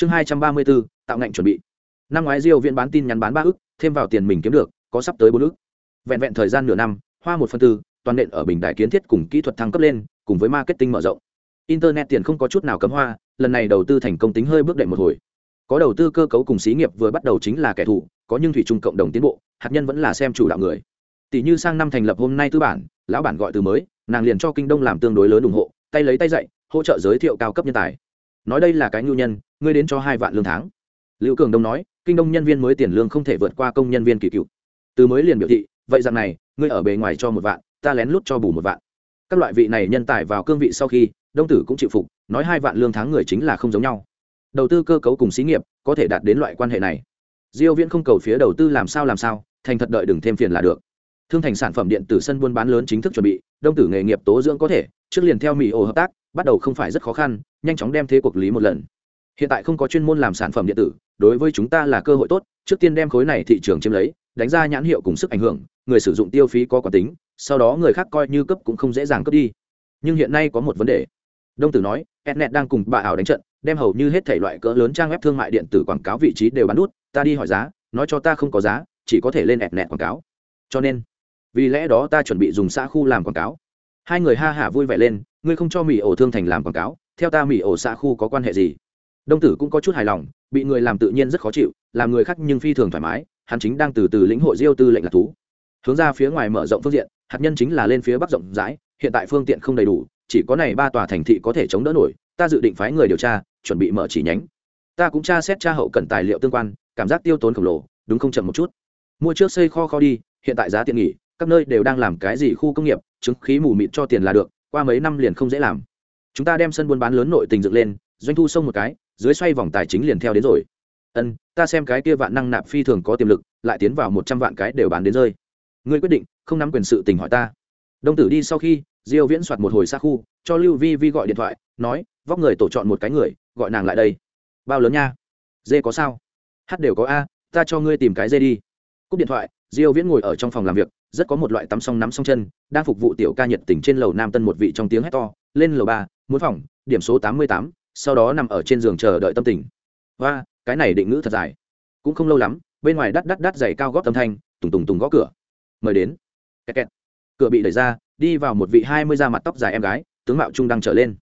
chương hai trăm ba mươi bốn, tạo ngạnh chuẩn bị. Năm ngoái diêu viễn bán tin nhắn bán ba ức, thêm vào tiền mình kiếm được, có sắp tới bốn ức. Vẹn vẹn thời gian nửa năm, hoa một phần tư, toàn nện ở bình đại kiến thiết cùng kỹ thuật thăng cấp lên, cùng với marketing mở rộng. Internet tiền không có chút nào cấm hoa, lần này đầu tư thành công tính hơi bước đệm một hồi. Có đầu tư cơ cấu cùng xí nghiệp vừa bắt đầu chính là kẻ thù, có nhưng thủy chung cộng đồng tiến bộ, hạt nhân vẫn là xem chủ đạo người. Tỷ như sang năm thành lập hôm nay tư bản, lão bản gọi từ mới, nàng liền cho kinh đông làm tương đối lớn ủng hộ, tay lấy tay dạy, hỗ trợ giới thiệu cao cấp nhân tài nói đây là cái nhu nhân, ngươi đến cho hai vạn lương tháng. Lưu cường đông nói, kinh đông nhân viên mới tiền lương không thể vượt qua công nhân viên kỳ cựu. Từ mới liền biểu thị, vậy rằng này, ngươi ở bề ngoài cho một vạn, ta lén lút cho bù một vạn. Các loại vị này nhân tài vào cương vị sau khi, đông tử cũng chịu phục, nói hai vạn lương tháng người chính là không giống nhau. Đầu tư cơ cấu cùng xí nghiệp, có thể đạt đến loại quan hệ này. Diêu viễn không cầu phía đầu tư làm sao làm sao, thành thật đợi đừng thêm phiền là được. Thương thành sản phẩm điện tử sân buôn bán lớn chính thức chuẩn bị, đông tử nghề nghiệp tố dưỡng có thể, trước liền theo mỹ ổ hợp tác bắt đầu không phải rất khó khăn, nhanh chóng đem thế cuộc lý một lần. Hiện tại không có chuyên môn làm sản phẩm điện tử, đối với chúng ta là cơ hội tốt, trước tiên đem khối này thị trường chiếm lấy, đánh ra nhãn hiệu cùng sức ảnh hưởng, người sử dụng tiêu phí có quả tính, sau đó người khác coi như cấp cũng không dễ dàng cấp đi. Nhưng hiện nay có một vấn đề. Đông tử nói ednet đang cùng bà ảo đánh trận, đem hầu như hết thể loại cỡ lớn trang web thương mại điện tử quảng cáo vị trí đều bán nút, ta đi hỏi giá, nói cho ta không có giá, chỉ có thể lên ednet quảng cáo. Cho nên, vì lẽ đó ta chuẩn bị dùng xã khu làm quảng cáo. Hai người ha hả vui vẻ lên ngươi không cho mỹ ổ thương thành làm quảng cáo, theo ta mỹ ổ xã khu có quan hệ gì? Đông tử cũng có chút hài lòng, bị người làm tự nhiên rất khó chịu, làm người khác nhưng phi thường thoải mái, hắn chính đang từ từ lĩnh hội diêu tư lệnh lạc thú. Hướng ra phía ngoài mở rộng phương diện, hạt nhân chính là lên phía bắc rộng rãi, hiện tại phương tiện không đầy đủ, chỉ có này ba tòa thành thị có thể chống đỡ nổi, ta dự định phái người điều tra, chuẩn bị mở chỉ nhánh. Ta cũng tra xét tra hậu cần tài liệu tương quan, cảm giác tiêu tốn khổng lồ, đúng không chậm một chút? Mua trước xây kho kho đi, hiện tại giá tiện nghỉ, các nơi đều đang làm cái gì khu công nghiệp chứng khí mù mịt cho tiền là được qua mấy năm liền không dễ làm. Chúng ta đem sân buôn bán lớn nội tình dựng lên, doanh thu sông một cái, dưới xoay vòng tài chính liền theo đến rồi. Ân, ta xem cái kia vạn năng nạp phi thường có tiềm lực, lại tiến vào một trăm vạn cái đều bán đến rơi. Ngươi quyết định, không nắm quyền sự tình hỏi ta. Đông tử đi sau khi, diêu viễn soạt một hồi xa khu, cho lưu vi vi gọi điện thoại, nói, vóc người tổ chọn một cái người, gọi nàng lại đây. Bao lớn nha? Dê có sao? Hát đều có a, ta cho ngươi tìm cái dê đi. Cúp điện thoại, diêu viễn ngồi ở trong phòng làm việc rất có một loại tắm xong nắm xong chân đang phục vụ tiểu ca nhiệt tình trên lầu nam tân một vị trong tiếng hét to lên lầu ba muốn phòng điểm số 88, sau đó nằm ở trên giường chờ đợi tâm tình. Và cái này định ngữ thật dài. Cũng không lâu lắm bên ngoài đắt đắt đắt giày cao gót âm thanh tùng tùng tùng gõ cửa. Mời đến. Kẹt kẹt. cửa bị đẩy ra đi vào một vị hai mươi da mặt tóc dài em gái tướng mạo trung đang trở lên.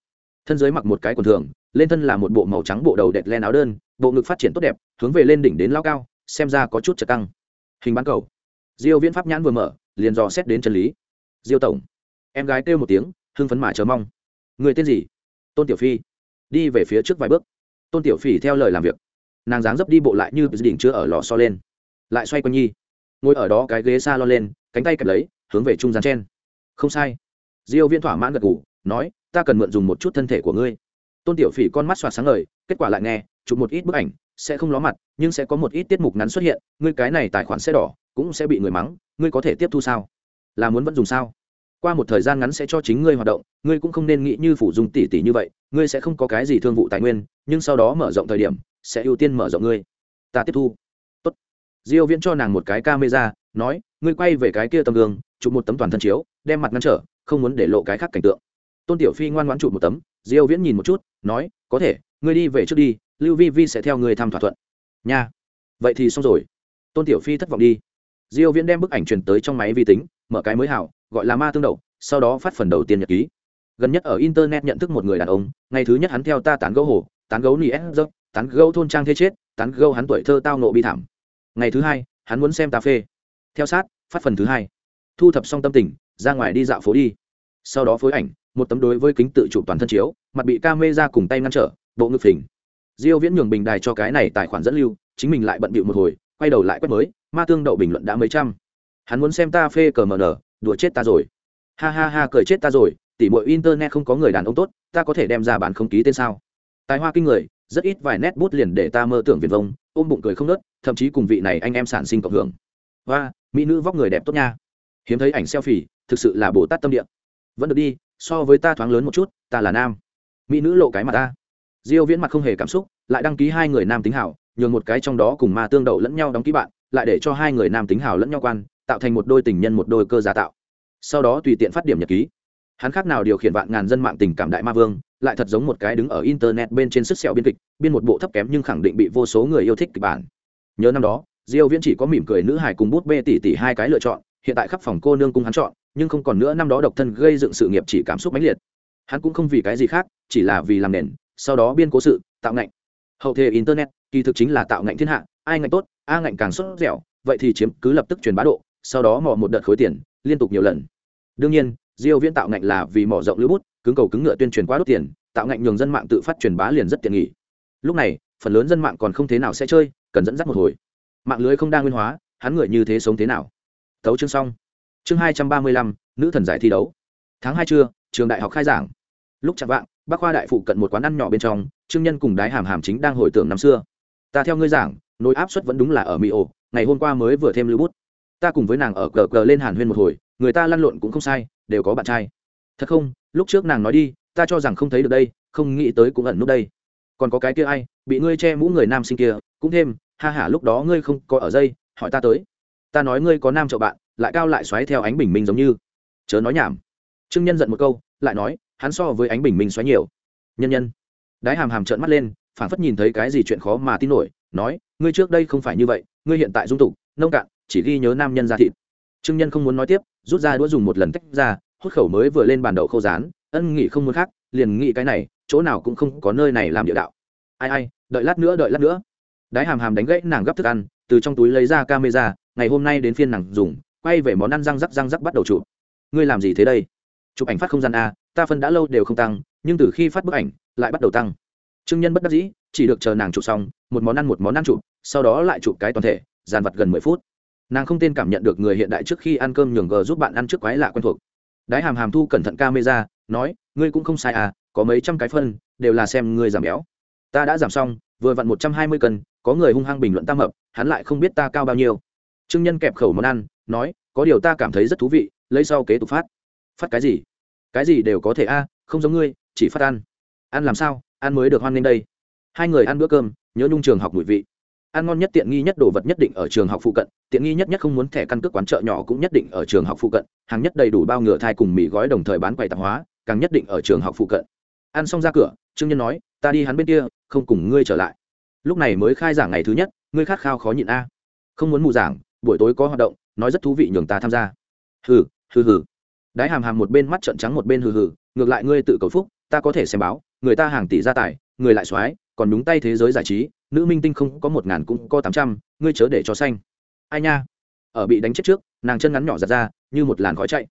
Thân dưới mặc một cái quần thường lên thân là một bộ màu trắng bộ đầu đẹp len áo đơn bộ ngực phát triển tốt đẹp hướng về lên đỉnh đến lao cao xem ra có chút chật căng. Hình bán cầu diêu viễn pháp nhãn vừa mở, liền dò xét đến chân lý. Diêu tổng. Em gái kêu một tiếng, hưng phấn mà chờ mong. Người tên gì? Tôn tiểu phi. Đi về phía trước vài bước. Tôn tiểu phi theo lời làm việc. Nàng dáng dấp đi bộ lại như đỉnh chưa ở lò so lên. Lại xoay quanh nhi. Ngồi ở đó cái ghế xa lo lên, cánh tay kẹp lấy, hướng về trung gian chen. không sai. Diêu viễn thỏa mãn gật gù, nói, ta cần mượn dùng một chút thân thể của ngươi tôn tiểu phỉ con mắt xoa sáng ngời, kết quả lại nghe, chụp một ít bức ảnh, sẽ không ló mặt, nhưng sẽ có một ít tiết mục ngắn xuất hiện, ngươi cái này tài khoản sẽ đỏ, cũng sẽ bị người mắng, ngươi có thể tiếp thu sao? Là muốn vẫn dùng sao? Qua một thời gian ngắn sẽ cho chính ngươi hoạt động, ngươi cũng không nên nghĩ như phủ dùng tỷ tỷ như vậy, ngươi sẽ không có cái gì thương vụ tài nguyên, nhưng sau đó mở rộng thời điểm, sẽ ưu tiên mở rộng ngươi. Ta tiếp thu. Tốt. diêu viễn cho nàng một cái camera, nói, ngươi quay về cái kia tấm gương, chụp một tấm toàn thân chiếu, đem mặt ngăn trở, không muốn để lộ cái khác cảnh tượng. Tôn tiểu phi ngoan ngoãn chụp một tấm diêu viễn nhìn một chút nói có thể ngươi đi về trước đi lưu vi vi sẽ theo ngươi thăm thỏa thuận. Nha vậy thì xong rồi. Tôn tiểu phi thất vọng đi. Diêu viễn đem bức ảnh truyền tới trong máy vi tính mở cái mới hảo gọi là ma tương đầu, sau đó phát phần đầu tiên nhật ký. Gần nhất ở internet nhận thức một người đàn ông ngày thứ nhất hắn theo ta tán gấu hồ tán gấu nỉ ép dốc tán gấu thôn trang thế chết tán gấu hắn tuổi thơ tao nộ bi thảm. Ngày thứ hai hắn muốn xem ta phê. Theo sát phát phần thứ hai. Thu thập xong tâm tình ra ngoài đi dạo phố đi. Sau đó phối ảnh một tấm đối với kính tự chụp toàn thân chiếu, mặt bị ca mê ra cùng tay ngăn trở, bộ ngực phình. Diêu viễn nhường bình đài cho cái này tài khoản dẫn lưu, chính mình lại bận bịu một hồi, quay đầu lại quét mới, ma tương đậu bình luận đã mấy trăm. Hắn muốn xem ta phê cờ mờ nở đùa chết ta rồi. Ha ha ha, cười chết ta rồi, tỉ mọi internet không có người đàn ông tốt, ta có thể đem ra bán không ký tên sao? Tài hoa kinh người, rất ít vài nét bút liền để ta mơ tưởng viền vông, ôm bụng cười không nớt thậm chí cùng vị này anh em sản sinh cộng hưởng. Và mỹ nữ vóc người đẹp tốt nha. Hiếm thấy ảnh selfie, thực sự là bồ tát tâm địa. Vẫn được đi so với ta thoáng lớn một chút, ta là nam. Mỹ nữ lộ cái mặt ta. Diêu viễn mặt không hề cảm xúc, lại đăng ký hai người nam tính hảo, nhường một cái trong đó cùng ma tương đậu lẫn nhau đóng ký bạn, lại để cho hai người nam tính hảo lẫn nhau quan, tạo thành một đôi tình nhân một đôi cơ giả tạo. Sau đó tùy tiện phát điểm nhật ký. Hắn khác nào điều khiển vạn ngàn dân mạng tình cảm đại ma vương, lại thật giống một cái đứng ở internet bên trên sức sẹo biên kịch, biên một bộ thấp kém nhưng khẳng định bị vô số người yêu thích kịch bản. Nhớ năm đó, diêu viễn chỉ có mỉm cười nữ hài cùng bút bê tỷ tỷ hai cái lựa chọn, hiện tại khắp phòng cô nương cung hắn chọn nhưng không còn nữa năm đó độc thân gây dựng sự nghiệp chỉ cảm xúc mãnh liệt. Hắn cũng không vì cái gì khác, chỉ là vì làm nền, sau đó biên cố sự, tạo ngạnh. Hậu thế internet, kỳ thực chính là tạo ngạnh thiên hạ, ai ngạnh tốt, a ngạnh càng sốt dẻo, vậy thì chiếm cứ lập tức truyền bá độ, sau đó mò một đợt khối tiền, liên tục nhiều lần. Đương nhiên, diêu viễn tạo ngạnh là vì mỏ rộng lưỡi bút, cứng cầu cứng ngựa tuyên truyền quá đốt tiền, tạo ngạnh nhường dân mạng tự phát truyền bá liền rất tiện nghỉ lúc này, phần lớn dân mạng còn không thế nào sẽ chơi, cần dẫn dắt một hồi. Mạng lưới không đa nguyên hóa, hắn người như thế sống thế nào? Thấu chương xong chương hai trăm ba mươi lăm, nữ thần giải thi đấu. Tháng hai trưa, trường đại học khai giảng. Lúc chạm vạng bác khoa đại phụ cận một quán ăn nhỏ bên trong, trương nhân cùng đái hàm hàm chính đang hồi tưởng năm xưa. Ta theo ngươi giảng, nỗi áp suất vẫn đúng là ở mỹ ổ, ngày hôm qua mới vừa thêm lưu bút. Ta cùng với nàng ở cờ cờ lên hàn huyên một hồi, người ta lăn lộn cũng không sai, đều có bạn trai. Thật không, lúc trước nàng nói đi, ta cho rằng không thấy được đây, không nghĩ tới cũng ẩn nút đây. Còn có cái kia ai, bị ngươi che mũ người nam sinh kia, cũng thêm, ha hả lúc đó ngươi không có ở dây, hỏi ta tới. Ta nói ngươi có nam chậu bạn lại cao lại xoáy theo ánh bình minh giống như. Chớ nói nhảm. Trương nhân giận một câu, lại nói, hắn so với ánh bình minh xoáy nhiều. Nhân nhân. Đái hàm hàm trợn mắt lên, phảng phất nhìn thấy cái gì chuyện khó mà tin nổi, nói, ngươi trước đây không phải như vậy, ngươi hiện tại dung tục, nông cạn, chỉ ghi nhớ nam nhân ra thịt. Trương nhân không muốn nói tiếp, rút ra đũa dùng một lần tách ra, hút khẩu mới vừa lên bàn đậu khâu rán, ân nghị không muốn khác, liền nghị cái này, chỗ nào cũng không có nơi này làm địa đạo. Ai ai, đợi lát nữa, đợi lát nữa. Đái hàm hàm đánh gãy nàng gấp thức ăn, từ trong túi lấy ra camera, ngày hôm nay đến phiên nàng dùng quay về món ăn răng rắc răng rắc bắt đầu chụp. Ngươi làm gì thế đây? Chụp ảnh phát không gian a, ta phân đã lâu đều không tăng, nhưng từ khi phát bức ảnh, lại bắt đầu tăng. Trương nhân bất đắc dĩ, chỉ được chờ nàng chụp xong, một món ăn một món ăn chụp, sau đó lại chụp cái toàn thể, dàn vặt gần mười phút. Nàng không tên cảm nhận được người hiện đại trước khi ăn cơm nhường gờ giúp bạn ăn trước quái lạ quen thuộc. Đái hàm hàm thu cẩn thận camera, nói, ngươi cũng không sai à có mấy trăm cái phân, đều là xem ngươi giảm béo. Ta đã giảm xong, vừa vặn một trăm hai mươi cân, có người hung hăng bình luận tam hợp hắn lại không biết ta cao bao nhiêu. Trương nhân kẹp khẩu món ăn nói, có điều ta cảm thấy rất thú vị, lấy sau kế tục phát. Phát cái gì? Cái gì đều có thể a, không giống ngươi, chỉ phát ăn. Ăn làm sao? Ăn mới được hoan nghênh đây. Hai người ăn bữa cơm, nhớ nhung trường học mùi vị. Ăn ngon nhất tiện nghi nhất đồ vật nhất định ở trường học phụ cận, tiện nghi nhất nhất không muốn thẻ căn cước quán chợ nhỏ cũng nhất định ở trường học phụ cận, hàng nhất đầy đủ bao ngựa thai cùng mì gói đồng thời bán quầy tạp hóa, càng nhất định ở trường học phụ cận. Ăn xong ra cửa, trương nhân nói, ta đi hắn bên kia, không cùng ngươi trở lại. Lúc này mới khai giảng ngày thứ nhất, ngươi khát khao khó nhịn a. Không muốn mù giảng, buổi tối có hoạt động nói rất thú vị nhường ta tham gia. Hừ hừ hừ. Đái hàm hàm một bên mắt trợn trắng một bên hừ hừ, ngược lại ngươi tự cầu phúc, ta có thể xem báo, người ta hàng tỷ gia tài, người lại soái, còn đúng tay thế giới giải trí, nữ minh tinh không có một ngàn cũng có tám trăm, ngươi chớ để cho xanh. Ai nha? Ở bị đánh chết trước, nàng chân ngắn nhỏ giặt ra, như một làn khói chạy.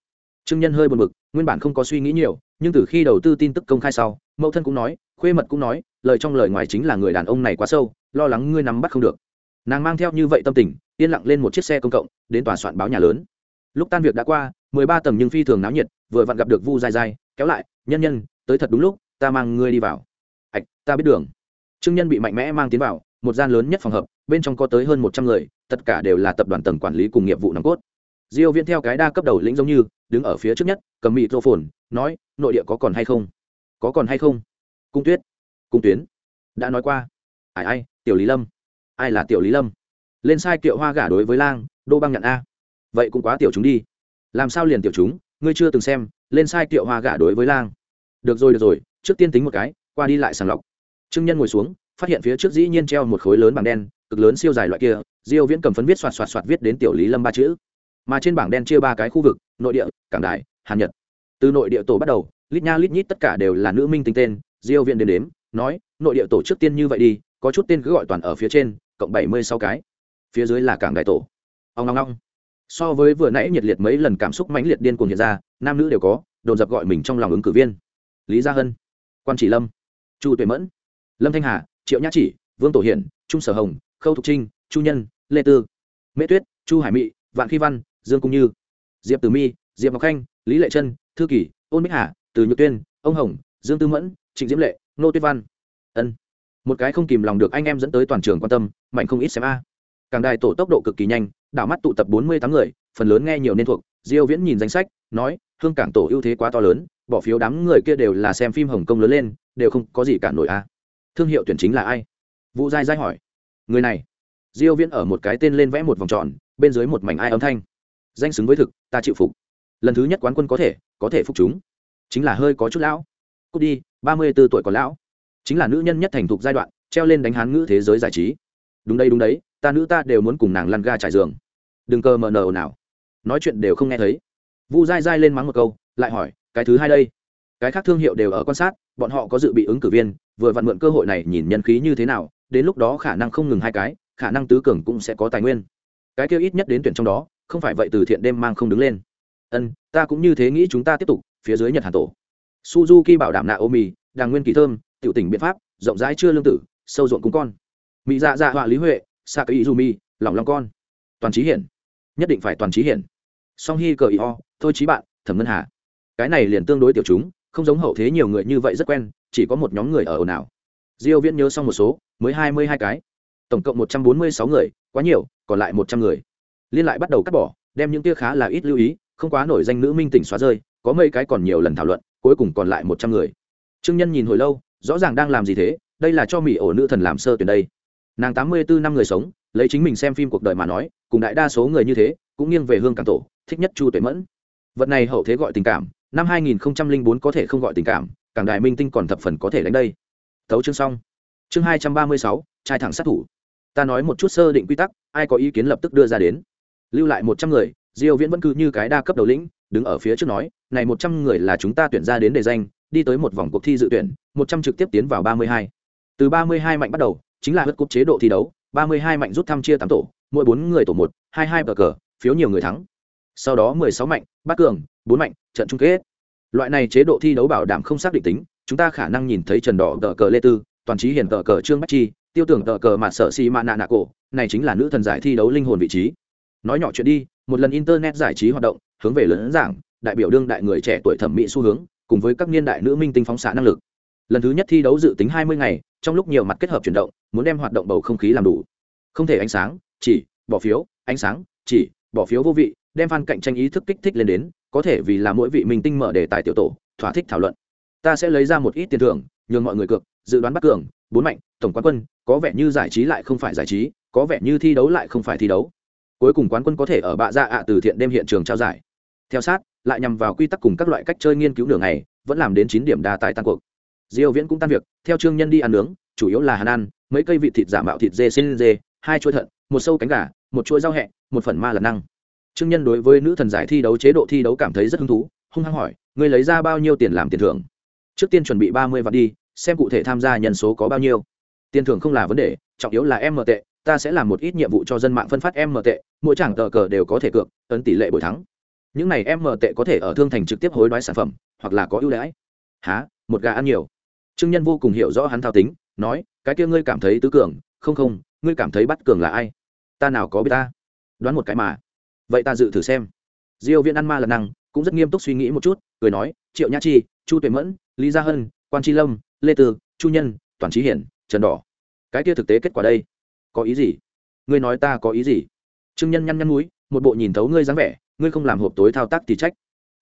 Trương nhân hơi buồn bực, nguyên bản không có suy nghĩ nhiều, nhưng từ khi đầu tư tin tức công khai sau, mẫu thân cũng nói, khuê mật cũng nói, lời trong lời ngoài chính là người đàn ông này quá sâu, lo lắng ngươi nắm bắt không được. Nàng mang theo như vậy tâm tình yên lặng lên một chiếc xe công cộng, đến tòa soạn báo nhà lớn. Lúc tan việc đã qua, mười ba tầng nhưng phi thường náo nhiệt, vừa vặn gặp được vu dai dai, kéo lại, nhân nhân, tới thật đúng lúc, ta mang ngươi đi vào. Ạch ta biết đường. Trương nhân bị mạnh mẽ mang tiến vào, một gian lớn nhất phòng hợp, bên trong có tới hơn một trăm người, tất cả đều là tập đoàn tầng quản lý cùng nghiệp vụ nòng cốt. Diêu viễn theo cái đa cấp đầu lĩnh giống như, đứng ở phía trước nhất, cầm mịt rô phồn nói, nội địa có còn hay không? Có còn hay không? Cung tuyết. Cung tuyến. Đã nói qua. Ai ai, tiểu lý lâm. Ai là tiểu lý lâm? Lên sai kiệu hoa gả đối với lang, đô băng nhận a. Vậy cũng quá tiểu chúng đi. Làm sao liền tiểu chúng, ngươi chưa từng xem, lên sai kiệu hoa gả đối với lang. Được rồi được rồi, trước tiên tính một cái, qua đi lại sàng lọc. Trương nhân ngồi xuống, phát hiện phía trước dĩ nhiên treo một khối lớn bảng đen, cực lớn siêu dài loại kia, diêu viễn cầm phấn viết xoạt xoạt xoạt viết đến tiểu lý lâm ba chữ. Mà trên bảng đen chia ba cái khu vực, nội địa, cảng đại, hàn nhật. Từ nội địa tổ bắt đầu, lít nha lít nhít tất cả đều là nữ minh tính tên, diêu viễn đến đếm, nói, nội địa tổ trước tiên như vậy đi, có chút tên cứ gọi toàn ở phía trên, cộng bảy mươi sáu cái phía dưới là cảng đại tổ. Ông long long so với vừa nãy nhiệt liệt mấy lần cảm xúc mãnh liệt điên cuồng hiện ra, nam nữ đều có, đồn dập gọi mình trong lòng ứng cử viên. Lý gia hân, quan chỉ lâm, chu tuệ mẫn, lâm thanh hà, triệu nhã chỉ, vương tổ hiển, trung sở hồng, khâu thục trinh, chu nhân, lê tư, mễ tuyết, chu hải mị, vạn khi văn, dương cung như, diệp tử mi, diệp ngọc khanh, lý lệ trân, thư kỷ ôn bích hà, từ nhược tuyên, ông hồng, dương tư mẫn, trịnh diễm lệ, nô tuyết văn. Ân. Một cái không kìm lòng được anh em dẫn tới toàn trường quan tâm, mạnh không ít xem a. à càng đài tổ tốc độ cực kỳ nhanh, đảo mắt tụ tập bốn mươi tám người, phần lớn nghe nhiều nên thuộc. Diêu viễn nhìn danh sách, nói, hương cảng tổ ưu thế quá to lớn, bỏ phiếu đám người kia đều là xem phim hồng kông lớn lên, đều không có gì cản nổi a. Thương hiệu tuyển chính là ai? Vũ giai giai hỏi. Người này. Diêu viễn ở một cái tên lên vẽ một vòng tròn, bên dưới một mảnh ai âm thanh. Danh xứng với thực, ta chịu phục. Lần thứ nhất quán quân có thể có thể phục chúng. Chính là hơi có chút lão. Cút đi, ba mươi 34 tuổi còn lão. Chính là nữ nhân nhất thành thục giai đoạn, treo lên đánh hán ngữ thế giới giải trí đúng đây đúng đấy, ta nữ ta đều muốn cùng nàng lăn ga trải giường. Đừng cơ mờ nờ nào nói chuyện đều không nghe thấy. Vu dai dai lên mắng một câu, lại hỏi, cái thứ hai đây? Cái khác thương hiệu đều ở quan sát, bọn họ có dự bị ứng cử viên, vừa vặn mượn cơ hội này nhìn nhân khí như thế nào, đến lúc đó khả năng không ngừng hai cái, khả năng tứ cường cũng sẽ có tài nguyên. Cái kêu ít nhất đến tuyển trong đó, không phải vậy từ thiện đêm mang không đứng lên. Ân, ta cũng như thế nghĩ chúng ta tiếp tục, phía dưới nhật hàn tổ. Suzuki bảo đảm nạ ô mì đàng nguyên kỳ thơm, tiểu tỉnh biện pháp, rộng rãi chưa lương tử, sâu ruộng cúng con mỹ dạ dạ họa lý huệ sa cây izumi, lòng lòng con. Toàn trí hiển. Nhất định phải toàn trí hiển. Song hy cờ ý o, thôi trí bạn, thẩm ngân hà. Cái này liền tương đối tiểu chúng, không giống hậu thế nhiều người như vậy rất quen, chỉ có một nhóm người ở ồn ào. Diêu viễn nhớ xong một số, mới hai mươi hai cái. Tổng cộng một trăm bốn mươi sáu người, quá nhiều, còn lại một trăm người. Liên lại bắt đầu cắt bỏ, đem những tia khá là ít lưu ý, không quá nổi danh nữ minh tỉnh xóa rơi, có mấy cái còn nhiều lần thảo luận, cuối cùng còn lại một trăm người. Trương nhân nhìn hồi lâu, rõ ràng đang làm gì thế, đây là cho mỹ ổ nữ thần làm sơ tuyển đây nàng tám mươi bốn năm người sống, lấy chính mình xem phim cuộc đời mà nói, cùng đại đa số người như thế, cũng nghiêng về hương càng tổ, thích nhất chu tuệ mẫn. Vật này hậu thế gọi tình cảm, năm hai nghìn bốn có thể không gọi tình cảm, cảng đại minh tinh còn thập phần có thể đánh đây. Tấu chương xong. Chương hai trăm ba mươi sáu, trai thẳng sát thủ. Ta nói một chút sơ định quy tắc, ai có ý kiến lập tức đưa ra đến. Lưu lại một trăm người, diêu viễn vẫn cứ như cái đa cấp đầu lĩnh, đứng ở phía trước nói, này một trăm người là chúng ta tuyển ra đến đề danh, đi tới một vòng cuộc thi dự tuyển, một trăm trực tiếp tiến vào ba mươi hai. Từ ba mươi hai mạnh bắt đầu chính là hất cúp chế độ thi đấu, ba mươi hai mạnh rút thăm chia tám tổ, mỗi bốn người tổ một, hai hai bờ cờ, phiếu nhiều người thắng. Sau đó mười sáu mạnh bát cường, bốn mạnh, trận chung kết. Loại này chế độ thi đấu bảo đảm không xác định tính, chúng ta khả năng nhìn thấy trần đỏ tờ cờ lê tư, toàn trí hiển tờ cờ trương bách chi, tiêu tưởng tờ cờ mà sợ si mạ nạ nạ cổ, này chính là nữ thần giải thi đấu linh hồn vị trí. Nói nhỏ chuyện đi, một lần internet giải trí hoạt động, hướng về lớn giảng, đại biểu đương đại người trẻ tuổi thẩm mỹ xu hướng, cùng với các niên đại nữ minh tinh phóng xạ năng lực. Lần thứ nhất thi đấu dự tính hai mươi ngày trong lúc nhiều mặt kết hợp chuyển động, muốn đem hoạt động bầu không khí làm đủ. Không thể ánh sáng, chỉ bỏ phiếu, ánh sáng, chỉ bỏ phiếu vô vị, đem phan cạnh tranh ý thức kích thích lên đến, có thể vì là mỗi vị mình tinh mở đề tài tiểu tổ, thỏa thích thảo luận. Ta sẽ lấy ra một ít tiền thưởng, nhường mọi người cược, dự đoán bắt cường, bốn mạnh, tổng quán quân, có vẻ như giải trí lại không phải giải trí, có vẻ như thi đấu lại không phải thi đấu. Cuối cùng quán quân có thể ở bạ dạ ạ từ thiện đêm hiện trường trao giải. Theo sát, lại nhằm vào quy tắc cùng các loại cách chơi nghiên cứu đường này vẫn làm đến chín điểm đa tài tăng cuộc diêu viễn cũng tan việc, theo trương nhân đi ăn nướng, chủ yếu là hàn ăn, mấy cây vị thịt giả mạo thịt dê xin dê, hai chuỗi thận, một sâu cánh gà, một chuỗi rau hẹ, một phần ma lần năng. Trương nhân đối với nữ thần giải thi đấu chế độ thi đấu cảm thấy rất hứng thú, hung hăng hỏi, ngươi lấy ra bao nhiêu tiền làm tiền thưởng? Trước tiên chuẩn bị ba mươi vạn đi, xem cụ thể tham gia nhân số có bao nhiêu. Tiền thưởng không là vấn đề, trọng yếu là em tệ, ta sẽ làm một ít nhiệm vụ cho dân mạng phân phát em tệ, mỗi chẳng tờ cờ đều có thể cược, ấn tỷ lệ bồi thắng. Những này em tệ có thể ở thương thành trực tiếp hối đoái sản phẩm, hoặc là có ưu đãi. Há một gà ăn nhiều? Trương nhân vô cùng hiểu rõ hắn thao tính, nói, cái kia ngươi cảm thấy tứ cường, không không, ngươi cảm thấy bắt cường là ai? Ta nào có biết ta? Đoán một cái mà. Vậy ta dự thử xem. Diêu viên ăn ma lần năng, cũng rất nghiêm túc suy nghĩ một chút, cười nói, triệu nhã chi, chu tuệ mẫn, lý gia hân, quan chi lâm, lê tư chu nhân, toàn trí hiển, trần đỏ. Cái kia thực tế kết quả đây, có ý gì? Ngươi nói ta có ý gì? Trương nhân nhăn nhăn núi, một bộ nhìn thấu ngươi dáng vẻ, ngươi không làm hộp tối thao tác thì trách.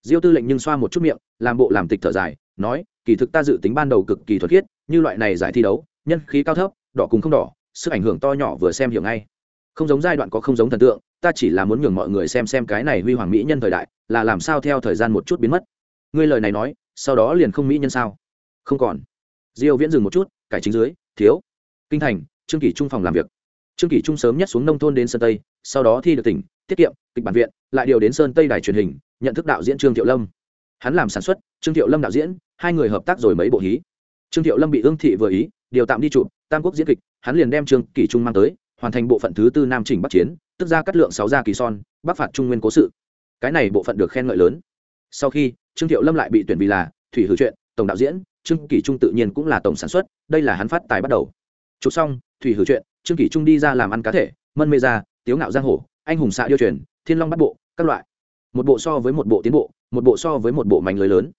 Diêu tư lệnh nhưng xoa một chút miệng, làm bộ làm tịch thở dài nói, kỳ thực ta dự tính ban đầu cực kỳ thuật khiết, như loại này giải thi đấu, nhân khí cao thấp, đỏ cùng không đỏ, sức ảnh hưởng to nhỏ vừa xem hiểu ngay. Không giống giai đoạn có không giống thần tượng, ta chỉ là muốn nhường mọi người xem xem cái này huy hoàng mỹ nhân thời đại, là làm sao theo thời gian một chút biến mất. Ngươi lời này nói, sau đó liền không mỹ nhân sao? Không còn. Diêu viễn dừng một chút, cải chính dưới, thiếu, kinh thành, trương kỷ trung phòng làm việc. Trương kỷ trung sớm nhất xuống nông thôn đến sơn tây, sau đó thi được tỉnh, tiết kiệm, kịch bản viện, lại điều đến sơn tây đài truyền hình, nhận thức đạo diễn trương thiệu lâm hắn làm sản xuất, trương thiệu lâm đạo diễn, hai người hợp tác rồi mấy bộ hí. Trương thiệu lâm bị ương thị vừa ý, điều tạm đi chụp, tam quốc diễn kịch, hắn liền đem trương kỷ trung mang tới, hoàn thành bộ phận thứ tư nam trình bắc chiến, tức ra cắt lượng sáu gia kỳ son, bắc phạt trung nguyên cố sự. Cái này bộ phận được khen ngợi lớn. Sau khi, trương thiệu lâm lại bị tuyển vì là thủy hữu truyện, tổng đạo diễn, trương kỷ trung tự nhiên cũng là tổng sản xuất, đây là hắn phát tài bắt đầu. Chụp xong, thủy hữu truyện, trương kỷ trung đi ra làm ăn cá thể, mân mê ra tiếu ngạo giang hồ, anh hùng xạ điêu truyền, thiên long bắt bộ, các loại. Một bộ so với một bộ tiến bộ một bộ so với một bộ mảnh lưới lớn.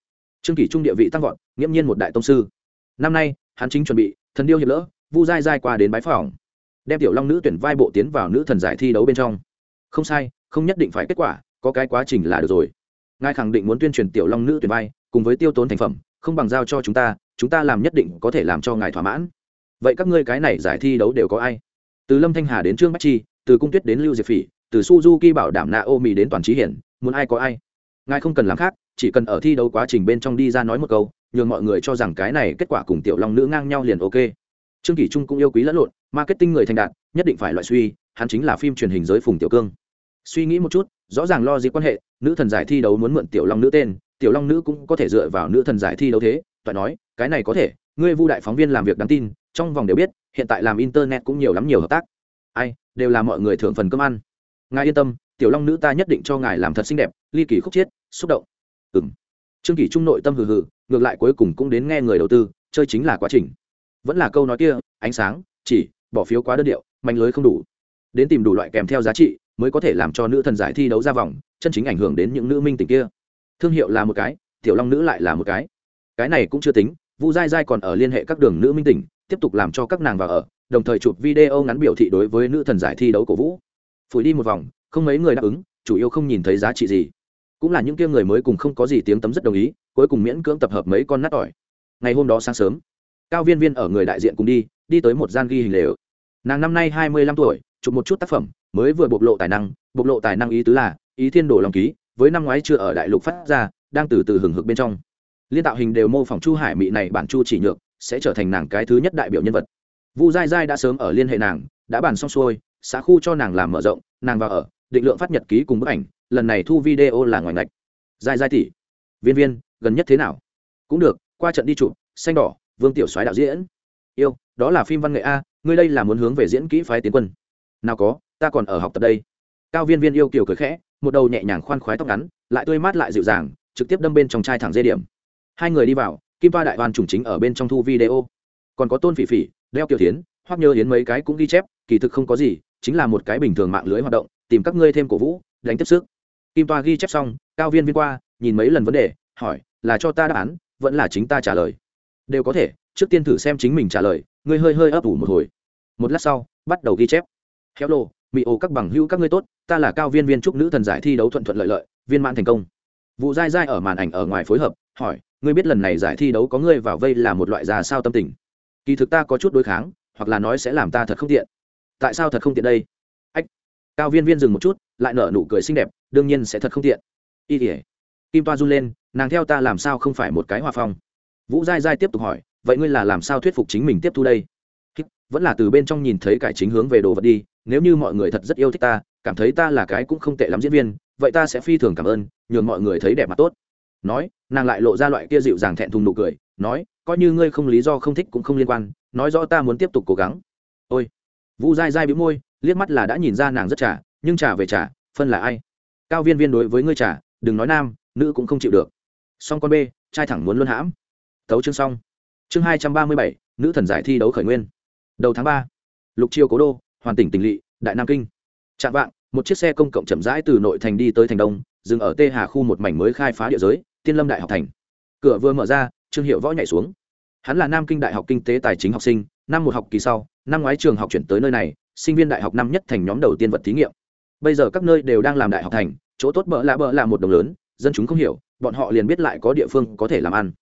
Trương kỷ trung địa vị tăng vọt, nghiễm nhiên một đại tông sư. Năm nay, hắn chính chuẩn bị, thần điêu hiệp lỡ, vu dai dai qua đến bái phòng đem tiểu long nữ tuyển vai bộ tiến vào nữ thần giải thi đấu bên trong. Không sai, không nhất định phải kết quả, có cái quá trình là được rồi. Ngài khẳng định muốn tuyên truyền tiểu long nữ tuyển vai, cùng với tiêu tốn thành phẩm, không bằng giao cho chúng ta chúng ta làm nhất định có thể làm cho ngài thỏa mãn. Vậy các ngươi cái này giải thi đấu đều có ai? Từ lâm thanh hà đến trương bách chi, từ cung tuyết đến lưu diệp phỉ, từ suzuki bảo đảm na ô mì đến toàn trí hiển, muốn ai có ai? Ngài không cần làm khác, chỉ cần ở thi đấu quá trình bên trong đi ra nói một câu, nhường mọi người cho rằng cái này kết quả cùng tiểu long nữ ngang nhau liền ok. Trương kỷ trung cũng yêu quý lẫn lộn, marketing người thành đạt, nhất định phải loại suy, hắn chính là phim truyền hình giới phùng tiểu cương. Suy nghĩ một chút, rõ ràng lo gì quan hệ, nữ thần giải thi đấu muốn mượn tiểu long nữ tên, tiểu long nữ cũng có thể dựa vào nữ thần giải thi đấu thế, toại nói, cái này có thể, ngươi vu đại phóng viên làm việc đáng tin, trong vòng đều biết, hiện tại làm internet cũng nhiều lắm nhiều hợp tác. Ai, đều là mọi người thưởng phần cơm ăn. Ngài yên tâm tiểu long nữ ta nhất định cho ngài làm thật xinh đẹp, ly kỳ khúc chiết, xúc động. Ừng trương kỷ trung nội tâm hừ hừ, ngược lại cuối cùng cũng đến nghe người đầu tư, chơi chính là quá trình. Vẫn là câu nói kia, ánh sáng, chỉ, bỏ phiếu quá đơn điệu, manh lưới không đủ. Đến tìm đủ loại kèm theo giá trị, mới có thể làm cho nữ thần giải thi đấu ra vòng, chân chính ảnh hưởng đến những nữ minh tình kia. Thương hiệu là một cái, tiểu long nữ lại là một cái. Cái này cũng chưa tính, vu dai dai còn ở liên hệ các đường nữ minh tình, tiếp tục làm cho các nàng vào ở, đồng thời chụp video ngắn biểu thị đối với nữ thần giải thi đấu cổ vũ. Phủi đi một vòng không mấy người đáp ứng, chủ yếu không nhìn thấy giá trị gì. Cũng là những kia người mới cùng không có gì tiếng tấm rất đồng ý, cuối cùng miễn cưỡng tập hợp mấy con nát ỏi ngày hôm đó sáng sớm, cao viên viên ở người đại diện cùng đi đi tới một gian ghi hình lều. Nàng năm nay hai mươi lăm tuổi, chụp một chút tác phẩm, mới vừa bộc lộ tài năng, bộc lộ tài năng ý tứ là, ý thiên đồ lòng ký, với năm ngoái chưa ở đại lục phát ra, đang từ từ hừng hực bên trong. Liên tạo hình đều mô phỏng chu hải mỹ này bản chu chỉ nhược, sẽ trở thành nàng cái thứ nhất đại biểu nhân vật. Vu dai dai đã sớm ở liên hệ nàng, đã bàn xong xuôi, xã khu cho nàng làm mở rộng, nàng vào ở định lượng phát nhật ký cùng bức ảnh, lần này thu video là ngoài ngạch. Dài dài tỷ. Viên viên, gần nhất thế nào? Cũng được, qua trận đi chụp, xanh đỏ, vương tiểu soái đạo diễn. Yêu, đó là phim văn nghệ a, ngươi đây là muốn hướng về diễn kỹ phái tiến quân. Nào có, ta còn ở học tập đây. Cao viên viên yêu kiều cười khẽ, một đầu nhẹ nhàng khoan khoái tóc ngắn, lại tươi mát lại dịu dàng, trực tiếp đâm bên trong chai thẳng dây điểm. Hai người đi vào, kim toa đại hoàn trùng chính ở bên trong thu video. Còn có tôn phỉ phỉ, đeo kiều tiến hoặc nhớ hiến mấy cái cũng ghi chép, kỳ thực không có gì, chính là một cái bình thường mạng lưới hoạt động tìm các ngươi thêm cổ vũ, đánh tiếp sức. Kim toa ghi chép xong, cao viên viên qua, nhìn mấy lần vấn đề, hỏi, là cho ta đáp án, vẫn là chính ta trả lời? Đều có thể, trước tiên thử xem chính mình trả lời. Ngươi hơi hơi ấp ủ một hồi. Một lát sau, bắt đầu ghi chép. Khéo lô, mị ô các bằng hữu các ngươi tốt, ta là cao viên viên trúc nữ thần giải thi đấu thuận thuận lợi lợi, viên mãn thành công. Vụ dai dai ở màn ảnh ở ngoài phối hợp, hỏi, ngươi biết lần này giải thi đấu có ngươi vào vây là một loại già sao tâm tình? Kỳ thực ta có chút đối kháng, hoặc là nói sẽ làm ta thật không tiện. Tại sao thật không tiện đây? Cao viên viên dừng một chút, lại nở nụ cười xinh đẹp, đương nhiên sẽ thật không tiện. Y ỉa kim toa run lên, nàng theo ta làm sao không phải một cái hòa phong? Vũ giai giai tiếp tục hỏi, vậy ngươi là làm sao thuyết phục chính mình tiếp thu đây? Vẫn là từ bên trong nhìn thấy cải chính hướng về đồ vật đi, nếu như mọi người thật rất yêu thích ta, cảm thấy ta là cái cũng không tệ lắm diễn viên, vậy ta sẽ phi thường cảm ơn, nhường mọi người thấy đẹp mặt tốt. Nói, nàng lại lộ ra loại kia dịu dàng thẹn thùng nụ cười, nói, coi như ngươi không lý do không thích cũng không liên quan, nói rõ ta muốn tiếp tục cố gắng. Ôi vu dai dai bĩu môi liếc mắt là đã nhìn ra nàng rất trả nhưng trả về trả phân là ai? Cao viên viên đối với ngươi trả đừng nói nam, nữ cũng không chịu được. Song con b trai thẳng muốn luân hãm. Tấu chương xong. Chương hai trăm ba mươi bảy, nữ thần giải thi đấu khởi nguyên. Đầu tháng ba. Lục chiêu cố đô, hoàn tỉnh tỉnh lỵ, đại nam kinh. Chạm vạng, một chiếc xe công cộng chậm rãi từ nội thành đi tới thành đông, dừng ở tê hà khu một mảnh mới khai phá địa giới, tiên lâm đại học thành. Cửa vừa mở ra, trương hiệu võ nhảy xuống. Hắn là nam kinh đại học kinh tế tài chính học sinh, năm một học kỳ sau, năm ngoái trường học chuyển tới nơi này sinh viên đại học năm nhất thành nhóm đầu tiên vật thí nghiệm. Bây giờ các nơi đều đang làm đại học thành, chỗ tốt bỡ lạ bỡ là một đồng lớn, dân chúng không hiểu, bọn họ liền biết lại có địa phương có thể làm ăn.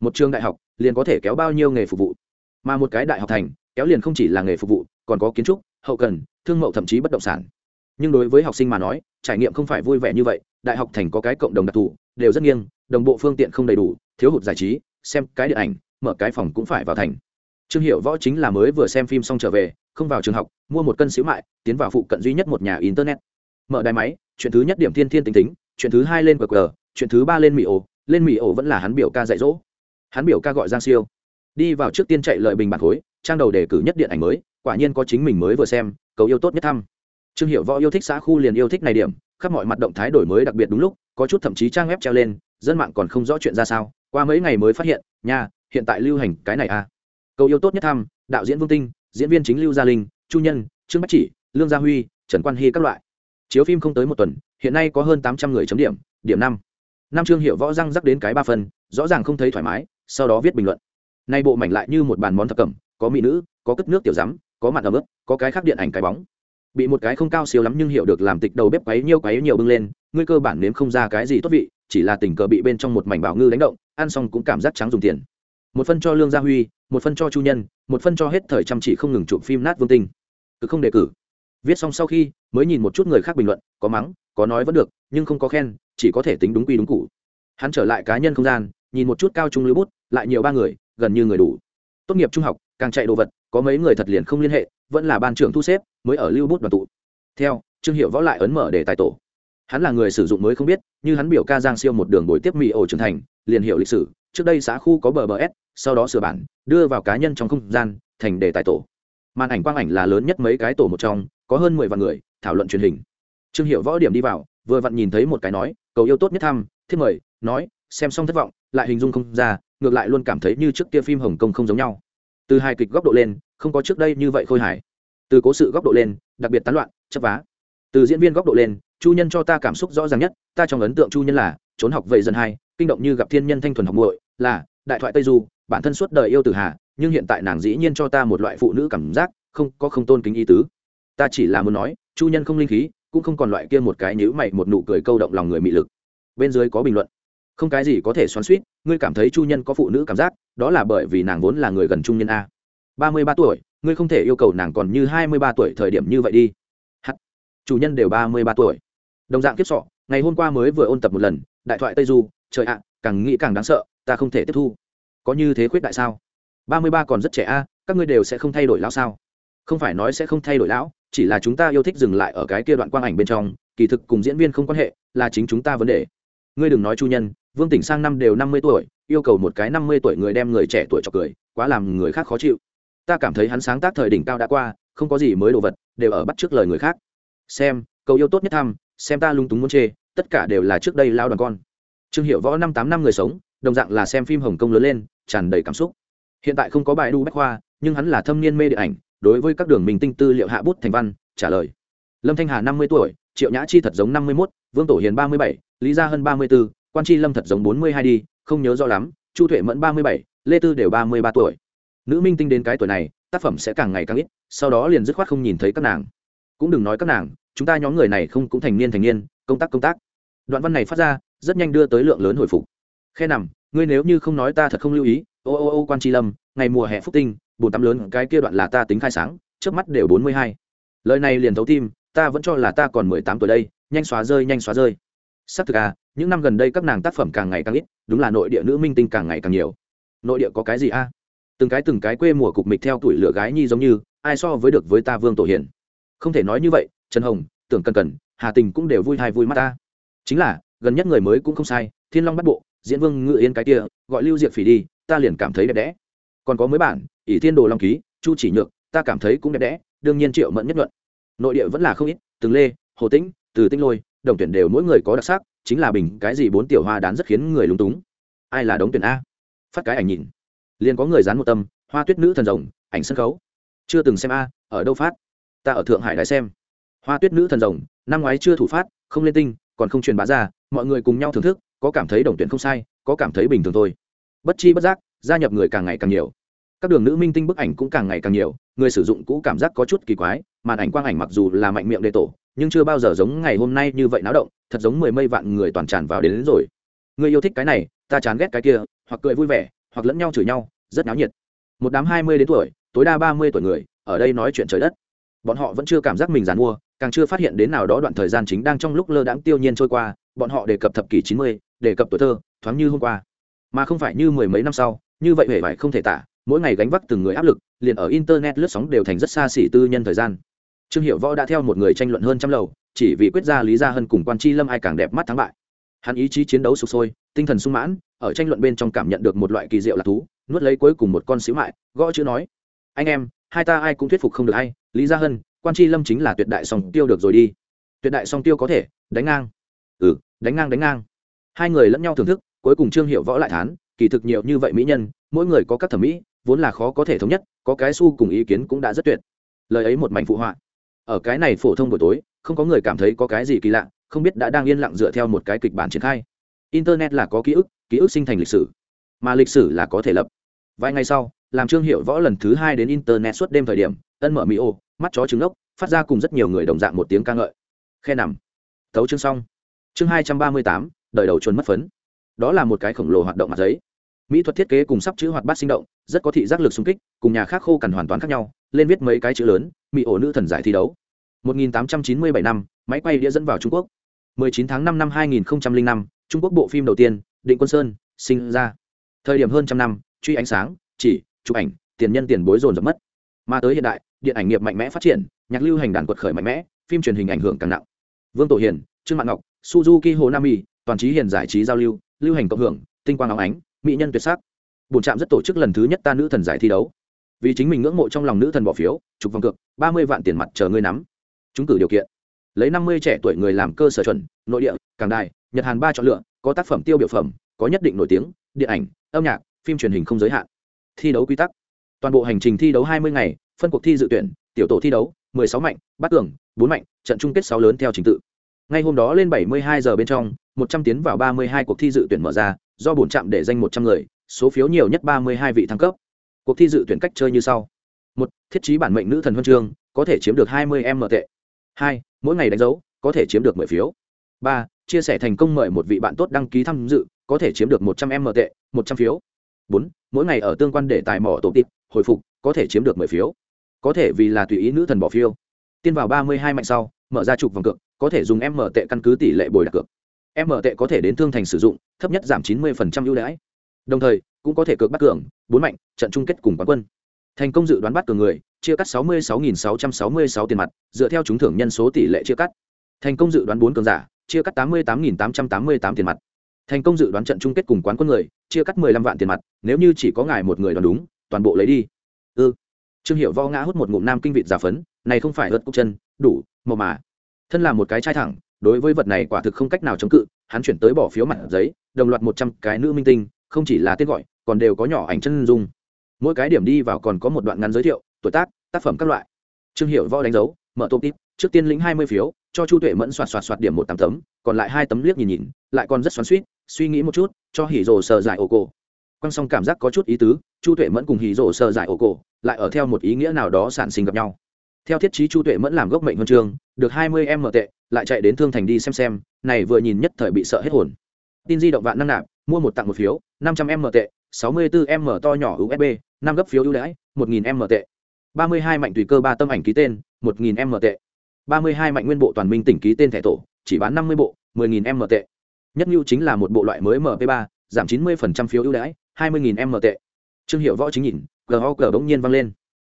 Một trường đại học, liền có thể kéo bao nhiêu nghề phục vụ. Mà một cái đại học thành, kéo liền không chỉ là nghề phục vụ, còn có kiến trúc, hậu cần, thương mậu thậm chí bất động sản. Nhưng đối với học sinh mà nói, trải nghiệm không phải vui vẻ như vậy, đại học thành có cái cộng đồng đặc thù, đều rất nghiêng, đồng bộ phương tiện không đầy đủ, thiếu hụt giải trí, xem cái điện ảnh, mở cái phòng cũng phải vào thành trương hiệu võ chính là mới vừa xem phim xong trở về, không vào trường học, mua một cân xíu mại, tiến vào phụ cận duy nhất một nhà internet. Mở đài máy, chuyện thứ nhất điểm thiên thiên tính tính, chuyện thứ hai lên qr chuyện thứ ba lên mỹ ổ, lên mỹ ổ vẫn là hắn biểu ca dạy dỗ. Hắn biểu ca gọi giang siêu. Đi vào trước tiên chạy lợi bình bản khối trang đầu đề cử nhất điện ảnh mới, quả nhiên có chính mình mới vừa xem, cầu yêu tốt nhất thăm. Trương hiệu võ yêu thích xã khu liền yêu thích này điểm, khắp mọi mặt động thái đổi mới đặc biệt đúng lúc, có chút thậm chí trang web treo lên, dân mạng còn không rõ chuyện ra sao, qua mấy ngày mới phát hiện, nha, hiện tại lưu hành cái này à cầu yêu tốt nhất thăm, đạo diễn vương tinh, diễn viên chính lưu gia linh, chu nhân, trương bách chỉ, lương gia huy, trần quan hy các loại. Chiếu phim không tới một tuần, hiện nay có hơn tám trăm người chấm điểm điểm năm. Năm trương hiệu võ răng rắc đến cái ba phần, rõ ràng không thấy thoải mái, sau đó viết bình luận. Nay bộ mảnh lại như một bàn món thập cẩm, có mỹ nữ, có cất nước tiểu rắm, có mặt ấm ướp có cái khác điện ảnh cái bóng. Bị một cái không cao siêu lắm nhưng hiểu được làm tịch đầu bếp quấy nhiêu quấy nhiều bưng lên, ngươi cơ bản nếm không ra cái gì tốt vị, chỉ là tình cờ bị bên trong một mảnh bảo ngư đánh động, ăn xong cũng cảm giác trắng dùng tiền. Một phân cho lương gia huy một phân cho chu nhân, một phân cho hết thời chăm chỉ không ngừng chụp phim nát vương tinh. Cứ không đề cử. Viết xong sau khi, mới nhìn một chút người khác bình luận, có mắng, có nói vẫn được, nhưng không có khen, chỉ có thể tính đúng quy đúng cụ hắn trở lại cá nhân không gian, nhìn một chút cao trung lưu bút, lại nhiều ba người, gần như người đủ. Tốt nghiệp trung học, càng chạy đồ vật, có mấy người thật liền không liên hệ, vẫn là ban trưởng thu xếp, mới ở lưu bút đoàn tụ. Theo, trương hiệu võ lại ấn mở để tài tổ. Hắn là người sử dụng mới không biết, như hắn biểu ca giang siêu một đường buổi tiếp mỹ ổ trưởng thành, liền hiệu lịch sử, trước đây xã khu có bờ bờ s sau đó sửa bản, đưa vào cá nhân trong không gian, thành đề tài tổ. Màn ảnh quang ảnh là lớn nhất mấy cái tổ một trong, có hơn mười vạn người, thảo luận truyền hình. Trương hiệu võ điểm đi vào, vừa vặn nhìn thấy một cái nói, cầu yêu tốt nhất thăm, thiết mời. Nói, xem xong thất vọng, lại hình dung không ra, ngược lại luôn cảm thấy như trước kia phim hồng kông không giống nhau. Từ hai kịch góc độ lên, không có trước đây như vậy khôi hài. Từ cố sự góc độ lên, đặc biệt tán loạn, chấp vá. Từ diễn viên góc độ lên, chu nhân cho ta cảm xúc rõ ràng nhất, ta trong ấn tượng chu nhân là, trốn học vậy dần hai, kinh động như gặp thiên nhân thanh thuần học muội, là, đại thoại tây du bản thân suốt đời yêu tử hà, nhưng hiện tại nàng dĩ nhiên cho ta một loại phụ nữ cảm giác, không, có không tôn kính ý tứ. Ta chỉ là muốn nói, chu nhân không linh khí, cũng không còn loại kia một cái nhữ mày, một nụ cười câu động lòng người mị lực. Bên dưới có bình luận. Không cái gì có thể xoắn suýt ngươi cảm thấy chu nhân có phụ nữ cảm giác, đó là bởi vì nàng vốn là người gần trung nhân a. Ba mươi ba tuổi, ngươi không thể yêu cầu nàng còn như hai mươi ba tuổi thời điểm như vậy đi. H chủ nhân đều ba mươi ba tuổi. Đồng dạng kiếp sọ, ngày hôm qua mới vừa ôn tập một lần, đại thoại tây du, trời ạ, càng nghĩ càng đáng sợ, ta không thể tiếp thu có như thế khuyết đại sao? Ba mươi ba còn rất trẻ a, các ngươi đều sẽ không thay đổi lão sao? Không phải nói sẽ không thay đổi lão, chỉ là chúng ta yêu thích dừng lại ở cái kia đoạn quang ảnh bên trong, kỳ thực cùng diễn viên không quan hệ, là chính chúng ta vấn đề. Ngươi đừng nói chu nhân, vương tỉnh sang năm đều năm mươi tuổi, yêu cầu một cái năm mươi tuổi người đem người trẻ tuổi cho cười, quá làm người khác khó chịu. Ta cảm thấy hắn sáng tác thời đỉnh cao đã qua, không có gì mới đồ vật, đều ở bắt trước lời người khác. Xem cầu yêu tốt nhất thăm, xem ta lung túng muốn chê, tất cả đều là trước đây lao đoàn con. Trương hiệu võ năm tám năm người sống, đồng dạng là xem phim hồng kông lớn lên tràn đầy cảm xúc. Hiện tại không có bài đu bách khoa, nhưng hắn là thâm niên mê điện ảnh, đối với các đường mình tinh tư liệu hạ bút thành văn, trả lời. Lâm thanh hà năm mươi tuổi, triệu nhã chi thật giống năm mươi mốt, vương tổ hiền ba mươi bảy, lý gia hơn ba mươi b ố quan tri lâm thật giống bốn mươi hai đi, không nhớ rõ lắm, chu thuệ mẫn ba mươi bảy, lê tư đều ba mươi ba tuổi. Nữ minh tinh đến cái tuổi này, tác phẩm sẽ càng ngày càng ít, sau đó liền dứt khoát không nhìn thấy các nàng. Cũng đừng nói các nàng, chúng ta nhóm người này không cũng thành niên thành niên, công tác công tác. Đoạn văn này phát ra, rất nhanh đưa tới lượng lớn hồi phục. Khe nằm ngươi nếu như không nói ta thật không lưu ý, ô ô ô quan tri lâm, ngày mùa hè phúc tinh, bùn tắm lớn, cái kia đoạn là ta tính khai sáng, trước mắt đều bốn mươi hai. Lời này liền thấu tim, ta vẫn cho là ta còn mười tám tuổi đây, nhanh xóa rơi, nhanh xóa rơi. Xác thực à những năm gần đây các nàng tác phẩm càng ngày càng ít, đúng là nội địa nữ minh tinh càng ngày càng nhiều. Nội địa có cái gì a từng cái từng cái quê mùa cục mịch theo tuổi lửa gái nhi giống như, ai so với được với ta vương tổ hiền? Không thể nói như vậy, trần hồng, tưởng cần cần, hà tình cũng đều vui hay vui mắt ta. Chính là, gần nhất người mới cũng không sai, thiên long bắt bộ diễn vương ngự yên cái kia, gọi lưu diệp phỉ đi, ta liền cảm thấy đẹp đẽ. Còn có mới bản, ỷ thiên đồ long ký, chu chỉ nhược, ta cảm thấy cũng đẹp đẽ, đương nhiên triệu mẫn nhất luận nội địa vẫn là không ít, từng lê, hồ tĩnh, từ tinh lôi, đồng tuyển đều mỗi người có đặc sắc, chính là bình cái gì bốn tiểu hoa đán rất khiến người lúng túng. Ai là đống tuyển a? Phát cái ảnh nhìn. Liền có người dán một tâm hoa tuyết nữ thần rồng, ảnh sân khấu. Chưa từng xem a, ở đâu phát? Ta ở thượng hải đã xem. Hoa tuyết nữ thần rồng, năm ngoái chưa thủ phát, không lên tinh, còn không truyền bá ra, mọi người cùng nhau thưởng thức có cảm thấy đồng tuyển không sai có cảm thấy bình thường thôi. Bất chi bất giác gia nhập người càng ngày càng nhiều. Các đường nữ minh tinh bức ảnh cũng càng ngày càng nhiều người sử dụng cũ cảm giác có chút kỳ quái màn ảnh quang ảnh mặc dù là mạnh miệng đề tổ nhưng chưa bao giờ giống ngày hôm nay như vậy náo động thật giống mười mây vạn người toàn tràn vào đến, đến rồi. Người yêu thích cái này ta chán ghét cái kia hoặc cười vui vẻ hoặc lẫn nhau chửi nhau rất náo nhiệt. Một đám hai mươi đến tuổi tối đa ba mươi tuổi người ở đây nói chuyện trời đất. Bọn họ vẫn chưa cảm giác mình dàn mua càng chưa phát hiện đến nào đó đoạn thời gian chính đang trong lúc lơ đãng tiêu nhiên trôi qua bọn họ đề cập thập kỷ chín mươi đề cập tuổi thơ, thoáng như hôm qua. Mà không phải như mười mấy năm sau, như vậy hề phải không thể tả, mỗi ngày gánh vác từng người áp lực, liền ở internet lướt sóng đều thành rất xa xỉ tư nhân thời gian. Trương hiệu võ đã theo một người tranh luận hơn trăm lầu, chỉ vì quyết ra lý gia hân cùng quan tri lâm ai càng đẹp mắt thắng bại. Hắn ý chí chiến đấu sụp sôi, tinh thần sung mãn, ở tranh luận bên trong cảm nhận được một loại kỳ diệu lạc thú, nuốt lấy cuối cùng một con xíu mại, gõ chữ nói, anh em, hai ta ai cũng thuyết phục không được ai lý gia hân, quan tri lâm chính là tuyệt đại song tiêu được rồi đi. Tuyệt đại song tiêu có thể, đánh ngang. Ừ đánh ngang đánh ngang hai người lẫn nhau thưởng thức, cuối cùng trương hiệu võ lại thán, kỳ thực nhiều như vậy mỹ nhân, mỗi người có các thẩm mỹ, vốn là khó có thể thống nhất, có cái su cùng ý kiến cũng đã rất tuyệt. Lời ấy một mảnh phụ họa. Ở cái này phổ thông buổi tối, không có người cảm thấy có cái gì kỳ lạ, không biết đã đang yên lặng dựa theo một cái kịch bản triển khai. Internet là có ký ức ký ức sinh thành lịch sử, mà lịch sử là có thể lập. Vài ngày sau, làm trương hiệu võ lần thứ hai đến internet suốt đêm thời điểm, ân mở mỹ ô, mắt chó trứng ốc, phát ra cùng rất nhiều người đồng dạng một tiếng ca ngợi. Khe nằm. Thấu chương xong. Chương hai trăm ba mươi tám đời đầu chuồn mất phấn. Đó là một cái khổng lồ hoạt động mặt giấy. Mỹ thuật thiết kế cùng sắp chữ hoạt bát sinh động, rất có thị giác lực xung kích, cùng nhà khác khô cằn hoàn toàn khác nhau, lên viết mấy cái chữ lớn, mỹ ổ nữ thần giải thi đấu. 1897 năm, máy quay đĩa dẫn vào trung quốc. 19 tháng 5 năm 2005 trung quốc bộ phim đầu tiên, định quân sơn, sinh ra. Thời điểm hơn trăm năm, truy ánh sáng, chỉ, chụp ảnh, tiền nhân tiền bối dồn dập mất. Mà tới hiện đại, điện ảnh nghiệp mạnh mẽ phát triển, nhạc lưu hành đàn quật khởi mạnh mẽ, phim truyền hình ảnh hưởng càng nặng. Vương tổ hiền, trương mạng ngọc, suzuki hồ nam y toàn trí hiền giải trí giao lưu lưu hành cộng hưởng, tinh quang óng ánh, mỹ nhân tuyệt sắc. Bổn trạm rất tổ chức lần thứ nhất ta nữ thần giải thi đấu. Vì chính mình ngưỡng mộ trong lòng nữ thần bỏ phiếu, chụp vòng cược, ba mươi vạn tiền mặt chờ ngươi nắm. Chúng cử điều kiện. Lấy năm mươi trẻ tuổi người làm cơ sở chuẩn, nội địa càng đài, nhật hàn ba chọn lựa, có tác phẩm tiêu biểu phẩm, có nhất định nổi tiếng, điện ảnh, âm nhạc, phim truyền hình không giới hạn. Thi đấu quy tắc. Toàn bộ hành trình thi đấu hai mươi ngày, phân cuộc thi dự tuyển, tiểu tổ thi đấu sáu mạnh, bắt cường bốn mạnh, trận chung kết sáu lớn theo trình tự. Ngay hôm đó lên bảy mươi hai giờ bên trong một trăm tiến vào ba mươi hai cuộc thi dự tuyển mở ra, do bổn trạm để danh một trăm người, số phiếu nhiều nhất ba mươi hai vị thăng cấp. Cuộc thi dự tuyển cách chơi như sau. Một, thiết trí bản mệnh nữ thần huân chương, có thể chiếm được hai mươi m tệ. Hai, mỗi ngày đánh dấu, có thể chiếm được mười phiếu. Ba, chia sẻ thành công mời một vị bạn tốt đăng ký tham dự, có thể chiếm được một trăm m tệ, một trăm phiếu. Bốn, mỗi ngày ở tương quan để tài mỏ tổ tịp, hồi phục, có thể chiếm được mười phiếu. Có thể vì là tùy ý nữ thần bỏ phiếu. Tiên vào ba mươi hai mạnh sau, mở ra trục vòng cược, có thể dùng m tệ căn cứ tỷ lệ bồi đặt cược m tệ có thể đến thương thành sử dụng, thấp nhất giảm chín mươi ưu đãi. Đồng thời, cũng có thể cược bắt cường, bốn mạnh, trận chung kết cùng quán quân. Thành công dự đoán bắt cường người, chia cắt sáu mươi sáu sáu trăm sáu mươi sáu tiền mặt, dựa theo trúng thưởng nhân số tỷ lệ chia cắt. Thành công dự đoán bốn cường giả, chia cắt tám mươi tám tám trăm tám mươi tám tiền mặt. Thành công dự đoán trận chung kết cùng quán quân người, chia cắt mười lăm vạn tiền mặt, nếu như chỉ có ngài một người đoán đúng, toàn bộ lấy đi. Ư. Ừ. trương hiệu vo ngã hút một ngụm nam kinh vịt giả phấn, này không phải ớt cúc chân, đủ màu mà. Thân là một cái trai thẳng đối với vật này quả thực không cách nào chống cự, hắn chuyển tới bỏ phiếu mặt giấy, đồng loạt một trăm cái nữ minh tinh, không chỉ là tên gọi, còn đều có nhỏ ảnh chân dung. Mỗi cái điểm đi vào còn có một đoạn ngắn giới thiệu, tuổi tác tác phẩm các loại. Trương hiệu võ đánh dấu, mở tô tít trước tiên lĩnh hai mươi phiếu, cho chu tuệ mẫn soạt soạt soạt điểm một tám tấm, còn lại hai tấm liếc nhìn nhìn, lại còn rất xoắn suýt suy nghĩ một chút, cho hỉ rồ sợ giải ô cổ. Quăng xong cảm giác có chút ý tứ, chu tuệ mẫn cùng hỉ rồ sợ giải ô cổ, lại ở theo một ý nghĩa nào đó sản sinh gặp nhau theo thiết chí chu tuệ mẫn làm gốc mệnh huân chương, được hai mươi em mở tệ, lại chạy đến thương thành đi xem xem, này vừa nhìn nhất thời bị sợ hết hồn. Tin di động vạn năng nạp, mua một tặng một phiếu, năm trăm em mở tệ, sáu mươi bốn mở to nhỏ usb năm gấp phiếu ưu đãi, một nghìn em mở tệ. ba mươi hai mạnh tùy cơ ba tâm ảnh ký tên, một nghìn em mở tệ. ba mươi hai mạnh nguyên bộ toàn minh tỉnh ký tên thẻ tổ, chỉ bán năm mươi bộ, mười nghìn em mở tệ. Nhất nhu chính là một bộ loại mới mp ba, giảm chín mươi phiếu ưu đãi, hai mươi nghìn em mở tệ. Trương hiệu võ chính nhìn gho gờ bỗng nhiên vang lên.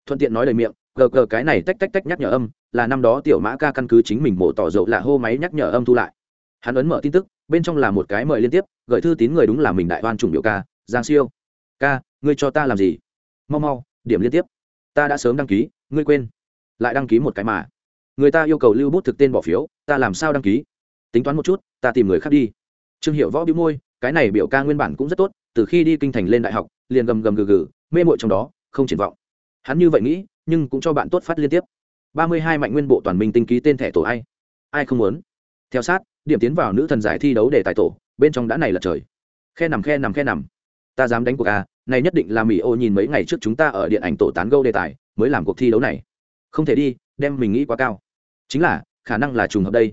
Thuận tiện nói lời miệng gờ gờ cái này tách tách tách nhắc nhở âm, là năm đó tiểu mã ca căn cứ chính mình mổ tỏ dậu là hô máy nhắc nhở âm thu lại. Hắn ấn mở tin tức, bên trong là một cái mời liên tiếp, gửi thư tín người đúng là mình đại oan chủng biểu ca, giang siêu. Ca, ngươi cho ta làm gì? Mau mau, điểm liên tiếp. Ta đã sớm đăng ký, ngươi quên. Lại đăng ký một cái mà. Người ta yêu cầu lưu bút thực tên bỏ phiếu, ta làm sao đăng ký? Tính toán một chút, ta tìm người khác đi. Trương hiệu võ bĩu môi, cái này biểu ca nguyên bản cũng rất tốt, từ khi đi kinh thành lên đại học, liền gầm gầm gừ gừ, mê mội trong đó, không triển vọng. Hắn như vậy nghĩ nhưng cũng cho bạn tốt phát liên tiếp. Ba mươi hai mạnh nguyên bộ toàn minh tinh ký tên thẻ tổ ai. Ai không muốn? Theo sát, điểm tiến vào nữ thần giải thi đấu để tài tổ, bên trong đã này là trời. Khe nằm khe nằm khe nằm. Ta dám đánh cuộc à này nhất định là mỹ ô nhìn mấy ngày trước chúng ta ở điện ảnh tổ tán gâu đề tài, mới làm cuộc thi đấu này. Không thể đi, đem mình nghĩ quá cao. Chính là, khả năng là trùng hợp đây.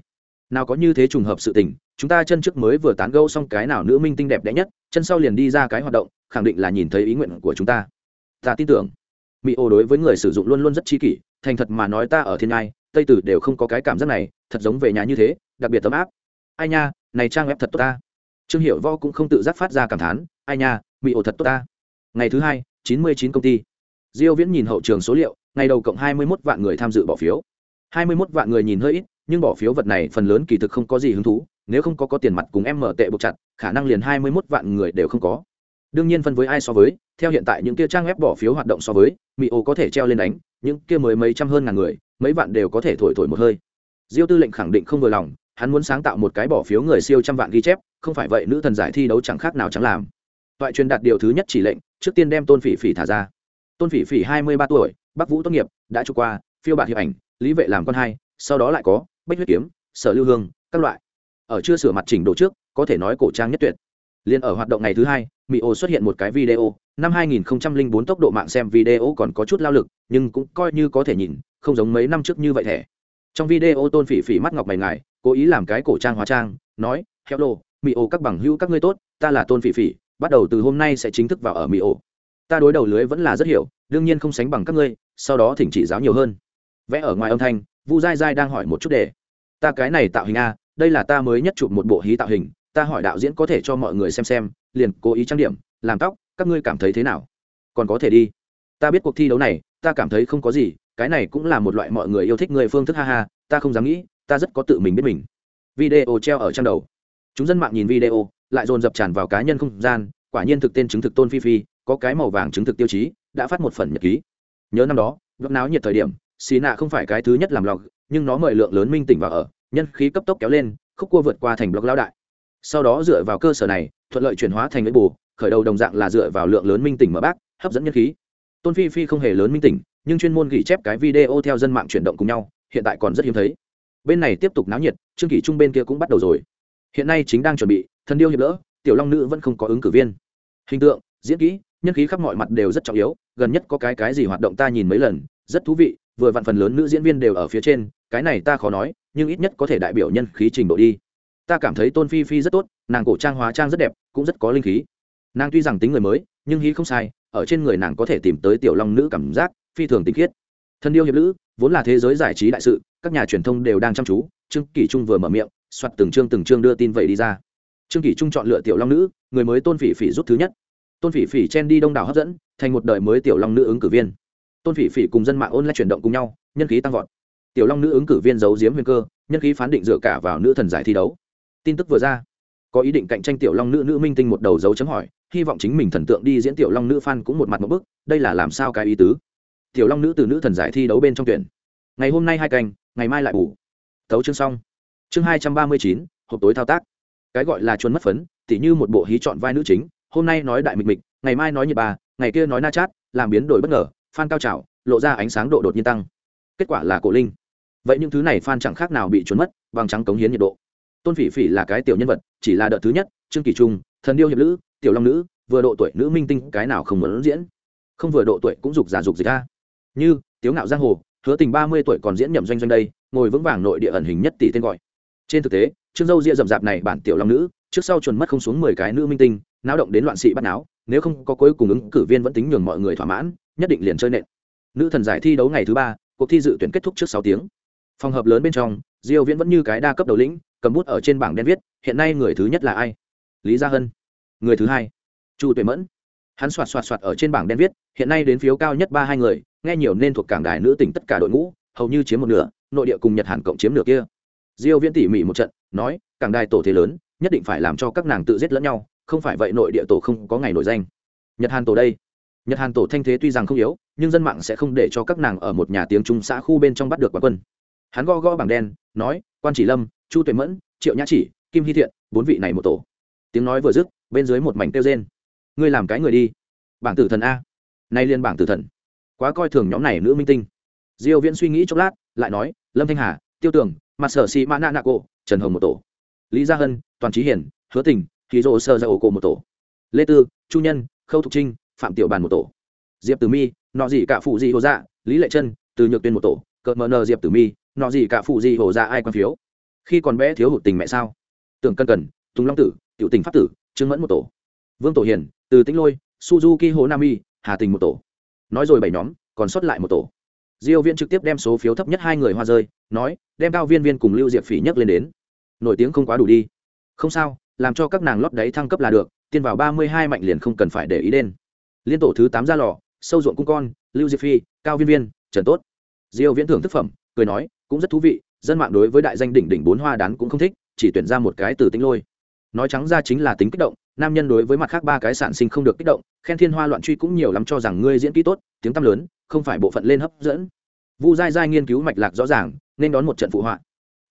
Nào có như thế trùng hợp sự tình, chúng ta chân trước mới vừa tán gâu xong cái nào nữ minh tinh đẹp đẽ nhất, chân sau liền đi ra cái hoạt động, khẳng định là nhìn thấy ý nguyện của chúng ta. Ta tin tưởng mỹ ô đối với người sử dụng luôn luôn rất chi kỷ, thành thật mà nói ta ở thiên ngai tây tử đều không có cái cảm giác này, thật giống về nhà như thế, đặc biệt tấm áp. Ai nha, này trang web thật tốt ta. Trương hiệu vo cũng không tự giác phát ra cảm thán, ai nha mỹ ô thật tốt ta. Ngày thứ hai, chín mươi chín công ty. Diêu viễn nhìn hậu trường số liệu, ngày đầu cộng hai mươi 21 vạn người tham dự bỏ phiếu. hai mươi 21 vạn người nhìn hơi ít, nhưng bỏ phiếu vật này phần lớn kỳ thực không có gì hứng thú, nếu không có có tiền mặt cùng em mở tệ buộc chặt, khả năng liền hai mươi 21 vạn người đều không có. Đương nhiên phân với ai so với theo hiện tại những kia trang web bỏ phiếu hoạt động so với mỹ ô có thể treo lên đánh, những kia mới mấy trăm hơn ngàn người, mấy vạn đều có thể thổi thổi một hơi. Diêu tư lệnh khẳng định không vừa lòng, hắn muốn sáng tạo một cái bỏ phiếu người siêu trăm vạn ghi chép, không phải vậy nữ thần giải thi đấu chẳng khác nào chẳng làm. Toại truyền đạt điều thứ nhất chỉ lệnh, trước tiên đem tôn phỉ phỉ thả ra. Tôn phỉ phỉ hai mươi ba tuổi, bắc vũ tốt nghiệp, đã trôi qua, phiêu bạt hiệp ảnh, lý vệ làm con hai, sau đó lại có, bách huyết kiếm, sở lưu hương, các loại. Ở chưa sửa mặt chỉnh độ trước, có thể nói cổ trang nhất tuyệt. Liền ở hoạt động ngày thứ hai mỹ ô xuất hiện một cái video năm 2004 tốc độ mạng xem video còn có chút lao lực, nhưng cũng coi như có thể nhìn, không giống mấy năm trước như vậy thẻ. Trong video tôn phỉ phỉ mắt ngọc mày ngài, cố ý làm cái cổ trang hóa trang, nói, hello mỹ ô các bằng hữu, các ngươi tốt, ta là tôn phỉ phỉ, bắt đầu từ hôm nay sẽ chính thức vào ở mỹ ổ. Ta đối đầu lưới vẫn là rất hiểu, đương nhiên không sánh bằng các ngươi, sau đó thỉnh chỉ giáo nhiều hơn. Vẽ ở ngoài âm thanh, vu dai dai đang hỏi một chút đề. Ta cái này tạo hình a, đây là ta mới nhất chụp một bộ hí tạo hình, ta hỏi đạo diễn có thể cho mọi người xem xem, liền cố ý trang điểm, làm tóc các ngươi cảm thấy thế nào? Còn có thể đi. Ta biết cuộc thi đấu này, ta cảm thấy không có gì, cái này cũng là một loại mọi người yêu thích người phương thức, ha ha, ta không dám nghĩ, ta rất có tự mình biết mình. Video treo ở trang đầu. Chúng dân mạng nhìn video, lại dồn dập tràn vào cá nhân không gian, quả nhiên thực tên chứng thực tôn phi phi, có cái màu vàng chứng thực tiêu chí, đã phát một phần nhật ký. Nhớ năm đó, lúc náo nhiệt thời điểm, xì nạ không phải cái thứ nhất làm log, nhưng nó mời lượng lớn minh tỉnh vào ở, nhân khí cấp tốc kéo lên, khúc cua vượt qua thành blog lão đại. Sau đó dựa vào cơ sở này, thuận lợi chuyển hóa thành lưỡi bù khởi đầu đồng dạng là dựa vào lượng lớn minh tỉnh mở bác, hấp dẫn nhân khí. Tôn phi phi không hề lớn minh tỉnh, nhưng chuyên môn ghi chép cái video theo dân mạng chuyển động cùng nhau, hiện tại còn rất hiếm thấy. Bên này tiếp tục náo nhiệt, trương kỷ trung bên kia cũng bắt đầu rồi. Hiện nay chính đang chuẩn bị thân điêu hiệp lỡ, tiểu long nữ vẫn không có ứng cử viên. Hình tượng, diễn kỹ, nhân khí khắp mọi mặt đều rất trọng yếu, gần nhất có cái cái gì hoạt động ta nhìn mấy lần, rất thú vị, vừa vặn phần lớn nữ diễn viên đều ở phía trên, cái này ta khó nói, nhưng ít nhất có thể đại biểu nhân khí trình độ đi. Ta cảm thấy tôn phi phi rất tốt, nàng cổ trang hóa trang rất đẹp, cũng rất có linh khí nàng tuy rằng tính người mới, nhưng hí không sai, ở trên người nàng có thể tìm tới tiểu long nữ cảm giác phi thường tinh khiết. Thân yêu hiệp nữ vốn là thế giới giải trí đại sự, các nhà truyền thông đều đang chăm chú, trương kỷ trung vừa mở miệng, soạt từng chương từng chương đưa tin vậy đi ra. Trương kỷ trung chọn lựa tiểu long nữ, người mới tôn phỉ phỉ rút thứ nhất. Tôn phỉ phỉ chen đi đông đảo hấp dẫn, thành một đời mới tiểu long nữ ứng cử viên. Tôn phỉ phỉ cùng dân mạng ôn lại chuyển động cùng nhau, nhân khí tăng vọt. Tiểu long nữ ứng cử viên giấu giếm huyền cơ, nhân khí phán định dựa cả vào nữ thần giải thi đấu. Tin tức vừa ra, có ý định cạnh tranh tiểu long nữ nữ minh tinh một đầu dấu chấm hỏi hy vọng chính mình thần tượng đi diễn tiểu long nữ fan cũng một mặt một bức, đây là làm sao cái ý tứ? Tiểu long nữ từ nữ thần giải thi đấu bên trong tuyển. Ngày hôm nay hai canh ngày mai lại bù. Thấu chương xong. Chương hai trăm ba mươi chín, hộp tối thao tác. Cái gọi là chuồn mất phấn, tỉ như một bộ hí chọn vai nữ chính, hôm nay nói đại mịch mịch, ngày mai nói nhật bà, ngày kia nói na chát, làm biến đổi bất ngờ, fan cao trào, lộ ra ánh sáng độ đột nhiên tăng. Kết quả là cổ linh. Vậy những thứ này fan chẳng khác nào bị trốn mất bằng trắng cống hiến nhiệt độ. Tôn phỉ phỉ là cái tiểu nhân vật, chỉ là đợt thứ nhất, trương kỳ trung, thần điêu hiệp nữ tiểu long nữ, vừa độ tuổi nữ minh tinh, cái nào không muốn diễn? Không vừa độ tuổi cũng dục giả dục dịch ra như, tiếu ngạo giang hồ, hứa tình ba mươi tuổi còn diễn nhậm doanh doanh đây, ngồi vững vàng nội địa ẩn hình nhất tỷ tên gọi. Trên thực tế, trương dâu ria rậm rạp này bản tiểu long nữ, trước sau chuẩn mất không xuống mười cái nữ minh tinh, náo động đến loạn sĩ bắt náo, nếu không có cuối cùng ứng cử viên vẫn tính nhường mọi người thỏa mãn, nhất định liền chơi nện. Nữ thần giải thi đấu ngày thứ ba, cuộc thi dự tuyển kết thúc trước sáu tiếng. Phòng hợp lớn bên trong, diêu viễn vẫn như cái đa cấp đầu lĩnh, cầm bút ở trên bảng đen viết, hiện nay người thứ nhất là ai? Lý gia hân người thứ hai, chu tuệ mẫn. Hắn soạt soạt soạt ở trên bảng đen viết, hiện nay đến phiếu cao nhất ba hai người, nghe nhiều nên thuộc cảng đài nữ tỉnh tất cả đội ngũ, hầu như chiếm một nửa, nội địa cùng nhật hàn cộng chiếm nửa kia. Diêu viễn tỉ mỉ một trận, nói, cảng đài tổ thế lớn, nhất định phải làm cho các nàng tự giết lẫn nhau, không phải vậy nội địa tổ không có ngày nổi danh. Nhật hàn tổ đây. Nhật hàn tổ thanh thế tuy rằng không yếu, nhưng dân mạng sẽ không để cho các nàng ở một nhà tiếng trung xã khu bên trong bắt được quán quân. Hắn go go bảng đen, nói, quan chỉ lâm, chu tuệ mẫn, triệu nhã chỉ, kim hy thiện, bốn vị này một tổ. Tiếng nói vừa dứt bên dưới một mảnh kêu rên. Ngươi làm cái người đi. Bảng tử thần a. Nay liên bảng tử thần. Quá coi thường nhóm này nữ minh tinh. Diêu viễn suy nghĩ chốc lát, lại nói, lâm thanh hà, tiêu tường mặt sở sĩ mã nạ nạ cổ, trần hồng một tổ. Lý gia hân, toàn trí hiển, hứa tình khí rô sơ ra ổ cổ một tổ. Lê tư, chu nhân, khâu thục trinh, phạm tiểu bàn một tổ. Diệp tử mi, nọ gì cả phụ gì hồ dạ lý lệ chân từ nhược tuyên một tổ. Cợt mờ nờ diệp tử mi, nọ gì cả phụ gì hồ dạ ai quan phiếu? Khi còn bé thiếu hụt tình mẹ sao? Tưởng cân cần tùng long tử, tiểu tình pháp tử trương mẫn một tổ. Vương tổ hiền, từ tĩnh lôi, suzuki hồ nam y hà tình một tổ. Nói rồi bảy nhóm, còn sót lại một tổ. Diêu viên trực tiếp đem số phiếu thấp nhất hai người hoa rơi, nói, đem cao viên viên cùng lưu diệp phỉ nhấc lên đến. Nổi tiếng không quá đủ đi. Không sao, làm cho các nàng lót đáy thăng cấp là được, tiên vào ba mươi hai mạnh liền không cần phải để ý đến. Liên tổ thứ tám ra lò, sâu ruộng cung con, lưu diệp phi cao viên viên, trần tốt. Diêu viễn thưởng thức phẩm, cười nói, cũng rất thú vị, dân mạng đối với đại danh đỉnh đỉnh bốn hoa đán cũng không thích, chỉ tuyển ra một cái từ tính lôi nói trắng ra chính là tính kích động, nam nhân đối với mặt khác ba cái sản sinh không được kích động, khen thiên hoa loạn truy cũng nhiều lắm cho rằng ngươi diễn kỹ tốt, tiếng tăm lớn, không phải bộ phận lên hấp dẫn. Vu dai dai nghiên cứu mạch lạc rõ ràng, nên đón một trận phụ họa.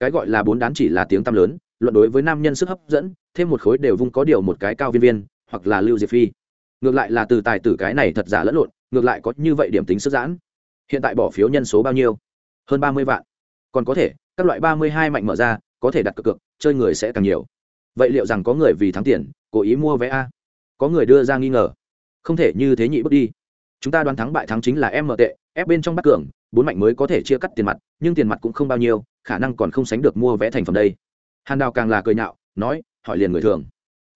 Cái gọi là bốn đán chỉ là tiếng tăm lớn, luận đối với nam nhân sức hấp dẫn, thêm một khối đều vung có điều một cái cao viên viên, hoặc là lưu diệp phi. Ngược lại là từ tài tử cái này thật giả lẫn lộn, ngược lại có như vậy điểm tính sức giãn. Hiện tại bỏ phiếu nhân số bao nhiêu? Hơn ba mươi vạn. Còn có thể, các loại ba mươi hai mạnh mở ra, có thể đặt cược cược, chơi người sẽ càng nhiều vậy liệu rằng có người vì thắng tiền, cố ý mua vé a? Có người đưa ra nghi ngờ. Không thể như thế nhị bước đi. Chúng ta đoán thắng bại thắng chính là em mở tệ, ép bên trong bắt cường, bốn mạnh mới có thể chia cắt tiền mặt, nhưng tiền mặt cũng không bao nhiêu, khả năng còn không sánh được mua vé thành phẩm đây. Hàn đào càng là cười nhạo, nói, hỏi liền người thường.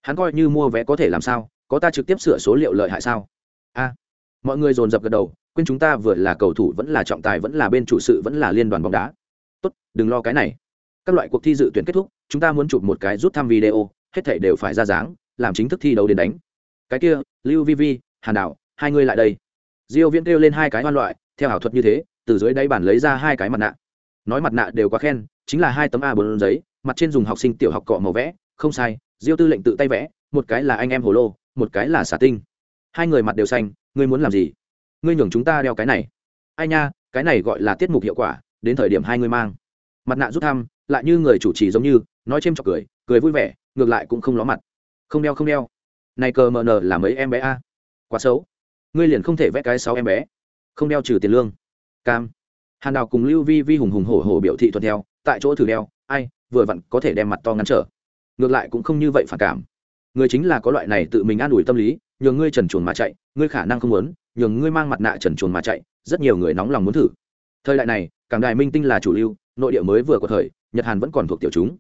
Hắn coi như mua vé có thể làm sao, có ta trực tiếp sửa số liệu lợi hại sao? A. Mọi người dồn dập gật đầu, quên chúng ta vừa là cầu thủ vẫn là trọng tài, vẫn là bên chủ sự, vẫn là liên đoàn bóng đá. Tốt, đừng lo cái này các loại cuộc thi dự tuyển kết thúc chúng ta muốn chụp một cái rút thăm video hết thảy đều phải ra dáng làm chính thức thi đấu đến đánh. Cái kia lưu vi vi hàn Đảo, hai người lại đây. Diêu viễn kêu lên hai cái hoan loại theo ảo thuật như thế từ dưới đáy bản lấy ra hai cái mặt nạ. Nói mặt nạ đều quá khen chính là hai tấm a4 giấy mặt trên dùng học sinh tiểu học cọ màu vẽ không sai diêu tư lệnh tự tay vẽ một cái là anh em hồ lô một cái là xà tinh. Hai người mặt đều xanh ngươi muốn làm gì? Ngươi nhường chúng ta đeo cái này. Ai nha cái này gọi là tiết mục hiệu quả đến thời điểm hai người mang. Mặt nạ rút thăm lại như người chủ trì giống như, nói chêm chọc cười cười vui vẻ, ngược lại cũng không ló mặt. Không đeo không đeo. Này cờ mờ nờ là mấy em bé a? Quá xấu. Ngươi liền không thể vẽ cái sáu em bé. Không đeo trừ tiền lương. Cam. Hàn đào cùng lưu vi vi hùng hùng hổ hổ biểu thị thuận theo, tại chỗ thử đeo, ai, vừa vặn có thể đem mặt to ngăn trở. Ngược lại cũng không như vậy phản cảm. Người chính là có loại này tự mình an ủi tâm lý, nhường ngươi trần chuồn mà chạy, ngươi khả năng không muốn, nhường ngươi mang mặt nạ trần chuồn mà chạy, rất nhiều người nóng lòng muốn thử. Thời đại này, cảng đài minh tinh là chủ lưu, nội địa mới vừa có thời nhật hàn vẫn còn thuộc tiểu chúng.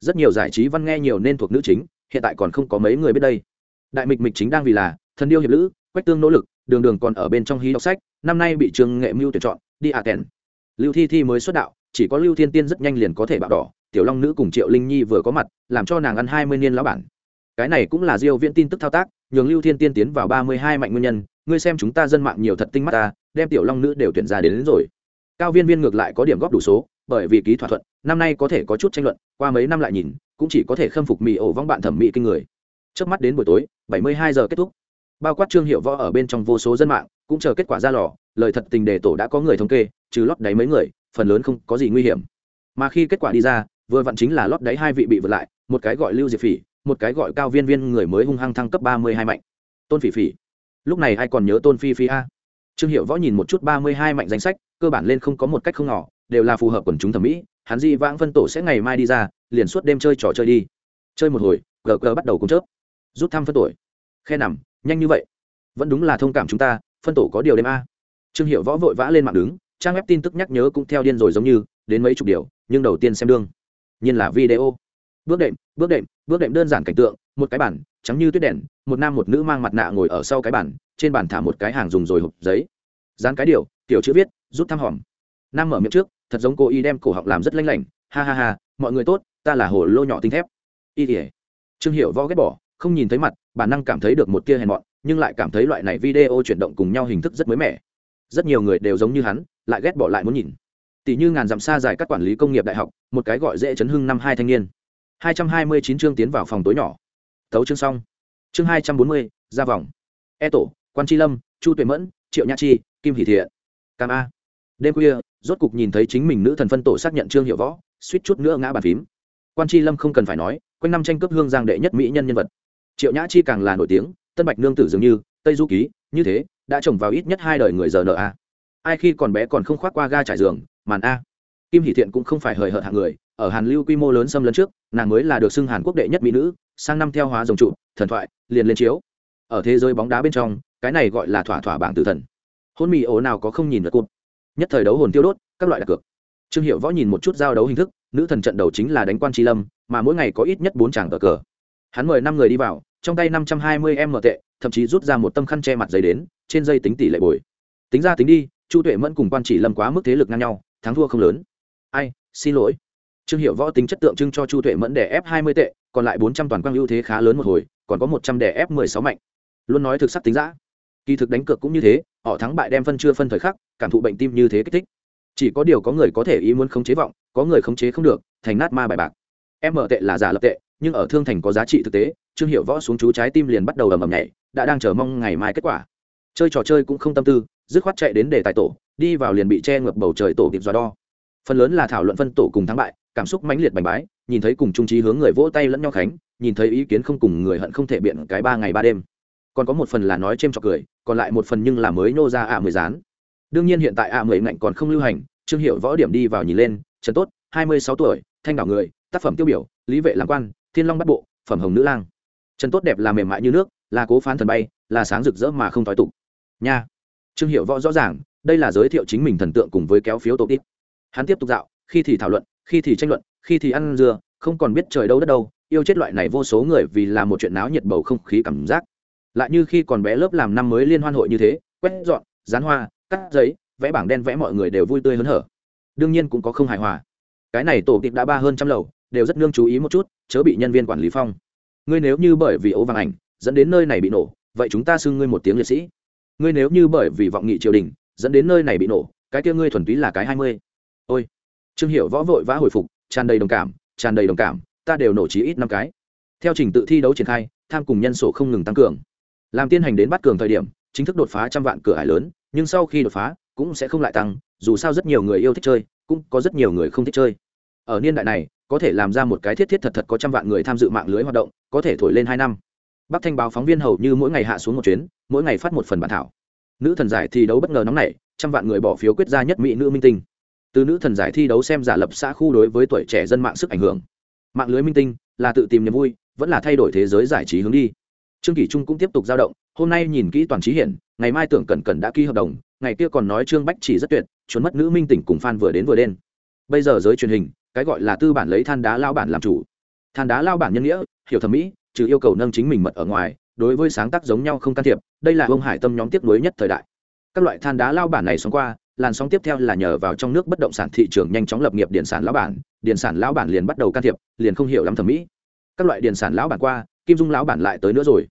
Rất nhiều giải trí văn nghe nhiều nên thuộc nữ chính hiện tại còn không có mấy người biết đây. Đại mịch mịch chính đang vì là thần điêu hiệp lữ quách tương nỗ lực đường đường còn ở bên trong hí đọc sách năm nay bị trường nghệ mưu tuyển chọn đi à kèn lưu thi thi mới xuất đạo chỉ có lưu thiên tiên rất nhanh liền có thể bạo đỏ tiểu long nữ cùng triệu linh nhi vừa có mặt làm cho nàng ăn hai mươi niên lão bản. Cái này cũng là diêu viễn tin tức thao tác nhường lưu thiên tiên tiến vào ba mươi hai mạnh nguyên nhân ngươi xem chúng ta dân mạng nhiều thật tinh mắt ta đem tiểu long nữ đều tuyển ra đến, đến rồi. Cao viên viên ngược lại có điểm góp đủ số bởi vì ký thỏa thuận, năm nay có thể có chút tranh luận, qua mấy năm lại nhìn, cũng chỉ có thể khâm phục mỹ ổ vong bạn thẩm mỹ kinh người. Trước mắt đến buổi tối 72 giờ kết thúc. Bao quát trương hiệu võ ở bên trong vô số dân mạng, cũng chờ kết quả ra lò, lời thật tình đề tổ đã có người thống kê, trừ lót đáy mấy người, phần lớn không có gì nguy hiểm. Mà khi kết quả đi ra, vừa vặn chính là lót đáy hai vị bị vượt lại, một cái gọi lưu diệp phỉ, một cái gọi cao viên viên người mới hung hăng thăng cấp ba mươi hai mạnh. Tôn phỉ phỉ. Lúc này ai còn nhớ tôn phi phi a? Trương hiệu võ nhìn một chút ba mươi hai mạnh danh sách, cơ bản lên không có một cách không ngỏ đều là phù hợp quần chúng thẩm mỹ, hắn di vãng phân tổ sẽ ngày mai đi ra, liền suốt đêm chơi trò chơi đi. Chơi một hồi, gờ gờ bắt đầu cùng chớp. Rút thăm phân tuổi khe nằm, nhanh như vậy. Vẫn đúng là thông cảm chúng ta phân tổ có điều đêm a. Trương hiệu võ vội vã lên mạng đứng, trang web tin tức nhắc nhớ cũng theo điên rồi giống như, đến mấy chục điều, nhưng đầu tiên xem đương. Nhiên là video. Bước đệm bước đệm bước đệm đơn giản cảnh tượng, một cái bản trắng như tuyết đèn, một nam một nữ mang mặt nạ ngồi ở sau cái bản trên bàn thả một cái hàng dùng rồi hộp giấy. Dán cái điều tiểu chữ viết, rút thăm hòm. Nam mở miệng trước thật giống cô y đem cổ họng làm rất lanh lảnh. Ha ha ha, mọi người tốt, ta là hồ lô nhỏ tinh thép. Y tỉa trương hiệu võ ghét bỏ, không nhìn thấy mặt, bản năng cảm thấy được một tia hèn mọn, nhưng lại cảm thấy loại này video chuyển động cùng nhau hình thức rất mới mẻ. Rất nhiều người đều giống như hắn, lại ghét bỏ lại muốn nhìn. Tỷ như ngàn dặm xa dài các quản lý công nghiệp đại học, một cái gọi dễ chấn hưng năm hai thanh niên. Hai trăm hai mươi chín chương tiến vào phòng tối nhỏ. Thấu chương xong. Chương hai trăm bốn mươi, ra vòng. E tổ quan tri lâm, chu tuệ mẫn, triệu nhã chi, kim hỷ thiện. Cam a. Đêm khuya rốt cục nhìn thấy chính mình nữ thần phân tổ xác nhận trương hiệu võ, suýt chút nữa ngã bàn phím. Quan tri lâm không cần phải nói, quanh năm tranh cướp hương giang đệ nhất mỹ nhân nhân vật. Triệu nhã chi càng là nổi tiếng, tân bạch nương tử dường như, tây du ký, như thế, đã trồng vào ít nhất hai đời người giờ nợ a. Ai khi còn bé còn không khoác qua ga trải giường, màn a. Kim hỷ thiện cũng không phải hời hợt hạng người, ở hàn lưu quy mô lớn xâm lấn trước, nàng mới là được xưng hàn quốc đệ nhất mỹ nữ, sang năm theo hóa dòng trụ, thần thoại, liền lên chiếu. Ở thế giới bóng đá bên trong, cái này gọi là thỏa thỏa bảng tử thần. Hôn mỹ ổ nào có không nhìn được cụt nhất thời đấu hồn tiêu đốt, các loại đặt cược. Trương hiệu võ nhìn một chút giao đấu hình thức, nữ thần trận đầu chính là đánh quan tri lâm, mà mỗi ngày có ít nhất bốn chàng cờ cờ. Hắn mời năm người đi vào, trong tay năm trăm hai mươi m tệ, thậm chí rút ra một tâm khăn che mặt giấy đến, trên dây tính tỷ lệ bồi. Tính ra tính đi, chu tuệ mẫn cùng quan chỉ lâm quá mức thế lực ngang nhau, thắng thua không lớn. Ai, xin lỗi. Trương hiệu võ tính chất tượng trưng cho chu tuệ mẫn đẻ ép hai mươi tệ, còn lại bốn trăm toàn quang ưu thế khá lớn một hồi, còn có một trăm để ép mười sáu mạnh. Luôn nói thực sắc tính giã kỳ thực đánh cược cũng như thế, họ thắng bại đem phân chưa phân thời khắc, cảm thụ bệnh tim như thế kích thích. Chỉ có điều có người có thể ý muốn khống chế vọng, có người khống chế không được, thành nát ma bài bạc. Em mở tệ là giả lập tệ, nhưng ở thương thành có giá trị thực tế, trương hiệu võ xuống chú trái tim liền bắt đầu ầm ầm nhảy, đã đang chờ mong ngày mai kết quả. Chơi trò chơi cũng không tâm tư, dứt khoát chạy đến để tài tổ, đi vào liền bị che ngập bầu trời tổ kịp do đo. Phần lớn là thảo luận phân tổ cùng thắng bại, cảm xúc mãnh liệt bành bái, nhìn thấy cùng trung trí hướng người vỗ tay lẫn nhau khánh, nhìn thấy ý kiến không cùng người hận không thể biện cái ba ngày ba đêm còn có một phần là nói c h cười, còn lại một phần nhưng là mới nô ra ạ mười rán đương nhiên hiện tại ạ mười ngạnh còn không lưu hành, trương hiệu võ điểm đi vào nhìn lên, trần tốt, hai mươi sáu tuổi, thanh đảo người, tác phẩm tiêu biểu, lý vệ làm quan, thiên long bắt bộ, phẩm hồng nữ lang. Trần tốt đẹp là mềm mại như nước, là cố phán thần bay, là sáng rực rỡ mà không thói tục. Nha. Trương hiệu võ rõ ràng, đây là giới thiệu chính mình thần tượng cùng với kéo phiếu tổ tít hắn tiếp tục dạo, khi thì thảo luận, khi thì tranh luận, khi thì ăn dưa, không còn biết trời đâu đất đâu, yêu chết loại này vô số người vì là một chuyện náo nhiệt bầu không khí cảm giác lại như khi còn bé lớp làm năm mới liên hoan hội như thế, quét dọn, dán hoa, cắt giấy, vẽ bảng đen vẽ mọi người đều vui tươi hớn hở. Đương nhiên cũng có không hài hòa. Cái này tổ tiệc đã ba hơn trăm lầu, đều rất nương chú ý một chút, chớ bị nhân viên quản lý phong. Ngươi nếu như bởi vì ấu vàng ảnh, dẫn đến nơi này bị nổ, vậy chúng ta xưng ngươi một tiếng liệt sĩ. Ngươi nếu như bởi vì vọng nghị triều đình, dẫn đến nơi này bị nổ, cái kia ngươi thuần túy là cái hai mươi. Ôi. Trương hiệu võ vội vã hồi phục, tràn đầy đồng cảm, tràn đầy đồng cảm, ta đều nổ chí ít năm cái. Theo trình tự thi đấu triển khai, tham cùng nhân số không ngừng tăng cường làm tiên hành đến bắt cường thời điểm, chính thức đột phá trăm vạn cửa hải lớn, nhưng sau khi đột phá, cũng sẽ không lại tăng, dù sao rất nhiều người yêu thích chơi, cũng có rất nhiều người không thích chơi. Ở niên đại này, có thể làm ra một cái thiết thiết thật thật có trăm vạn người tham dự mạng lưới hoạt động, có thể thổi lên hai năm. Bắc thanh báo phóng viên hầu như mỗi ngày hạ xuống một chuyến, mỗi ngày phát một phần bản thảo. Nữ thần giải thi đấu bất ngờ nóng nảy, trăm vạn người bỏ phiếu quyết ra nhất mỹ nữ minh tinh. Từ nữ thần giải thi đấu xem giả lập xã khu đối với tuổi trẻ dân mạng sức ảnh hưởng. Mạng lưới minh tinh là tự tìm niềm vui, vẫn là thay đổi thế giới giải trí hướng đi trương kỷ trung cũng tiếp tục giao động, hôm nay nhìn kỹ toàn trí hiển, ngày mai tưởng cẩn cẩn đã ký hợp đồng, ngày kia còn nói trương bách chỉ rất tuyệt trốn mất nữ minh tỉnh cùng phan vừa đến vừa đen. Bây giờ giới truyền hình, cái gọi là tư bản lấy than đá lao bản làm chủ. Than đá lao bản nhân nghĩa, hiểu thẩm mỹ, trừ yêu cầu nâng chính mình mật ở ngoài, đối với sáng tác giống nhau không can thiệp, đây là ông hải tâm nhóm tiếp nối nhất thời đại. Các loại than đá lao bản này xong qua, làn sóng tiếp theo là nhờ vào trong nước bất động sản thị trường nhanh chóng lập nghiệp điện sản lão bản, điện sản lão bản liền bắt đầu can thiệp, liền không hiểu lắm thẩm mỹ. Các loại điện sản lão bản qua kim dung lão bản lại tới nữa rồi.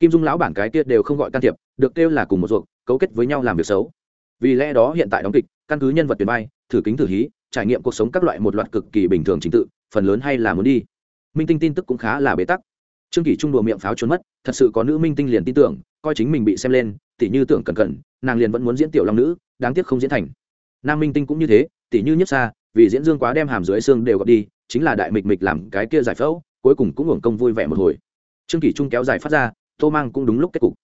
Kim dung lão bản cái kia đều không gọi can thiệp, được kêu là cùng một ruột, cấu kết với nhau làm việc xấu. Vì lẽ đó hiện tại đóng kịch, căn cứ nhân vật tuyển bay thử kính thử hí, trải nghiệm cuộc sống các loại một loạt cực kỳ bình thường trình tự, phần lớn hay là muốn đi. Minh tinh tin tức cũng khá là bế tắc. Trương kỷ trung đùa miệng pháo trốn mất, thật sự có nữ minh tinh liền tin tưởng, coi chính mình bị xem lên, tỉ như tưởng cẩn cẩn, nàng liền vẫn muốn diễn tiểu long nữ, đáng tiếc không diễn thành. Nam minh tinh cũng như thế, tỉ như nhất xa, vì diễn dương quá đem hàm dưới xương đều gọt đi, chính là đại mịch mịch làm cái kia giải phẫu, cuối cùng cũng hưởng công vui vẻ một hồi trương kỷ trung kéo dài phát ra, tô mang cũng đúng lúc kết cục.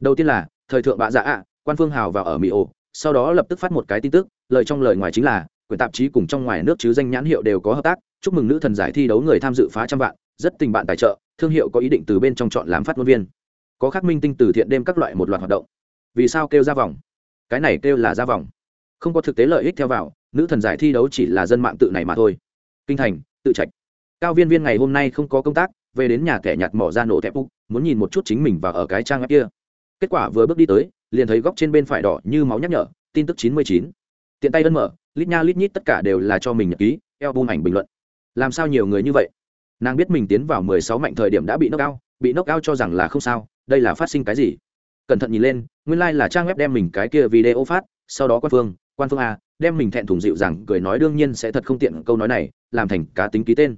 Đầu tiên là, thời thượng bạ dạ ạ, quan phương hào vào ở mỹ ổ, sau đó lập tức phát một cái tin tức, lời trong lời ngoài chính là, quyển tạp chí cùng trong ngoài nước chứ danh nhãn hiệu đều có hợp tác, chúc mừng nữ thần giải thi đấu người tham dự phá trăm vạn, rất tình bạn tài trợ, thương hiệu có ý định từ bên trong chọn làm phát ngôn viên. Có khắc minh tinh từ thiện đêm các loại một loạt hoạt động. Vì sao kêu ra vòng? Cái này kêu là ra vòng. Không có thực tế lợi ích theo vào, nữ thần giải thi đấu chỉ là dân mạng tự này mà thôi. Kinh thành, tự trạch. Cao viên viên ngày hôm nay không có công tác về đến nhà kẻ nhặt mỏ ra nổ tẹp úc, muốn nhìn một chút chính mình và ở cái trang web kia. Kết quả vừa bước đi tới, liền thấy góc trên bên phải đỏ như máu nhắc nhở, tin tức chín mươi chín. Tiện tay đơn mở, lít nha lít nhít tất cả đều là cho mình nhật ký eo bung ảnh bình luận. Làm sao nhiều người như vậy? Nàng biết mình tiến vào mười sáu mạnh thời điểm đã bị nốc cao bị nốc cao cho rằng là không sao, đây là phát sinh cái gì? Cẩn thận nhìn lên, nguyên lai、like、là trang web đem mình cái kia video phát, sau đó quan phương quan phương a, đem mình thẹn thùng dịu rằng cười nói đương nhiên sẽ thật không tiện câu nói này, làm thành cá tính ký tên.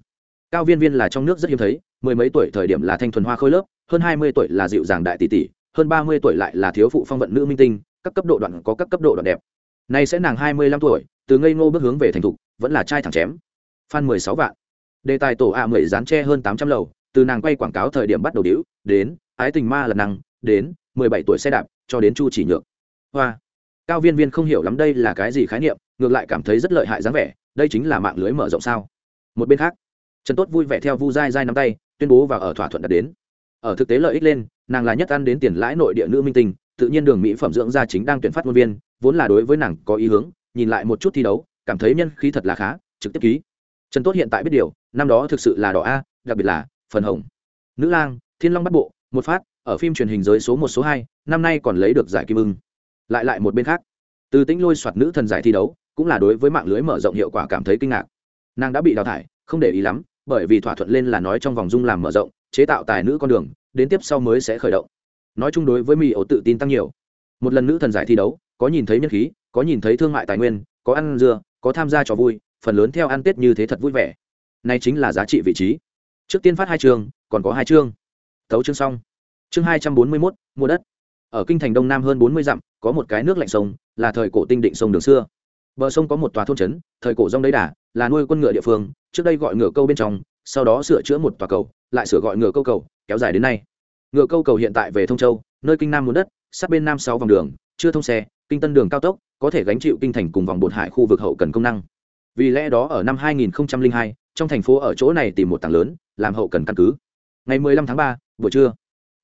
Cao viên viên là trong nước rất hiếm thấy mười mấy tuổi thời điểm là thanh thuần hoa khôi lớp, hơn hai mươi tuổi là dịu dàng đại tỷ tỷ, hơn ba mươi tuổi lại là thiếu phụ phong vận nữ minh tinh, các cấp độ đoạn có các cấp độ đoạn đẹp. Nay sẽ nàng hai mươi lăm tuổi, từ ngây ngô bước hướng về thành thục, vẫn là trai thẳng chém. Phan mười sáu vạn. Đề tài tổ a mười dán tre hơn tám trăm lầu, từ nàng quay quảng cáo thời điểm bắt đầu đĩu đến, ái tình ma là năng đến, mười bảy tuổi xe đạp, cho đến chu chỉ nhược. Hoa. Cao viên viên không hiểu lắm đây là cái gì khái niệm, ngược lại cảm thấy rất lợi hại dáng vẻ, đây chính là mạng lưới mở rộng sao. Một bên khác, trần tốt vui vẻ theo vu dai dai nắm tay tuyên bố và ở thỏa thuận đạt đến. Ở thực tế lợi ích lên, nàng là nhất ăn đến tiền lãi nội địa nữ minh tinh, tự nhiên đường mỹ phẩm dưỡng gia chính đang tuyển phát ngôn viên, vốn là đối với nàng có ý hướng, nhìn lại một chút thi đấu, cảm thấy nhân khí thật là khá, trực tiếp ký. Trần tốt hiện tại biết điều, năm đó thực sự là đỏ a, đặc biệt là phần hồng. Nữ lang, thiên long bắt bộ, một phát, ở phim truyền hình giới số một, số hai, năm nay còn lấy được giải kim ưng. Lại lại một bên khác. Từ tĩnh lôi soạt nữ thần giải thi đấu, cũng là đối với mạng lưới mở rộng hiệu quả cảm thấy kinh ngạc. Nàng đã bị đào thải, không để ý lắm bởi vì thỏa thuận lên là nói trong vòng dung làm mở rộng, chế tạo tài nữ con đường, đến tiếp sau mới sẽ khởi động. Nói chung đối với mỹ ổ tự tin tăng nhiều. Một lần nữ thần giải thi đấu, có nhìn thấy nhân khí, có nhìn thấy thương mại tài nguyên, có ăn dưa, có tham gia trò vui, phần lớn theo ăn tết như thế thật vui vẻ. Này chính là giá trị vị trí. Trước tiên phát hai chương còn có hai chương. Tấu chương xong. Chương hai trăm bốn mươi mốt, mua đất. Ở kinh thành đông nam hơn bốn mươi dặm, có một cái nước lạnh sông, là thời cổ tinh định sông đường xưa. Bờ sông có một tòa thôn trấn, thời cổ rong đấy đà, là nuôi quân ngựa địa phương trước đây gọi ngựa câu bên trong sau đó sửa chữa một tòa cầu lại sửa gọi ngựa câu cầu kéo dài đến nay. Ngựa câu cầu hiện tại về thông châu nơi kinh nam muốn đất sát bên nam sáu vòng đường chưa thông xe kinh tân đường cao tốc có thể gánh chịu kinh thành cùng vòng bột hải khu vực hậu cần công năng. Vì lẽ đó ở năm 2002, trong thành phố ở chỗ này tìm một tảng lớn làm hậu cần căn cứ. Ngày 15 tháng 3, buổi trưa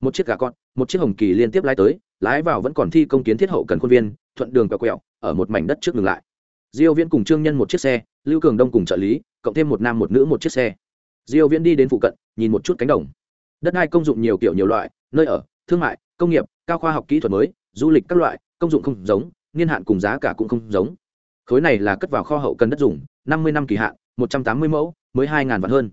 một chiếc gà con một chiếc hồng kỳ liên tiếp lái tới lái vào vẫn còn thi công kiến thiết hậu cần khuôn viên thuận đường quẹo quẹo ở một mảnh đất trước ngừng lại. Diêu viễn cùng trương nhân một chiếc xe lưu cường đông cùng trợ lý cộng thêm một nam một nữ một chiếc xe. Diêu viễn đi đến phụ cận, nhìn một chút cánh đồng. Đất đai công dụng nhiều kiểu nhiều loại, nơi ở, thương mại, công nghiệp, cao khoa học kỹ thuật mới, du lịch các loại, công dụng không giống, niên hạn cùng giá cả cũng không giống. Khối này là cất vào kho hậu cần đất dùng 50 năm kỳ hạn 180 mẫu, mới hai ngàn vạn hơn.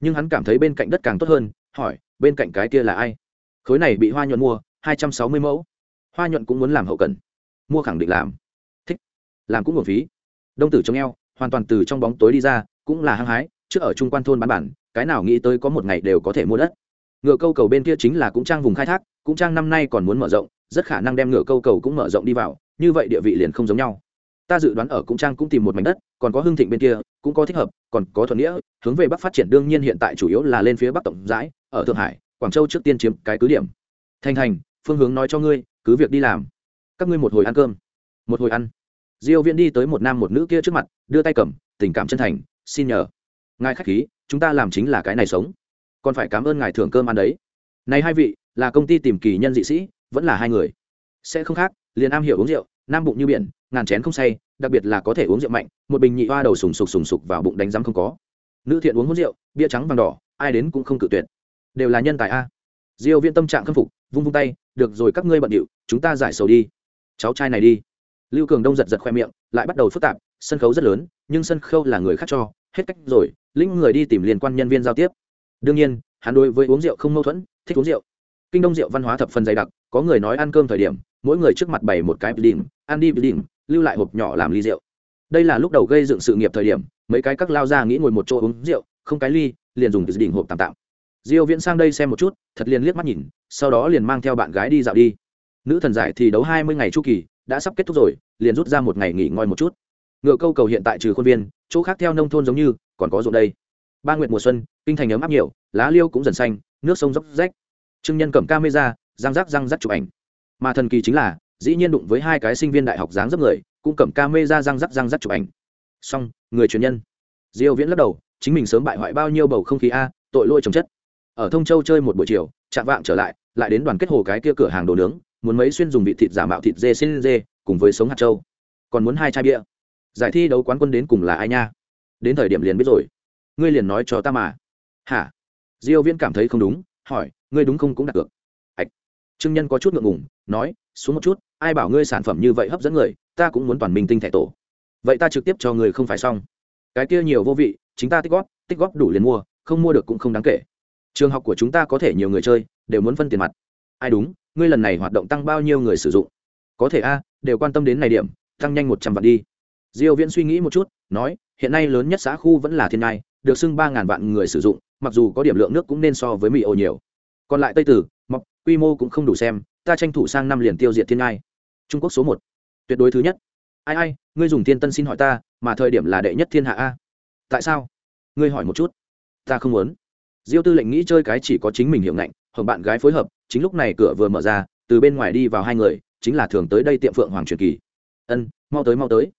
Nhưng hắn cảm thấy bên cạnh đất càng tốt hơn, hỏi, bên cạnh cái kia là ai? Khối này bị hoa nhuận mua 260 mẫu. Hoa nhuận cũng muốn làm hậu cần. Mua khẳng định làm. Thích. Làm cũng nguồn phí. Đông tử trong eo, hoàn toàn từ trong bóng tối đi ra cũng là hăng hái, trước ở trung quan thôn bán bản, cái nào nghĩ tới có một ngày đều có thể mua đất. Ngựa câu cầu bên kia chính là cũng trang vùng khai thác, cũng trang năm nay còn muốn mở rộng, rất khả năng đem ngựa câu cầu cũng mở rộng đi vào, như vậy địa vị liền không giống nhau. Ta dự đoán ở cũng trang cũng tìm một mảnh đất, còn có hương thịnh bên kia, cũng có thích hợp, còn có thuận nghĩa, hướng về bắc phát triển đương nhiên hiện tại chủ yếu là lên phía bắc tổng rãi ở thượng hải, quảng châu trước tiên chiếm cái cứ điểm. Thành thành, phương hướng nói cho ngươi, cứ việc đi làm. Các ngươi một hồi ăn cơm. Một hồi ăn. Diêu viễn đi tới một nam một nữ kia trước mặt, đưa tay cầm, tình cảm chân thành xin nhờ. Ngài khách khí, chúng ta làm chính là cái này sống. Còn phải cảm ơn ngài thưởng cơm ăn đấy. Này hai vị, là công ty tìm kỳ nhân dị sĩ, vẫn là hai người. Sẽ không khác, liền am hiểu uống rượu, nam bụng như biển, ngàn chén không say, đặc biệt là có thể uống rượu mạnh, một bình nhị hoa đầu sùng sục sùng sục vào bụng đánh rắm không có. Nữ thiện uống hút rượu, bia trắng vàng đỏ, ai đến cũng không cự tuyệt. Đều là nhân tài a. Diêu viên tâm trạng khâm phục, vung vung tay, được rồi các ngươi bận điệu, chúng ta giải sầu đi. Cháu trai này đi. Lưu cường đông giật giật khoe miệng, lại bắt đầu phức tạp, sân khấu rất lớn nhưng sân khấu là người khác cho, hết cách rồi, lĩnh người đi tìm liên quan nhân viên giao tiếp. Đương nhiên, hắn đối với uống rượu không mâu thuẫn, thích uống rượu. Kinh đông rượu văn hóa thập phần dày đặc, có người nói ăn cơm thời điểm, mỗi người trước mặt bày một cái bìm ăn đi bìm lưu lại hộp nhỏ làm ly rượu. Đây là lúc đầu gây dựng sự nghiệp thời điểm, mấy cái các lao ra nghĩ ngồi một chỗ uống rượu, không cái ly, liền dùng đỉnh hộp tạm tạm. Diêu viễn sang đây xem một chút, thật liền liếc mắt nhìn, sau đó liền mang theo bạn gái đi dạo đi. Nữ thần giải thì đấu 20 ngày chu kỳ, đã sắp kết thúc rồi, liền rút ra một ngày nghỉ ngơi một chút ngựa câu cầu hiện tại trừ khuôn viên, chỗ khác theo nông thôn giống như, còn có ruộng đây. Ba nguyệt mùa xuân, kinh thành ấm áp nhiều, lá liêu cũng dần xanh, nước sông dốc rách. Trưng nhân cầm camera, răng rác răng rác chụp ảnh. Mà thần kỳ chính là, dĩ nhiên đụng với hai cái sinh viên đại học dáng dấp người, cũng cầm camera răng rác răng rác chụp ảnh. Xong, người truyền nhân. Diêu viễn lắc đầu, chính mình sớm bại hoại bao nhiêu bầu không khí a, tội lỗi trồng chất. Ở thông châu chơi một buổi chiều, chạm vạng trở lại lại đến đoàn kết hồ cái kia cửa hàng đồ nướng, muốn mấy xuyên dùng vị thịt giả mạo thịt dê xin dê, cùng với sống hạt châu. Còn muốn hai chai bia giải thi đấu quán quân đến cùng là ai nha? Đến thời điểm liền biết rồi. Ngươi liền nói cho ta mà. Hả? Diêu viễn cảm thấy không đúng, hỏi, ngươi đúng không cũng đặt cược ạch trương nhân có chút ngượng ngùng, nói, xuống một chút, ai bảo ngươi sản phẩm như vậy hấp dẫn người, ta cũng muốn toàn mình tinh thẻ tổ. Vậy ta trực tiếp cho người không phải xong. Cái kia nhiều vô vị, chính ta tích góp tích góp đủ liền mua, không mua được cũng không đáng kể. Trường học của chúng ta có thể nhiều người chơi, đều muốn phân tiền mặt. Ai đúng, ngươi lần này hoạt động tăng bao nhiêu người sử dụng? Có thể a, đều quan tâm đến này điểm, tăng nhanh một trăm vạn đi diêu viễn suy nghĩ một chút nói hiện nay lớn nhất xã khu vẫn là thiên Nai, được xưng ba ngàn vạn người sử dụng mặc dù có điểm lượng nước cũng nên so với mỹ ô nhiều. Còn lại tây tử mọc quy mô cũng không đủ xem ta tranh thủ sang năm liền tiêu diệt thiên ngai. Trung quốc số một. Tuyệt đối thứ nhất. Ai ai ngươi dùng thiên tân xin hỏi ta mà thời điểm là đệ nhất thiên hạ a. Tại sao? Ngươi hỏi một chút. Ta không muốn. Diêu tư lệnh nghĩ chơi cái chỉ có chính mình hiểu ngạnh hồng bạn gái phối hợp chính lúc này cửa vừa mở ra từ bên ngoài đi vào hai người chính là thường tới đây tiệm phượng hoàng truyền kỳ. Ân mau tới mau tới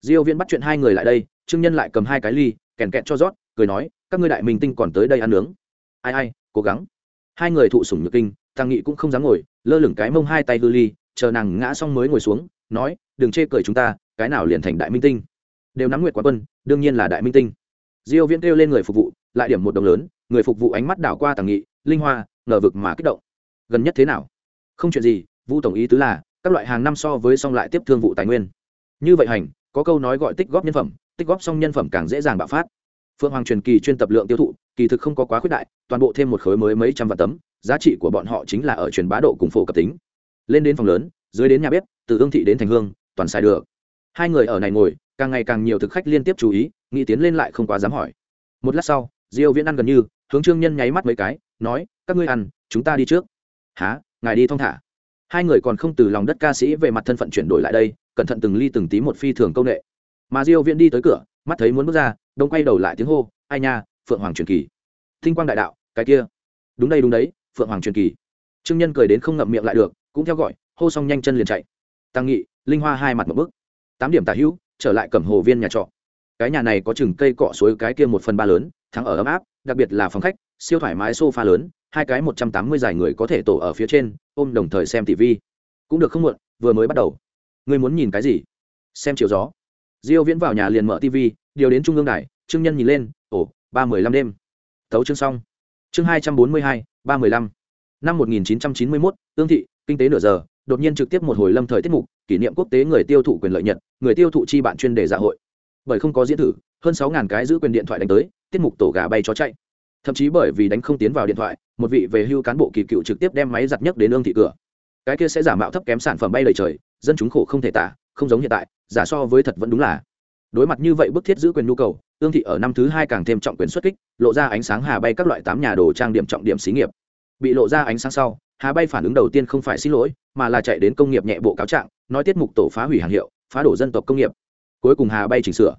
diêu Viễn bắt chuyện hai người lại đây, trương nhân lại cầm hai cái ly, kèn kẹt cho rót, cười nói, các ngươi đại minh tinh còn tới đây ăn nướng. Ai ai, cố gắng. Hai người thụ sủng nhược kinh Tăng nghị cũng không dám ngồi, lơ lửng cái mông hai tay hư ly, chờ nàng ngã xong mới ngồi xuống, nói, đừng chê cười chúng ta, cái nào liền thành đại minh tinh. Đều nắm nguyệt quá quân, đương nhiên là đại minh tinh. Diêu viễn kêu lên người phục vụ, lại điểm một đồng lớn, người phục vụ ánh mắt đảo qua tàng nghị, linh hoa, ngờ vực mà kích động. Gần nhất thế nào? Không chuyện gì, vu tổng ý tứ là, các loại hàng năm so với song lại tiếp thương vụ tài nguyên. Như vậy hành có câu nói gọi tích góp nhân phẩm, tích góp xong nhân phẩm càng dễ dàng bạo phát. Phượng hoàng truyền kỳ chuyên tập lượng tiêu thụ, kỳ thực không có quá khuyết đại, toàn bộ thêm một khối mới mấy trăm vạn tấm, giá trị của bọn họ chính là ở truyền bá độ cùng phổ cập tính. Lên đến phòng lớn, dưới đến nhà bếp, từ ương thị đến thành hương, toàn xài được. Hai người ở này ngồi, càng ngày càng nhiều thực khách liên tiếp chú ý, nghĩ tiến lên lại không quá dám hỏi. Một lát sau, diêu viễn ăn gần như, hướng trương nhân nháy mắt mấy cái, nói, các ngươi ăn, chúng ta đi trước. Há ngài đi thong thả. Hai người còn không từ lòng đất ca sĩ về mặt thân phận chuyển đổi lại đây cẩn thận từng ly từng tí một phi thường công nghệ. Mà diêu viễn đi tới cửa, mắt thấy muốn bước ra, đông quay đầu lại tiếng hô, ai nha, phượng hoàng truyền kỳ. Thinh quang đại đạo, cái kia. Đúng đây, đúng đấy, phượng hoàng truyền kỳ. Trương nhân cười đến không ngậm miệng lại được, cũng theo gọi, hô xong nhanh chân liền chạy. Tăng nghị, linh hoa hai mặt một bước. Tám điểm tả hữu, trở lại cẩm hồ viên nhà trọ. Cái nhà này có chừng cây cọ suối cái kia một phần ba lớn, thắng ở ấm áp, đặc biệt là phòng khách, siêu thoải mái sofa lớn, hai cái một trăm tám mươi dài người có thể tổ ở phía trên, ôm đồng thời xem tv cũng được không muộn, vừa mới bắt đầu ngươi muốn nhìn cái gì? Xem chiều gió. Diêu viễn vào nhà liền mở tv điều đến trung ương đài, trương nhân nhìn lên, ồ, ba mười lăm đêm. Tấu chương xong. Chương hai trăm bốn mươi hai, ba mười lăm. Năm một nghìn chín trăm chín mươi mốt, tương thị, kinh tế nửa giờ, đột nhiên trực tiếp một hồi lâm thời tiết mục, kỷ niệm quốc tế người tiêu thụ quyền lợi nhật, người tiêu thụ chi bạn chuyên đề dạ hội. Bởi không có diễn thử, hơn sáu ngàn cái giữ quyền điện thoại đánh tới, tiết mục tổ gà bay chó chạy. Thậm chí bởi vì đánh không tiến vào điện thoại, một vị về hưu cán bộ kỳ cựu trực tiếp đem máy giặt nhất đến ương thị cửa. Cái kia sẽ giả mạo thấp kém sản phẩm bay lời trời dân chúng khổ không thể tả không giống hiện tại giả so với thật vẫn đúng là. Đối mặt như vậy bức thiết giữ quyền nhu cầu ương thị ở năm thứ hai càng thêm trọng quyền xuất kích lộ ra ánh sáng hà bay các loại tám nhà đồ trang điểm trọng điểm xí nghiệp. Bị lộ ra ánh sáng sau hà bay phản ứng đầu tiên không phải xin lỗi mà là chạy đến công nghiệp nhẹ bộ cáo trạng nói tiết mục tổ phá hủy hàng hiệu phá đổ dân tộc công nghiệp. Cuối cùng hà bay chỉnh sửa.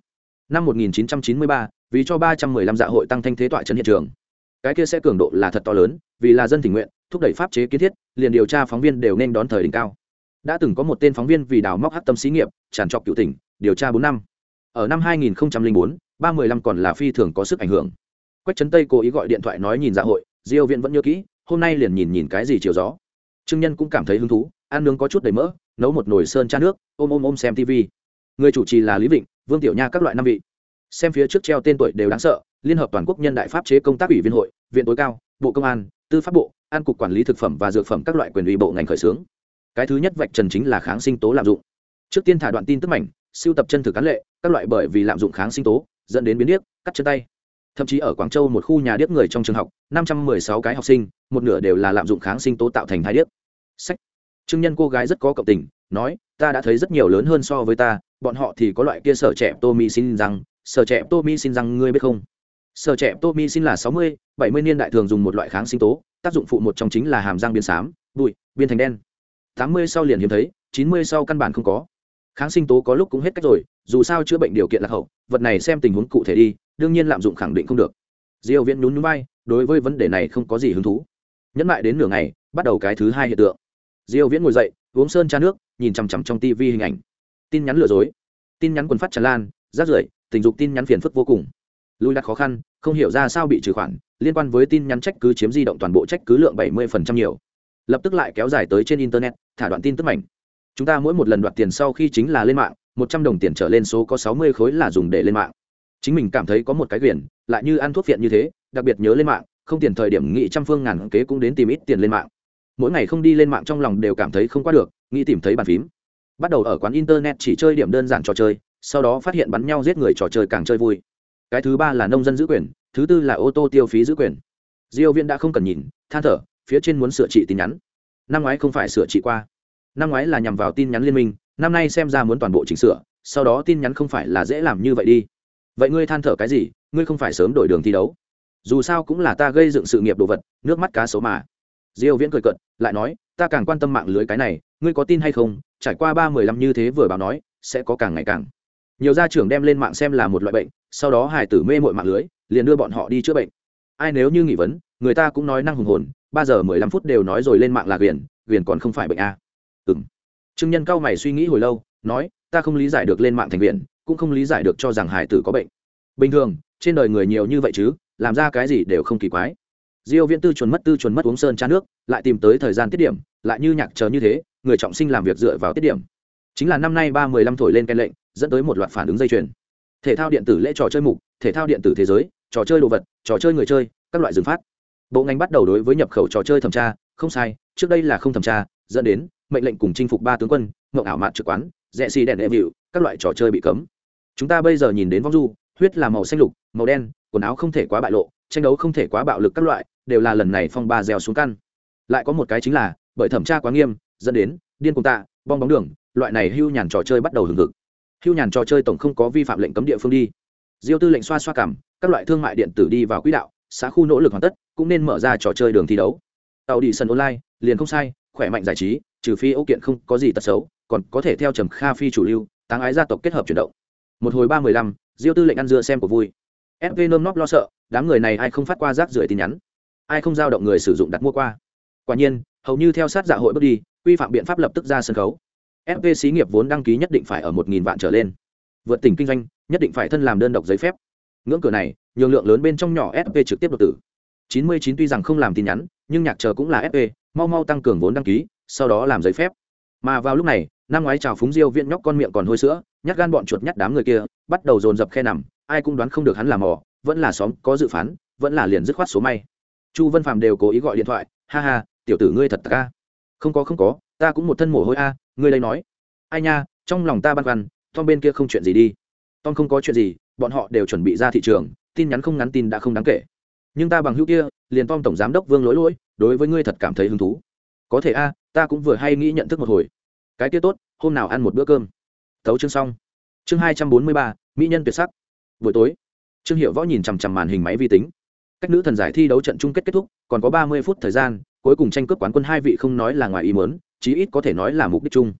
Năm 1993, vì cho 315 dạ hội tăng thanh thế tọa trấn hiện trường. Cái kia sẽ cường độ là thật to lớn vì là dân tình nguyện thúc đẩy pháp chế kiến thiết liền điều tra phóng viên đều nên đón thời đỉnh cao đã từng có một tên phóng viên vì đào móc hát tâm xí nghiệp tràn trọc cựu tỉnh điều tra bốn năm. Ở năm 2004, 315 còn là phi thường có sức ảnh hưởng. Quách trấn tây cố ý gọi điện thoại nói nhìn dạ hội diêu viện vẫn nhớ kỹ hôm nay liền nhìn nhìn cái gì chiều gió. Trương nhân cũng cảm thấy hứng thú ăn nướng có chút đầy mỡ nấu một nồi sơn cha nước ôm ôm ôm xem tv người chủ trì là lý vịnh vương tiểu nha các loại năm vị. Xem phía trước treo tên tuổi đều đáng sợ liên hợp toàn quốc nhân đại pháp chế công tác ủy viên hội viện tối cao bộ công an tư pháp bộ an cục quản lý thực phẩm và dược phẩm các loại quyền ủy bộ ngành khởi xướng cái thứ nhất vạch trần chính là kháng sinh tố lạm dụng. Trước tiên thả đoạn tin tức mảnh, siêu tập chân thực cán lệ, các loại bởi vì lạm dụng kháng sinh tố, dẫn đến biến điếc, cắt chân tay. Thậm chí ở quảng châu một khu nhà điếc người trong trường học, năm trăm mười sáu cái học sinh, một nửa đều là lạm dụng kháng sinh tố tạo thành hai điếc. Sách. Chứng nhân cô gái rất có cộng tình, nói, ta đã thấy rất nhiều lớn hơn so với ta, bọn họ thì có loại kia sở trẻ tommy xin rằng, sở trẻ tommy xin rằng ngươi biết không? Sở trẻ tommy xin là sáu mươi, bảy mươi niên đại thường dùng một loại kháng sinh tố, tác dụng phụ một trong chính là hàm răng biến xám, bụi biến thành đen tám mươi sau liền hiếm thấy, chín mươi sau căn bản không có. Kháng sinh tố có lúc cũng hết cách rồi, dù sao chữa bệnh điều kiện lạc hậu, vật này xem tình huống cụ thể đi, đương nhiên lạm dụng khẳng định không được. Diêu viễn nhún nhún vai, đối với vấn đề này không có gì hứng thú. Nhẫn lại đến nửa ngày, bắt đầu cái thứ hai hiện tượng. Diêu viễn ngồi dậy, uống sơn trà nước, nhìn chằm chằm trong tivi hình ảnh. Tin nhắn lừa dối. Tin nhắn quần phát tràn lan, rác rưởi, tình dục tin nhắn phiền phức vô cùng. Lui đặt khó khăn, không hiểu ra sao bị trừ khoản, liên quan với tin nhắn trách cứ chiếm di động toàn bộ trách cứ lượng 70% nhiều. Lập tức lại kéo dài tới trên internet thả đoạn tin tức mảnh. Chúng ta mỗi một lần đoạt tiền sau khi chính là lên mạng, một trăm đồng tiền trở lên số có sáu mươi khối là dùng để lên mạng. Chính mình cảm thấy có một cái quyền lại như ăn thuốc viện như thế, đặc biệt nhớ lên mạng, không tiền thời điểm nghị trăm phương ngàn kế cũng đến tìm ít tiền lên mạng. Mỗi ngày không đi lên mạng trong lòng đều cảm thấy không qua được, nghĩ tìm thấy bàn phím. Bắt đầu ở quán internet chỉ chơi điểm đơn giản trò chơi, sau đó phát hiện bắn nhau giết người trò chơi càng chơi vui. Cái thứ ba là nông dân giữ quyền, thứ tư là ô tô tiêu phí giữ quyền. Diêu viên đã không cần nhìn, than thở, phía trên muốn sửa trị tin nhắn năm ngoái không phải sửa trị qua. Năm ngoái là nhằm vào tin nhắn liên minh, năm nay xem ra muốn toàn bộ chỉnh sửa, sau đó tin nhắn không phải là dễ làm như vậy đi. Vậy ngươi than thở cái gì, ngươi không phải sớm đổi đường thi đấu. Dù sao cũng là ta gây dựng sự nghiệp đồ vật, nước mắt cá số mà. Diêu viễn cười cợt, lại nói, ta càng quan tâm mạng lưới cái này, ngươi có tin hay không? Trải qua ba mười lăm như thế vừa báo nói, sẽ có càng ngày càng. Nhiều gia trưởng đem lên mạng xem là một loại bệnh, sau đó hài tử mê mội mạng lưới, liền đưa bọn họ đi chữa bệnh. Ai nếu như nghỉ vấn, người ta cũng nói năng hùng hồn ba giờ mười lăm phút đều nói rồi lên mạng là quyền quyền còn không phải bệnh à. a ừng trương nhân cao mày suy nghĩ hồi lâu, nói, ta không lý giải được lên mạng thành viện cũng không lý giải được cho rằng hải tử có bệnh. Bình thường, trên đời người nhiều như vậy chứ, làm ra cái gì đều không kỳ quái. Diêu viễn tư chuẩn mất tư chuẩn mất uống sơn trà nước, lại tìm tới thời gian tiết điểm, lại như nhạc chờ như thế, người trọng sinh làm việc dựa vào tiết điểm. Chính là năm nay ba mười lăm thổi lên cái lệnh, dẫn tới một loạt phản ứng dây chuyền. Thể thao điện tử lễ trò chơi mục, thể thao điện tử thế giới, trò chơi đồ vật, trò chơi người chơi, các loại dừng phát bộ ngành bắt đầu đối với nhập khẩu trò chơi thẩm tra, không sai, trước đây là không thẩm tra, dẫn đến mệnh lệnh cùng chinh phục ba tướng quân ngậu ảo mạn trực quán, rẽ xì đèn đệ vịu, các loại trò chơi bị cấm. Chúng ta bây giờ nhìn đến vong du, huyết là màu xanh lục, màu đen, quần áo không thể quá bại lộ, tranh đấu không thể quá bạo lực các loại, đều là lần này phong ba gieo xuống căn. Lại có một cái chính là, bởi thẩm tra quá nghiêm, dẫn đến điên cùng tạ, bong bóng đường, loại này hưu nhàn trò chơi bắt đầu hừng hực. Hưu nhàn trò chơi tổng không có vi phạm lệnh cấm địa phương đi. Diêu tư lệnh xoa xoa cảm, các loại thương mại điện tử đi vào quỹ đạo xã khu nỗ lực hoàn tất, cũng nên mở ra trò chơi đường thi đấu. Tàu đi sân online, liền không sai, khỏe mạnh giải trí, trừ phi ấu kiện không có gì tật xấu, còn có thể theo trầm kha phi chủ lưu, táng ái gia tộc kết hợp chuyển động. Một hồi ba mười lăm, diêu tư lệnh ăn dưa xem của vui. Fv nơm nóp lo sợ, đám người này ai không phát qua rác rưởi tin nhắn? Ai không giao động người sử dụng đặt mua qua? Quả nhiên, hầu như theo sát dạ hội bước đi, quy phạm biện pháp lập tức ra sân khấu. Fv xí nghiệp vốn đăng ký nhất định phải ở một nghìn vạn trở lên. Vượt tỉnh kinh doanh, nhất định phải thân làm đơn độc giấy phép. Ngưỡng cửa này nhường lượng lớn bên trong nhỏ fp trực tiếp đột tử. Chín mươi chín tuy rằng không làm tin nhắn, nhưng nhạc chờ cũng là fp mau mau tăng cường vốn đăng ký, sau đó làm giấy phép. Mà vào lúc này, năm ngoái chào phúng diêu viện nhóc con miệng còn hôi sữa, nhát gan bọn chuột nhát đám người kia, bắt đầu dồn dập khe nằm, ai cũng đoán không được hắn là mò, vẫn là xóm có dự phán, vẫn là liền dứt khoát số may. Chu vân phàm đều cố ý gọi điện thoại, ha ha, tiểu tử ngươi thật ca không có không có, ta cũng một thân mồ hôi a, ngươi đây nói. Ai nha, trong lòng ta băn khoăn, tom bên kia không chuyện gì đi. Tom không có chuyện gì, bọn họ đều chuẩn bị ra thị trường tin nhắn không ngắn tin đã không đáng kể. Nhưng ta bằng hữu kia, liền tom tổng giám đốc vương lỗi lỗi, đối với ngươi thật cảm thấy hứng thú. Có thể a, ta cũng vừa hay nghĩ nhận thức một hồi. Cái kia tốt, hôm nào ăn một bữa cơm. Tấu chương xong. Chương hai trăm bốn mươi ba, mỹ nhân tuyệt sắc. Buổi tối, trương hiệu võ nhìn chằm chằm màn hình máy vi tính. Cách nữ thần giải thi đấu trận chung kết kết thúc, còn có ba mươi phút thời gian, cuối cùng tranh cướp quán quân hai vị không nói là ngoài ý mớn chí ít có thể nói là mục đích chung.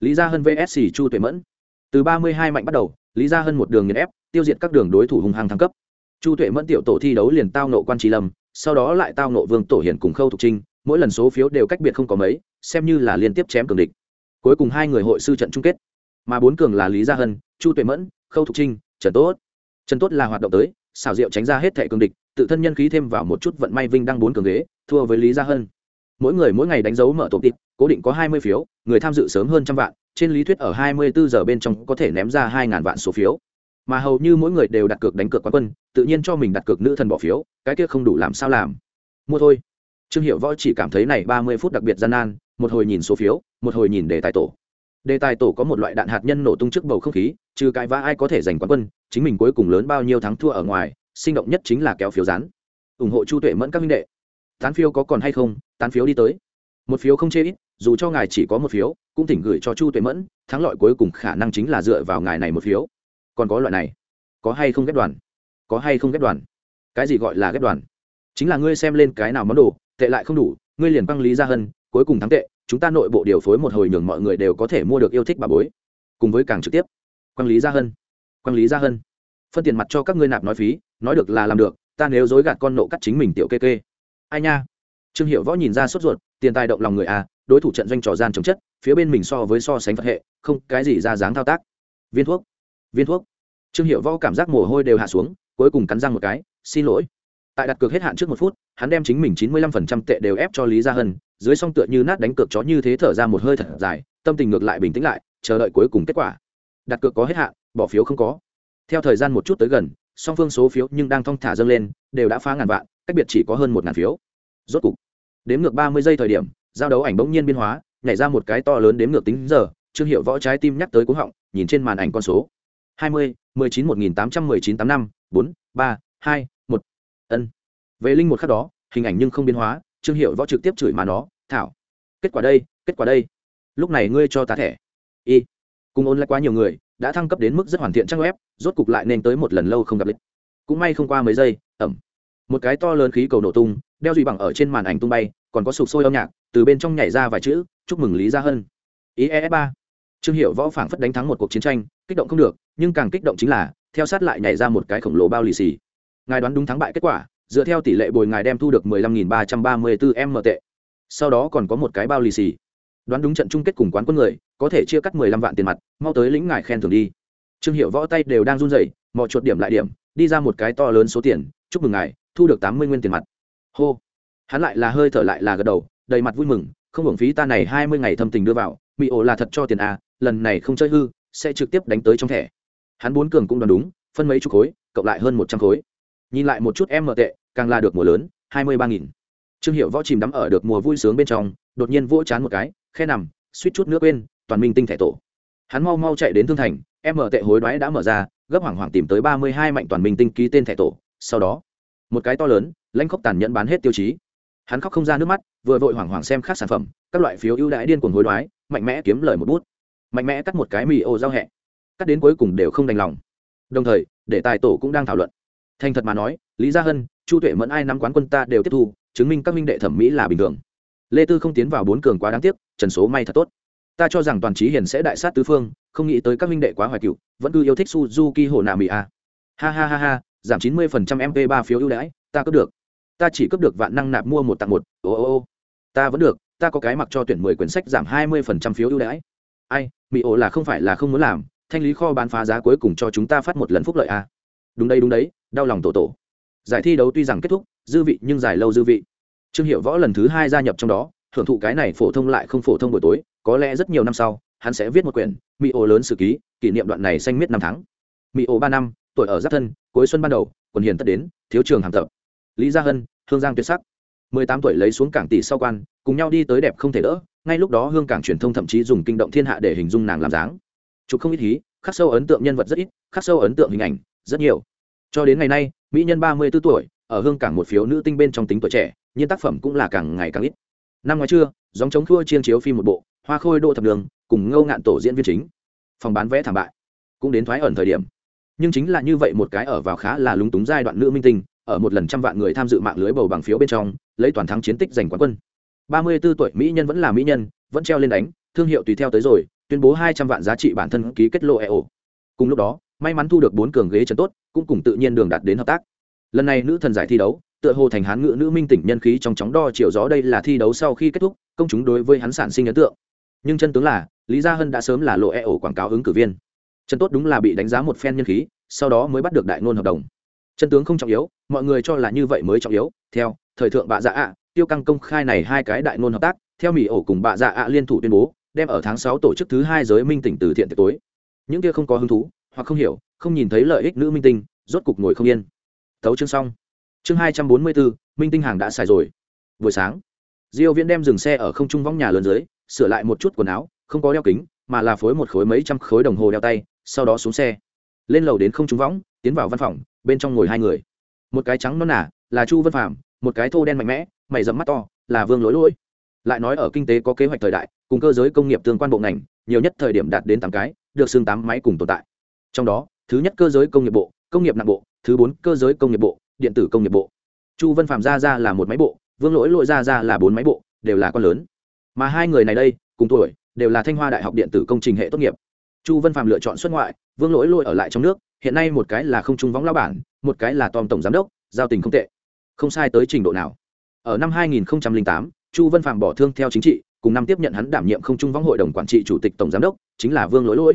Lý gia hân vsc chu tuệ mẫn. Từ ba mươi hai mạnh bắt đầu, lý gia hân một đường nghiền ép, tiêu diệt các đường đối thủ hùng hàng thăng cấp chu tuệ mẫn tiểu tổ thi đấu liền tao nộ quan trí lâm, sau đó lại tao nộ vương tổ hiển cùng khâu thục trinh, mỗi lần số phiếu đều cách biệt không có mấy, xem như là liên tiếp chém cường địch. Cuối cùng hai người hội sư trận chung kết. Mà bốn cường là lý gia hân, chu tuệ mẫn, khâu thục trinh, trần tốt. Trần tốt là hoạt động tới, xảo diệu tránh ra hết thẻ cường địch, tự thân nhân khí thêm vào một chút vận may vinh đăng bốn cường ghế, thua với lý gia hân. Mỗi người mỗi ngày đánh dấu mở tổ tịp cố định có hai mươi phiếu, người tham dự sớm hơn trăm vạn, trên lý thuyết ở hai mươi bốn giờ bên trong có thể ném ra hai ngàn vạn số phiếu mà hầu như mỗi người đều đặt cược đánh cược quán quân, tự nhiên cho mình đặt cược nữ thần bỏ phiếu, cái kia không đủ làm sao làm. Mua thôi. Trương hiệu võ chỉ cảm thấy này ba mươi phút đặc biệt gian nan, một hồi nhìn số phiếu, một hồi nhìn đề tài tổ. Đề tài tổ có một loại đạn hạt nhân nổ tung trước bầu không khí, trừ cái vã ai có thể giành quán quân, chính mình cuối cùng lớn bao nhiêu thắng thua ở ngoài, sinh động nhất chính là kéo phiếu rán ủng hộ chu tuệ mẫn các minh đệ. Tán phiếu có còn hay không? Tán phiếu đi tới. Một phiếu không chê ít, dù cho ngài chỉ có một phiếu, cũng thỉnh gửi cho chu tuệ mẫn, thắng lợi cuối cùng khả năng chính là dựa vào ngài này một phiếu còn có loại này. Có hay không ghép đoàn? Có hay không ghép đoàn? Cái gì gọi là ghép đoàn? Chính là ngươi xem lên cái nào món đồ, tệ lại không đủ, ngươi liền băng lý ra hơn cuối cùng thắng tệ, chúng ta nội bộ điều phối một hồi nhường mọi người đều có thể mua được yêu thích bà bối. Cùng với càng trực tiếp. Quang lý gia hân. Quang lý gia hân. Phân tiền mặt cho các ngươi nạp nói phí, nói được là làm được, ta nếu dối gạt con nộ cắt chính mình tiểu kê kê. Ai nha? Trương hiệu võ nhìn ra sốt ruột, tiền tài động lòng người à đối thủ trận doanh trò gian chống chất, phía bên mình so với so sánh phật hệ, không cái gì ra dáng thao tác. Viên thuốc viên thuốc. Trương hiệu võ cảm giác mồ hôi đều hạ xuống, cuối cùng cắn răng một cái, xin lỗi. Tại đặt cược hết hạn trước một phút, hắn đem chính mình chín mươi lăm phần trăm tệ đều ép cho lý gia hân, dưới song tựa như nát đánh cược chó như thế thở ra một hơi thật dài, tâm tình ngược lại bình tĩnh lại, chờ đợi cuối cùng kết quả. Đặt cược có hết hạn, bỏ phiếu không có. Theo thời gian một chút tới gần, song phương số phiếu nhưng đang thong thả dâng lên, đều đã phá ngàn vạn, cách biệt chỉ có hơn một ngàn phiếu. Rốt cục, đếm ngược ba mươi giây thời điểm, giao đấu ảnh bỗng nhiên biên hóa, nhảy ra một cái to lớn đếm ngược tính giờ, trương hiệu võ trái tim nhắc tới cúng họng, nhìn trên màn ảnh con số hai mươi, mười chín một nghìn tám trăm mười chín tám năm, bốn, ba, hai, một. Ân. Về linh một khắc đó, hình ảnh nhưng không biến hóa, trương hiệu võ trực tiếp chửi mà nó, thảo, kết quả đây, kết quả đây. Lúc này ngươi cho ta thẻ. Y. Cùng ôn lại quá nhiều người, đã thăng cấp đến mức rất hoàn thiện trang web, rốt cục lại nên tới một lần lâu không gặp lịch. Cũng may không qua mấy giây, ẩm. Một cái to lớn khí cầu nổ tung, đeo duy bằng ở trên màn ảnh tung bay, còn có sụp sôi âm nhạc, từ bên trong nhảy ra vài chữ, chúc mừng lý gia hân. Ý e ba trương hiệu võ phảng phất đánh thắng một cuộc chiến tranh, kích động không được, nhưng càng kích động chính là, theo sát lại nhảy ra một cái khổng lồ bao lì xì. Ngài đoán đúng thắng bại kết quả, dựa theo tỷ lệ bồi ngài đem thu được mười lăm nghìn ba trăm ba mươi bốn m tệ. Sau đó còn có một cái bao lì xì. Đoán đúng trận chung kết cùng quán quân người, có thể chia cắt mười lăm vạn tiền mặt, mau tới lĩnh ngài khen thưởng đi. Trương hiệu võ tay đều đang run rẩy mọi chuột điểm lại điểm, đi ra một cái to lớn số tiền, chúc mừng ngài, thu được tám mươi nguyên tiền mặt. Hô. Hắn lại là hơi thở lại là gật đầu, đầy mặt vui mừng, không hưởng phí ta này hai mươi ngày thâm tình đưa vào mỹ ổ là thật cho tiền à lần này không chơi hư, sẽ trực tiếp đánh tới trong thẻ. Hắn bốn cường cũng đoán đúng, phân mấy chục khối, cộng lại hơn một trăm khối. Nhìn lại một chút em mở tệ, càng là được mùa lớn, hai mươi ba nghìn. Trương hiệu võ chìm đắm ở được mùa vui sướng bên trong, đột nhiên vỗ chán một cái, khe nằm, suýt chút nước quên, toàn minh tinh thẻ tổ. Hắn mau mau chạy đến thương thành, em mở tệ hối đoái đã mở ra, gấp hoảng hoảng tìm tới ba mươi hai mạnh toàn minh tinh ký tên thẻ tổ. Sau đó, một cái to lớn, lãnh khốc tàn nhẫn bán hết tiêu chí. Hắn khóc không ra nước mắt, vừa vội hoảng hoảng xem khác sản phẩm, các loại phiếu ưu đãi điên cuồng hối đoái, mạnh mẽ kiếm lời một bút mạnh mẽ cắt một cái mì ô giao hẹ, cắt đến cuối cùng đều không đành lòng. Đồng thời, để tài tổ cũng đang thảo luận. Thành thật mà nói, lý gia hân, chu tuệ mẫn ai nắm quán quân ta đều tiếp thu, chứng minh các minh đệ thẩm mỹ là bình thường. Lê tư không tiến vào bốn cường quá đáng tiếc, trần số may thật tốt. Ta cho rằng toàn trí hiền sẽ đại sát tứ phương, không nghĩ tới các minh đệ quá hoài cựu, vẫn cứ yêu thích suzuki hồ nạ mỹ a. Ha ha ha ha, giảm chín mươi phần trăm mp ba phiếu ưu đãi, ta cướp được. Ta chỉ cướp được vạn năng nạp mua một tặng một, ô ô ô. Ta vẫn được, ta có cái mặc cho tuyển mười quyển sách giảm hai mươi phần trăm phiếu ưu đãi ai mỹ ổ là không phải là không muốn làm, thanh lý kho bán phá giá cuối cùng cho chúng ta phát một lần phúc lợi a đúng đây đúng đấy, đau lòng tổ tổ. Giải thi đấu tuy rằng kết thúc, dư vị nhưng dài lâu dư vị. Trương hiệu võ lần thứ hai gia nhập trong đó hưởng thụ cái này phổ thông lại không phổ thông buổi tối, có lẽ rất nhiều năm sau, hắn sẽ viết một quyển mỹ ô lớn sử ký, kỷ niệm đoạn này xanh miết năm tháng. Mỹ ô ba năm, tuổi ở giáp thân, cuối xuân ban đầu, quần hiền tất đến, thiếu trường hàng tập. Lý gia hân, hương giang tuyệt sắc. Mười tám tuổi lấy xuống cảng tỷ sau quan, cùng nhau đi tới đẹp không thể đỡ ngay lúc đó hương cảng truyền thông thậm chí dùng kinh động thiên hạ để hình dung nàng làm dáng. Chụp không ít hí, khắc sâu ấn tượng nhân vật rất ít, khắc sâu ấn tượng hình ảnh, rất nhiều. Cho đến ngày nay, mỹ nhân ba mươi b ố tuổi, ở hương cảng một phiếu nữ tinh bên trong tính tuổi trẻ nhưng tác phẩm cũng là càng ngày càng ít. Năm ngoái trưa dòng chống thua chiên chiếu phim một bộ, hoa khôi đô thập đường, cùng ngâu ngạn tổ diễn viên chính. Phòng bán vé thảm bại, cũng đến thoái ẩn thời điểm. Nhưng chính là như vậy một cái ở vào khá là lúng túng giai đoạn nữ minh tinh, ở một lần trăm vạn người tham dự mạng lưới bầu bằng phiếu bên trong, lấy toàn thắng chiến tích giành quán quân ba mươi 34 tuổi mỹ nhân vẫn là mỹ nhân, vẫn treo lên đánh, thương hiệu tùy theo tới rồi, tuyên bố hai trăm vạn giá trị bản thân ký kết lộ eo cùng lúc đó, may mắn thu được bốn cường ghế trấn tốt, cũng cùng tự nhiên đường đạt đến hợp tác. Lần này nữ thần giải thi đấu, tựa hồ thành hán ngựa nữ minh tỉnh nhân khí trong chóng đo chiều gió đây là thi đấu sau khi kết thúc, công chúng đối với hắn sản sinh ấn tượng. Nhưng chân tướng là, lý gia hân đã sớm là lộ EO quảng cáo ứng cử viên. Trần tốt đúng là bị đánh giá một phen nhân khí, sau đó mới bắt được đại ngôn hợp đồng. Chân tướng không trọng yếu, mọi người cho là như vậy mới trọng yếu, theo, thời thượng bạ dạ ạ tiêu căng công khai này hai cái đại ngôn hợp tác, theo mỹ ổ cùng bạ dạ ạ liên thủ tuyên bố, đem ở tháng sáu tổ chức thứ hai giới minh tỉnh từ thiện tiệc tối. Những kia không có hứng thú, hoặc không hiểu, không nhìn thấy lợi ích nữ minh tinh, rốt cục ngồi không yên. Thấu chương xong. Chương hai trăm bốn mươi bốn minh tinh hàng đã xài rồi. Buổi sáng, diêu viễn đem dừng xe ở không trung vong nhà lớn dưới, sửa lại một chút quần áo, không có đeo kính, mà là phối một khối mấy trăm khối đồng hồ đeo tay, sau đó xuống xe. Lên lầu đến không trung võng, tiến vào văn phòng, bên trong ngồi hai người. Một cái trắng non nả là chu văn phạm một cái thô đen mạnh mẽ mày dẫm mắt to, là vương lỗi lỗi. Lại nói ở kinh tế có kế hoạch thời đại, cùng cơ giới công nghiệp tương quan bộ ngành, nhiều nhất thời điểm đạt đến tám cái, được xương tám máy cùng tồn tại. Trong đó, thứ nhất cơ giới công nghiệp bộ, công nghiệp nặng bộ, thứ bốn cơ giới công nghiệp bộ, điện tử công nghiệp bộ. Chu văn phạm ra ra là một máy bộ, vương lỗi lỗi ra ra là bốn máy bộ, đều là con lớn. Mà hai người này đây, cùng tuổi, đều là thanh hoa đại học điện tử công trình hệ tốt nghiệp. Chu văn phạm lựa chọn xuất ngoại, vương lỗi lỗi ở lại trong nước, hiện nay một cái là không trung võng lao bản, một cái là tom tổng giám đốc, giao tình không tệ. Không sai tới trình độ nào ở năm 2008, chu văn phạm bỏ thương theo chính trị cùng năm tiếp nhận hắn đảm nhiệm không trung võng hội đồng quản trị chủ tịch tổng giám đốc chính là vương lỗi lỗi.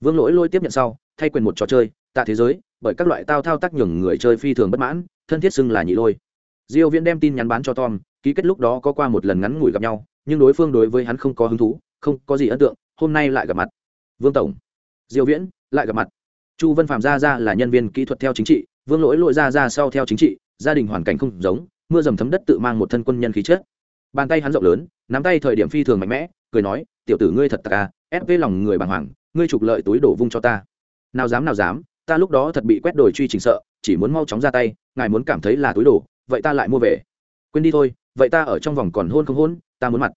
Vương lỗi lỗi tiếp nhận sau thay quyền một trò chơi tạ thế giới bởi các loại tao thao tác nhường người chơi phi thường bất mãn thân thiết xưng là nhị lôi. Diêu viễn đem tin nhắn bán cho tom ký kết lúc đó có qua một lần ngắn ngủi gặp nhau nhưng đối phương đối với hắn không có hứng thú không có gì ấn tượng hôm nay lại gặp mặt. Vương tổng. Diêu viễn lại gặp mặt. Chu vân phạm Ra Ra là nhân viên kỹ thuật theo chính trị vương lỗi lỗi Ra Ra sau theo chính trị gia đình hoàn cảnh không giống mưa dầm thấm đất tự mang một thân quân nhân khí chất. Bàn tay hắn rộng lớn, nắm tay thời điểm phi thường mạnh mẽ, cười nói, tiểu tử ngươi thật tạc à ép với lòng người bàng hoàng, ngươi trục lợi túi đổ vung cho ta. Nào dám nào dám, ta lúc đó thật bị quét đổi truy trình sợ, chỉ muốn mau chóng ra tay, ngài muốn cảm thấy là túi đổ, vậy ta lại mua về. Quên đi thôi, vậy ta ở trong vòng còn hôn không hôn, ta muốn mặt.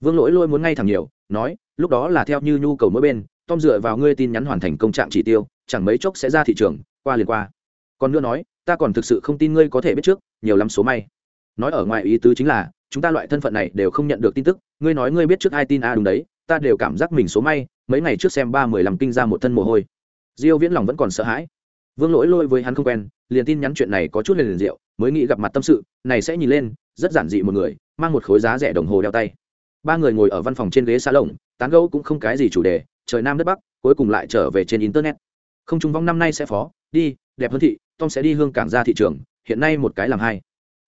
Vương lỗi lôi muốn ngay thẳng nhiều, nói, lúc đó là theo như nhu cầu mỗi bên, tom dựa vào ngươi tin nhắn hoàn thành công trạng chỉ tiêu, chẳng mấy chốc sẽ ra thị trường, qua liền qua. Còn nữa nói, ta còn thực sự không tin ngươi có thể biết trước, nhiều lắm số may nói ở ngoài ý tứ chính là, chúng ta loại thân phận này đều không nhận được tin tức, ngươi nói ngươi biết trước ai tin a à đúng đấy, ta đều cảm giác mình số may, mấy ngày trước xem ba mười làm kinh ra một thân mồ hôi. Diêu viễn lòng vẫn còn sợ hãi. Vương lỗi lôi với hắn không quen, liền tin nhắn chuyện này có chút liền liền rượu, mới nghĩ gặp mặt tâm sự, này sẽ nhìn lên, rất giản dị một người, mang một khối giá rẻ đồng hồ đeo tay. Ba người ngồi ở văn phòng trên ghế xa lồng, tán gẫu cũng không cái gì chủ đề, trời nam đất bắc, cuối cùng lại trở về trên internet. Không trung vong năm nay sẽ phó, đi, đẹp hơn thị, tom sẽ đi hương cảng ra thị trường, hiện nay một cái làm hai.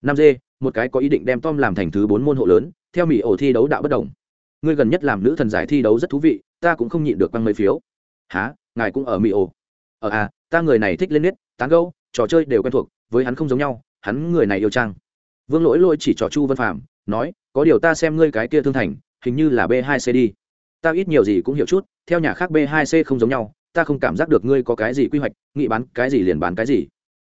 Năm d một cái có ý định đem tom làm thành thứ bốn môn hộ lớn theo mỹ ổ thi đấu đạo bất đồng. Ngươi gần nhất làm nữ thần giải thi đấu rất thú vị ta cũng không nhịn được băng mấy phiếu. Há ngài cũng ở mỹ ổ? Ở à ta người này thích lên nết tán gâu, trò chơi đều quen thuộc với hắn không giống nhau hắn người này yêu trang. Vương lỗi lỗi chỉ trò chu văn phạm nói có điều ta xem ngươi cái kia thương thành hình như là b 2 c đi. Ta ít nhiều gì cũng hiểu chút theo nhà khác b 2 c không giống nhau ta không cảm giác được ngươi có cái gì quy hoạch nghĩ bán cái gì liền bán cái gì.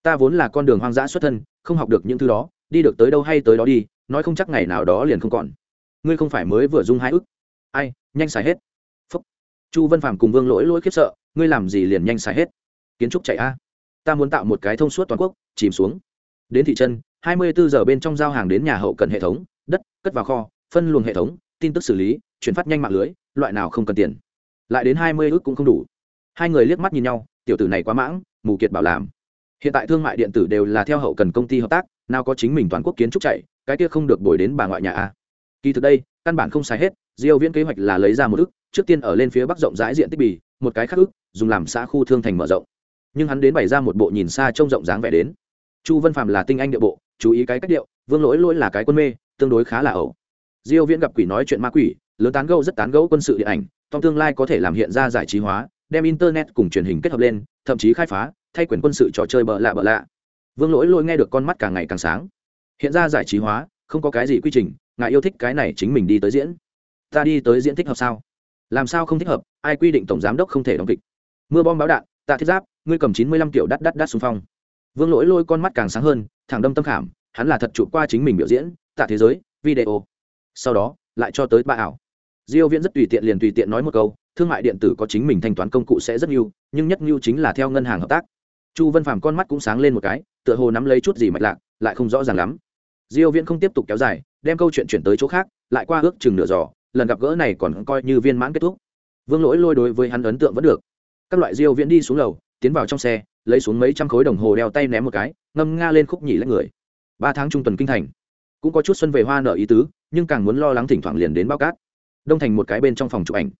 Ta vốn là con đường hoang dã xuất thân không học được những thứ đó đi được tới đâu hay tới đó đi, nói không chắc ngày nào đó liền không còn. Ngươi không phải mới vừa dung hai ức. Ai, nhanh xài hết. Phúc. Chu văn phạm cùng vương lỗi lỗi khiếp sợ, ngươi làm gì liền nhanh xài hết. Kiến trúc chạy a. Ta muốn tạo một cái thông suốt toàn quốc, chìm xuống. Đến thị trấn 24 giờ bên trong giao hàng đến nhà hậu cần hệ thống, đất, cất vào kho, phân luồng hệ thống, tin tức xử lý, chuyển phát nhanh mạng lưới, loại nào không cần tiền. Lại đến 20 ước cũng không đủ. Hai người liếc mắt nhìn nhau, tiểu tử này quá mãng, mù kiệt bảo làm hiện tại thương mại điện tử đều là theo hậu cần công ty hợp tác, nào có chính mình toàn quốc kiến trúc chạy, cái kia không được bồi đến bà ngoại nhà a. Kỳ thực đây, căn bản không sai hết, diêu viễn kế hoạch là lấy ra một ức, trước tiên ở lên phía bắc rộng rãi diện tích bì, một cái khác ức, dùng làm xã khu thương thành mở rộng. Nhưng hắn đến bày ra một bộ nhìn xa trông rộng dáng vẻ đến. Chu vân phạm là tinh anh địa bộ, chú ý cái cách điệu, vương lỗi lỗi là cái quân mê, tương đối khá là ẩu. Diêu viễn gặp quỷ nói chuyện ma quỷ, lớn tán gẫu rất tán gẫu quân sự điện ảnh, trong tương lai có thể làm hiện ra giải trí hóa, đem internet cùng truyền hình kết hợp lên, thậm chí khai phá thay quyền quân sự trò chơi bợ lạ bợ lạ. Vương lỗi lỗi nghe được con mắt càng ngày càng sáng. Hiện ra giải trí hóa, không có cái gì quy trình, ngài yêu thích cái này chính mình đi tới diễn. Ta đi tới diễn thích hợp sao? Làm sao không thích hợp, ai quy định tổng giám đốc không thể đóng kịch? Mưa bom báo đạn tạ thiết giáp, ngươi cầm chín mươi lăm kiểu đắt đắt đắt xung phong. Vương lỗi lôi con mắt càng sáng hơn, thẳng đâm tâm khảm, hắn là thật chụp qua chính mình biểu diễn, tạ thế giới, video. Sau đó, lại cho tới ba ảo. Diêu viễn rất tùy tiện liền tùy tiện nói một câu, thương mại điện tử có chính mình thanh toán công cụ sẽ rất nhiều, nhưng nhất nhiều chính là theo ngân hàng hợp tác chu vân phàm con mắt cũng sáng lên một cái, tựa hồ nắm lấy chút gì mạch lạc, lại không rõ ràng lắm. Diêu viễn không tiếp tục kéo dài, đem câu chuyện chuyển tới chỗ khác, lại qua ước chừng nửa giò lần gặp gỡ này còn coi như viên mãn kết thúc. Vương lỗi lôi đối với hắn ấn tượng vẫn được. Các loại diêu viễn đi xuống lầu, tiến vào trong xe, lấy xuống mấy trăm khối đồng hồ đeo tay ném một cái, ngâm nga lên khúc nhỉ lấy người. Ba tháng trung tuần kinh thành. Cũng có chút xuân về hoa nở ý tứ, nhưng càng muốn lo lắng thỉnh thoảng liền đến bao cát. Đông thành một cái bên trong phòng chụp ảnh.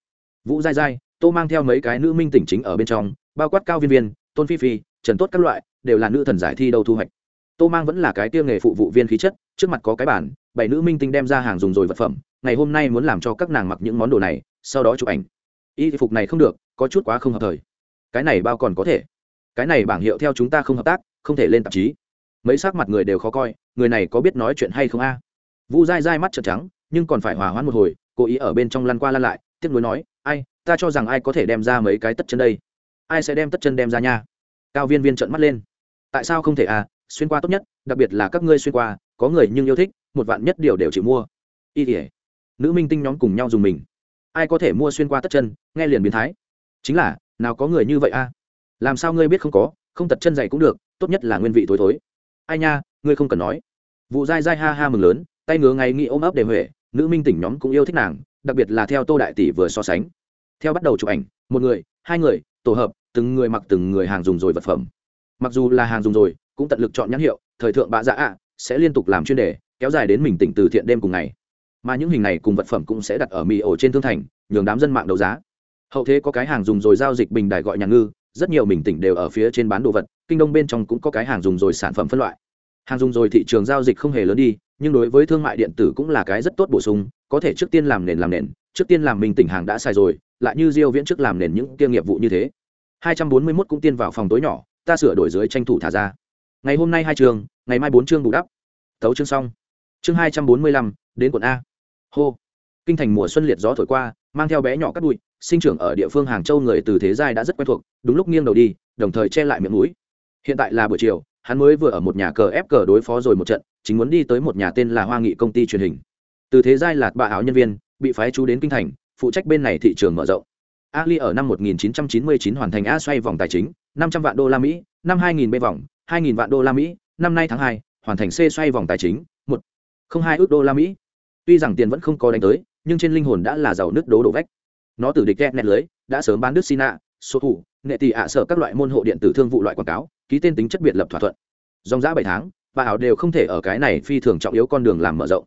Vũ dai dai tô mang theo mấy cái nữ minh tỉnh chính ở bên trong, bao quát cao viên viên, tôn phi phi trần tốt các loại, đều là nữ thần giải thi đâu thu hoạch. Tô mang vẫn là cái tiêu nghề phụ vụ viên khí chất, trước mặt có cái bản, bảy nữ minh tinh đem ra hàng dùng rồi vật phẩm, ngày hôm nay muốn làm cho các nàng mặc những món đồ này, sau đó chụp ảnh. Y phục này không được, có chút quá không hợp thời. Cái này bao còn có thể. Cái này bảng hiệu theo chúng ta không hợp tác, không thể lên tạp chí. Mấy sắc mặt người đều khó coi, người này có biết nói chuyện hay không a? Vu dai dai mắt trợn trắng, nhưng còn phải hòa hoãn một hồi, cố ý ở bên trong lăn qua lăn lại tiếp nối nói, ai, ta cho rằng ai có thể đem ra mấy cái tất chân đây? Ai sẽ đem tất chân đem ra nha? Cao viên viên trợn mắt lên. Tại sao không thể à? Xuyên qua tốt nhất, đặc biệt là các ngươi xuyên qua, có người nhưng yêu thích, một vạn nhất điều đều chịu mua. Y thể nữ minh tinh nhóm cùng nhau dùng mình. Ai có thể mua xuyên qua tất chân, nghe liền biến thái. Chính là, nào có người như vậy a làm sao ngươi biết không có, không tật chân dày cũng được, tốt nhất là nguyên vị tối thối. Ai nha, ngươi không cần nói. Vụ dai dai ha ha mừng lớn, tay ngứa ngay nghĩ ôm ấp để huệ, nữ minh tỉnh nhóm cũng yêu thích nàng, đặc biệt là theo tô đại tỷ vừa so sánh. Theo bắt đầu chụp ảnh, một người, hai người, tổ hợp từng người mặc từng người hàng dùng rồi vật phẩm. Mặc dù là hàng dùng rồi, cũng tận lực chọn nhãn hiệu, thời thượng bạ dạ ạ, sẽ liên tục làm chuyên đề, kéo dài đến mình tỉnh từ thiện đêm cùng ngày. Mà những hình này cùng vật phẩm cũng sẽ đặt ở mì ổ trên thương thành, nhường đám dân mạng đấu giá. Hậu thế có cái hàng dùng rồi giao dịch bình đài gọi nhà ngư, rất nhiều mình tỉnh đều ở phía trên bán đồ vật, kinh đông bên trong cũng có cái hàng dùng rồi sản phẩm phân loại. Hàng dùng rồi thị trường giao dịch không hề lớn đi, nhưng đối với thương mại điện tử cũng là cái rất tốt bổ sung, có thể trước tiên làm nền làm nền, trước tiên làm mình tỉnh hàng đã xài rồi, lại như diêu viễn trước làm nền những kia nghiệp vụ như thế. 241 cũng tiên vào phòng tối nhỏ ta sửa đổi dưới tranh thủ thả ra. Ngày hôm nay hai trường ngày mai bốn chương bù đắp. Thấu chương xong. Chương 245, đến quận a. Hô. Kinh thành mùa xuân liệt gió thổi qua mang theo bé nhỏ cắt bụi sinh trưởng ở địa phương hàng châu người từ thế giai đã rất quen thuộc đúng lúc nghiêng đầu đi đồng thời che lại miệng mũi. Hiện tại là buổi chiều hắn mới vừa ở một nhà cờ ép cờ đối phó rồi một trận chính muốn đi tới một nhà tên là hoa nghị công ty truyền hình. Từ thế giai là bà áo nhân viên bị phái chú đến kinh thành phụ trách bên này thị trường mở rộng ali ở năm 1999 hoàn thành a xoay vòng tài chính 500 vạn đô la mỹ năm 2000 b vòng 2000 vạn đô la mỹ năm nay tháng 2, hoàn thành c xoay vòng tài chính một. Không hai ước đô la mỹ. Tuy rằng tiền vẫn không có đánh tới nhưng trên linh hồn đã là giàu nước đố đổ vách. Nó từ địch ghét nét lưới đã sớm bán đứt sina số thủ nghệ tỷ ạ sở các loại môn hộ điện tử thương vụ loại quảng cáo ký tên tính chất biệt lập thỏa thuận. Dòng giá bảy tháng bà ảo đều không thể ở cái này phi thường trọng yếu con đường làm mở rộng.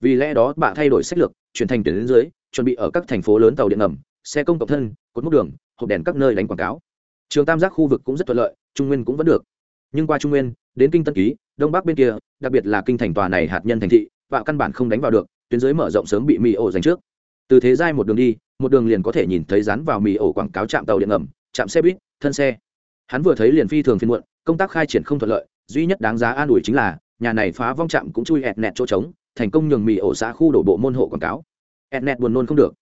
Vì lẽ đó bà thay đổi sách lược chuyển thành tuyến đến dưới chuẩn bị ở các thành phố lớn tàu điện ngầm xe công cộng thân, cột mốc đường, hộp đèn các nơi đánh quảng cáo. Trường tam giác khu vực cũng rất thuận lợi, trung nguyên cũng vẫn được. Nhưng qua trung nguyên, đến kinh tân ký, đông bắc bên kia, đặc biệt là kinh thành tòa này hạt nhân thành thị, và căn bản không đánh vào được, tuyến dưới mở rộng sớm bị mì ổ giành trước. Từ thế giai một đường đi, một đường liền có thể nhìn thấy dán vào mì ổ quảng cáo trạm tàu điện ngầm, trạm xe buýt, thân xe. Hắn vừa thấy liền phi thường phiên muộn, công tác khai triển không thuận lợi, duy nhất đáng giá an ủi chính là, nhà này phá vong trạm cũng chui ẹt nẹt chỗ trống, thành công nhường mì ổ xã khu đổ bộ môn hộ quảng cáo. Ẹt nẹt buồn nôn không được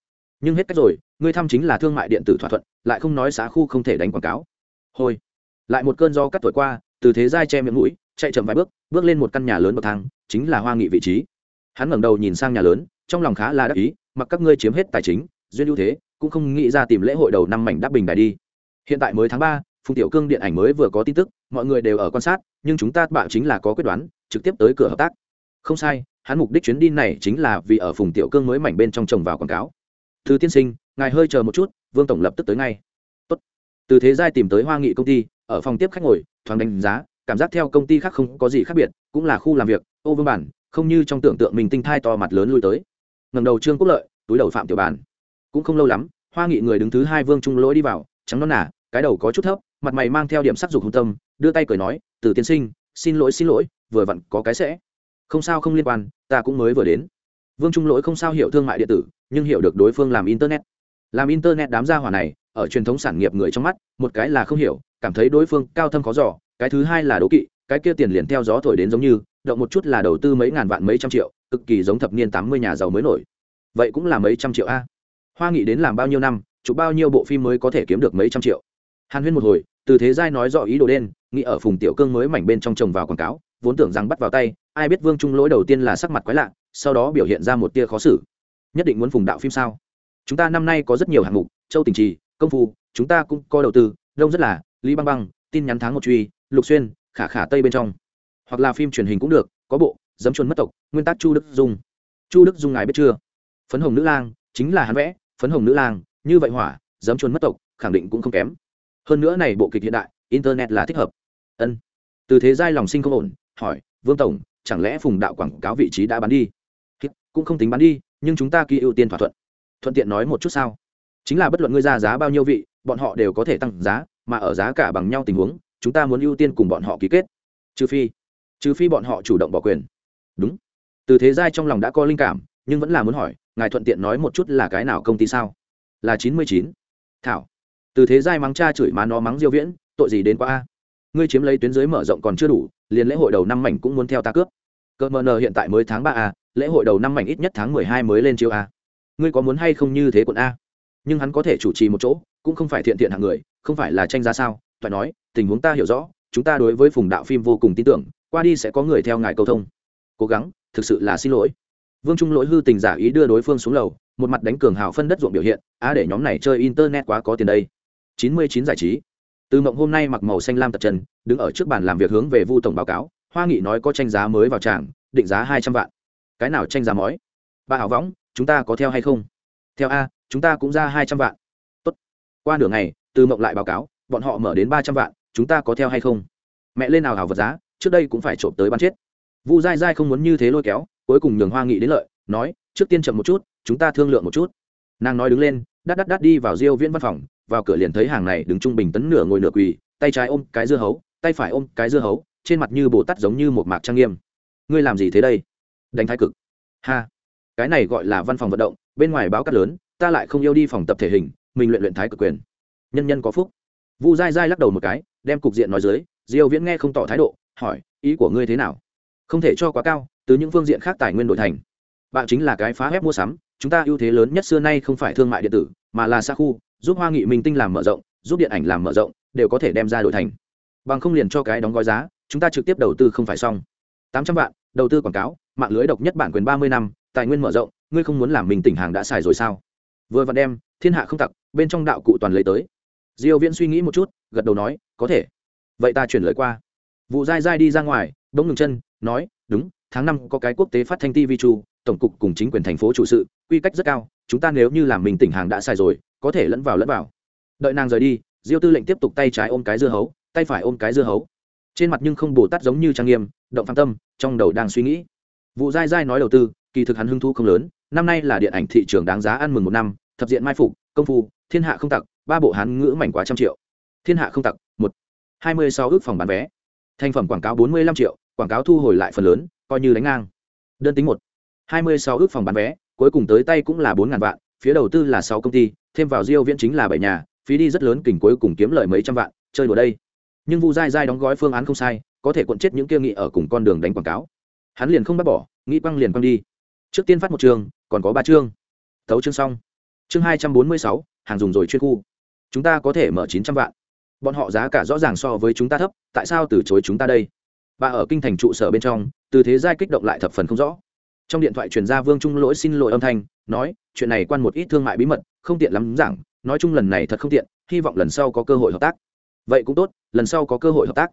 nhưng hết cách rồi, ngươi thăm chính là thương mại điện tử thỏa thuận, lại không nói xã khu không thể đánh quảng cáo. Hồi lại một cơn gió cắt tuổi qua, từ thế giai che miệng mũi, chạy chậm vài bước bước lên một căn nhà lớn bậc thang, chính là hoa nghị vị trí. Hắn ngẩng đầu nhìn sang nhà lớn, trong lòng khá là đắc ý, mặc các ngươi chiếm hết tài chính, duyên ưu thế, cũng không nghĩ ra tìm lễ hội đầu năm mảnh đáp bình đài đi. Hiện tại mới tháng ba, phùng tiểu cương điện ảnh mới vừa có tin tức, mọi người đều ở quan sát, nhưng chúng ta bạo chính là có quyết đoán, trực tiếp tới cửa hợp tác. Không sai, hắn mục đích chuyến đi này chính là vì ở phùng tiểu cương mới mảnh bên trong trồng vào quảng cáo thư tiên sinh, ngài hơi chờ một chút, vương tổng lập tức tới ngay Tốt. từ thế giai tìm tới hoa nghị công ty, ở phòng tiếp khách ngồi, thoáng đánh giá, cảm giác theo công ty khác không có gì khác biệt, cũng là khu làm việc, ô vương bản, không như trong tưởng tượng mình tinh thai to mặt lớn lui tới ngầm đầu trương quốc lợi, túi đầu phạm tiểu bản. cũng không lâu lắm, hoa nghị người đứng thứ hai vương trung lỗi đi vào, trắng non nả cái đầu có chút thấp, mặt mày mang theo điểm sắc dục hùng tâm, đưa tay cười nói, từ tiên sinh, xin lỗi xin lỗi, vừa vặn có cái sẽ không sao, không liên quan, ta cũng mới vừa đến vương trung lỗi không sao hiểu thương mại điện tử, nhưng hiểu được đối phương làm internet. Làm internet đám gia hỏa này, ở truyền thống sản nghiệp người trong mắt, một cái là không hiểu, cảm thấy đối phương cao thâm khó giỏ cái thứ hai là đố kỵ, cái kia tiền liền theo gió thổi đến giống như, động một chút là đầu tư mấy ngàn vạn mấy trăm triệu, cực kỳ giống thập niên tám mươi nhà giàu mới nổi. Vậy cũng là mấy trăm triệu a? Hoa nghị đến làm bao nhiêu năm, chụp bao nhiêu bộ phim mới có thể kiếm được mấy trăm triệu? Hàn huyên một hồi, từ thế giai nói rõ ý đồ đen, nghĩ ở phùng tiểu cương mới mảnh bên trong trồng vào quảng cáo vốn tưởng rằng bắt vào tay, ai biết vương trung lỗi đầu tiên là sắc mặt quái lạ, sau đó biểu hiện ra một tia khó xử. Nhất định muốn phùng đạo phim sao? Chúng ta năm nay có rất nhiều hạng mục, châu tình trì, công phu, chúng ta cũng có đầu tư, đông rất là, lý băng băng, tin nhắn tháng một truy, lục xuyên, khả khả tây bên trong. Hoặc là phim truyền hình cũng được, có bộ dấm chuồn mất tộc, nguyên tắc chu đức dung. Chu đức dung ngài biết chưa? Phấn hồng nữ lang, chính là hắn vẽ, phấn hồng nữ lang, như vậy hỏa dấm chuồn mất tộc, khẳng định cũng không kém. Hơn nữa này bộ kịch hiện đại, internet là thích hợp. Ân. Từ thế giai lòng sinh không ổn hỏi, vương tổng, chẳng lẽ phùng đạo quảng cáo vị trí đã bán đi? Cũng không tính bán đi, nhưng chúng ta ký ưu tiên thỏa thuận. Thuận tiện nói một chút sao? Chính là bất luận ngươi ra giá bao nhiêu vị, bọn họ đều có thể tăng giá, mà ở giá cả bằng nhau tình huống, chúng ta muốn ưu tiên cùng bọn họ ký kết. Trừ phi trừ phi bọn họ chủ động bỏ quyền. Đúng. Từ thế giai trong lòng đã có linh cảm, nhưng vẫn là muốn hỏi, ngài thuận tiện nói một chút là cái nào công ty sao? Là chín mươi chín. Thảo, từ thế giai mắng cha chửi má nó mắng diêu viễn, tội gì đến quá a? Ngươi chiếm lấy tuyến dưới mở rộng còn chưa đủ, liền lễ hội đầu năm mảnh cũng muốn theo ta cướp. Cờ mờ nờ hiện tại mới tháng ba a lễ hội đầu năm mảnh ít nhất tháng mười hai mới lên chiếu a à. ngươi có muốn hay không như thế quận a? Nhưng hắn có thể chủ trì một chỗ, cũng không phải thiện thiện hạng người, không phải là tranh ra sao? Toại nói, tình huống ta hiểu rõ, chúng ta đối với phùng đạo phim vô cùng tin tưởng, qua đi sẽ có người theo ngài cầu thông. Cố gắng, thực sự là xin lỗi. Vương trung lỗi hư tình giả ý đưa đối phương xuống lầu, một mặt đánh cường hào phân đất ruộng biểu hiện, á, để nhóm này chơi internet quá có tiền đây. Chín mươi chín giải trí từ mộng hôm nay mặc màu xanh lam tập chân đứng ở trước bàn làm việc hướng về vu tổng báo cáo, hoa nghị nói có tranh giá mới vào tràng định giá hai trăm vạn. Cái nào tranh giá mói ba hảo võng, chúng ta có theo hay không? Theo a, chúng ta cũng ra hai trăm vạn. Tốt. qua nửa ngày, từ mộng lại báo cáo, bọn họ mở đến ba trăm vạn, chúng ta có theo hay không? Mẹ lên nào hào vật giá, trước đây cũng phải trộm tới ban chết. Vu dai dai không muốn như thế lôi kéo, cuối cùng nhường hoa nghị đến lợi, nói, trước tiên chậm một chút, chúng ta thương lượng một chút. Nàng nói đứng lên, đắt đắt đắt đi vào diêu viễn văn phòng vào cửa liền thấy hàng này đứng trung bình tấn nửa ngồi nửa quỳ, tay trái ôm cái dưa hấu, tay phải ôm cái dưa hấu, trên mặt như bồ tát giống như một mạc trang nghiêm. Ngươi làm gì thế đây? Đánh thái cực. Ha. Cái này gọi là văn phòng vận động, bên ngoài báo cắt lớn, ta lại không yêu đi phòng tập thể hình, mình luyện luyện thái cực quyền. Nhân nhân có phúc. Vu dai dai lắc đầu một cái, đem cục diện nói dưới, diêu viễn nghe không tỏ thái độ, hỏi, ý của ngươi thế nào? Không thể cho quá cao, từ những phương diện khác tài nguyên đổi thành. Bạn chính là cái phá ép mua sắm, chúng ta ưu thế lớn nhất xưa nay không phải thương mại điện tử, mà là xa khu giúp hoa nghị minh tinh làm mở rộng, giúp điện ảnh làm mở rộng, đều có thể đem ra đổi thành. Bằng không liền cho cái đóng gói giá, chúng ta trực tiếp đầu tư không phải xong. Tám trăm vạn, đầu tư quảng cáo, mạng lưới độc nhất bản quyền ba mươi năm, tài nguyên mở rộng, ngươi không muốn làm mình tỉnh hàng đã xài rồi sao? Vừa vặn đem, thiên hạ không tặc, bên trong đạo cụ toàn lấy tới. Diêu viễn suy nghĩ một chút, gật đầu nói, có thể. Vậy ta chuyển lời qua. Vụ dai dai đi ra ngoài, bỗng ngừng chân, nói, đúng, tháng năm có cái quốc tế phát thanh tv chu tổng cục cùng chính quyền thành phố chủ sự, quy cách rất cao, chúng ta nếu như làm mình tỉnh hàng đã sai rồi, có thể lẫn vào lẫn vào. Đợi nàng rời đi, diêu tư lệnh tiếp tục tay trái ôm cái dưa hấu, tay phải ôm cái dưa hấu. Trên mặt nhưng không bồ tát giống như trang nghiêm, động phạm tâm, trong đầu đang suy nghĩ. Vụ dai dai nói đầu tư, kỳ thực hắn hưng thu không lớn, năm nay là điện ảnh thị trường đáng giá ăn mừng một năm, thập diện mai phục, công phu, thiên hạ không tặc, ba bộ hán ngữ mảnh quá trăm triệu. Thiên hạ không tặc, một. Hai mươi sáu ước phòng bán vé. Thành phẩm quảng cáo bốn mươi lăm triệu, quảng cáo thu hồi lại phần lớn, coi như đánh ngang. Đơn tính một hai mươi sáu ước phòng bán vé, cuối cùng tới tay cũng là bốn ngàn vạn, phía đầu tư là sáu công ty, thêm vào diêu viễn chính là bảy nhà, phí đi rất lớn kình cuối cùng kiếm lợi mấy trăm vạn, chơi đùa đây. Nhưng vu dai dai đóng gói phương án không sai, có thể cuộn chết những kia nghị ở cùng con đường đánh quảng cáo. Hắn liền không bắt bỏ nghĩ quăng liền quăng đi. Trước tiên phát một trường, còn có ba chương. Tấu chương xong. Chương hai trăm bốn mươi sáu, hàng dùng rồi chuyên khu. Chúng ta có thể mở chín trăm vạn. Bọn họ giá cả rõ ràng so với chúng ta thấp, tại sao từ chối chúng ta đây? Bà ở kinh thành trụ sở bên trong, từ thế giai kích động lại thập phần không rõ trong điện thoại truyền ra vương trung lỗi xin lỗi âm thanh, nói, chuyện này quan một ít thương mại bí mật, không tiện lắm giảng, nói chung lần này thật không tiện, hy vọng lần sau có cơ hội hợp tác. Vậy cũng tốt, lần sau có cơ hội hợp tác.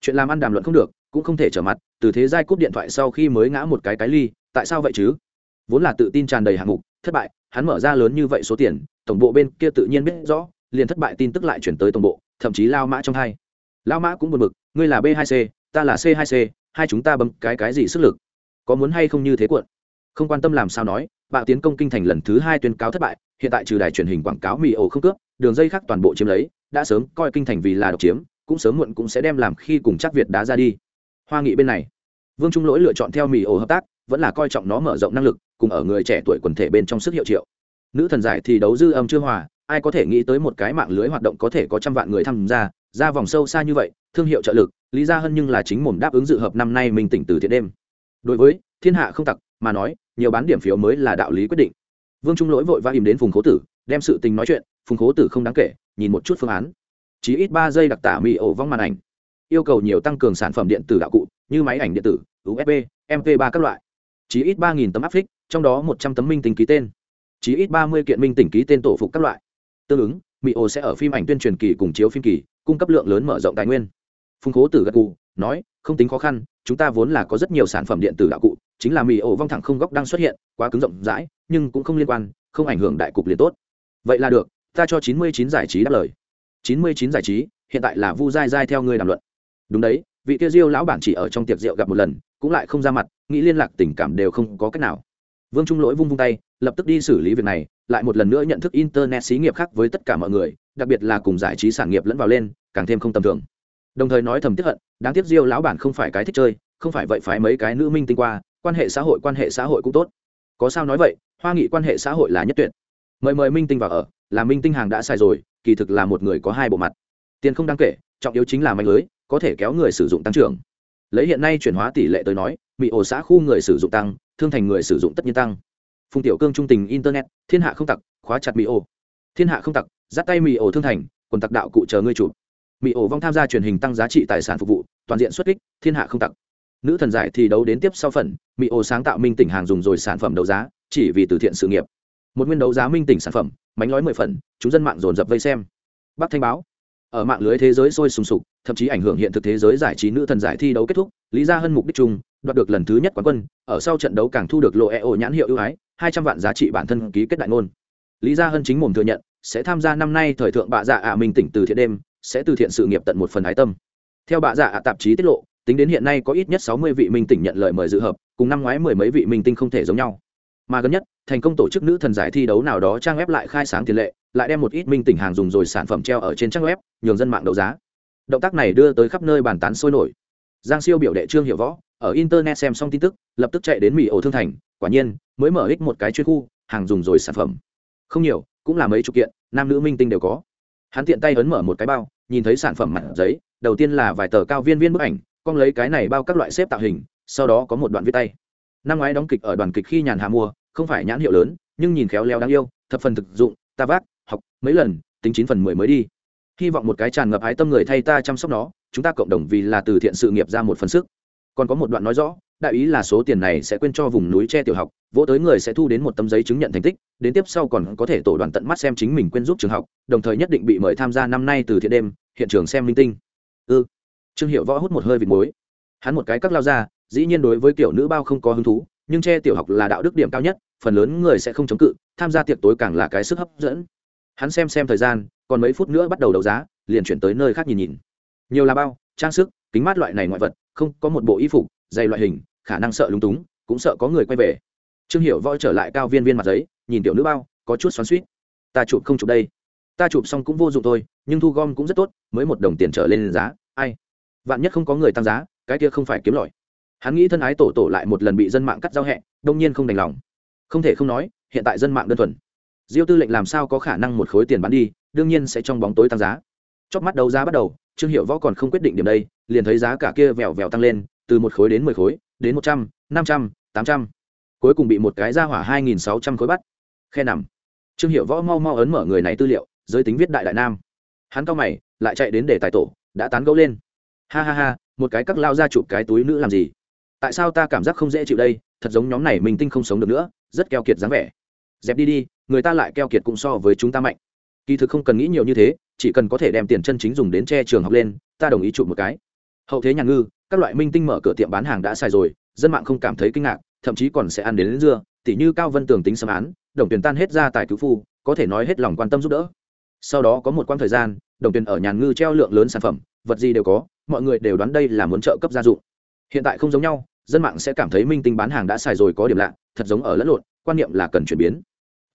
Chuyện làm ăn đàm luận không được, cũng không thể trở mặt, từ thế giai cúp điện thoại sau khi mới ngã một cái cái ly, tại sao vậy chứ? Vốn là tự tin tràn đầy hạng mục, thất bại, hắn mở ra lớn như vậy số tiền, tổng bộ bên kia tự nhiên biết rõ, liền thất bại tin tức lại chuyển tới tổng bộ, thậm chí lao mã trong hai. Lao mã cũng buồn bực, ngươi là b 2 c, ta là c 2 c, hai chúng ta bấm cái cái gì sức lực? Có muốn hay không như thế cuộn? Không quan tâm làm sao nói, bạo tiến công kinh thành lần thứ hai tuyên cáo thất bại, hiện tại trừ đài truyền hình quảng cáo mì ổ không cướp, đường dây khác toàn bộ chiếm lấy, đã sớm coi kinh thành vì là độc chiếm, cũng sớm muộn cũng sẽ đem làm khi cùng chắc việt đá ra đi. Hoa nghị bên này, vương trung lỗi lựa chọn theo mì ổ hợp tác, vẫn là coi trọng nó mở rộng năng lực, cùng ở người trẻ tuổi quần thể bên trong sức hiệu triệu. Nữ thần giải thì đấu dư âm chưa hòa, ai có thể nghĩ tới một cái mạng lưới hoạt động có thể có trăm vạn người tham gia, ra vòng sâu xa như vậy, thương hiệu trợ lực, lý ra hơn nhưng là chính mồm đáp ứng dự hợp năm nay mình tỉnh từ thiện đêm đối với thiên hạ không tặc mà nói, nhiều bán điểm phiếu mới là đạo lý quyết định. Vương trung lỗi vội va im đến phùng khố tử, đem sự tình nói chuyện, phùng khố tử không đáng kể, nhìn một chút phương án. Chỉ ít ba giây đặc tả mì ổ vong màn ảnh. Yêu cầu nhiều tăng cường sản phẩm điện tử đạo cụ, như máy ảnh điện tử usb mp 3 các loại. Chỉ ít ba tấm áp phích, trong đó một trăm tấm minh tính ký tên. Chỉ ít ba mươi kiện minh tỉnh ký tên tổ phục các loại. Tương ứng mỹ ổ sẽ ở phim ảnh tuyên truyền kỳ cùng chiếu phim kỳ, cung cấp lượng lớn mở rộng tài nguyên. Phùng khố tử gật cụ nói, không tính khó khăn, chúng ta vốn là có rất nhiều sản phẩm điện tử đạo cụ, chính là mì ổ vong thẳng không góc đang xuất hiện, quá cứng rộng rãi, nhưng cũng không liên quan, không ảnh hưởng đại cục liền tốt. Vậy là được, ta cho chín mươi chín giải trí đáp lời. Chín mươi chín giải trí, hiện tại là vu dai dai theo ngươi đàm luận. Đúng đấy, vị kia diêu lão bản chỉ ở trong tiệc rượu gặp một lần, cũng lại không ra mặt, nghĩ liên lạc tình cảm đều không có cách nào. Vương trung lỗi vung vung tay, lập tức đi xử lý việc này, lại một lần nữa nhận thức internet xí nghiệp khác với tất cả mọi người, đặc biệt là cùng giải trí sản nghiệp lẫn vào lên, càng thêm không tầm thường đồng thời nói thầm tiếp hận, đáng tiếc diêu lão bản không phải cái thích chơi, không phải vậy phải mấy cái nữ minh tinh qua, quan hệ xã hội, quan hệ xã hội cũng tốt. Có sao nói vậy, hoa nghị quan hệ xã hội là nhất tuyệt. Mời mời minh tinh vào ở, là minh tinh hàng đã xài rồi, kỳ thực là một người có hai bộ mặt. Tiền không đáng kể, trọng yếu chính là mạnh lưới, có thể kéo người sử dụng tăng trưởng. Lấy hiện nay chuyển hóa tỷ lệ tới nói, mỹ ổ xã khu người sử dụng tăng, thương thành người sử dụng tất nhiên tăng. Phùng tiểu cương trung tình internet, thiên hạ không tặc, khóa chặt mỹ ổ. Thiên hạ không tặc, dắt tay mỹ ổ thương thành, quần tặc đạo cụ chờ ngươi chủ mỹ ổ vong tham gia truyền hình tăng giá trị tài sản phục vụ, toàn diện xuất kích, thiên hạ không tặc. Nữ thần giải thi đấu đến tiếp sau phần mỹ ổ sáng tạo minh tỉnh hàng dùng rồi sản phẩm đấu giá, chỉ vì từ thiện sự nghiệp. Một nguyên đấu giá minh tỉnh sản phẩm, mánh lói mười phần, chúng dân mạng dồn dập vây xem. Bắc thanh báo. Ở mạng lưới thế giới sôi sùng sục, thậm chí ảnh hưởng hiện thực thế giới giải trí nữ thần giải thi đấu kết thúc, lý gia hân mục đích chung, đoạt được lần thứ nhất quán quân, ở sau trận đấu càng thu được lộ eo nhãn hiệu ưu ái, hai trăm vạn giá trị bản thân ký kết đại ngôn. Lý gia hân chính mồm thừa nhận, sẽ tham gia năm nay thời thượng bạ dạ ạ minh tỉnh từ thiện đêm sẽ từ thiện sự nghiệp tận một phần ái tâm. Theo bạ dạ tạp chí tiết lộ, tính đến hiện nay có ít nhất sáu mươi vị minh tỉnh nhận lời mời dự hợp, cùng năm ngoái mười mấy vị minh tinh không thể giống nhau. Mà gần nhất, thành công tổ chức nữ thần giải thi đấu nào đó trang web lại khai sáng tiền lệ, lại đem một ít minh tỉnh hàng dùng rồi sản phẩm treo ở trên trang web, nhường dân mạng đấu giá. Động tác này đưa tới khắp nơi bàn tán sôi nổi. Giang siêu biểu đệ trương hiệu võ, ở internet xem xong tin tức, lập tức chạy đến mỹ ổ thương thành, quả nhiên, mới mở ích một cái chuyên khu, hàng dùng rồi sản phẩm. Không nhiều, cũng là mấy chục kiện, nam nữ minh tinh đều có. Hắn tiện tay ấn mở một cái bao nhìn thấy sản phẩm mặt giấy, đầu tiên là vài tờ cao viên viên bức ảnh, con lấy cái này bao các loại xếp tạo hình, sau đó có một đoạn viết tay. Năm ngoái đóng kịch ở đoàn kịch khi nhàn hạ mua không phải nhãn hiệu lớn, nhưng nhìn khéo léo đáng yêu, thập phần thực dụng, ta vác, học, mấy lần, tính chín phần mười mới đi. Hy vọng một cái tràn ngập ái tâm người thay ta chăm sóc nó, chúng ta cộng đồng vì là từ thiện sự nghiệp ra một phần sức. Còn có một đoạn nói rõ đại ý là số tiền này sẽ quên cho vùng núi tre tiểu học, vỗ tới người sẽ thu đến một tấm giấy chứng nhận thành tích, đến tiếp sau còn có thể tổ đoàn tận mắt xem chính mình quên giúp trường học, đồng thời nhất định bị mời tham gia năm nay từ thiện đêm, hiện trường xem minh tinh. Ư ừ. trương hiệu võ hút một hơi vịt muối. Hắn một cái các lao ra, dĩ nhiên đối với kiểu nữ bao không có hứng thú, nhưng tre tiểu học là đạo đức điểm cao nhất, phần lớn người sẽ không chống cự, tham gia tiệc tối càng là cái sức hấp dẫn. Hắn xem xem thời gian, còn mấy phút nữa bắt đầu đấu giá, liền chuyển tới nơi khác nhìn nhìn. Nhiều là bao, trang sức, kính mát loại này ngoại vật, không có một bộ y phục dày loại hình khả năng sợ lúng túng, cũng sợ có người quay về. Trương hiểu voi trở lại cao viên viên mặt giấy, nhìn tiểu nữ bao, có chút xoắn suýt ta chụp không chụp đây. Ta chụp xong cũng vô dụng thôi, nhưng thu gom cũng rất tốt, mới một đồng tiền trở lên giá. Ai? Vạn nhất không có người tăng giá, cái kia không phải kiếm lỏi hắn nghĩ thân ái tổ tổ lại một lần bị dân mạng cắt giao hẹ, đông nhiên không đành lòng. Không thể không nói, hiện tại dân mạng đơn thuần. Diêu tư lệnh làm sao có khả năng một khối tiền bán đi, đương nhiên sẽ trong bóng tối tăng giá. Chóp mắt đấu giá bắt đầu, trương hiệu võ còn không quyết định điểm đây, liền thấy giá cả kia vèo vèo tăng lên từ một khối đến mười khối, đến một trăm, năm trăm, tám trăm. Cuối cùng bị một cái ra hỏa hai nghìn sáu trăm khối bắt. Khe nằm. Trương hiệu võ mau mau ấn mở người này tư liệu, giới tính viết đại đại nam. Hắn cao mày, lại chạy đến để tài tổ, đã tán gẫu lên. Ha ha ha, một cái cắt lao ra chụp cái túi nữ làm gì? Tại sao ta cảm giác không dễ chịu đây? Thật giống nhóm này mình tinh không sống được nữa, rất keo kiệt dáng vẻ. Dẹp đi đi, người ta lại keo kiệt cũng so với chúng ta mạnh. Kỳ thực không cần nghĩ nhiều như thế, chỉ cần có thể đem tiền chân chính dùng đến che trường học lên, ta đồng ý chụp một cái. Hậu thế nhà ngư các loại minh tinh mở cửa tiệm bán hàng đã xài rồi dân mạng không cảm thấy kinh ngạc thậm chí còn sẽ ăn đến, đến dưa. Tỉ như cao vân tường tính sớm án đồng tiền tan hết ra tài cứu phu có thể nói hết lòng quan tâm giúp đỡ. Sau đó có một quãng thời gian đồng tiền ở nhàn ngư treo lượng lớn sản phẩm vật gì đều có mọi người đều đoán đây là muốn trợ cấp gia dụng. Hiện tại không giống nhau dân mạng sẽ cảm thấy minh tinh bán hàng đã xài rồi có điểm lạ thật giống ở lẫn lộn quan niệm là cần chuyển biến.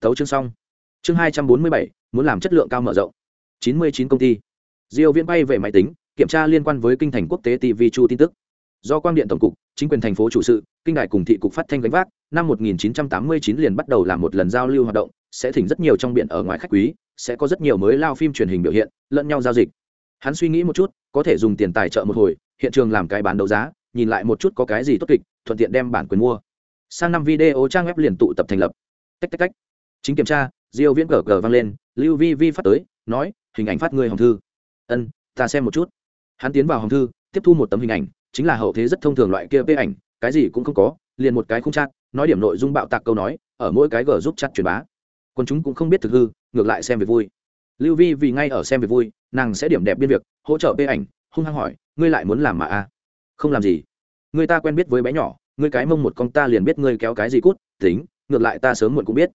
Thấu chương xong. Chương hai trăm bốn mươi bảy muốn làm chất lượng cao mở rộng. Chín mươi chín công ty. Diêu viễn bay về máy tính kiểm tra liên quan với kinh thành quốc tế tv chu tin tức. Do quang điện tổng cục, chính quyền thành phố chủ sự, kinh đại cùng thị cục phát thanh gánh vác, năm 1989 liền bắt đầu làm một lần giao lưu hoạt động, sẽ thỉnh rất nhiều trong biển ở ngoài khách quý, sẽ có rất nhiều mới lao phim truyền hình biểu hiện, lẫn nhau giao dịch. Hắn suy nghĩ một chút, có thể dùng tiền tài trợ một hồi, hiện trường làm cái bán đấu giá, nhìn lại một chút có cái gì tốt kịch, thuận tiện đem bản quyền mua. Sang năm video trang web liền tụ tập thành lập. Tách tách tách. Chính kiểm tra, diêu viễn cờ cờ vang lên, lưu vi vi phát tới, nói, hình ảnh phát người hồng thư. Ân, ta xem một chút hắn tiến vào hồng thư, tiếp thu một tấm hình ảnh, chính là hậu thế rất thông thường loại kia p ảnh, cái gì cũng không có, liền một cái khung chat, nói điểm nội dung bạo tạc câu nói, ở mỗi cái g giúp chat truyền bá. Còn chúng cũng không biết thực hư, ngược lại xem việc vui. Lưu vi vì ngay ở xem việc vui, nàng sẽ điểm đẹp biên việc, hỗ trợ bê ảnh, hung hăng hỏi, ngươi lại muốn làm mà a? À? không làm gì. Người ta quen biết với bé nhỏ, ngươi cái mông một con ta liền biết ngươi kéo cái gì cút, tính, ngược lại ta sớm muộn cũng biết.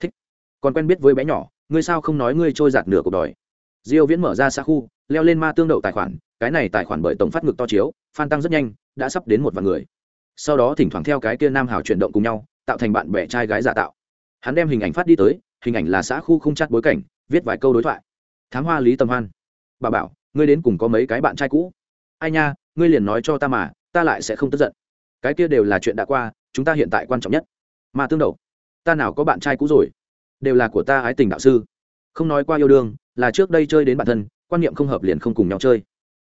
Thích. Còn quen biết với bé nhỏ, ngươi sao không nói ngươi trôi giạt nửa cuộc đòi diêu viễn mở ra xa khu leo lên ma tương đậu tài khoản, cái này tài khoản bởi tổng phát ngực to chiếu phan tăng rất nhanh, đã sắp đến một vạn người. Sau đó thỉnh thoảng theo cái kia nam hào chuyển động cùng nhau, tạo thành bạn bè trai gái giả tạo. Hắn đem hình ảnh phát đi tới, hình ảnh là xã khu không chát bối cảnh, viết vài câu đối thoại. Thám hoa lý tâm hoan. Bà bảo, ngươi đến cùng có mấy cái bạn trai cũ? Ai nha, ngươi liền nói cho ta mà, ta lại sẽ không tức giận. Cái kia đều là chuyện đã qua, chúng ta hiện tại quan trọng nhất. Mà tương đầu ta nào có bạn trai cũ rồi? Đều là của ta ái tình đạo sư. Không nói qua yêu đương, là trước đây chơi đến bản thân quan niệm không hợp liền không cùng nhau chơi.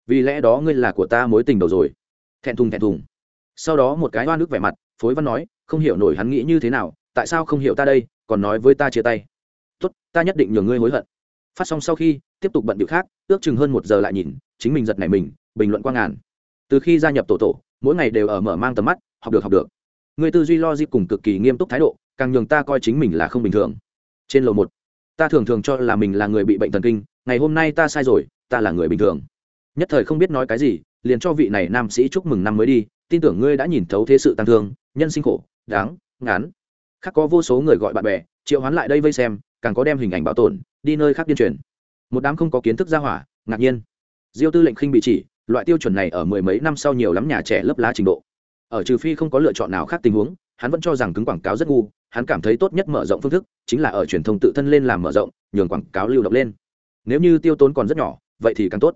Vì lẽ đó ngươi là của ta mối tình đầu rồi. Thẹn thùng thẹn thùng. Sau đó một cái oan nước vẻ mặt, phối văn nói, không hiểu nổi hắn nghĩ như thế nào, tại sao không hiểu ta đây, còn nói với ta chia tay. Tốt, ta nhất định nhường ngươi hối hận. Phát xong sau khi, tiếp tục bận điệu khác, ước chừng hơn một giờ lại nhìn, chính mình giật này mình, bình luận qua ngàn. Từ khi gia nhập tổ tổ, mỗi ngày đều ở mở mang tầm mắt, học được học được. Người tư duy logic cùng cực kỳ nghiêm túc thái độ, càng nhường ta coi chính mình là không bình thường. Trên lầu một ta thường thường cho là mình là người bị bệnh thần kinh, ngày hôm nay ta sai rồi, ta là người bình thường. Nhất thời không biết nói cái gì, liền cho vị này nam sĩ chúc mừng năm mới đi, tin tưởng ngươi đã nhìn thấu thế sự tăng thương, nhân sinh khổ, đáng, ngán. Khác có vô số người gọi bạn bè, triệu hoán lại đây vây xem, càng có đem hình ảnh bảo tồn, đi nơi khác điên truyền. Một đám không có kiến thức gia hỏa, ngạc nhiên. Diêu tư lệnh khinh bị chỉ, loại tiêu chuẩn này ở mười mấy năm sau nhiều lắm nhà trẻ lớp lá trình độ. Ở trừ phi không có lựa chọn nào khác tình huống hắn vẫn cho rằng cứng quảng cáo rất ngu, hắn cảm thấy tốt nhất mở rộng phương thức chính là ở truyền thông tự thân lên làm mở rộng, nhường quảng cáo lưu động lên. Nếu như tiêu tốn còn rất nhỏ, vậy thì càng tốt.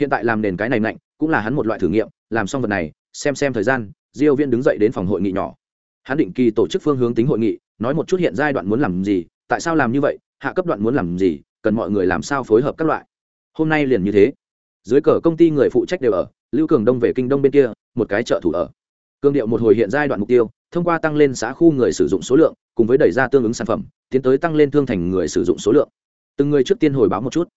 Hiện tại làm nền cái này mạnh cũng là hắn một loại thử nghiệm, làm xong vật này, xem xem thời gian, diêu viên đứng dậy đến phòng hội nghị nhỏ. Hắn định kỳ tổ chức phương hướng tính hội nghị, nói một chút hiện giai đoạn muốn làm gì, tại sao làm như vậy, hạ cấp đoạn muốn làm gì, cần mọi người làm sao phối hợp các loại. Hôm nay liền như thế. Dưới cờ công ty người phụ trách đều ở, lưu cường đông về kinh đông bên kia, một cái chợ thủ ở. Cương điệu một hồi hiện giai đoạn mục tiêu thông qua tăng lên xã khu người sử dụng số lượng, cùng với đẩy ra tương ứng sản phẩm, tiến tới tăng lên thương thành người sử dụng số lượng. Từng người trước tiên hồi báo một chút.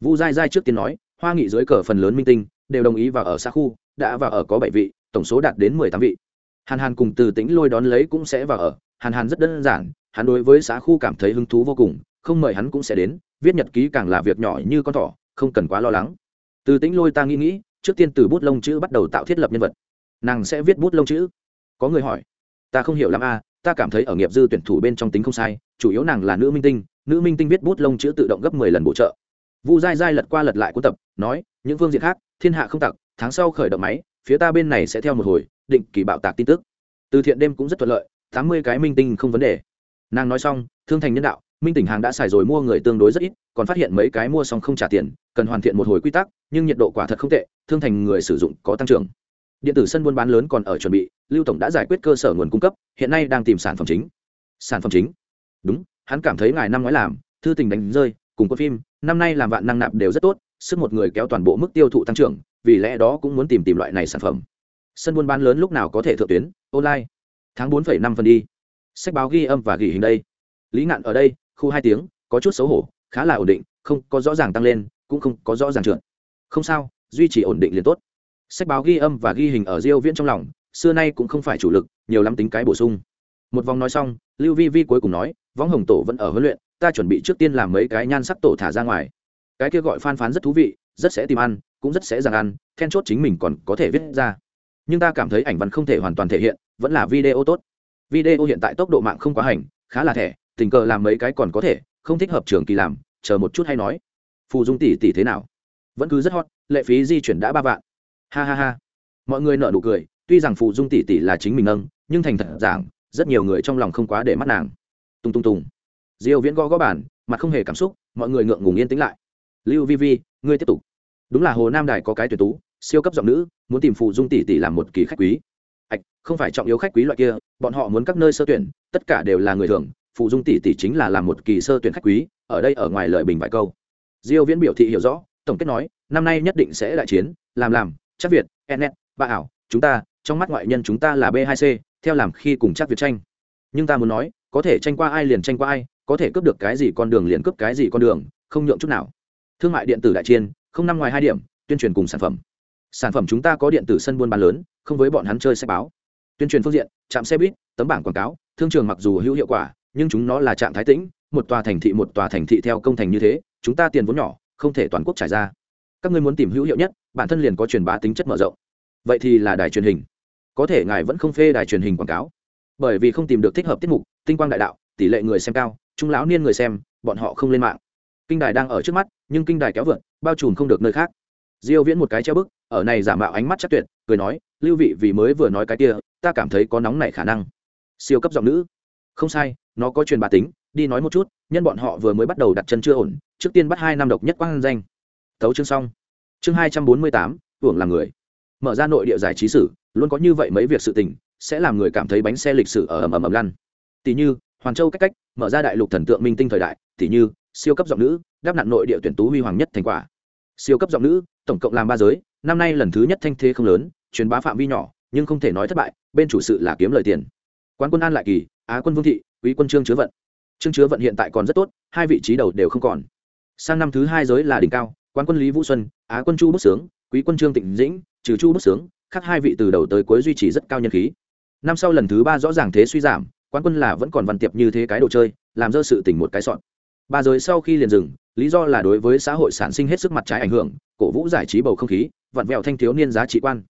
Vu giai giai trước tiên nói, hoa nghị dưới cờ phần lớn minh tinh, đều đồng ý vào ở xã khu, đã vào ở có bảy vị, tổng số đạt đến mười tám vị. Hàn hàn cùng từ tĩnh lôi đón lấy cũng sẽ vào ở. Hàn hàn rất đơn giản, hắn đối với xã khu cảm thấy hứng thú vô cùng, không mời hắn cũng sẽ đến, viết nhật ký càng là việc nhỏ như con thỏ, không cần quá lo lắng. Từ tĩnh lôi ta nghĩ nghĩ, trước tiên từ bút lông chữ bắt đầu tạo thiết lập nhân vật. Nàng sẽ viết bút lông chữ. Có người hỏi ta không hiểu lắm a, ta cảm thấy ở nghiệp dư tuyển thủ bên trong tính không sai, chủ yếu nàng là nữ minh tinh, nữ minh tinh viết bút lông chữ tự động gấp mười lần bổ trợ. Vu dai dai lật qua lật lại cuốn tập, nói, những phương diện khác, thiên hạ không tặc, tháng sau khởi động máy, phía ta bên này sẽ theo một hồi, định kỳ bạo tạc tin tức. Từ thiện đêm cũng rất thuận lợi, tám mươi cái minh tinh không vấn đề. Nàng nói xong, thương thành nhân đạo, minh tỉnh hàng đã xài rồi mua người tương đối rất ít, còn phát hiện mấy cái mua xong không trả tiền, cần hoàn thiện một hồi quy tắc, nhưng nhiệt độ quả thật không tệ, thương thành người sử dụng có tăng trưởng điện tử sân buôn bán lớn còn ở chuẩn bị, lưu tổng đã giải quyết cơ sở nguồn cung cấp, hiện nay đang tìm sản phẩm chính. Sản phẩm chính? Đúng, hắn cảm thấy ngài năm ngoái làm, thư tình đánh rơi, cùng quân phim, năm nay làm vạn năng nạp đều rất tốt, sức một người kéo toàn bộ mức tiêu thụ tăng trưởng, vì lẽ đó cũng muốn tìm tìm loại này sản phẩm. Sân buôn bán lớn lúc nào có thể thượng tuyến, online. Tháng bốn năm phần đi. Sách báo ghi âm và ghi hình đây. Lý ngạn ở đây, khu hai tiếng, có chút xấu hổ, khá là ổn định, không có rõ ràng tăng lên, cũng không có rõ ràng trượt. Không sao, duy trì ổn định liền tốt sách báo ghi âm và ghi hình ở diêu viễn trong lòng, xưa nay cũng không phải chủ lực, nhiều lắm tính cái bổ sung. Một vòng nói xong, lưu vi vi cuối cùng nói, võng hồng tổ vẫn ở huấn luyện, ta chuẩn bị trước tiên làm mấy cái nhan sắc tổ thả ra ngoài. Cái kia gọi phan phán rất thú vị, rất sẽ tìm ăn, cũng rất sẽ rằng ăn, then chốt chính mình còn có thể viết ra. Nhưng ta cảm thấy ảnh văn không thể hoàn toàn thể hiện, vẫn là video tốt. Video hiện tại tốc độ mạng không quá hành, khá là thẻ, tình cờ làm mấy cái còn có thể, không thích hợp trường kỳ làm, chờ một chút hay nói. Phù dung tỷ tỷ thế nào? Vẫn cứ rất hot, lệ phí di chuyển đã ba vạn ha ha ha. Mọi người nợ nụ cười, tuy rằng phù dung tỷ tỷ là chính mình nâng, nhưng thành thật giảng, rất nhiều người trong lòng không quá để mắt nàng. Tung tung tùng. Diêu viễn gõ gõ bản mặt không hề cảm xúc, mọi người ngượng ngùng yên tĩnh lại. Lưu vi vi, ngươi tiếp tục. Đúng là hồ nam đài có cái tuyển tú, siêu cấp giọng nữ, muốn tìm phù dung tỷ tỷ làm một kỳ khách quý. Ạch, không phải trọng yếu khách quý loại kia, bọn họ muốn các nơi sơ tuyển, tất cả đều là người thường, phù dung tỷ tỷ chính là làm một kỳ sơ tuyển khách quý, ở đây ở ngoài lời bình vài câu. Diêu viễn biểu thị hiểu rõ, tổng kết nói, năm nay nhất định sẽ đại chiến, làm làm chắc việt enet, ba ảo chúng ta trong mắt ngoại nhân chúng ta là b 2 c theo làm khi cùng chắc việt tranh. Nhưng ta muốn nói có thể tranh qua ai liền tranh qua ai có thể cướp được cái gì con đường liền cướp cái gì con đường không nhượng chút nào. Thương mại điện tử đại chiên không nằm ngoài hai điểm tuyên truyền cùng sản phẩm. Sản phẩm chúng ta có điện tử sân buôn bán lớn không với bọn hắn chơi sách báo. Tuyên truyền phương diện trạm xe buýt tấm bảng quảng cáo thương trường mặc dù hữu hiệu quả nhưng chúng nó là trạng thái tĩnh một tòa thành thị một tòa thành thị theo công thành như thế chúng ta tiền vốn nhỏ không thể toàn quốc trải ra các ngươi muốn tìm hữu hiệu nhất, bản thân liền có truyền bá tính chất mở rộng. Vậy thì là đài truyền hình. Có thể ngài vẫn không phê đài truyền hình quảng cáo. Bởi vì không tìm được thích hợp tiết mục, tinh quang đại đạo, tỷ lệ người xem cao trung lão niên người xem, bọn họ không lên mạng. Kinh đài đang ở trước mắt, nhưng kinh đài kéo vượt, bao trùm không được nơi khác. Diêu viễn một cái treo bức, ở này giả mạo ánh mắt chắc tuyệt, cười nói, lưu vị, vì mới vừa nói cái kia, ta cảm thấy có nóng này khả năng. Siêu cấp giọng nữ. Không sai, nó có truyền bá tính, đi nói một chút, nhân bọn họ vừa mới bắt đầu đặt chân chưa ổn, trước tiên bắt hai năm độc nhất quang danh tấu chương xong. Chương hai trăm bốn mươi tám, hưởng làm người. Mở ra nội địa giải trí sử, luôn có như vậy mấy việc sự tình, sẽ làm người cảm thấy bánh xe lịch sử ở ầm ầm ầm lăn. Tỷ như hoàn châu cách cách, mở ra đại lục thần tượng minh tinh thời đại, tỷ như, siêu cấp giọng nữ, đáp nạn nội địa tuyển tú huy hoàng nhất thành quả. Siêu cấp giọng nữ, tổng cộng làm ba giới, năm nay lần thứ nhất thanh thế không lớn, truyền bá phạm vi nhỏ, nhưng không thể nói thất bại, bên chủ sự là kiếm lời tiền. Quán quân an lại kỳ, á quân vương thị, quý quân trương chứa vận. Trương chứa vận hiện tại còn rất tốt, hai vị trí đầu đều không còn. Sang năm thứ hai giới là đỉnh cao quán quân lý vũ xuân á quân chu bức sướng quý quân trương tịnh dĩnh trừ chu bức sướng khác hai vị từ đầu tới cuối duy trì rất cao nhân khí. Năm sau lần thứ ba rõ ràng thế suy giảm quán quân là vẫn còn văn tiệp như thế cái đồ chơi làm dơ sự tình một cái sọn. Ba giới sau khi liền dừng lý do là đối với xã hội sản sinh hết sức mặt trái ảnh hưởng cổ vũ giải trí bầu không khí vặn vẹo thanh thiếu niên giá trị quan.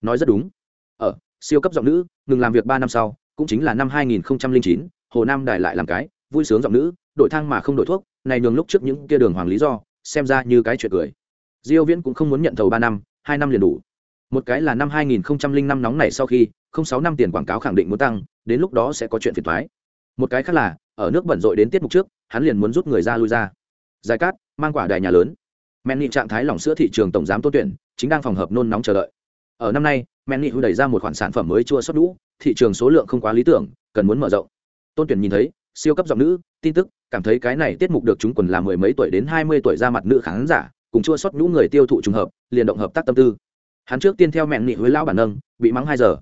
Nói rất đúng. Ở siêu cấp giọng nữ ngừng làm việc ba năm sau cũng chính là năm 2009, hồ nam đài lại làm cái vui sướng giọng nữ đổi thang mà không đổi thuốc này nhường lúc trước những kia đường hoàng lý do xem ra như cái chuyện cười. Diêu viễn cũng không muốn nhận thầu ba năm, hai năm liền đủ. Một cái là năm 2005 nóng này sau khi, không sáu năm tiền quảng cáo khẳng định muốn tăng, đến lúc đó sẽ có chuyện phiền toái. Một cái khác là, ở nước bẩn rội đến tiết mục trước, hắn liền muốn rút người ra lui ra. Giải cát, mang quả đài nhà lớn. Men nghị trạng thái lỏng sữa thị trường tổng giám Tôn tuyển, chính đang phòng hợp nôn nóng chờ đợi. Ở năm nay men nghị hữu đẩy ra một khoản sản phẩm mới chua sót đũ, thị trường số lượng không quá lý tưởng, cần muốn mở rộng. Tôn tuyển nhìn thấy, siêu cấp giọng nữ, tin tức cảm thấy cái này tiết mục được chúng quần là mười mấy tuổi đến hai mươi tuổi ra mặt nữ khán giả, cùng chua sót nhũ người tiêu thụ trùng hợp, liền động hợp tác tâm tư. Hắn trước tiên theo mẹn nghị với lão bản nâng, bị mắng hai giờ.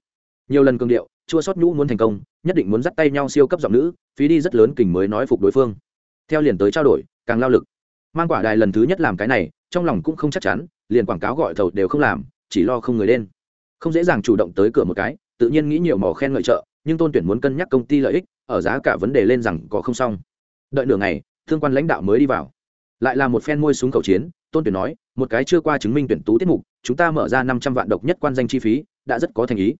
Nhiều lần cường điệu, chua sót nhũ muốn thành công, nhất định muốn dắt tay nhau siêu cấp giọng nữ, phí đi rất lớn kình mới nói phục đối phương. Theo liền tới trao đổi, càng lao lực. Mang quả đài lần thứ nhất làm cái này, trong lòng cũng không chắc chắn, liền quảng cáo gọi thầu đều không làm, chỉ lo không người lên. Không dễ dàng chủ động tới cửa một cái, tự nhiên nghĩ nhiều mỏ khen ngợi trợ, nhưng tôn tuyển muốn cân nhắc công ty lợi ích, ở giá cả vấn đề lên rằng có không xong đợi nửa ngày, thương quan lãnh đạo mới đi vào. Lại là một phen môi súng cầu chiến, tôn tuyển nói, một cái chưa qua chứng minh tuyển tú tiết mục, chúng ta mở ra năm trăm vạn độc nhất quan danh chi phí, đã rất có thành ý.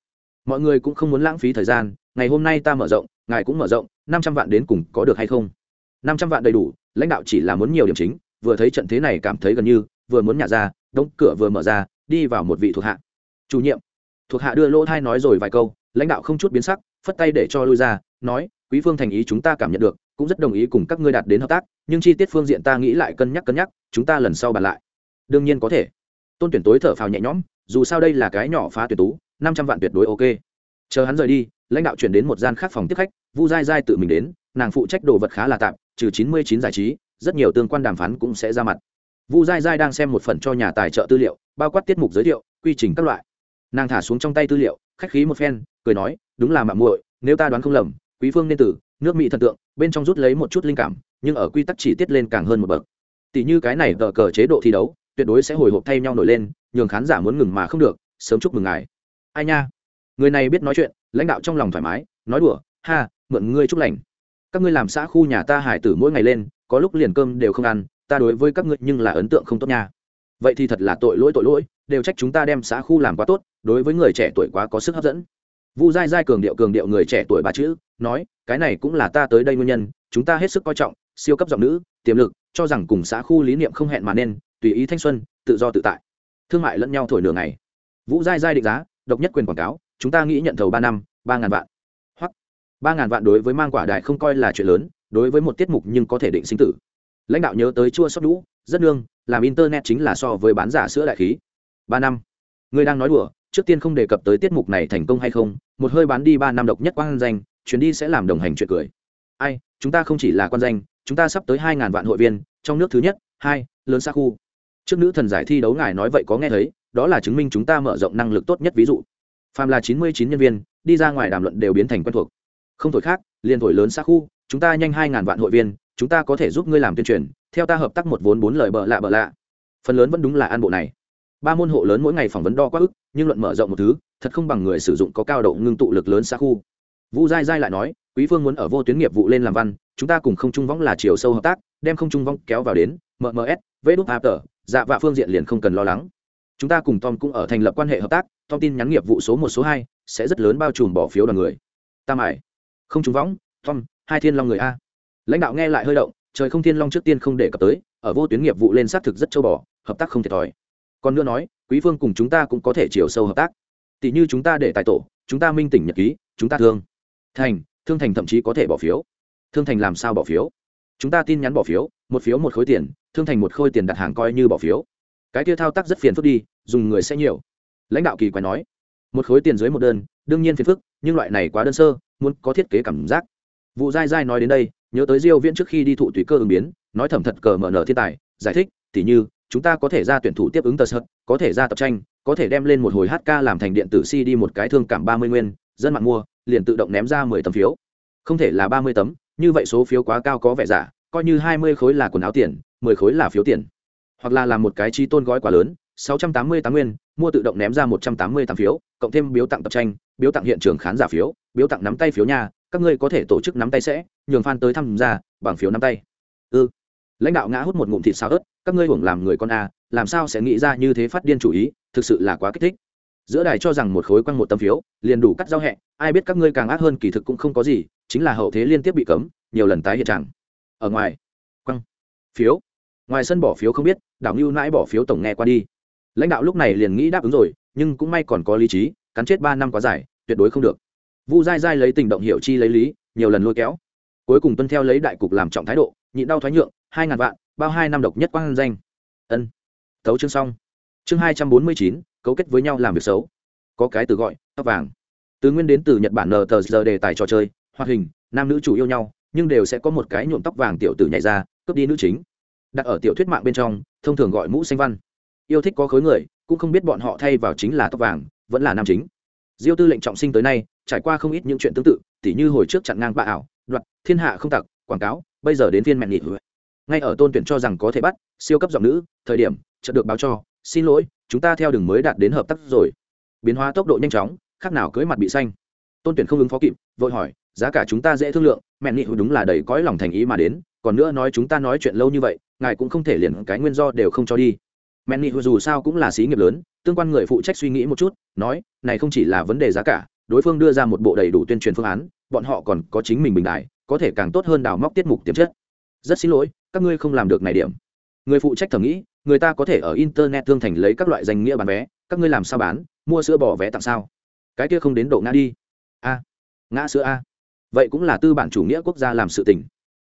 Mọi người cũng không muốn lãng phí thời gian, ngày hôm nay ta mở rộng, ngài cũng mở rộng, năm trăm vạn đến cùng có được hay không? Năm trăm vạn đầy đủ, lãnh đạo chỉ là muốn nhiều điểm chính, vừa thấy trận thế này cảm thấy gần như, vừa muốn nhả ra đống cửa vừa mở ra, đi vào một vị thuộc hạ. Chủ nhiệm. Thuộc hạ đưa lỗ thai nói rồi vài câu, lãnh đạo không chút biến sắc, phất tay để cho lui ra, nói, quý phương thành ý chúng ta cảm nhận được cũng rất đồng ý cùng các ngươi đạt đến hợp tác, nhưng chi tiết phương diện ta nghĩ lại cân nhắc cân nhắc, chúng ta lần sau bàn lại. Đương nhiên có thể. Tôn tuyển tối thở phào nhẹ nhõm, dù sao đây là cái nhỏ phá tuyệt tú, năm trăm vạn tuyệt đối ok. Chờ hắn rời đi, lãnh đạo chuyển đến một gian khác phòng tiếp khách, vu dai dai tự mình đến, nàng phụ trách đồ vật khá là tạm, trừ chín mươi chín giải trí, rất nhiều tương quan đàm phán cũng sẽ ra mặt. Vu dai dai đang xem một phần cho nhà tài trợ tư liệu, bao quát tiết mục giới thiệu, quy trình các loại. Nàng thả xuống trong tay tư liệu, khách khí một phen, cười nói, đúng là mạng muội, nếu ta đoán không lầm, quý phương nên tử nước mỹ thần tượng, bên trong rút lấy một chút linh cảm, nhưng ở quy tắc chỉ tiết lên càng hơn một bậc. Tỷ như cái này tờ cờ chế độ thi đấu, tuyệt đối sẽ hồi hộp thay nhau nổi lên, nhường khán giả muốn ngừng mà không được, sớm chúc mừng ngài. Ai nha? Người này biết nói chuyện, lãnh đạo trong lòng thoải mái, nói đùa, ha, mượn ngươi chúc lành. Các ngươi làm xã khu nhà ta hải tử mỗi ngày lên, có lúc liền cơm đều không ăn, ta đối với các ngươi nhưng là ấn tượng không tốt nha. Vậy thì thật là tội lỗi tội lỗi, đều trách chúng ta đem xã khu làm quá tốt, đối với người trẻ tuổi quá có sức hấp dẫn vu dai dai cường điệu cường điệu người trẻ tuổi ba chữ, nói, cái này cũng là ta tới đây nguyên nhân, chúng ta hết sức coi trọng, siêu cấp giọng nữ, tiềm lực, cho rằng cùng xã khu lý niệm không hẹn mà nên, tùy ý thanh xuân, tự do tự tại. Thương mại lẫn nhau thổi nửa ngày. Vũ dai dai định giá, độc nhất quyền quảng cáo, chúng ta nghĩ nhận thầu ba năm, ba ngàn vạn. Hoặc, ba ngàn vạn đối với mang quả đại không coi là chuyện lớn, đối với một tiết mục nhưng có thể định sinh tử. Lãnh đạo nhớ tới chua sót đũ rất nương, làm internet chính là so với bán giả sữa đại khí. Ba năm. Người đang nói đùa trước tiên không đề cập tới tiết mục này thành công hay không, một hơi bán đi ba năm độc nhất quan danh, chuyến đi sẽ làm đồng hành chuyện cười. Ai, chúng ta không chỉ là quan danh, chúng ta sắp tới hai ngàn vạn hội viên, trong nước thứ nhất, hai, lớn xa khu. Trước nữ thần giải thi đấu ngài nói vậy có nghe thấy, đó là chứng minh chúng ta mở rộng năng lực tốt nhất ví dụ. Phàm là chín mươi chín nhân viên, đi ra ngoài đàm luận đều biến thành quen thuộc. Không thổi khác, liền thổi lớn xa khu, chúng ta nhanh hai ngàn vạn hội viên, chúng ta có thể giúp ngươi làm tuyên truyền, theo ta hợp tác một vốn bốn lời bợ lạ bợ lạ. Phần lớn vẫn đúng là an bộ này ba môn hộ lớn mỗi ngày phỏng vấn đo quá ức, nhưng luận mở rộng một thứ, thật không bằng người sử dụng có cao độ ngưng tụ lực lớn xa khu. Vu giai giai lại nói, quý phương muốn ở vô tuyến nghiệp vụ lên làm văn, chúng ta cùng không trung võng là chiều sâu hợp tác, đem không trung võng kéo vào đến mms vê đúc áp tờ dạ vạ phương diện liền không cần lo lắng. Chúng ta cùng tom cũng ở thành lập quan hệ hợp tác, tom tin nhắn nghiệp vụ số một, số hai, sẽ rất lớn bao trùm bỏ phiếu đoàn người. Tam ải không trung võng, tom, hai thiên long người a. Lãnh đạo nghe lại hơi động, trời không thiên long trước tiên không để cập tới, ở vô tuyến nghiệp vụ lên xác thực rất châu bò, hợp tác không thiệt thòi còn nữa nói, quý phương cùng chúng ta cũng có thể chiều sâu hợp tác. Tỷ như chúng ta để tài tổ, chúng ta minh tỉnh nhật ký, chúng ta thương. Thành thương thành thậm chí có thể bỏ phiếu. Thương thành làm sao bỏ phiếu? Chúng ta tin nhắn bỏ phiếu, một phiếu một khối tiền, thương thành một khối tiền đặt hàng coi như bỏ phiếu. Cái kia thao tác rất phiền phức đi, dùng người sẽ nhiều. Lãnh đạo kỳ quái nói, một khối tiền dưới một đơn, đương nhiên phiền phức, nhưng loại này quá đơn sơ, muốn có thiết kế cảm giác. Vụ dai dai nói đến đây, nhớ tới diêu viễn trước khi đi thụ tùy cơ ứng biến, nói thầm thật cờ mở nở thiên tài, giải thích, tỉ như chúng ta có thể ra tuyển thủ tiếp ứng tờ sợt, có thể ra tập tranh, có thể đem lên một hồi hk làm thành điện tử cd một cái thương cảm ba mươi nguyên, dân mạng mua, liền tự động ném ra mười tấm phiếu. Không thể là ba mươi tấm, như vậy số phiếu quá cao có vẻ giả, coi như hai mươi khối là quần áo tiền, mười khối là phiếu tiền. Hoặc là làm một cái chi tôn gói quá lớn, sáu trăm tám mươi tám nguyên, mua tự động ném ra một trăm tám mươi tám phiếu, cộng thêm biếu tặng tập tranh, biếu tặng hiện trường khán giả phiếu, biếu tặng nắm tay phiếu nhà, các ngươi có thể tổ chức nắm tay sẽ, nhường fan tới tham gia, bằng phiếu nắm tay. Ư ừ. lãnh đạo ngã hút một ngụm thịt sao ớt các ngươi hưởng làm người con a, làm sao sẽ nghĩ ra như thế phát điên chủ ý, thực sự là quá kích thích. Giữa đài cho rằng một khối quăng một tấm phiếu, liền đủ cắt giao hẹ, ai biết các ngươi càng ác hơn kỳ thực cũng không có gì, chính là hậu thế liên tiếp bị cấm, nhiều lần tái hiện trạng. Ở ngoài, quăng, phiếu. Ngoài sân bỏ phiếu không biết, đảo ngưu nãi bỏ phiếu tổng nghe qua đi. Lãnh đạo lúc này liền nghĩ đáp ứng rồi, nhưng cũng may còn có lý trí, cắn chết ba năm quá dài, tuyệt đối không được. Vu dai dai lấy tình động hiệu chi lấy lý, nhiều lần lôi kéo. Cuối cùng tuân theo lấy đại cục làm trọng thái độ, nhịn đau thoái nhượng, hai ngàn vạn bao hai năm độc nhất quang danh. Ân. Tấu chương xong. Chương hai trăm bốn mươi chín, cấu kết với nhau làm việc xấu. Có cái từ gọi, tóc vàng. Từ nguyên đến từ nhật bản nờ tờ giờ đề tài trò chơi, hoạt hình, nam nữ chủ yêu nhau, nhưng đều sẽ có một cái nhuộm tóc vàng tiểu tử nhảy ra, cướp đi nữ chính. Đặt ở tiểu thuyết mạng bên trong, thông thường gọi mũ xanh văn. Yêu thích có khối người, cũng không biết bọn họ thay vào chính là tóc vàng, vẫn là nam chính. Diêu tư lệnh trọng sinh tới nay, trải qua không ít những chuyện tương tự, tỉ như hồi trước chặn ngang bạ ảo, đoạt, thiên hạ không tặc, quảng cáo, bây giờ đến phiên mẹn nhị ngay ở tôn tuyển cho rằng có thể bắt, siêu cấp giọng nữ, thời điểm, chợt được báo cho, xin lỗi, chúng ta theo đường mới đạt đến hợp tác rồi. Biến hóa tốc độ nhanh chóng, khác nào cưới mặt bị xanh. Tôn tuyển không ứng phó kịp, vội hỏi, giá cả chúng ta dễ thương lượng, mẹ nhị đúng là đầy cõi lòng thành ý mà đến, còn nữa nói chúng ta nói chuyện lâu như vậy, ngài cũng không thể liền cái nguyên do đều không cho đi. Mẹ nhị dù sao cũng là xí nghiệp lớn, tương quan người phụ trách suy nghĩ một chút, nói, này không chỉ là vấn đề giá cả, đối phương đưa ra một bộ đầy đủ tuyên truyền phương án, bọn họ còn có chính mình bình đại, có thể càng tốt hơn đào móc tiết mục tiềm chất rất xin lỗi các ngươi không làm được này điểm. Người phụ trách thẩm nghĩ người ta có thể ở internet thương thành lấy các loại danh nghĩa bán vé các ngươi làm sao bán mua sữa bỏ vé tặng sao? Cái kia không đến độ ngã đi. A ngã sữa a. Vậy cũng là tư bản chủ nghĩa quốc gia làm sự tình.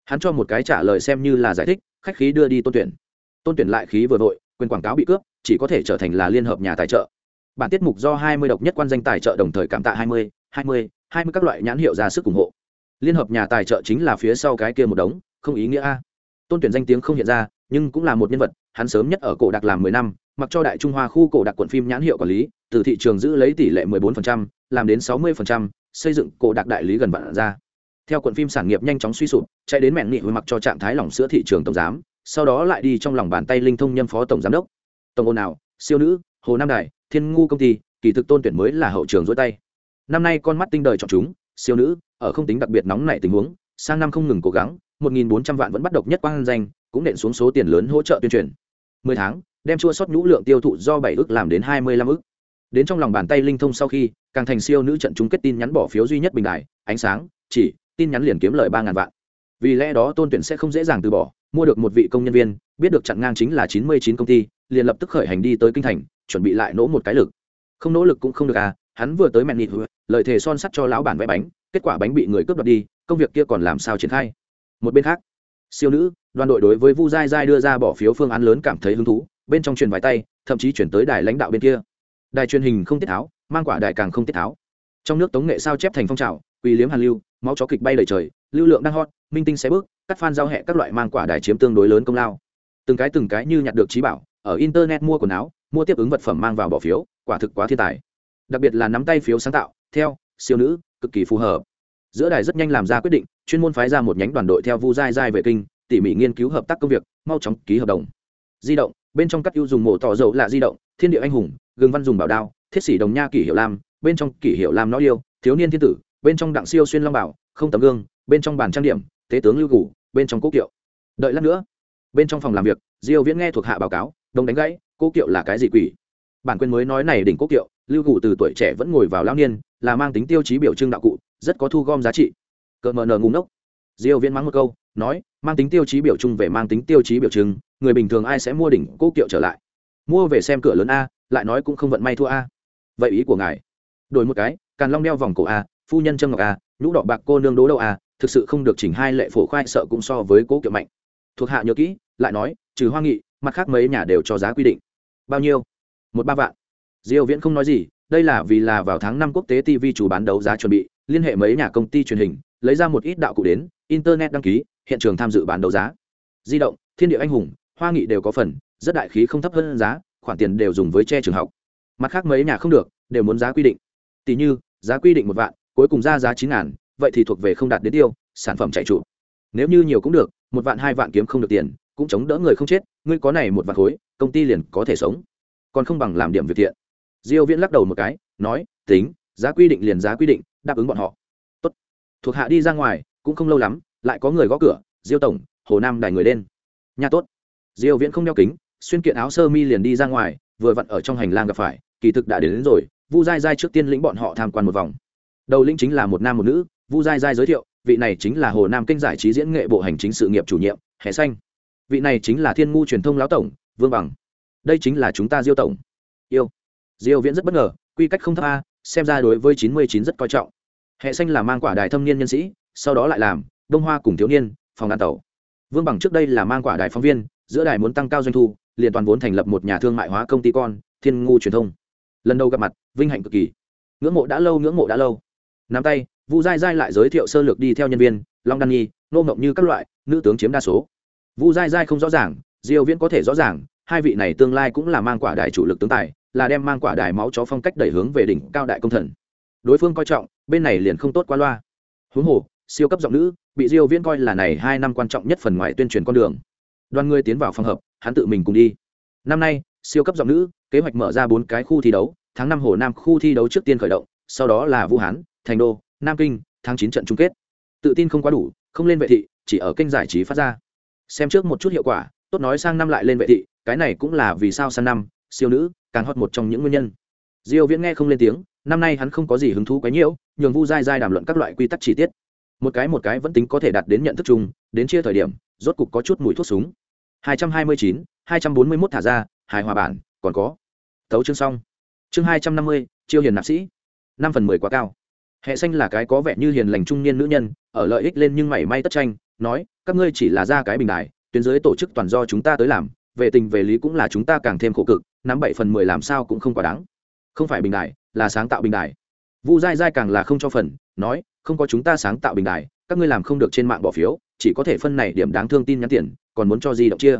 Hắn cho một cái trả lời xem như là giải thích khách khí đưa đi tôn tuyển. Tôn tuyển lại khí vừa vội quyền quảng cáo bị cướp chỉ có thể trở thành là liên hợp nhà tài trợ. Bản tiết mục do 20 độc nhất quan danh tài trợ đồng thời cảm tạ 20, 20, 20 các loại nhãn hiệu ra sức ủng hộ. Liên hợp nhà tài trợ chính là phía sau cái kia một đống không ý nghĩa a. Tôn tuyển danh tiếng không hiện ra nhưng cũng là một nhân vật hắn sớm nhất ở cổ đặc làm 10 năm mặc cho đại trung hoa khu cổ đặc quận phim nhãn hiệu quản lý từ thị trường giữ lấy tỷ lệ 14%, làm đến 60%, xây dựng cổ đặc đại lý gần vạn ra. Theo quận phim sản nghiệp nhanh chóng suy sụp chạy đến mẹn nghị hồi mặc cho trạng thái lỏng sữa thị trường tổng giám sau đó lại đi trong lòng bàn tay linh thông nhâm phó tổng giám đốc. Tổng ồn nào siêu nữ hồ nam đài thiên ngu công ty kỳ thực tôn tuyển mới là hậu trường dối tay. Năm nay con mắt tinh đời chọn chúng siêu nữ ở không tính đặc biệt nóng nảy tình huống sang năm không ngừng cố gắng một nghìn bốn trăm vạn vẫn bắt độc nhất quang danh, cũng nện xuống số tiền lớn hỗ trợ tuyên truyền. mười tháng, đem chua sót nhũ lượng tiêu thụ do bảy ước làm đến hai mươi lăm ước. Đến trong lòng bàn tay linh thông sau khi, càng thành siêu nữ trận chung kết tin nhắn bỏ phiếu duy nhất bình đại ánh sáng, chỉ, tin nhắn liền kiếm lời ba ngàn vạn. Vì lẽ đó tôn tuyển sẽ không dễ dàng từ bỏ, mua được một vị công nhân viên, biết được chặn ngang chính là chín mươi chín công ty, liền lập tức khởi hành đi tới kinh thành, chuẩn bị lại nỗ một cái lực. Không nỗ lực cũng không được à hắn vừa tới mẹn nịt, lời thề son sắt cho lão bản vẽ bánh, kết quả bánh bị người cướp đoạt đi, công việc kia còn làm sao triển khai? Một bên khác, siêu nữ, đoàn đội đối với vu dai dai đưa ra bỏ phiếu phương án lớn cảm thấy hứng thú, bên trong truyền vài tay, thậm chí chuyển tới đài lãnh đạo bên kia. Đài truyền hình không tiết tháo, mang quả đài càng không tiết tháo. Trong nước tống nghệ sao chép thành phong trào, quỳ liếm hàn lưu, máu chó kịch bay lời trời, lưu lượng đang hot, minh tinh xe bước, cắt phan giao hẹ các loại mang quả đài chiếm tương đối lớn công lao. Từng cái từng cái như nhặt được trí bảo, ở internet mua quần áo, mua tiếp ứng vật phẩm mang vào bỏ phiếu, quả thực quá thiên tài. Đặc biệt là nắm tay phiếu sáng tạo, theo, siêu nữ, cực kỳ phù hợp giữa đài rất nhanh làm ra quyết định, chuyên môn phái ra một nhánh đoàn đội theo vu dai dai về kinh, tỉ mỉ nghiên cứu hợp tác công việc, mau chóng ký hợp đồng. Di động, bên trong các ưu dùng mổ tỏ dầu là di động, thiên địa anh hùng, gương văn dùng bảo đao, thiết sĩ đồng nha kỷ hiệu lam, bên trong kỷ hiệu lam nói yêu thiếu niên thiên tử, bên trong đặng siêu xuyên long bảo, không tấm gương, bên trong bàn trang điểm, tế tướng lưu gù, bên trong cố kiệu. Đợi lát nữa, bên trong phòng làm việc, diêu viễn nghe thuộc hạ báo cáo đồng đánh gãy, cố kiệu là cái gì quỷ? Bản quyền mới nói này đỉnh cố kiệu, lưu gù từ tuổi trẻ vẫn ngồi vào lão niên, là mang tính tiêu chí biểu trưng đạo cụ rất có thu gom giá trị. Cợt mờ nờ ngúng ngốc. Diêu viễn mắng một câu, nói, mang tính tiêu chí biểu trưng về mang tính tiêu chí biểu trưng, người bình thường ai sẽ mua đỉnh cố kiệu trở lại? Mua về xem cửa lớn a, lại nói cũng không vận may thua a. Vậy ý của ngài. Đổi một cái, càn long đeo vòng cổ a, phu nhân trâm ngọc a, nhũ đỏ bạc cô nương đố đâu a, thực sự không được chỉnh hai lệ phổ khoai sợ cũng so với cố kiệu mạnh. Thuộc hạ nhớ kỹ, lại nói, trừ hoa nghị, mặt khác mấy nhà đều cho giá quy định. Bao nhiêu? Một ba vạn. Diêu viễn không nói gì, đây là vì là vào tháng năm quốc tế tv chủ bán đấu giá chuẩn bị liên hệ mấy nhà công ty truyền hình, lấy ra một ít đạo cụ đến, internet đăng ký, hiện trường tham dự bán đấu giá. Di động, thiên địa anh hùng, hoa nghị đều có phần, rất đại khí không thấp hơn giá, khoản tiền đều dùng với che trường học. Mặt khác mấy nhà không được, đều muốn giá quy định. Tỷ như, giá quy định một vạn, cuối cùng ra giá chín ngàn, vậy thì thuộc về không đạt đến tiêu, sản phẩm chạy trụ. Nếu như nhiều cũng được, một vạn hai vạn kiếm không được tiền, cũng chống đỡ người không chết, ngươi có này một vạn khối, công ty liền có thể sống. Còn không bằng làm điểm việc thiện. Diêu viễn lắc đầu một cái, nói, tính, giá quy định liền giá quy định đáp ứng bọn họ. Tốt. Thuộc hạ đi ra ngoài cũng không lâu lắm lại có người gõ cửa diêu tổng hồ nam đài người lên. Nhà tốt. Diêu viễn không đeo kính xuyên kiện áo sơ mi liền đi ra ngoài vừa vặn ở trong hành lang gặp phải kỳ thực đã đến, đến rồi vu dai dai trước tiên lĩnh bọn họ tham quan một vòng. Đầu lĩnh chính là một nam một nữ vu dai dai giới thiệu vị này chính là hồ nam kinh giải trí diễn nghệ bộ hành chính sự nghiệp chủ nhiệm hè xanh. Vị này chính là thiên ngu truyền thông lão tổng vương bằng. Đây chính là chúng ta diêu tổng. Yêu. Diêu viễn rất bất ngờ quy cách không thấp a xem ra đối với 99 rất coi trọng hệ xanh là mang quả đài thâm niên nhân sĩ, sau đó lại làm, đông hoa cùng thiếu niên, phòng ăn tàu vương bằng trước đây là mang quả đài phóng viên, giữa đài muốn tăng cao doanh thu, liền toàn vốn thành lập một nhà thương mại hóa công ty con, thiên ngu truyền thông. Lần đầu gặp mặt, vinh hạnh cực kỳ. Ngưỡng mộ đã lâu, ngưỡng mộ đã lâu. Nắm tay, vu dai dai lại giới thiệu sơ lược đi theo nhân viên, long đan nhi nô ngộng như các loại, nữ tướng chiếm đa số. Vu dai dai không rõ ràng, diêu viễn có thể rõ ràng, hai vị này tương lai cũng là mang quả đài chủ lực tướng tài, là đem mang quả đài máu chó phong cách đẩy hướng về đỉnh cao đại công thần đối phương coi trọng, bên này liền không tốt qua loa. Huống hồ, siêu cấp giọng nữ, bị diêu viễn coi là này hai năm quan trọng nhất phần ngoài tuyên truyền con đường. Đoàn người tiến vào phòng hợp hắn tự mình cùng đi. Năm nay, siêu cấp giọng nữ, kế hoạch mở ra bốn cái khu thi đấu, tháng năm hồ nam khu thi đấu trước tiên khởi động, sau đó là vũ hán, thành đô, nam kinh, tháng chín trận chung kết. Tự tin không quá đủ, không lên vệ thị, chỉ ở kênh giải trí phát ra. Xem trước một chút hiệu quả, tốt nói sang năm lại lên vệ thị, cái này cũng là vì sao sang năm, siêu nữ, càng hot một trong những nguyên nhân diêu viễn nghe không lên tiếng năm nay hắn không có gì hứng thú quá nhiễu nhường vu dai dai đàm luận các loại quy tắc chi tiết. Một cái một cái vẫn tính có thể đạt đến nhận thức chung đến chia thời điểm rốt cục có chút mùi thuốc súng. 229, 241 thả ra hài hòa bản còn có. Tấu chương xong. Chương 250, chiêu hiền nạp sĩ. Năm phần mười quá cao. Hệ xanh là cái có vẻ như hiền lành trung niên nữ nhân ở lợi ích lên nhưng mảy may tất tranh nói các ngươi chỉ là ra cái bình đại tuyến dưới tổ chức toàn do chúng ta tới làm về tình về lý cũng là chúng ta càng thêm khổ cực nắm bảy phần mười làm sao cũng không quá đáng không phải bình đại là sáng tạo bình đại vu dai dai càng là không cho phần, nói, không có chúng ta sáng tạo bình đại các ngươi làm không được trên mạng bỏ phiếu, chỉ có thể phân này điểm đáng thương tin nhắn tiền, còn muốn cho di động chia.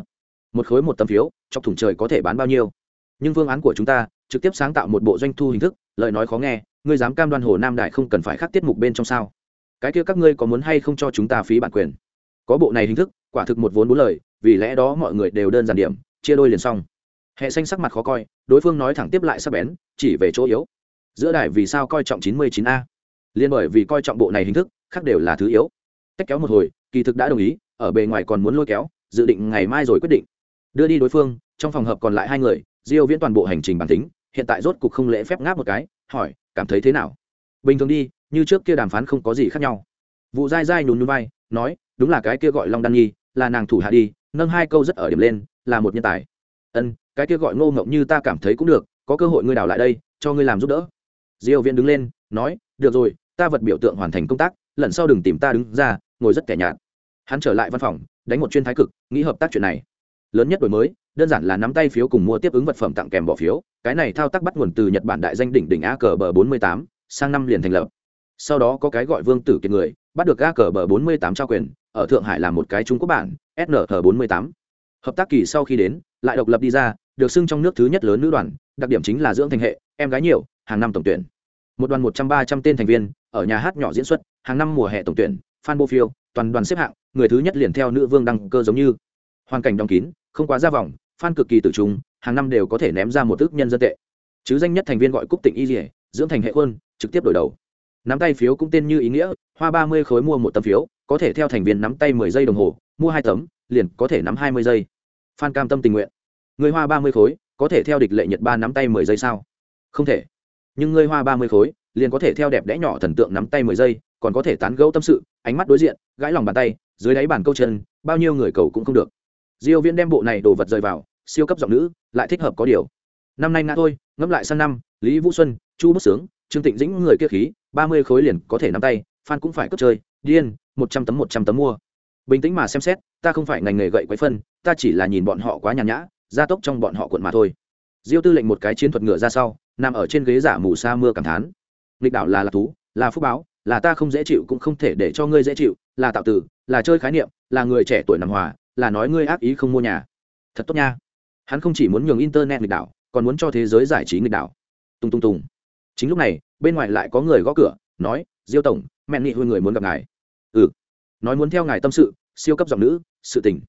Một khối một tấm phiếu, chọc thủng trời có thể bán bao nhiêu. Nhưng phương án của chúng ta, trực tiếp sáng tạo một bộ doanh thu hình thức, lời nói khó nghe, ngươi dám cam đoan hồ nam đại không cần phải khắc tiết mục bên trong sao? Cái kia các ngươi có muốn hay không cho chúng ta phí bản quyền? Có bộ này hình thức, quả thực một vốn bốn lời, vì lẽ đó mọi người đều đơn giản điểm, chia đôi liền xong hệ xanh sắc mặt khó coi, đối phương nói thẳng tiếp lại sắc bén, chỉ về chỗ yếu. Giữa đài vì sao coi trọng chín mươi chín a? Liên bởi vì coi trọng bộ này hình thức, khác đều là thứ yếu. Tách kéo một hồi, kỳ thực đã đồng ý, ở bề ngoài còn muốn lôi kéo, dự định ngày mai rồi quyết định. Đưa đi đối phương, trong phòng hợp còn lại hai người, diêu viễn toàn bộ hành trình bản tính, hiện tại rốt cục không lễ phép ngáp một cái, hỏi, cảm thấy thế nào? Bình thường đi, như trước kia đàm phán không có gì khác nhau. Vụ dai dai nhún nhún vai, nói, đúng là cái kia gọi long đan nhi, là nàng thủ hạ đi, nâng hai câu rất ở điểm lên, là một nhân tài ân, cái kia gọi ngô ngộng như ta cảm thấy cũng được, có cơ hội ngươi đào lại đây, cho ngươi làm giúp đỡ. Diêu viễn đứng lên, nói, được rồi, ta vật biểu tượng hoàn thành công tác, lần sau đừng tìm ta đứng ra, ngồi rất kẻ nhạt. Hắn trở lại văn phòng, đánh một chuyên thái cực, nghĩ hợp tác chuyện này. Lớn nhất đổi mới, đơn giản là nắm tay phiếu cùng mua tiếp ứng vật phẩm tặng kèm bỏ phiếu, cái này thao tác bắt nguồn từ nhật bản đại danh đỉnh đỉnh a cờ bờ bốn mươi tám, sang năm liền thành lập. Sau đó có cái gọi vương tử kiệt người, bắt được a cờ bờ bốn mươi tám trao quyền, ở thượng hải làm một cái trung quốc bản sn bốn mươi tám. Hợp tác kỳ sau khi đến lại độc lập đi ra, được xưng trong nước thứ nhất lớn nữ đoàn, đặc điểm chính là dưỡng thành hệ, em gái nhiều, hàng năm tổng tuyển. Một đoàn một trăm ba trăm tên thành viên, ở nhà hát nhỏ diễn xuất, hàng năm mùa hè tổng tuyển, fan bô phiêu, toàn đoàn xếp hạng, người thứ nhất liền theo nữ vương đăng cơ giống như. Hoàn cảnh đóng kín, không quá ra vòng, fan cực kỳ tử trung, hàng năm đều có thể ném ra một ước nhân dân tệ. Chứ danh nhất thành viên gọi cúc tỉnh y dỉa dưỡng thành hệ quân, trực tiếp đổi đầu. Nắm tay phiếu cũng tên như ý nghĩa, hoa ba mươi khối mua một tấm phiếu, có thể theo thành viên nắm tay mười giây đồng hồ, mua hai tấm, liền có thể nắm hai mươi giây phan cam tâm tình nguyện. Người hoa ba mươi khối, có thể theo địch lệ nhật ba nắm tay mười giây sao? Không thể. Nhưng ngươi hoa ba mươi khối, liền có thể theo đẹp đẽ nhỏ thần tượng nắm tay mười giây, còn có thể tán gẫu tâm sự, ánh mắt đối diện, gãi lòng bàn tay, dưới đáy bàn câu chân, bao nhiêu người cầu cũng không được. Diêu viễn đem bộ này đồ vật rời vào, siêu cấp giọng nữ, lại thích hợp có điều. Năm nay ngã thôi, ngẫm lại sang năm, lý vũ xuân, chu bức sướng, trương tịnh dĩnh người kia khí, ba mươi khối liền có thể nắm tay, phan cũng phải cất chơi, điên, một trăm tấm một trăm tấm mua. Bình tĩnh mà xem xét ta không phải ngành nghề gậy quấy phân, ta chỉ là nhìn bọn họ quá nhàn nhã, gia tốc trong bọn họ cuộn mà thôi. Diêu tư lệnh một cái chiến thuật ngựa ra sau, nằm ở trên ghế giả mù sa mưa cảm thán. Lịch đảo là lạc thú, là phúc báo, là ta không dễ chịu cũng không thể để cho ngươi dễ chịu, là tạo từ là chơi khái niệm, là người trẻ tuổi nằm hòa, là nói ngươi ác ý không mua nhà. Thật tốt nha. Hắn không chỉ muốn nhường internet nghịch đảo, còn muốn cho thế giới giải trí nghịch đảo. Tung tung tung chính lúc này, bên ngoài lại có người gõ cửa, nói, diêu tổng, mẹ nghị huy người muốn gặp ngài. Ừ. Nói muốn theo ngài tâm sự, siêu cấp giọng nữ sự tình.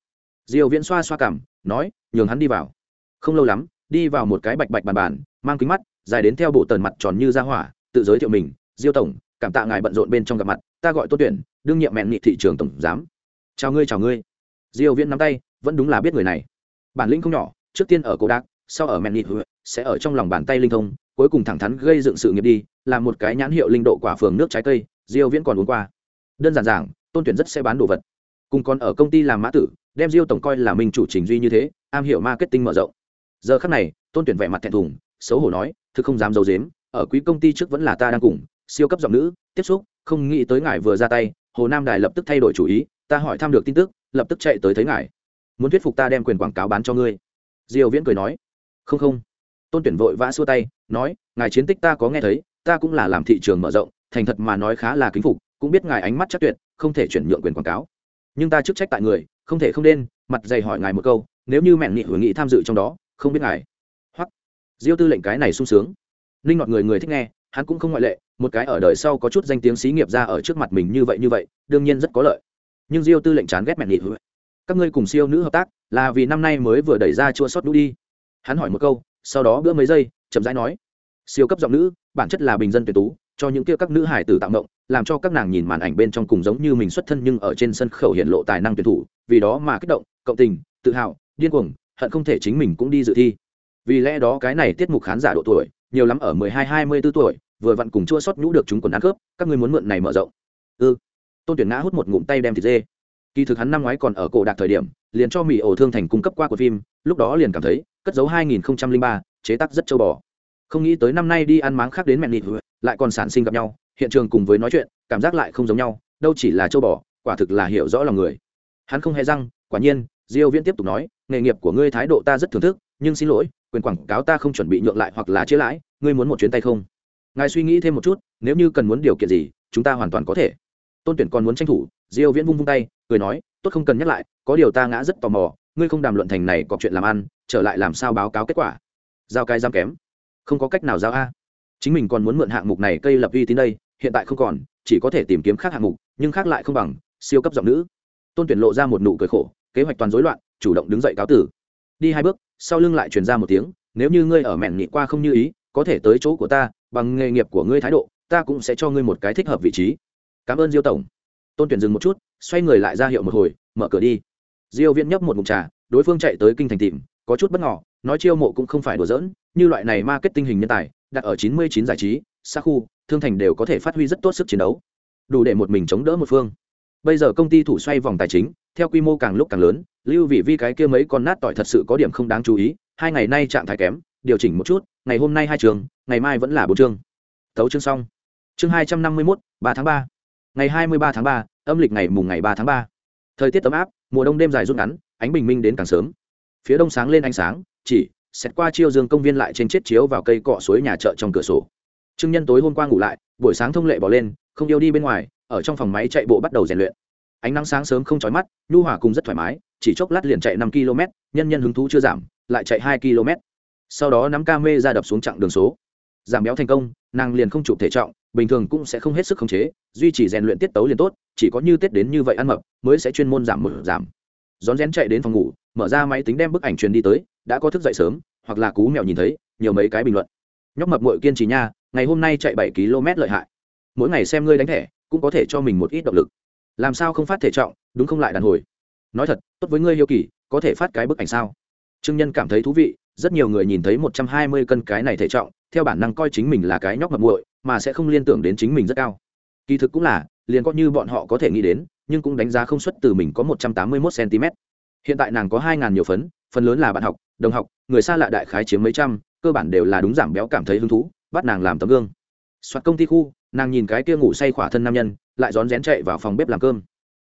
Diêu viễn xoa xoa cảm, nói, nhường hắn đi vào. Không lâu lắm, đi vào một cái bạch bạch bàn bàn, mang kính mắt, dài đến theo bộ tần mặt tròn như ra hỏa, tự giới thiệu mình, diêu tổng, cảm tạ ngài bận rộn bên trong gặp mặt, ta gọi tô tuyển, đương nhiệm mẹn nghị thị trường tổng giám. Chào ngươi chào ngươi. Diêu viễn nắm tay, vẫn đúng là biết người này. Bản lĩnh không nhỏ, trước tiên ở cổ đạc, sau ở mẹn nghị sẽ ở trong lòng bàn tay linh thông, cuối cùng thẳng thắn gây dựng sự nghiệp đi làm một cái nhãn hiệu linh độ quả phường nước trái cây, diêu viễn còn uống qua. Đơn giản giảng, tôn tuyển rất sẽ bán đồ vật cùng còn ở công ty làm mã tử, đem diêu tổng coi là mình chủ trình duy như thế, am hiểu marketing mở rộng. Giờ khắc này, tôn tuyển vẻ mặt thẹn thùng, xấu hổ nói, thực không dám giấu dếm ở quý công ty trước vẫn là ta đang cùng, siêu cấp giọng nữ, tiếp xúc, không nghĩ tới ngài vừa ra tay, hồ nam đài lập tức thay đổi chủ ý, ta hỏi thăm được tin tức, lập tức chạy tới thấy ngài. Muốn thuyết phục ta đem quyền quảng cáo bán cho ngươi. Diêu viễn cười nói, không không. Tôn tuyển vội vã xua tay, nói, ngài chiến tích ta có nghe thấy, ta cũng là làm thị trường mở rộng, thành thật mà nói khá là kính phục, cũng biết ngài ánh mắt chắc tuyệt, không thể chuyển nhượng quyền quảng cáo nhưng ta chức trách tại người, không thể không nên, mặt dày hỏi ngài một câu, nếu như mẹn nghị hội nghị tham dự trong đó, không biết ngài. Hoặc, diêu tư lệnh cái này sung sướng. Ninh ngọt người người thích nghe, hắn cũng không ngoại lệ, một cái ở đời sau có chút danh tiếng xí nghiệp ra ở trước mặt mình như vậy như vậy, đương nhiên rất có lợi. Nhưng diêu tư lệnh chán ghét mẹn nghị hội các ngươi cùng siêu nữ hợp tác, là vì năm nay mới vừa đẩy ra chua sót đũ đi. Hắn hỏi một câu, sau đó bữa mấy giây, chậm rãi nói, siêu cấp giọng nữ, bản chất là bình dân tuyệt tú, cho những kia các nữ hải tử tạo động làm cho các nàng nhìn màn ảnh bên trong cùng giống như mình xuất thân nhưng ở trên sân khấu hiện lộ tài năng tuyển thủ vì đó mà kích động cộng tình tự hào điên cuồng hận không thể chính mình cũng đi dự thi. Vì lẽ đó cái này tiết mục khán giả độ tuổi nhiều lắm ở mười hai hai mươi 24 tuổi vừa vặn cùng chua sót nhũ được chúng quần ăn cướp các ngươi muốn mượn này mở rộng. Ư ừ. tôn tuyển ngã hút một ngụm tay đem thịt dê. Kỳ thực hắn năm ngoái còn ở cổ đạt thời điểm liền cho mỹ ổ thương thành cung cấp qua của phim lúc đó liền cảm thấy cất dấu 2003, chế tác rất châu bò. Không nghĩ tới năm nay đi ăn máng khác đến mẹ nịt lại còn sản sinh gặp nhau hiện trường cùng với nói chuyện, cảm giác lại không giống nhau, đâu chỉ là châu bò, quả thực là hiểu rõ lòng người. Hắn không hề răng, quả nhiên, diêu viễn tiếp tục nói, nghề nghiệp của ngươi thái độ ta rất thưởng thức, nhưng xin lỗi, quyền quảng cáo ta không chuẩn bị nhượng lại hoặc là chia lãi, ngươi muốn một chuyến tay không? Ngài suy nghĩ thêm một chút, nếu như cần muốn điều kiện gì, chúng ta hoàn toàn có thể. Tôn tuyển còn muốn tranh thủ, diêu viễn vung vung tay, cười nói, tốt không cần nhắc lại, có điều ta ngã rất tò mò, ngươi không đàm luận thành này có chuyện làm ăn, trở lại làm sao báo cáo kết quả? Giao cái giam kém. Không có cách nào giao a. Chính mình còn muốn mượn hạng mục này cây lập uy tín đây hiện tại không còn, chỉ có thể tìm kiếm khác hạng mục, nhưng khác lại không bằng, siêu cấp giọng nữ. Tôn tuyển lộ ra một nụ cười khổ, kế hoạch toàn rối loạn, chủ động đứng dậy cáo tử. Đi hai bước, sau lưng lại truyền ra một tiếng, nếu như ngươi ở mẹn nghị qua không như ý, có thể tới chỗ của ta, bằng nghề nghiệp của ngươi thái độ, ta cũng sẽ cho ngươi một cái thích hợp vị trí. Cảm ơn diêu tổng. Tôn tuyển dừng một chút, xoay người lại ra hiệu một hồi, mở cửa đi. Diêu viễn nhấp một ngụm trà, đối phương chạy tới kinh thành tìm, có chút bất ngờ, nói chiêu mộ cũng không phải đùa giỡn, như loại này marketing hình nhân tài, đặt ở 99 giải trí xa khu thương thành đều có thể phát huy rất tốt sức chiến đấu. Đủ để một mình chống đỡ một phương. Bây giờ công ty thủ xoay vòng tài chính, theo quy mô càng lúc càng lớn, lưu vị vi cái kia mấy con nát tỏi thật sự có điểm không đáng chú ý, hai ngày nay trạng thái kém, điều chỉnh một chút, ngày hôm nay hai trường, ngày mai vẫn là bốn chương tấu chương xong. Chương hai trăm năm mươi mốt, ba tháng ba. Ngày hai mươi ba tháng ba, âm lịch ngày mùng ngày ba tháng ba. Thời tiết ấm áp, mùa đông đêm dài rút ngắn, ánh bình minh đến càng sớm. Phía đông sáng lên ánh sáng, chỉ, xét qua chiêu dương công viên lại trên chết chiếu vào cây cọ suối nhà chợ trong cửa sổ trương nhân tối hôm qua ngủ lại, buổi sáng thông lệ bỏ lên, không yêu đi bên ngoài, ở trong phòng máy chạy bộ bắt đầu rèn luyện. Ánh nắng sáng sớm không chói mắt, nhu hòa cùng rất thoải mái, chỉ chốc lát liền chạy năm km nhân nhân hứng thú chưa giảm, lại chạy hai km sau đó nắm ca mê ra đập xuống chặng đường số. Giảm béo thành công, nàng liền không chụp thể trọng, bình thường cũng sẽ không hết sức khống chế, duy trì rèn luyện tiết tấu liền tốt, chỉ có như tết đến như vậy ăn mập, mới sẽ chuyên môn giảm mỡ, giảm. Rón rén chạy đến phòng ngủ, mở ra máy tính đem bức ảnh truyền đi tới, đã có thức dậy sớm, hoặc là cú mèo nhìn thấy, nhiều mấy cái bình luận. Nhóc mập mội kiên trì nha ngày hôm nay chạy bảy km lợi hại. Mỗi ngày xem ngươi đánh thẻ, cũng có thể cho mình một ít động lực. Làm sao không phát thể trọng, đúng không lại đàn hồi? Nói thật, tốt với ngươi hiếu kỳ, có thể phát cái bức ảnh sao? Trương nhân cảm thấy thú vị, rất nhiều người nhìn thấy một trăm hai mươi cân cái này thể trọng, theo bản năng coi chính mình là cái nhóc mập muội, mà sẽ không liên tưởng đến chính mình rất cao. Kỳ thực cũng là, liền có như bọn họ có thể nghĩ đến, nhưng cũng đánh giá không xuất từ mình có một trăm tám mươi mốt cm hiện tại nàng có hai ngàn nhiều phấn, phần lớn là bạn học, đồng học, người xa lạ đại khái chiếm mấy trăm, cơ bản đều là đúng giảm béo cảm thấy hứng thú bắt nàng làm tấm gương. Soạt công ty khu, nàng nhìn cái kia ngủ say khỏa thân nam nhân, lại rón rén chạy vào phòng bếp làm cơm.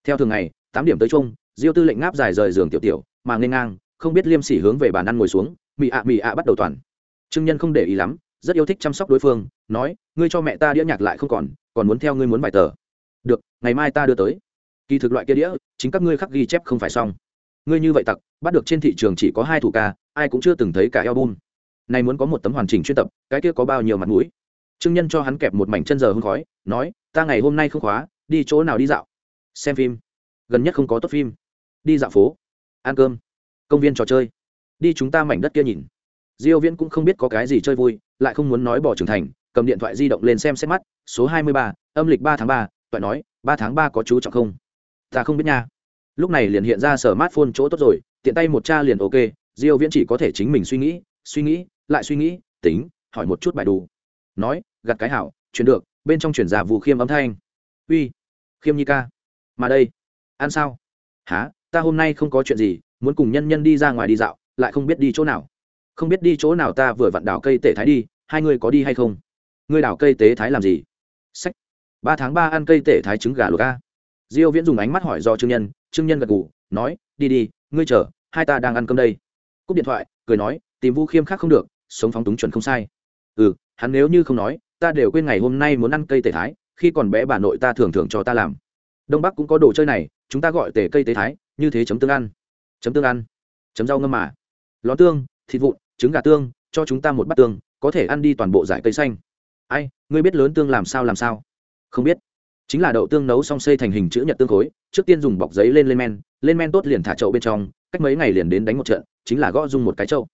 Theo thường ngày, tám điểm tới chung, diêu tư lệnh ngáp dài rời giường tiểu tiểu, mà n ngang, không biết liêm sỉ hướng về bàn ăn ngồi xuống mị ạ mị ạ bắt đầu toàn. Trương nhân không để ý lắm, rất yêu thích chăm sóc đối phương, nói, ngươi cho mẹ ta đĩa nhạc lại không còn còn muốn theo ngươi muốn bài tờ. Được, ngày mai ta đưa tới. Kỳ thực loại kia đĩa, chính các ngươi khắc ghi chép không phải xong. Ngươi như vậy tặc, bắt được trên thị trường chỉ có hai thủ ca, ai cũng chưa từng thấy cả album này muốn có một tấm hoàn chỉnh chuyên tập cái kia có bao nhiêu mặt mũi? Trương nhân cho hắn kẹp một mảnh chân giờ hương khói nói ta ngày hôm nay không khóa đi chỗ nào đi dạo? Xem phim. Gần nhất không có tốt phim. Đi dạo phố. Ăn cơm. Công viên trò chơi. Đi chúng ta mảnh đất kia nhìn. Diêu viễn cũng không biết có cái gì chơi vui lại không muốn nói bỏ trưởng thành cầm điện thoại di động lên xem xét mắt số 23, âm lịch 3 tháng 3, toại nói 3 tháng 3 có chú trọng không? Ta không biết nha. Lúc này liền hiện ra sở smartphone chỗ tốt rồi tiện tay một cha liền ok diêu viễn chỉ có thể chính mình suy nghĩ suy nghĩ, lại suy nghĩ, tính, hỏi một chút bài đủ nói gặt cái hảo, chuyển được, bên trong chuyển giả vụ khiêm âm thanh. Uy, khiêm nhi ca, mà đây, ăn sao? Há ta hôm nay không có chuyện gì, muốn cùng nhân nhân đi ra ngoài đi dạo, lại không biết đi chỗ nào. Không biết đi chỗ nào ta vừa vặn đào cây tể thái đi, hai người có đi hay không? Ngươi đào cây tế thái làm gì? Sách. Ba tháng ba ăn cây tể thái trứng gà luộc a. Diêu viễn dùng ánh mắt hỏi do trương nhân trương nhân gật gù, nói, đi đi, ngươi chờ, hai ta đang ăn cơm đây. Cúp điện thoại, cười nói tìm vu khiêm khác không được, sống phóng túng chuẩn không sai. Ừ hắn nếu như không nói, ta đều quên ngày hôm nay muốn ăn cây tể thái, khi còn bé bà nội ta thường thường cho ta làm. Đông bắc cũng có đồ chơi này, chúng ta gọi tể cây tế thái, như thế chấm tương ăn. Chấm tương ăn. Chấm rau ngâm mà. Ló tương, thịt vụn, trứng gà tương, cho chúng ta một bát tương, có thể ăn đi toàn bộ giải cây xanh. Ai, ngươi biết lớn tương làm sao làm sao? Không biết. Chính là đậu tương nấu xong xây thành hình chữ nhật tương khối, trước tiên dùng bọc giấy lên lên men lên men tốt liền thả chậu bên trong, cách mấy ngày liền đến đánh một trận, chính là gõ dung một cái chậu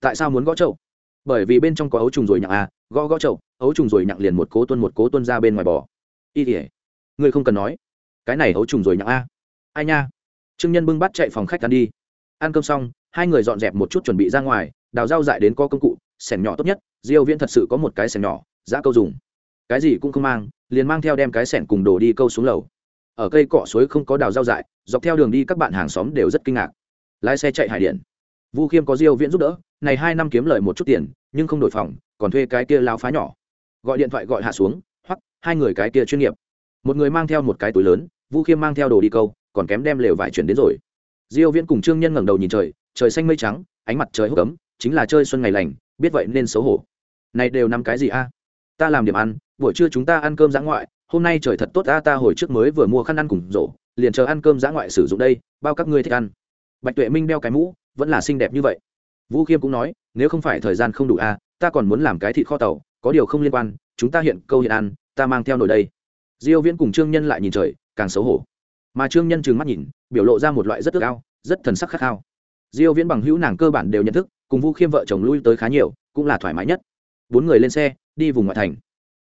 tại sao muốn gõ chậu? Bởi vì bên trong có ấu trùng rồi nhặng à gõ gõ chậu, ấu trùng rồi nhặng liền một cố tuân một cố tuân ra bên ngoài bò. Y tỉa ngươi không cần nói. Cái này ấu trùng rồi nhặng a ai nha. Trương nhân bưng bắt chạy phòng khách ăn đi. Ăn cơm xong, hai người dọn dẹp một chút chuẩn bị ra ngoài, đào rau dại đến có công cụ, sẻng nhỏ tốt nhất, diêu viễn thật sự có một cái sẻng nhỏ giã câu dùng. Cái gì cũng không mang, liền mang theo đem cái sẻng cùng đồ đi câu xuống lầu. Ở cây cỏ suối không có đào rau dại, dọc theo đường đi các bạn hàng xóm đều rất kinh ngạc. Lái xe chạy hải điện vu khiêm có diêu viễn giúp đỡ này hai năm kiếm lời một chút tiền nhưng không đổi phòng còn thuê cái kia lao phá nhỏ. Gọi điện thoại gọi hạ xuống hoặc hai người cái kia chuyên nghiệp. Một người mang theo một cái túi lớn vu khiêm mang theo đồ đi câu còn kém đem lều vải chuyển đến rồi. Diêu viễn cùng trương nhân ngẩng đầu nhìn trời trời xanh mây trắng ánh mặt trời hốc cấm, chính là chơi xuân ngày lành biết vậy nên xấu hổ. Này đều năm cái gì a? Ta làm điểm ăn buổi trưa chúng ta ăn cơm giã ngoại hôm nay trời thật tốt a, ta hồi trước mới vừa mua khăn ăn cùng rổ liền chờ ăn cơm giã ngoại sử dụng đây bao các ngươi thích ăn. Bạch tuệ minh đeo cái mũ vẫn là xinh đẹp như vậy vũ khiêm cũng nói, nếu không phải thời gian không đủ a ta còn muốn làm cái thịt kho tàu, có điều không liên quan, chúng ta hiện câu hiện ăn, ta mang theo nồi đây. Diêu viễn cùng trương nhân lại nhìn trời, càng xấu hổ. Mà trương nhân trừng mắt nhìn, biểu lộ ra một loại rất ước ao, rất thần sắc khát khao. Diêu viễn bằng hữu nàng cơ bản đều nhận thức, cùng vu khiêm vợ chồng lui tới khá nhiều, cũng là thoải mái nhất. Bốn người lên xe, đi vùng ngoại thành.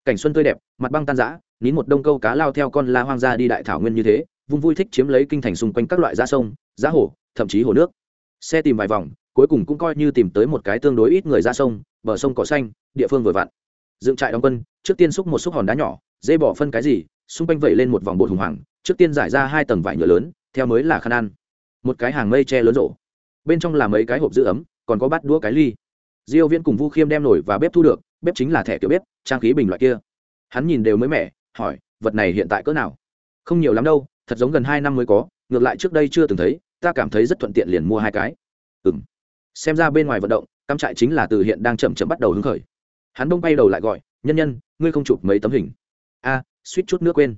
Cảnh xuân tươi đẹp, mặt băng tan rã, nín một đông câu cá lao theo con la hoang ra đi đại thảo nguyên như thế vùng vui thích chiếm lấy kinh thành xung quanh các loại giá sông, giá hồ, thậm chí hồ nước. Xe tìm vài vòng cuối cùng cũng coi như tìm tới một cái tương đối ít người ra sông, bờ sông cỏ xanh, địa phương vừa vặn. Dựng trại đóng quân, trước tiên xúc một xúc hòn đá nhỏ dây bỏ phân cái gì, xung quanh vẩy lên một vòng bột hùng hoàng, trước tiên giải ra hai tầng vải nhựa lớn, theo mới là khăn ăn. Một cái hàng mây tre lớn rộ. Bên trong là mấy cái hộp giữ ấm, còn có bát đũa cái ly. Diêu viễn cùng vu khiêm đem nổi và bếp thu được, bếp chính là thẻ kiểu bếp, trang khí bình loại kia. Hắn nhìn đều mới mẻ, hỏi, vật này hiện tại cỡ nào? Không nhiều lắm đâu, thật giống gần hai năm mới có, ngược lại trước đây chưa từng thấy, ta cảm thấy rất thuận tiện liền mua hai cái. Ừm xem ra bên ngoài vận động cắm trại chính là từ hiện đang chậm chậm bắt đầu hứng khởi. Hắn bông bay đầu lại gọi nhân nhân ngươi không chụp mấy tấm hình? A suýt chút nước quên.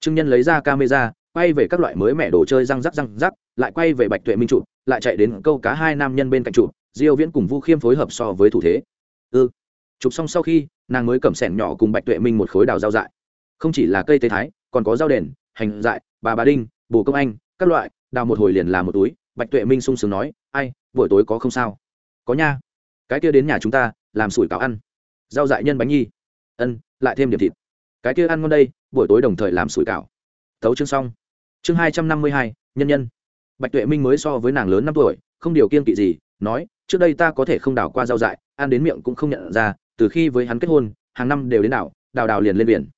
Trương nhân lấy ra camera quay về các loại mới mẻ đồ chơi răng rắc răng rắc lại quay về bạch tuệ minh chụp, lại chạy đến câu cá hai nam nhân bên cạnh chụp, diêu viễn cùng vu khiêm phối hợp so với thủ thế. Ư ừ. chụp xong sau khi nàng mới cầm sẻn nhỏ cùng bạch tuệ minh một khối đào rau dại. Không chỉ là cây tây thái còn có rau đền hành dại bà bà đinh bồ công anh các loại đào một hồi liền làm một túi bạch tuệ minh sung sướng nói, ai, buổi tối có không sao? Có nha. Cái kia đến nhà chúng ta, làm sủi cảo ăn. Rau dại nhân bánh nhi. Ân, lại thêm điểm thịt. Cái kia ăn ngon đây, buổi tối đồng thời làm sủi cảo. Thấu chương xong. Chương hai trăm năm mươi hai, nhân nhân. Bạch tuệ minh mới so với nàng lớn năm tuổi, không điều kiên kỵ gì, nói, trước đây ta có thể không đào qua rau dại, ăn đến miệng cũng không nhận ra, từ khi với hắn kết hôn, hàng năm đều đến đảo, đào đào liền lên biển.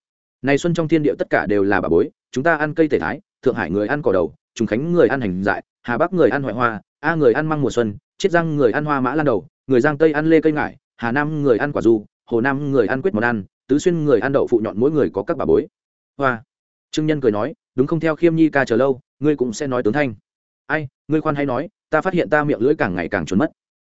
Này xuân trong thiên địa tất cả đều là bà bối, chúng ta ăn cây tể thái, thượng hải người ăn cỏ đầu, trùng khánh người ăn hành dại hà bắc người ăn hoại hoa, a người ăn măng mùa xuân, chiết răng người ăn hoa mã lan đầu, người giang tây ăn lê cây ngải, hà nam người ăn quả du, hồ nam người ăn quyết món ăn, tứ xuyên người ăn đậu phụ nhọn mỗi người có các bà bối. Hoa. Trương nhân cười nói, đúng không theo khiêm nhi ca chờ lâu, ngươi cũng sẽ nói tướng thanh. Ai, ngươi khoan hay nói, ta phát hiện ta miệng lưỡi càng ngày càng trốn mất.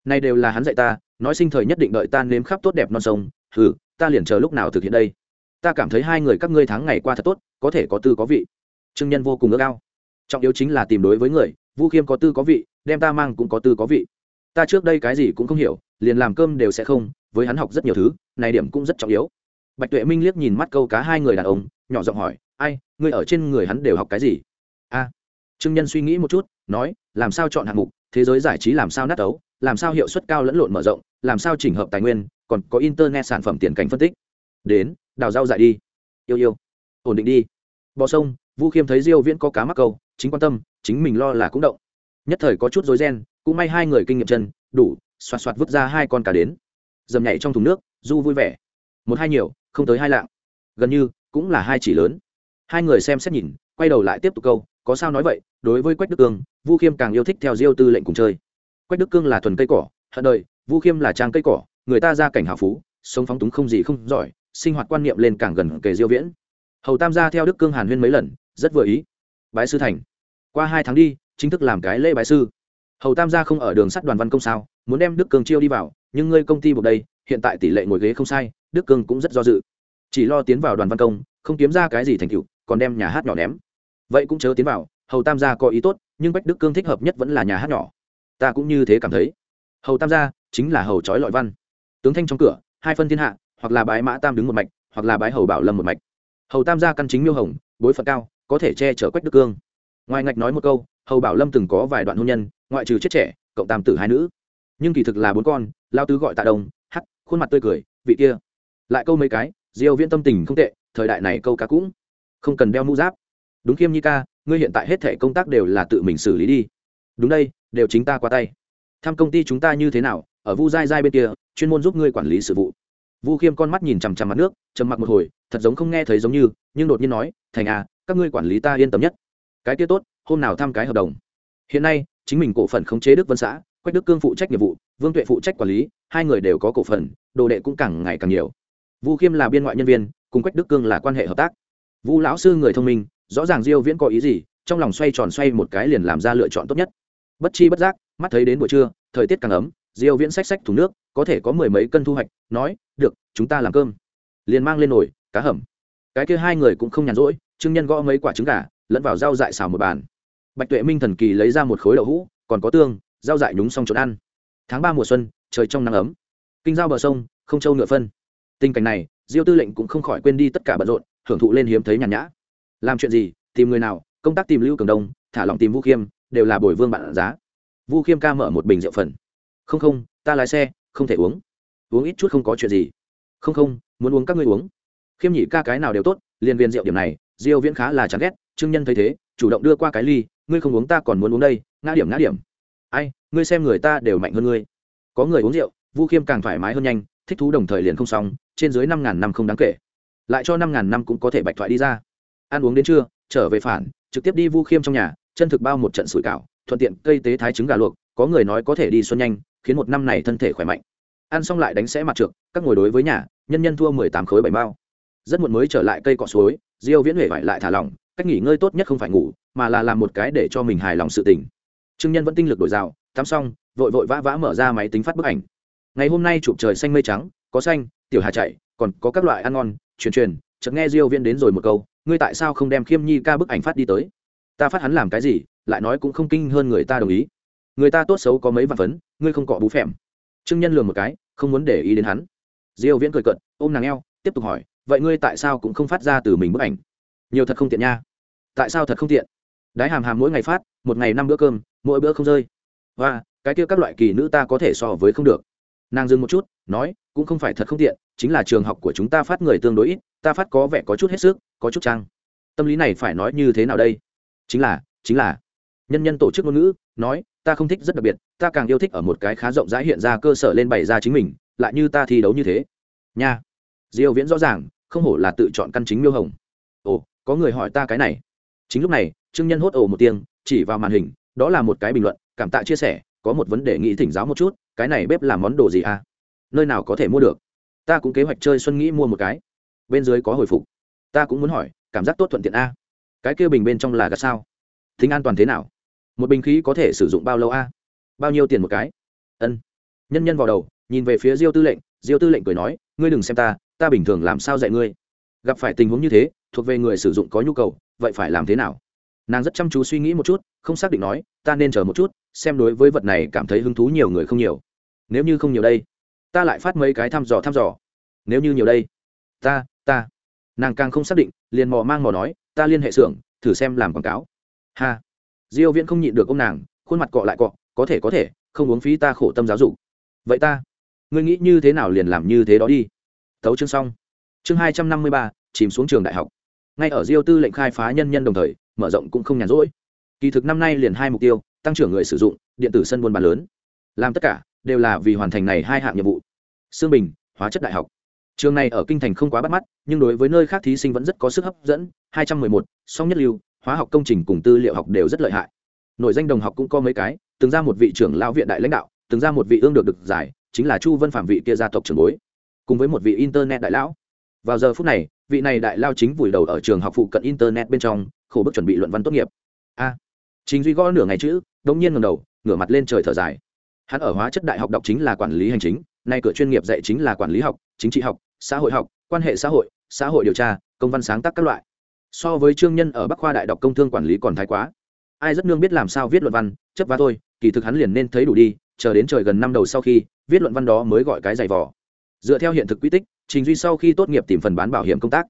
Này đều là hắn dạy ta, nói sinh thời nhất định đợi ta nếm khắp tốt đẹp non sông, hừ, ta liền chờ lúc nào thực hiện đây. Ta cảm thấy hai người các ngươi tháng ngày qua thật tốt, có thể có tư có vị. Trương nhân vô cùng ước ao. Trọng yếu chính là tìm đối với người vu khiêm có tư có vị, đem ta mang cũng có tư có vị. Ta trước đây cái gì cũng không hiểu, liền làm cơm đều sẽ không, với hắn học rất nhiều thứ, này điểm cũng rất trọng yếu. Bạch tuệ minh liếc nhìn mắt câu cá hai người đàn ông, nhỏ giọng hỏi, ai, ngươi ở trên người hắn đều học cái gì? A. Trương nhân suy nghĩ một chút, nói, làm sao chọn hạng mục, thế giới giải trí làm sao nát ấu, làm sao hiệu suất cao lẫn lộn mở rộng, làm sao chỉnh hợp tài nguyên, còn có internet sản phẩm tiền cảnh phân tích. Đến, đào rau dại đi. Yêu yêu. Ổn định đi. Bò sông. Vu khiêm thấy diêu viễn có cá mắc câu, chính quan tâm chính mình lo là cũng động. Nhất thời có chút rối ren, cũng may hai người kinh nghiệm chân, đủ, xoạt xoạt vứt ra hai con cá đến. Dầm nhảy trong thùng nước, du vui vẻ. Một hai nhiều, không tới hai lạng. Gần như, cũng là hai chỉ lớn. Hai người xem xét nhìn, quay đầu lại tiếp tục câu, có sao nói vậy, đối với quách đức cương, vu khiêm càng yêu thích theo diêu tư lệnh cùng chơi. Quách đức cương là thuần cây cỏ, hận đời, vu khiêm là trang cây cỏ, người ta ra cảnh hào phú, sống phóng túng không gì không giỏi, sinh hoạt quan niệm lên càng gần kề diêu viễn. Hầu tam gia theo đức cương hàn huyên mấy lần, rất vừa ý. Bái sư thành qua hai tháng đi, chính thức làm cái lễ bái sư. Hầu tam gia không ở đường sắt đoàn văn công sao, muốn đem đức cường chiêu đi vào, nhưng ngươi công ty buộc đây, hiện tại tỷ lệ ngồi ghế không sai, đức cường cũng rất do dự. Chỉ lo tiến vào đoàn văn công, không kiếm ra cái gì thành tựu, còn đem nhà hát nhỏ ném. Vậy cũng chớ tiến vào, hầu tam gia có ý tốt, nhưng bách đức cương thích hợp nhất vẫn là nhà hát nhỏ. Ta cũng như thế cảm thấy. Hầu tam gia chính là hầu trói lọi văn. Tướng thanh trong cửa, hai phân thiên hạ, hoặc là bái mã tam đứng một mạch, hoặc là bái hầu bảo lâm một mạch. Hầu tam gia căn chính miêu hồng, bối phận cao, có thể che chở quách đức cương ngoài ngạch nói một câu hầu bảo lâm từng có vài đoạn hôn nhân ngoại trừ chết trẻ cộng tam tử hai nữ. Nhưng kỳ thực là bốn con lao tứ gọi tạ đồng, hắc khuôn mặt tươi cười vị kia. Lại câu mấy cái diêu viễn tâm tình không tệ thời đại này câu cá cũng không cần đeo mũ giáp. Đúng khiêm nhi ca ngươi hiện tại hết thể công tác đều là tự mình xử lý đi. Đúng đây đều chính ta qua tay. Thăm công ty chúng ta như thế nào ở vu dai dai bên kia chuyên môn giúp ngươi quản lý sự vụ. Vu khiêm con mắt nhìn chằm chằm mặt nước trầm mặc một hồi thật giống không nghe thấy giống như nhưng đột nhiên nói thành à các ngươi quản lý ta yên tâm nhất cái kia tốt, hôm nào thăm cái hợp đồng. Hiện nay, chính mình cổ phần khống chế đức vân xã, quách đức cương phụ trách nghiệp vụ, vương tuệ phụ trách quản lý, hai người đều có cổ phần, đồ đệ cũng càng ngày càng nhiều. Vu khiêm là biên ngoại nhân viên, cùng quách đức cương là quan hệ hợp tác. Vu lão sư người thông minh, rõ ràng diêu viễn có ý gì, trong lòng xoay tròn xoay một cái liền làm ra lựa chọn tốt nhất. Bất chi bất giác, mắt thấy đến buổi trưa, thời tiết càng ấm, diêu viễn xách xách thùng nước, có thể có mười mấy cân thu hoạch, nói, được, chúng ta làm cơm. Liền mang lên nồi, cá hầm. Cái kia hai người cũng không nhàn rỗi, trương nhân gõ mấy quả trứng gà lẫn vào rau dại xào một bàn. Bạch tuệ minh thần kỳ lấy ra một khối đậu hũ, còn có tương, rau dại nhúng xong trộn ăn. Tháng ba mùa xuân, trời trong nắng ấm. Kinh giao bờ sông, không trâu ngựa phân. Tình cảnh này, diêu tư lệnh cũng không khỏi quên đi tất cả bận rộn, hưởng thụ lên hiếm thấy nhàn nhã. Làm chuyện gì, tìm người nào, công tác tìm lưu cường đông, thả lòng tìm vũ khiêm, đều là bồi vương bạn giá. Vu khiêm ca mở một bình rượu phần. Không không, ta lái xe, không thể uống. Uống ít chút không có chuyện gì. Không không, muốn uống các ngươi uống. Khiêm nhị ca cái nào đều tốt, liền viên rượu điểm này diêu viễn khá là chán ghét, trương nhân thấy thế, chủ động đưa qua cái ly, ngươi không uống ta còn muốn uống đây, ngã điểm ngã điểm. Ai, ngươi xem người ta đều mạnh hơn ngươi. Có người uống rượu, vu khiêm càng thoải mái hơn nhanh, thích thú đồng thời liền không xong, trên dưới năm ngàn năm không đáng kể. Lại cho năm ngàn năm cũng có thể bạch thoại đi ra. Ăn uống đến trưa, trở về phản, trực tiếp đi vu khiêm trong nhà, chân thực bao một trận sủi cảo, thuận tiện cây tế thái trứng gà luộc, có người nói có thể đi xuân nhanh, khiến một năm này thân thể khỏe mạnh. Ăn xong lại đánh sẽ mặt trượt các ngồi đối với nhà, nhân nhân thua mười tám khối bảy bao rất muộn mới trở lại cây cọ suối diêu viễn huệ vải lại thả lỏng, cách nghỉ ngơi tốt nhất không phải ngủ, mà là làm một cái để cho mình hài lòng sự tình. Trương nhân vẫn tinh lực đổi rào tắm xong, vội vội vã vã mở ra máy tính phát bức ảnh. Ngày hôm nay chụp trời xanh mây trắng, có xanh, tiểu hà chạy, còn có các loại ăn ngon, truyền truyền, chợt nghe diêu viễn đến rồi một câu, ngươi tại sao không đem khiêm nhi ca bức ảnh phát đi tới? Ta phát hắn làm cái gì, lại nói cũng không kinh hơn người ta đồng ý. Người ta tốt xấu có mấy vạn phấn, ngươi không cọ bú phèm. Trương nhân lường một cái, không muốn để ý đến hắn. Diêu viễn cười cận ôm nàng eo, tiếp tục hỏi vậy ngươi tại sao cũng không phát ra từ mình bức ảnh? Nhiều thật không tiện nha. Tại sao thật không tiện? Đái hàm hàm mỗi ngày phát, một ngày năm bữa cơm, mỗi bữa không rơi. Và, cái kia các loại kỳ nữ ta có thể so với không được. Nàng dừng một chút, nói, cũng không phải thật không tiện, chính là trường học của chúng ta phát người tương đối ít, ta phát có vẻ có chút hết sức, có chút trang tâm lý này phải nói như thế nào đây? Chính là chính là. Nhân nhân tổ chức ngôn ngữ, nói, ta không thích rất đặc biệt, ta càng yêu thích ở một cái khá rộng rãi hiện ra cơ sở lên bày ra chính mình, lại như ta thi đấu như thế. Nha. Diêu viễn rõ ràng không hổ là tự chọn căn chính miêu hồng. Ồ, có người hỏi ta cái này. Chính lúc này, trương nhân hốt ồ một tiếng, chỉ vào màn hình, đó là một cái bình luận, cảm tạ chia sẻ, có một vấn đề nghĩ thỉnh giáo một chút, cái này bếp làm món đồ gì à? Nơi nào có thể mua được? Ta cũng kế hoạch chơi xuân nghĩ mua một cái. Bên dưới có hồi phục. Ta cũng muốn hỏi, cảm giác tốt thuận tiện a. Cái kia bình bên trong là gạt sao? Thính an toàn thế nào? Một bình khí có thể sử dụng bao lâu a? Bao nhiêu tiền một cái? Ân. Nhân nhân vào đầu, nhìn về phía diêu tư lệnh, diêu tư lệnh cười nói, ngươi đừng xem ta ta bình thường làm sao dạy ngươi? Gặp phải tình huống như thế, thuộc về người sử dụng có nhu cầu, vậy phải làm thế nào? Nàng rất chăm chú suy nghĩ một chút, không xác định nói, ta nên chờ một chút, xem đối với vật này cảm thấy hứng thú nhiều người không nhiều. Nếu như không nhiều đây, ta lại phát mấy cái thăm dò thăm dò. Nếu như nhiều đây, ta ta. Nàng càng không xác định, liền mò mang mò nói, ta liên hệ xưởng, thử xem làm quảng cáo. Ha. Diêu viễn không nhịn được ông nàng, khuôn mặt cọ lại cọ, có thể có thể, không uống phí ta khổ tâm giáo dục. Vậy ta, ngươi nghĩ như thế nào liền làm như thế đó đi tấu chương xong. Chương hai trăm năm mươi ba, chìm xuống trường đại học. Ngay ở diêu tư lệnh khai phá nhân nhân đồng thời, mở rộng cũng không nhàn rỗi. Kỳ thực năm nay liền hai mục tiêu, tăng trưởng người sử dụng, điện tử sân buôn bán lớn. Làm tất cả, đều là vì hoàn thành này hai hạng nhiệm vụ. Sương bình, hóa chất đại học. Trường này ở kinh thành không quá bắt mắt, nhưng đối với nơi khác thí sinh vẫn rất có sức hấp dẫn. Hai trăm mười một, song nhất lưu, hóa học công trình cùng tư liệu học đều rất lợi hại. Nội danh đồng học cũng có mấy cái, từng ra một vị trưởng lão viện đại lãnh đạo, từng ra một vị ương được được giải, chính là chu vân phạm vị kia gia tộc trưởng bối cùng với một vị internet đại lão. Vào giờ phút này vị này đại lao chính vùi đầu ở trường học phụ cận internet bên trong khổ bức chuẩn bị luận văn tốt nghiệp. A à, chính duy gõ nửa ngày chữ đống nhiên ngầm đầu ngửa mặt lên trời thở dài. Hắn ở hóa chất đại học đọc chính là quản lý hành chính nay cửa chuyên nghiệp dạy chính là quản lý học chính trị học xã hội học quan hệ xã hội xã hội điều tra công văn sáng tác các loại. So với trương nhân ở bắc khoa đại đọc công thương quản lý còn thái quá. Ai rất nương biết làm sao viết luận văn chấp vá thôi kỳ thực hắn liền nên thấy đủ đi chờ đến trời gần năm đầu sau khi viết luận văn đó mới gọi cái giày vò dựa theo hiện thực quy tích, trình duy sau khi tốt nghiệp tìm phần bán bảo hiểm công tác.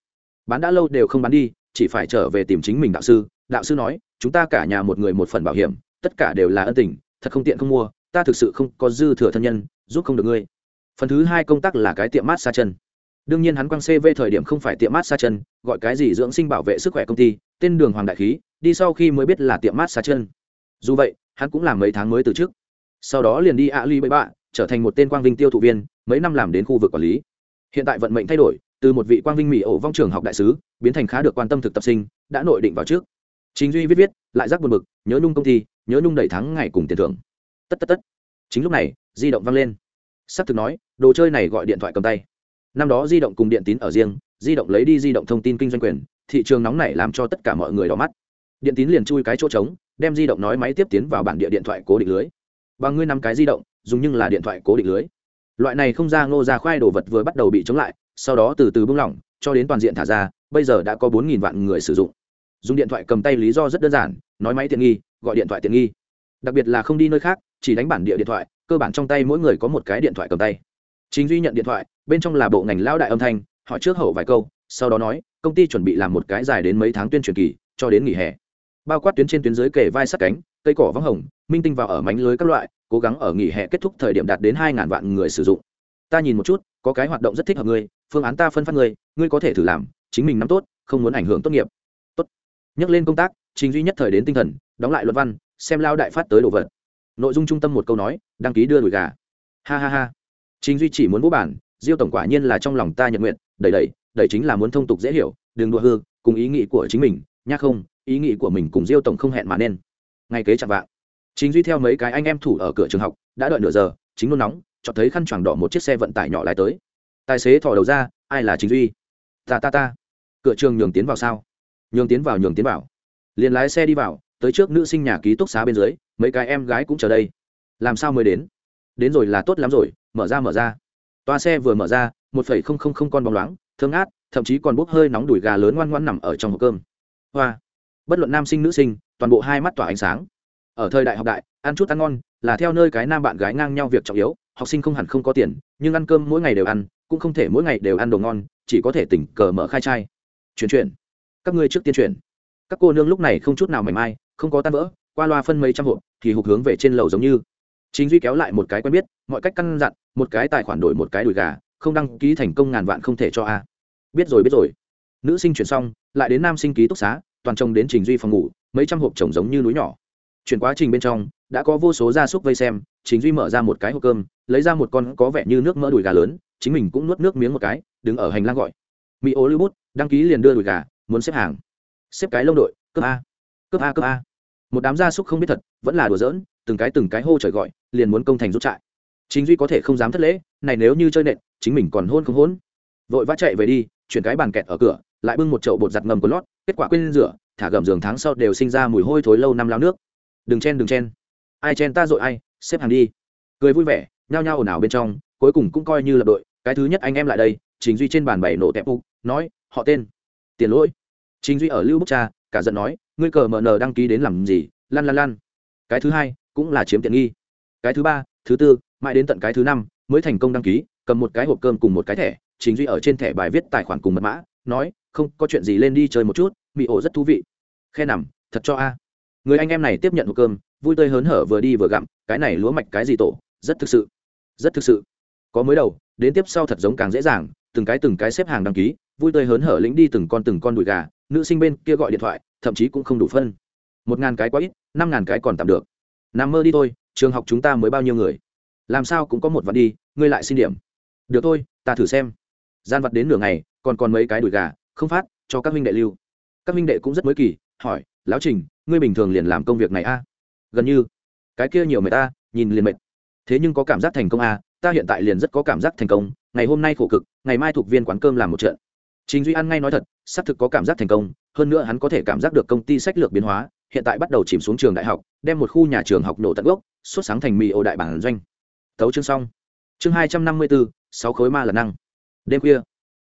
Bán đã lâu đều không bán đi, chỉ phải trở về tìm chính mình đạo sư. Đạo sư nói, chúng ta cả nhà một người một phần bảo hiểm, tất cả đều là ân tình, thật không tiện không mua, ta thực sự không có dư thừa thân nhân, giúp không được ngươi. Phần thứ hai công tác là cái tiệm mát xa chân. Đương nhiên hắn quăng cv thời điểm không phải tiệm mát xa chân, gọi cái gì dưỡng sinh bảo vệ sức khỏe công ty, tên đường hoàng đại khí, đi sau khi mới biết là tiệm mát xa chân. Dù vậy, hắn cũng làm mấy tháng mới từ trước sau đó liền đi ạ ly bậy bạ trở thành một tên quang vinh tiêu thụ viên, mấy năm làm đến khu vực quản lý. Hiện tại vận mệnh thay đổi, từ một vị quang vinh mỹ ổ vong trường học đại sứ, biến thành khá được quan tâm thực tập sinh, đã nội định vào trước. Chính duy viết viết, lại rắc buồn bực, nhớ nhung công ty, nhớ nhung đầy thắng ngày cùng tiền thưởng. Tất tất tất. Chính lúc này, di động vang lên. S ắ c thực nói, đồ chơi này gọi điện thoại cầm tay. Năm đó di động cùng điện tín ở riêng, di động lấy đi di động thông tin kinh doanh quyền, thị trường nóng này làm cho tất cả mọi người đỏ mắt. Điện tín liền chui cái chỗ trống, đem di động nói máy tiếp tiến vào bản địa điện thoại cố định lưới và ngươi nắm cái di động, dùng nhưng là điện thoại cố định lưới. Loại này không ra ngô ra khoai đồ vật vừa bắt đầu bị chống lại, sau đó từ từ bung lỏng, cho đến toàn diện thả ra, bây giờ đã có bốn nghìn vạn người sử dụng. Dùng điện thoại cầm tay lý do rất đơn giản, nói máy tiện nghi, gọi điện thoại tiện nghi. Đặc biệt là không đi nơi khác, chỉ đánh bản địa điện thoại, cơ bản trong tay mỗi người có một cái điện thoại cầm tay. Chính duy nhận điện thoại, bên trong là bộ ngành lão đại âm thanh, hỏi trước hậu vài câu, sau đó nói, công ty chuẩn bị làm một cái dài đến mấy tháng tuyên truyền kỳ, cho đến nghỉ hè. Bao quát tuyến trên tuyến dưới kề vai sát cánh cây cỏ vắng hồng, minh tinh vào ở mánh lưới các loại, cố gắng ở nghỉ hè kết thúc thời điểm đạt đến hai ngàn vạn người sử dụng. Ta nhìn một chút, có cái hoạt động rất thích hợp ngươi, phương án ta phân phát ngươi ngươi có thể thử làm, chính mình nắm tốt, không muốn ảnh hưởng tốt nghiệp. Tốt. Nhắc lên công tác trình duy nhất thời đến tinh thần, đóng lại luật văn, xem lao đại phát tới đồ vật. Nội dung trung tâm một câu nói, đăng ký đưa đùi gà. Ha ha ha. Trình duy chỉ muốn vũ bản, diêu tổng quả nhiên là trong lòng ta nhận nguyện, đẩy đẩy đẩy chính là muốn thông tục dễ hiểu, đừng đùa hư, cùng ý nghĩ của chính mình, nhắc không, ý nghĩ của mình cùng diêu tổng không hẹn mà nên ngay kế chạm vạng. Chính duy theo mấy cái anh em thủ ở cửa trường học, đã đợi nửa giờ, chính nôn nóng cho thấy khăn choàng đỏ một chiếc xe vận tải nhỏ lái tới. Tài xế thò đầu ra, ai là chính duy? Ta ta ta. Cửa trường nhường tiến vào sao? Nhường tiến vào, nhường tiến vào. Liền lái xe đi vào, tới trước nữ sinh nhà ký túc xá bên dưới, mấy cái em gái cũng chờ đây. Làm sao mới đến? Đến rồi là tốt lắm rồi, mở ra mở ra. Toa xe vừa mở ra, một phẩy không không không con bóng loáng thương át thậm chí còn bốc hơi nóng đùi gà lớn ngoan ngoan nằm ở trong hộp cơm. Hoa! Bất luận nam sinh, nữ sinh toàn bộ hai mắt tỏa ánh sáng. Ở thời đại học đại, ăn chút ăn ngon là theo nơi cái nam bạn gái ngang nhau việc trọng yếu, học sinh không hẳn không có tiền, nhưng ăn cơm mỗi ngày đều ăn, cũng không thể mỗi ngày đều ăn đồ ngon, chỉ có thể tỉnh cờ mở khai trai. Chuyển chuyển. Các ngươi trước tiên chuyển. Các cô nương lúc này không chút nào mảnh mai, không có tan vỡ, qua loa phân mấy trăm hộp, thì hụt hướng về trên lầu giống như. Chính duy kéo lại một cái quen biết, mọi cách căn dặn, một cái tài khoản đổi một cái đùi gà, không đăng ký thành công ngàn vạn không thể cho a. Biết rồi biết rồi. Nữ sinh chuyển xong, lại đến nam sinh ký túc xá, toàn trông đến trình duy phòng ngủ mấy trăm hộp trồng giống như núi nhỏ. Chuyển quá trình bên trong, đã có vô số gia súc vây xem chính duy mở ra một cái hộp cơm, lấy ra một con có vẻ như nước mỡ đùi gà lớn, chính mình cũng nuốt nước miếng một cái, đứng ở hành lang gọi. Mỹ ô lưu bút đăng ký liền đưa đùi gà, muốn xếp hàng. Xếp cái lông đội cấp a. Cấp a cấp a. Một đám gia súc không biết thật, vẫn là đùa giỡn, từng cái từng cái hô trời gọi, liền muốn công thành rút trại. Chính duy có thể không dám thất lễ, này nếu như chơi nện, chính mình còn hôn không hôn. Vội vã chạy về đi, chuyển cái bàn kẹt ở cửa, lại bưng một chậu bột giặt ngầm của lót, kết quả quên rửa thả gầm giường tháng sau đều sinh ra mùi hôi thối lâu năm lao nước. Đừng chen đừng chen. Ai chen ta dội ai xếp hàng đi. Cười vui vẻ nhao nhao ồn ào bên trong cuối cùng cũng coi như là đội. Cái thứ nhất anh em lại đây chính duy trên bàn bảy nổ tẹp u, nói họ tên. Tiền lỗi. Chính duy ở lưu bức cha cả giận nói ngươi cờ mờ nờ đăng ký đến làm gì? Lăn lăn lăn cái thứ hai cũng là chiếm tiện nghi. Cái thứ ba thứ tư mãi đến tận cái thứ năm mới thành công đăng ký cầm một cái hộp cơm cùng một cái thẻ. Chính duy ở trên thẻ bài viết tài khoản cùng mật mã nói không có chuyện gì lên đi chơi một chút bị ổ rất thú vị. Khe nằm, thật cho a. Người anh em này tiếp nhận hộp cơm, vui tươi hớn hở vừa đi vừa gặm, cái này lúa mạch cái gì tổ, rất thực sự. Rất thực sự. Có mới đầu, đến tiếp sau thật giống càng dễ dàng, từng cái từng cái xếp hàng đăng ký, vui tươi hớn hở lĩnh đi từng con từng con đùi gà, nữ sinh bên kia gọi điện thoại, thậm chí cũng không đủ phân. Một ngàn cái quá ít, năm ngàn cái còn tạm được. Nằm mơ đi thôi, trường học chúng ta mới bao nhiêu người? Làm sao cũng có một vạn đi, ngươi lại xin điểm. Được thôi, ta thử xem. Gian vật đến nửa ngày, còn còn mấy cái đùi gà, không phát, cho các huynh đệ lưu các minh đệ cũng rất mới kỳ, hỏi, lão trình, ngươi bình thường liền làm công việc này a? Gần như. Cái kia nhiều mệt ta nhìn liền mệt. Thế nhưng có cảm giác thành công a, ta hiện tại liền rất có cảm giác thành công, ngày hôm nay khổ cực, ngày mai thuộc viên quán cơm làm một trận. Chính duy ăn ngay nói thật, xác thực có cảm giác thành công, hơn nữa hắn có thể cảm giác được công ty sách lược biến hóa, hiện tại bắt đầu chìm xuống trường đại học, đem một khu nhà trường học nổ tận gốc, xuất sáng thành mì ô đại bản doanh. Tấu chương xong. Chương hai trăm năm mươi bốn sáu khối ma là năng. Đêm khuya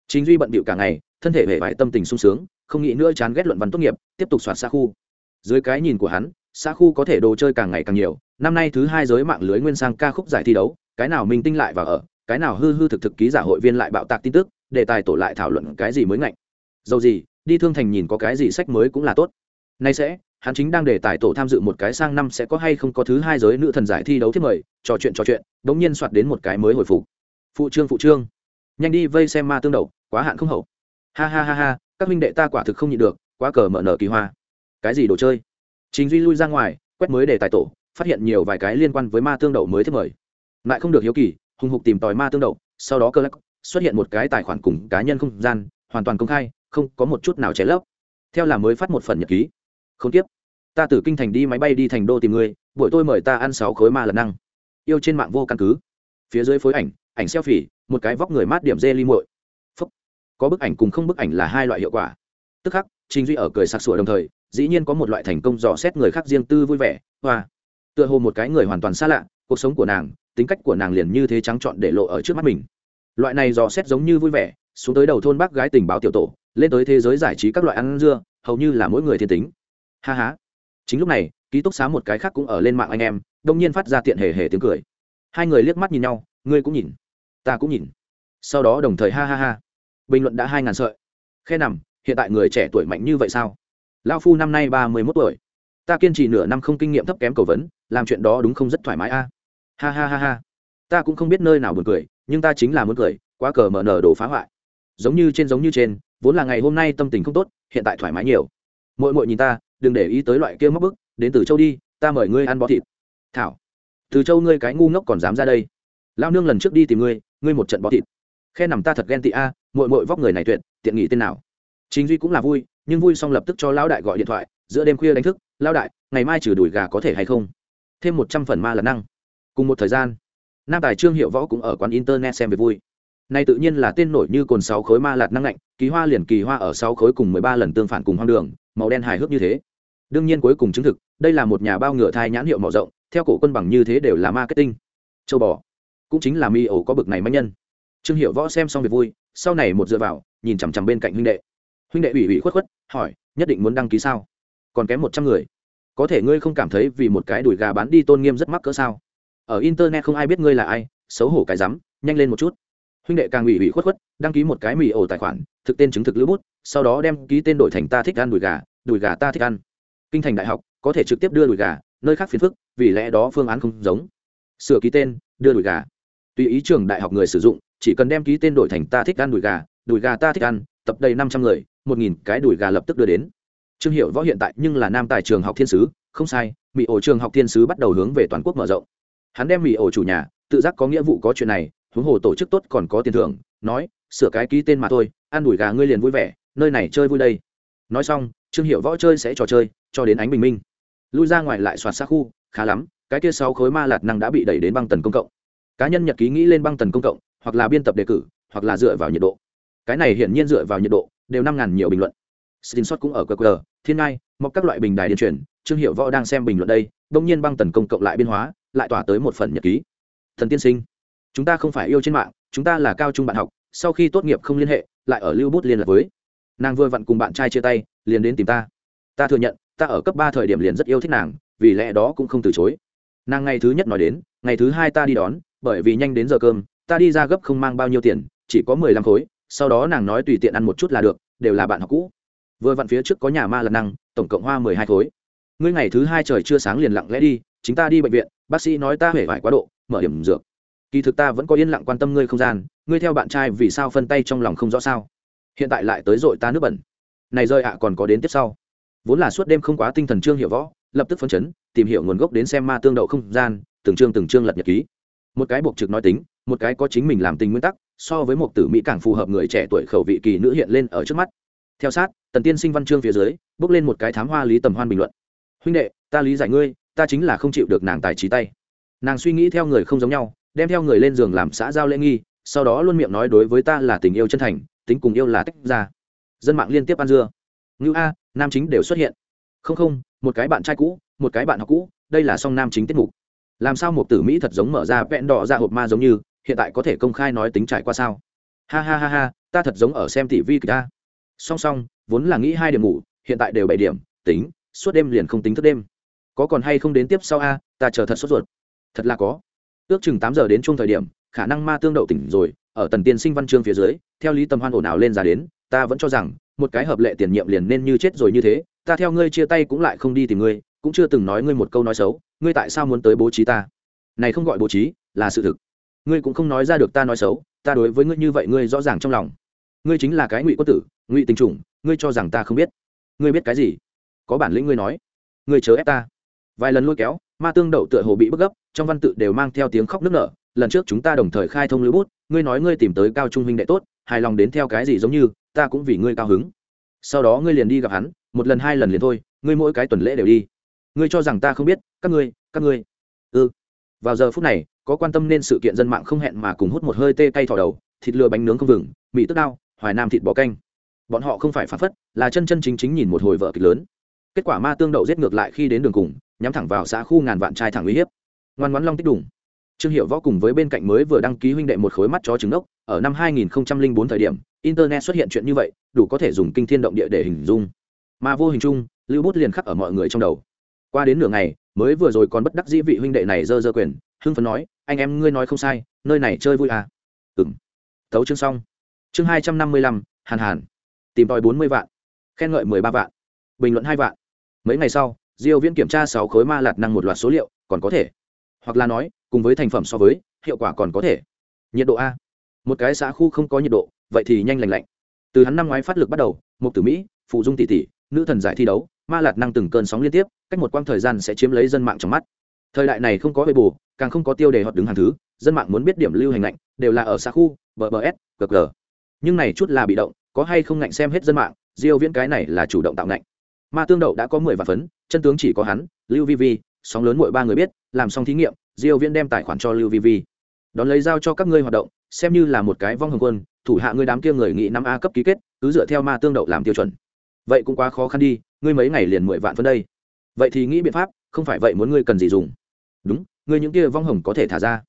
chính duy bận bịu cả ngày, thân thể vẻ vải tâm tình sung sướng không nghĩ nữa chán ghét luận văn tốt nghiệp, tiếp tục soạt xa khu. Dưới cái nhìn của hắn xa khu có thể đồ chơi càng ngày càng nhiều. Năm nay thứ hai giới mạng lưới nguyên sang ca khúc giải thi đấu, cái nào minh tinh lại vào ở, cái nào hư hư thực thực ký giả hội viên lại bạo tạc tin tức, đề tài tổ lại thảo luận cái gì mới ngạnh. Dầu gì, đi thương thành nhìn có cái gì sách mới cũng là tốt. Nay sẽ, hắn chính đang đề tài tổ tham dự một cái sang năm sẽ có hay không có thứ hai giới nữ thần giải thi đấu thiết mời, trò chuyện trò chuyện đ ỗ n g nhiên soạt đến một cái mới hồi phục. Phụ trương phụ trương. Nhanh đi vây xem ma tương đầu quá hạn không hậu. Ha ha ha ha các huynh đệ ta quả thực không nhịn được, quá cờ mở nở kỳ hoa. Cái gì đồ chơi? Chính duy lui ra ngoài, quét mới để tài tổ, phát hiện nhiều vài cái liên quan với ma tương đậu mới thiết mời. Lại không được hiếu kỳ, hùng hục tìm tòi ma tương đậu, sau đó cơ lắc xuất hiện một cái tài khoản cùng cá nhân không gian, hoàn toàn công khai, không có một chút nào cháy lấp. Theo là mới phát một phần nhật ký. Không tiếp ta từ kinh thành đi máy bay đi thành đô tìm ngươi buổi tôi mời ta ăn sáu khối ma lần năng. Yêu trên mạng vô căn cứ. Phía dưới phối ảnh ảnh selfie, một cái vóc người mát điểm dê ly muội có bức ảnh cùng không bức ảnh là hai loại hiệu quả. Tức khắc, trình duy ở cười sặc sủa đồng thời, dĩ nhiên có một loại thành công dò xét người khác riêng tư vui vẻ, hoa. Tựa hồ một cái người hoàn toàn xa lạ, cuộc sống của nàng, tính cách của nàng liền như thế trắng trọn để lộ ở trước mắt mình. Loại này dò xét giống như vui vẻ, xuống tới đầu thôn bác gái tình báo tiểu tổ, lên tới thế giới giải trí các loại ăn dưa, hầu như là mỗi người thiên tính. Ha ha. Chính lúc này, ký túc xá một cái khác cũng ở lên mạng anh em, đông nhiên phát ra tiện hề hề tiếng cười. Hai người liếc mắt nhìn nhau, ngươi cũng nhìn, ta cũng nhìn. Sau đó đồng thời ha ha ha bình luận đã hai ngàn sợi. Khe nằm, hiện tại người trẻ tuổi mạnh như vậy sao? Lao phu năm nay ba mươi mốt tuổi. Ta kiên trì nửa năm không kinh nghiệm thấp kém cầu vấn, làm chuyện đó đúng không rất thoải mái a? Ha ha ha ha. Ta cũng không biết nơi nào buồn cười, nhưng ta chính là muốn cười, quá cờ mở nở đồ phá hoại. Giống như trên giống như trên, vốn là ngày hôm nay tâm tình không tốt, hiện tại thoải mái nhiều. Mội mội nhìn ta, đừng để ý tới loại kia móc bức, đến từ châu đi, ta mời ngươi ăn bó thịt. Thảo, từ châu ngươi cái ngu ngốc còn dám ra đây. Lao nương lần trước đi tìm ngươi ngươi một trận bó thịt khe nằm ta thật ghen tị a à, mội mội vóc người này tuyệt tiện nghỉ tên nào. Chính duy cũng là vui nhưng vui xong lập tức cho lão đại gọi điện thoại giữa đêm khuya đánh thức lão đại ngày mai trừ đùi gà có thể hay không? Thêm một trăm phần ma là năng. Cùng một thời gian nam tài trương hiệu võ cũng ở quán internet xem về vui. Nay tự nhiên là tên nổi như cồn sáu khối ma lạt năng lạnh kỳ hoa liền kỳ hoa ở sáu khối cùng mười ba lần tương phản cùng hoang đường màu đen hài hước như thế. Đương nhiên cuối cùng chứng thực đây là một nhà bao ngựa thai nhãn hiệu màu rộng theo cổ quân bằng như thế đều là marketing. Châu bò cũng chính là mi ổ có bực này mạnh nhân trương hiệu võ xem xong việc vui, sau này một dựa vào, nhìn chằm chằm bên cạnh huynh đệ. Huynh đệ ủy ủy khuất khuất, hỏi, nhất định muốn đăng ký sao? Còn kém một trăm người. Có thể ngươi không cảm thấy vì một cái đùi gà bán đi tôn nghiêm rất mắc cỡ sao? Ở internet không ai biết ngươi là ai, xấu hổ cái rắm, nhanh lên một chút. Huynh đệ càng ủy ủy khuất khuất, đăng ký một cái mì ổ tài khoản, thực tên chứng thực lữ bút, sau đó đem ký tên đổi thành ta thích ăn đùi gà đùi gà ta thích ăn. Kinh thành đại học, có thể trực tiếp đưa đùi gà, nơi khác phiền phức, vì lẽ đó phương án không giống. Sửa ký tên, đưa đùi gà. Tùy ý trường đại học người sử dụng chỉ cần đem ký tên đổi thành ta thích ăn đùi gà đùi gà ta thích ăn, tập đầy năm trăm người, một nghìn cái đùi gà lập tức đưa đến. Trương hiệu võ hiện tại nhưng là nam tài trường học thiên sứ, không sai, mỹ ổ trường học thiên sứ bắt đầu hướng về toàn quốc mở rộng. Hắn đem mỹ ổ chủ nhà, tự giác có nghĩa vụ có chuyện này, huống hồ tổ chức tốt còn có tiền thưởng, nói, sửa cái ký tên mà thôi, ăn đùi gà ngươi liền vui vẻ, nơi này chơi vui đây. Nói xong, trương hiệu võ chơi sẽ trò chơi, cho đến ánh bình minh. Lui ra ngoài lại soạt xa khu, khá lắm, cái kia sáu khối ma lạt năng đã bị đẩy đến băng tần công cộng. Cá nhân nhật ký nghĩ lên băng tần công cộng hoặc là biên tập đề cử, hoặc là dựa vào nhiệt độ. Cái này hiển nhiên dựa vào nhiệt độ, đều năm ngàn nhiều bình luận. Xin xót cũng ở qr thiên ngai, mọc các loại bình đài điên truyền, trương hiệu võ đang xem bình luận đây, đông nhiên băng tần công cộng lại biên hóa, lại tỏa tới một phần nhật ký. Thần tiên sinh, chúng ta không phải yêu trên mạng, chúng ta là cao trung bạn học, sau khi tốt nghiệp không liên hệ, lại ở lưu bút liên lạc với. Nàng vừa vặn cùng bạn trai chia tay, liền đến tìm ta. Ta thừa nhận, ta ở cấp ba thời điểm liền rất yêu thích nàng, vì lẽ đó cũng không từ chối. Nàng ngày thứ nhất nói đến, ngày thứ hai ta đi đón, bởi vì nhanh đến giờ cơm ta đi ra gấp không mang bao nhiêu tiền, chỉ có mười lăm khối, sau đó nàng nói tùy tiện ăn một chút là được, đều là bạn học cũ. Vừa vặn phía trước có nhà ma lật năng, tổng cộng hoa mười hai khối. Ngươi ngày thứ hai trời chưa sáng liền lặng lẽ đi, chính ta đi bệnh viện, bác sĩ nói ta hể vải quá độ, mở điểm dược. Kỳ thực ta vẫn có yên lặng quan tâm ngươi không gian, ngươi theo bạn trai vì sao phân tay trong lòng không rõ sao? Hiện tại lại tới dội ta nước bẩn. Này rơi ạ, còn có đến tiếp sau. Vốn là suốt đêm không quá tinh thần trương hiểu võ, lập tức phấn chấn, tìm hiểu nguồn gốc đến xem ma tương đậu không gian, từng chương từng chương lật nhật ký. Một cái buộc trực nói tính một cái có chính mình làm tình nguyên tắc, so với một tử mỹ càng phù hợp người trẻ tuổi khẩu vị kỳ nữ hiện lên ở trước mắt. Theo sát, tần tiên sinh văn chương phía dưới, bước lên một cái thám hoa lý tầm hoan bình luận. Huynh đệ, ta lý giải ngươi, ta chính là không chịu được nàng tài trí tay. Nàng suy nghĩ theo người không giống nhau, đem theo người lên giường làm xã giao lễ nghi, sau đó luôn miệng nói đối với ta là tình yêu chân thành, tính cùng yêu là tách ra. Dân mạng liên tiếp ăn dưa. Ngữ a, nam chính đều xuất hiện. Không không, một cái bạn trai cũ, một cái bạn học cũ, đây là song nam chính tiết mục. Làm sao một tử mỹ thật giống mở ra vẹn đỏ ra hộp ma giống như hiện tại có thể công khai nói tính trải qua sao? Ha ha ha ha, ta thật giống ở xem tỷ vi kịch ta. Song song, vốn là nghĩ hai điểm ngủ, hiện tại đều bảy điểm, tính, suốt đêm liền không tính thức đêm. Có còn hay không đến tiếp sau a, ta chờ thật sốt ruột. Thật là có. Ước chừng tám giờ đến chung thời điểm, khả năng ma tương đậu tỉnh rồi, ở tần tiên sinh văn chương phía dưới, theo lý tâm hoan ồn ào lên ra đến, ta vẫn cho rằng, một cái hợp lệ tiền nhiệm liền nên như chết rồi như thế, ta theo ngươi chia tay cũng lại không đi tìm ngươi, cũng chưa từng nói ngươi một câu nói xấu, ngươi tại sao muốn tới bố trí ta? Này không gọi bố trí, là sự thực ngươi cũng không nói ra được ta nói xấu, ta đối với ngươi như vậy ngươi rõ ràng trong lòng. Ngươi chính là cái ngụy quân tử, ngụy tình trùng ngươi cho rằng ta không biết. Ngươi biết cái gì? Có bản lĩnh ngươi nói. Ngươi chớ ép ta. Vài lần lôi kéo, ma tương đậu tựa hồ bị bức gấp, trong văn tự đều mang theo tiếng khóc nức nở. Lần trước chúng ta đồng thời khai thông lưu bút, ngươi nói ngươi tìm tới cao trung huynh đệ tốt, hài lòng đến theo cái gì giống như, ta cũng vì ngươi cao hứng. Sau đó ngươi liền đi gặp hắn, một lần hai lần liền thôi, ngươi mỗi cái tuần lễ đều đi. Ngươi cho rằng ta không biết, các ngươi các ngươi. Ừ. Vào giờ phút này có quan tâm nên sự kiện dân mạng không hẹn mà cùng hút một hơi tê cay thỏ đầu, thịt lừa bánh nướng không vừng mỹ tức đao, hoài nam thịt bò canh. Bọn họ không phải phản phất, là chân chân chính chính nhìn một hồi vợ kịch lớn. Kết quả ma tương đậu giết ngược lại khi đến đường cùng, nhắm thẳng vào xã khu ngàn vạn trai thẳng uy hiếp. Ngoan ngoãn long tích đủng trương hiệu võ cùng với bên cạnh mới vừa đăng ký huynh đệ một khối mắt chó trứng ốc, ở năm 2004 thời điểm, internet xuất hiện chuyện như vậy, đủ có thể dùng kinh thiên động địa để hình dung. Mà vô hình chung, lưu bút liền khắc ở mọi người trong đầu. Qua đến nửa ngày, mới vừa rồi còn bất đắc dĩ vị huynh đệ này dơ dơ quyền, hưng phấn nói anh em ngươi nói không sai, nơi này chơi vui à? Ừng thấu chương xong. Chương hai trăm năm mươi lăm, hàn hàn. Tìm tòi bốn mươi vạn. Khen ngợi mười ba vạn. Bình luận hai vạn. Mấy ngày sau, diêu viễn kiểm tra sáu khối ma lạt năng một loạt số liệu, còn có thể. Hoặc là nói, cùng với thành phẩm so với, hiệu quả còn có thể. Nhiệt độ a. Một cái xã khu không có nhiệt độ, vậy thì nhanh lành lạnh. Từ hắn năm ngoái phát lực bắt đầu một tử mỹ, phụ dung tỷ tỷ, nữ thần giải thi đấu, ma lạt năng từng cơn sóng liên tiếp, cách một quãng thời gian sẽ chiếm lấy dân mạng trong mắt thời đại này không có bề bù càng không có tiêu đề hoặc đứng hàng thứ dân mạng muốn biết điểm lưu hành lạnh đều là ở xa khu bờ bờ s, g gg nhưng này chút là bị động có hay không ngạnh xem hết dân mạng diêu viễn cái này là chủ động tạo ngạnh. Ma tương đậu đã có 10 vạn phấn chân tướng chỉ có hắn lưu vi vi sóng lớn mỗi ba người biết làm xong thí nghiệm diêu viễn đem tài khoản cho lưu vi vi. Đón lấy giao cho các ngươi hoạt động xem như là một cái vong hồng quân thủ hạ ngươi đám kia người nghị năm a cấp ký kết cứ dựa theo ma tương đậu làm tiêu chuẩn. Vậy cũng quá khó khăn đi ngươi mấy ngày liền mười vạn phân đây. Vậy thì nghĩ biện pháp không phải vậy muốn ngươi cần gì dùng. Đúng ngươi những kia vong hồng có thể thả ra.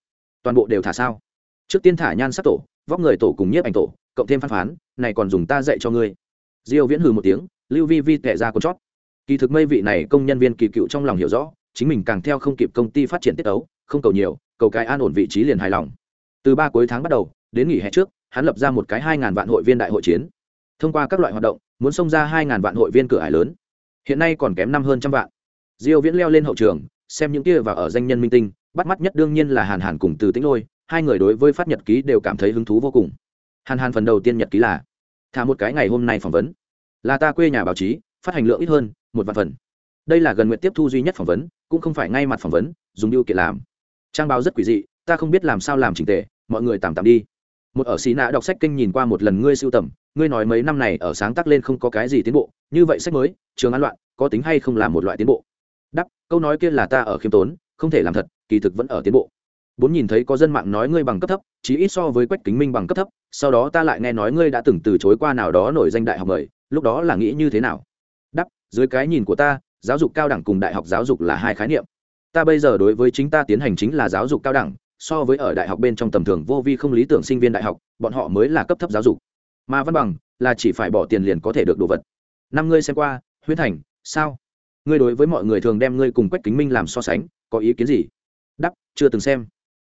Toàn bộ đều thả sao? Trước tiên thả nhan sắc tổ vóc người tổ cùng nhiếp ảnh tổ cộng thêm phán phán này còn dùng ta dạy cho ngươi. Diêu viễn hừ một tiếng lưu vi vi tệ ra con chót. Kỳ thực mây vị này công nhân viên kỳ cựu trong lòng hiểu rõ chính mình càng theo không kịp công ty phát triển tiết tấu, không cầu nhiều cầu cái an ổn vị trí liền hài lòng. Từ ba cuối tháng bắt đầu đến nghỉ hè trước hắn lập ra một cái hai ngàn vạn hội viên đại hội chiến. Thông qua các loại hoạt động muốn xông ra hai ngàn vạn hội viên cửa ải lớn. Hiện nay còn kém năm hơn trăm vạn diêu viễn leo lên hậu trường, xem những kia và ở danh nhân minh tinh, bắt mắt nhất đương nhiên là hàn hàn cùng từ tĩnh lôi, hai người đối với phát nhật ký đều cảm thấy hứng thú vô cùng. Hàn hàn phần đầu tiên nhật ký là, thả một cái ngày hôm nay phỏng vấn. Là ta quê nhà báo chí, phát hành lượng ít hơn, một vạn phần. Đây là gần nguyện tiếp thu duy nhất phỏng vấn, cũng không phải ngay mặt phỏng vấn, dùng điều kiện làm. Trang báo rất quỷ dị, ta không biết làm sao làm trình tề, mọi người tạm tạm đi. Một ở xí nạ đọc sách kênh nhìn qua một lần ngươi sưu tầm, ngươi nói mấy năm này ở sáng tác lên không có cái gì tiến bộ, như vậy sách mới, trường an loạn, có tính hay không là một loại tiến bộ? Câu nói kia là ta ở khiêm tốn, không thể làm thật, kỳ thực vẫn ở tiến bộ. Bốn nhìn thấy có dân mạng nói ngươi bằng cấp thấp chỉ ít so với quách kính minh bằng cấp thấp, sau đó ta lại nghe nói ngươi đã từng từ chối qua nào đó nổi danh đại học mời, lúc đó là nghĩ như thế nào? Đắp, dưới cái nhìn của ta, giáo dục cao đẳng cùng đại học giáo dục là hai khái niệm. Ta bây giờ đối với chính ta tiến hành chính là giáo dục cao đẳng, so với ở đại học bên trong tầm thường vô vi không lý tưởng sinh viên đại học, bọn họ mới là cấp thấp giáo dục. Mà văn bằng là chỉ phải bỏ tiền liền có thể được đồ vật. Năm ngươi xem qua, huyễn thành, sao? Ngươi đối với mọi người thường đem ngươi cùng quách kính minh làm so sánh, có ý kiến gì? Đắp chưa từng xem.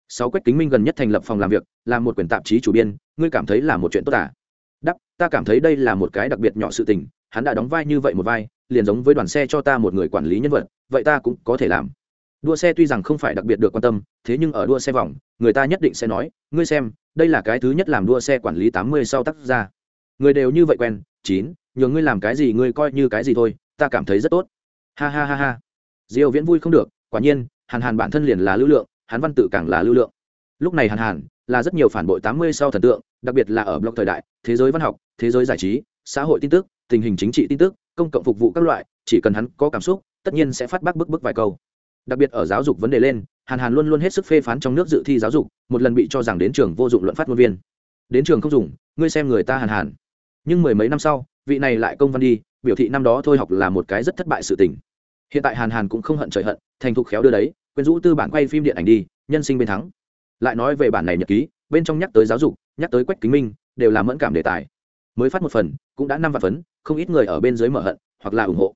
Sáu quách kính minh gần nhất thành lập phòng làm việc, là một quyển tạp chí chủ biên, ngươi cảm thấy là một chuyện tốt à? Đắp ta cảm thấy đây là một cái đặc biệt nhỏ sự tình, hắn đã đóng vai như vậy một vai, liền giống với đoàn xe cho ta một người quản lý nhân vật, vậy ta cũng có thể làm. Đua xe tuy rằng không phải đặc biệt được quan tâm, thế nhưng ở đua xe vòng, người ta nhất định sẽ nói, ngươi xem, đây là cái thứ nhất làm đua xe quản lý tám mươi sau tác ra người đều như vậy quen, chín, nhờ ngươi làm cái gì ngươi coi như cái gì thôi, ta cảm thấy rất tốt ha ha ha ha. Diêu viễn vui không được, quả nhiên, hàn hàn bản thân liền là lưu lượng hắn văn tự càng là lưu lượng. Lúc này hàn hàn là rất nhiều phản bội tám mươi sau thần tượng, đặc biệt là ở blog thời đại, thế giới văn học, thế giới giải trí, xã hội tin tức, tình hình chính trị tin tức, công cộng phục vụ các loại, chỉ cần hắn có cảm xúc, tất nhiên sẽ phát bác bức bức vài câu. Đặc biệt ở giáo dục vấn đề lên, hàn hàn luôn luôn hết sức phê phán trong nước dự thi giáo dục, một lần bị cho rằng đến trường vô dụng luận phát ngôn viên. Đến trường không dùng, ngươi xem người ta hàn hàn. Nhưng mười mấy năm sau, vị này lại công văn đi, biểu thị năm đó thôi học là một cái rất thất bại sự tình hiện tại hàn hàn cũng không hận trời hận, thành thục khéo đưa đấy, quyến rũ tư bản quay phim điện ảnh đi, nhân sinh bên thắng. Lại nói về bản này nhật ký, bên trong nhắc tới giáo dục, nhắc tới quách kính minh, đều là mẫn cảm đề tài. Mới phát một phần, cũng đã năm vạn phấn, không ít người ở bên dưới mở hận, hoặc là ủng hộ.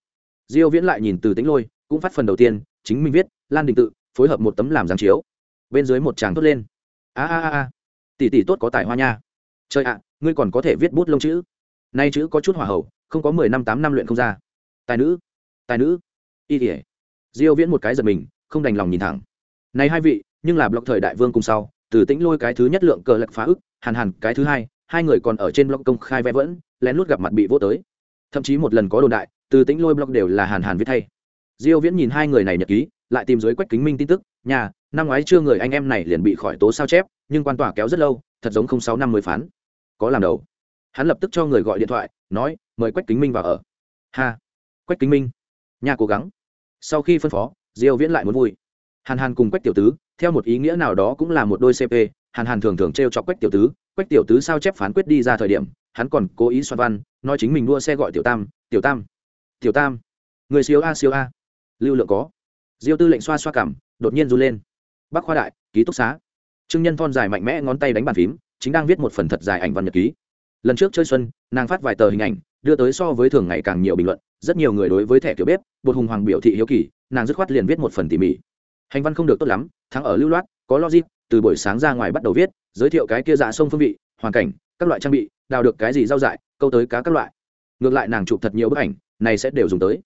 Diêu viễn lại nhìn từ tính lôi, cũng phát phần đầu tiên, chính mình viết, lan đình tự, phối hợp một tấm làm giáng chiếu. Bên dưới một chàng tốt lên. A a a. Tỷ tỷ tốt có tài hoa nha. Trời ạ, ngươi còn có thể viết bút lông chữ. Nay chữ có chút hỏa hậu, không có mười năm tám năm luyện không ra. Tài nữ tài nữ y ỉa. Diêu viễn một cái giật mình, không đành lòng nhìn thẳng. Này hai vị, nhưng là block thời đại vương cùng sau, từ tĩnh lôi cái thứ nhất lượng cờ lật phá ức, hàn hàn, cái thứ hai hai người còn ở trên block công khai vẽ vẫn, lén lút gặp mặt bị vô tới. Thậm chí một lần có đồn đại, từ tĩnh lôi block đều là hàn hàn viết thay. Diêu viễn nhìn hai người này nhật ký, lại tìm dưới quách kính minh tin tức, nhà, năm ngoái chưa người anh em này liền bị khỏi tố sao chép, nhưng quan tòa kéo rất lâu, thật giống không sáu năm mới phán. Có làm đầu. Hắn lập tức cho người gọi điện thoại, nói, mời quách kính minh vào ở. Ha, quách kính minh nhà cố gắng. Sau khi phân phó, diêu viễn lại muốn vui. Hàn hàn cùng quách tiểu tứ, theo một ý nghĩa nào đó cũng là một đôi cp hàn hàn thường thường treo chọc quách tiểu tứ, quách tiểu tứ sao chép phán quyết đi ra thời điểm, hắn còn cố ý soạn văn, nói chính mình đua xe gọi tiểu tam tiểu tam tiểu tam, người siêu a siêu a. Lưu lượng có. Diêu tư lệnh xoa xoa cảm, đột nhiên run lên. Bắc khoa đại, ký túc xá. Trương nhân thon dài mạnh mẽ ngón tay đánh bàn phím, chính đang viết một phần thật dài ảnh văn nhật ký. Lần trước chơi xuân, nàng phát vài tờ hình ảnh đưa tới so với thường ngày càng nhiều bình luận, rất nhiều người đối với thẻ kiểu bếp, bột hùng hoàng biểu thị hiếu kỳ, nàng dứt khoát liền viết một phần tỉ mỉ. Hành văn không được tốt lắm, thắng ở lưu loát, có logic, từ buổi sáng ra ngoài bắt đầu viết, giới thiệu cái kia dạ sông phương vị, hoàn cảnh, các loại trang bị, đào được cái gì rau dại, câu tới cá các loại. Ngược lại nàng chụp thật nhiều bức ảnh, này sẽ đều dùng tới.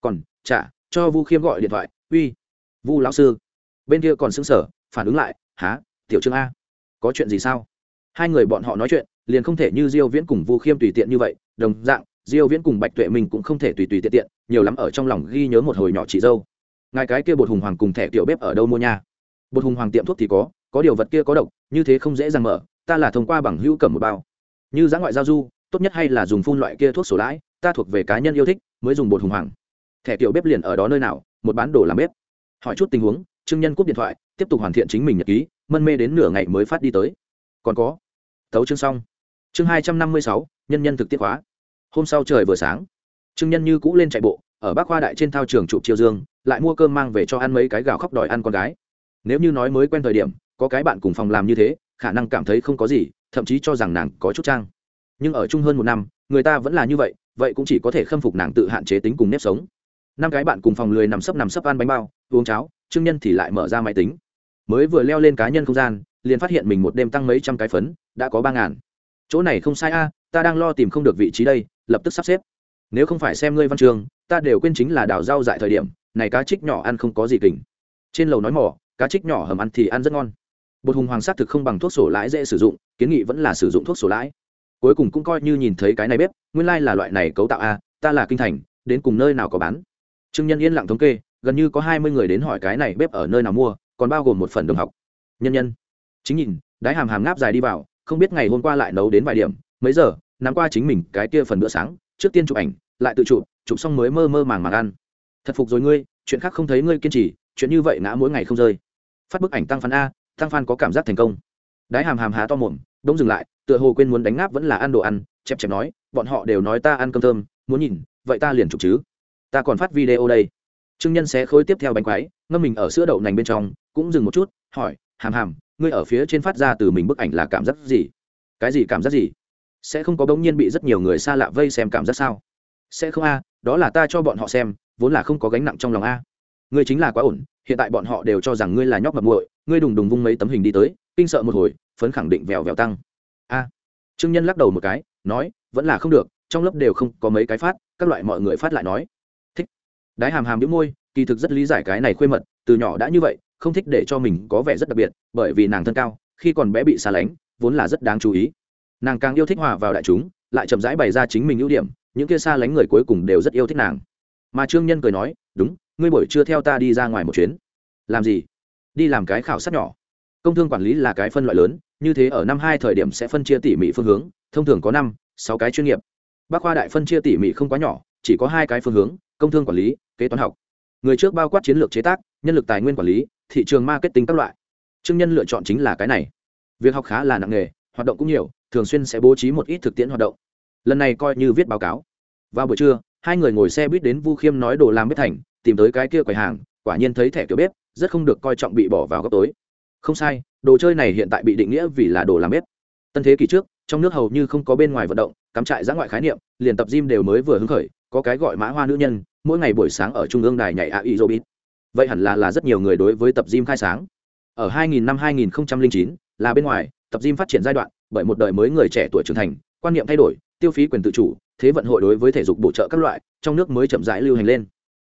Còn trả cho vu khiêm gọi điện thoại, uy, vu lão sư. Bên kia còn xứng sở phản ứng lại há tiểu trương a, có chuyện gì sao? Hai người bọn họ nói chuyện liền không thể như diêu viễn cùng vu khiêm tùy tiện như vậy, đồng dạng, diêu viễn cùng bạch tuệ mình cũng không thể tùy tùy tiện tiện, nhiều lắm ở trong lòng ghi nhớ một hồi nhỏ chị dâu. Ngài cái kia bột hùng hoàng cùng thẻ tiểu bếp ở đâu mua nha? Bột hùng hoàng tiệm thuốc thì có có điều vật kia có độc, như thế không dễ dàng mở, ta là thông qua bằng hữu cầm một bao. Như giá ngoại giao du, tốt nhất hay là dùng phun loại kia thuốc sổ lãi, ta thuộc về cá nhân yêu thích, mới dùng bột hùng hoàng. Thẻ tiểu bếp liền ở đó nơi nào, một bán đồ làm bếp. Hỏi chút tình huống, trương nhân cúp điện thoại, tiếp tục hoàn thiện chính mình nhật ký, mân mê đến nửa ngày mới phát đi tới. Còn có. Tấu chương xong chương hai trăm năm mươi sáu, nhân nhân thực tiết hóa. Hôm sau trời vừa sáng, trương nhân như cũ lên chạy bộ, ở bác khoa đại trên thao trường trụ chiêu dương, lại mua cơm mang về cho ăn mấy cái gạo khóc đòi ăn con gái. Nếu như nói mới quen thời điểm, có cái bạn cùng phòng làm như thế, khả năng cảm thấy không có gì, thậm chí cho rằng nàng có chút trang. Nhưng ở chung hơn một năm, người ta vẫn là như vậy vậy cũng chỉ có thể khâm phục nàng tự hạn chế tính cùng nếp sống. Năm cái bạn cùng phòng lười nằm sấp nằm sấp ăn bánh bao, uống cháo, trương nhân thì lại mở ra máy tính. Mới vừa leo lên cá nhân không gian, liền phát hiện mình một đêm tăng mấy trăm cái phấn, đã có ba ngàn chỗ này không sai a, ta đang lo tìm không được vị trí đây, lập tức sắp xếp. Nếu không phải xem ngươi văn trường, ta đều quên chính là đào rau dại thời điểm, này cá trích nhỏ ăn không có gì kình. Trên lầu nói mỏ, cá trích nhỏ hầm ăn thì ăn rất ngon. Bột hùng hoàng s thực không bằng thuốc sổ lãi dễ sử dụng, kiến nghị vẫn là sử dụng thuốc sổ lãi. Cuối cùng cũng coi như nhìn thấy cái này bếp, nguyên lai là loại này cấu tạo a, ta là kinh thành, đến cùng nơi nào có bán? Trương nhân yên lặng thống kê, gần như có hai mươi người đến hỏi cái này bếp ở nơi nào mua, còn bao gồm một phần đồng học. Nhân nhân, chính nhìn, đái hàm hàm ngáp dài đi vào không biết ngày hôm qua lại nấu đến vài điểm, mấy giờ, nắm qua chính mình cái kia phần bữa sáng, trước tiên chụp ảnh, lại tự chụp chụp xong mới mơ mơ màng màng ăn. Thật phục rồi ngươi, chuyện khác không thấy ngươi kiên trì, chuyện như vậy ngã mỗi ngày không rơi. Phát bức ảnh tăng fan a, tăng fan có cảm giác thành công. Đái hàm hàm há to mồm đông dừng lại, tựa hồ quên muốn đánh ngáp vẫn là ăn đồ ăn, chẹp chẹp nói, bọn họ đều nói ta ăn cơm thơm, muốn nhìn, vậy ta liền chụp chứ. Ta còn phát video đây. Trương nhân xé khối tiếp theo bánh quái, ngâm mình ở sữa đậu nành bên trong, cũng dừng một chút, hỏi, hàm hàm ngươi ở phía trên phát ra từ mình bức ảnh là cảm giác gì? Cái gì cảm giác gì? Sẽ không có bỗng nhiên bị rất nhiều người xa lạ vây xem cảm giác sao? Sẽ không a, đó là ta cho bọn họ xem, vốn là không có gánh nặng trong lòng a. Ngươi chính là quá ổn, hiện tại bọn họ đều cho rằng ngươi là nhóc mập muội, ngươi đùng đùng vung mấy tấm hình đi tới, kinh sợ một hồi, phấn khẳng định vèo vèo tăng. A. Trương nhân lắc đầu một cái, nói, vẫn là không được, trong lớp đều không có mấy cái phát, các loại mọi người phát lại nói. Thích. Đái hàm hàm đĩu môi, kỳ thực rất lý giải cái này khuê mật, từ nhỏ đã như vậy không thích để cho mình có vẻ rất đặc biệt, bởi vì nàng thân cao, khi còn bé bị xa lánh, vốn là rất đáng chú ý. Nàng càng yêu thích hòa vào đại chúng, lại chậm rãi bày ra chính mình ưu điểm, những kia xa lánh người cuối cùng đều rất yêu thích nàng. Mà trương nhân cười nói, đúng, ngươi buổi trưa theo ta đi ra ngoài một chuyến. Làm gì? Đi làm cái khảo sát nhỏ. Công thương quản lý là cái phân loại lớn, như thế ở năm hai thời điểm sẽ phân chia tỉ mỉ phương hướng, thông thường có năm, sáu cái chuyên nghiệp. Bác khoa đại phân chia tỉ mỉ không quá nhỏ, chỉ có hai cái phương hướng, công thương quản lý, kế toán học người trước bao quát chiến lược chế tác, nhân lực tài nguyên quản lý, thị trường marketing các loại. Chương nhân lựa chọn chính là cái này. Việc học khá là nặng nghề, hoạt động cũng nhiều, thường xuyên sẽ bố trí một ít thực tiễn hoạt động. Lần này coi như viết báo cáo. Vào buổi trưa, hai người ngồi xe buýt đến vu khiêm nói đồ làm bếp thành, tìm tới cái kia quầy hàng, quả nhiên thấy thẻ kiểu bếp, rất không được coi trọng bị bỏ vào góc tối. Không sai, đồ chơi này hiện tại bị định nghĩa vì là đồ làm bếp. Tân thế kỷ trước, trong nước hầu như không có bên ngoài vận động, cắm trại giã ngoại khái niệm, liền tập gym đều mới vừa hứng khởi, có cái gọi mã hoa nữ nhân mỗi ngày buổi sáng ở trung ương đài nhảy a y vậy hẳn là là rất nhiều người đối với tập gym khai sáng. Ở 2000 năm 2009 là bên ngoài, tập gym phát triển giai đoạn, bởi một đời mới người trẻ tuổi trưởng thành, quan niệm thay đổi, tiêu phí quyền tự chủ, thế vận hội đối với thể dục bổ trợ các loại, trong nước mới chậm rãi lưu hành lên.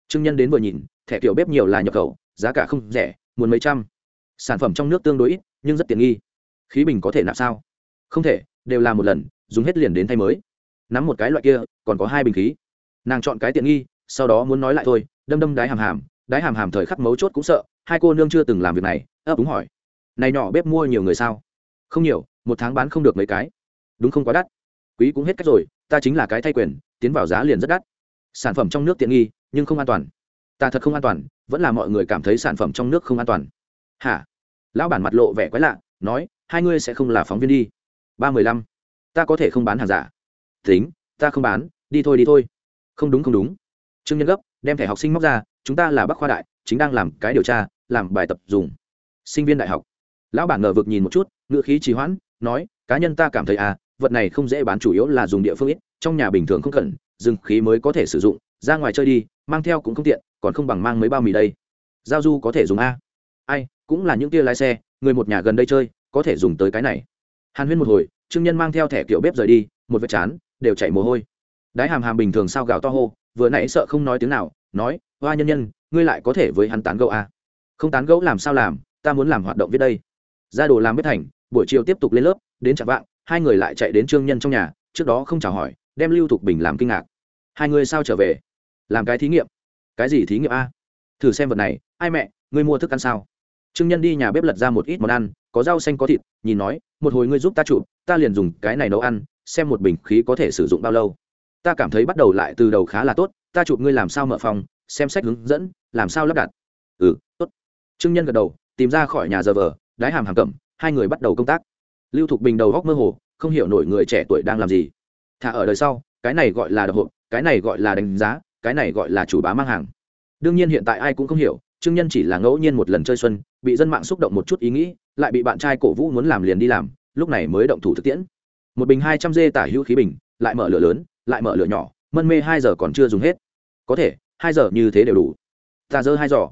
Trưng nhân đến vừa nhìn, thẻ kiểu bếp nhiều là nhập khẩu, giá cả không rẻ, muốn mấy trăm. Sản phẩm trong nước tương đối ít, nhưng rất tiện nghi. Khí bình có thể nạp sao? Không thể, đều là một lần, dùng hết liền đến thay mới. Nắm một cái loại kia, còn có hai bình khí. Nàng chọn cái tiện nghi sau đó muốn nói lại thôi, đâm đâm đái hàm hàm, đái hàm hàm thời khắc mấu chốt cũng sợ, hai cô nương chưa từng làm việc này, ấp đúng hỏi, này nhỏ bếp mua nhiều người sao? Không nhiều, một tháng bán không được mấy cái. Đúng không quá đắt. Quý cũng hết cách rồi, ta chính là cái thay quyền, tiến vào giá liền rất đắt. Sản phẩm trong nước tiện nghi, nhưng không an toàn. Ta thật không an toàn, vẫn là mọi người cảm thấy sản phẩm trong nước không an toàn. Hả? Lão bản mặt lộ vẻ quái lạ, nói, hai ngươi sẽ không là phóng viên đi. Ba mười lăm, ta có thể không bán hàng giả. Tính, ta không bán, đi thôi đi thôi. Không đúng không đúng trương nhân gấp đem thẻ học sinh móc ra, chúng ta là bắc khoa đại, chính đang làm cái điều tra, làm bài tập dùng. Sinh viên đại học. Lão bản ngờ vực nhìn một chút ngựa khí trì hoãn, nói, cá nhân ta cảm thấy à vật này không dễ bán, chủ yếu là dùng địa phương ít, trong nhà bình thường không cần, dừng khí mới có thể sử dụng, ra ngoài chơi đi, mang theo cũng không tiện, còn không bằng mang mấy bao mì đây. Giao du có thể dùng a? Ai, cũng là những tia lái xe, người một nhà gần đây chơi, có thể dùng tới cái này. Hàn huyên một hồi, trương nhân mang theo thẻ kiểu bếp rời đi, một vệt chán, đều chảy mồ hôi. Đái hàm hàm bình thường sao gào to hô vừa nãy sợ không nói tiếng nào, nói, hoa nhân nhân, ngươi lại có thể với hắn tán gẫu à? không tán gẫu làm sao làm, ta muốn làm hoạt động viết đây. Ra đồ làm bếp thành, buổi chiều tiếp tục lên lớp, đến chạm vạng, hai người lại chạy đến trương nhân trong nhà, trước đó không chào hỏi, đem lưu thục bình làm kinh ngạc. Hai người sao trở về? Làm cái thí nghiệm. Cái gì thí nghiệm a? Thử xem vật này, ai mẹ, ngươi mua thức ăn sao? Trương nhân đi nhà bếp lật ra một ít món ăn, có rau xanh có thịt, nhìn nói, một hồi ngươi giúp ta chụp, ta liền dùng cái này nấu ăn, xem một bình khí có thể sử dụng bao lâu ta cảm thấy bắt đầu lại từ đầu khá là tốt, ta chụp ngươi làm sao mở phòng, xem sách hướng dẫn, làm sao lắp đặt. Ừ tốt. Trương nhân gật đầu, tìm ra khỏi nhà giờ vờ, đái hàm hàm cẩm, hai người bắt đầu công tác. Lưu thục bình đầu góc mơ hồ, không hiểu nổi người trẻ tuổi đang làm gì. Thả ở đời sau, cái này gọi là đập hộp, cái này gọi là đánh giá, cái này gọi là chủ bá mang hàng. Đương nhiên hiện tại ai cũng không hiểu, trương nhân chỉ là ngẫu nhiên một lần chơi xuân, bị dân mạng xúc động một chút ý nghĩ, lại bị bạn trai cổ vũ muốn làm liền đi làm, lúc này mới động thủ thực tiễn. Một bình hai trăm dê tả hữu khí bình, lại mở lửa lớn lại mở lửa nhỏ, mân mê hai giờ còn chưa dùng hết. Có thể, hai giờ như thế đều đủ. Ta dơ hai giỏ.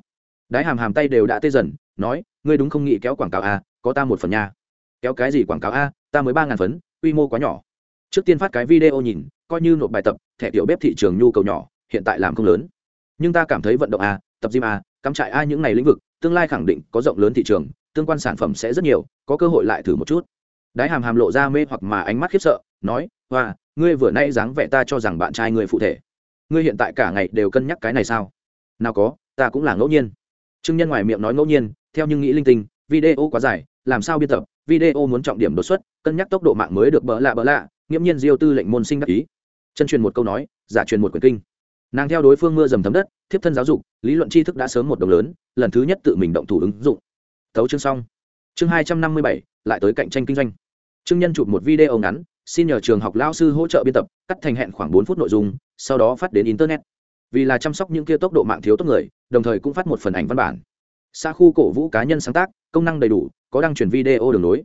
Đái hàm hàm tay đều đã tê dần, nói, ngươi đúng không nghĩ kéo quảng cáo a, có ta một phần nha. Kéo cái gì quảng cáo a, ta mới ba ngàn phấn, quy mô quá nhỏ. Trước tiên phát cái video nhìn, coi như nộp bài tập, thẻ tiểu bếp thị trường nhu cầu nhỏ, hiện tại làm không lớn. Nhưng ta cảm thấy vận động a, tập gym a, cắm trại a những ngày lĩnh vực, tương lai khẳng định có rộng lớn thị trường, tương quan sản phẩm sẽ rất nhiều, có cơ hội lại thử một chút. Đái hàm hàm lộ ra mê hoặc mà ánh mắt khiếp sợ, nói, hoa ngươi vừa nay dáng vẻ ta cho rằng bạn trai người phụ thể. Ngươi hiện tại cả ngày đều cân nhắc cái này sao? Nào có, ta cũng là ngẫu nhiên. Trương nhân ngoài miệng nói ngẫu nhiên, theo nhưng nghĩ linh tinh, video quá dài, làm sao biên tập? Video muốn trọng điểm đột xuất, cân nhắc tốc độ mạng mới được bỡ lạ bỡ lạ, nghiễm nhiên diêu tư lệnh môn sinh đắc ý. Chân truyền một câu nói, giả truyền một quyển kinh. Nàng theo đối phương mưa dầm thấm đất, thiếp thân giáo dục, lý luận tri thức đã sớm một đồng lớn, lần thứ nhất tự mình động thủ ứng dụng. Thấu chương xong. Chương hai trăm năm mươi bảy, lại tới cạnh tranh kinh doanh. Trương nhân chụp một video ngắn xin nhờ trường học lao sư hỗ trợ biên tập, cắt thành hẹn khoảng bốn phút nội dung, sau đó phát đến internet. Vì là chăm sóc những kia tốc độ mạng thiếu tốt người, đồng thời cũng phát một phần ảnh văn bản. Xa khu cổ vũ cá nhân sáng tác, công năng đầy đủ, có đăng chuyển video đường nối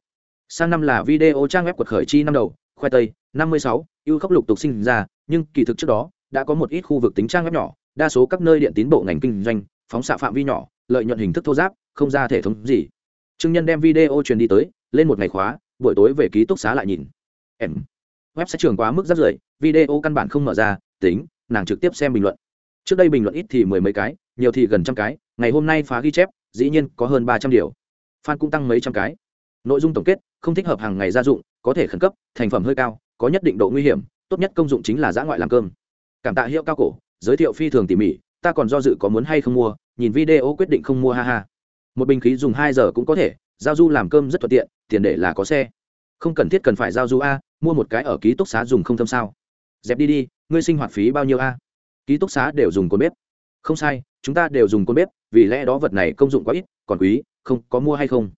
sang năm là video trang web quật khởi chi năm đầu khoe tây, năm mươi sáu, ưu khốc lục tục sinh ra, nhưng kỳ thực trước đó, đã có một ít khu vực tính trang web nhỏ, đa số các nơi điện tín bộ ngành kinh doanh, phóng xạ phạm vi nhỏ, lợi nhuận hình thức thô giáp, không ra thể thống gì. Trương nhân đem video truyền đi tới, lên một ngày khóa, buổi tối về ký túc xá lại nhìn em. Web sẽ trường quá mức rất rưởi, video căn bản không mở ra, tính, nàng trực tiếp xem bình luận. Trước đây bình luận ít thì mười mấy cái, nhiều thì gần trăm cái, ngày hôm nay phá ghi chép, dĩ nhiên có hơn ba trăm điều. Fan cũng tăng mấy trăm cái. Nội dung tổng kết, không thích hợp hàng ngày gia dụng, có thể khẩn cấp, thành phẩm hơi cao, có nhất định độ nguy hiểm, tốt nhất công dụng chính là giã ngoại làm cơm. Cảm tạ hiệu cao cổ, giới thiệu phi thường tỉ mỉ, ta còn do dự có muốn hay không mua, nhìn video quyết định không mua ha ha. Một bình khí dùng hai giờ cũng có thể, giao du làm cơm rất thuận tiện, tiền để là có xe không cần thiết cần phải giao du a, mua một cái ở ký túc xá dùng không thâm sao. Dẹp đi đi, ngươi sinh hoạt phí bao nhiêu a? Ký túc xá đều dùng côn bếp. Không sai, chúng ta đều dùng côn bếp, vì lẽ đó vật này công dụng quá ít, còn quý, không, có mua hay không?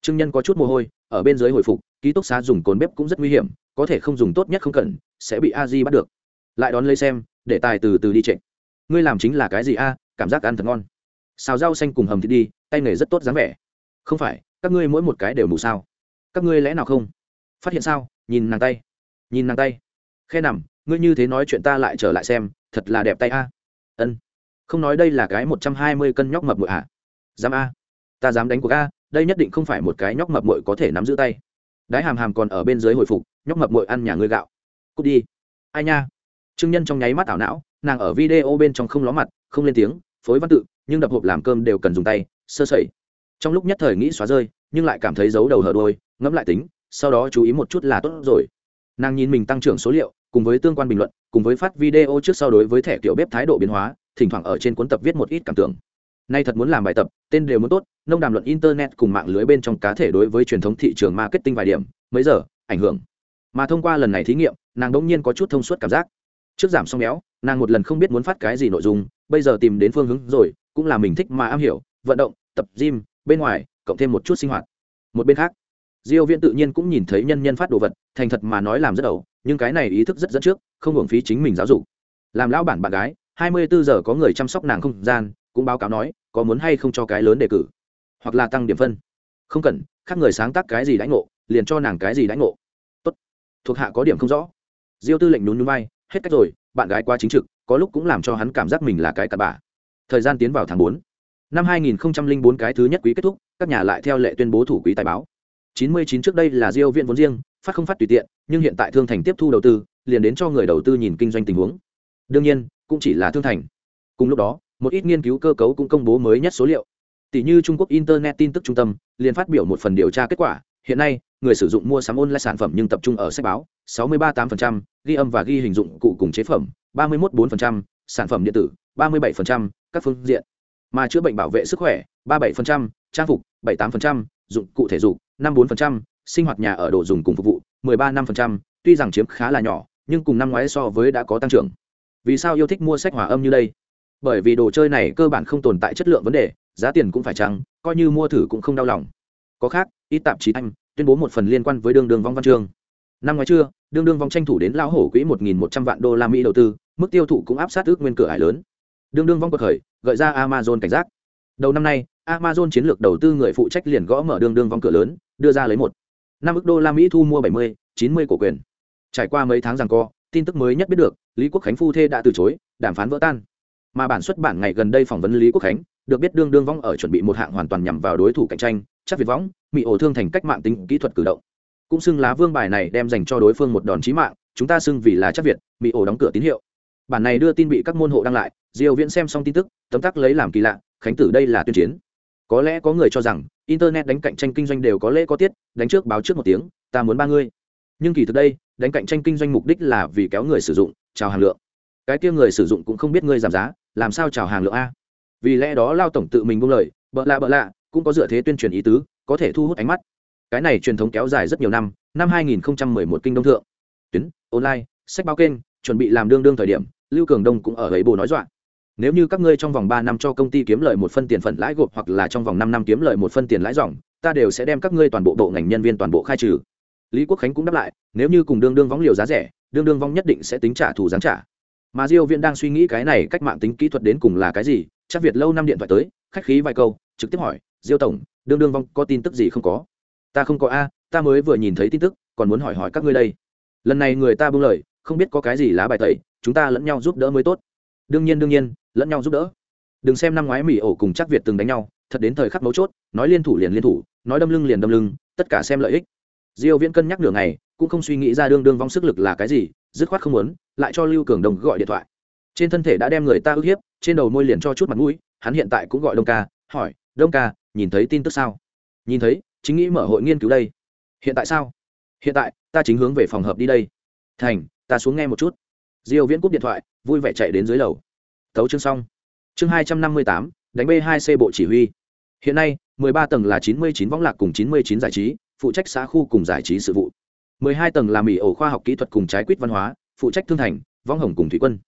Trương nhân có chút mồ hôi, ở bên dưới hồi phục, ký túc xá dùng cồn bếp cũng rất nguy hiểm, có thể không dùng tốt nhất không cần, sẽ bị a di bắt được. Lại đón lấy xem, để tài từ từ đi trịnh ngươi làm chính là cái gì a? Cảm giác ăn thật ngon. Xào rau xanh cùng hầm thịt đi, tay nghề rất tốt dáng vẻ. Không phải, các ngươi mỗi một cái đều mù sao? Các ngươi lẽ nào không? Phát hiện sao? Nhìn nàng tay. Nhìn nàng tay. Khe nằm, ngươi như thế nói chuyện ta lại trở lại xem, thật là đẹp tay a. Ân. Không nói đây là cái một trăm hai mươi cân nhóc mập mội hả? Dám a. Ta dám đánh cuộc a, đây nhất định không phải một cái nhóc mập mội có thể nắm giữ tay. Đái hàm hàm còn ở bên dưới hồi phục, nhóc mập mội ăn nhà ngươi gạo. Cút đi. Ai nha? Trương nhân trong nháy mắt ảo não, nàng ở video bên trong không ló mặt, không lên tiếng, phối văn tự, nhưng đập hộp làm cơm đều cần dùng tay, sơ sẩy. Trong lúc nhất thời nghĩ xóa rơi, nhưng lại cảm thấy giấu đầu hở đôi, ngẫm lại tính sau đó chú ý một chút là tốt rồi. Nàng nhìn mình tăng trưởng số liệu, cùng với tương quan bình luận, cùng với phát video trước sau đối với thẻ kiểu bếp thái độ biến hóa, thỉnh thoảng ở trên cuốn tập viết một ít cảm tưởng. Nay thật muốn làm bài tập, tên đều muốn tốt, nông đàm luận internet cùng mạng lưới bên trong cá thể đối với truyền thống thị trường marketing vài điểm, mấy giờ, ảnh hưởng. Mà thông qua lần này thí nghiệm, nàng đ ỗ n g nhiên có chút thông suốt cảm giác. Trước giảm xong béo, nàng một lần không biết muốn phát cái gì nội dung, bây giờ tìm đến phương hướng rồi, cũng là mình thích mà am hiểu, vận động, tập gym, bên ngoài, cộng thêm một chút sinh hoạt. Một bên khác diêu viễn tự nhiên cũng nhìn thấy nhân nhân phát đồ vật, thành thật mà nói làm rất ẩu, nhưng cái này ý thức rất dẫn trước, không hưởng phí chính mình giáo dục. Làm lão bản bạn gái 24 giờ có người chăm sóc nàng không gian, cũng báo cáo nói, có muốn hay không cho cái lớn đề cử, hoặc là tăng điểm phân. Không cần, khác người sáng tác cái gì đãi ngộ, liền cho nàng cái gì đãi ngộ. Tốt. Thuộc hạ có điểm không rõ. Diêu tư lệnh nhún nhún vai, hết cách rồi, bạn gái quá chính trực, có lúc cũng làm cho hắn cảm giác mình là cái cặn bã. Thời gian tiến vào tháng bốn. Năm 2004 cái thứ nhất quý kết thúc, các nhà lại theo lệ tuyên bố thủ quý tài báo. 99 trước đây là diêu viện vốn riêng phát không phát tùy tiện nhưng hiện tại thương thành tiếp thu đầu tư liền đến cho người đầu tư nhìn kinh doanh tình huống. Đương nhiên cũng chỉ là thương thành. Cùng lúc đó một ít nghiên cứu cơ cấu cũng công bố mới nhất số liệu. Tỷ như trung quốc internet tin tức trung tâm liền phát biểu một phần điều tra kết quả. Hiện nay người sử dụng mua sắm online sản phẩm nhưng tập trung ở sách báo 63,8%, ghi âm và ghi hình dụng cụ cùng chế phẩm 31,4%, sản phẩm điện tử 37%, các phương diện. Mà chữa bệnh bảo vệ sức khỏe 37%, trang phục 78%, dụng cụ thể dục 54%, sinh hoạt nhà ở đồ dùng cùng phục vụ 13,5%, tuy rằng chiếm khá là nhỏ nhưng cùng năm ngoái so với đã có tăng trưởng. Vì sao yêu thích mua sách hòa âm như đây? Bởi vì đồ chơi này cơ bản không tồn tại chất lượng vấn đề giá tiền cũng phải chăng coi như mua thử cũng không đau lòng. Có khác ít tạp chí anh tuyên bố một phần liên quan với đương đường vong văn chương. Năm ngoái trưa đương đương vong tranh thủ đến lão hổ quỹ một nghìn một trăm vạn đô la mỹ đầu tư mức tiêu thụ cũng áp sát ước nguyên cửa ải lớn. Đường đường vong bậc khởi gợi ra amazon cảnh giác. Đầu năm nay amazon chiến lược đầu tư người phụ trách liền gõ mở đường đương vong cửa lớn, đưa ra lấy một. Năm ức đô la mỹ thu mua bảy mươi, chín mươi cổ quyền. Trải qua mấy tháng giằng co, tin tức mới nhất biết được, lý quốc khánh phu thê đã từ chối, đàm phán vỡ tan. Mà bản xuất bản ngày gần đây phỏng vấn lý quốc khánh, được biết đương đương vong ở chuẩn bị một hạng hoàn toàn nhằm vào đối thủ cạnh tranh, chắc việt võng mị ổ thương thành cách mạng tính kỹ thuật cử động. Cũng xưng lá vương bài này đem dành cho đối phương một đòn chí mạng, chúng ta xưng vì là chắc việt mị ổ đóng cửa tín hiệu. Bản này đưa tin bị các môn hộ đăng lại diều viễn xem xong tin tức, tấm tắc lấy làm kỳ lạ, khánh tử đây là tuyên chiến có lẽ có người cho rằng, internet đánh cạnh tranh kinh doanh đều có lễ có tiết, đánh trước báo trước một tiếng, ta muốn ba ngươi. Nhưng kỳ thực đây, đánh cạnh tranh kinh doanh mục đích là vì kéo người sử dụng chào hàng lượng. Cái kia người sử dụng cũng không biết ngươi giảm giá, làm sao chào hàng lượng a? Vì lẽ đó lao tổng tự mình buông lời, bợ lạ bợ lạ, cũng có dựa thế tuyên truyền ý tứ, có thể thu hút ánh mắt. Cái này truyền thống kéo dài rất nhiều năm năm 2011 kinh đông thượng. Tuyến, online, sách báo kênh, chuẩn bị làm đương đương thời điểm, lưu cường đông cũng ở ấy bồ nói dọa nếu như các ngươi trong vòng ba năm cho công ty kiếm lợi một phân tiền phần lãi gộp hoặc là trong vòng năm năm kiếm lợi một phân tiền lãi dòng, ta đều sẽ đem các ngươi toàn bộ bộ ngành nhân viên toàn bộ khai trừ. Lý quốc khánh cũng đáp lại, nếu như cùng đương đương vóng liều giá rẻ, đương đương vong nhất định sẽ tính trả thù giáng trả. Mà diêu viễn đang suy nghĩ cái này cách mạng tính kỹ thuật đến cùng là cái gì, chắc việt lâu năm điện thoại tới, khách khí vài câu, trực tiếp hỏi, diêu tổng, đương đương vong có tin tức gì không có? Ta không có a, ta mới vừa nhìn thấy tin tức, còn muốn hỏi hỏi các ngươi đây. Lần này người ta buông lời, không biết có cái gì lá bài tẩy, chúng ta lẫn nhau giúp đỡ mới tốt. Đương nhiên đương nhiên lẫn nhau giúp đỡ. Đừng xem năm ngoái mỹ ổ cùng chắc việt từng đánh nhau, thật đến thời khắc mấu chốt, nói liên thủ liền liên thủ, nói đâm lưng liền đâm lưng, tất cả xem lợi ích. Diêu viễn cân nhắc nửa ngày, cũng không suy nghĩ ra đương đương vong sức lực là cái gì, dứt khoát không muốn, lại cho lưu cường đồng gọi điện thoại. Trên thân thể đã đem người ta ức hiếp, trên đầu môi liền cho chút mặt mũi, hắn hiện tại cũng gọi đông ca, hỏi, đông ca, nhìn thấy tin tức sao? Nhìn thấy, chính nghĩ mở hội nghiên cứu đây. Hiện tại sao? Hiện tại, ta chính hướng về phòng hợp đi đây. Thành, ta xuống nghe một chút. Diêu viễn cúp điện thoại, vui vẻ chạy đến dưới lầu tấu chương xong. Chương 258, đánh b 2 c bộ chỉ huy. Hiện nay 13 tầng là 99 võng lạc cùng 99 giải trí phụ trách xã khu cùng giải trí sự vụ. 12 tầng là mỹ ổ khoa học kỹ thuật cùng trái quýt văn hóa phụ trách thương thành võng hồng cùng thủy quân.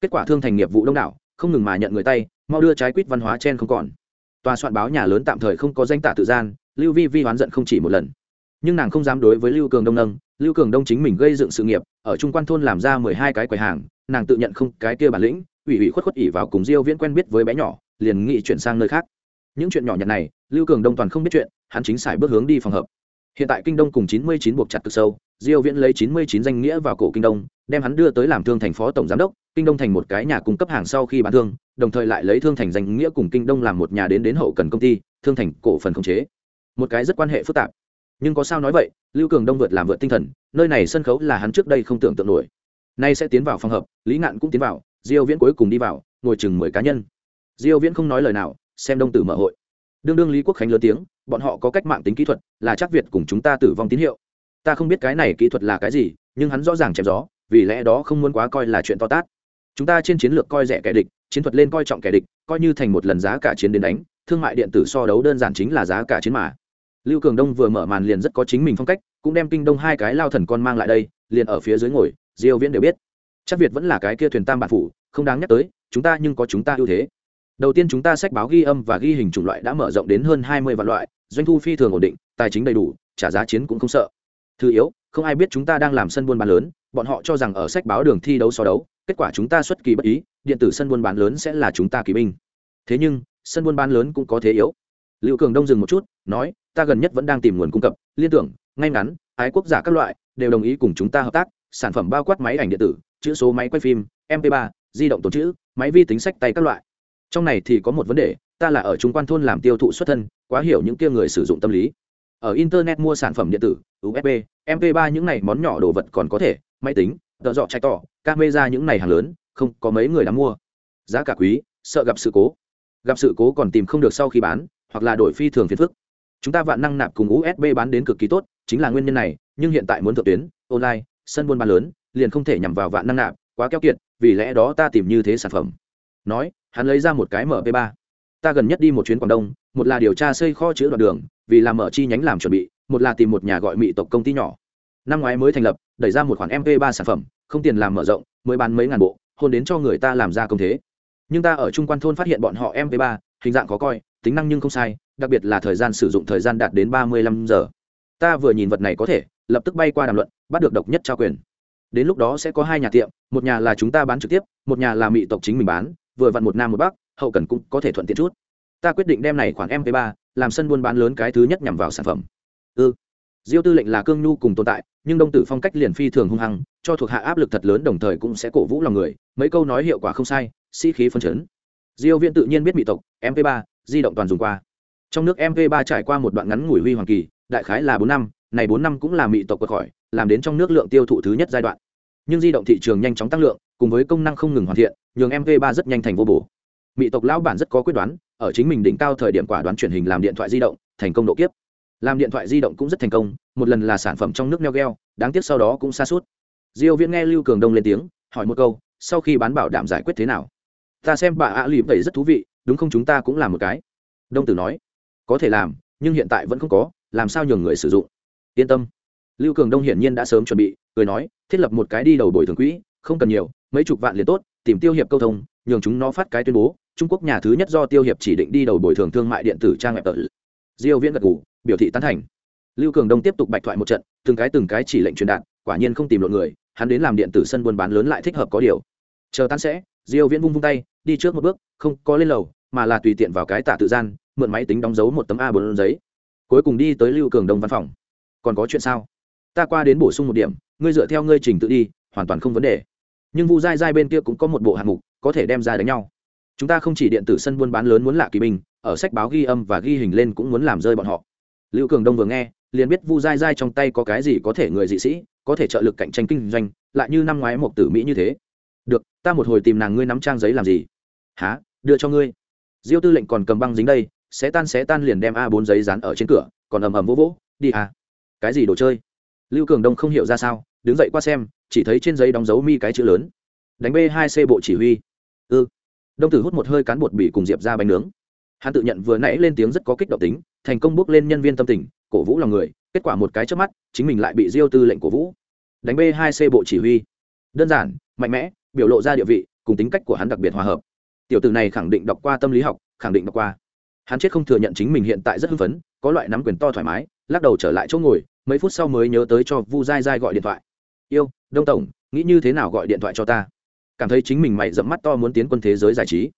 Kết quả thương thành nghiệp vụ đông đảo không ngừng mà nhận người tay mau đưa trái quýt văn hóa trên không còn. Tòa soạn báo nhà lớn tạm thời không có danh tả tự gian lưu vi vi oán giận không chỉ một lần. Nhưng nàng không dám đối với lưu cường đông nâng lưu cường đông chính mình gây dựng sự nghiệp ở trung quan thôn làm ra mười hai cái quầy hàng nàng tự nhận không cái kia bản lĩnh ủy ủy khuất khuất ỉ vào cùng diêu viễn quen biết với bé nhỏ, liền nghị chuyển sang nơi khác. Những chuyện nhỏ nhặt này, lưu cường đông toàn không biết chuyện, hắn chính xài bước hướng đi phòng hợp. Hiện tại kinh đông cùng 99 buộc chặt cực sâu, diêu viễn lấy 99 danh nghĩa vào cổ kinh đông, đem hắn đưa tới làm thương thành phó tổng giám đốc, kinh đông thành một cái nhà cung cấp hàng sau khi bán thương, đồng thời lại lấy thương thành danh nghĩa cùng kinh đông làm một nhà đến đến hậu cần công ty, thương thành cổ phần khống chế. Một cái rất quan hệ phức tạp. Nhưng có sao nói vậy, lưu cường đông vượt làm vượt tinh thần, nơi này sân khấu là hắn trước đây không tưởng tượng nổi. Nay sẽ tiến vào phòng hợp, lý ngạn cũng tiến vào diêu viễn cuối cùng đi vào, ngồi chừng mười cá nhân. Diêu viễn không nói lời nào, xem đông tử mở hội. Đương đương lý quốc khánh lớn tiếng, bọn họ có cách mạng tính kỹ thuật, là chắc việt cùng chúng ta tử vong tín hiệu. Ta không biết cái này kỹ thuật là cái gì, nhưng hắn rõ ràng chém gió, vì lẽ đó không muốn quá coi là chuyện to tát. Chúng ta trên chiến lược coi rẻ kẻ địch, chiến thuật lên coi trọng kẻ địch, coi như thành một lần giá cả chiến đến đánh, thương mại điện tử so đấu đơn giản chính là giá cả chiến mà. Lưu cường đông vừa mở màn liền rất có chính mình phong cách, cũng đem kinh đông hai cái lao thần con mang lại đây, liền ở phía dưới ngồi, diêu viễn đều biết chắc việt vẫn là cái kia thuyền tam bản phủ, không đáng nhắc tới, chúng ta nhưng có chúng ta ưu thế. Đầu tiên chúng ta sách báo ghi âm và ghi hình chủng loại đã mở rộng đến hơn 20 vạn loại, doanh thu phi thường ổn định, tài chính đầy đủ, trả giá chiến cũng không sợ. Thứ yếu, không ai biết chúng ta đang làm sân buôn bán lớn, bọn họ cho rằng ở sách báo đường thi đấu so đấu, kết quả chúng ta xuất kỳ bất ý, điện tử sân buôn bán lớn sẽ là chúng ta kỳ binh. Thế nhưng, sân buôn bán lớn cũng có thế yếu. Liệu cường đông dừng một chút, nói, ta gần nhất vẫn đang tìm nguồn cung cấp, liên tưởng, ngay ngắn, ái quốc giả các loại, đều đồng ý cùng chúng ta hợp tác, sản phẩm bao quát máy ảnh điện tử chữ số máy quay phim mp 3 di động tổ chữ, máy vi tính sách tay các loại. Trong này thì có một vấn đề, ta là ở trung quan thôn làm tiêu thụ xuất thân, quá hiểu những kia người sử dụng tâm lý. Ở internet mua sản phẩm điện tử usb mp 3 những này món nhỏ đồ vật còn có thể, máy tính tợ dọ chạy tỏ camera những này hàng lớn, không có mấy người đã mua. Giá cả quý, sợ gặp sự cố. Gặp sự cố còn tìm không được sau khi bán, hoặc là đổi phi thường phiền phức. Chúng ta vạn năng nạp cùng usb bán đến cực kỳ tốt, chính là nguyên nhân này, nhưng hiện tại muốn thượng tuyến, online, sân buôn bán lớn liền không thể nhằm vào vạn năng nạp, quá keo kiệt, vì lẽ đó ta tìm như thế sản phẩm. Nói, hắn lấy ra một cái mp 3 ta gần nhất đi một chuyến quảng đông, một là điều tra xây kho chữ đoạn đường, vì làm mở chi nhánh làm chuẩn bị, một là tìm một nhà gọi mỹ tộc công ty nhỏ. Năm ngoái mới thành lập, đẩy ra một khoản mp 3 sản phẩm, không tiền làm mở rộng, mới bán mấy ngàn bộ, hôn đến cho người ta làm ra công thế. Nhưng ta ở trung quan thôn phát hiện bọn họ mp 3 hình dạng khó coi, tính năng nhưng không sai, đặc biệt là thời gian sử dụng thời gian đạt đến ba mươi lăm giờ. Ta vừa nhìn vật này có thể, lập tức bay qua đàm luận, bắt được độc nhất trao quyền đến lúc đó sẽ có hai nhà tiệm, một nhà là chúng ta bán trực tiếp, một nhà là mỹ tộc chính mình bán, vừa vặn một nam một bắc, hậu cần cũng có thể thuận tiện chút. Ta quyết định đem này khoản mp 3 làm sân buôn bán lớn cái thứ nhất nhằm vào sản phẩm. Ư ừ. diêu tư lệnh là cương nhu cùng tồn tại, nhưng đông tử phong cách liền phi thường hung hăng, cho thuộc hạ áp lực thật lớn đồng thời cũng sẽ cổ vũ lòng người, mấy câu nói hiệu quả không sai, sĩ、si、khí phân chấn. Diêu viện tự nhiên biết mỹ tộc mp 3 di động toàn dùng qua. Trong nước mp 3 trải qua một đoạn ngắn ngủi huy hoàng kỳ, đại khái là bốn năm, này bốn năm cũng là mỹ tộc vượt khỏi làm đến trong nước lượng tiêu thụ thứ nhất giai đoạn nhưng di động thị trường nhanh chóng tăng lượng, cùng với công năng không ngừng hoàn thiện, nhường mv 3 rất nhanh thành vô bổ. Mỹ tộc lão bản rất có quyết đoán, ở chính mình đỉnh cao thời điểm quả đoán chuyển hình làm điện thoại di động, thành công độ kiếp. Làm điện thoại di động cũng rất thành công, một lần là sản phẩm trong nước neo gheo, đáng tiếc sau đó cũng xa suốt diêu viễn nghe lưu cường đông lên tiếng, hỏi một câu, sau khi bán bảo đảm giải quyết thế nào? Ta xem bà ạ lì vậy rất thú vị, đúng không chúng ta cũng làm một cái? Đông tử nói, có thể làm, nhưng hiện tại vẫn không có, làm sao nhường người sử dụng? Yên tâm lưu cường đông hiển nhiên đã sớm chuẩn bị, cười nói, thiết lập một cái đi đầu bồi thường quỹ, không cần nhiều, mấy chục vạn liền tốt, tìm tiêu hiệp câu thông, nhường chúng nó phát cái tuyên bố, trung quốc nhà thứ nhất do tiêu hiệp chỉ định đi đầu bồi thường thương mại điện tử trang web tờ diêu viễn gật gù, biểu thị tán thành. Lưu cường đông tiếp tục bạch thoại một trận, từng cái từng cái chỉ lệnh truyền đạt, quả nhiên không tìm lộn người, hắn đến làm điện tử sân buôn bán lớn lại thích hợp có điều. Chờ tan sẽ, diêu viễn vung vung tay, đi trước một bước, không có lên lầu, mà là tùy tiện vào cái tả tự gian, mượn máy tính đóng dấu một tấm a 4 giấy. Cuối cùng đi tới lưu cường đông văn phòng. Còn có chuyện sao? Ta qua đến bổ sung một điểm, ngươi dựa theo ngươi trình tự đi, hoàn toàn không vấn đề. Nhưng vu dai dai bên kia cũng có một bộ hạng mục, có thể đem ra đánh nhau. Chúng ta không chỉ điện tử sân buôn bán lớn muốn lạ kỳ binh ở sách báo ghi âm và ghi hình lên cũng muốn làm rơi bọn họ. Lưu cường đông vừa nghe, liền biết vu dai dai trong tay có cái gì có thể người dị sĩ, có thể trợ lực cạnh tranh kinh doanh, lại như năm ngoái một tử mỹ như thế. Được, ta một hồi tìm nàng ngươi nắm trang giấy làm gì? Há đưa cho ngươi. Diêu tư lệnh còn cầm băng dính đây sẽ tan sẽ tan liền đem a 4 giấy dán ở trên cửa, còn ầm ầm vỗ vỗ, đi à. Cái gì đồ chơi? Lưu cường đông không hiểu ra sao, đứng dậy qua xem, chỉ thấy trên giấy đóng dấu mi cái chữ lớn. Đánh b hai c bộ chỉ huy. Ư ừ. đông tử hút một hơi cán bột bỉ cùng diệp ra bánh nướng. Hắn tự nhận vừa nãy lên tiếng rất có kích động tính, thành công bước lên nhân viên tâm tình, cổ vũ lòng người, kết quả một cái trước mắt, chính mình lại bị diêu tư lệnh cổ vũ. Đánh b hai c bộ chỉ huy. Đơn giản, mạnh mẽ, biểu lộ ra địa vị, cùng tính cách của hắn đặc biệt hòa hợp. Tiểu tử này khẳng định đọc qua tâm lý học, khẳng định đọc qua. Hắn chết không thừa nhận chính mình hiện tại rất hưng phấn, có loại nắm quyền to thoải mái, lắc đầu trở lại chỗ ngồi mấy phút sau mới nhớ tới cho vu dai dai gọi điện thoại. Yêu, đông tổng, nghĩ như thế nào gọi điện thoại cho ta? Cảm thấy chính mình mày dẫm mắt to muốn tiến quân thế giới giải trí.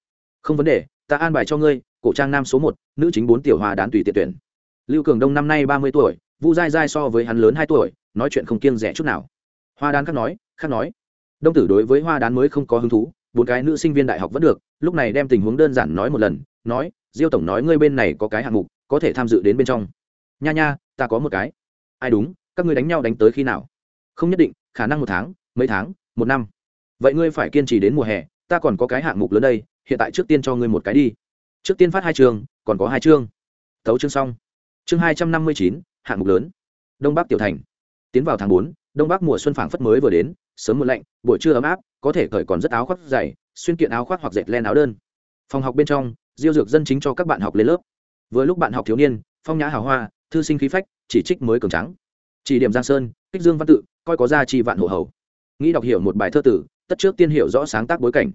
Không vấn đề, ta an bài cho ngươi, cổ trang nam số một, nữ chính bốn tiểu hòa đán tùy tiện tuyển. Lưu cường đông năm nay ba mươi tuổi, vu dai dai so với hắn lớn hai tuổi, nói chuyện không kiêng rẻ chút nào. Hoa đán khác nói khác nói. Đông tử đối với hoa đán mới không có hứng thú, bốn cái nữ sinh viên đại học vẫn được, lúc này đem tình huống đơn giản nói một lần, nói, diêu tổng nói ngươi bên này có cái hạng mục, có thể tham dự đến bên trong. Nha nha, ta có một cái ai đúng, các ngươi đánh nhau đánh tới khi nào? Không nhất định, khả năng một tháng, mấy tháng, một năm. Vậy ngươi phải kiên trì đến mùa hè, ta còn có cái hạng mục lớn đây, hiện tại trước tiên cho ngươi một cái đi. Trước tiên phát hai chương còn có hai chương. Tấu chương xong. Chương hai trăm năm mươi chín, hạng mục lớn. Đông bắc tiểu thành. Tiến vào tháng bốn, đông bắc mùa xuân phảng phất mới vừa đến, sớm mùa lạnh, buổi trưa ấm áp, có thể cởi còn rất áo khoác dày, xuyên kiện áo khoác hoặc dệt len áo đơn. Phòng học bên trong, diêu dược dân chính cho các bạn học lên lớp. Vừa lúc bạn học thiếu niên, phong nhã hào hoa thư sinh khí phách, chỉ trích mới cường trắng chỉ điểm giang sơn, kích dương văn tự, coi có gia trì vạn hộ hầu. Nghĩ đọc hiểu một bài thơ tử, tất trước tiên hiểu rõ sáng tác bối cảnh.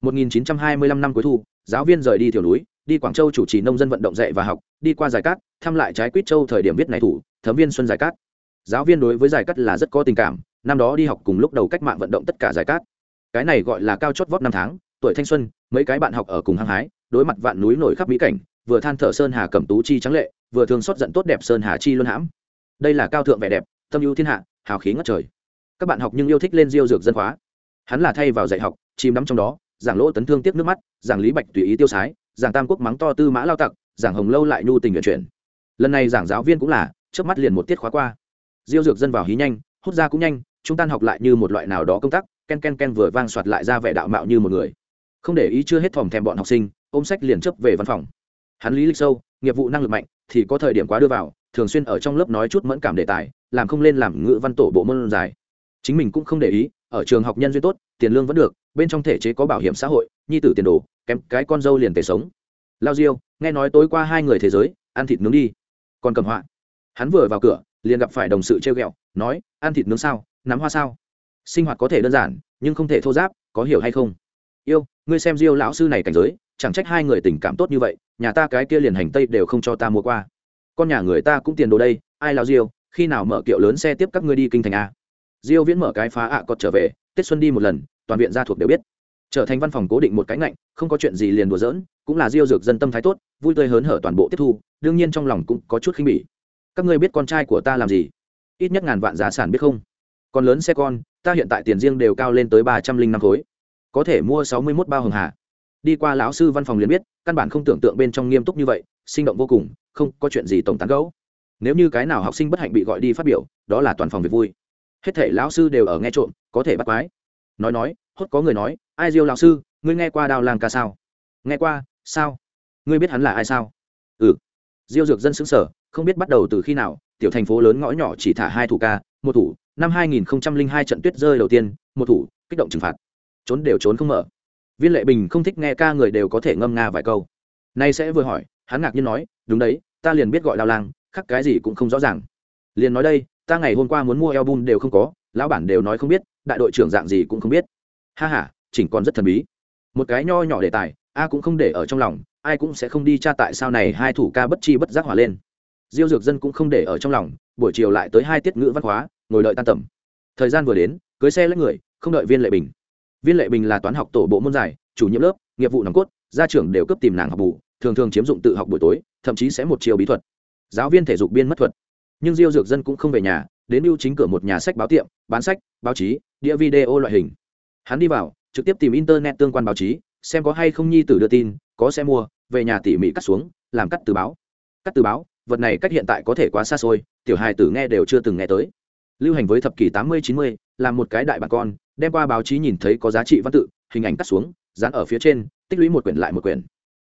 1925 năm cuối thu, giáo viên rời đi tiểu núi, đi quảng châu chủ trì nông dân vận động dạy và học, đi qua giải cát, thăm lại trái quýt châu thời điểm viết này thủ, thấm viên xuân giải cát. Giáo viên đối với giải cát là rất có tình cảm, năm đó đi học cùng lúc đầu cách mạng vận động tất cả giải cát. Cái này gọi là cao chót vót năm tháng, tuổi thanh xuân, mấy cái bạn học ở cùng hăng hái, đối mặt vạn núi nổi khắp mỹ cảnh vừa than thở sơn hà cẩm tú chi trắng lệ, vừa thường xót giận tốt đẹp sơn hà chi luân hãm. Đây là cao thượng vẻ đẹp, tâm ưu thiên hạ, hào khí ngất trời. Các bạn học nhưng yêu thích lên diêu dược dân khóa hắn là thay vào dạy học, chìm đắm trong đó, giảng lỗ tấn thương tiếc nước mắt, giảng lý bạch tùy ý tiêu sái, giảng tam quốc mắng to tư mã lao tặc, giảng hồng lâu lại nhu tình nguyện chuyển. Lần này giảng giáo viên cũng là trước mắt liền một tiết khóa qua. Diêu dược dân vào hí nhanh, hút ra cũng nhanh, chúng tan học lại như một loại nào đó công tác, ken ken ken vừa vang soạt lại ra vẻ đạo mạo như một người. Không để ý chưa hết thòm thèm bọn học sinh, ôm sách liền chấp về văn phòng hắn lý lịch sâu, nghiệp vụ năng lực mạnh, thì có thời điểm quá đưa vào, thường xuyên ở trong lớp nói chút mẫn cảm đề tài, làm không lên làm ngữ văn tổ bộ môn dài. Chính mình cũng không để ý, ở trường học nhân duyên tốt, tiền lương vẫn được, bên trong thể chế có bảo hiểm xã hội, nhi tử tiền đồ, kém cái con dâu liền tề sống. Lao diêu, nghe nói tối qua hai người thế giới, ăn thịt nướng đi. Còn cầm họa. Hắn vừa vào cửa, liền gặp phải đồng sự treo ghẹo, nói, ăn thịt nướng sao? Nắm hoa sao? Sinh hoạt có thể đơn giản, nhưng không thể thô giáp, có hiểu hay không? Yêu, ngươi xem diêu lão sư này cảnh giới, chẳng trách hai người tình cảm tốt như vậy, nhà ta cái kia liền hành tây đều không cho ta mua qua. Con nhà người ta cũng tiền đồ đây, ai lao diêu, khi nào mở kiệu lớn xe tiếp các ngươi đi kinh thành a? Diêu viễn mở cái phá ạ à cọt trở về, tết xuân đi một lần, toàn viện gia thuộc đều biết. Trở thành văn phòng cố định một cái ngạnh, không có chuyện gì liền đùa giỡn, cũng là diêu dược dân tâm thái tốt, vui tươi hớn hở toàn bộ tiếp thu, đương nhiên trong lòng cũng có chút khinh bỉ. Các ngươi biết con trai của ta làm gì? Ít nhất ngàn vạn giá sản biết không? Còn lớn xe con, ta hiện tại tiền riêng đều cao lên tới ba trăm linh năm khối có thể mua sáu mươi mốt bao hồng hà. Đi qua lão sư văn phòng liền biết, căn bản không tưởng tượng bên trong nghiêm túc như vậy, sinh động vô cùng, không có chuyện gì tổng tán gấu nếu như cái nào học sinh bất hạnh bị gọi đi phát biểu, đó là toàn phòng việc vui. Hết thể lão sư đều ở nghe trộm, có thể bắt quái. Nói nói, hốt có người nói, ai diêu lão sư, ngươi nghe qua đào Lang ca sao? Nghe qua, sao? Ngươi biết hắn là ai sao? Ừ. Diêu dược dân sững sở không biết bắt đầu từ khi nào, tiểu thành phố lớn ngõ nhỏ chỉ thả hai thủ ca, một thủ. Năm 2002 trận tuyết rơi đầu tiên, một thủ, kích động trừng phạt trốn đều trốn không mở. Viên lệ bình không thích nghe ca người đều có thể ngâm nga vài câu. Nay sẽ vừa hỏi, hắn ngạc nhiên nói, đúng đấy, ta liền biết gọi đao lang, khắc cái gì cũng không rõ ràng. Liền nói đây, ta ngày hôm qua muốn mua album đều không có, lão bản đều nói không biết, đại đội trưởng dạng gì cũng không biết. Ha h a chỉnh còn rất thần bí. Một cái nho nhỏ đề tài, a cũng không để ở trong lòng, ai cũng sẽ không đi tra tại sao này hai thủ ca bất chi bất giác hỏa lên. Diêu dược dân cũng không để ở trong lòng, buổi chiều lại tới hai tiết ngữ văn hóa, ngồi đợi tan tầm. Thời gian vừa đến, cưới xe lấy người, không đợi viên lệ bình viên lệ bình là toán học tổ bộ môn giải, chủ nhiệm lớp, nghiệp vụ nòng cốt, gia trưởng đều cấp tìm nàng học bù, thường thường chiếm dụng tự học buổi tối, thậm chí sẽ một chiều bí thuật. Giáo viên thể dục biên mất thuật. Nhưng diêu dược dân cũng không về nhà, đến mưu chính cửa một nhà sách báo tiệm, bán sách, báo chí, đĩa video loại hình. Hắn đi vào, trực tiếp tìm internet tương quan báo chí, xem có hay không nhi tử đưa tin, có xe mua, về nhà tỉ mỉ cắt xuống, làm cắt từ báo. Cắt từ báo, vật này cách hiện tại có thể quá xa xôi, tiểu hài tử nghe đều chưa từng nghe tới. Lưu hành với thập kỷ tám mươi chín mươi làm một cái đại bà con, đem qua báo chí nhìn thấy có giá trị văn tự, hình ảnh cắt xuống, dán ở phía trên, tích lũy một quyển lại một quyển.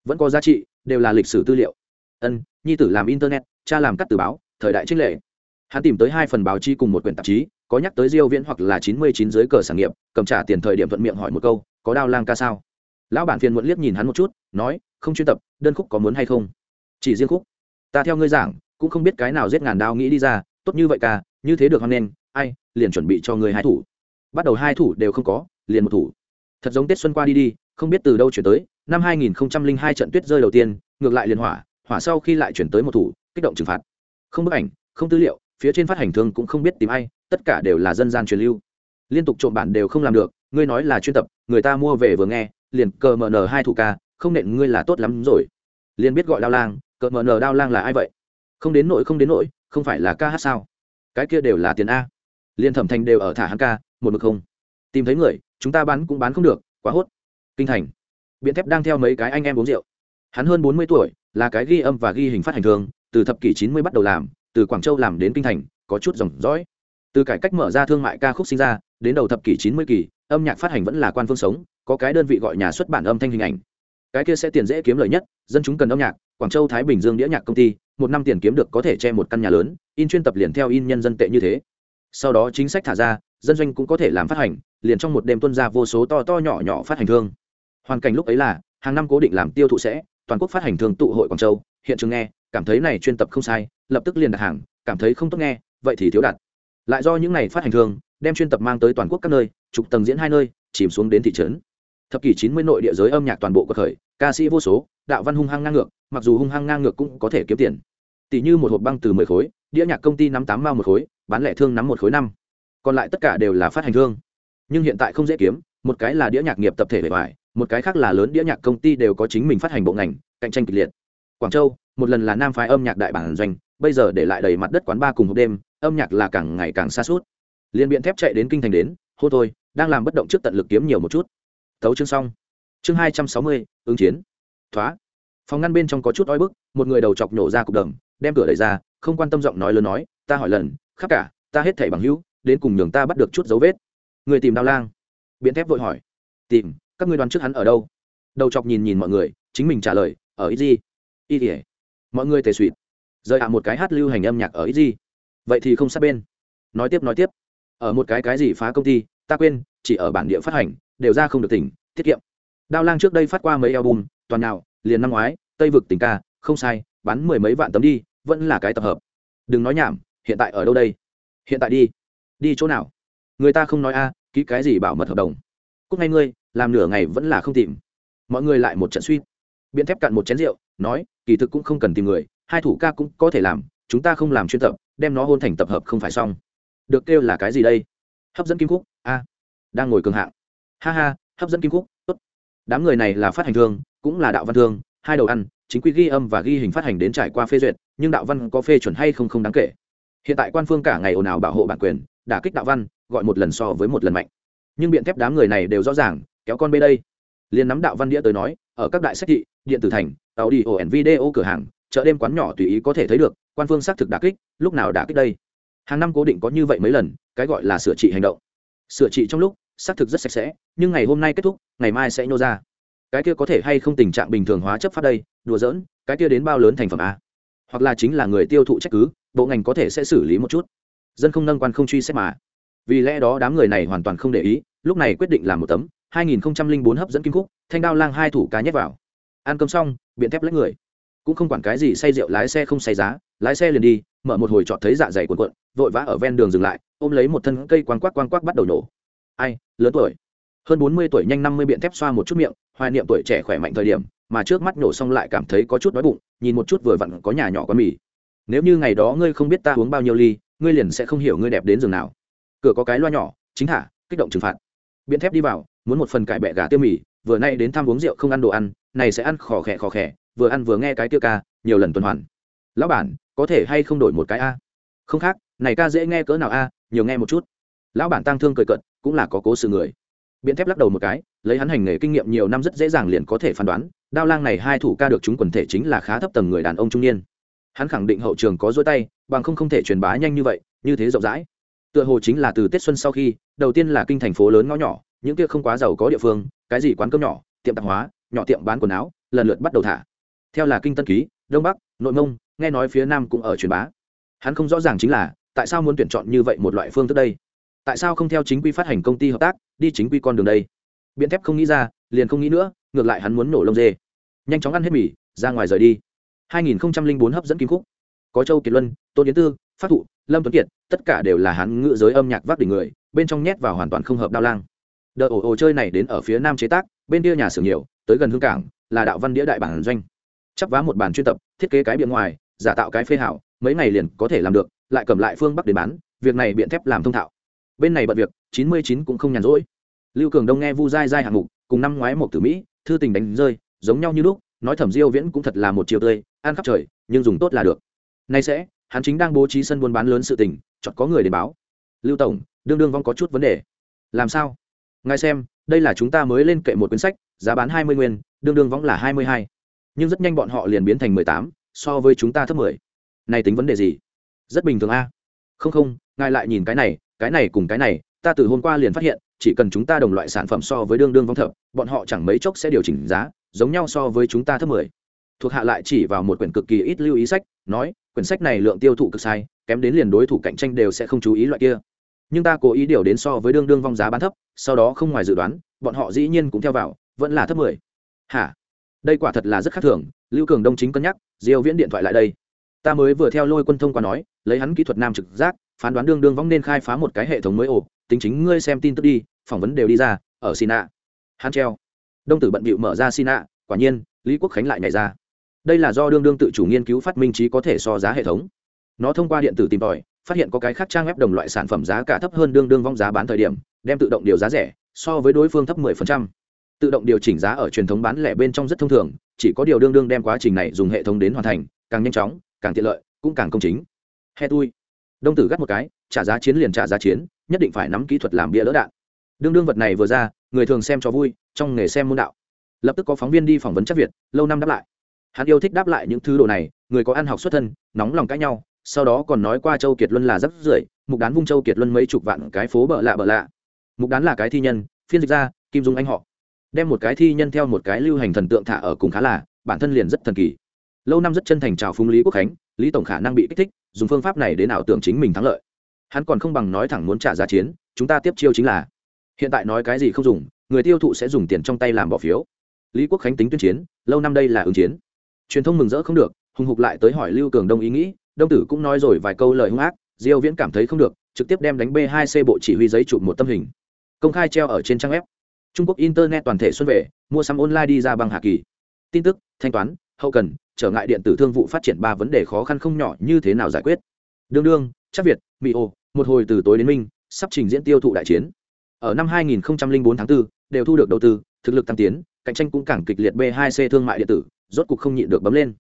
Vẫn có giá trị, đều là lịch sử tư liệu. Ân, nhi tử làm internet, cha làm cắt từ báo, thời đại trích lệ. Hắn tìm tới hai phần báo chí cùng một quyển tạp chí, có nhắc tới diêu viễn hoặc là chín mươi chín dưới cờ sản nghiệp, cầm trả tiền thời điểm thuận miệng hỏi một câu, có đao lang ca sao? Lão bản phiền muộn liếc nhìn hắn một chút, nói, không chuyên tập, đơn khúc có muốn hay không? Chỉ riêng khúc. Ta theo ngươi giảng, cũng không biết cái nào giết ngàn đao nghĩ đi ra, tốt như vậy ca như thế được hoan nên ai, liền chuẩn bị cho người hai thủ. Bắt đầu hai thủ đều không có, liền một thủ. Thật giống tết xuân qua đi đi, không biết từ đâu chuyển tới, năm 2002 trận tuyết rơi đầu tiên, ngược lại liền hỏa hỏa sau khi lại chuyển tới một thủ, kích động trừng phạt. Không bức ảnh, không tư liệu, phía trên phát hành thương cũng không biết tìm ai, tất cả đều là dân gian truyền lưu. Liên tục trộm bản đều không làm được, ngươi nói là chuyên tập, người ta mua về vừa nghe, liền cờ mờ nờ hai thủ ca, không nện ngươi là tốt lắm rồi. Liền biết gọi đao lang, cờ mờ nờ đao lang là ai vậy? Không đến nỗi, không đến nỗi, không phải là ca hát sao? Cái kia đều là tiền a. Liên thẩm thành đều ở thả hắn ca, một mực không. Tìm thấy người, chúng ta bán cũng bán không được, quá hốt. Kinh thành. Biện thép đang theo mấy cái anh em uống rượu. Hắn hơn bốn mươi tuổi, là cái ghi âm và ghi hình phát hành thường, từ thập kỷ chín mươi bắt đầu làm, từ quảng châu làm đến kinh thành, có chút dòng dõi. Từ cải cách mở ra thương mại ca khúc sinh ra, đến đầu thập kỷ chín mươi kỳ, âm nhạc phát hành vẫn là quan phương sống, có cái đơn vị gọi nhà xuất bản âm thanh hình ảnh. Cái kia sẽ tiền dễ kiếm lời nhất, dân chúng cần âm nhạc, quảng châu thái bình dương đĩa nhạc công ty một năm tiền kiếm được có thể che một căn nhà lớn, in chuyên tập liền theo in nhân dân tệ như thế. Sau đó chính sách thả ra, dân doanh cũng có thể làm phát hành, liền trong một đêm tuân ra vô số to to nhỏ nhỏ phát hành thương. Hoàn cảnh lúc ấy là, hàng năm cố định làm tiêu thụ sẽ, toàn quốc phát hành thương tụ hội quảng châu, hiện trường nghe, cảm thấy này chuyên tập không sai, lập tức liền đặt hàng, cảm thấy không tốt nghe, vậy thì thiếu đặt. Lại do những này phát hành thương, đem chuyên tập mang tới toàn quốc các nơi, trục tầng diễn hai nơi, chìm xuống đến thị trấn. Thập kỷ chín mươi nội địa giới âm nhạc toàn bộ cuộc khởi, ca sĩ vô số, đạo văn hung hăng ngang ngược mặc dù hung hăng ngang ngược cũng có thể kiếm tiền. Tỷ như một hộp băng từ mười khối, đĩa nhạc công ty nắm tám mao một khối, bán lẻ thương nắm một khối năm. Còn lại tất cả đều là phát hành thương. Nhưng hiện tại không dễ kiếm, một cái là đĩa nhạc nghiệp tập thể bề ngoài, một cái khác là lớn đĩa nhạc công ty đều có chính mình phát hành bộ ngành, cạnh tranh kịch liệt. Quảng châu, một lần là nam phái âm nhạc đại bản doanh, bây giờ để lại đầy mặt đất quán ba cùng hộp đêm, âm nhạc là càng ngày càng xa suốt. Liên biện thép chạy đến kinh thành đến, hô thôi, đang làm bất động trước tận lực kiếm nhiều một chút. Thấu chương xong. Chương hai trăm sáu mươi, ứng chiến. Thoá phòng ngăn bên trong có chút oi bức, một người đầu chọc nhổ ra cục đầm, đem cửa đẩy ra, không quan tâm giọng nói lớn nói, ta hỏi lần, khắp cả, ta hết thảy bằng hữu, đến cùng nhường ta bắt được chút dấu vết. Người tìm đao lang. Biện thép vội hỏi. Tìm, các ngươi đoán trước hắn ở đâu? Đầu chọc nhìn nhìn mọi người, chính mình trả lời, ở ít gì ít ỉa mọi người tề suỵt rời hạ một cái hát lưu hành âm nhạc ở ít gì vậy thì không sát bên. Nói tiếp nói tiếp. Ở một cái cái gì phá công ty, ta quên, chỉ ở bản địa phát hành, đều ra không được tỉnh, tiết kiệm. Đao lang trước đây phát qua mấy album, toàn nào liền năm ngoái, tây vực tình ca, không sai, bán mười mấy vạn tấm đi, vẫn là cái tập hợp. Đừng nói nhảm, hiện tại ở đâu đây? Hiện tại đi. Đi chỗ nào? Người ta không nói a, ký cái gì bảo mật hợp đồng? Cúc ngay ngươi, làm nửa ngày vẫn là không tìm. Mọi người lại một trận suy. Biện thép cạn một chén rượu, nói, kỳ thực cũng không cần tìm người, hai thủ ca cũng có thể làm, chúng ta không làm chuyên tập, đem nó hôn thành tập hợp không phải xong. Được kêu là cái gì đây? Hấp dẫn kim cúc a. Đang ngồi cường hạng. Ha ha, hấp dẫn kim cúc tốt. Đám người này là phát hành thương cũng là đạo văn thương, hai đầu ăn, chính quy ghi âm và ghi hình phát hành đến trải qua phê duyệt, nhưng đạo văn có phê chuẩn hay không không đáng kể. Hiện tại quan phương cả ngày ồn ào bảo hộ bản quyền, đả kích đạo văn, gọi một lần so với một lần mạnh. Nhưng biện thép đám người này đều rõ ràng, kéo con bê đây. Liền nắm đạo văn đĩa tới nói, ở các đại sách thị, điện tử thành tàu đi ổ video cửa hàng, chợ đêm quán nhỏ tùy ý có thể thấy được, quan phương xác thực đả kích, lúc nào đả kích đây? Hàng năm cố định có như vậy mấy lần, cái gọi là sửa trị hành động. Sửa trị trong lúc, xác thực rất sạch sẽ, nhưng ngày hôm nay kết thúc, ngày mai sẽ nhô ra cái kia có thể hay không tình trạng bình thường hóa chấp phát đây, đùa giỡn, cái kia đến bao lớn thành phẩm a hoặc là chính là người tiêu thụ trách cứ, bộ ngành có thể sẽ xử lý một chút. Dân không nâng quan không truy xét mà. Vì lẽ đó đám người này hoàn toàn không để ý, lúc này quyết định làm một tấm 2004 hấp dẫn kim khúc, thanh đao lang hai thủ cá nhét vào. Ăn cơm xong, biện thép lấy người. Cũng không quản cái gì, say rượu, lái xe không say giá, lái xe liền đi, mở một hồi trọt thấy dạ dày cuộn cuộn, vội vã ở ven đường dừng lại, ôm lấy một thân cây quang quắc quang quắc bắt đầu nổ. Ai, lớn tuổi hơn bốn mươi tuổi nhanh năm mươi biện thép xoa một chút miệng, hoài niệm tuổi trẻ khỏe mạnh thời điểm, mà trước mắt nổ xong lại cảm thấy có chút đói bụng, nhìn một chút vừa vặn có nhà nhỏ có mì. Nếu như ngày đó ngươi không biết ta uống bao nhiêu ly, ngươi liền sẽ không hiểu ngươi đẹp đến giường nào. Cửa có cái loa nhỏ, chính thả, kích động trừng phạt. Biện thép đi vào, muốn một phần cải bẹ gà tiêu mì, vừa nay đến thăm uống rượu không ăn đồ ăn, này sẽ ăn khò khẽ khò khẽ vừa ăn vừa nghe cái tiêu ca, nhiều lần tuần hoàn. Lão bản, có thể hay không đổi một cái a? Không khác, này ca dễ nghe cỡ nào a, nhiều nghe một chút. Lão bản tăng thương cười cận cũng là có cố sự người biện thép lắc đầu một cái, lấy hắn hành nghề kinh nghiệm nhiều năm rất dễ dàng liền có thể phán đoán, đao lang này hai thủ ca được chúng quần thể chính là khá thấp tầng người đàn ông trung niên. Hắn khẳng định hậu trường có dối tay, bằng không không thể truyền bá nhanh như vậy, như thế rộng rãi. Tựa hồ chính là từ tết xuân sau khi, đầu tiên là kinh thành phố lớn ngõ nhỏ, những kia không quá giàu có địa phương, cái gì quán cơm nhỏ, tiệm tạp hóa, nhỏ tiệm bán quần áo, lần lượt bắt đầu thả. Theo là kinh tân ký, đông bắc, nội mông, nghe nói phía nam cũng ở truyền bá. Hắn không rõ ràng chính là, tại sao muốn tuyển chọn như vậy một loại phương thức đây? Tại sao không theo chính quy phát hành công ty hợp tác, đi chính quy con đường đây? Biện thép không nghĩ ra, liền không nghĩ nữa, ngược lại hắn muốn nổ lông dê. Nhanh chóng ăn hết mì, ra ngoài rời đi. 2004 hấp dẫn kim khúc. Có châu kiệt luân, tôn yến tư, phát thụ, lâm tuấn kiệt, tất cả đều là hắn ngự giới âm nhạc vác đỉnh người, bên trong nhét vào hoàn toàn không hợp đao lang. Đợt ổ ổ chơi này đến ở phía nam chế tác, bên kia nhà xưởng nhiều, tới gần hương cảng, là đạo văn đĩa đại bản doanh. Chắp vá một bàn chuyên tập, thiết kế cái biển ngoài, giả tạo cái phê hảo, mấy ngày liền có thể làm được, lại cầm lại phương bắc để bán, việc này biện thép làm thông thạo bên này bận việc, chín mươi chín cũng không nhàn rỗi. Lưu cường đông nghe vu dai dai hạng mục, cùng năm ngoái một tử mỹ, thư tình đánh rơi, giống nhau như lúc, nói thẩm diêu viễn cũng thật là một chiều tươi, ăn khắp trời, nhưng dùng tốt là được. Nay sẽ, hắn chính đang bố trí sân buôn bán lớn sự tình, chọn có người để báo. Lưu tổng, đương đương vong có chút vấn đề. Làm sao? Ngài xem, đây là chúng ta mới lên kệ một quyển sách, giá bán hai mươi nguyên, đương đương vong là hai mươi hai. Nhưng rất nhanh bọn họ liền biến thành mười tám, so với chúng ta thấp mười. Này tính vấn đề gì? Rất bình thường a. Không không, ngài lại nhìn cái này cái này cùng cái này, ta từ hôm qua liền phát hiện, chỉ cần chúng ta đồng loại sản phẩm so với đương đương vong thợ bọn họ chẳng mấy chốc sẽ điều chỉnh giá, giống nhau so với chúng ta thấp mười. Thuộc hạ lại chỉ vào một quyển cực kỳ ít lưu ý sách, nói, quyển sách này lượng tiêu thụ cực sai, kém đến liền đối thủ cạnh tranh đều sẽ không chú ý loại kia. Nhưng ta cố ý điều đến so với đương đương vong giá bán thấp, sau đó không ngoài dự đoán, bọn họ dĩ nhiên cũng theo vào, vẫn là thấp mười. Hả? Đây quả thật là rất khác thường, lưu cường đông chính cân nhắc, diêu viễn điện thoại lại đây. Ta mới vừa theo lôi quân thông qua nói, lấy hắn kỹ thuật nam trực giác phán đoán đương đương vong nên khai phá một cái hệ thống mới ổ, tính chính ngươi xem tin tức đi, phỏng vấn đều đi ra, ở sina. Hắn treo. Đông tử bận bịu mở ra sina, quả nhiên, lý quốc khánh lại nhảy ra. Đây là do đương đương tự chủ nghiên cứu phát minh trí có thể so giá hệ thống. Nó thông qua điện tử tìm tòi, phát hiện có cái khác trang web đồng loại sản phẩm giá cả thấp hơn đương đương vong giá bán thời điểm, đem tự động điều giá rẻ, so với đối phương thấp 10%. tự động điều chỉnh giá ở truyền thống bán lẻ bên trong rất thông thường, chỉ có điều đương đương đem quá trình này dùng hệ thống đến hoàn thành, càng nhanh chóng, càng tiện lợi, cũng càng công chính. He tui đông tử gắt một cái, trả giá chiến liền trả giá chiến, nhất định phải nắm kỹ thuật làm bia lỡ đạn. Đương đương vật này vừa ra, người thường xem cho vui, trong nghề xem môn đạo. Lập tức có phóng viên đi phỏng vấn chắc việt, lâu năm đáp lại. Hắn yêu thích đáp lại những thứ đồ này, người có ăn học xuất thân, nóng lòng cãi nhau, sau đó còn nói qua châu kiệt luân là rất rưởi, mục đán vung châu kiệt luân mấy chục vạn cái phố bợ lạ bợ lạ. Mục đán là cái thi nhân, phiên dịch ra, kim dung anh họ. Đem một cái thi nhân theo một cái lưu hành thần tượng thả ở cùng khá là, bản thân liền rất thần kỳ. Lâu năm rất chân thành chào phúng lý quốc khánh, lý tổng khả năng bị kích thích dùng phương pháp này đến ảo tưởng chính mình thắng lợi. Hắn còn không bằng nói thẳng muốn trả giá chiến, chúng ta tiếp chiêu chính là, hiện tại nói cái gì không dùng, người tiêu thụ sẽ dùng tiền trong tay làm bỏ phiếu. Lý quốc khánh tính tuyên chiến, lâu năm đây là ứng chiến. Truyền thông mừng rỡ không được, hùng hục lại tới hỏi lưu cường đông ý nghĩ, đông tử cũng nói rồi vài câu lời hung ác, diêu viễn cảm thấy không được, trực tiếp đem đánh b 2 c bộ chỉ huy giấy chụp một tâm hình. Công khai treo ở trên trang web. Trung quốc internet toàn thể xuân về, mua sắm online đi ra bằng hạ kỳ. Tin tức, thanh toán hậu cần trở ngại điện tử thương vụ phát triển ba vấn đề khó khăn không nhỏ như thế nào giải quyết. Đương đương chắc việt mỹ ô một hồi từ tối đến minh sắp trình diễn tiêu thụ đại chiến. Ở năm 2004 tháng 4, đều thu được đầu tư thực lực tăng tiến cạnh tranh cũng càng kịch liệt b 2 c thương mại điện tử rốt cục không nhịn được bấm lên.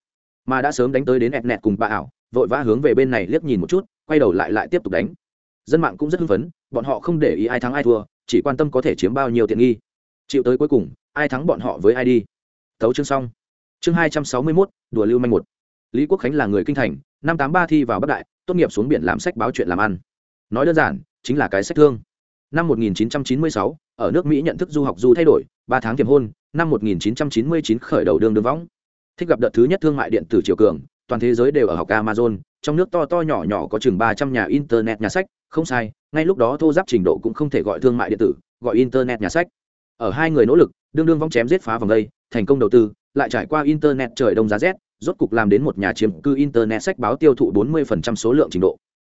Mà đã sớm đánh tới đến ẹt nẹt cùng bà ảo vội vã hướng về bên này liếc nhìn một chút quay đầu lại lại tiếp tục đánh. Dân mạng cũng rất hưng phấn bọn họ không để ý ai thắng ai thua chỉ quan tâm có thể chiếm bao nhiêu tiện nghi. Chịu tới cuối cùng ai thắng bọn họ với ai đi. Tấu chương xong chương hai trăm sáu mươi mốt đùa lưu manh một. Lý quốc khánh là người kinh thành năm tám ba thi vào bắc đại tốt nghiệp xuống biển làm sách báo chuyện làm ăn. Nói đơn giản chính là cái sách thương. Năm 1996, ở nước mỹ nhận thức du học du thay đổi ba tháng tiềm hôn năm 1999 khởi đầu đường đường võng. Thích gặp đợt thứ nhất thương mại điện tử triều cường toàn thế giới đều ở học amazon trong nước to to nhỏ nhỏ có chừng ba trăm nhà internet nhà sách không sai ngay lúc đó thô giáp trình độ cũng không thể gọi thương mại điện tử gọi internet nhà sách. Ở hai người nỗ lực đương đương vong chém giết phá vòng đây thành công đầu tư lại trải qua internet trời đông giá rét rốt cục làm đến một nhà chiếm cư internet sách báo tiêu thụ 40% số lượng trình độ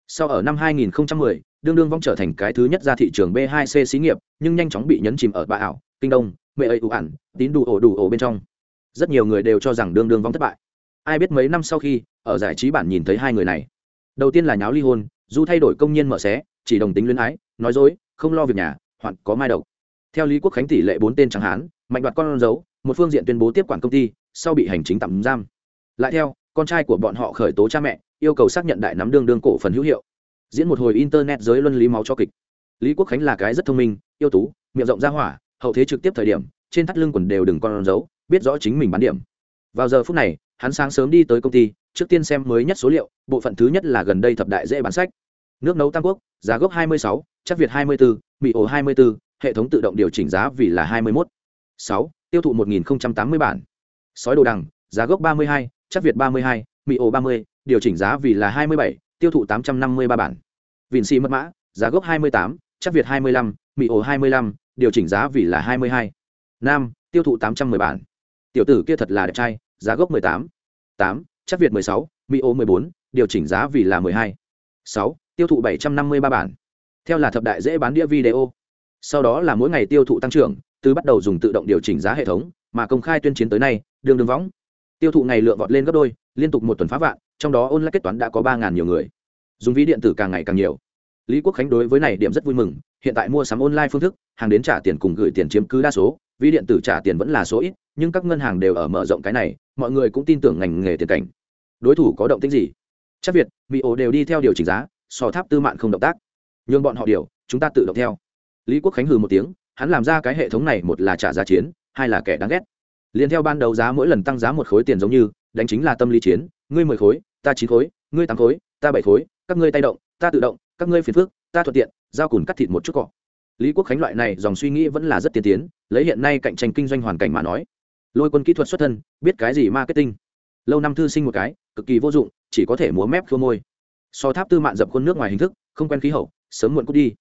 sau ở năm 2010, đương đương vong trở thành cái thứ nhất ra thị trường B2C xí nghiệp, nhưng nhanh chóng bị nhấn chìm ở bạ ảo, kinh đông, mẹ ấy ủ ẩn, tín đủ ổ đủ ổ bên trong. Rất nhiều người đều cho rằng đương đương vong thất bại. Ai biết mấy năm sau khi, ở giải trí bản nhìn thấy hai người này. Đầu tiên là nháo ly hôn, du thay đổi công nhân mở xé, chỉ đồng tính luyến ái, nói dối, không lo việc nhà, hoặc có mai độc. Theo Lý Quốc Khánh tỷ lệ bốn tên trắng hán, mạnh đoạt con dấu, một phương diện tuyên bố tiếp quản công ty, sau bị hành chính tạm giam. Lại theo, con trai của bọn họ khởi tố cha mẹ, yêu cầu xác nhận đại nắm đương đương cổ phần hữu hiệu diễn một hồi internet giới luân lý máu cho kịch lý quốc khánh là cái rất thông minh yêu tú miệng rộng ra hỏa hậu thế trực tiếp thời điểm trên thắt lưng quần đều đừng con giấu biết rõ chính mình bán điểm vào giờ phút này hắn sáng sớm đi tới công ty trước tiên xem mới nhất số liệu bộ phận thứ nhất là gần đây thập đại dễ bán sách nước nấu tam quốc giá gốc 26, chắc việt 24, mỹ ổ 24, hệ thống tự động điều chỉnh giá vì là 21. 6 tiêu thụ 1080 bản sói đồ đằng giá gốc 32, chất việt 32, mì ổ 30, điều chỉnh giá vì là 27, tiêu thụ 853 bản vịn xì mất mã giá gốc 28, chất việt 25, mì ổ 25, điều chỉnh giá vì là 22. nam tiêu thụ 810 bản tiểu tử kia thật là đẹp trai giá gốc 18. 8, chất việt 16, mì ổ 14, điều chỉnh giá vì là 12. 6, tiêu thụ 753 bản theo là thập đại dễ bán đĩa video sau đó là mỗi ngày tiêu thụ tăng trưởng từ bắt đầu dùng tự động điều chỉnh giá hệ thống mà công khai tuyên chiến tới nay, đường đường võng. Tiêu thụ ngày lượng vọt lên gấp đôi, liên tục một tuần phá vạn, trong đó online kết toán đã có ba nhiều người. Dùng ví điện tử càng ngày càng nhiều. Lý quốc khánh đối với này điểm rất vui mừng, hiện tại mua sắm online phương thức, hàng đến trả tiền cùng gửi tiền chiếm cứ đa số, ví điện tử trả tiền vẫn là số ít, nhưng các ngân hàng đều ở mở rộng cái này, mọi người cũng tin tưởng ngành nghề tiền cảnh. Đối thủ có động tính gì? Chắc việt, mỹ ổ đều đi theo điều chỉnh giá, so tháp tư mạng không động tác. Nhưng bọn họ điều, chúng ta tự động theo. Lý quốc khánh hừ một tiếng hắn làm ra cái hệ thống này một là trả giá chiến, hai là kẻ đáng ghét. Liền theo ban đầu giá mỗi lần tăng giá một khối tiền giống như, đánh chính là tâm lý chiến, ngươi mười khối, ta chín khối, ngươi tám khối, ta bảy khối, các ngươi tay động, ta tự động, các ngươi phiền phước ta thuận tiện, giao cùn cắt thịt một chút cỏ. lý quốc khánh loại này dòng suy nghĩ vẫn là rất tiên tiến, lấy hiện nay cạnh tranh kinh doanh hoàn cảnh mà nói. Lôi quân kỹ thuật xuất thân, biết cái gì marketing. Lâu năm thư sinh một cái, cực kỳ vô dụng, chỉ có thể múa mép khô môi. So tháp tư mạn dập khuôn nước ngoài hình thức, không quen khí hậu, sớm muộn cút đi.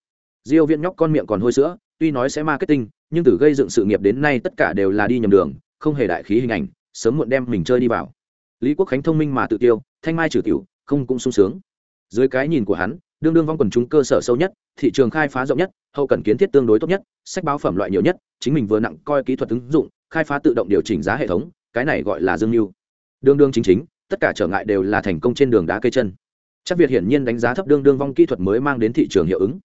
Diêu viên nhóc con miệng còn hôi sữa tuy nói sẽ marketing, nhưng từ gây dựng sự nghiệp đến nay tất cả đều là đi nhầm đường, không hề đại khí hình ảnh, sớm muộn đem mình chơi đi vào. Lý quốc khánh thông minh mà tự tiêu, thanh mai trừ tiểu, không cũng sung sướng. Dưới cái nhìn của hắn, đương đương vong quần chúng cơ sở sâu nhất, thị trường khai phá rộng nhất, hậu cần kiến thiết tương đối tốt nhất, sách báo phẩm loại nhiều nhất, chính mình vừa nặng coi kỹ thuật ứng dụng, khai phá tự động điều chỉnh giá hệ thống, cái này gọi là dương mưu. Đương đương chính chính, tất cả trở ngại đều là thành công trên đường đá cây chân. Chắc việt hiển nhiên đánh giá thấp đương đương vong kỹ thuật mới mang đến thị trường hiệu ứng.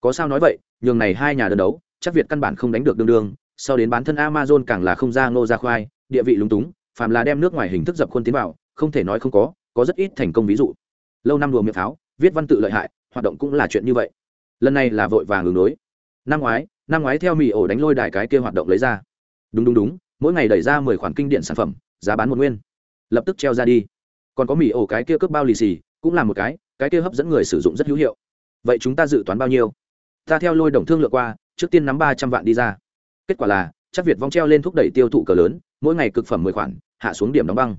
Có sao nói vậy nhường này hai nhà đơn đấu, chắc việt căn bản không đánh được đương đương, sau đến bán thân amazon càng là không ra ngô ra khoai, địa vị lúng túng, phàm là đem nước ngoài hình thức dập khuôn tiến vào, không thể nói không có có rất ít thành công ví dụ. Lâu năm đùa miệng pháo, viết văn tự lợi hại, hoạt động cũng là chuyện như vậy. Lần này là vội vàng ứng đối. Năm ngoái năm ngoái theo mỹ ổ đánh lôi đài cái kia hoạt động lấy ra. Đúng đúng đúng, mỗi ngày đẩy ra mười khoản kinh điện sản phẩm, giá bán một nguyên. Lập tức treo ra đi. Còn có mỹ ổ cái kia cướp bao lì xì, cũng là một cái cái kia hấp dẫn người sử dụng rất hữu hiệu. Vậy chúng ta dự toán bao nhiêu? Ta theo lôi đồng thương lượng qua, trước tiên nắm ba trăm vạn đi ra. Kết quả là, chắc việt vong treo lên thúc đẩy tiêu thụ cờ lớn, mỗi ngày cực phẩm mười khoản, hạ xuống điểm đóng băng.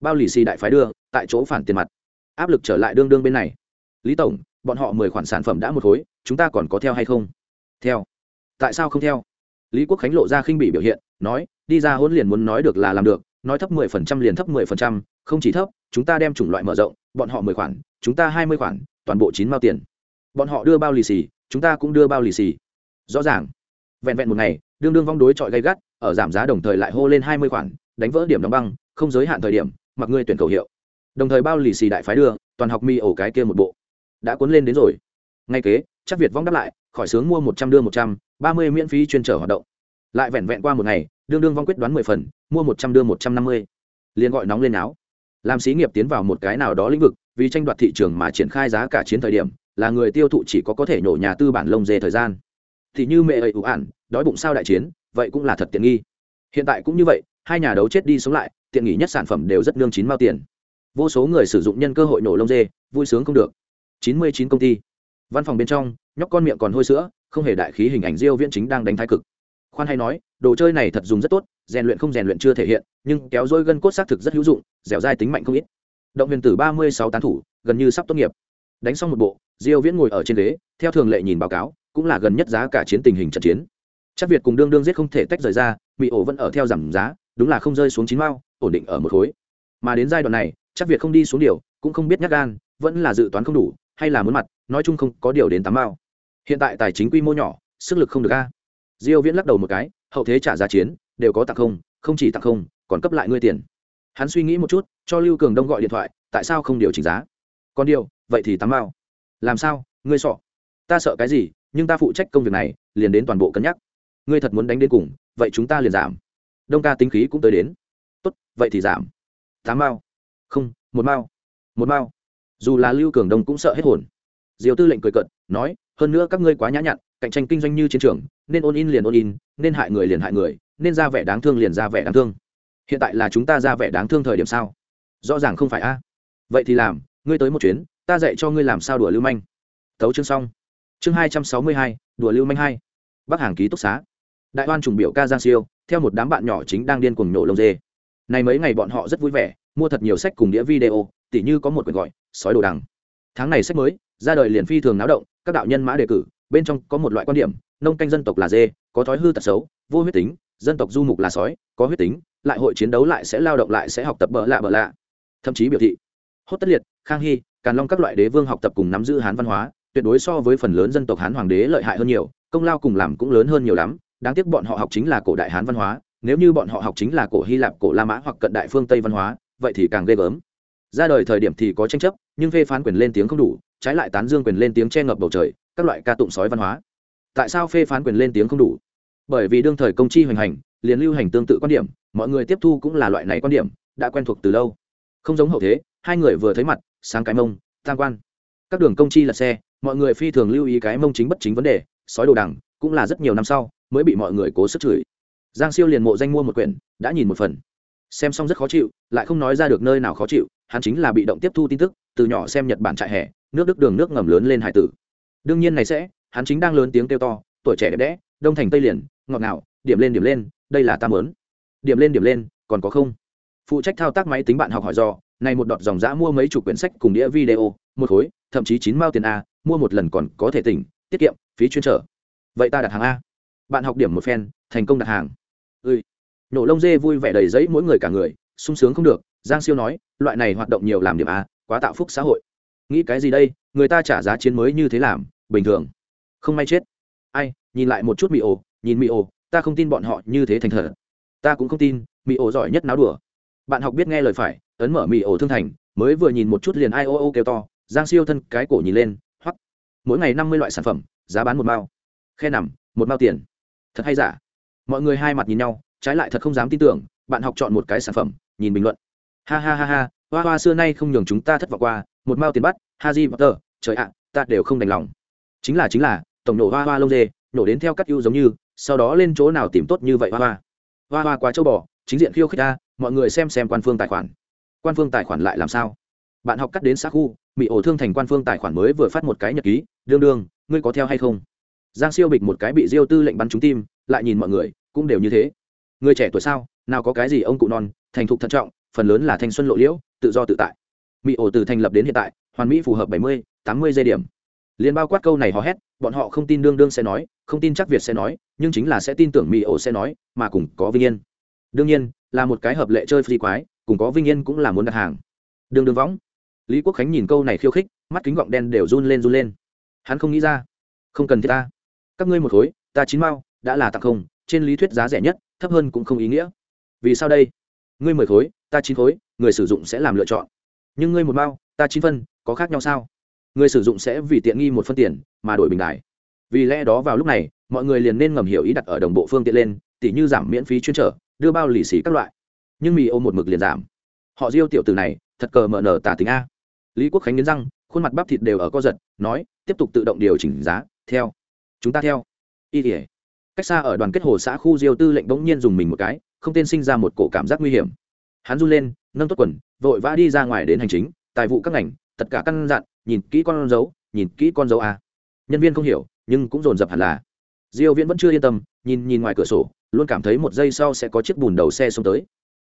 Bao lì xì đại phái đưa, tại chỗ phản tiền mặt. Áp lực trở lại đương đương bên này. Lý tổng, bọn họ mười khoản sản phẩm đã một khối, chúng ta còn có theo hay không? Theo. Tại sao không theo? Lý quốc khánh lộ ra khinh bị biểu hiện, nói, đi ra hôn liền muốn nói được là làm được, nói thấp mười phần trăm liền thấp mười phần trăm, không chỉ thấp, chúng ta đem chủng loại mở rộng, bọn họ mười khoản, chúng ta hai mươi khoản, toàn bộ chín mao tiền. Bọn họ đưa bao lì xì chúng ta cũng đưa bao lì xì. Rõ ràng. Vẹn vẹn một ngày, đương đương vong đối chọi gay gắt, ở giảm giá đồng thời lại hô lên hai mươi khoản, đánh vỡ điểm đóng băng, không giới hạn thời điểm, mặc ngươi tuyển cầu hiệu. Đồng thời bao lì xì đại phái đưa, toàn học mi ổ cái kia một bộ. Đã cuốn lên đến rồi. Ngay kế, chắc việt vong đáp lại, khỏi sướng mua một trăm đưa một trăm, ba mươi miễn phí chuyên trở hoạt động. Lại vẹn vẹn qua một ngày, đương đương vong quyết đoán mười phần, mua một trăm đưa một trăm năm mươi. Liền gọi nóng lên áo làm xí nghiệp tiến vào một cái nào đó lĩnh vực, vì tranh đoạt thị trường mà triển khai giá cả chiến thời điểm là người tiêu thụ chỉ có có thể nhổ nhà tư bản lông dê thời gian. Thì như mẹ ấy ủ ản, đói bụng sao đại chiến, vậy cũng là thật tiện nghi. Hiện tại cũng như vậy, hai nhà đấu chết đi sống lại, tiện nghỉ nhất sản phẩm đều rất nương chín mao tiền. Vô số người sử dụng nhân cơ hội nổ lông dê, vui sướng không được. Chín mươi chín công ty. Văn phòng bên trong, nhóc con miệng còn hôi sữa, không hề đại khí hình ảnh diêu viễn chính đang đánh thái cực. Khoan hay nói, đồ chơi này thật dùng rất tốt, rèn luyện không rèn luyện chưa thể hiện, nhưng kéo dôi gân cốt xác thực rất hữu dụng, dẻo dai tính mạnh không ít. Động viên tử ba mươi sáu tán thủ, gần như sắp tốt nghiệp đánh xong một bộ, diêu viễn ngồi ở trên ghế, theo thường lệ nhìn báo cáo, cũng là gần nhất giá cả chiến tình hình trận chiến. Chắc việt cùng đương đương giết không thể tách rời ra bị ổ vẫn ở theo giảm giá, đúng là không rơi xuống chín mao, ổn định ở một khối. Mà đến giai đoạn này, chắc việt không đi xuống điều, cũng không biết nhắc gan, vẫn là dự toán không đủ, hay là muốn mặt, nói chung không có điều đến tám mao. Hiện tại tài chính quy mô nhỏ, sức lực không được a. Diêu viễn lắc đầu một cái, hậu thế trả giá chiến, đều có tặng không không chỉ tặng không, còn cấp lại ngươi tiền. Hắn suy nghĩ một chút, cho lưu cường đông gọi điện thoại, tại sao không điều chỉnh giá? Còn điều, vậy thì tám mao làm sao, ngươi sợ? Ta sợ cái gì, nhưng ta phụ trách công việc này, liền đến toàn bộ cân nhắc. Ngươi thật muốn đánh đến cùng, vậy chúng ta liền giảm. Đông ca tính khí cũng tới đến. Tốt, vậy thì giảm. Tám mao không, một mao một mao dù là lưu cường đông cũng sợ hết hồn. Diều tư lệnh cười cận nói, hơn nữa các ngươi quá nhã nhặn, cạnh tranh kinh doanh như chiến trường, nên ôn in liền ôn in, nên hại người liền hại người, nên ra vẻ đáng thương liền ra vẻ đáng thương. Hiện tại là chúng ta ra vẻ đáng thương thời điểm sao? Rõ ràng không phải a. Vậy thì làm ngươi tới một chuyến, ta dạy cho ngươi làm sao đùa lưu manh. Thấu chương xong. Chương hai trăm sáu mươi hai, đùa lưu manh hai. Bắc hàng ký túc xá. Đại oan trùng biểu ca giang siêu, theo một đám bạn nhỏ chính đang điên cuồng nổ lông dê. Này mấy ngày bọn họ rất vui vẻ, mua thật nhiều sách cùng đĩa video, tỉ như có một quyển gọi, sói đồ đằng. Tháng này sách mới, ra đời liền phi thường náo động, các đạo nhân mã đề cử, bên trong có một loại quan điểm, nông canh dân tộc là dê, có thói hư tật xấu, vô huyết tính, dân tộc du mục là sói, có huyết tính, lại hội chiến đấu lại sẽ lao động lại sẽ học tập bợ lạ bợ lạ. Thậm chí biểu thị hốt tất liệt, khang hy, càn long các loại đế vương học tập cùng nắm giữ hán văn hóa, tuyệt đối so với phần lớn dân tộc hán hoàng đế lợi hại hơn nhiều, công lao cùng làm cũng lớn hơn nhiều lắm. Đáng tiếc bọn họ học chính là cổ đại hán văn hóa, nếu như bọn họ học chính là cổ hy lạp, cổ la mã hoặc cận đại phương tây văn hóa, vậy thì càng ghê gớm. Ra đời thời điểm thì có tranh chấp, nhưng phê phán quyền lên tiếng không đủ, trái lại tán dương quyền lên tiếng che ngập bầu trời, các loại ca tụng sói văn hóa. Tại sao phê phán quyền lên tiếng không đủ? Bởi vì đương thời công chi hoành hành, liền lưu hành tương tự quan điểm, mọi người tiếp thu cũng là loại này quan điểm, đã quen thuộc từ lâu. Không giống hậu thế hai người vừa thấy mặt, sáng cái mông, tam quan. Các đường công chi là xe, mọi người phi thường lưu ý cái mông chính bất chính vấn đề, sói đồ đằng, cũng là rất nhiều năm sau, mới bị mọi người cố sức chửi. Giang siêu liền mộ danh mua một quyển, đã nhìn một phần. Xem xong rất khó chịu, lại không nói ra được nơi nào khó chịu, hắn chính là bị động tiếp thu tin tức, từ nhỏ xem nhật bản trại hè, nước đức đường nước ngầm lớn lên hải tử. Đương nhiên này sẽ, hắn chính đang lớn tiếng kêu to, tuổi trẻ đẹp đẽ, đông thành tây liền, ngọt ngào, điểm lên điểm lên, đây là ta lớn điểm lên điểm lên, còn có không? Phụ trách thao tác máy tính bạn học hỏi do này một đọt dòng giã mua mấy chục quyển sách cùng đĩa video, một khối, thậm chí chín mao tiền a, mua một lần còn có thể tỉnh, tiết kiệm, phí chuyên trở. Vậy ta đặt hàng a. Bạn học điểm một phen, thành công đặt hàng. Ư nổ lông dê vui vẻ đầy giấy mỗi người cả người, sung sướng không được, giang siêu nói, loại này hoạt động nhiều làm điểm a, quá tạo phúc xã hội. Nghĩ cái gì đây, người ta trả giá chiến mới như thế làm, bình thường. Không may chết. Ai, nhìn lại một chút mỹ ồ nhìn mỹ ồ ta không tin bọn họ như thế thành thật. Ta cũng không tin mỹ ồ giỏi nhất náo đùa bạn học biết nghe lời phải, ấn mở mì ổ thương thành, mới vừa nhìn một chút liền ai ô ô kêu to, giang siêu thân cái cổ nhìn lên, hoắc, mỗi ngày năm mươi loại sản phẩm, giá bán một mao khe nằm, một mao tiền. Thật hay giả? Mọi người hai mặt nhìn nhau, trái lại thật không dám tin tưởng, bạn học chọn một cái sản phẩm, nhìn bình luận. Ha ha ha ha, hoa hoa xưa nay không nhường chúng ta thất vọng qua, một mao tiền bắt ha di potter, trời ạ, ta đều không đành lòng. Chính là chính là, tổng nổ hoa hoa lông dê, nổ đến theo cắt ưu giống như, sau đó lên chỗ nào tìm tốt như vậy hoa hoa. Hoa hoa quá châu bò chính diện khiêu khích ta, mọi người xem xem quan phương tài khoản. Quan phương tài khoản lại làm sao? Bạn học cắt đến xã khu bị ổ thương thành quan phương tài khoản mới vừa phát một cái nhật ký, đương đương, ngươi có theo hay không? Giang siêu bịch một cái bị diêu tư lệnh bắn trúng tim, lại nhìn mọi người, cũng đều như thế. Người trẻ tuổi sao? Nào có cái gì ông cụ non, thành thục thận trọng, phần lớn là thanh xuân lộ liễu, tự do tự tại. Mỹ ổ từ thành lập đến hiện tại, hoàn mỹ phù hợp bảy mươi, tám mươi giây điểm. Liên bao quát câu này hò hét, bọn họ không tin đương đương sẽ nói, không tin chắc việt sẽ nói, nhưng chính là sẽ tin tưởng mỹ ổ sẽ nói, mà cùng có vinh yên đương nhiên, là một cái hợp lệ chơi phi quái, cùng có vinh yên cũng là muốn đặt hàng. Đường đường võng. Lý quốc khánh nhìn câu này khiêu khích, mắt kính gọng đen đều run lên run lên. Hắn không nghĩ ra. Không cần thiết ta. Các ngươi một khối, ta chín mao, đã là tặng không, trên lý thuyết giá rẻ nhất, thấp hơn cũng không ý nghĩa. Vì sao đây? Ngươi mười khối, ta chín khối, người sử dụng sẽ làm lựa chọn. Nhưng ngươi một mao, ta chín phân, có khác nhau sao? Người sử dụng sẽ vì tiện nghi một phân tiền, mà đổi bình đại vì lẽ đó vào lúc này, mọi người liền nên ngầm hiểu ý đặt ở đồng bộ phương tiện lên, tỉ như giảm miễn phí chuyên trở đưa bao lì xì các loại. Nhưng mì ôm một mực liền giảm. Họ diêu tiểu từ này, thật cờ mờ nở tả tính a. Lý quốc khánh nghiến răng, khuôn mặt bắp thịt đều ở co giật, nói, tiếp tục tự động điều chỉnh giá, theo. Chúng ta theo. Y tỉa cách xa ở đoàn kết hồ xã khu diêu tư lệnh bỗng nhiên dùng mình một cái, không tên sinh ra một cổ cảm giác nguy hiểm. Hắn run lên, nâng tốt quần, vội vã đi ra ngoài đến hành chính, tài vụ các ngành, tất cả căn dặn, nhìn kỹ con dấu, nhìn kỹ con dấu a. Nhân viên không hiểu, nhưng cũng dồn dập hẳn là. Diêu viễn vẫn chưa yên tâm, nhìn nhìn ngoài cửa sổ luôn cảm thấy một giây sau sẽ có chiếc bùn đầu xe xông tới.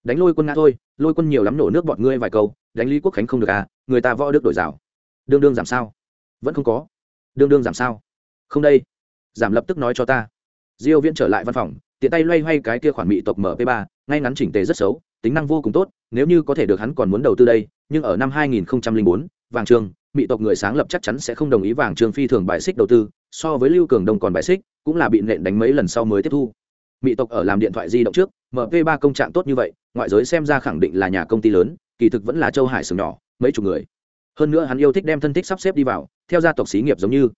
Đánh lôi quân ngã thôi lôi quân nhiều lắm nổ nước bọt ngươi vài câu đánh lý quốc khánh không được à người ta võ đức đổi rào. Đương đương giảm sao? Vẫn không có. Đương đương giảm sao? Không đây. Giảm lập tức nói cho ta. Diêu viễn trở lại văn phòng tiện tay loay hoay cái kia khoản mỹ tộc mp 3 ngay ngắn chỉnh tề rất xấu tính năng vô cùng tốt nếu như có thể được hắn còn muốn đầu tư đây nhưng ở năm 2004, vàng trường mỹ tộc người sáng lập chắc chắn sẽ không đồng ý vàng trường phi thường bài xích đầu tư so với lưu cường đông còn bài xích cũng là bị nện đánh mấy lần sau mới tiếp thu mỹ tộc ở làm điện thoại di động trước mp 3 công trạng tốt như vậy, ngoại giới xem ra khẳng định là nhà công ty lớn, kỳ thực vẫn là châu hải sừng nhỏ, mấy chục người. Hơn nữa hắn yêu thích đem thân thích sắp xếp đi vào, theo gia tộc xí nghiệp giống như.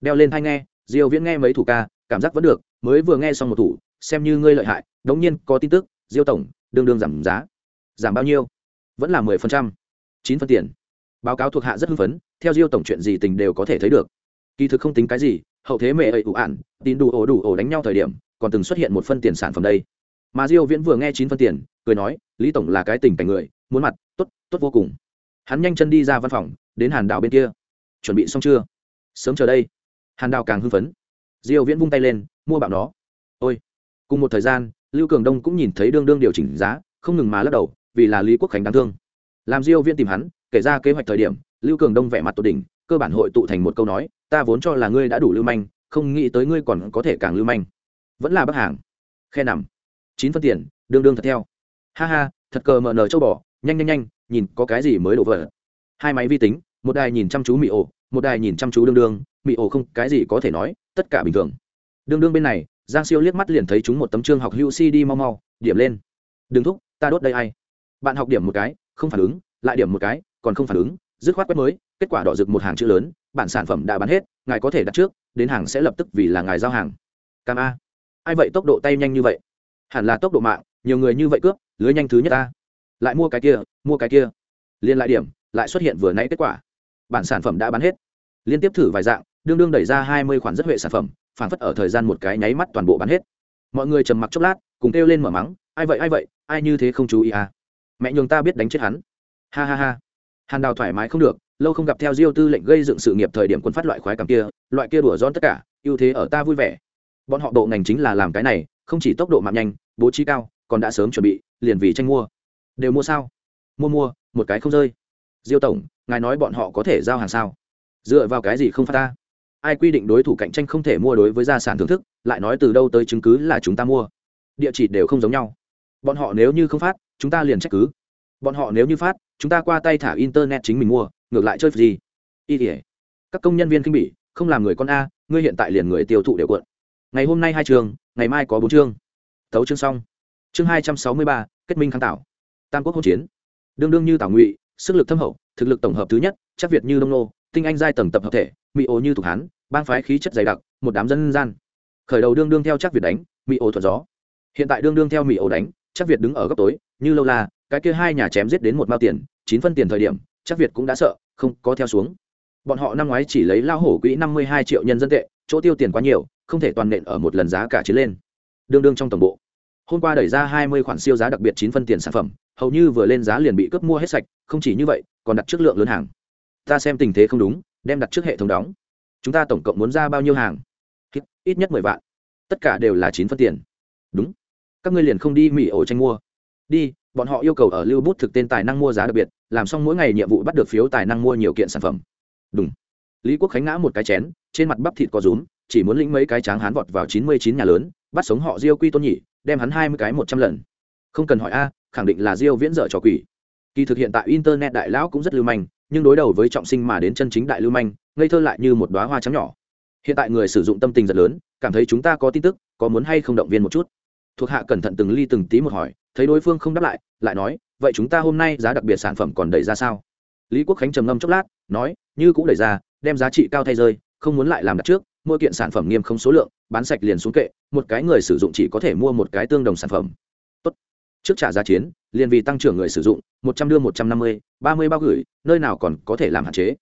Đeo lên tai nghe, diêu viễn nghe mấy thủ ca, cảm giác vẫn được, mới vừa nghe xong một thủ, xem như ngươi lợi hại, đống nhiên có tin tức, diêu tổng, đương đương giảm giá. Giảm bao nhiêu? Vẫn là 10%. 9 phân tiền. Báo cáo thuộc hạ rất hưng phấn, theo diêu tổng chuyện gì tình đều có thể thấy được. Kỳ thực không tính cái gì, hậu thế mẹ ấy ủ ản tin đủ ổ đủ ổ đánh nhau thời điểm còn từng xuất hiện một phân tiền sản phẩm đây. Mà diêu viễn vừa nghe chín phân tiền, cười nói, lý tổng là cái tình cảnh người, muốn mặt, tốt tốt vô cùng. Hắn nhanh chân đi ra văn phòng, đến hàn đào bên kia. Chuẩn bị xong chưa? Sớm chờ đây. Hàn đào càng hưng phấn. Diêu viễn vung tay lên, mua bạo nó. Ôi. Cùng một thời gian, lưu cường đông cũng nhìn thấy đương đương điều chỉnh giá, không ngừng mà lắc đầu, vì là lý quốc khánh đáng thương. Làm diêu viễn tìm hắn, kể ra kế hoạch thời điểm, lưu cường đông vẻ mặt tột đỉnh, cơ bản hội tụ thành một câu nói, ta vốn cho là ngươi đã đủ lưu manh, không nghĩ tới ngươi còn có thể càng lưu manh vẫn là bắc hàng. Khe nằm. Chín phân tiền, đương đương thật theo. Ha ha, thật cờ mờ nờ châu bò, nhanh nhanh nhanh, nhìn có cái gì mới đổ vỡ. Hai máy vi tính, một đài nhìn chăm chú mị ổ, một đài nhìn chăm chú đương đương. Mị ổ không, cái gì có thể nói, tất cả bình thường. Đương đương bên này, giang siêu liếc mắt liền thấy chúng một tấm trương học hữu cd mau mau, điểm lên. Đừng thúc, ta đốt đây ai? Bạn học điểm một cái, không phản ứng, lại điểm một cái, còn không phản ứng, dứt khoát quét mới, kết quả đỏ rực một hàng chữ lớn, bản sản phẩm đã bán hết, ngài có thể đặt trước, đến hàng sẽ lập tức vì là ngài giao hàng. Cam a ai vậy tốc độ tay nhanh như vậy? Hẳn là tốc độ mạng, nhiều người như vậy cướp, lưới nhanh thứ nhất ta. Lại mua cái kia, mua cái kia. Liên lại điểm, lại xuất hiện vừa nãy kết quả. Bản sản phẩm đã bán hết. Liên tiếp thử vài dạng, đương đương đẩy ra hai mươi khoản rất huệ sản phẩm, phản phất ở thời gian một cái nháy mắt toàn bộ bán hết. Mọi người trầm mặc chốc lát, cùng kêu lên mở mắng, ai vậy ai vậy, ai như thế không chú ý à? Mẹ nhường ta biết đánh chết hắn. Ha ha ha. Hàn đào thoải mái không được, lâu không gặp theo diêu tư lệnh gây dựng sự nghiệp thời điểm quân phát loại khoái cảm kia, loại kia đùa giòn tất cả, ưu thế ở ta vui vẻ bọn họ bộ ngành chính là làm cái này, không chỉ tốc độ mạng nhanh, bố trí cao, còn đã sớm chuẩn bị, liền vì tranh mua. Đều mua sao? Mua mua, một cái không rơi. Diêu tổng, ngài nói bọn họ có thể giao hàng sao? Dựa vào cái gì không phát ta ai quy định đối thủ cạnh tranh không thể mua đối với gia sản thưởng thức, lại nói từ đâu tới chứng cứ là chúng ta mua? Địa chỉ đều không giống nhau. Bọn họ nếu như không phát, chúng ta liền trách cứ. Bọn họ nếu như phát, chúng ta qua tay thả internet chính mình mua, ngược lại chơi gì? Y tỉa các công nhân viên kinh bỉ, không làm người con a, ngươi hiện tại liền người tiêu thụ đều cuộn ngày hôm nay hai trường, ngày mai có bốn chương. Tấu chương xong. Chương hai trăm sáu mươi ba, kết minh kháng tạo. Tam quốc hỗn chiến. Đương đương như tảo ngụy, sức lực thâm hậu, thực lực tổng hợp thứ nhất, chắc việt như đông nô, tinh anh giai tầng tập hợp thể, mỹ ố như thục hán, bang phái khí chất dày đặc, một đám dân gian. Khởi đầu đương đương theo chắc việt đánh, mỹ ố thuận gió. Hiện tại đương đương theo mỹ ố đánh, chắc việt đứng ở góc tối, như lâu la, cái kia hai nhà chém giết đến một mao tiền, chín phân tiền thời điểm, chắc việt cũng đã sợ, không có theo xuống. Bọn họ năm ngoái chỉ lấy lao hổ quỹ năm mươi hai triệu nhân dân tệ, chỗ tiêu tiền quá nhiều không thể toàn nện ở một lần giá cả chiến lên. Đương đương trong tổng bộ, hôm qua đẩy ra hai mươi khoản siêu giá đặc biệt chín phân tiền sản phẩm, hầu như vừa lên giá liền bị cướp mua hết sạch, không chỉ như vậy, còn đặt trước lượng lớn hàng. Ta xem tình thế không đúng, đem đặt trước hệ thống đóng. Chúng ta tổng cộng muốn ra bao nhiêu hàng? Ít nhất mười vạn. Tất cả đều là chín phân tiền. Đúng. Các ngươi liền không đi mỹ ổ tranh mua. Đi, bọn họ yêu cầu ở lưu bút thực tên tài năng mua giá đặc biệt, làm xong mỗi ngày nhiệm vụ bắt được phiếu tài năng mua nhiều kiện sản phẩm. Đúng. Lý quốc khánh ngã một cái chén, trên mặt bắp thịt có rúm chỉ muốn lĩnh mấy cái tráng hán vọt vào chín mươi chín nhà lớn, bắt sống họ diêu quy tôn nhỉ đem hắn hai mươi cái một trăm lần. Không cần hỏi a, khẳng định là diêu viễn dở trò quỷ. Kỳ thực hiện tại internet đại lão cũng rất lưu manh, nhưng đối đầu với trọng sinh mà đến chân chính đại lưu manh, ngây thơ lại như một đóa hoa trắng nhỏ. Hiện tại người sử dụng tâm tình rất lớn, cảm thấy chúng ta có tin tức, có muốn hay không động viên một chút? Thuộc hạ cẩn thận từng ly từng tí một hỏi, thấy đối phương không đáp lại lại nói, vậy chúng ta hôm nay giá đặc biệt sản phẩm còn đẩy ra sao? Lý quốc khánh trầm ngâm chốc lát, nói, như cũng đẩy ra, đem giá trị cao thay rơi, không muốn lại làm đặt trước mua kiện sản phẩm nghiêm không số lượng, bán sạch liền xuống kệ, một cái người sử dụng chỉ có thể mua một cái tương đồng sản phẩm. Tốt. trước trả giá chiến, liền vì tăng trưởng người sử dụng, một trăm đưa một trăm năm mươi, ba mươi bao gửi, nơi nào còn có thể làm hạn chế.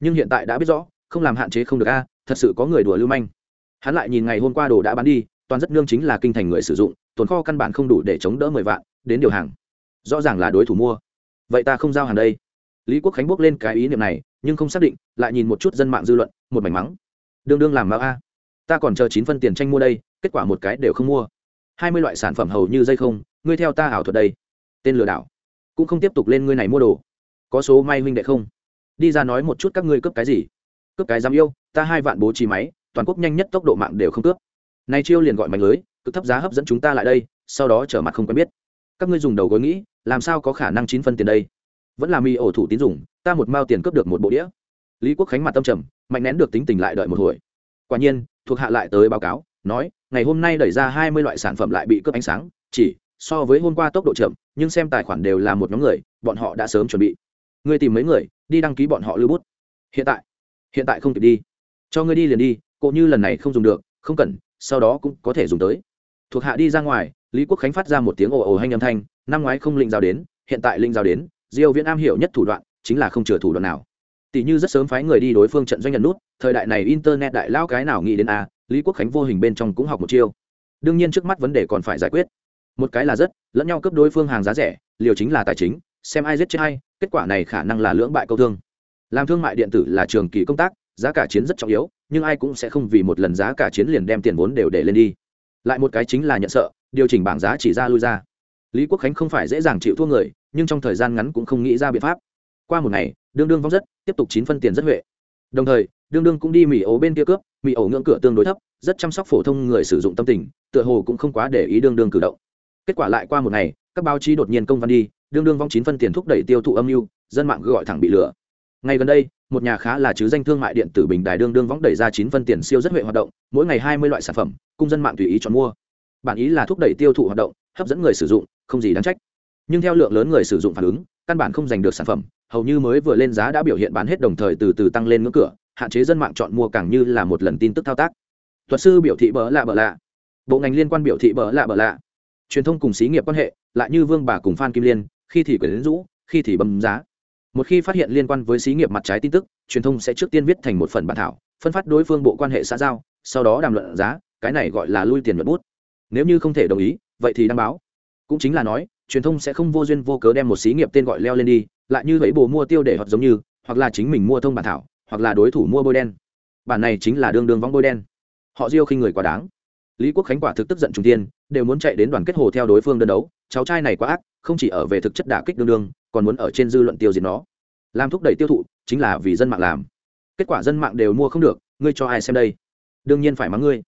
Nhưng hiện tại đã biết rõ, không làm hạn chế không được a, thật sự có người đùa lưu manh. Hắn lại nhìn ngày hôm qua đồ đã bán đi, toàn rất nương chính là kinh thành người sử dụng, tồn kho căn bản không đủ để chống đỡ mười vạn, đến điều hàng. Rõ ràng là đối thủ mua. Vậy ta không giao hàng đây. Lý quốc khánh bước lên cái ý niệm này, nhưng không xác định, lại nhìn một chút dân mạng dư luận, một mảnh mắng đương đương làm mạo a. Ta còn chờ chín phân tiền tranh mua đây, kết quả một cái đều không mua. Hai mươi loại sản phẩm hầu như dây không, ngươi theo ta ảo thuật đây. Tên lừa đảo. Cũng không tiếp tục lên ngươi này mua đồ. Có số may huynh đệ không? Đi ra nói một chút các ngươi cướp cái gì? Cướp cái dám yêu, ta hai vạn bố trí máy, toàn quốc nhanh nhất tốc độ mạng đều không cướp. Nay chiêu liền gọi mạnh lưới, cực thấp giá hấp dẫn chúng ta lại đây, sau đó trở mặt không quen biết. Các ngươi dùng đầu gối nghĩ, làm sao có khả năng chín phân tiền đây? Vẫn là mi ổ thủ tín dụng ta một mao tiền cướp được một bộ đĩa lý quốc khánh mặt tâm trầm, mạnh nén được tính tình lại đợi một hồi. Quả nhiên, thuộc hạ lại tới báo cáo, nói, ngày hôm nay đẩy ra hai mươi loại sản phẩm lại bị cướp ánh sáng, chỉ, so với hôm qua tốc độ chậm, nhưng xem tài khoản đều là một nhóm người, bọn họ đã sớm chuẩn bị. Ngươi tìm mấy người, đi đăng ký bọn họ lưu bút. Hiện tại hiện tại không kịp đi. Cho ngươi đi liền đi cộ như lần này không dùng được, không cần, sau đó cũng có thể dùng tới. Thuộc hạ đi ra ngoài, lý quốc khánh phát ra một tiếng ồ ồ hanh âm thanh, năm ngoái không linh giao đến, hiện tại linh giao đến, diêu viễn am hiểu nhất thủ đoạn, chính là không chừa thủ đoạn nào tỷ như rất sớm phái người đi đối phương trận doanh nhận nút, thời đại này internet đại lao cái nào nghĩ đến a, lý quốc khánh vô hình bên trong cũng học một chiêu. Đương nhiên trước mắt vấn đề còn phải giải quyết. Một cái là rất, lẫn nhau cấp đối phương hàng giá rẻ, liều chính là tài chính, xem ai giết chết hay kết quả này khả năng là lưỡng bại câu thương. Làm thương mại điện tử là trường kỳ công tác, giá cả chiến rất trọng yếu, nhưng ai cũng sẽ không vì một lần giá cả chiến liền đem tiền vốn đều để lên đi. Lại một cái chính là nhận sợ, điều chỉnh bảng giá chỉ ra lui ra. Lý quốc khánh không phải dễ dàng chịu thua người, nhưng trong thời gian ngắn cũng không nghĩ ra biện pháp. Qua một ngày đương đương vong rất, tiếp tục chín phân tiền rất huệ. Đồng thời, đương đương cũng đi mì ấu bên kia cướp, mì ấu ngưỡng cửa tương đối thấp, rất chăm sóc phổ thông người sử dụng tâm tình, tựa hồ cũng không quá để ý đương đương cử động. Kết quả lại qua một ngày, các báo chí đột nhiên công văn đi, đương đương vong chín phân tiền thúc đẩy tiêu thụ âm mưu, dân mạng gọi thẳng bị lừa. Ngày gần đây, một nhà khá là chứ danh thương mại điện tử bình đài đương đương vong đẩy ra chín phân tiền siêu rất huệ hoạt động, mỗi ngày hai mươi loại sản phẩm, cung dân mạng tùy ý chọn mua. Bản ý là thúc đẩy tiêu thụ hoạt động, hấp dẫn người sử dụng, không gì đáng trách nhưng theo lượng lớn người sử dụng phản ứng, căn bản không giành được sản phẩm, hầu như mới vừa lên giá đã biểu hiện bán hết đồng thời từ từ tăng lên ngưỡng cửa, hạn chế dân mạng chọn mua càng như là một lần tin tức thao tác. Thuật sư biểu thị bỡ lạ bỡ lạ. Bộ ngành liên quan biểu thị bỡ lạ bỡ lạ. Truyền thông cùng xí nghiệp quan hệ, lại như vương bà cùng phan kim liên, khi thì quyền đến rũ, khi thì bấm giá. Một khi phát hiện liên quan với xí nghiệp mặt trái tin tức, truyền thông sẽ trước tiên viết thành một phần bản thảo, phân phát đối phương bộ quan hệ xã giao, sau đó đàm luận giá, cái này gọi là lui tiền nhuận bút. Nếu như không thể đồng ý, vậy thì đăng báo. Cũng chính là nói truyền thông sẽ không vô duyên vô cớ đem một xí nghiệp tên gọi leo lên đi, lại như vậy bồ mua tiêu để hoặc giống như, hoặc là chính mình mua thông bản thảo, hoặc là đối thủ mua bôi đen. Bản này chính là đương đương vong bôi đen. Họ diêu khi người quá đáng. Lý quốc khánh quả thực tức giận trung tiên đều muốn chạy đến đoàn kết hồ theo đối phương đơn đấu, cháu trai này quá ác, không chỉ ở về thực chất đả kích đương đương, còn muốn ở trên dư luận tiêu diệt nó. Làm thúc đẩy tiêu thụ, chính là vì dân mạng làm. Kết quả dân mạng đều mua không được, ngươi cho ai xem đây? Đương nhiên phải mắng ngươi.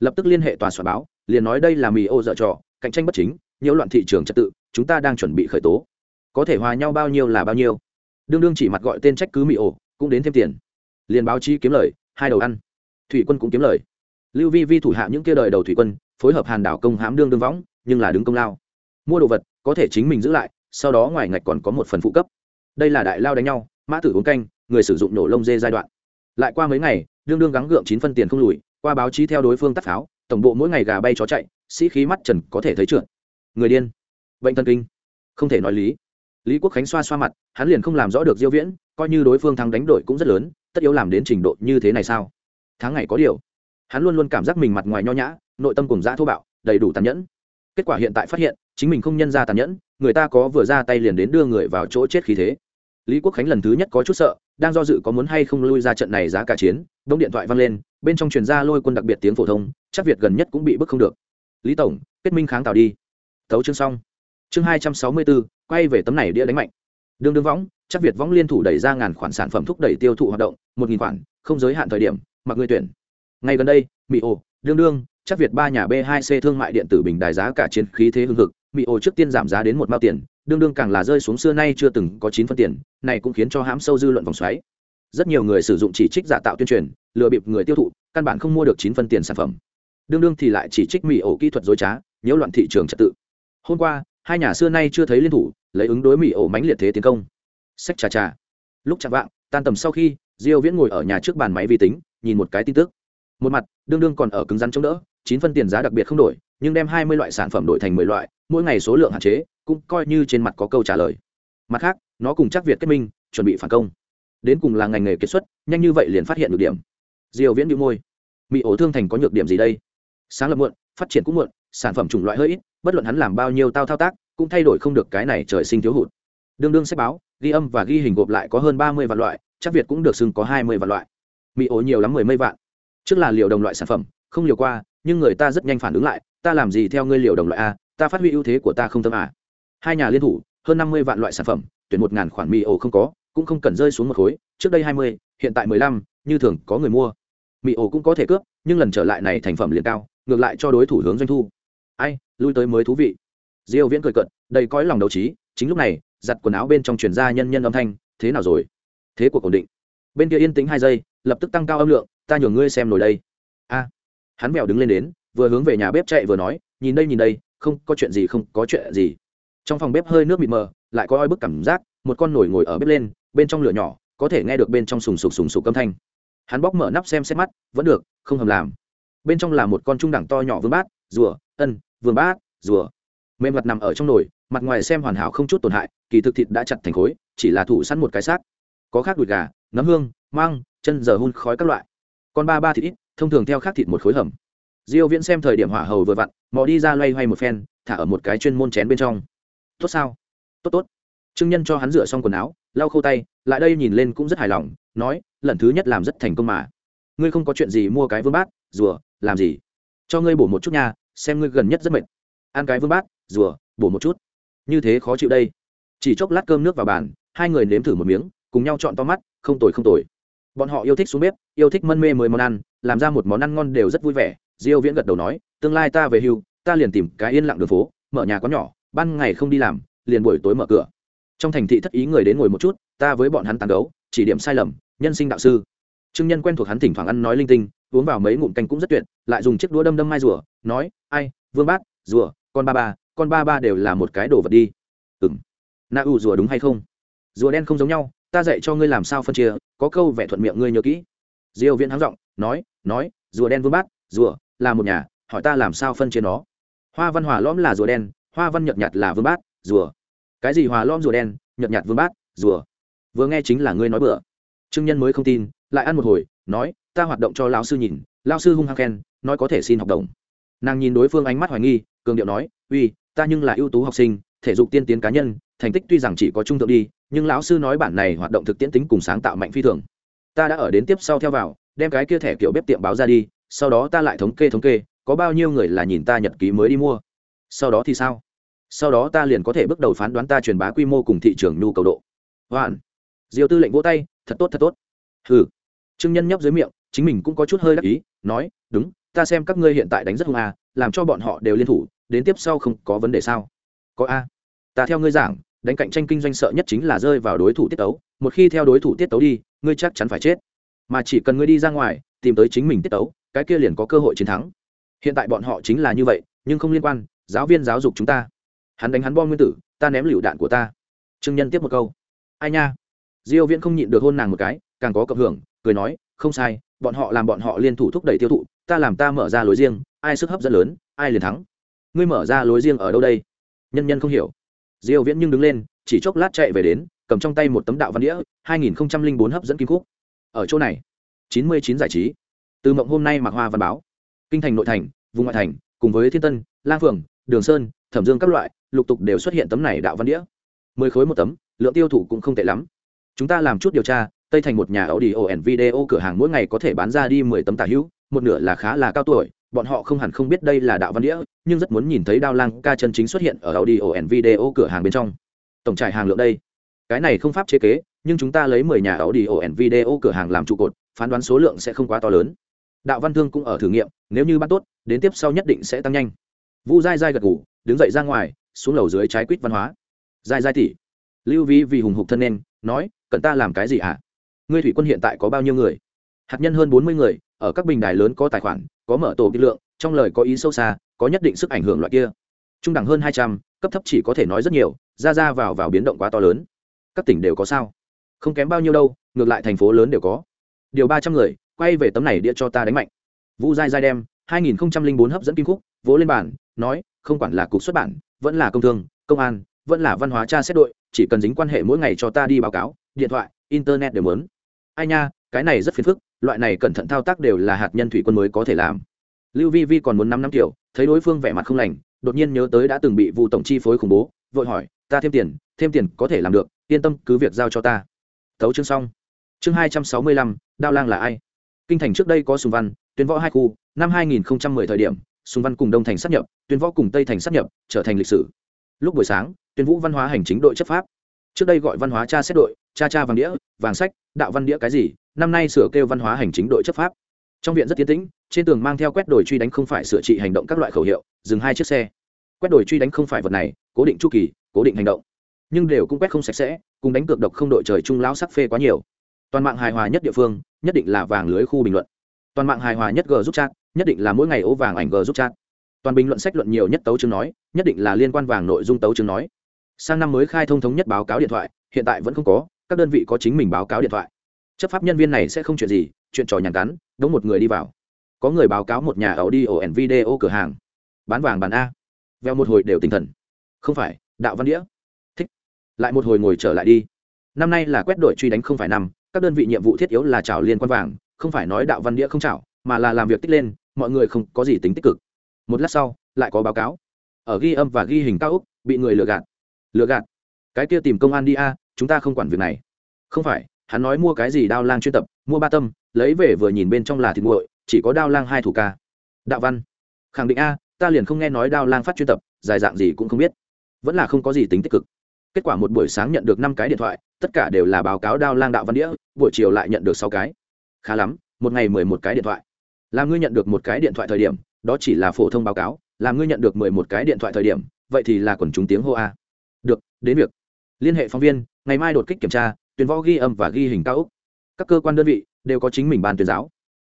Lập tức liên hệ tòa soạn báo, liền nói đây là mì ô dợ trò, cạnh tranh bất chính nhiễu loạn thị trường trật tự, chúng ta đang chuẩn bị khởi tố. Có thể hòa nhau bao nhiêu là bao nhiêu. Đương đương chỉ mặt gọi tên trách cứ mì ổ, cũng đến thêm tiền. Liền báo chí kiếm lời, hai đầu ăn. Thủy quân cũng kiếm lời. Lưu vi vi thủ hạ những kia đời đầu thủy quân, phối hợp hàn đảo công hãm đương đương võng, nhưng là đứng công lao. Mua đồ vật, có thể chính mình giữ lại, sau đó ngoài ngạch còn có một phần phụ cấp. Đây là đại lao đánh nhau, mã tử uống canh, người sử dụng nổ lông dê giai đoạn. Lại qua mấy ngày, đương đương gắng gượng chín phân tiền không lùi, qua báo chí theo đối phương tắt pháo, tổng bộ mỗi ngày gà bay chó chạy, sĩ khí mắt trần có thể thấy trượt người điên. Bệnh thần kinh. Không thể nói lý. Lý quốc khánh xoa xoa mặt, hắn liền không làm rõ được diêu viễn, coi như đối phương thắng đánh đổi cũng rất lớn, tất yếu làm đến trình độ như thế này sao? Tháng ngày có điều. Hắn luôn luôn cảm giác mình mặt ngoài nho nhã, nội tâm cùng dã thô bạo, đầy đủ tàn nhẫn. Kết quả hiện tại phát hiện, chính mình không nhân ra tàn nhẫn, người ta có vừa ra tay liền đến đưa người vào chỗ chết khí thế. Lý quốc khánh lần thứ nhất có chút sợ, đang do dự có muốn hay không lui ra trận này giá cả chiến đông điện thoại vang lên, bên trong truyền ra lôi quân đặc biệt tiếng phổ thông, chắc việt gần nhất cũng bị bức không được. Lý tổng, kết minh kháng tào đi thấu chương xong. Chương hai trăm sáu mươi bốn quay về tấm này đĩa đánh mạnh. Đương đương võng, chắc việt võng liên thủ đẩy ra ngàn khoản sản phẩm thúc đẩy tiêu thụ hoạt động, một nghìn khoản, không giới hạn thời điểm, mặc người tuyển. Ngay gần đây mỹ ồ đương đương chắc việt ba nhà b 2 c thương mại điện tử bình đài giá cả chiến khí thế hưng thực mỹ ồ trước tiên giảm giá đến một mao tiền đương đương càng là rơi xuống xưa nay chưa từng có chín phân tiền, này cũng khiến cho hãm sâu dư luận vòng xoáy. Rất nhiều người sử dụng chỉ trích giả tạo tuyên truyền, lừa bịp người tiêu thụ, căn bản không mua được chín phân tiền sản phẩm. Đương đương thì lại chỉ trích mỹ ổ kỹ thuật dối trá, nhiễu loạn thị trường trật tự hôm qua, hai nhà xưa nay chưa thấy liên thủ, lấy ứng đối mỹ ổ mánh liệt thế tiến công. Sách trà trà lúc chạm vạng, tan tầm sau khi, diêu viễn ngồi ở nhà trước bàn máy vi tính, nhìn một cái tin tức. Một mặt, đương đương còn ở cứng rắn chống đỡ, chín phân tiền giá đặc biệt không đổi, nhưng đem hai mươi loại sản phẩm đổi thành mười loại, mỗi ngày số lượng hạn chế, cũng coi như trên mặt có câu trả lời. Mặt khác, nó cùng chắc việt kết minh, chuẩn bị phản công. Đến cùng là ngành nghề kết xuất, nhanh như vậy liền phát hiện được điểm. Diều viễn bị môi. Mỹ ổ thương thành có nhược điểm gì đây? Sáng lập muộn, phát triển cũng muộn, sản phẩm chủng loại hơi ít bất luận hắn làm bao nhiêu tao thao tác, cũng thay đổi không được cái này trời sinh thiếu hụt. Đương đương sách báo, ghi âm và ghi hình gộp lại có hơn ba mươi vạn loại, chắc việt cũng được xưng có hai mươi vạn loại. Mỹ ố nhiều lắm mười mấy vạn. Trước là liều đồng loại sản phẩm, không liều qua, nhưng người ta rất nhanh phản ứng lại, ta làm gì theo ngươi liều đồng loại a, ta phát huy ưu thế của ta không tâm à. Hai nhà liên thủ, hơn năm mươi vạn loại sản phẩm, tuyển một ngàn khoản mì ổ không có, cũng không cần rơi xuống một khối, trước đây hai mươi, hiện tại mười lăm, như thường, có người mua. Mì ổ cũng có thể cướp, nhưng lần trở lại này thành phẩm liền cao, ngược lại cho đối thủ hướng doanh thu ai, lui tới mới thú vị. Diêu viễn cười cận đầy cõi lòng đấu trí, chính lúc này, giặt quần áo bên trong truyền ra nhân nhân âm thanh, thế nào rồi? Thế cuộc ổn định. Bên kia yên tĩnh hai giây, lập tức tăng cao âm lượng, ta nhường ngươi xem nổi đây. A. Hắn mèo đứng lên đến, vừa hướng về nhà bếp chạy vừa nói, nhìn đây nhìn đây, không có chuyện gì, không có chuyện gì. Trong phòng bếp hơi nước mịt mờ, lại có oi bức cảm giác, một con nổi ngồi ở bếp lên, bên trong lửa nhỏ, có thể nghe được bên trong sùng sục sùng sục âm thanh. Hắn bóc mở nắp xem xét mắt, vẫn được, không hầm làm. Bên trong là một con trung đẳng to nhỏ vương bát, rùa, ân vương bát, rùa. Mềm mặt nằm ở trong nồi, mặt ngoài xem hoàn hảo không chút tổn hại, kỳ thực thịt đã chặt thành khối, chỉ là thủ sẵn một cái xác. Có khác đùi gà, nấm hương, măng, chân giờ hun khói các loại. Còn ba ba thịt ít, thông thường theo khác thịt một khối hầm. Diêu viễn xem thời điểm hỏa hầu vừa vặn, mò đi ra loay hoay một phen, thả ở một cái chuyên môn chén bên trong. Tốt sao? Tốt tốt. Trương nhân cho hắn rửa xong quần áo, lau khô tay, lại đây nhìn lên cũng rất hài lòng, nói, lần thứ nhất làm rất thành công mà. Ngươi không có chuyện gì mua cái vương bát, rùa, làm gì? Cho ngươi bổ một chút nha xem ngươi gần nhất rất mệt. Ăn cái vương bát, rùa, bổ một chút. Như thế khó chịu đây. Chỉ chốc lát cơm nước vào bàn, hai người nếm thử một miếng, cùng nhau chọn to mắt, không tồi không tồi. Bọn họ yêu thích xuống bếp, yêu thích mân mê mười món ăn, làm ra một món ăn ngon đều rất vui vẻ. Diêu viễn gật đầu nói, tương lai ta về hưu, ta liền tìm cái yên lặng đường phố, mở nhà có nhỏ, ban ngày không đi làm, liền buổi tối mở cửa. Trong thành thị thất ý người đến ngồi một chút, ta với bọn hắn tán đấu chỉ điểm sai lầm, nhân sinh đạo sư. Trương nhân quen thuộc hắn thỉnh thoảng ăn nói linh tinh uống vào mấy ngụm canh cũng rất tuyệt, lại dùng chiếc đũa đâm đâm mai rùa, nói, ai, vương bát, rùa, con ba ba, con ba ba đều là một cái đồ vật đi. Ừm. Na u rùa đúng hay không? Rùa đen không giống nhau, ta dạy cho ngươi làm sao phân chia, có câu vẻ thuận miệng ngươi nhớ kỹ. Diêu viễn hắng giọng, nói nói, rùa đen vương bát, rùa là một nhà, hỏi ta làm sao phân chia nó? Hoa văn hòa lõm là rùa đen, hoa văn nhợt nhạt là vương bát, rùa. Cái gì hòa lõm rùa đen, nhợt nhạt vương bát, rùa. Vừa nghe chính là ngươi nói bừa. Trương nhân mới không tin, lại ăn một hồi, nói ta hoạt động cho lão sư nhìn, lão sư hung hăng khen, nói có thể xin học đồng. Nàng nhìn đối phương ánh mắt hoài nghi, cường điệu nói, uy, ta nhưng là ưu tú học sinh, thể dục tiên tiến cá nhân, thành tích tuy rằng chỉ có trung thượng đi, nhưng lão sư nói bản này hoạt động thực tiễn tính cùng sáng tạo mạnh phi thường. Ta đã ở đến tiếp sau theo vào, đem cái kia thẻ kiểu bếp tiệm báo ra đi, sau đó ta lại thống kê thống kê, có bao nhiêu người là nhìn ta nhật ký mới đi mua. Sau đó thì sao? Sau đó ta liền có thể bước đầu phán đoán ta truyền bá quy mô cùng thị trường nhu cầu độ. Hoàn diều tư lệnh vỗ tay, thật tốt thật tốt. Hừ. Trương nhân nhấp dưới miệng chính mình cũng có chút hơi đắc ý, nói, đúng, ta xem các ngươi hiện tại đánh rất hung à làm cho bọn họ đều liên thủ, đến tiếp sau không có vấn đề sao? Có a, ta theo ngươi giảng, đánh cạnh tranh kinh doanh sợ nhất chính là rơi vào đối thủ tiết tấu, một khi theo đối thủ tiết tấu đi, ngươi chắc chắn phải chết. Mà chỉ cần ngươi đi ra ngoài, tìm tới chính mình tiết tấu, cái kia liền có cơ hội chiến thắng. Hiện tại bọn họ chính là như vậy, nhưng không liên quan, giáo viên giáo dục chúng ta. Hắn đánh hắn bom nguyên tử, ta ném lựu đạn của ta. Trương nhân tiếp một câu. Ai nha. Diêu viễn không nhịn được hôn nàng một cái, càng có cộng hưởng, cười nói, không sai bọn họ làm bọn họ liên thủ thúc đẩy tiêu thụ, ta làm ta mở ra lối riêng, ai sức hấp dẫn lớn, ai liền thắng. Ngươi mở ra lối riêng ở đâu đây? Nhân nhân không hiểu. Diêu viễn nhưng đứng lên, chỉ chốc lát chạy về đến, cầm trong tay một tấm đạo văn đĩa 2004 hấp dẫn kim khúc. Ở chỗ này 99 giải trí. Từ mộng hôm nay mặc hoa văn báo. Kinh thành nội thành, vùng ngoại thành, cùng với thiên tân, lang phường đường sơn, thẩm dương các loại, lục tục đều xuất hiện tấm này đạo văn đĩa. Mười khối một tấm, lượng tiêu thụ cũng không tệ lắm chúng ta làm chút điều tra, tây thành một nhà audio and video cửa hàng mỗi ngày có thể bán ra đi mười tấm tả hữu, một nửa là khá là cao tuổi, bọn họ không hẳn không biết đây là đạo văn đĩa, nhưng rất muốn nhìn thấy đao lang ca chân chính xuất hiện ở audio and video cửa hàng bên trong. Tổng trải hàng lượng đây. Cái này không pháp chế kế, nhưng chúng ta lấy mười nhà audio and video cửa hàng làm trụ cột, phán đoán số lượng sẽ không quá to lớn. Đạo văn thương cũng ở thử nghiệm, nếu như bắt tốt, đến tiếp sau nhất định sẽ tăng nhanh. Vu dai dai gật ngủ đứng dậy ra ngoài, xuống lầu dưới trái quýt văn hóa. Dai dai tỉ lưu vi vì hùng hục thân nên, nói, cần ta làm cái gì ạ? À? ngươi thủy quân hiện tại có bao nhiêu người? Hạt nhân hơn bốn mươi người, ở các bình đài lớn có tài khoản, có mở tổ kỹ lượng, trong lời có ý sâu xa, có nhất định sức ảnh hưởng loại kia. Trung đẳng hơn hai trăm, cấp thấp chỉ có thể nói rất nhiều, ra ra vào vào biến động quá to lớn. Các tỉnh đều có sao? Không kém bao nhiêu đâu, ngược lại thành phố lớn đều có. Điều ba trăm người, quay về tấm này đĩa cho ta đánh mạnh. Vũ giai giai đem hai nghìn bốn hấp dẫn kim khúc, vỗ lên bản nói, không quản là cục xuất bản, vẫn là công thương, công an, vẫn là văn hóa tra xét đội chỉ cần dính quan hệ mỗi ngày cho ta đi báo cáo, điện thoại, internet đều muốn. Ai nha, cái này rất phiền phức, loại này cẩn thận thao tác đều là hạt nhân thủy quân mới có thể làm. Lưu vi vi còn muốn năm năm kiểu thấy đối phương vẻ mặt không lành, đột nhiên nhớ tới đã từng bị vụ tổng chi phối khủng bố, vội hỏi, ta thêm tiền thêm tiền có thể làm được, yên tâm, cứ việc giao cho ta. Thấu chương xong. Chương hai trăm sáu mươi lăm, đao lang là ai? Kinh thành trước đây có sùng văn, tuyến võ hai khu, năm hai nghìn 2010 thời điểm, sùng văn cùng đông thành sát nhập tuyên võ cùng tây thành sát nhập, trở thành lịch sử. Lúc buổi sáng tuyên vũ văn hóa hành chính đội chấp pháp. Trước đây gọi văn hóa tra xét đội, cha cha vàng đĩa, vàng sách, đạo văn đĩa cái gì, năm nay sửa kêu văn hóa hành chính đội chấp pháp. Trong viện rất tiến tĩnh, trên tường mang theo quét đổi truy đánh không phải sửa trị hành động các loại khẩu hiệu, dừng hai chiếc xe. Quét đổi truy đánh không phải vật này, cố định chu kỳ, cố định hành động. Nhưng đều cũng quét không sạch sẽ, cùng đánh cược độc không đội trời chung lão sắc phê quá nhiều. Toàn mạng hài hòa nhất địa phương, nhất định là vàng lưới khu bình luận. Toàn mạng hài hòa nhất g giúp chat, nhất định là mỗi ngày ố vàng ảnh g giúp chat. Toàn bình luận sách luận nhiều nhất tấu chương nói, nhất định là liên quan vàng nội dung tấu chương nói sang năm mới khai thông thống nhất báo cáo điện thoại, hiện tại vẫn không có, các đơn vị có chính mình báo cáo điện thoại. Chấp pháp nhân viên này sẽ không chuyện gì, chuyện trò nhàn cắn, đống một người đi vào. Có người báo cáo một nhà ẩu đi ổ ẩn video cửa hàng. Bán vàng bán a. Veo một hồi đều tinh thần. Không phải, đạo văn đĩa. Thích. Lại một hồi ngồi trở lại đi. Năm nay là quét đội truy đánh không phải năm, các đơn vị nhiệm vụ thiết yếu là trào liên quan vàng, không phải nói đạo văn đĩa không trào mà là làm việc tích lên, mọi người không có gì tính tích cực. Một lát sau, lại có báo cáo. Ở ghi âm và ghi hình cao úc, bị người lừa gạt lừa gạt. Cái kia tìm công an đi a, chúng ta không quản việc này. Không phải, hắn nói mua cái gì đao lang chuyên tập, mua ba tâm, lấy về vừa nhìn bên trong là thịt nguội, chỉ có đao lang hai thủ ca. Đạo văn. Khẳng định a, ta liền không nghe nói đao lang phát chuyên tập, dài dạng gì cũng không biết. Vẫn là không có gì tính tích cực. Kết quả một buổi sáng nhận được năm cái điện thoại, tất cả đều là báo cáo đao lang đạo văn đĩa, buổi chiều lại nhận được sáu cái. Khá lắm, một ngày mười một cái điện thoại. Làm ngươi nhận được một cái điện thoại thời điểm, đó chỉ là phổ thông báo cáo làm ngươi nhận được mười một cái điện thoại thời điểm, vậy thì là quần chúng tiếng hô a được, đến việc. Liên hệ phóng viên, ngày mai đột kích kiểm tra, tuyển võ ghi âm và ghi hình cao úc. Các cơ quan đơn vị đều có chính mình ban tuyên giáo.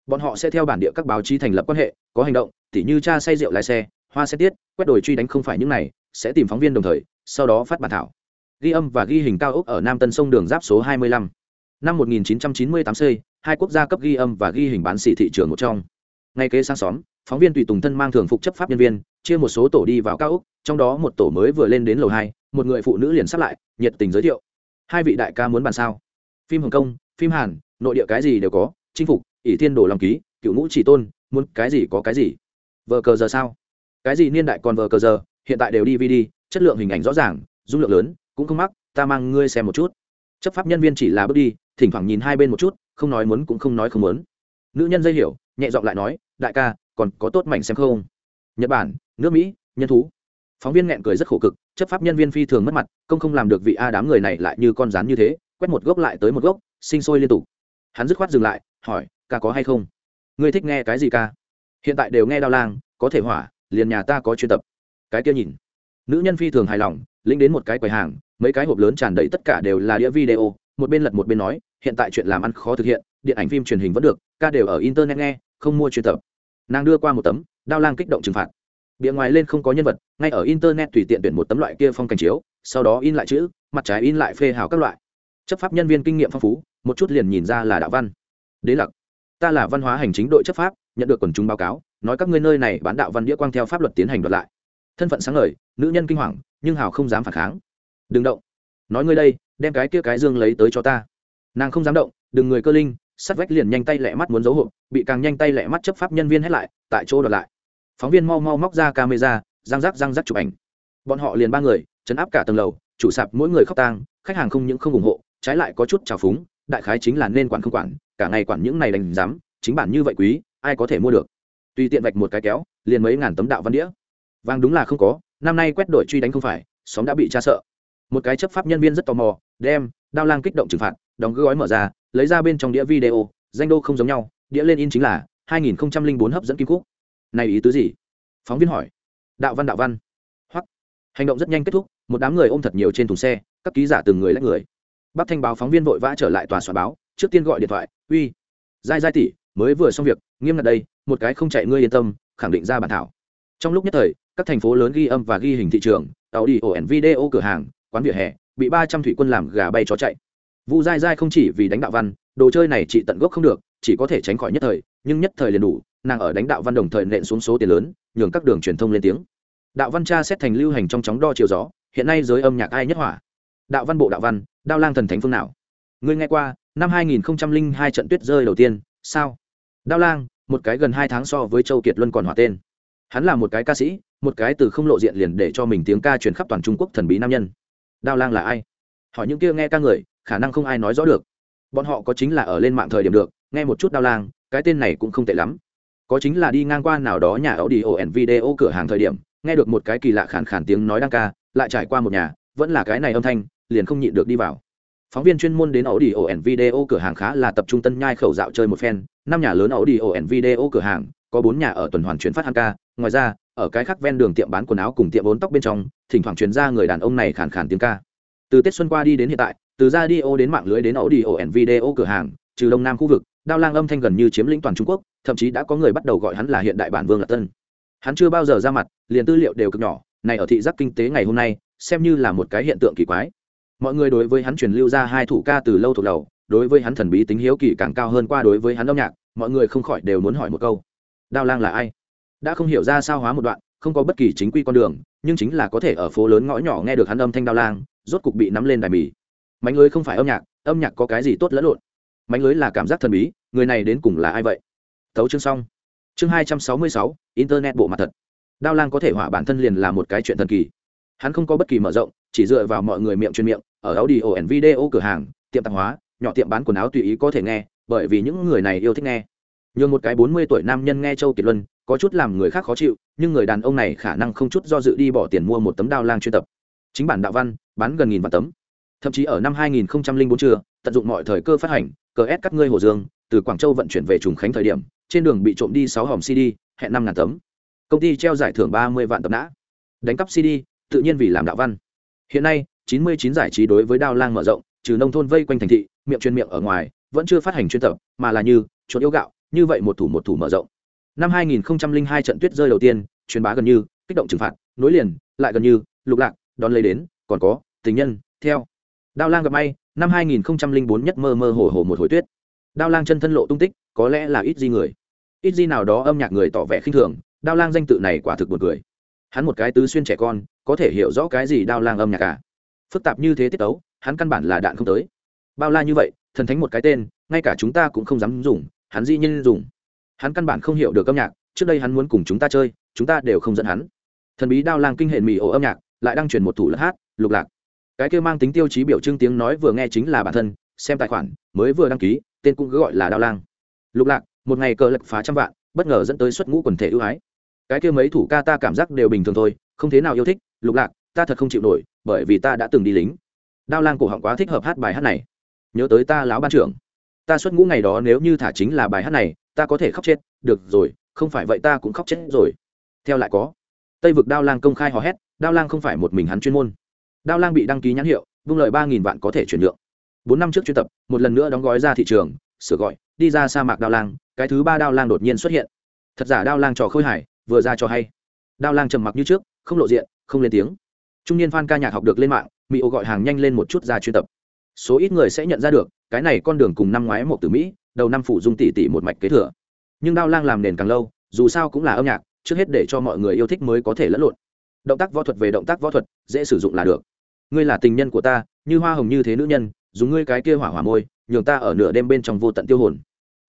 Bọn họ sẽ theo bản địa các báo chí thành lập quan hệ, có hành động, tỉ như cha say rượu lái xe, hoa xe tiết, quét đổi truy đánh không phải những này, sẽ tìm phóng viên đồng thời, sau đó phát bản thảo. Ghi âm và ghi hình cao ốc ở nam tân sông đường giáp số 25. năm 1998 c, hai quốc gia cấp ghi âm và ghi hình bán xỉ thị trường một trong. Ngay kế sáng xóm, phóng viên tùy tùng thân mang thường phục chấp pháp nhân viên, chia một số tổ đi vào cao ốc trong đó một tổ mới vừa lên đến lầu hai một người phụ nữ liền sắp lại, nhiệt tình giới thiệu. Hai vị đại ca muốn bàn sao? Phim hồng kông, phim hàn, nội địa cái gì đều có, chinh phục, ỷ thiên đồ lòng ký, cựu ngũ chỉ tôn, muốn cái gì có cái gì. Vờ cờ giờ sao? Cái gì niên đại còn vờ cờ giờ, hiện tại đều dvd chất lượng hình ảnh rõ ràng, dung lượng lớn, cũng không mắc, ta mang ngươi xem một chút. Chấp pháp nhân viên chỉ là bước đi, thỉnh thoảng nhìn hai bên một chút, không nói muốn cũng không nói không muốn. Nữ nhân dây hiểu, nhẹ giọng lại nói, đại ca, còn có tốt mảnh xem không? Nhật bản, nước mỹ, nhân thú phóng viên nghẹn cười rất khổ cực, chấp pháp nhân viên phi thường mất mặt, công không làm được vị a đám người này lại như con rán như thế, quét một gốc lại tới một gốc, sinh sôi liên tục. Hắn dứt khoát dừng lại, hỏi, ca có hay không? Ngươi thích nghe cái gì ca? Hiện tại đều nghe đao lang, có thể hỏa, liền nhà ta có chuyên tập. Cái kia nhìn. Nữ nhân phi thường hài lòng, lĩnh đến một cái quầy hàng, mấy cái hộp lớn tràn đầy tất cả đều là đĩa video, một bên lật một bên nói, hiện tại chuyện làm ăn khó thực hiện, điện ảnh phim truyền hình vẫn được, ca đều ở internet nghe, không mua chuyên tập. Nàng đưa qua một tấm, đao lang kích động trừng phạt bìa ngoài lên không có nhân vật, ngay ở internet tùy tiện tuyển một tấm loại kia phong cảnh chiếu, sau đó in lại chữ, mặt trái in lại phê hào các loại. Chấp pháp nhân viên kinh nghiệm phong phú, một chút liền nhìn ra là đạo văn. Đế lặc, ta là văn hóa hành chính đội chấp pháp, nhận được quần chúng báo cáo, nói các ngươi nơi này bán đạo văn đĩa quang theo pháp luật tiến hành đoạt lại. Thân phận sáng ngời, nữ nhân kinh hoàng, nhưng hào không dám phản kháng. Đừng động. Nói ngươi đây, đem cái kia cái dương lấy tới cho ta. Nàng không dám động, đừng người cơ linh sắt vách liền nhanh tay lẹ mắt muốn giấu hộp, bị càng nhanh tay lẹ mắt chấp pháp nhân viên hết lại, tại chỗ đoạt lại phóng viên mau mau móc ra camera, răng rắc răng rắc chụp ảnh. Bọn họ liền ba người, chấn áp cả tầng lầu, chủ sạp mỗi người khóc tang, khách hàng không những không ủng hộ, trái lại có chút trào phúng, đại khái chính là nên quản không quản, cả ngày quản những này đành dám, chính bản như vậy quý, ai có thể mua được? Tùy tiện vạch một cái kéo, liền mấy ngàn tấm đạo văn đĩa. Vàng đúng là không có, năm nay quét đội truy đánh không phải, xóm đã bị tra sợ. Một cái chấp pháp nhân viên rất tò mò, đem đao lang kích động trừng phạt, đóng gói mở ra, lấy ra bên trong đĩa video, danh đô không giống nhau, đĩa lên in chính là 2004 hấp dẫn kim cúc này ý tứ gì? Phóng viên hỏi. Đạo văn đạo văn. Hoặc hành động rất nhanh kết thúc, một đám người ôm thật nhiều trên thùng xe, các ký giả từng người lách người. Bắc thanh báo phóng viên vội vã trở lại tòa soạn báo, trước tiên gọi điện thoại, uy, giai giai tỷ, mới vừa xong việc, nghiêm ngặt đây, một cái không chạy ngươi yên tâm, khẳng định ra bản thảo. Trong lúc nhất thời, các thành phố lớn ghi âm và ghi hình thị trường tàu đi ổ ẩn video, cửa hàng, quán vỉa hè, bị ba trăm thủy quân làm gà bay chó chạy. Vu dai dai không chỉ vì đánh đạo văn, đồ chơi này chị tận gốc không được, chỉ có thể tránh khỏi nhất thời, nhưng nhất thời liền đủ nàng ở đánh đạo văn đồng thời nện xuống số tiền lớn, nhường các đường truyền thông lên tiếng. Đạo văn cha xét thành lưu hành trong chóng đo chiều gió, hiện nay giới âm nhạc ai nhất hỏa? Đạo văn bộ đạo văn, đao lang thần thánh phương nào? Ngươi nghe qua, năm hai nghìn hai trận tuyết rơi đầu tiên, sao? Đao lang, một cái gần hai tháng so với châu kiệt luân còn hỏa tên. Hắn là một cái ca sĩ, một cái từ không lộ diện liền để cho mình tiếng ca truyền khắp toàn trung quốc thần bí nam nhân. Đao lang là ai? Hỏi những kia nghe ca người, khả năng không ai nói rõ được. Bọn họ có chính là ở lên mạng thời điểm được, nghe một chút đao lang, cái tên này cũng không tệ lắm có chính là đi ngang qua nào đó nhà ấu đi ổ video cửa hàng thời điểm, nghe được một cái kỳ lạ khản khản tiếng nói đang ca, lại trải qua một nhà, vẫn là cái này âm thanh, liền không nhịn được đi vào. Phóng viên chuyên môn đến ấu đi ổ video cửa hàng khá là tập trung tân nhai khẩu dạo chơi một phen, năm nhà lớn ấu đi ổ video cửa hàng, có bốn nhà ở tuần hoàn chuyển phát ăn ca. Ngoài ra, ở cái khác ven đường tiệm bán quần áo cùng tiệm bốn tóc bên trong, thỉnh thoảng chuyển ra người đàn ông này khàn khàn tiếng ca. Từ tết xuân qua đi đến hiện tại, từ ra đi ô đến mạng lưới đến ổ đi ổ ẩn video cửa hàng, trừ đông nam khu vực đao lang âm thanh gần như chiếm lĩnh toàn trung quốc, thậm chí đã có người bắt đầu gọi hắn là hiện đại bản vương lạc tân. Hắn chưa bao giờ ra mặt, liền tư liệu đều cực nhỏ, này ở thị giác kinh tế ngày hôm nay, xem như là một cái hiện tượng kỳ quái. Mọi người đối với hắn truyền lưu ra hai thủ ca từ lâu thuộc đầu, đối với hắn thần bí tính hiếu kỳ càng cao hơn qua đối với hắn âm nhạc, mọi người không khỏi đều muốn hỏi một câu. Đao lang là ai? Đã không hiểu ra sao hóa một đoạn, không có bất kỳ chính quy con đường, nhưng chính là có thể ở phố lớn ngõ nhỏ nghe được hắn âm thanh đao lang, rốt cục bị nắm lên đài mì. Mánh lưới không phải âm nhạc âm nhạc có cái gì tốt lẫn lộn? Mánh lưới là cảm giác thần bí, người này đến cùng là ai vậy? Thấu chương xong. Chương hai trăm sáu mươi sáu, internet bộ mặt thật. Đao lang có thể hỏa bản thân liền là một cái chuyện thần kỳ. Hắn không có bất kỳ mở rộng, chỉ dựa vào mọi người miệng chuyên miệng, ở áo đi ổ video cửa hàng, tiệm tạp hóa, nhỏ tiệm bán quần áo tùy ý có thể nghe, bởi vì những người này yêu thích nghe. Nhường một cái bốn mươi tuổi nam nhân nghe châu kiệt luân, có chút làm người khác khó chịu, nhưng người đàn ông này khả năng không chút do dự đi bỏ tiền mua một tấm đao lang chuyên tập. Chính bản đạo văn, bán gần nghìn vạn tấm. Thậm chí ở năm 2004 chưa, tận dụng mọi thời cơ phát hành cờ ép cắt ngươi hồ dương, từ quảng châu vận chuyển về trùng khánh thời điểm, trên đường bị trộm đi sáu hòm cd hẹn năm ngàn tấm. Công ty treo giải thưởng ba mươi vạn tập nã. Đánh cắp cd tự nhiên vì làm đạo văn. Hiện nay 99 giải trí đối với đao lang mở rộng, trừ nông thôn vây quanh thành thị, miệng chuyên miệng ở ngoài, vẫn chưa phát hành chuyên tập, mà là như chuột yêu gạo, như vậy một thủ một thủ mở rộng. Năm 2002 trận tuyết rơi đầu tiên, truyền bá gần như kích động trừng phạt, nối liền, lại gần như lục lạc, đón lấy đến, còn có tình nhân, theo. Đao lang gặp may năm 2004 nhất mơ mơ hồ hồ một hồi tuyết. Đao lang chân thân lộ tung tích, có lẽ là ít gì người. Ít gì nào đó âm nhạc người tỏ vẻ khinh thường, đao lang danh tự này quả thực buồn cười. Hắn một cái tứ xuyên trẻ con, có thể hiểu rõ cái gì đao lang âm nhạc cả phức tạp như thế tiết tấu, hắn căn bản là đạn không tới. Bao la như vậy, thần thánh một cái tên, ngay cả chúng ta cũng không dám dùng, hắn dĩ nhiên dùng. Hắn căn bản không hiểu được âm nhạc, trước đây hắn muốn cùng chúng ta chơi, chúng ta đều không dẫn hắn. Thần bí đao lang kinh hệ mỹ ổ âm nhạc, lại đang truyền một thủ lẫn hát, lục lạc cái kia mang tính tiêu chí biểu trưng tiếng nói vừa nghe chính là bản thân, xem tài khoản, mới vừa đăng ký, tên cũng cứ gọi là đao lang. Lục lạc, một ngày cờ lật phá trăm vạn, bất ngờ dẫn tới xuất ngũ quần thể ưu ái. Cái kia mấy thủ ca ta cảm giác đều bình thường thôi, không thế nào yêu thích, lục lạc, ta thật không chịu nổi, bởi vì ta đã từng đi lính. Đao lang cổ họng quá thích hợp hát bài hát này. Nhớ tới ta lão ban trưởng. Ta xuất ngũ ngày đó nếu như thả chính là bài hát này, ta có thể khóc chết, được rồi, không phải vậy ta cũng khóc chết rồi. Theo lại có, tây vực đao lang công khai hò hét, đao lang không phải một mình hắn chuyên môn đao lang bị đăng ký nhãn hiệu vung lợi ba nghìn vạn có thể chuyển nhượng. Bốn năm trước chuyên tập một lần nữa đóng gói ra thị trường sửa gọi đi ra sa mạc đao lang cái thứ ba đao lang đột nhiên xuất hiện. Thật giả đao lang trò khôi hài, vừa ra cho hay. Đao lang trầm mặc như trước không lộ diện không lên tiếng. Trung niên f ca nhạc học được lên mạng mỹ ô gọi hàng nhanh lên một chút ra chuyên tập. Số ít người sẽ nhận ra được cái này con đường cùng năm ngoái một từ mỹ đầu năm phủ dung tỷ tỷ một mạch kế thừa. Nhưng đao lang làm nền càng lâu dù sao cũng là âm nhạc trước hết để cho mọi người yêu thích mới có thể lẫn lộn. Động tác võ thuật về động tác võ thuật dễ sử dụng là được ngươi là tình nhân của ta, như hoa hồng như thế nữ nhân, dùng ngươi cái kia hỏa hỏa môi, nhường ta ở nửa đêm bên trong vô tận tiêu hồn.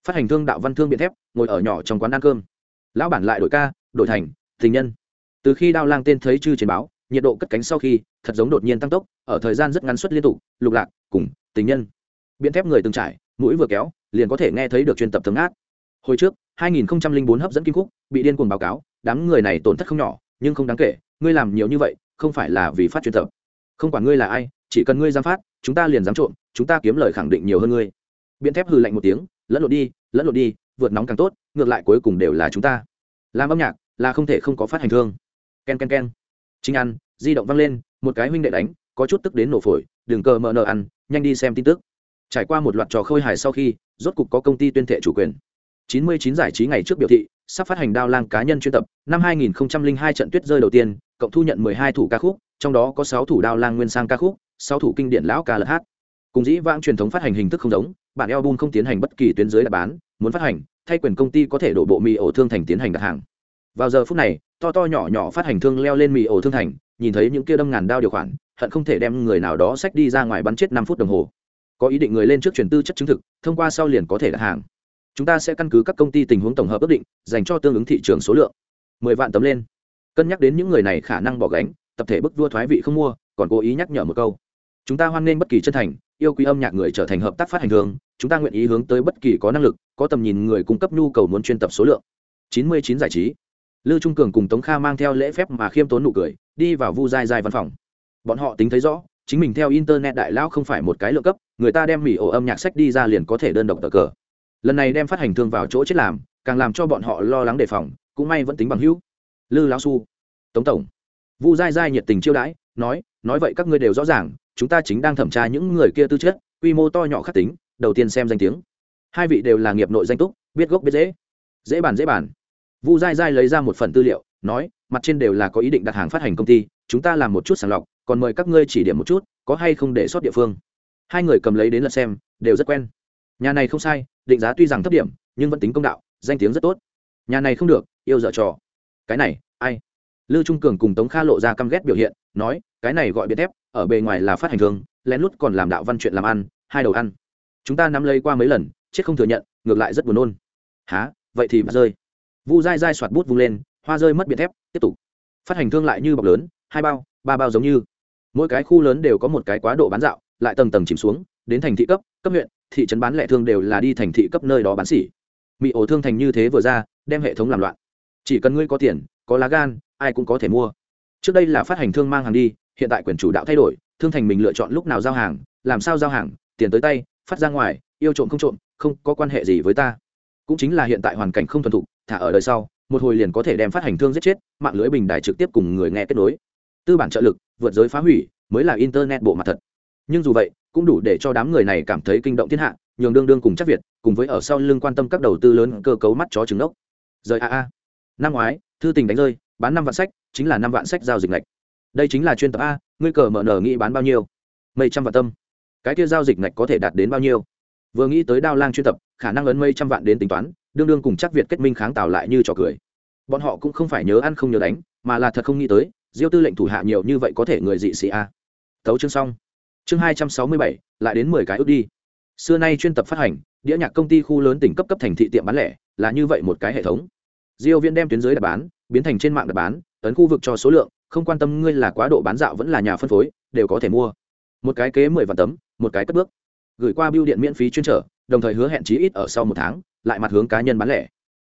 Phát hành thương đạo văn thương biện thép, ngồi ở nhỏ trong quán ăn cơm. Lão bản lại đổi ca, đổi thành, tình nhân. Từ khi đao lang tên thấy chư trên báo, nhiệt độ cất cánh sau khi, thật giống đột nhiên tăng tốc, ở thời gian rất ngắn suất liên tục, lục lạc, cùng, tình nhân. Biện thép người từng trải, mũi vừa kéo, liền có thể nghe thấy được chuyên tập tương át hồi trước 2004 hấp dẫn kim khúc, bị điên cuồng báo cáo, đám người này tổn thất không nhỏ, nhưng không đáng kể, ngươi làm nhiều như vậy, không phải là vì phát chuyên tập không quản ngươi là ai, chỉ cần ngươi dám phát, chúng ta liền dám trộm, chúng ta kiếm lời khẳng định nhiều hơn ngươi. Biện thép hừ lạnh một tiếng, lẫn lộn đi, lẫn lộn đi, vượt nóng càng tốt, ngược lại cuối cùng đều là chúng ta. Làm âm nhạc là không thể không có phát hành thương. Ken ken ken. Chính ăn, di động văng lên, một cái huynh đệ đánh, có chút tức đến nổ phổi, đừng cờ mờ nờ ăn, nhanh đi xem tin tức. Trải qua một loạt trò khôi hài sau khi, rốt cục có công ty tuyên thệ chủ quyền. 99 giải trí ngày trước biểu thị, sắp phát hành đao lang cá nhân chuyên tập, năm 2002 trận tuyết rơi đầu tiên, cộng thu nhận 12 thủ ca khúc trong đó có 6 thủ đao lang nguyên sang ca khúc 6 thủ kinh điển lão ca lật hát. Cùng dĩ vãng truyền thống phát hành hình thức không giống, bản album không tiến hành bất kỳ tuyến dưới đặt bán, muốn phát hành, thay quyền công ty có thể đổ bộ mì ổ thương thành tiến hành đặt hàng. Vào giờ phút này, to to nhỏ nhỏ phát hành thương leo lên mì ổ thương thành, nhìn thấy những kia đâm ngàn đao điều khoản, hận không thể đem người nào đó xách đi ra ngoài bắn chết năm phút đồng hồ. Có ý định người lên trước truyền tư chất chứng thực, thông qua sau liền có thể đặt hàng. Chúng ta sẽ căn cứ các công ty tình huống tổng hợp ước định, dành cho tương ứng thị trường số lượng. Mười vạn tấm lên. Cân nhắc đến những người này khả năng bỏ gánh tập thể bức vua thoái vị không mua, còn cố ý nhắc nhở một câu. Chúng ta hoan nghênh bất kỳ chân thành, yêu quý âm nhạc người trở thành hợp tác phát hành thường, chúng ta nguyện ý hướng tới bất kỳ có năng lực, có tầm nhìn người cung cấp nhu cầu muốn chuyên tập số lượng. Chín mươi chín giải trí. Lư trung cường cùng tống kha mang theo lễ phép mà khiêm tốn nụ cười, đi vào vu dai dai văn phòng. Bọn họ tính thấy rõ, chính mình theo internet đại lao không phải một cái lượng cấp, người ta đem mỹ ổ âm nhạc sách đi ra liền có thể đơn độc tờ cờ. Lần này đem phát hành thương vào chỗ chết làm, càng làm cho bọn họ lo lắng đề phòng, cũng may vẫn tính bằng hữu. Lư lão su. Tống tổng vu dai dai nhiệt tình chiêu đãi, nói nói vậy các ngươi đều rõ ràng, chúng ta chính đang thẩm tra những người kia tư chất, quy mô to nhỏ khắc tính, đầu tiên xem danh tiếng. Hai vị đều là nghiệp nội danh túc, biết gốc biết dễ dễ bàn dễ bàn. Vu dai dai lấy ra một phần tư liệu, nói, mặt trên đều là có ý định đặt hàng phát hành công ty, chúng ta làm một chút sàng lọc, còn mời các ngươi chỉ điểm một chút, có hay không để sót địa phương. Hai người cầm lấy đến lần xem, đều rất quen. Nhà này không sai, định giá tuy rằng thấp điểm, nhưng vẫn tính công đạo, danh tiếng rất tốt. Nhà này không được, yêu dở trò. Cái này, ai? Lưu trung cường cùng tống kha lộ ra căm ghét biểu hiện, nói, cái này gọi biệt thép, ở bề ngoài là phát hành thương lén lút còn làm đạo văn chuyện làm ăn, hai đầu ăn. Chúng ta nắm lấy qua mấy lần, chết không thừa nhận, ngược lại rất buồn nôn. Há vậy thì rơi. Vu dai dai soạt bút vung lên, hoa rơi mất biệt thép, tiếp tục. Phát hành thương lại như bọc lớn, hai bao, ba bao giống như. Mỗi cái khu lớn đều có một cái quá độ bán dạo, lại tầng tầng chìm xuống, đến thành thị cấp cấp huyện, thị trấn bán lẻ thương đều là đi thành thị cấp nơi đó bán xỉ. Mỹ ổ thương thành như thế vừa ra, đem hệ thống làm loạn. Chỉ cần ngươi có tiền có lá gan, ai cũng có thể mua. Trước đây là phát hành thương mang hàng đi, hiện tại quyền chủ đạo thay đổi, thương thành mình lựa chọn lúc nào giao hàng, làm sao giao hàng, tiền tới tay, phát ra ngoài, yêu trộm không trộm, không có quan hệ gì với ta. Cũng chính là hiện tại hoàn cảnh không thuần thục, thả ở đời sau, một hồi liền có thể đem phát hành thương giết chết, mạng lưới bình đài trực tiếp cùng người nghe kết nối. Tư bản trợ lực, vượt giới phá hủy, mới là internet bộ mặt thật. Nhưng dù vậy, cũng đủ để cho đám người này cảm thấy kinh động thiên hạ, nhường đương đương cùng chắc việt, cùng với ở sau lưng quan tâm các đầu tư lớn cơ cấu mắt chó trứng ốc. Rời a a năm ngoái, thư tình đánh rơi, bán năm vạn sách, chính là năm vạn sách giao dịch ngạch. Đây chính là chuyên tập a, ngươi cờ mở nở nghĩ bán bao nhiêu? Mấy trăm vạn tâm. Cái kia giao dịch ngạch có thể đạt đến bao nhiêu? Vừa nghĩ tới đao lang chuyên tập, khả năng ấn mấy trăm vạn đến tính toán, đương đương cùng chắc việt kết minh kháng tạo lại như trò cười. Bọn họ cũng không phải nhớ ăn không nhớ đánh, mà là thật không nghĩ tới, diêu tư lệnh thủ hạ nhiều như vậy có thể người dị sĩ a. Tấu chương xong. Chương hai trăm sáu mươi bảy, lại đến mười cái ước đi. Xưa nay chuyên tập phát hành, đĩa nhạc công ty khu lớn tỉnh cấp cấp thành thị tiệm bán lẻ, là như vậy một cái hệ thống diêu Viễn đem tuyến dưới đặt bán, biến thành trên mạng đặt bán ấn khu vực cho số lượng, không quan tâm ngươi là quá độ bán dạo vẫn là nhà phân phối, đều có thể mua. Một cái kế mười vạn tấm, một cái cất bước. Gửi qua bưu điện miễn phí chuyên trở, đồng thời hứa hẹn chí ít ở sau một tháng, lại mặt hướng cá nhân bán lẻ.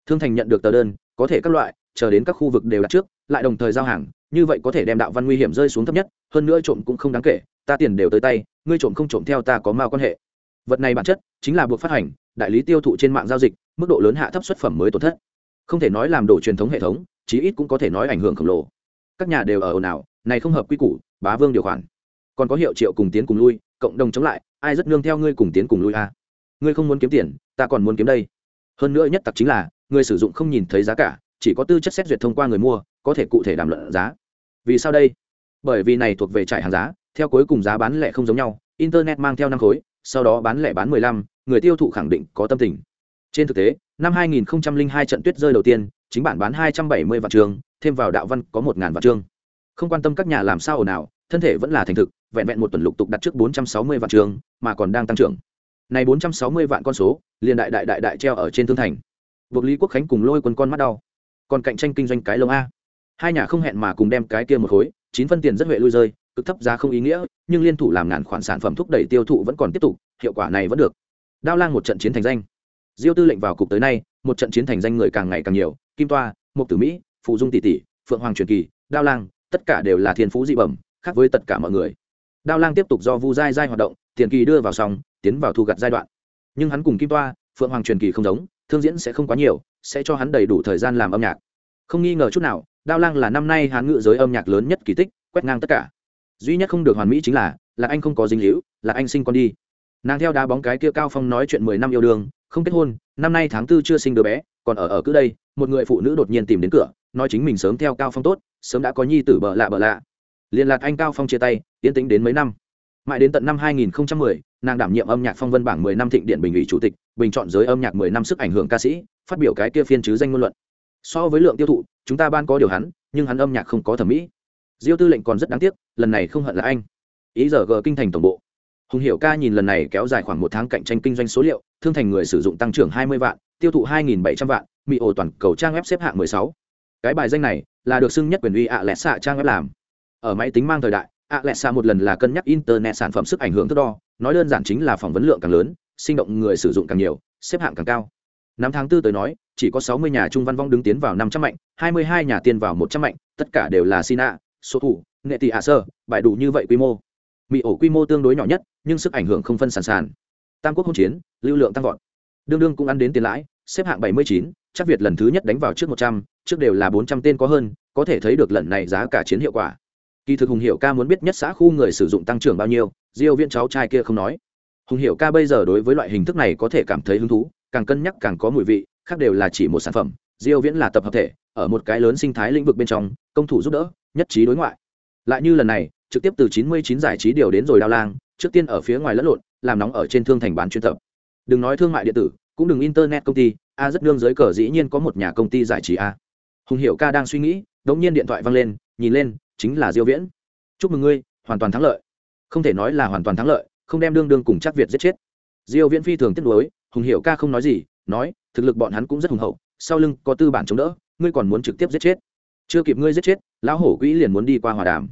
Thương thành nhận được tờ đơn, có thể các loại, chờ đến các khu vực đều đặt trước, lại đồng thời giao hàng, như vậy có thể đem đạo văn nguy hiểm rơi xuống thấp nhất, hơn nữa trộm cũng không đáng kể, ta tiền đều tới tay, ngươi trộm không trộm theo ta có mao quan hệ. Vật này bản chất chính là buộc phát hành, đại lý tiêu thụ trên mạng giao dịch, mức độ lớn hạ thấp xuất phẩm mới tổn thất không thể nói làm đổ truyền thống hệ thống, chí ít cũng có thể nói ảnh hưởng khổng lồ. Các nhà đều ở ồn ào, này không hợp quy củ, bá vương điều khoản. Còn có hiệu triệu cùng tiến cùng lui, cộng đồng chống lại, ai rất nương theo ngươi cùng tiến cùng lui a? À. ngươi không muốn kiếm tiền, ta còn muốn kiếm đây. Hơn nữa nhất tặc chính là, người sử dụng không nhìn thấy giá cả, chỉ có tư chất xét duyệt thông qua người mua, có thể cụ thể đàm luận giá. Vì sao đây? Bởi vì này thuộc về trải hàng giá, theo cuối cùng giá bán lẻ không giống nhau, internet mang theo năm khối, sau đó bán lẻ bán mười lăm, người tiêu thụ khẳng định có tâm tình. Trên thực tế năm 2002 trận tuyết rơi đầu tiên, chính bản bán 270 vạn trường, thêm vào đạo văn có 1000 vạn trường. Không quan tâm các nhà làm sao ồn ào, thân thể vẫn là thành thực, vẹn vẹn một tuần lục tục đặt trước 460 vạn trường, mà còn đang tăng trưởng. Này 460 vạn con số, liền đại đại đại đại treo ở trên thương thành. Buộc lý quốc khánh cùng lôi quân con mắt đau. Còn cạnh tranh kinh doanh cái lông a. Hai nhà không hẹn mà cùng đem cái kia một khối, chín phân tiền rất huệ lui rơi, cực thấp giá không ý nghĩa, nhưng liên thủ làm ngàn khoản sản phẩm thúc đẩy tiêu thụ vẫn còn tiếp tục, hiệu quả này vẫn được. Đao lang một trận chiến thành danh diêu tư lệnh vào cục tới nay, một trận chiến thành danh người càng ngày càng nhiều, kim toa mục tử mỹ phụ dung tỷ tỷ, phượng hoàng truyền kỳ, đao lang, tất cả đều là thiên phú dị bẩm, khác với tất cả mọi người. Đao lang tiếp tục do vu giai giai hoạt động, tiền kỳ đưa vào xong, tiến vào thu gặt giai đoạn. Nhưng hắn cùng kim toa, phượng hoàng truyền kỳ không giống, thương diễn sẽ không quá nhiều, sẽ cho hắn đầy đủ thời gian làm âm nhạc. Không nghi ngờ chút nào, đao lang là năm nay hán ngự giới âm nhạc lớn nhất kỳ tích, quét ngang tất cả. Duy nhất không được hoàn mỹ chính là là anh không có dính hữu là anh sinh con đi. Nàng theo đá bóng cái kia cao phong nói chuyện mười năm yêu đương không kết hôn năm nay tháng tư chưa sinh đứa bé còn ở ở cứ đây một người phụ nữ đột nhiên tìm đến cửa nói chính mình sớm theo cao phong tốt sớm đã có nhi tử bợ lạ bợ lạ. Liên lạc anh cao phong chia tay tiến tính đến mấy năm. Mãi đến tận năm 2010, nàng đảm nhiệm âm nhạc phong vân bảng 10 năm thịnh điện bình ủy chủ tịch bình chọn giới âm nhạc 10 năm sức ảnh hưởng ca sĩ phát biểu cái kia phiên chứ danh ngôn luận. So với lượng tiêu thụ chúng ta ban có điều hắn nhưng hắn âm nhạc không có thẩm mỹ. Diêu tư lệnh còn rất đáng tiếc lần này không hận là anh. Ý giờ g kinh thành tổng bộ hùng hiệu ca nhìn lần này kéo dài khoảng một tháng cạnh tranh kinh doanh số liệu, thương thành người sử dụng tăng trưởng 20 vạn, tiêu thụ 2.700 vạn, mỹ ổ toàn cầu trang web xếp hạng 16. cái bài danh này là được xưng nhất quyền uy ạ lẹ xạ trang web làm. Ở máy tính mang thời đại, ạ lẹ xạ một lần là cân nhắc internet sản phẩm sức ảnh hưởng thước đo, nói đơn giản chính là phỏng vấn lượng càng lớn, sinh động người sử dụng càng nhiều, xếp hạng càng cao. Năm tháng tư tới nói, chỉ có 60 nhà trung văn vong đứng tiến vào 500 mạnh 22 nhà tiên vào 100 mạnh, tất cả đều là sina số thủ nghệ tỷ ạ sơ, bài đủ như vậy quy mô mỹ ổ quy mô tương đối nhỏ nhất nhưng sức ảnh hưởng không phân sàn sàn. Tam quốc hỗn chiến lưu lượng tăng vọt. Đương đương cũng ăn đến tiền lãi xếp hạng 79, chắc việt lần thứ nhất đánh vào trước một trăm trước đều là bốn trăm tên có hơn có thể thấy được lần này giá cả chiến hiệu quả. Kỳ thực hùng hiệu ca muốn biết nhất xã khu người sử dụng tăng trưởng bao nhiêu diêu viễn cháu trai kia không nói. Hùng hiệu ca bây giờ đối với loại hình thức này có thể cảm thấy hứng thú càng cân nhắc càng có mùi vị khác đều là chỉ một sản phẩm diêu viễn là tập hợp thể ở một cái lớn sinh thái lĩnh vực bên trong công thủ giúp đỡ nhất trí đối ngoại. Lại như lần này trực tiếp từ 99 giải trí điều đến rồi đao lang, trước tiên ở phía ngoài lẫn lộn, làm nóng ở trên thương thành bán chuyên tập. Đừng nói thương mại điện tử, cũng đừng internet công ty, a rất nương dưới cờ dĩ nhiên có một nhà công ty giải trí a. Hùng hiệu ca đang suy nghĩ, đống nhiên điện thoại vang lên, nhìn lên, chính là diêu viễn. Chúc mừng ngươi, hoàn toàn thắng lợi. Không thể nói là hoàn toàn thắng lợi, không đem đương đương cùng chắc việt giết chết. Diêu viễn phi thường tiếc nuối, hùng hiệu ca không nói gì, nói, thực lực bọn hắn cũng rất hùng hậu, sau lưng có tư bản chống đỡ, ngươi còn muốn trực tiếp giết chết. Chưa kịp ngươi giết chết, lão hổ quỹ liền muốn đi qua hòa đàm.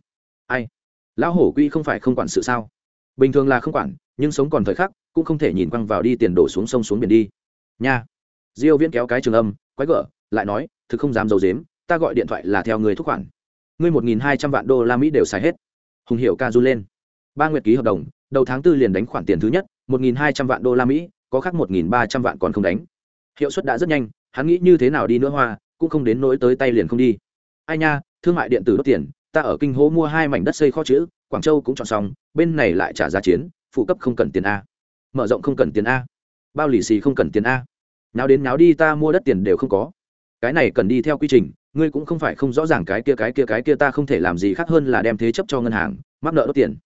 Ai? Lão hổ quy không phải không quản sự sao? Bình thường là không quản, nhưng sống còn thời khắc, cũng không thể nhìn quăng vào đi tiền đổ xuống sông xuống biển đi. Nha. Diêu viễn kéo cái trường âm, quái gở, lại nói, thực không dám dầu dếm ta gọi điện thoại là theo người thúc khoản. Ngươi một nghìn hai trăm vạn đô la mỹ đều xài hết. Hùng hiểu ca run lên. Ba nguyệt ký hợp đồng, đầu tháng tư liền đánh khoản tiền thứ nhất, một nghìn hai trăm vạn đô la mỹ, có khác một nghìn ba trăm vạn còn không đánh. Hiệu suất đã rất nhanh, hắn nghĩ như thế nào đi nữa hoa, cũng không đến nỗi tới tay liền không đi. Ai nha, thương mại điện tử đốt tiền ta ở kinh hố mua hai mảnh đất xây kho chữ, quảng châu cũng chọn xong, bên này lại trả giá chiến, phụ cấp không cần tiền a. Mở rộng không cần tiền a. Bao lì xì không cần tiền a. Nào đến nào đi ta mua đất tiền đều không có. Cái này cần đi theo quy trình, ngươi cũng không phải không rõ ràng cái kia cái kia cái kia ta không thể làm gì khác hơn là đem thế chấp cho ngân hàng, mắc nợ đốt tiền.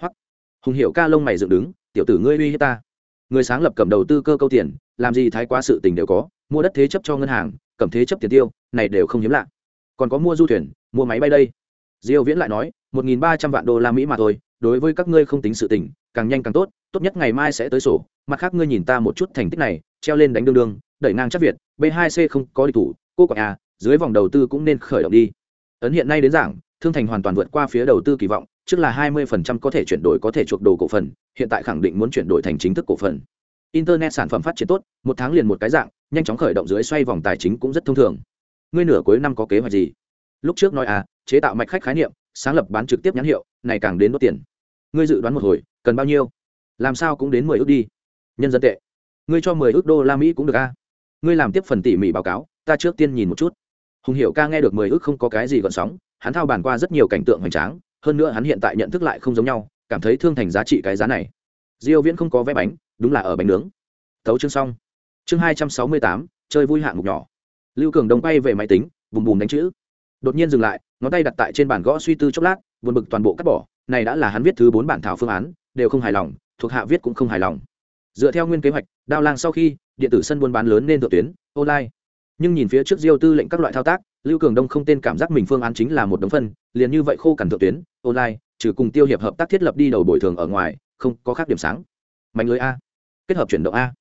Hoặc hùng hiệu ca lông mày dựng đứng, tiểu tử ngươi uy hiếp ta. Người sáng lập cầm đầu tư cơ câu tiền, làm gì thái quá sự tình đều có, mua đất thế chấp cho ngân hàng, cầm thế chấp tiền tiêu, này đều không hiếm lạ. Còn có mua du thuyền, mua máy bay đây diêu viễn lại nói một nghìn ba trăm vạn đô la mỹ mà thôi đối với các ngươi không tính sự tình càng nhanh càng tốt tốt nhất ngày mai sẽ tới sổ mặt khác ngươi nhìn ta một chút thành tích này treo lên đánh đương đương đẩy ngang chắc việt b 2 c không có địch thủ cô quả à, dưới vòng đầu tư cũng nên khởi động đi. Ấn hiện nay đến giảng thương thành hoàn toàn vượt qua phía đầu tư kỳ vọng trước là 20% có thể chuyển đổi có thể chuộc đồ cổ phần hiện tại khẳng định muốn chuyển đổi thành chính thức cổ phần. Internet sản phẩm phát triển tốt một tháng liền một cái dạng nhanh chóng khởi động dưới xoay vòng tài chính cũng rất thông thường. Ngươi nửa cuối năm có kế hoạch gì? Lúc trước nói à chế tạo mạch khách khái niệm, sáng lập bán trực tiếp nhãn hiệu, này càng đến đốt tiền. Ngươi dự đoán một hồi, cần bao nhiêu? Làm sao cũng đến mười ước đi. Nhân dân tệ. Ngươi cho mười ước đô la mỹ cũng được a. Ngươi làm tiếp phần tỉ mỉ báo cáo, ta trước tiên nhìn một chút. Hùng hiệu ca nghe được mười ước không có cái gì gọn sóng, hắn thao bàn qua rất nhiều cảnh tượng hoành tráng, hơn nữa hắn hiện tại nhận thức lại không giống nhau, cảm thấy thương thành giá trị cái giá này. Diêu viễn không có vé bánh, đúng là ở bánh nướng. Tấu chương xong. Chương hai trăm sáu mươi tám, chơi vui hạng mục nhỏ. Lưu cường đông bay về máy tính, bùm bùm đánh chữ. Đột nhiên dừng lại ngón tay đặt tại trên bàn gõ suy tư chốc lát, buồn bực toàn bộ cắt bỏ, này đã là hắn viết thứ bốn bản thảo phương án, đều không hài lòng, thuộc hạ viết cũng không hài lòng. Dựa theo nguyên kế hoạch, đao lang sau khi, điện tử sân buôn bán lớn nên thượng tuyến, online. Nhưng nhìn phía trước diêu tư lệnh các loại thao tác, lưu cường đông không tên cảm giác mình phương án chính là một đống phân, liền như vậy khô cằn thượng tuyến, online, trừ cùng tiêu hiệp hợp tác thiết lập đi đầu bồi thường ở ngoài, không có khác điểm sáng. Mạnh lưới a. Kết hợp chuyển động a.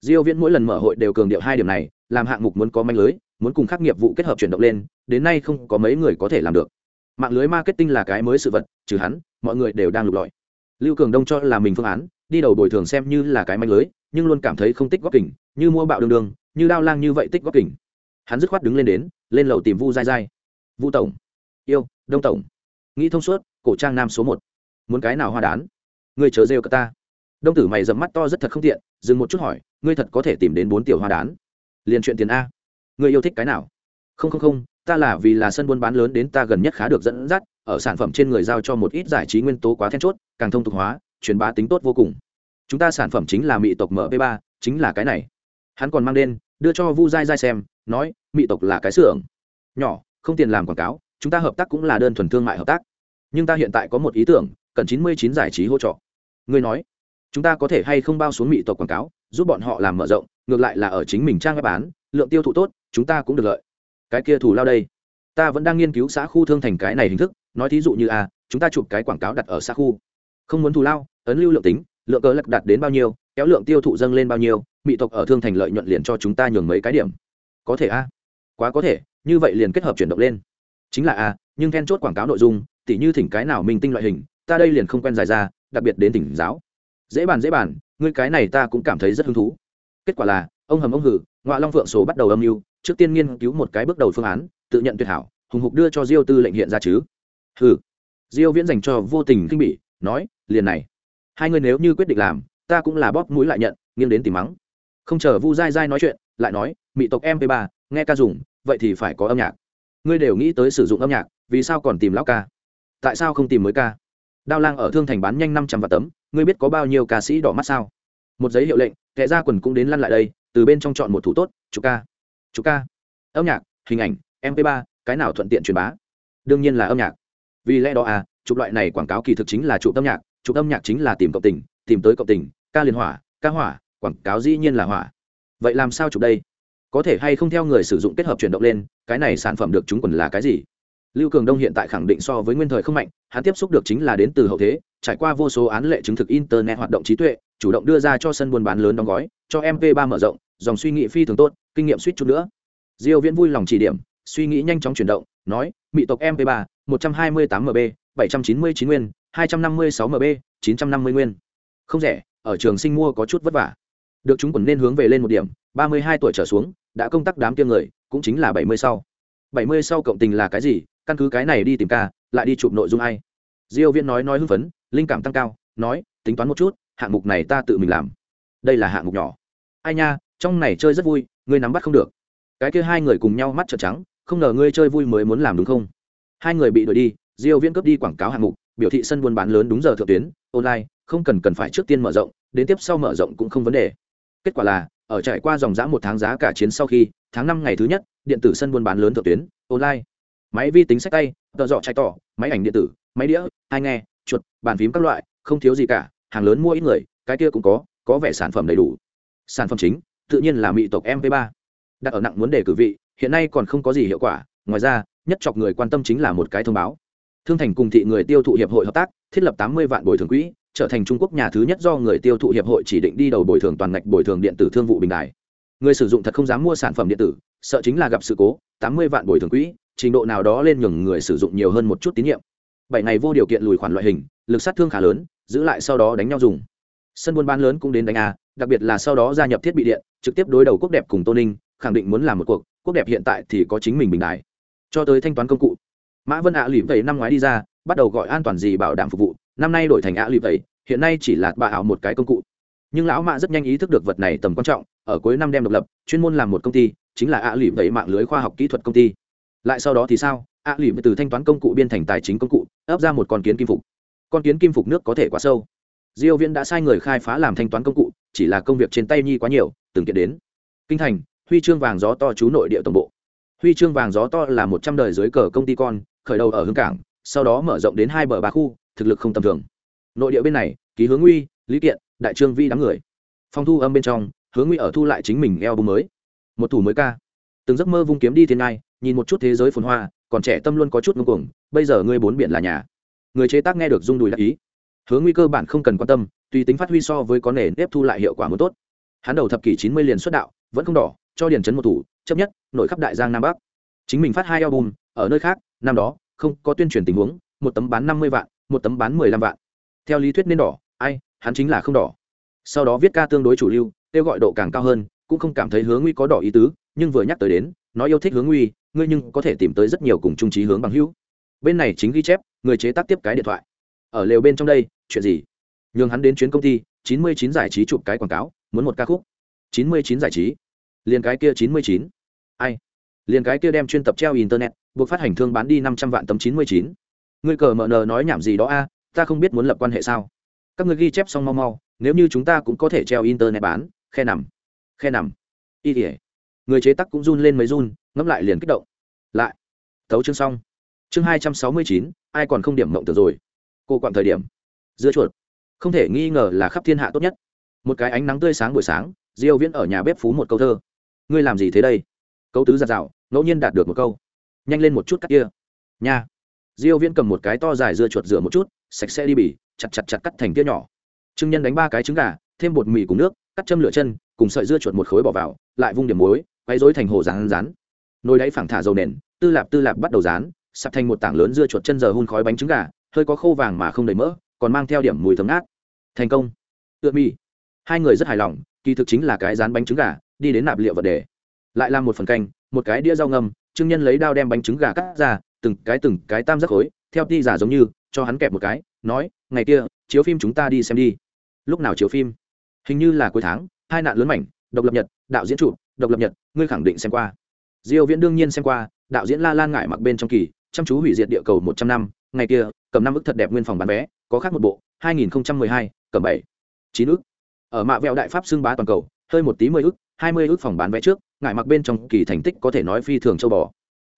Diêu viễn mỗi lần mở hội đều cường điệu hai điểm này, làm hạng mục muốn có mạnh lưới muốn cùng khác nghiệp vụ kết hợp chuyển động lên, đến nay không có mấy người có thể làm được. Mạng lưới marketing là cái mới sự vật, trừ hắn, mọi người đều đang lục lọi. Lưu cường đông cho là mình phương án, đi đầu bồi thường xem như là cái manh lưới, nhưng luôn cảm thấy không tích góp kỉnh, như mua bạo đường đường, như đao lang như vậy tích góp kỉnh. Hắn dứt khoát đứng lên đến, lên lầu tìm vu dai dai vu tổng. Yêu, đông tổng. Nghĩ thông suốt, cổ trang nam số một. Muốn cái nào hoa đán? Người chớ rêu cả ta. Đông tử mày dầm mắt to rất thật không tiện, dừng một chút hỏi, ngươi thật có thể tìm đến bốn tiểu hoa đán? Liền chuyện tiền a ngươi yêu thích cái nào? Không không không, ta là vì là sân buôn bán lớn đến ta gần nhất khá được dẫn dắt, ở sản phẩm trên người giao cho một ít giải trí nguyên tố quá then chốt, càng thông tục hóa, truyền bá tính tốt vô cùng. Chúng ta sản phẩm chính là mỹ tộc mp 3 chính là cái này. Hắn còn mang đến đưa cho vu dai dai xem, nói mỹ tộc là cái xưởng. Nhỏ, không tiền làm quảng cáo, chúng ta hợp tác cũng là đơn thuần thương mại hợp tác. Nhưng ta hiện tại có một ý tưởng, cần chín mươi chín giải trí hỗ trợ. Ngươi nói, chúng ta có thể hay không bao xuống mỹ tộc quảng cáo, giúp bọn họ làm mở rộng, ngược lại là ở chính mình trang web bán, lượng tiêu thụ tốt chúng ta cũng được lợi. Cái kia thủ lao đây. Ta vẫn đang nghiên cứu xã khu thương thành cái này hình thức, nói thí dụ như a chúng ta chụp cái quảng cáo đặt ở xã khu. Không muốn thù lao, ấn lưu lượng tính, lượng cờ lật đặt đến bao nhiêu, kéo lượng tiêu thụ dâng lên bao nhiêu, mỹ tộc ở thương thành lợi nhuận liền cho chúng ta nhường mấy cái điểm. Có thể a quá có thể, như vậy liền kết hợp chuyển động lên. Chính là a nhưng then chốt quảng cáo nội dung, tỉ như thỉnh cái nào minh tinh loại hình, ta đây liền không quen dài ra, đặc biệt đến tỉnh giáo. Dễ bàn dễ bàn, ngươi cái này ta cũng cảm thấy rất hứng thú. Kết quả là, ông hầm ông hử ngoại long phượng số bắt đầu âm mưu trước tiên nghiên cứu một cái bước đầu phương án, tự nhận tuyệt hảo, hùng hục đưa cho diêu tư lệnh hiện ra chứ. Hừ. Diêu viễn dành cho vô tình kinh bỉ, nói, liền này. Hai người nếu như quyết định làm, ta cũng là bóp mũi lại nhận, nghiêng đến tìm mắng. Không chờ vu dai dai nói chuyện, lại nói mỹ tộc mp 3 nghe ca dùng, vậy thì phải có âm nhạc. Ngươi đều nghĩ tới sử dụng âm nhạc, vì sao còn tìm lão ca? Tại sao không tìm mới ca? Đao lang ở thương thành bán nhanh năm trăm vạn tấm, ngươi biết có bao nhiêu ca sĩ đỏ mắt sao? Một giấy hiệu lệnh, kẻ ra quần cũng đến lăn lại đây, từ bên trong chọn một thủ tốt, chụp ca chụp ca. Âm nhạc, hình ảnh mp 3 cái nào thuận tiện truyền bá? Đương nhiên là âm nhạc. Vì lẽ đó à chụp loại này quảng cáo kỳ thực chính là chụp âm nhạc, chụp âm nhạc chính là tìm cộng tình, tìm tới cộng tình, ca liên hỏa, ca hỏa, quảng cáo dĩ nhiên là hỏa. Vậy làm sao chụp đây? Có thể hay không theo người sử dụng kết hợp chuyển động lên, cái này sản phẩm được chúng quần là cái gì? Lưu cường đông hiện tại khẳng định so với nguyên thời không mạnh, hắn tiếp xúc được chính là đến từ hậu thế, trải qua vô số án lệ chứng thực internet hoạt động trí tuệ, chủ động đưa ra cho sân buôn bán lớn đóng gói, cho mp 3 mở rộng dòng suy nghĩ phi thường tốt, kinh nghiệm suýt chút nữa. Diêu viễn vui lòng chỉ điểm, suy nghĩ nhanh chóng chuyển động, nói mỹ tộc mp 3 128 mb 799 nguyên 256 mb 950 nguyên. Không rẻ, ở trường sinh mua có chút vất vả. Được chúng quần nên hướng về lên một điểm 32 tuổi trở xuống, đã công tác đám kia người, cũng chính là 70 sau. 70 sau cộng tình là cái gì? Căn cứ cái này đi tìm ca, lại đi chụp nội dung ai? Diêu viễn nói nói hưng phấn, linh cảm tăng cao, nói, tính toán một chút, hạng mục này ta tự mình làm. Đây là hạng mục nhỏ. Ai nha trong này chơi rất vui, ngươi nắm bắt không được. Cái kia hai người cùng nhau mắt trợn trắng, không ngờ ngươi chơi vui mới muốn làm đúng không? Hai người bị đuổi đi, diêu viễn cướp đi quảng cáo hạng mục, biểu thị sân buôn bán lớn đúng giờ thượng tuyến, online, không cần cần phải trước tiên mở rộng, đến tiếp sau mở rộng cũng không vấn đề. Kết quả là, ở trải qua dòng giá một tháng giá cả chiến sau khi, tháng năm ngày thứ nhất, điện tử sân buôn bán lớn thượng tuyến, online. Máy vi tính sách tay, tờ dọ chạy tỏ, máy ảnh điện tử, máy đĩa, hai nghe, chuột, bàn phím các loại, không thiếu gì cả, hàng lớn mua ít người, cái kia cũng có có vẻ sản phẩm đầy đủ. Sản phẩm chính tự nhiên là mỹ tộc mp 3 đặt ở nặng muốn đề cử vị, hiện nay còn không có gì hiệu quả. Ngoài ra, nhất chọc người quan tâm chính là một cái thông báo. Thương thành cùng thị người tiêu thụ hiệp hội hợp tác, thiết lập tám mươi vạn bồi thường quỹ, trở thành trung quốc nhà thứ nhất do người tiêu thụ hiệp hội chỉ định đi đầu bồi thường toàn ngạch bồi thường điện tử thương vụ bình đài. Người sử dụng thật không dám mua sản phẩm điện tử, sợ chính là gặp sự cố, tám mươi vạn bồi thường quỹ, trình độ nào đó lên nhường người sử dụng nhiều hơn một chút tín nhiệm. Bảy ngày vô điều kiện lùi khoản loại hình, lực sát thương khá lớn, giữ lại sau đó đánh nhau dùng sân buôn bán lớn cũng đến đánh a đặc biệt là sau đó gia nhập thiết bị điện trực tiếp đối đầu quốc đẹp cùng tô ninh khẳng định muốn làm một cuộc quốc đẹp hiện tại thì có chính mình bình đại. Cho tới thanh toán công cụ mã vân ạ à lụy vậy năm ngoái đi ra bắt đầu gọi an toàn gì bảo đảm phục vụ năm nay đổi thành ạ lụy Tẩy, hiện nay chỉ là bà ảo một cái công cụ. Nhưng lão mã rất nhanh ý thức được vật này tầm quan trọng ở cuối năm đem độc lập chuyên môn làm một công ty chính là ạ lụy Tẩy mạng lưới khoa học kỹ thuật công ty. Lại sau đó thì sao? ạ lụy từ thanh toán công cụ biên thành tài chính công cụ ấp ra một con kiến kim phục. Con kiến kim phục nước có thể quá sâu diêu viễn đã sai người khai phá làm thanh toán công cụ, chỉ là công việc trên tay nhi quá nhiều, từng kiện đến. Kinh thành, huy chương vàng gió to chú nội địa tổng bộ. Huy chương vàng gió to là một trăm đời dưới cờ công ty con, khởi đầu ở hương cảng, sau đó mở rộng đến hai bờ ba khu, thực lực không tầm thường. Nội địa bên này, ký hướng uy, lý kiện, đại trương vi đám người. Phong thu âm bên trong, hướng uy ở thu lại chính mình eo bung mới. Một thủ mới ca. Từng giấc mơ vung kiếm đi thiên ngai, nhìn một chút thế giới phồn hoa, còn trẻ tâm luôn có chút ngưng cuồng, bây giờ ngươi bốn biển là nhà. Người chế tác nghe được rung đùi đắc ý hướng nguy cơ bản không cần quan tâm, tùy tính phát huy so với có nền nếp thu lại hiệu quả muốn tốt. Hắn đầu thập kỷ chín mươi liền xuất đạo, vẫn không đỏ, cho điền chấn một thủ, chấp nhất nội khắp đại giang nam bắc. Chính mình phát hai album, ở nơi khác, năm đó, không có tuyên truyền tình huống, một tấm bán năm mươi vạn, một tấm bán mười lăm vạn. Theo lý thuyết nên đỏ, ai, hắn chính là không đỏ. Sau đó viết ca tương đối chủ lưu, kêu gọi độ càng cao hơn, cũng không cảm thấy hướng nguy có đỏ ý tứ, nhưng vừa nhắc tới đến, nói yêu thích hướng nguy, ngươi nhưng có thể tìm tới rất nhiều cùng trung trí hướng bằng hữu. Bên này chính ghi chép, người chế tác tiếp cái điện thoại ở lều bên trong đây, chuyện gì? Nhường hắn đến chuyến công ty, chín mươi chín giải trí chụp cái quảng cáo, muốn một ca khúc. chín mươi chín giải trí. Liền cái kia chín mươi chín. Ai? Liền cái kia đem chuyên tập treo internet, buộc phát hành thương bán đi năm trăm vạn tấm chín mươi chín. Ngươi cờ mờ nờ nói nhảm gì đó a à, ta không biết muốn lập quan hệ sao. Các người ghi chép xong mau mau, nếu như chúng ta cũng có thể treo internet bán, khe nằm khe nằm. Y tỉa người chế tắc cũng run lên mấy run, ngẫm lại liền kích động. Lại. Thấu chương xong. Chương hai trăm sáu mươi chín, ai còn không điểm mộng từ rồi? Cô quặng thời điểm. Dưa chuột. Không thể nghi ngờ là khắp thiên hạ tốt nhất. Một cái ánh nắng tươi sáng buổi sáng, diêu viễn ở nhà bếp phú một câu thơ. Ngươi làm gì thế đây? Câu tứ giạt rào, ngẫu nhiên đạt được một câu. Nhanh lên một chút cắt kia. Nha. Diêu viễn cầm một cái to dài dưa chuột rửa một chút, sạch sẽ đi bỉ, chặt chặt chặt cắt thành tia nhỏ. Trưng nhân đánh ba cái trứng gà, thêm bột mì cùng nước, cắt châm lửa chân, cùng sợi dưa chuột một khối bỏ vào, lại vung điểm muối quay rối thành hồ rán rán. Nồi đáy phẳng thả dầu nền, tư lạp tư lạp bắt đầu rán, sạp thành một tảng lớn dưa chuột chân giờ hun khói bánh trứng gà hơi có khô vàng mà không đầy mỡ, còn mang theo điểm mùi thấm ngát. Thành công. Ựa mi. Hai người rất hài lòng, kỳ thực chính là cái rán bánh trứng gà, đi đến nạp liệu vật đề lại làm một phần canh, một cái đĩa rau ngâm, trương nhân lấy đao đem bánh trứng gà cắt ra, từng cái từng cái tam giác khối, theo ti giả giống như, cho hắn kẹp một cái, nói, ngày kia, chiếu phim chúng ta đi xem đi. Lúc nào chiếu phim? Hình như là cuối tháng, hai nạn lớn mảnh, độc lập nhật, đạo diễn trụ độc lập nhật, ngươi khẳng định xem qua. Diêu viễn đương nhiên xem qua, đạo diễn la lan ngại mặc bên trong kỳ, chăm chú hủy diệt địa cầu 100 năm ngày kia, cầm năm ức thật đẹp nguyên phòng bán vé, có khác một bộ 2012 cầm bảy, chín ức. Ở mạ vẹo đại pháp xưng bá toàn cầu, hơi một tí mười ức, hai mươi ức phòng bán vé trước ngại mặc bên trong kỳ thành tích có thể nói phi thường châu bò.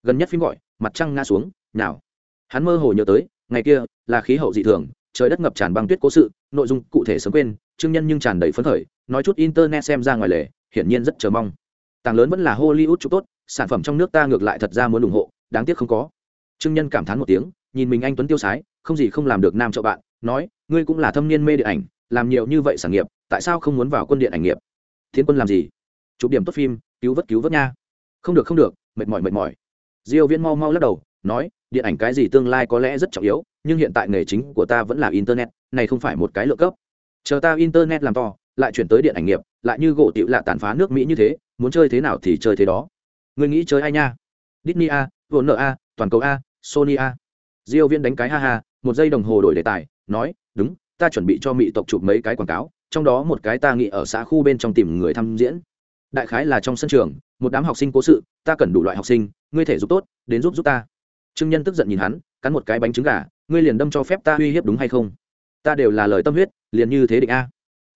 Gần nhất phim gọi, mặt trăng ngã xuống, nào. Hắn mơ hồ nhớ tới, ngày kia, là khí hậu dị thường, trời đất ngập tràn băng tuyết cố sự, nội dung cụ thể sớm quên trương nhân nhưng tràn đầy phấn khởi, nói chút internet xem ra ngoài lề, hiển nhiên rất chờ mong. Tàng lớn vẫn là hollywood chụp tốt, sản phẩm trong nước ta ngược lại thật ra muốn ủng hộ, đáng tiếc không có. Trương nhân cảm thán một tiếng nhìn mình anh tuấn tiêu sái, không gì không làm được nam cho bạn, nói, ngươi cũng là thâm niên mê điện ảnh, làm nhiều như vậy sản nghiệp, tại sao không muốn vào quân điện ảnh nghiệp? Thiên quân làm gì? Chụp điểm tốt phim, cứu vớt cứu vớt nha. Không được không được, mệt mỏi mệt mỏi. Diêu viễn mau mau lắc đầu, nói, điện ảnh cái gì tương lai có lẽ rất trọng yếu, nhưng hiện tại nghề chính của ta vẫn là internet, này không phải một cái lựa cấp. Chờ ta internet làm to, lại chuyển tới điện ảnh nghiệp, lại như gỗ tiểu lạ tàn phá nước mỹ như thế, muốn chơi thế nào thì chơi thế đó. Người nghĩ chơi ai nha? Disney a, Warner a, toàn cầu a, Sony a diêu viễn đánh cái ha ha, một giây đồng hồ đổi đề tài, nói, đúng, ta chuẩn bị cho mỹ tộc chụp mấy cái quảng cáo, trong đó một cái ta nghĩ ở xã khu bên trong tìm người tham diễn. Đại khái là trong sân trường, một đám học sinh cố sự, ta cần đủ loại học sinh, ngươi thể giúp tốt, đến giúp giúp ta. Trương nhân tức giận nhìn hắn, cắn một cái bánh trứng gà, ngươi liền đâm cho phép ta uy hiếp đúng hay không? Ta đều là lời tâm huyết, liền như thế định a.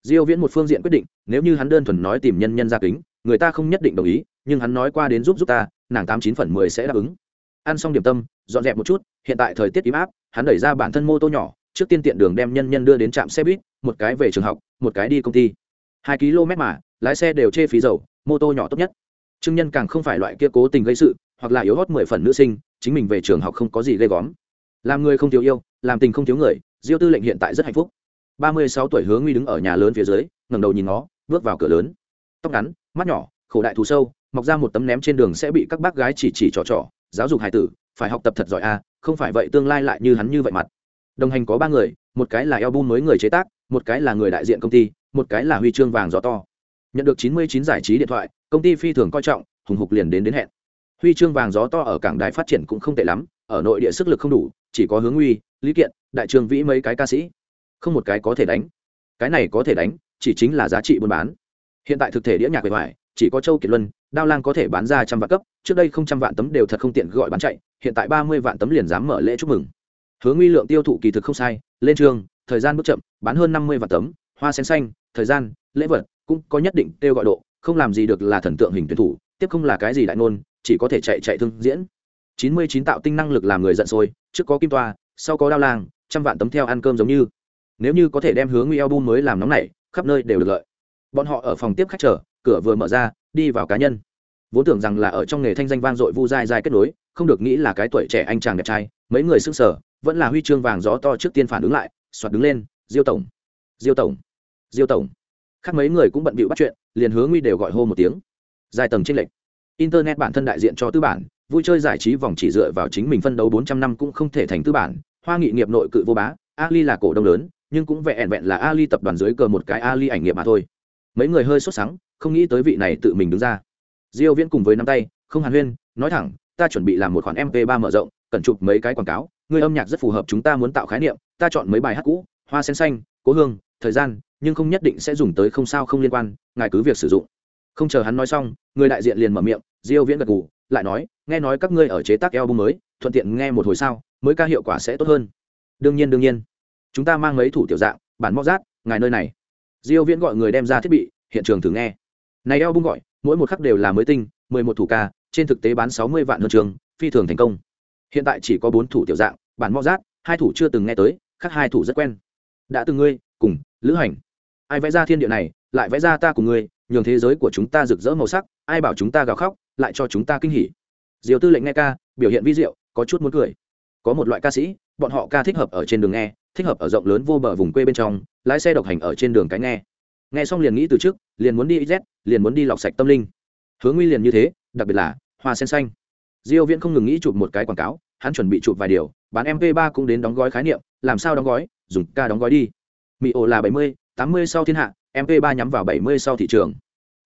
Diêu viễn một phương diện quyết định, nếu như hắn đơn thuần nói tìm nhân nhân ra kính, người ta không nhất định đồng ý, nhưng hắn nói qua đến giúp giúp ta, nàng tám chín phần mười sẽ đáp ứng ăn xong điểm tâm, dọn dẹp một chút, hiện tại thời tiết ấm áp, hắn đẩy ra bản thân mô tô nhỏ, trước tiên tiện đường đem nhân nhân đưa đến trạm xe buýt, một cái về trường học, một cái đi công ty. Hai km mà, lái xe đều chê phí dầu, mô tô nhỏ tốt nhất. Trương nhân càng không phải loại kia cố tình gây sự, hoặc là yếu hót mười phần nữ sinh, chính mình về trường học không có gì ghê góm làm người không thiếu yêu, làm tình không thiếu người, diêu tư lệnh hiện tại rất hạnh phúc. Ba mươi sáu tuổi hướng nguy đứng ở nhà lớn phía dưới, ngẩng đầu nhìn nó bước vào cửa lớn. Tóc ngắn, mắt nhỏ, khổ đại thù sâu, mọc ra một tấm ném trên đường sẽ bị các bác gái chỉ chỉ trò trò giáo dục hải tử, phải học tập thật giỏi a, không phải vậy tương lai lại như hắn như vậy mặt. Đồng hành có ba người, một cái là album mới người chế tác, một cái là người đại diện công ty, một cái là huy chương vàng gió to. Nhận được chín mươi chín giải trí điện thoại, công ty phi thường coi trọng, hùng hục liền đến đến hẹn. Huy chương vàng gió to ở cảng đài phát triển cũng không tệ lắm, ở nội địa sức lực không đủ, chỉ có hướng uy, lý kiện, đại trường vĩ mấy cái ca sĩ. Không một cái có thể đánh. Cái này có thể đánh, chỉ chính là giá trị buôn bán. Hiện tại thực thể đĩa nhạc bề ngoài, chỉ có châu kiệt luân đao lang có thể bán ra trăm vạn cấp, trước đây không trăm vạn tấm đều thật không tiện gọi bán chạy, hiện tại ba mươi vạn tấm liền dám mở lễ chúc mừng. Hướng nguy lượng tiêu thụ kỳ thực không sai, lên trường, thời gian bước chậm, bán hơn năm mươi vạn tấm, hoa sen xanh, thời gian, lễ vật, cũng có nhất định kêu gọi độ, không làm gì được là thần tượng hình tuyển thủ, tiếp không là cái gì đại ngôn, chỉ có thể chạy chạy thương diễn. Chín mươi chín tạo tinh năng lực làm người giận sôi, trước có kim toa, sau có đao lang, trăm vạn tấm theo ăn cơm giống như. Nếu như có thể đem hướng nguy album mới làm nóng này khắp nơi đều được lợi. Bọn họ ở phòng tiếp khách chờ, cửa vừa mở ra đi vào cá nhân. Vốn tưởng rằng là ở trong nghề thanh danh vang dội vu dai dai kết nối, không được nghĩ là cái tuổi trẻ anh chàng đẹp trai, mấy người s ư n g sở vẫn là huy chương vàng gió to trước tiên phản ứng lại, soạt đứng lên, diêu tổng diêu tổng diêu tổng. Khác mấy người cũng bận bịu bắt chuyện, liền hướng nguy đều gọi hô một tiếng. Dài tầng tranh lệch. Internet bản thân đại diện cho tư bản, vui chơi giải trí vòng chỉ dựa vào chính mình phân đấu bốn trăm năm cũng không thể thành tư bản. Hoa nghị nghiệp nội cự vô bá, ali là cổ đông lớn, nhưng cũng vẹn vẹn là ali tập đoàn dưới cờ một cái ali ảnh nghiệp mà thôi mấy người hơi sốt sắng, không nghĩ tới vị này tự mình đứng ra. Diêu viễn cùng với nắm tay, không hàn huyên, nói thẳng, ta chuẩn bị làm một khoản mp 3 mở rộng, cần chụp mấy cái quảng cáo, người âm nhạc rất phù hợp chúng ta muốn tạo khái niệm, ta chọn mấy bài hát cũ, hoa sen xanh, cố hương, thời gian, nhưng không nhất định sẽ dùng tới không sao không liên quan, ngài cứ việc sử dụng. Không chờ hắn nói xong, người đại diện liền mở miệng, diêu viễn gật gù, lại nói, nghe nói các ngươi ở chế tác album mới, thuận tiện nghe một hồi sao, mới ca hiệu quả sẽ tốt hơn. Đương nhiên đương nhiên. Chúng ta mang mấy thủ tiểu dạng, bản móc rát ngài nơi này diêu viễn gọi người đem ra thiết bị, hiện trường thử nghe. Này album gọi, mỗi một khắc đều là mới tinh 11 thủ ca, trên thực tế bán 60 vạn hơn trường, phi thường thành công. Hiện tại chỉ có bốn thủ tiểu dạng, bản móc rát, hai thủ chưa từng nghe tới, khác hai thủ rất quen. Đã từng ngươi, cùng, lữ hành. Ai vẽ ra thiên địa này, lại vẽ ra ta cùng ngươi, nhường thế giới của chúng ta rực rỡ màu sắc, ai bảo chúng ta gào khóc, lại cho chúng ta kinh hỉ. Diều tư lệnh nghe ca, biểu hiện vi diệu, có chút muốn cười. Có một loại ca sĩ, bọn họ ca thích hợp ở trên đường nghe, thích hợp ở rộng lớn vô bờ vùng quê bên trong lái xe độc hành ở trên đường cái nghe. Nghe xong liền nghĩ từ trước liền muốn đi z liền muốn đi lọc sạch tâm linh. Hướng nguy liền như thế đặc biệt là hoa sen xanh. Diêu viễn không ngừng nghĩ chụp một cái quảng cáo hắn chuẩn bị chụp vài điều bán mp 3 cũng đến đóng gói khái niệm làm sao đóng gói? Dùng ca đóng gói đi. Mỹ ổ là 70, 80 sau thiên hạ mp 3 nhắm vào 70 sau thị trường.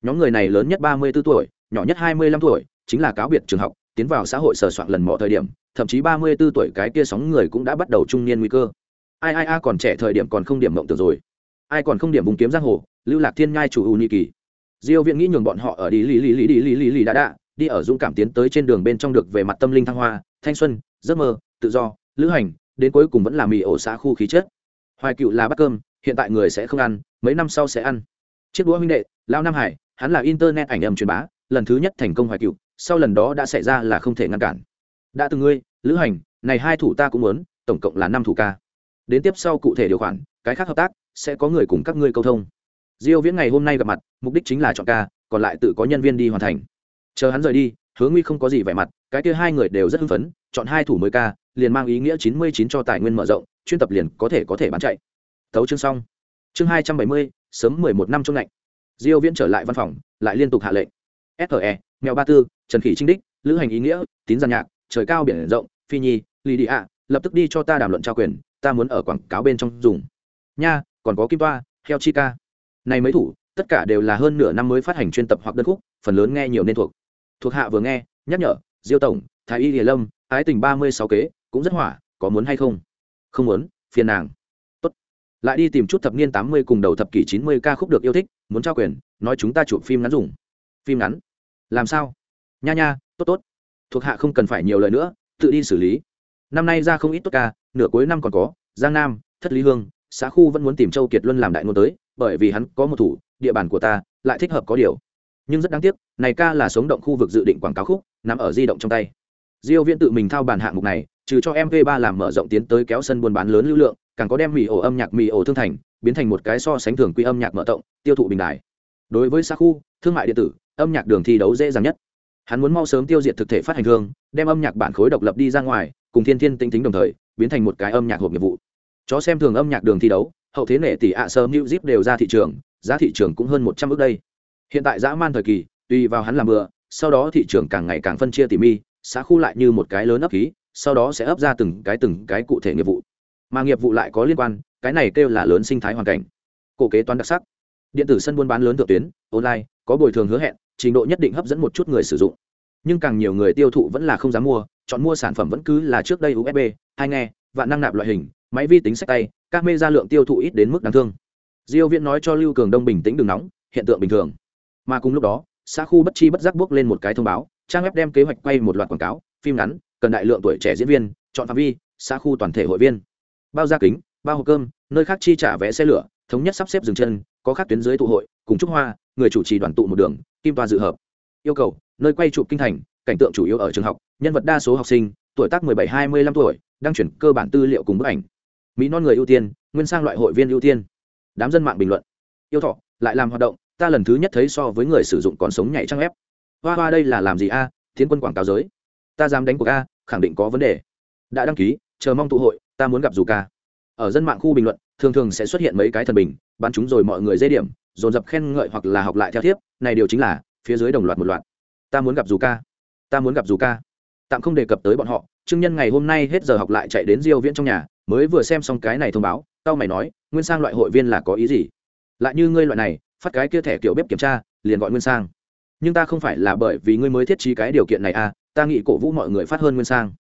Nhóm người này lớn nhất 34 tuổi nhỏ nhất 25 tuổi chính là cáo biệt trường học tiến vào xã hội sờ soạn lần mò thời điểm thậm chí 34 tuổi cái kia sóng người cũng đã bắt đầu trung niên nguy cơ ai ai, a, còn trẻ thời điểm còn không điểm mộng tưởng rồi. Ai còn không điểm vùng kiếm giang hồ, lưu lạc thiên nhai chủ u nhị kỳ. Diêu viện nghĩ nhường bọn họ ở đi lý lý lý đi lý lý lý đã đã đi ở dũng cảm tiến tới trên đường bên trong được về mặt tâm linh thăng hoa, thanh xuân, giấc mơ, tự do, lữ hành, đến cuối cùng vẫn là mì ổ xã khu khí chất. Hoài cựu là bát cơm, hiện tại người sẽ không ăn, mấy năm sau sẽ ăn. Chiếc đũa huynh đệ lao nam hải, hắn là internet ảnh âm truyền bá, lần thứ nhất thành công hoài cựu, sau lần đó đã xảy ra là không thể ngăn cản. Đã từng ngươi, lữ hành, này hai thủ ta cũng muốn, tổng cộng là năm thủ ca đến tiếp sau cụ thể điều khoản cái khác hợp tác sẽ có người cùng các ngươi câu thông. Diêu viễn ngày hôm nay gặp mặt mục đích chính là chọn ca còn lại tự có nhân viên đi hoàn thành. Chờ hắn rời đi hứa nguy không có gì vẻ mặt cái kia hai người đều rất hưng phấn chọn hai thủ mới ca liền mang ý nghĩa 99 cho tài nguyên mở rộng chuyên tập liền có thể có thể bán chạy. Tấu chương xong. Chương 270, sớm 11 năm trong lạnh diêu viễn trở lại văn phòng lại liên tục hạ lệnh. SRE, mèo ba tư trần khỉ trinh đích lữ hành ý nghĩa tín gian nhạc trời cao biển rộng phi nhi lì đi ạ lập tức đi cho ta đàm luận trao quyền ta muốn ở quảng cáo bên trong dùng. Nha, còn có kim toa, heo chi ca. Này mấy thủ, tất cả đều là hơn nửa năm mới phát hành chuyên tập hoặc đơn khúc, phần lớn nghe nhiều nên thuộc. Thuộc hạ vừa nghe, nhắc nhở, diêu tổng, thái y hiền lâm, ái tình ba mươi sáu kế, cũng rất hỏa, có muốn hay không? Không muốn, phiền nàng. Tốt. Lại đi tìm chút thập niên tám mươi cùng đầu thập kỷ chín mươi ca khúc được yêu thích, muốn trao quyền, nói chúng ta chụp phim ngắn dùng. Phim ngắn? Làm sao? Nha nha, tốt tốt. Thuộc hạ không cần phải nhiều lời nữa, tự đi xử lý năm nay ra không ít tốt ca, nửa cuối năm còn có, giang nam, thất lý hương, xã khu vẫn muốn tìm châu kiệt luân làm đại ngôn tới, bởi vì hắn có một thủ, địa bàn của ta, lại thích hợp có điều. Nhưng rất đáng tiếc, này ca là sống động khu vực dự định quảng cáo khúc, nằm ở di động trong tay. Diêu viễn tự mình thao bản hạng mục này, trừ cho mv 3 làm mở rộng tiến tới kéo sân buôn bán lớn lưu lượng, càng có đem mì ổ âm nhạc mì ổ thương thành, biến thành một cái so sánh thường quy âm nhạc mở rộng, tiêu thụ bình đại đối với xã khu, thương mại điện tử, âm nhạc đường thi đấu dễ dàng nhất hắn muốn mau sớm tiêu diệt thực thể phát hành hương, đem âm nhạc bản khối độc lập đi ra ngoài cùng thiên thiên tinh tính đồng thời biến thành một cái âm nhạc hộp nghiệp vụ. Chó xem thường âm nhạc đường thi đấu hậu thế nể tỷ ạ sơ new zip đều ra thị trường giá thị trường cũng hơn một trăm ước đây. Hiện tại dã man thời kỳ tùy vào hắn làm bừa sau đó thị trường càng ngày càng phân chia tỉ mi xã khu lại như một cái lớn ấp khí sau đó sẽ ấp ra từng cái từng cái cụ thể nghiệp vụ. Mà nghiệp vụ lại có liên quan cái này kêu là lớn sinh thái hoàn cảnh. Cổ kế toán đặc sắc. Điện tử sân buôn bán lớn thượng tuyến online có bồi thường hứa hẹn, trình độ nhất định hấp dẫn một chút người sử dụng. Nhưng càng nhiều người tiêu thụ vẫn là không dám mua, chọn mua sản phẩm vẫn cứ là trước đây usb hay nghe, vạn năng nạp loại hình, máy vi tính sách tay, các mê ra lượng tiêu thụ ít đến mức đáng thương. Diêu viễn nói cho lưu cường đông bình tĩnh đừng nóng, hiện tượng bình thường. Mà cùng lúc đó, xã khu bất chi bất giác bước lên một cái thông báo, trang web đem kế hoạch quay một loạt quảng cáo, phim ngắn, cần đại lượng tuổi trẻ diễn viên, chọn phạm vi, xã khu toàn thể hội viên. Bao gia kính, bao hộp cơm, nơi khác chi trả vé xe lửa, thống nhất sắp xếp dừng chân, có khác tuyến dưới tụ hội cùng trúc hoa, người chủ trì đoàn tụ một đường, kim toa dự hợp. Yêu cầu, nơi quay chụp kinh thành, cảnh tượng chủ yếu ở trường học, nhân vật đa số học sinh, tuổi tác 17-25 tuổi, đang chuyển cơ bản tư liệu cùng bức ảnh. Mỹ non người ưu tiên, nguyên sang loại hội viên ưu tiên. Đám dân mạng bình luận. Yêu thọ, lại làm hoạt động, ta lần thứ nhất thấy so với người sử dụng còn sống nhảy trang ép. Hoa hoa đây là làm gì a? Tiến quân quảng cáo giới. Ta dám đánh cuộc a, khẳng định có vấn đề. Đã đăng ký, chờ mong tụ hội, ta muốn gặp dù ca. Ở dân mạng khu bình luận, thường thường sẽ xuất hiện mấy cái thần bình, bắn chúng rồi mọi người dây điểm dồn dập khen ngợi hoặc là học lại theo thiếp, này điều chính là, phía dưới đồng loạt một loạt. Ta muốn gặp dù ca. Ta muốn gặp dù ca. Tạm không đề cập tới bọn họ, trương nhân ngày hôm nay hết giờ học lại chạy đến diêu viễn trong nhà, mới vừa xem xong cái này thông báo, tao mày nói, nguyên sang loại hội viên là có ý gì? Lại như ngươi loại này, phát cái kia thẻ kiểu bếp kiểm tra, liền gọi nguyên sang. Nhưng ta không phải là bởi vì ngươi mới thiết trí cái điều kiện này à ta nghĩ cổ vũ mọi người phát hơn nguyên sang.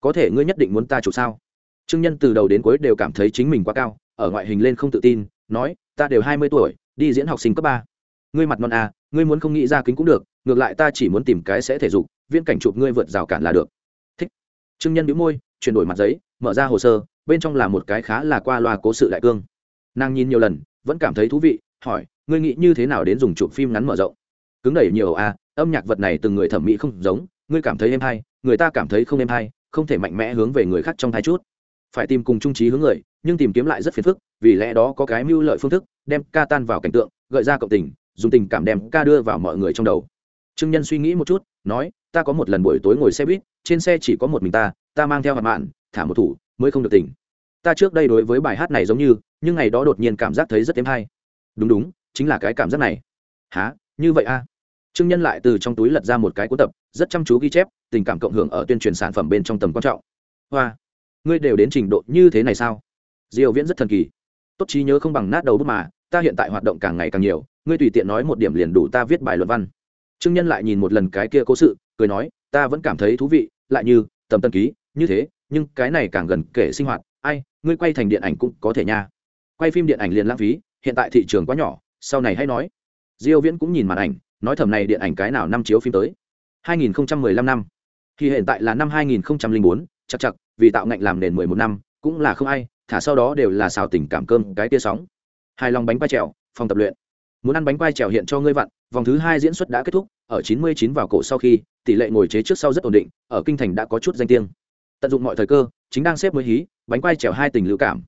Có thể ngươi nhất định muốn ta chủ sao? Trương nhân từ đầu đến cuối đều cảm thấy chính mình quá cao, ở ngoại hình lên không tự tin, nói, ta đều hai mươi tuổi đi diễn học sinh cấp ba. Ngươi mặt non à ngươi muốn không nghĩ ra kính cũng được, ngược lại ta chỉ muốn tìm cái sẽ thể dục viên cảnh chụp ngươi vượt rào cản là được. Thích. Trương nhân bĩu môi, chuyển đổi mặt giấy, mở ra hồ sơ, bên trong là một cái khá là qua loa cố sự đại cương. Nàng nhìn nhiều lần, vẫn cảm thấy thú vị, hỏi, ngươi nghĩ như thế nào đến dùng chụp phim ngắn mở rộng? Cứng đẩy nhiều à âm nhạc vật này từng người thẩm mỹ không giống, ngươi cảm thấy êm hay, người ta cảm thấy không êm hay, không thể mạnh mẽ hướng về người khác trong thái chút. Phải tìm cùng trung trí hướng người, nhưng tìm kiếm lại rất phiền phức, vì lẽ đó có cái mưu lợi phương thức đem ca tan vào cảnh tượng, gợi ra cộng tình, dùng tình cảm đem ca đưa vào mọi người trong đầu. Trương nhân suy nghĩ một chút, nói, ta có một lần buổi tối ngồi xe buýt, trên xe chỉ có một mình ta ta mang theo hạt mạn, thả một thủ, mới không được tỉnh. Ta trước đây đối với bài hát này giống như, nhưng ngày đó đột nhiên cảm giác thấy rất êm hay. Đúng đúng, chính là cái cảm giác này. Há như vậy a à? trương nhân lại từ trong túi lật ra một cái cuốn tập, rất chăm chú ghi chép, tình cảm cộng hưởng ở tuyên truyền sản phẩm bên trong tầm quan trọng. Hoa, ngươi đều đến trình độ như thế này sao? Diệu viễn rất thần kỳ. Tốt trí nhớ không bằng nát đầu bút mà ta hiện tại hoạt động càng ngày càng nhiều ngươi tùy tiện nói một điểm liền đủ ta viết bài luận văn. Trương nhân lại nhìn một lần cái kia cố sự cười nói ta vẫn cảm thấy thú vị lại như tầm tân ký như thế nhưng cái này càng gần kể sinh hoạt ai ngươi quay thành điện ảnh cũng có thể nha. Quay phim điện ảnh liền lãng phí hiện tại thị trường quá nhỏ sau này hay nói. Diêu viễn cũng nhìn màn ảnh nói thầm này điện ảnh cái nào năm chiếu phim tới? 2015 năm. Thì hiện tại là năm 2004, chắc chặt vì tạo ngạnh làm nền 11 năm cũng là không ai thả sau đó đều là xào tình cảm cơm cái tia sóng hai lòng bánh quai trèo phòng tập luyện. Muốn ăn bánh quai trèo hiện cho ngươi vặn, vòng thứ hai diễn xuất đã kết thúc, ở 99 vào cổ sau khi, tỷ lệ ngồi chế trước sau rất ổn định, ở kinh thành đã có chút danh tiếng. Tận dụng mọi thời cơ, chính đang xếp mới hí, bánh quai trèo hai tình lưu cảm.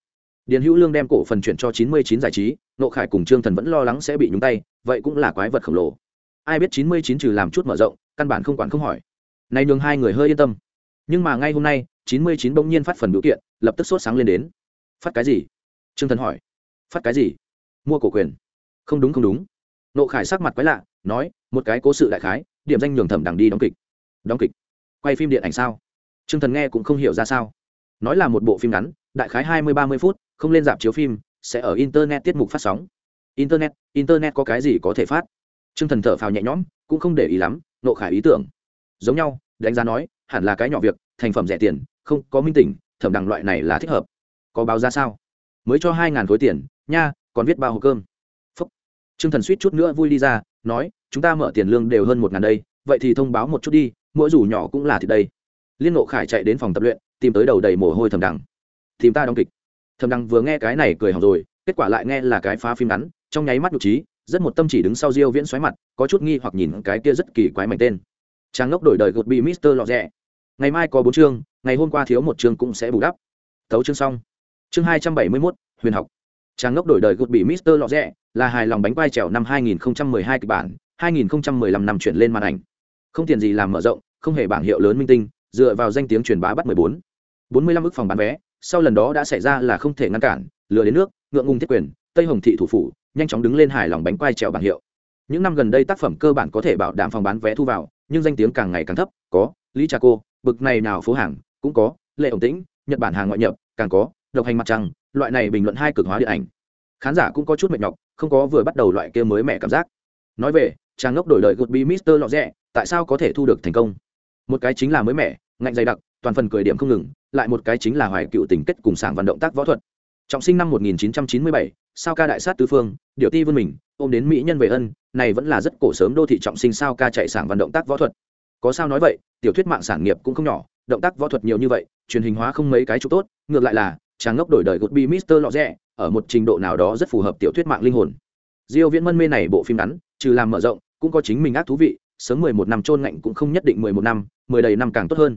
Điền hữu lương đem cổ phần chuyển cho 99 giải trí nộ khải cùng trương thần vẫn lo lắng sẽ bị nhúng tay, vậy cũng là quái vật khổng lồ. Ai biết 99 trừ làm chút mở rộng, căn bản không quản không hỏi. Này nhường hai người hơi yên tâm. Nhưng mà ngay hôm nay 99 bỗng nhiên phát phần biểu kiện, lập tức sốt sáng lên đến. Phát cái gì? Trương thần hỏi phát cái gì? Mua cổ quyền. Không đúng không đúng. Nộ khải sắc mặt quái lạ, nói, một cái cố sự đại khái, điểm danh nhường thẩm đằng đi đóng kịch. Đóng kịch? Quay phim điện ảnh sao? T r ư ơ n g thần nghe cũng không hiểu ra sao. Nói là một bộ phim ngắn, đại khái hai mươi, ba mươi phút, không lên dạp chiếu phim, sẽ ở internet tiết mục phát sóng. Internet internet có cái gì có thể phát? T r ư ơ n g thần thở phào nhẹ nhõm, cũng không để ý lắm, nộ khải ý tưởng. Giống nhau, đánh giá nói, hẳn là cái nhỏ việc, thành phẩm rẻ tiền, không có minh tình thẩm đằng loại này là thích hợp. Có báo ra sao? Mới cho hai ngàn khối tiền nha còn viết bao hộp cơm. Phúc. Trương thần suýt chút nữa vui đi ra nói chúng ta mở tiền lương đều hơn một ngàn đây vậy thì thông báo một chút đi mỗi rủ nhỏ cũng là thịt đây. Liên nộ khải chạy đến phòng tập luyện tìm tới đầu đầy mồ hôi thầm đằng. Tìm ta đóng kịch. Thầm đằng vừa nghe cái này cười hỏng rồi kết quả lại nghe là cái phá phim ngắn trong nháy mắt nhục trí rất một tâm chỉ đứng sau diêu viễn xoáy mặt có chút nghi hoặc nhìn cái kia rất kỳ quái mảnh tên. Trang ngốc đổi đời gột bị mister lọ rẻ ngày mai có bốn chương ngày hôm qua thiếu một chương cũng sẽ bù đắp. Thấu chương xong. Chương 271, huyền học trang ngốc đổi đời gột bị mister lọ Rẹ, là hài lòng bánh quai trèo năm 2012 kịch bản 2015 năm chuyển lên màn ảnh không tiền gì làm mở rộng không hề bảng hiệu lớn minh tinh dựa vào danh tiếng truyền bá bắt 14. 45 ức phòng bán vé sau lần đó đã xảy ra là không thể ngăn cản lừa đến nước ngượng ngùng thiết quyền tây hồng thị thủ phủ nhanh chóng đứng lên hài lòng bánh quai trèo bảng hiệu những năm gần đây tác phẩm cơ bản có thể bảo đảm phòng bán vé thu vào nhưng danh tiếng càng ngày càng thấp có lý trà cô bực này nào phố hàng cũng có lệ ổng tĩnh nhật bản hàng ngoại nhập càng có độc hành mặt trăng loại này bình luận hai cực hóa điện ảnh. Khán giả cũng có chút mệt nhọc không có vừa bắt đầu loại kia mới mẻ cảm giác. Nói về trang ngốc đổi đời gột bi mister lọ rẽ tại sao có thể thu được thành công? Một cái chính là mới mẻ ngạnh dày đặc toàn phần cười điểm không ngừng lại một cái chính là hoài cựu tình kết cùng sảng vận động tác võ thuật. Trọng sinh năm 1997, sao ca đại sát tứ phương điệu ti vươn mình ôm đến mỹ nhân về ân này vẫn là rất cổ sớm đô thị trọng sinh sao ca chạy sảng vận động tác võ thuật. Có sao nói vậy tiểu thuyết mạng sản nghiệp cũng không nhỏ động tác võ thuật nhiều như vậy truyền hình hóa không mấy cái chỗ tốt ngược lại là chàng ngốc đổi đời gột bi mister lọ rẽ ở một trình độ nào đó rất phù hợp tiểu thuyết mạng linh hồn diêu viễn mân mê này bộ phim ngắn trừ làm mở rộng cũng có chính mình ác thú vị sớm 11 năm chôn ngạnh cũng không nhất định 11 năm, 10 đầy năm càng tốt hơn.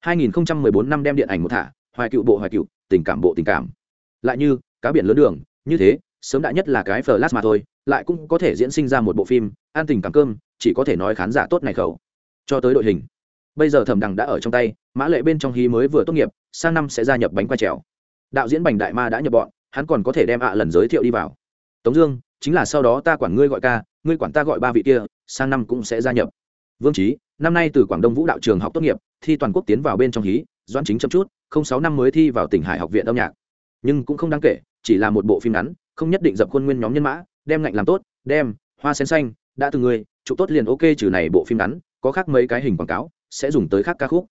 2014 năm đem điện ảnh một thả, hoài cựu bộ hoài cựu, tình cảm bộ tình cảm. Lại như, cá biển lớn đường, như thế, sớm đã nhất là cái flash mà thôi, lại cũng có thể diễn sinh ra một bộ phim, an tình cảm cơm, chỉ có thể nói khán giả tốt này khẩu. Cho tới đội hình. Bây giờ Thẩm Đằng đã ở trong tay, Mã Lệ bên trong hí mới vừa tốt nghiệp, sang năm sẽ gia nhập bánh qua trèo. Đạo diễn Bành Đại Ma đã nhập bọn, hắn còn có thể đem ạ lần giới thiệu đi vào. Tống Dương, chính là sau đó ta quản ngươi gọi ca, ngươi quản ta gọi ba vị kia, sang năm cũng sẽ gia nhập. Vương trí năm nay từ quảng đông vũ đạo trường học tốt nghiệp thi toàn quốc tiến vào bên trong hí doãn chính chậm chút không sáu năm mới thi vào tỉnh hải học viện âm nhạc. Nhưng cũng không đáng kể chỉ là một bộ phim ngắn không nhất định dập khuôn nguyên nhóm nhân mã đem ngạnh làm tốt đem hoa sen xanh đã từng người chụp tốt liền ok trừ này bộ phim ngắn có khác mấy cái hình quảng cáo sẽ dùng tới khác ca khúc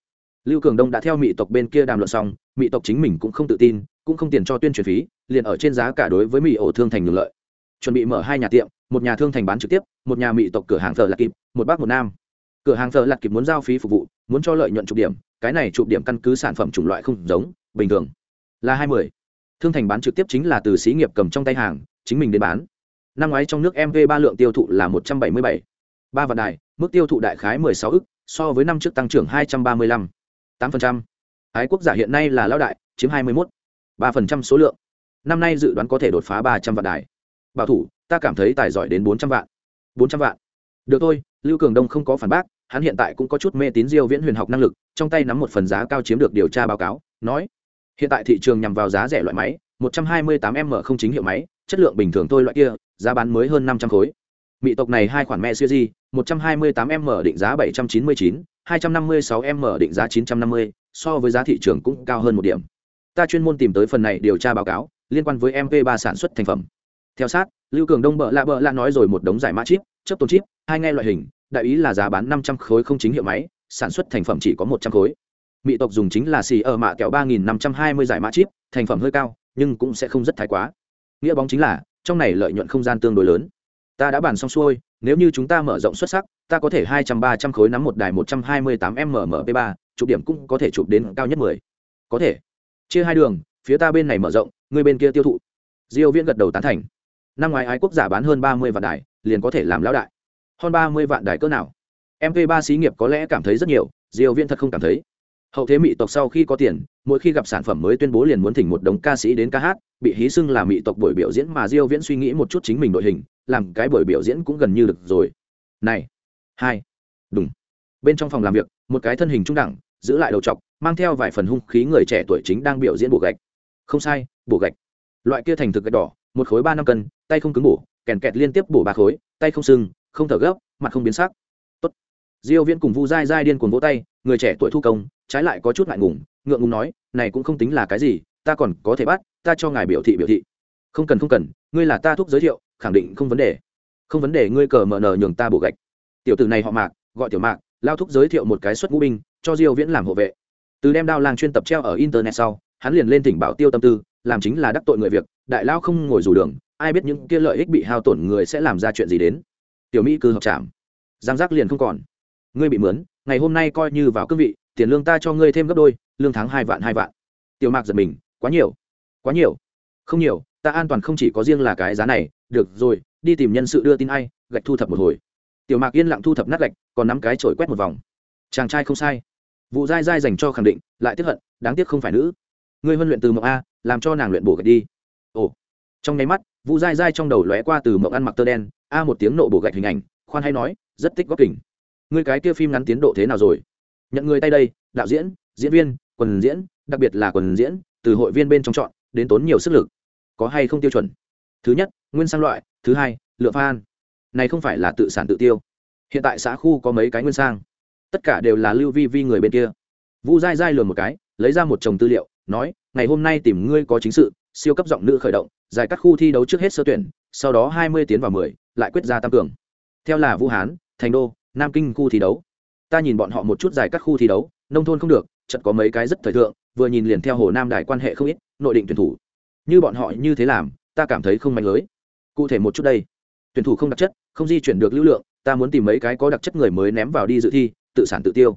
lưu cường đông đã theo mỹ tộc bên kia đàm luận xong mỹ tộc chính mình cũng không tự tin, cũng không tiền cho tuyên truyền phí, liền ở trên giá cả đối với mỹ ổ thương thành ngược lợi. Chuẩn bị mở hai nhà tiệm, một nhà thương thành bán trực tiếp, một nhà mỹ tộc cửa hàng giờ lạc kịp, một bác một nam. Cửa hàng giờ lạc kịp muốn giao phí phục vụ, muốn cho lợi nhuận chụp điểm, cái này chụp điểm căn cứ sản phẩm chủng loại không giống, bình thường. Là hai mươi. Thương thành bán trực tiếp chính là từ xí nghiệp cầm trong tay hàng, chính mình đến bán. Năm ngoái trong nước mv ba lượng tiêu thụ là một trăm bảy mươi bảy. Ba vạn đài, mức tiêu thụ đại khái mười sáu ức, so với năm trước tăng trưởng hai trăm ba mươi lăm. 8%. ái quốc giả hiện nay là lão đại, chiếm hai mươi một ba phần trăm số lượng năm nay dự đoán có thể đột phá ba trăm vạn đài bảo thủ, ta cảm thấy tài giỏi đến bốn trăm vạn bốn trăm vạn được thôi, lưu cường đông không có phản bác, hắn hiện tại cũng có chút mê tín diêu viễn huyền học năng lực, trong tay nắm một phần giá cao chiếm được điều tra báo cáo, nói, hiện tại thị trường nhằm vào giá rẻ loại máy 128 m không chính hiệu máy, chất lượng bình thường thôi loại kia, giá bán mới hơn 500 khối Mị tộc này hai khoản mẹ siêu gì? 128 m định giá 799 256 m định giá 950 so với giá thị trường cũng cao hơn một điểm. Ta chuyên môn tìm tới phần này điều tra báo cáo, liên quan với mp 3 sản xuất thành phẩm. Theo sát, lưu cường đông bợ lạ bợ lạ nói rồi một đống giải mã chip chấp tôn chip, hai ngay loại hình, đại ý là giá bán năm trăm khối không chính hiệu máy, sản xuất thành phẩm chỉ có một trăm khối. Mỹ tộc dùng chính là xì ở mạ kẹo ba nghìn năm trăm hai mươi giải mã chip, thành phẩm hơi cao, nhưng cũng sẽ không rất thái quá. Nghĩa bóng chính là, trong này lợi nhuận không gian tương đối lớn ta đã bàn xong xuôi, nếu như chúng ta mở rộng xuất sắc, ta có thể hai trăm ba trăm khối nắm một đài một trăm hai mươi tám mmp ba chụp điểm cũng có thể chụp đến cao nhất mười. Có thể. Chia hai đường, phía ta bên này mở rộng, người bên kia tiêu thụ. Diêu viễn gật đầu tán thành. Năm ngoái ái quốc giả bán hơn ba mươi vạn đài, liền có thể làm lão đại. Hơn ba mươi vạn đài cỡ nào? Mp ba xí nghiệp có lẽ cảm thấy rất nhiều, diêu viễn thật không cảm thấy hậu thế mỹ tộc sau khi có tiền, mỗi khi gặp sản phẩm mới tuyên bố liền muốn thỉnh một đống ca sĩ đến ca hát, bị hí xưng là mỹ tộc buổi biểu diễn mà diêu viễn suy nghĩ một chút chính mình đội hình, làm cái buổi biểu diễn cũng gần như được rồi. Này, hai đúng bên trong phòng làm việc, một cái thân hình trung đẳng, giữ lại đầu trọc, mang theo vài phần hung khí người trẻ tuổi chính đang biểu diễn bổ gạch. Không sai bổ gạch. Loại kia thành thực gạch đỏ, một khối ba năm cân, tay không cứng bổ, kèn kẹt liên tiếp bổ ba khối, tay không sưng, không thở gấp, mặt không biến sắc. Tốt. Diêu viễn cùng vu dai dai điên cuồng vỗ tay người trẻ tuổi thu công, trái lại có chút ngại ngùng, ngượng ngùng nói, này cũng không tính là cái gì, ta còn có thể bắt, ta cho ngài biểu thị biểu thị. Không cần không cần, ngươi là ta thuốc giới thiệu, khẳng định không vấn đề. Không vấn đề, ngươi cờ mở nở nhường ta bổ gạch. Tiểu tử này họ mạc, gọi tiểu mạc, lao thúc giới thiệu một cái xuất ngũ binh, cho diêu viễn làm hộ vệ. Từ đem đao lang chuyên tập treo ở internet sau, hắn liền lên tỉnh bảo tiêu tâm tư, làm chính là đắc tội người việc, đại lao không ngồi rủ đường, ai biết những kia lợi ích bị hao tổn người sẽ làm ra chuyện gì đến. Tiểu mỹ cư hợp chạm. Giang giác liền không còn. Ngươi bị mướn ngày hôm nay coi như vào cương vị, tiền lương ta cho ngươi thêm gấp đôi, lương tháng hai vạn hai vạn. Tiểu mạc giật mình, quá nhiều quá nhiều. Không nhiều, ta an toàn không chỉ có riêng là cái giá này, được rồi, đi tìm nhân sự đưa tin ai, gạch thu thập một hồi. Tiểu mạc yên lặng thu thập nát gạch, còn nắm cái trổi quét một vòng. Chàng trai không sai. Vụ dai dai dành cho khẳng định, lại tiếp hận, đáng tiếc không phải nữ. Ngươi huân luyện từ mộng a, làm cho nàng luyện bổ gạch đi. Ồ. Trong nháy mắt, vụ dai dai trong đầu lóe qua từ mộng ăn mặc tơ đen, a một tiếng nộ bổ gạch hình ảnh, khoan hay nói, rất tích góp kỉnh ngươi cái kia phim ngắn tiến độ thế nào rồi? Nhận người tay đây, đạo diễn diễn viên, quần diễn, đặc biệt là quần diễn, từ hội viên bên trong chọn, đến tốn nhiều sức lực. Có hay không tiêu chuẩn? Thứ nhất, nguyên sang loại, thứ hai lựa phan này không phải là tự sản tự tiêu. Hiện tại xã khu có mấy cái nguyên sang. Tất cả đều là lưu vi vi người bên kia. Vu dai dai lừa một cái, lấy ra một chồng tư liệu, nói, ngày hôm nay tìm ngươi có chính sự, siêu cấp giọng nữ khởi động, giải các khu thi đấu trước hết sơ tuyển, sau đó hai mươi tiến vào mười, lại quyết ra tăng cường. Theo là vũ hán, thành đô nam kinh khu thi đấu. Ta nhìn bọn họ một chút giải các khu thi đấu, nông thôn không được chật có mấy cái rất thời thượng, vừa nhìn liền theo hồ nam đài quan hệ không ít, nội định tuyển thủ. Như bọn họ như thế làm, ta cảm thấy không mạnh lưới. Cụ thể một chút đây. Tuyển thủ không đặc chất, không di chuyển được lưu lượng, ta muốn tìm mấy cái có đặc chất người mới ném vào đi dự thi, tự sản tự tiêu.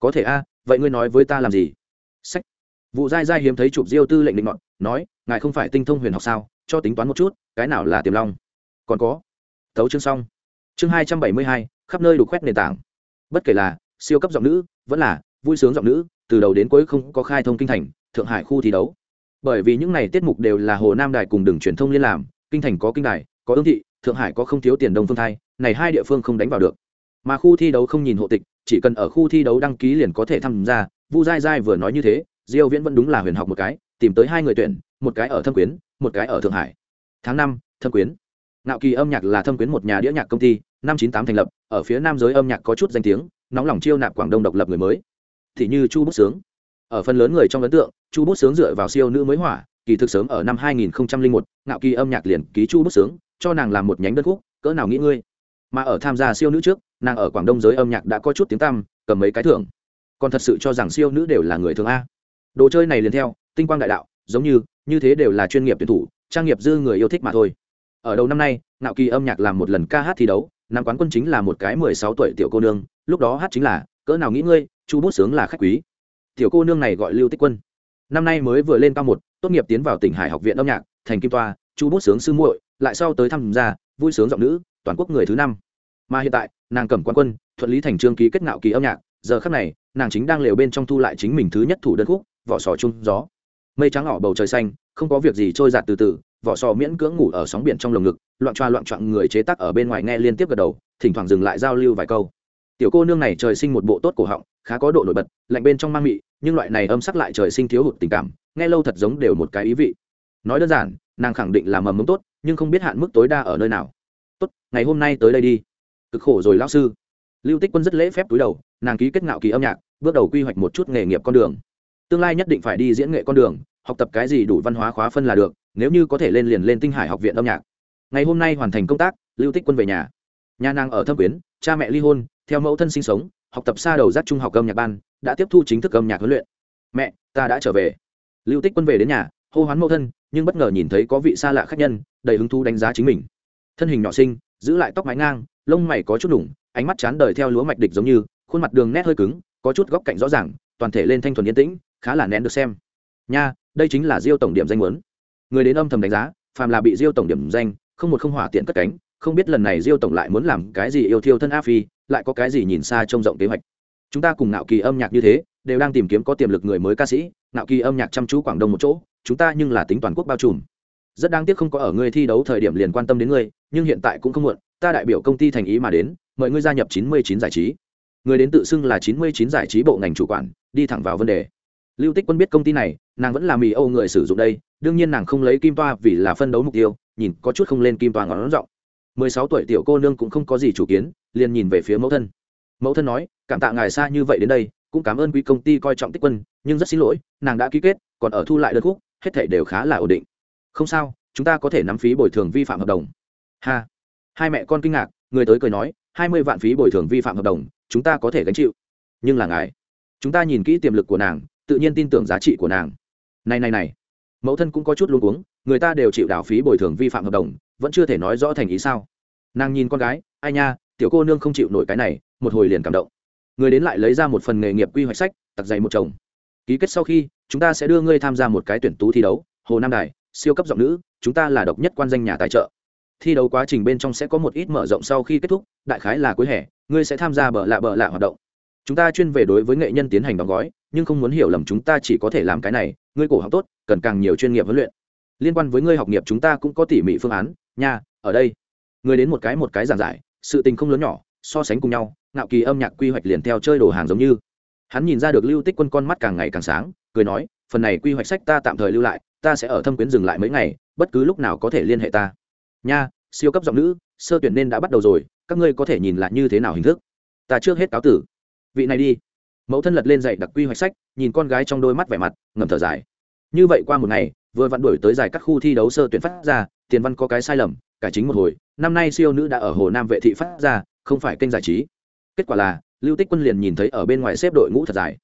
Có thể a, vậy ngươi nói với ta làm gì? Sách. Vụ dai dai hiếm thấy chụp diêu tư lệnh định ngọn, nói, ngài không phải tinh thông huyền học sao, cho tính toán một chút, cái nào là tiềm long? Còn có. Thấu chương xong. Chương hai trăm bảy mươi hai khắp nơi đủ khoét nền tảng. Bất kể là siêu cấp giọng nữ, vẫn là vui sướng giọng nữ, từ đầu đến cuối không có khai thông kinh thành, thượng hải khu thi đấu. Bởi vì những này tiết mục đều là hồ nam đài cùng đường truyền thông liên làm, kinh thành có kinh đài, có ương thị, thượng hải có không thiếu tiền đông phương thai, này hai địa phương không đánh vào được. Mà khu thi đấu không nhìn hộ tịch, chỉ cần ở khu thi đấu đăng ký liền có thể tham gia, vu dai dai vừa nói như thế, diêu viễn vẫn đúng là huyền học một cái, tìm tới hai người tuyển, một cái ở thâm quyến, một cái ở thượng hải. Tháng năm, thâm quyến. Nạo kỳ âm nhạc là thâm quyến một nhà đĩa nhạc công ty năm chín tám thành lập ở phía nam giới âm nhạc có chút danh tiếng nóng lòng chiêu nạp quảng đông độc lập người mới. Thì như chu bút sướng. Ở phần lớn người trong ấn tượng chu bút sướng dựa vào siêu nữ mới hỏa kỳ thực sớm ở năm 2001, ngạo kỳ âm nhạc liền ký chu bút sướng cho nàng làm một nhánh đơn khúc cỡ nào nghĩ ngươi. Mà ở tham gia siêu nữ trước nàng ở quảng đông giới âm nhạc đã có chút tiếng tăm cầm mấy cái thưởng. Còn thật sự cho rằng siêu nữ đều là người thường a. Đồ chơi này liền theo tinh quang đại đạo giống như như thế đều là chuyên nghiệp tuyển thủ trang nghiệp dư người yêu thích mà thôi. Ở đầu năm nay ngạo kỳ âm nhạc làm một lần ca hát thi đấu nam quán quân chính là một cái mười sáu tuổi tiểu cô nương, lúc đó hát chính là, cỡ nào nghĩ ngươi, chu bút sướng là khách quý. Tiểu cô nương này gọi lưu tích quân. Năm nay mới vừa lên cao một, tốt nghiệp tiến vào tỉnh hải học viện âm nhạc, thành kim toa, chu bút sướng sư muội, lại sau tới tham gia, vui sướng giọng nữ, toàn quốc người thứ năm. Mà hiện tại, nàng cầm quan quân, thuận lý thành trương ký kết ngạo kỳ âm nhạc, giờ khắc này, nàng chính đang lều bên trong thu lại chính mình thứ nhất thủ đơn khúc, vỏ sò chung gió. Mây trắng ỏ bầu trời xanh, không có việc gì trôi giạt từ từ vỏ sò miễn cưỡng ngủ ở sóng biển trong lồng ngực, loạn choa loạn choạng người chế tác ở bên ngoài nghe liên tiếp gật đầu, thỉnh thoảng dừng lại giao lưu vài câu. Tiểu cô nương này trời sinh một bộ tốt cổ họng, khá có độ nổi bật, lạnh bên trong mang mị, nhưng loại này âm sắc lại trời sinh thiếu hụt tình cảm, nghe lâu thật giống đều một cái ý vị. Nói đơn giản, nàng khẳng định là mầm mống tốt, nhưng không biết hạn mức tối đa ở nơi nào. Tốt, ngày hôm nay tới đây đi. Cực khổ rồi lão sư. Lưu tích quân rất lễ phép túi đầu, nàng ký kết ngạo kỳ âm nhạc, bước đầu quy hoạch một chút nghề nghiệp con đường. Tương lai nhất định phải đi diễn nghệ con đường, học tập cái gì đủ văn hóa khóa phân là được nếu như có thể lên liền lên tinh hải học viện âm nhạc. Ngày hôm nay hoàn thành công tác, lưu tích quân về nhà. Nhà nàng ở thâm quyến, cha mẹ ly hôn, theo mẫu thân sinh sống, học tập xa đầu giác trung học âm nhạc ban, đã tiếp thu chính thức âm nhạc huấn luyện. Mẹ, ta đã trở về. Lưu tích quân về đến nhà, hô hoán mẫu thân, nhưng bất ngờ nhìn thấy có vị xa lạ khác nhân, đầy hứng thú đánh giá chính mình. Thân hình nhỏ sinh giữ lại tóc mái ngang, lông mày có chút đủng, ánh mắt chán đời theo lúa mạch địch giống như, khuôn mặt đường nét hơi cứng, có chút góc cạnh rõ ràng, toàn thể lên thanh thuần yên tĩnh, khá là nén được xem. Nha, đây chính là diêu tổng điểm danh muốn người đến âm thầm đánh giá, phàm là bị diêu tổng điểm danh, không một không hỏa tiện cất cánh, không biết lần này diêu tổng lại muốn làm cái gì yêu thiêu thân a phi, lại có cái gì nhìn xa trông rộng kế hoạch. Chúng ta cùng nạo kỳ âm nhạc như thế, đều đang tìm kiếm có tiềm lực người mới ca sĩ nạo kỳ âm nhạc chăm chú quảng đông một chỗ, chúng ta nhưng là tính toàn quốc bao trùm. Rất đáng tiếc không có ở ngươi thi đấu thời điểm liền quan tâm đến ngươi, nhưng hiện tại cũng không muộn, ta đại biểu công ty thành ý mà đến, mời ngươi gia nhập chín mươi chín giải trí. Người đến tự xưng là chín mươi chín giải trí bộ ngành chủ quản, đi thẳng vào vấn đề lưu tích quân biết công ty này, nàng vẫn là mì âu người sử dụng đây, đương nhiên nàng không lấy kim toa vì là phân đấu mục tiêu, nhìn có chút không lên kim toa ngón rộng mười sáu tuổi tiểu cô nương cũng không có gì chủ kiến, liền nhìn về phía mẫu thân. Mẫu thân nói, cảm tạ ngài xa như vậy đến đây, cũng cảm ơn quý công ty coi trọng tích quân, nhưng rất xin lỗi, nàng đã ký kết, còn ở thu lại đơn khúc, hết thể đều khá là ổn định. Không sao, chúng ta có thể nắm phí bồi thường vi phạm hợp đồng. Ha. Hai mẹ con kinh ngạc, người tới cười nói, hai mươi vạn phí bồi thường vi phạm hợp đồng, chúng ta có thể gánh chịu. Nhưng là ngài, chúng ta nhìn kỹ tiềm lực của nàng tự nhiên tin tưởng giá trị của nàng. Này này này, mẫu thân cũng có chút luống cuống, người ta đều chịu đảo phí bồi thường vi phạm hợp đồng, vẫn chưa thể nói rõ thành ý sao? Nàng nhìn con gái, ai nha, tiểu cô nương không chịu nổi cái này, một hồi liền cảm động. Người đến lại lấy ra một phần nghề nghiệp quy hoạch sách, tặc dày một chồng. Ký kết sau khi, chúng ta sẽ đưa ngươi tham gia một cái tuyển tú thi đấu, hồ nam đài, siêu cấp giọng nữ, chúng ta là độc nhất quan danh nhà tài trợ. Thi đấu quá trình bên trong sẽ có một ít mở rộng sau khi kết thúc, đại khái là cuối hè, ngươi sẽ tham gia bờ lạ bờ lạ hoạt động. Chúng ta chuyên về đối với nghệ nhân tiến hành đóng gói nhưng không muốn hiểu lầm chúng ta chỉ có thể làm cái này, ngươi cổ học tốt, cần càng nhiều chuyên nghiệp huấn luyện. Liên quan với ngươi học nghiệp chúng ta cũng có tỉ mỉ phương án, nha, ở đây. Người đến một cái một cái giảng giải, sự tình không lớn nhỏ, so sánh cùng nhau, ngạo kỳ âm nhạc quy hoạch liền theo chơi đồ hàng giống như. Hắn nhìn ra được lưu tích quân con mắt càng ngày càng sáng, cười nói, phần này quy hoạch sách ta tạm thời lưu lại, ta sẽ ở thâm quyến dừng lại mấy ngày, bất cứ lúc nào có thể liên hệ ta. Nha, siêu cấp giọng nữ, sơ tuyển nên đã bắt đầu rồi, các ngươi có thể nhìn lại như thế nào hình thức? Ta trước hết cáo tử. Vị này đi mẫu thân lật lên dạy đặc quy hoạch sách, nhìn con gái trong đôi mắt vẻ mặt, ngầm thở dài. Như vậy qua một ngày, vừa vặn đuổi tới giải các khu thi đấu sơ tuyển phát ra, tiền văn có cái sai lầm, cải chính một hồi, năm nay siêu nữ đã ở hồ nam vệ thị phát ra, không phải kênh giải trí. Kết quả là, lưu tích quân liền nhìn thấy ở bên ngoài xếp đội ngũ thật dài.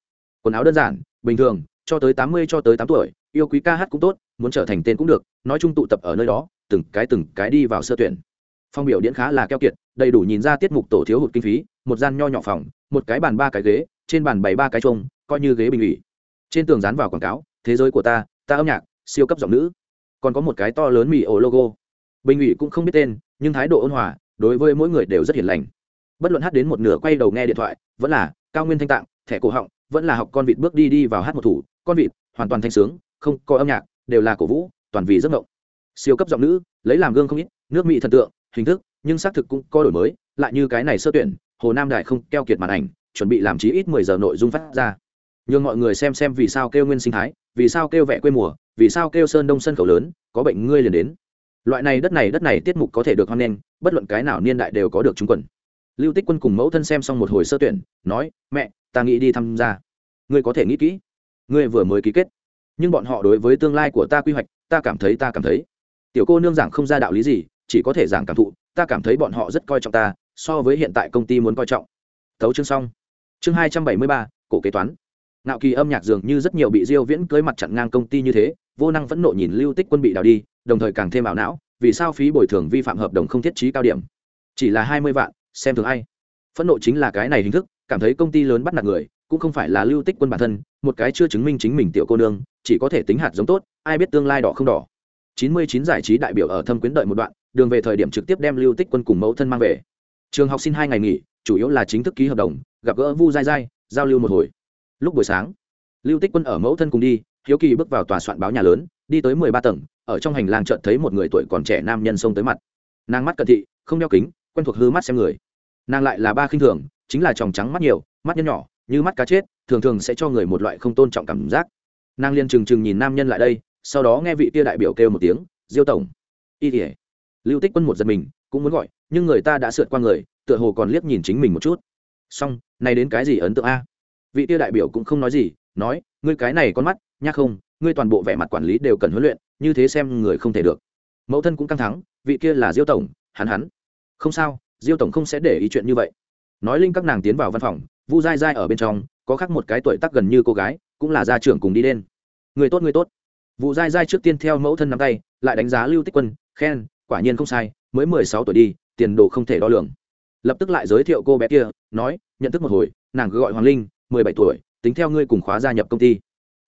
Quần áo đơn giản, bình thường, cho tới tám mươi cho tới tám tuổi, yêu quý ca hát cũng tốt, muốn trở thành tên cũng được, nói chung tụ tập ở nơi đó, từng cái từng cái đi vào sơ tuyển. Phong biểu diễn khá là keo kiệt, đầy đủ nhìn ra tiết mục tổ thiếu hụt kinh phí, một gian nho nhỏ phòng, một cái bàn ba cái ghế trên bàn bày ba cái trông coi như ghế bình ủy. Trên tường dán vào quảng cáo, thế giới của ta ta âm nhạc, siêu cấp giọng nữ. Còn có một cái to lớn mì ổ logo. Bình ủy cũng không biết tên, nhưng thái độ ôn hòa, đối với mỗi người đều rất hiền lành. Bất luận hát đến một nửa quay đầu nghe điện thoại, vẫn là cao nguyên thanh tạng, thẻ cổ họng, vẫn là học con vịt bước đi đi vào hát một thủ, con vịt hoàn toàn thanh sướng, không có âm nhạc, đều là cổ vũ, toàn vì giấc mộng. Siêu cấp giọng nữ, lấy làm gương không ít, nước mỹ thần tượng, hình thức, nhưng xác thực cũng có đổi mới, lại như cái này sơ tuyển, hồ nam đại không keo kiệt màn ảnh chuẩn bị làm chí ít mười giờ nội dung phát ra. Nhưng mọi người xem xem vì sao kêu nguyên sinh thái, vì sao kêu vẽ quê mùa, vì sao kêu sơn đông sân khẩu lớn, có bệnh ngươi liền đến. Loại này đất này đất này tiết mục có thể được hoan nghênh, bất luận cái nào niên đại đều có được chúng quần. Lưu tích quân cùng mẫu thân xem xong một hồi sơ tuyển, nói, mẹ, ta nghĩ đi tham gia. Ngươi có thể nghĩ kỹ. Ngươi vừa mới ký kết. Nhưng bọn họ đối với tương lai của ta quy hoạch, ta cảm thấy, ta cảm thấy. Tiểu cô nương giảng không ra đạo lý gì, chỉ có thể giảng cảm thụ. Ta cảm thấy bọn họ rất coi trọng ta, so với hiện tại công ty muốn coi trọng. Thấu chương xong chương hai trăm bảy mươi ba, cổ kế toán. Ngạo kỳ âm nhạc dường như rất nhiều bị diêu viễn cưới mặt chặn ngang công ty như thế, vô năng vẫn nộ nhìn lưu tích quân bị đào đi, đồng thời càng thêm ảo não, vì sao phí bồi thường vi phạm hợp đồng không thiết trí cao điểm? Chỉ là hai mươi vạn, xem thường ai? Phẫn nộ chính là cái này hình thức, cảm thấy công ty lớn bắt nạt người, cũng không phải là lưu tích quân bản thân, một cái chưa chứng minh chính mình tiểu cô nương, chỉ có thể tính hạt giống tốt, ai biết tương lai đỏ không đỏ. chín mươi chín giải trí đại biểu ở thâm quyến đợi một đoạn, đường về thời điểm trực tiếp đem lưu tích quân cùng mẫu thân mang về. Trường học xin hai ngày nghỉ chủ yếu là chính thức ký hợp đồng, gặp gỡ vu dai dai giao lưu một hồi. Lúc buổi sáng, lưu tích quân ở mẫu thân cùng đi, hiếu kỳ bước vào tòa soạn báo nhà lớn, đi tới mười ba tầng, ở trong hành lang chợt thấy một người tuổi còn trẻ nam nhân xông tới mặt. Nàng mắt cận thị, không đeo kính, quen thuộc hư mắt xem người. Nàng lại là ba khinh thường, chính là tròng trắng mắt nhiều, mắt nhân nhỏ, như mắt cá chết, thường thường sẽ cho người một loại không tôn trọng cảm giác. Nàng liên trừng trừng nhìn nam nhân lại đây, sau đó nghe vị tia đại biểu kêu một tiếng, diêu tổng. Y tỉa lưu tích quân một giật mình, cũng muốn gọi, nhưng người ta đã sượt qua người tựa hồ còn liếc nhìn chính mình một chút. Xong này đến cái gì ấn tượng a? Vị tiêu đại biểu cũng không nói gì nói ngươi cái này con mắt nhắc không ngươi toàn bộ vẻ mặt quản lý đều cần huấn luyện như thế xem người không thể được. Mẫu thân cũng căng thẳng, vị kia là diêu tổng hắn hắn. Không sao diêu tổng không sẽ để ý chuyện như vậy. Nói linh các nàng tiến vào văn phòng vu dai dai ở bên trong có khác một cái tuổi tác gần như cô gái cũng là gia trưởng cùng đi lên. Người tốt người tốt. Vụ dai dai trước tiên theo mẫu thân nắm tay lại đánh giá lưu tích quân khen quả nhiên không sai mới mười sáu tuổi đi tiền đồ không thể đo lường lập tức lại giới thiệu cô bé kia, nói, nhận thức một hồi, nàng cứ gọi hoàng linh, mười bảy tuổi, tính theo ngươi cùng khóa gia nhập công ty.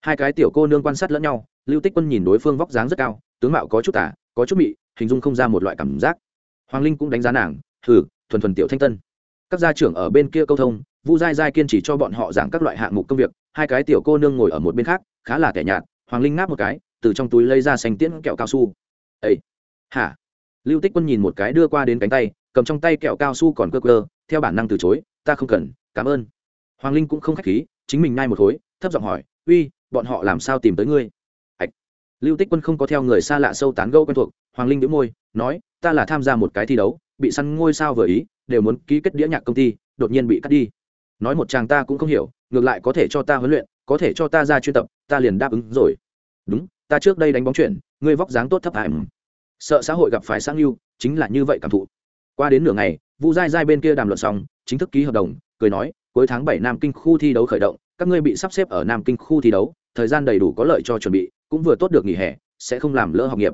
Hai cái tiểu cô nương quan sát lẫn nhau, lưu tích quân nhìn đối phương vóc dáng rất cao, tướng mạo có chút tả có chút mị, hình dung không ra một loại cảm giác. Hoàng linh cũng đánh giá nàng thử thuần thuần tiểu thanh tân. Các gia trưởng ở bên kia câu thông, vu dai dai kiên trì cho bọn họ giảng các loại hạng mục công việc, hai cái tiểu cô nương ngồi ở một bên khác, khá là tẻ nhạt, hoàng linh ngáp một cái, từ trong túi lấy ra xanh tiễn kẹo cao su. Ây hả? Lưu tích quân nhìn một cái đưa qua đến cánh tay cầm trong tay kẹo cao su còn cơ cơ, theo bản năng từ chối, ta không cần, cảm ơn. Hoàng linh cũng không k h á c h khí, chính mình ngay một khối, thấp giọng hỏi, uy, bọn họ làm sao tìm tới ngươi? Ạch. Lưu tích quân không có theo người xa lạ sâu tán gâu quen thuộc, hoàng linh đĩu môi, nói, ta là tham gia một cái thi đấu, bị săn ngôi sao vừa ý, đều muốn ký kết đĩa nhạc công ty, đột nhiên bị cắt đi. Nói một chàng ta cũng không hiểu, ngược lại có thể cho ta huấn luyện, có thể cho ta ra chuyên tập, ta liền đáp ứng rồi. Đúng, ta trước đây đánh bóng chuyển, ngươi vóc dáng tốt thấp hại. Sợ xã hội gặp phải sang yêu chính là như vậy cảm thụ qua đến nửa ngày, vu dai dai bên kia đàm luận xong, chính thức ký hợp đồng, cười nói, cuối tháng bảy nam kinh khu thi đấu khởi động, các ngươi bị sắp xếp ở nam kinh khu thi đấu, thời gian đầy đủ có lợi cho chuẩn bị, cũng vừa tốt được nghỉ hè, sẽ không làm lỡ học nghiệp.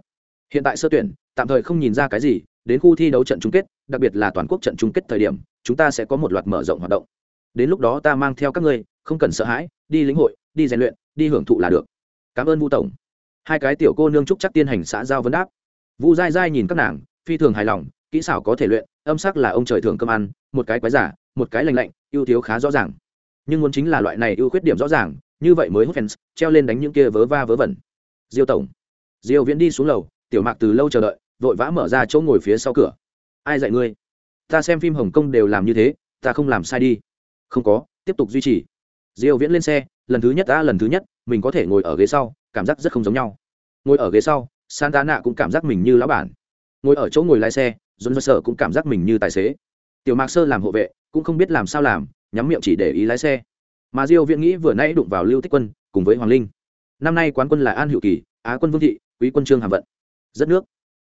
Hiện tại sơ tuyển, tạm thời không nhìn ra cái gì, đến khu thi đấu trận chung kết, đặc biệt là toàn quốc trận chung kết thời điểm, chúng ta sẽ có một loạt mở rộng hoạt động. Đến lúc đó ta mang theo các ngươi, không cần sợ hãi, đi lĩnh hội, đi rèn luyện, đi hưởng thụ là được. Cảm ơn vu tổng. Hai cái tiểu cô nương trúc chắc tiên hành xã giao vấn đáp. Vu dai dai nhìn các nàng, phi thường hài lòng kỹ xảo có thể luyện, âm sắc là ông trời thường cơm ăn, một cái quái giả, một cái lành lạnh, ưu thiếu khá rõ ràng. Nhưng muốn chính là loại này ưu khuyết điểm rõ ràng, như vậy mới hút fans, treo lên đánh những kia vớ va vớ vẩn. Diêu tổng, diêu viễn đi xuống lầu, tiểu mạc từ lâu chờ đợi, vội vã mở ra chỗ ngồi phía sau cửa. Ai dạy ngươi? Ta xem phim hồng kông đều làm như thế, ta không làm sai đi. Không có, tiếp tục duy trì. Diêu viễn lên xe, lần thứ nhất ta lần thứ nhất, mình có thể ngồi ở ghế sau, cảm giác rất không giống nhau. Ngồi ở ghế sau, santana cũng cảm giác mình như lão bản. Ngồi ở chỗ ngồi lái xe dồn dơ sở cũng cảm giác mình như tài xế. Tiểu mạc sơ làm hộ vệ, cũng không biết làm sao làm, nhắm miệng chỉ để ý lái xe. Mà diêu viễn nghĩ vừa nãy đụng vào lưu tích quân, cùng với hoàng linh. Năm nay quán quân là an hữu kỳ, á quân vương thị, quý quân trương hàm vận. Rất nước.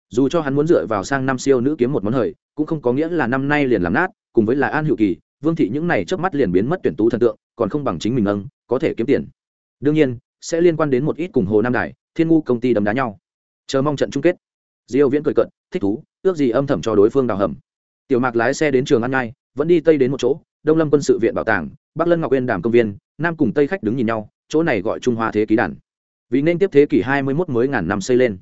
Dù cho hắn muốn dựa vào sang năm siêu nữ kiếm một món hời, cũng không có nghĩa là năm nay liền làm nát, cùng với là an hữu kỳ, vương thị những này chớp mắt liền biến mất tuyển tú thần tượng, còn không bằng chính mình nâng, có thể kiếm tiền. Đương nhiên, sẽ liên quan đến một ít cùng hồ nam đài, thiên ngu công ty đấm đá nhau. Chờ mong trận chung kết diêu viễn cười cận thích thú, ước gì âm thầm cho đối phương đào hầm. Tiểu mạc lái xe đến trường ăn ngay, vẫn đi tây đến một chỗ, đông lâm quân sự viện bảo tàng, bắc lân ngọc uyên đàm công viên, nam cùng tây khách đứng nhìn nhau, chỗ này gọi trung hoa thế kỷ đàn. Vì nên tiếp thế kỷ 21 mới ngàn năm xây lên.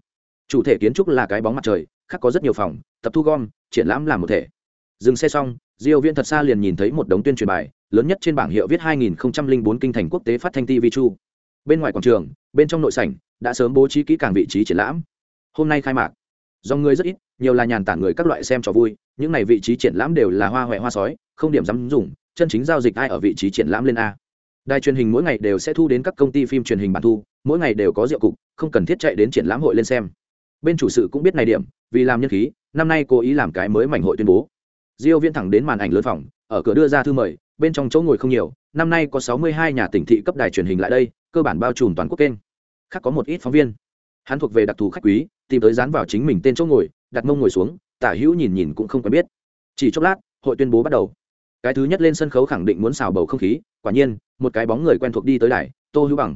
Chủ thể kiến trúc là cái bóng mặt trời, khác có rất nhiều phòng, tập thu gom, triển lãm làm một thể. Dừng xe xong, diêu viễn thật xa liền nhìn thấy một đống tuyên truyền bài, lớn nhất trên bảng hiệu viết 2004 kinh thành quốc tế phát thanh tv chu. Bên ngoài quảng trường, bên trong nội sảnh, đã sớm bố trí kỹ càng vị trí triển lãm. Hôm nay khai mạc do người rất ít, nhiều là nhàn tản người các loại xem trò vui, những này vị trí triển lãm đều là hoa huệ hoa sói, không điểm dám dùng, chân chính giao dịch ai ở vị trí triển lãm lên a. Đài truyền hình mỗi ngày đều sẽ thu đến các công ty phim truyền hình bản thu, mỗi ngày đều có rượu cục, không cần thiết chạy đến triển lãm hội lên xem. Bên chủ sự cũng biết này điểm, vì làm nhân khí, năm nay cố ý làm cái mới mảnh hội tuyên bố. Diêu viên thẳng đến màn ảnh lớn phòng, ở cửa đưa ra thư mời, bên trong chỗ ngồi không nhiều, năm nay có 62 nhà tỉnh thị cấp đài truyền hình lại đây, cơ bản bao trùm toàn quốc kênh. Khác có một ít phóng viên. Hắn thuộc về đặc thù khách quý tìm tới dán vào chính mình tên chỗ ngồi, đặt mông ngồi xuống, tả hữu nhìn nhìn cũng không quen biết. Chỉ chốc lát, hội tuyên bố bắt đầu. Cái thứ nhất lên sân khấu khẳng định muốn xào bầu không khí, quả nhiên, một cái bóng người quen thuộc đi tới đài, tô hữu bằng.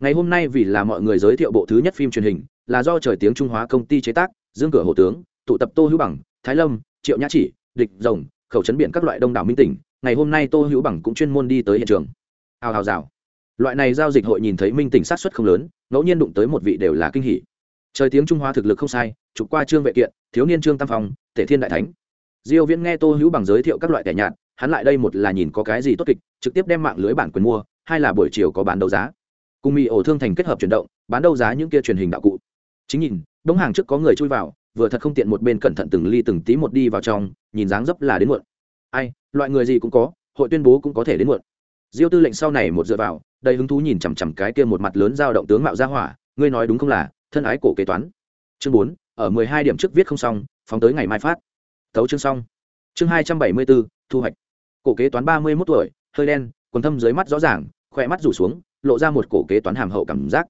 Ngày hôm nay vì là mọi người giới thiệu bộ thứ nhất phim truyền hình, là do trời tiếng trung hóa công ty chế tác, dương cửa hồ tướng, tụ tập tô hữu bằng, thái lâm, triệu nhã chỉ, địch rồng, khẩu chấn biển các loại đông đảo minh tỉnh. Ngày hôm nay tô hữu bằng cũng chuyên môn đi tới hiện trường. Hào hào rào. Loại này giao dịch hội nhìn thấy minh tỉnh sát xuất không lớn, ngẫu nhiên đụng tới một vị đều là kinh hỷ trời tiếng trung hoa thực lực không sai, chụp qua trương vệ kiện, thiếu niên trương tam phong, tể thiên đại thánh. Diêu viễn nghe tô hữu bằng giới thiệu các loại tẻ nhạt, hắn lại đây một là nhìn có cái gì tốt kịch, trực tiếp đem mạng lưới bản quyền mua, hai là buổi chiều có bán đấu giá. Cùng mì ổ thương thành kết hợp chuyển động, bán đấu giá những kia truyền hình đạo cụ. Chính nhìn, đống hàng trước có người chui vào, vừa thật không tiện một bên cẩn thận từng ly từng tí một đi vào trong, nhìn dáng dấp là đến muộn. Ai, loại người gì cũng có, hội tuyên bố cũng có thể đến muộn. Diêu tư lệnh sau này một dựa vào, đầy hứng thú nhìn chằm chằm cái kia một mặt lớn dao động tướng mạo ra hỏa, ngươi nói đúng không là thân ái cổ kế toán. Chương bốn, ở mười hai điểm trước viết không xong, phóng tới ngày mai phát. Thấu chương xong. Chương hai trăm bảy mươi bốn, thu hoạch. Cổ kế toán ba mươi mốt tuổi, hơi đen, quần thâm dưới mắt rõ ràng, khỏe mắt rủ xuống, lộ ra một cổ kế toán hàm hậu cảm giác.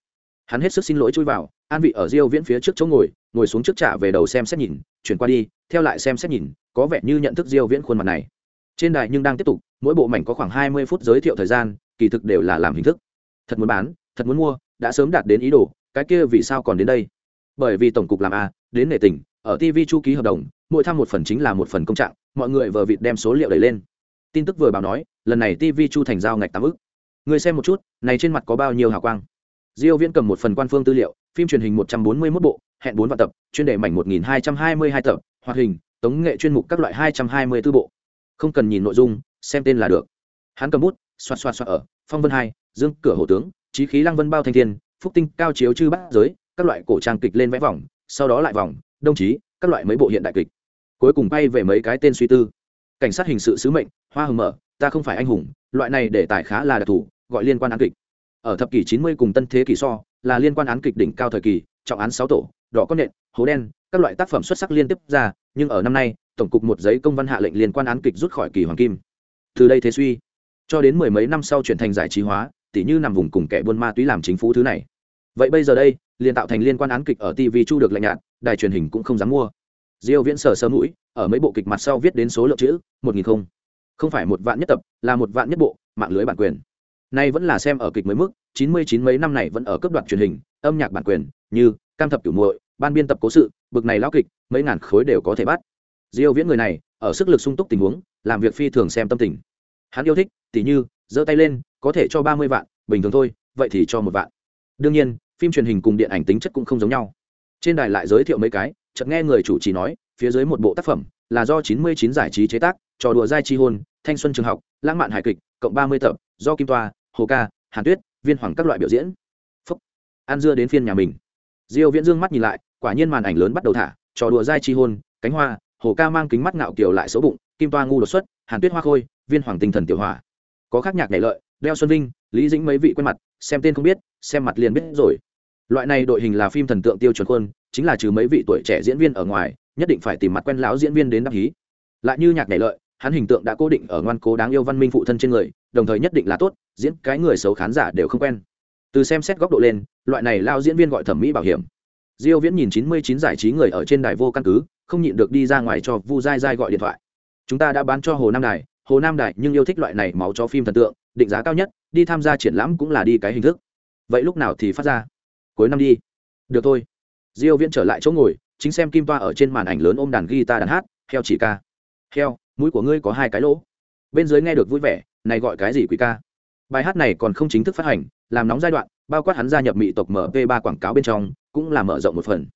Hắn hết sức xin lỗi chui vào, an vị ở diêu viễn phía trước chỗ ngồi ngồi xuống trước trả về đầu xem xét nhìn, chuyển qua đi, theo lại xem xét nhìn, có vẻ như nhận thức diêu viễn khuôn mặt này. Trên đài nhưng đang tiếp tục, mỗi bộ mảnh có khoảng 20 phút giới thiệu thời gian, kỳ thực đều là làm hình thức. Thật muốn bán, thật muốn mua, đã sớm đạt đến ý đồ cái kia vì sao còn đến đây? Bởi vì tổng cục làm a, đến nể tỉnh ở tv chu ký hợp đồng, mỗi thăm một phần chính là một phần công trạng, mọi người vờ vịt đem số liệu đẩy lên. Tin tức vừa báo nói, lần này tv chu thành giao ngạch tám ức. Người xem một chút, này trên mặt có bao nhiêu hào quang? Diêu viễn cầm một phần quan phương tư liệu, phim truyền hình 141 bộ, hẹn 4 vạn tập, chuyên đề mảnh 1222 tập, hoạt hình, tống nghệ chuyên mục các loại 224 bộ. Không cần nhìn nội dung, xem tên là được. Hắn cầm bút xoa xoa xoa ở, phong vân hai, dương cửa hổ tướng trí khí lăng vân bao thanh thiên phúc tinh, cao chiếu chư bát giới, các loại cổ trang kịch lên vẽ vòng, sau đó lại vòng, đồng chí, các loại mấy bộ hiện đại kịch. Cuối cùng bay về mấy cái tên suy tư. Cảnh sát hình sự sứ mệnh, hoa hồng mở, ta không phải anh hùng, loại này để tài khá là đặc thù, gọi liên quan án kịch. Ở thập kỷ chín mươi cùng tân thế kỷ so, là liên quan án kịch đỉnh cao thời kỳ, trọng án sáu tổ, đỏ con nện, hố đen, các loại tác phẩm xuất sắc liên tiếp ra, nhưng ở năm nay, tổng cục một giấy công văn hạ lệnh liên quan án kịch rút khỏi kỳ hoàng kim. Từ đây thế suy, cho đến mười mấy năm sau chuyển thành giải trí hóa, tỉ như nằm vùng cùng kẻ buôn ma túy làm chính phủ thứ này vậy bây giờ đây, liền tạo thành liên quan án kịch ở tv chu được lạnh nhạt, đài truyền hình cũng không dám mua. Diêu viễn sờ sơ mũi, ở mấy bộ kịch mặt sau viết đến số lượng chữ, một nghìn không. Không phải một vạn nhất tập, là một vạn nhất bộ, mạng lưới bản quyền. Nay vẫn là xem ở kịch mới mức, chín mươi chín mấy năm này vẫn ở cấp đoạn truyền hình, âm nhạc bản quyền, như cam thập cửu muội, ban biên tập cố sự, bực này lão kịch, mấy ngàn khối đều có thể bắt. Diêu viễn người này, ở sức lực sung túc tình huống, làm việc phi thường xem tâm tình. Hắn yêu thích, tỉ như, giơ tay lên, có thể cho ba mươi vạn, bình thường thôi, vậy thì cho một vạn đương nhiên, phim truyền hình cùng điện ảnh tính chất cũng không giống nhau. Trên đài lại giới thiệu mấy cái, chợt nghe người chủ trì nói, phía dưới một bộ tác phẩm, là do 99 giải trí chế tác, trò đùa giai chi hôn, thanh xuân trường học, lãng mạn hài kịch, cộng 30 tập, do kim toa, hồ ca, hàn tuyết, viên hoàng các loại biểu diễn. Phúc. An dưa đến phiên nhà mình. Diêu viễn dương mắt nhìn lại, quả nhiên màn ảnh lớn bắt đầu thả, trò đùa giai chi hôn, cánh hoa, hồ ca mang kính mắt ngạo kiều lại xấu bụng, kim toa ngu đột xuất, hàn tuyết hoa khôi, viên hoàng tinh thần tiểu hỏa có khác nhạc nhảy lợi đeo xuân vinh, lý dĩnh mấy vị quen mặt, xem tên không biết, xem mặt liền biết rồi. Loại này đội hình là phim thần tượng tiêu chuẩn khuôn, chính là trừ mấy vị tuổi trẻ diễn viên ở ngoài, nhất định phải tìm mặt quen láo diễn viên đến đáp hí lại như nhạc nhảy lợi, hắn hình tượng đã cố định ở ngoan cố đáng yêu văn minh phụ thân trên người, đồng thời nhất định là tốt, diễn cái người xấu khán giả đều không quen. Từ xem xét góc độ lên, loại này lao diễn viên gọi thẩm mỹ bảo hiểm. Diêu viễn nhìn 99 giải trí người ở trên đài vô căn cứ, không nhịn được đi ra ngoài cho vu dai dai gọi điện thoại. Chúng ta đã bán cho hồ nam đài, hồ nam đài nhưng yêu thích loại này máu cho phim thần tượng định giá cao nhất, đi tham gia triển lãm cũng là đi cái hình thức. Vậy lúc nào thì phát ra? Cuối năm đi. Được thôi. Diêu viễn trở lại chỗ ngồi, chính xem kim toa ở trên màn ảnh lớn ôm đàn guitar đàn hát, heo chỉ ca. Heo, mũi của ngươi có hai cái lỗ. Bên dưới nghe được vui vẻ, này gọi cái gì quỷ ca? Bài hát này còn không chính thức phát hành, làm nóng giai đoạn, bao quát hắn gia nhập mỹ tộc mp 3 quảng cáo bên trong, cũng là mở rộng một phần.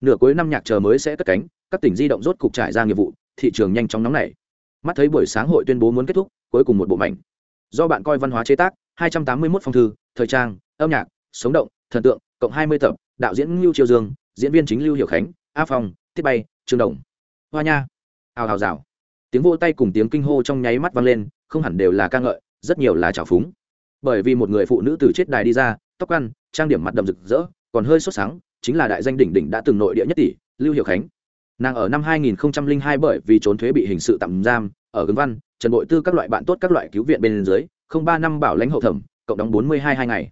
Nửa cuối năm nhạc chờ mới sẽ cất cánh, các tỉnh di động rốt cục trải ra nghiệp vụ, thị trường nhanh chóng nóng này. mắt thấy buổi sáng hội tuyên bố muốn kết thúc, cuối cùng một bộ mảnh do bạn coi văn hóa chế tác 281 phong thư, thời trang, âm nhạc, sống động, thần tượng, cộng 20 tập, đạo diễn lưu triều dương, diễn viên chính lưu hiểu khánh, a phong, thiết bay trương đồng. Hoa nha. Hào hào rào. Tiếng vô tay cùng tiếng kinh hô trong nháy mắt vang lên, không hẳn đều là ca ngợi, rất nhiều là trào phúng. Bởi vì một người phụ nữ từ chết đài đi ra, tóc ăn, trang điểm mặt đầm rực rỡ, còn hơi sốt sáng, chính là đại danh đỉnh đỉnh đã từng nội địa nhất tỷ, lưu hiểu khánh nàng ở năm 2002 bởi vì trốn thuế bị hình sự tạm giam, ở gương văn, trần bội tư các loại bạn tốt các loại cứu viện bên dưới, không ba năm bảo lãnh hậu thẩm, cộng đóng 42 hai ngày.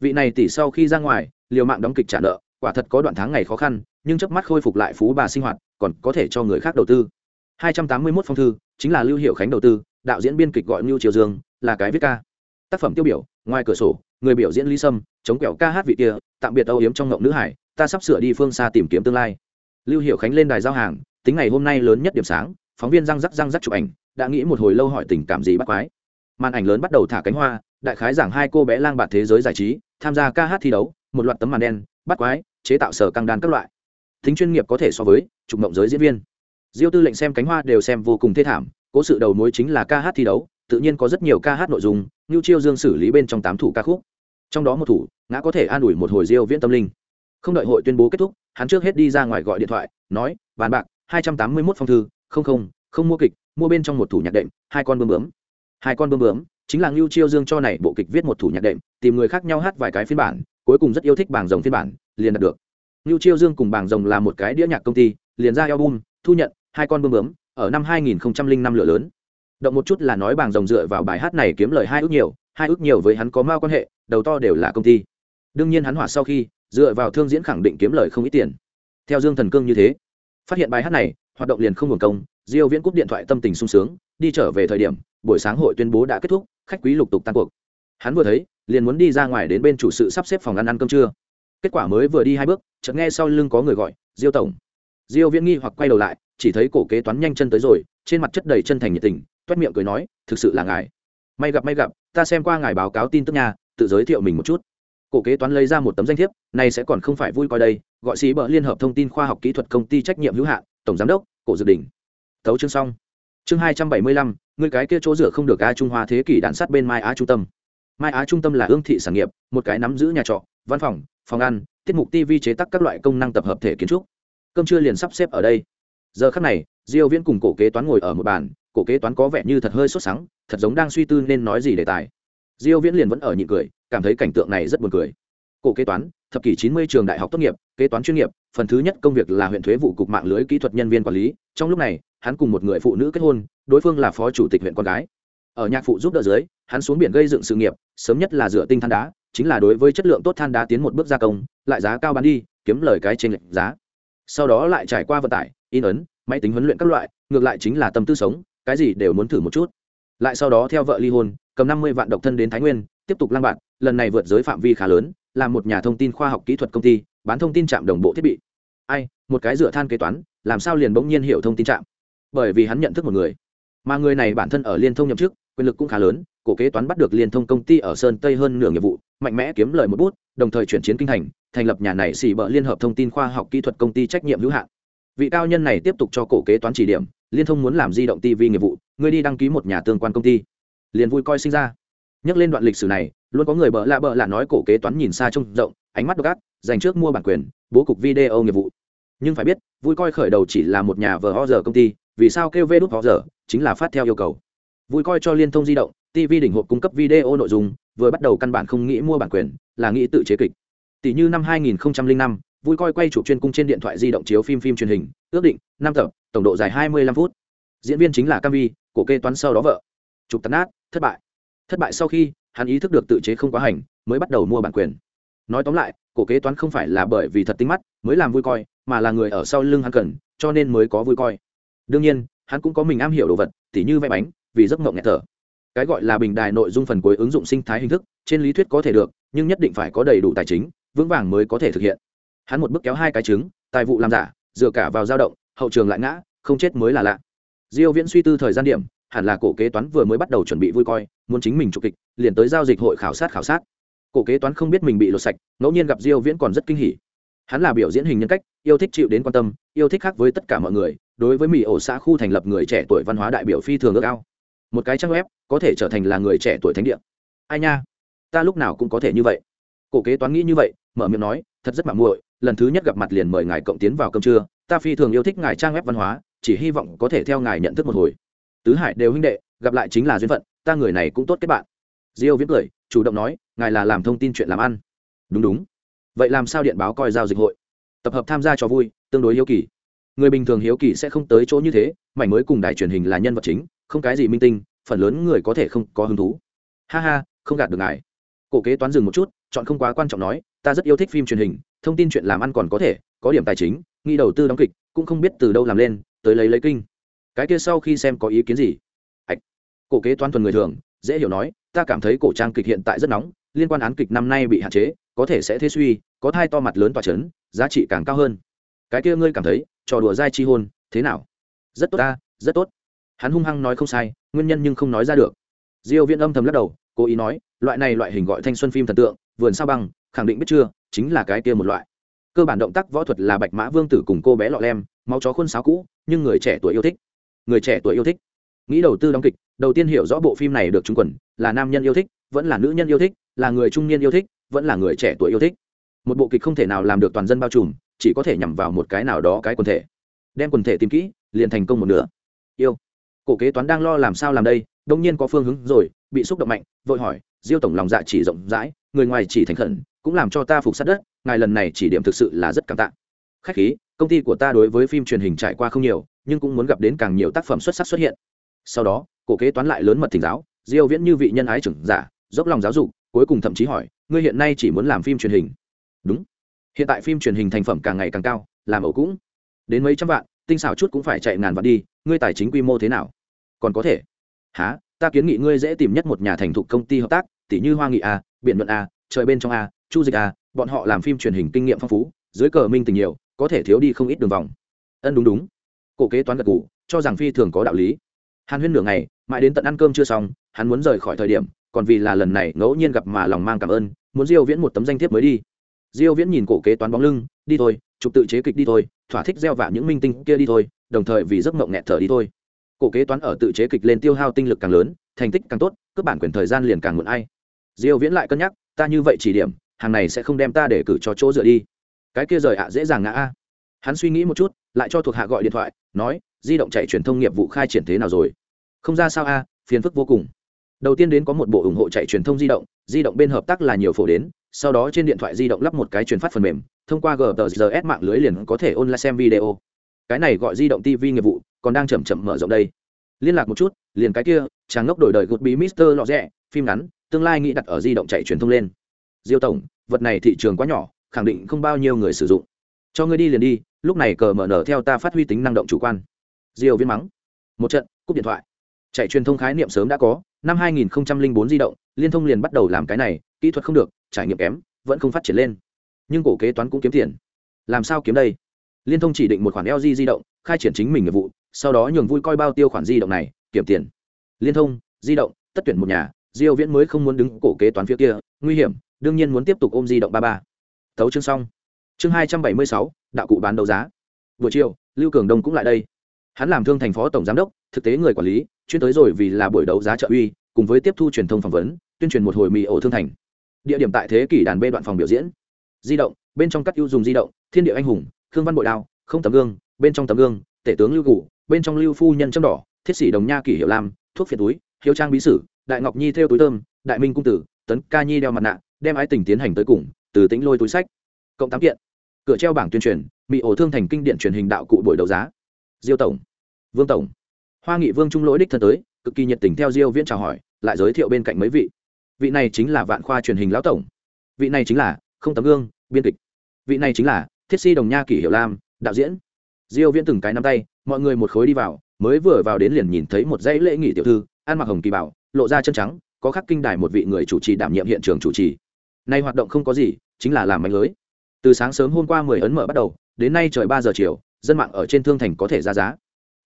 Vị này tỷ sau khi ra ngoài, liều mạng đóng kịch trả nợ, quả thật có đoạn tháng ngày khó khăn, nhưng chớp mắt khôi phục lại phú bà sinh hoạt, còn có thể cho người khác đầu tư. 281 phong thư, chính là lưu hiệu khánh đầu tư, đạo diễn biên kịch gọi mưu Triều Dương, là cái viết ca. Tác phẩm tiêu biểu, ngoài cửa sổ, người biểu diễn Lý Sâm, chống kẹo ca hát vị kia, tạm biệt âu yếm trong ngộng nữ hải, ta sắp sửa đi phương xa tìm kiếm tương lai lưu hiệu khánh lên đài giao hàng, tính ngày hôm nay lớn nhất điểm sáng, phóng viên răng rắc răng rắc chụp ảnh, đã nghĩ một hồi lâu hỏi tình cảm gì bắt quái. Màn ảnh lớn bắt đầu thả cánh hoa, đại khái giảng hai cô bé lang bạt thế giới giải trí, tham gia ca hát thi đấu, một loạt tấm màn đen, bắt quái, chế tạo sở căng đan các loại. Tính chuyên nghiệp có thể so với trục mộng giới diễn viên. Diêu tư lệnh xem cánh hoa đều xem vô cùng thê thảm, cố sự đầu mối chính là ca hát thi đấu, tự nhiên có rất nhiều ca hát nội dung như chiêu dương xử lý bên trong tám thủ ca khúc. Trong đó một thủ, ngã có thể an ủi một hồi diêu viễn tâm linh không đợi hội tuyên bố kết thúc hắn trước hết đi ra ngoài gọi điện thoại nói bàn bạc hai trăm tám mươi 281 phong thư không không không mua kịch mua bên trong một thủ nhạc đệm hai con bơm bướm hai con bơm bướm chính là Lưu Chiêu Dương cho này bộ kịch viết một thủ nhạc đệm, tìm người khác nhau hát vài cái phiên bản, cuối cùng rất yêu thích bảng rồng phiên bản, liền đạt được. Lưu Chiêu Dương cùng bảng rồng là một cái đĩa nhạc công ty, liền ra album, thu nhận hai con bơm bướm, ở năm 2005 lửa lớn. Động một chút là nói bảng rồng dựa vào bài hát này kiếm lời hai ước nhiều, hai ước nhiều với hắn có mao quan hệ, đầu to đều là công ty. Đương nhiên hắn hỏa sau khi, dựa vào thương diễn khẳng định kiếm lời không ít tiền. Theo Dương Thần Cương như thế, phát hiện bài hát này, hoạt động liền không hưởng công, Diêu Viễn cúp điện thoại tâm tình sung sướng, đi trở về thời điểm, buổi sáng hội tuyên bố đã kết thúc, khách quý lục tục tan cuộc. Hắn vừa thấy liền muốn đi ra ngoài đến bên chủ sự sắp xếp phòng ăn ăn cơm trưa. Kết quả mới vừa đi hai bước chợt nghe sau lưng có người gọi diêu tổng. Diêu viễn nghi hoặc quay đầu lại chỉ thấy cổ kế toán nhanh chân tới rồi trên mặt chất đầy chân thành nhiệt tình toét miệng cười nói thực sự là ngài. May gặp may gặp ta xem qua ngài báo cáo tin tức nhà tự giới thiệu mình một chút cổ kế toán lấy ra một tấm danh thiếp, này sẽ còn không phải vui coi đây, gọi xí bợ liên hợp thông tin khoa học kỹ thuật công ty trách nhiệm hữu hạn, tổng giám đốc, cổ dự đình. thấu chương xong. Chương hai trăm bảy mươi lăm, người cái kia chỗ rửa không được a trung hoa thế kỷ đạn sát bên mai á trung tâm. Mai á trung tâm là ương thị sản nghiệp, một cái nắm giữ nhà trọ, văn phòng phòng ăn tiết mục tv chế tác các loại công năng tập hợp thể kiến trúc. Cơm trưa liền sắp xếp ở đây. Giờ khắc này, diêu viễn cùng cổ kế toán ngồi ở một bàn, cổ kế toán có vẻ như thật hơi sốt sắng, thật giống đang suy tư nên nói gì đề tài diêu viễn liền vẫn ở nhịn cười, cảm thấy cảnh tượng này rất buồn cười. Cổ kế toán, thập kỷ 90 trường đại học tốt nghiệp, kế toán chuyên nghiệp, phần thứ nhất công việc là huyện thuế vụ cục mạng lưới kỹ thuật nhân viên quản lý, trong lúc này, hắn cùng một người phụ nữ kết hôn, đối phương là phó chủ tịch huyện con gái. Ở nhạc phụ giúp đỡ dưới, hắn xuống biển gây dựng sự nghiệp, sớm nhất là dựa tinh than đá, chính là đối với chất lượng tốt than đá tiến một bước gia công, lại giá cao bán đi, kiếm lời cái trên lệch giá. Sau đó lại trải qua vận tải, in ấn, máy tính huấn luyện các loại, ngược lại chính là tâm tư sống, cái gì đều muốn thử một chút. Lại sau đó theo vợ ly hôn cầm năm mươi vạn độc thân đến thái nguyên, tiếp tục lang bạn lần này vượt giới phạm vi khá lớn, là một nhà thông tin khoa học kỹ thuật công ty, bán thông tin trạm đồng bộ thiết bị. Ai, một cái dựa than kế toán, làm sao liền bỗng nhiên hiểu thông tin trạm? Bởi vì hắn nhận thức một người. Mà người này bản thân ở liên thông nhậm chức, quyền lực cũng khá lớn, cổ kế toán bắt được liên thông công ty ở sơn tây hơn nửa nghiệp vụ, mạnh mẽ kiếm lời một bút, đồng thời chuyển chiến kinh thành thành lập nhà này xỉ bợ liên hợp thông tin khoa học kỹ thuật công ty trách nhiệm hữu hạn. Vị cao nhân này tiếp tục cho cổ kế toán chỉ điểm, liên thông muốn làm di động tv nghiệp vụ ngươi đi đăng ký một nhà tương quan công ty liền vui coi sinh ra. Nhắc lên đoạn lịch sử này luôn có người bợ lạ bợ lạ nói cổ kế toán nhìn xa trông rộng ánh mắt độc ác dành trước mua bản quyền bố cục video nghiệp vụ. Nhưng phải biết vui coi khởi đầu chỉ là một nhà vờ ho giờ công ty vì sao kêu vê đút ho giờ chính là phát theo yêu cầu. Vui coi cho liên thông di động tv đỉnh hộp cung cấp video nội dung vừa bắt đầu căn bản không nghĩ mua bản quyền là nghĩ tự chế kịch. Tỷ như năm 2005, vui coi quay chụp chuyên cung trên điện thoại di động chiếu phim phim truyền hình ước định năm tập tổng độ dài 25 phút. Diễn viên chính là cam vi cổ kê toán sau đó vợ chụp tắt nát, thất bại. Thất bại sau khi, hắn ý thức được tự chế không quá hành, mới bắt đầu mua bản quyền. Nói tóm lại, cổ kế toán không phải là bởi vì thật tính mắt mới làm vui coi, mà là người ở sau lưng hắn cần, cho nên mới có vui coi. Đương nhiên, hắn cũng có mình am hiểu đồ vật, tỉ như vẽ bánh, vì giấc mộng nghẹt thở. Cái gọi là bình đài nội dung phần cuối ứng dụng sinh thái hình thức, trên lý thuyết có thể được, nhưng nhất định phải có đầy đủ tài chính, vững vàng mới có thể thực hiện. Hắn một bước kéo hai cái trứng, tài vụ làm giả, dựa cả vào dao động, hậu trường lại ngã, không chết mới là lạ. Diêu viễn suy tư thời gian điểm hẳn là cổ kế toán vừa mới bắt đầu chuẩn bị vui coi, muốn chính mình chủ kịch, liền tới giao dịch hội khảo sát khảo sát. Cổ kế toán không biết mình bị lột sạch, ngẫu nhiên gặp diêu viễn còn rất kinh hỉ. Hắn là biểu diễn hình nhân cách, yêu thích chịu đến quan tâm, yêu thích khác với tất cả mọi người, đối với mỹ ổ xã khu thành lập người trẻ tuổi văn hóa đại biểu phi thường ước ao. Một cái trang web, có thể trở thành là người trẻ tuổi thánh địa. Ai nha, ta lúc nào cũng có thể như vậy. Cổ kế toán nghĩ như vậy, mở miệng nói, thật rất mạng muội, lần thứ nhất gặp mặt liền mời ngài cộng tiến vào cơm trưa, ta phi thường yêu thích ngài trang web văn hóa, chỉ hy vọng có thể theo ngài nhận thức một hồi tứ hải đều huynh đệ, gặp lại chính là duyên phận, ta người này cũng tốt kết bạn. Diêu viễn cười, chủ động nói, ngài là làm thông tin chuyện làm ăn. Đúng đúng. Vậy làm sao điện báo coi giao dịch hội? Tập hợp tham gia cho vui, tương đối hiếu kỳ. Người bình thường hiếu kỳ sẽ không tới chỗ như thế, mảnh mới cùng đài truyền hình là nhân vật chính, không cái gì minh tinh, phần lớn người có thể không có hứng thú. Ha ha, không gạt được ngài. Cổ kế toán dừng một chút, chọn không quá quan trọng nói, ta rất yêu thích phim truyền hình, thông tin chuyện làm ăn còn có thể, có điểm tài chính, nghĩ đầu tư đóng kịch, cũng không biết từ đâu làm lên, tới lấy lấy kinh cái kia sau khi xem có ý kiến gì? Ạch. Cổ kế toán thuần người thường, dễ hiểu nói, ta cảm thấy cổ trang kịch hiện tại rất nóng, liên quan án kịch năm nay bị hạn chế, có thể sẽ thế suy, có thai to mặt lớn tòa c h ấ n giá trị càng cao hơn. Cái kia ngươi cảm thấy, trò đùa dai chi hôn, thế nào? Rất tốt ta, rất tốt. Hắn hung hăng nói không sai, nguyên nhân nhưng không nói ra được. Diêu viễn âm thầm lắc đầu, cố ý nói, loại này loại hình gọi thanh xuân phim thần tượng, vườn sao băng, khẳng định biết chưa, chính là cái kia một loại. Cơ bản động tác võ thuật là bạch mã vương tử cùng cô bé lọ lem, máu chó khuôn sáo cũ, nhưng người trẻ tuổi yêu thích người trẻ tuổi yêu thích. Nghĩ đầu tư đóng kịch, đầu tiên hiểu rõ bộ phim này được trúng quần, là nam nhân yêu thích, vẫn là nữ nhân yêu thích, là người trung niên yêu thích, vẫn là người trẻ tuổi yêu thích. Một bộ kịch không thể nào làm được toàn dân bao trùm, chỉ có thể nhằm vào một cái nào đó cái quần thể. Đem quần thể tìm kỹ, liền thành công một nửa. Yêu. Cổ kế toán đang lo làm sao làm đây, đông nhiên có phương hướng rồi, bị xúc động mạnh, vội hỏi, diêu tổng lòng dạ chỉ rộng rãi, người ngoài chỉ thành khẩn, cũng làm cho ta phục sát đất, ngài lần này chỉ điểm thực sự là rất cảm tạ khách khí, công ty của ta đối với phim truyền hình trải qua không nhiều, nhưng cũng muốn gặp đến càng nhiều tác phẩm xuất sắc xuất hiện. Sau đó, cổ kế toán lại lớn mật thỉnh giáo, diêu viễn như vị nhân ái trưởng giả, dốc lòng giáo dục, cuối cùng thậm chí hỏi, ngươi hiện nay chỉ muốn làm phim truyền hình? Đúng. Hiện tại phim truyền hình thành phẩm càng ngày càng cao, làm ẩu cũng đến mấy trăm vạn, tinh xảo chút cũng phải chạy ngàn vạn đi, ngươi tài chính quy mô thế nào? Còn có thể. Há ta kiến nghị ngươi dễ tìm nhất một nhà thành thục công ty hợp tác tỷ như hoa nghị a biển luận a, trời bên trong a, chu dịch a, bọn họ làm phim truyền hình kinh nghiệm phong phú, dưới cờ minh tình nhiều có thể thiếu đi không ít đường vòng. Ân đúng đúng. Cổ kế toán gật ngủ cho rằng phi thường có đạo lý. Hàn huyên nửa ngày, mãi đến tận ăn cơm chưa xong, hắn muốn rời khỏi thời điểm, còn vì là lần này ngẫu nhiên gặp mà lòng mang cảm ơn, muốn diêu viễn một tấm danh thiếp mới đi. Diêu viễn nhìn cổ kế toán bóng lưng, đi thôi, chụp tự chế kịch đi thôi, thỏa thích gieo vạ những minh tinh kia đi thôi, đồng thời vì giấc mộng nghẹt thở đi thôi. Cổ kế toán ở tự chế kịch lên tiêu hao tinh lực càng lớn, thành tích càng tốt, cướp bản quyền thời gian liền càng muộn ai. Diêu viễn lại cân nhắc, ta như vậy chỉ điểm, hàng này sẽ không đem ta để cử cho chỗ dựa đi cái kia rời ạ dễ dàng ngã a. Hắn suy nghĩ một chút, lại cho thuộc hạ gọi điện thoại, nói, di động chạy truyền thông nghiệp vụ khai triển thế nào rồi? Không ra sao a, phiền phức vô cùng. Đầu tiên đến có một bộ ủng hộ chạy truyền thông di động di động bên hợp tác là nhiều phổ đến, sau đó trên điện thoại di động lắp một cái truyền phát phần mềm, thông qua gtrs mạng lưới liền có thể online xem video. Cái này gọi di động tv nghiệp vụ, còn đang chậm chậm mở rộng đây. Liên lạc một chút, liền cái kia, chàng ngốc đổi đời gột bí mister lọ rẽ phim ngắn, tương lai nghĩ đặt ở di động chạy truyền thông lên. Diêu tổng, vật này thị trường quá nhỏ khẳng định không bao nhiêu người sử dụng. Cho ngươi đi liền đi, lúc này cờ mở nở theo ta phát huy tính năng động chủ quan. Diêu viên mắng. Một trận, cúp điện thoại. Chạy truyền thông khái niệm sớm đã có, năm 2004 di động, liên thông liền bắt đầu làm cái này, kỹ thuật không được, trải nghiệm kém, vẫn không phát triển lên. Nhưng cổ kế toán cũng kiếm tiền. Làm sao kiếm đây? Liên thông chỉ định một khoản lg di động, khai triển chính mình nghiệp vụ, sau đó nhường vui coi bao tiêu khoản di động này kiểm tiền. Liên thông, di động, tất tuyển một nhà, diêu viễn mới không muốn đứng cổ kế toán phía kia, nguy hiểm, đương nhiên muốn tiếp tục ôm di động ba ba thấu chương xong. Chương 276, đạo cụ bán đấu giá. Buổi chiều lưu cường đông cũng lại đây. Hắn làm thương thành phó tổng giám đốc thực tế người quản lý chuyên tới rồi vì là buổi đấu giá trợ uy cùng với tiếp thu truyền thông phỏng vấn tuyên truyền một hồi mì ổ thương thành. Địa điểm tại thế kỷ đàn b đoạn phòng biểu diễn. Di động bên trong các ưu dùng di động thiên địa anh hùng khương văn bội đao không tấm gương bên trong tấm gương tể tướng lưu cụ bên trong lưu phu nhân châm đỏ thiết sĩ đồng nha kỷ hiệu lam thuốc phiệt túi hiếu trang bí sử đại ngọc nhi theo túi thơm đại minh cung tử tấn ca nhi đeo mặt nạ đem ái tình tiến hành tới cùng từ tính lôi túi sách. Cộng tám kiện. Cửa treo bảng tuyên truyền mỹ ổ thương thành kinh điện truyền hình đạo cụ buổi đấu giá. Diêu tổng. Vương tổng. Hoa nghị vương trung lỗi đích thân tới, cực kỳ nhiệt tình theo diêu viễn chào hỏi, lại giới thiệu bên cạnh mấy vị. Vị này chính là vạn khoa truyền hình lão tổng. Vị này chính là không tấm gương, biên kịch. Vị này chính là thiết si đồng nha kỷ hiệu lam, đạo diễn. Diêu viễn từng cái nắm tay, mọi người một khối đi vào, mới vừa vào đến liền nhìn thấy một dãy lễ nghị tiểu thư, ăn mặc hồng kỳ bảo, lộ ra chân trắng, có khắc kinh đài một vị người chủ trì đảm nhiệm hiện trường chủ trì. Nay hoạt động không có gì chính là làm mạnh lưới. Từ sáng sớm hôm qua 10 ấn mở bắt đầu, đến nay trời 3 giờ chiều, dân mạng ở trên thương thành có thể ra giá.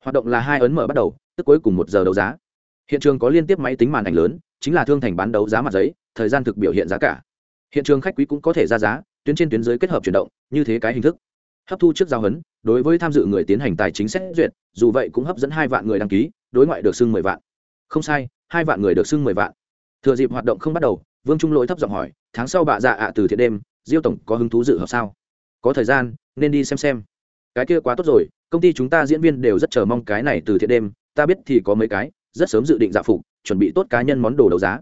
Hoạt động là hai ấn mở bắt đầu, tức cuối cùng một giờ đấu giá. Hiện trường có liên tiếp máy tính màn ảnh lớn, chính là thương thành bán đấu giá mặt giấy, thời gian thực biểu hiện giá cả. Hiện trường khách quý cũng có thể ra giá, tuyến trên tuyến dưới kết hợp chuyển động, như thế cái hình thức. Hấp thu trước giao hấn, đối với tham dự người tiến hành tài chính xét duyệt, dù vậy cũng hấp dẫn hai vạn người đăng ký, đối ngoại được xưng mười vạn. Không sai, hai vạn người được xưng mười vạn. Thừa dịp hoạt động không bắt đầu vương trung lỗi thấp giọng hỏi, tháng sau bà dạ ạ từ thiện đêm, diêu tổng có hứng thú dự hợp sao? Có thời gian, nên đi xem xem. Cái kia quá tốt rồi, công ty chúng ta diễn viên đều rất chờ mong cái này từ thiện đêm, ta biết thì có mấy cái, rất sớm dự định dạ phục, chuẩn bị tốt cá nhân món đồ đấu giá.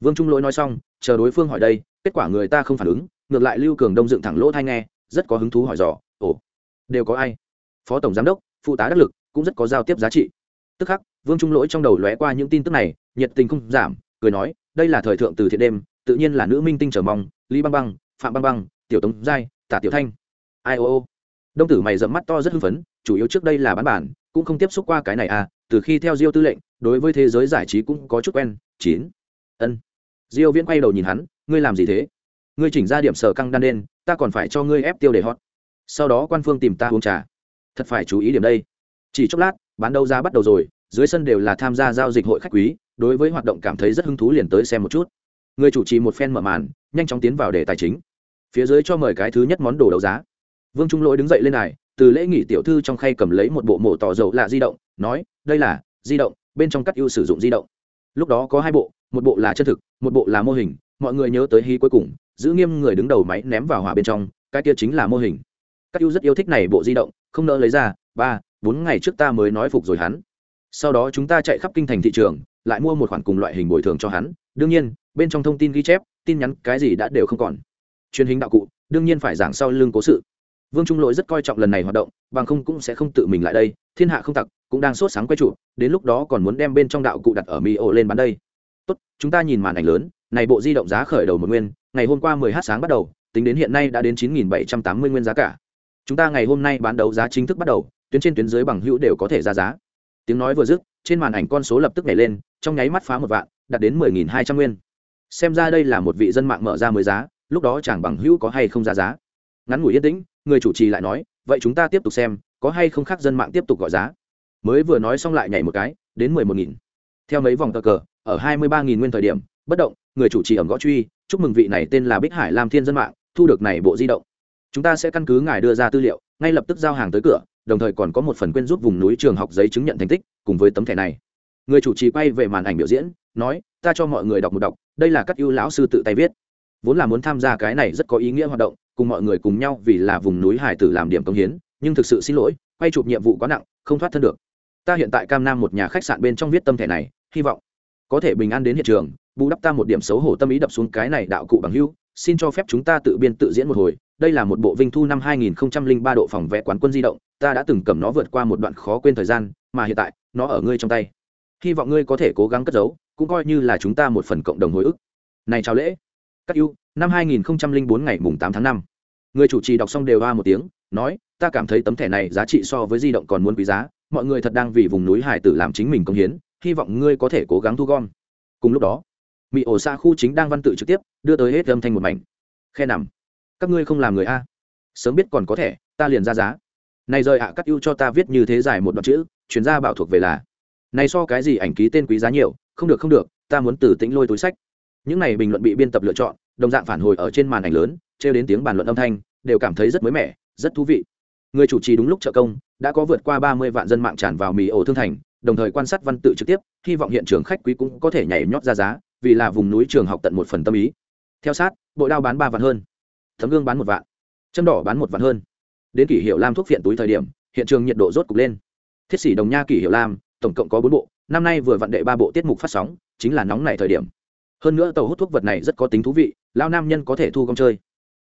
Vương trung lỗi nói xong, chờ đối phương hỏi đây, kết quả người ta không phản ứng, ngược lại lưu cường đông dựng thẳng lỗ thai nghe, rất có hứng thú hỏi dò, ồ, đều có ai? Phó tổng giám đốc, phụ tá đắc lực, cũng rất có giao tiếp giá trị. Tức khắc, vương trung lỗi trong đầu lóe qua những tin tức này, nhiệt tình không giảm cười nói, đây là thời thượng từ thiện đêm, tự nhiên là nữ minh tinh trở mong, lý băng băng, phạm băng băng, tiểu tống giai, tả tiểu thanh. Ai ô ô. Đông tử mày dẫm mắt to rất hưng phấn, chủ yếu trước đây là bán bản, cũng không tiếp xúc qua cái này à từ khi theo diêu tư lệnh, đối với thế giới giải trí cũng có chút quen, chín. Ân. Diêu viễn quay đầu nhìn hắn, ngươi làm gì thế? Ngươi chỉnh ra điểm sở căng đan đen, ta còn phải cho ngươi ép tiêu để hot. Sau đó quan phương tìm ta uống trà. Thật phải chú ý điểm đây. Chỉ chốc lát, bán đấu giá bắt đầu rồi, dưới sân đều là tham gia giao dịch hội khách quý đối với hoạt động cảm thấy rất hứng thú liền tới xem một chút. Người chủ trì một phen mở màn, nhanh chóng tiến vào đề tài chính. Phía dưới cho mời cái thứ nhất món đồ đấu giá. Vương trung lỗi đứng dậy lên này từ lễ nghỉ tiểu thư trong khay cầm lấy một bộ mổ tỏ dầu lạ di động, nói, đây là di động, bên trong cắt ưu sử dụng di động. Lúc đó có hai bộ, một bộ là chân thực, một bộ là mô hình, mọi người nhớ tới hy cuối cùng, giữ nghiêm người đứng đầu máy ném vào hỏa bên trong, cái kia chính là mô hình. Các ưu rất yêu thích này bộ di động, không nỡ lấy ra, ba, bốn ngày trước ta mới nói phục rồi hắn. Sau đó chúng ta chạy khắp kinh thành thị trường lại mua một khoản cùng loại hình bồi thường cho hắn. Đương nhiên, bên trong thông tin ghi chép, tin nhắn, cái gì đã đều không còn. Truyền hình đạo cụ, đương nhiên phải giảng sau lưng cố sự. Vương trung lỗi rất coi trọng lần này hoạt động, bằng không cũng sẽ không tự mình lại đây. Thiên hạ không tặc cũng đang sốt sáng quay trụ, đến lúc đó còn muốn đem bên trong đạo cụ đặt ở mi ổ lên bán đây. Tốt, chúng ta nhìn màn ảnh lớn, này bộ di động giá khởi đầu một nguyên, ngày hôm qua 10 h sáng bắt đầu, tính đến hiện nay đã đến 9.780 nguyên giá cả. Chúng ta ngày hôm nay bán đấu giá chính thức bắt đầu, tuyến trên tuyến dưới bằng hữu đều có thể ra giá. Tiếng nói vừa dứt trên màn ảnh con số lập tức nhảy lên, trong nháy mắt phá một vạn, đạt đến 10.200 nguyên. Xem ra đây là một vị dân mạng mở ra mới giá, lúc đó chẳng bằng hữu có hay không ra giá. Ngắn ngủi yên tĩnh, người chủ trì lại nói, vậy chúng ta tiếp tục xem, có hay không khác dân mạng tiếp tục gọi giá? Mới vừa nói xong lại nhảy một cái, đến mười một nghìn. Theo mấy vòng tờ cờ, ở hai mươi ba nghìn nguyên thời điểm, bất động, người chủ trì ẩm gõ truy, chúc mừng vị này tên là bích hải lam thiên dân mạng, thu được này bộ di động. Chúng ta sẽ căn cứ ngài đưa ra tư liệu, ngay lập tức giao hàng tới cửa đồng thời còn có một phần quên giúp vùng núi trường học giấy chứng nhận thành tích, cùng với tấm thẻ này. Người chủ trì quay về màn ảnh biểu diễn, nói, ta cho mọi người đọc một đọc, đây là các ưu lão sư tự tay viết. Vốn là muốn tham gia cái này rất có ý nghĩa hoạt động, cùng mọi người cùng nhau vì là vùng núi hải tử làm điểm công hiến, nhưng thực sự xin lỗi, quay chụp nhiệm vụ quá nặng, không thoát thân được. Ta hiện tại cam nam một nhà khách sạn bên trong viết tâm thẻ này, hy vọng có thể bình an đến hiện trường, bù đắp ta một điểm xấu hổ tâm ý đập xuống cái này đạo cụ bằng hưu xin cho phép chúng ta tự biên tự diễn một hồi đây là một bộ vinh thu năm 2003 độ phòng vẽ quán quân di động, ta đã từng cầm nó vượt qua một đoạn khó quên thời gian, mà hiện tại, nó ở ngươi trong tay. Hy vọng ngươi có thể cố gắng cất giấu, cũng coi như là chúng ta một phần cộng đồng hồi ức. Này chào lễ. Các ưu, năm 2004 ngày mùng 8 tháng 5. người chủ trì đọc xong đều a một tiếng, nói, ta cảm thấy tấm thẻ này giá trị so với di động còn muốn quý giá, mọi người thật đang vì vùng núi hải tử làm chính mình công hiến, hy vọng ngươi có thể cố gắng thu gom. Cùng lúc đó, Mị ổ xa khu chính đang văn tự trực tiếp, đưa tới hết âm thanh một mảnh. Khe nằm các ngươi không làm người a. Sớm biết còn có thể ta liền ra giá. Này rời ạ à cắt ưu cho ta viết như thế dài một đoạn chữ, chuyển ra bảo thuộc về là, này so cái gì ảnh ký tên quý giá nhiều, không được không được, ta muốn từ tĩnh lôi túi sách. Những này bình luận bị biên tập lựa chọn, đồng dạng phản hồi ở trên màn ảnh lớn, trêu đến tiếng bàn luận âm thanh, đều cảm thấy rất mới mẻ, rất thú vị. Người chủ trì đúng lúc trợ công, đã có vượt qua ba mươi vạn dân mạng tràn vào mì ổ thương thành, đồng thời quan sát văn tự trực tiếp, hy vọng hiện trường khách quý cũng có thể nhảy nhót ra giá, vì là vùng núi trường học tận một phần tâm ý. Theo sát, bộ đao bán ba vạn hơn thấm gương bán một vạn, châm đỏ bán một vạn hơn. Đến kỷ hiệu lam thuốc phiện túi thời điểm, hiện trường nhiệt độ rốt cục lên. Thiết sĩ đồng nha kỷ hiệu lam, tổng cộng có bốn bộ, năm nay vừa vặn đệ ba bộ tiết mục phát sóng, chính là nóng này thời điểm. Hơn nữa tàu hút thuốc vật này rất có tính thú vị lao nam nhân có thể thu công chơi.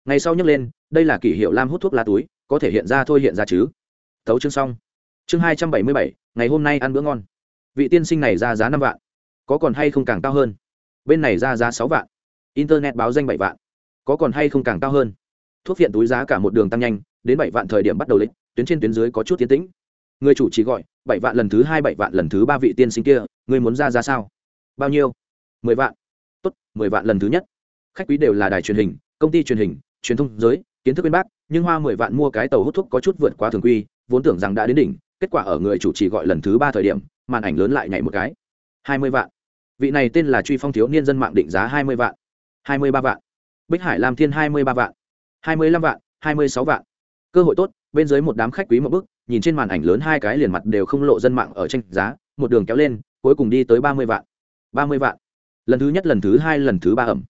Ngày sau nhắc lên, đây là kỷ hiệu lam hút thuốc lá túi, có thể hiện ra thôi hiện ra chứ. Thấu chương xong. Chương hai trăm bảy mươi bảy, ngày hôm nay ăn bữa ngon. Vị tiên sinh này ra giá năm vạn, có còn hay không càng cao hơn? Bên này ra giá sáu vạn, internet báo danh bảy vạn có còn hay không càng cao hơn. Thuốc viện túi giá cả một đường tăng nhanh, đến bảy vạn thời điểm bắt đầu lịch, tuyến trên tuyến dưới có chút tiến tĩnh. Người chủ chỉ gọi, bảy vạn lần thứ hai, bảy vạn lần thứ ba vị tiên sinh kia, người muốn ra ra sao? Bao nhiêu? Mười vạn. Tốt, mười vạn lần thứ nhất. Khách quý đều là đài truyền hình, công ty truyền hình, truyền thông giới, kiến thức bên bác, nhưng hoa mười vạn mua cái tàu hút thuốc có chút vượt quá thường quy, vốn tưởng rằng đã đến đỉnh, kết quả ở người chủ trì gọi lần thứ ba thời điểm, màn ảnh lớn lại nhảy một cái. Hai mươi vạn. Vị này tên là truy phong thiếu niên dân mạng định giá hai mươi vạn. Hai mươi ba vạn bích hải lam thiên hai mươi ba vạn, hai mươi lăm vạn, hai mươi sáu vạn. Cơ hội tốt, bên dưới một đám khách quý một bức nhìn trên màn ảnh lớn hai cái liền mặt đều không lộ dân mạng ở tranh giá, một đường kéo lên, cuối cùng đi tới ba mươi vạn, ba mươi vạn. Lần thứ nhất, lần thứ hai, lần thứ ba ẩm.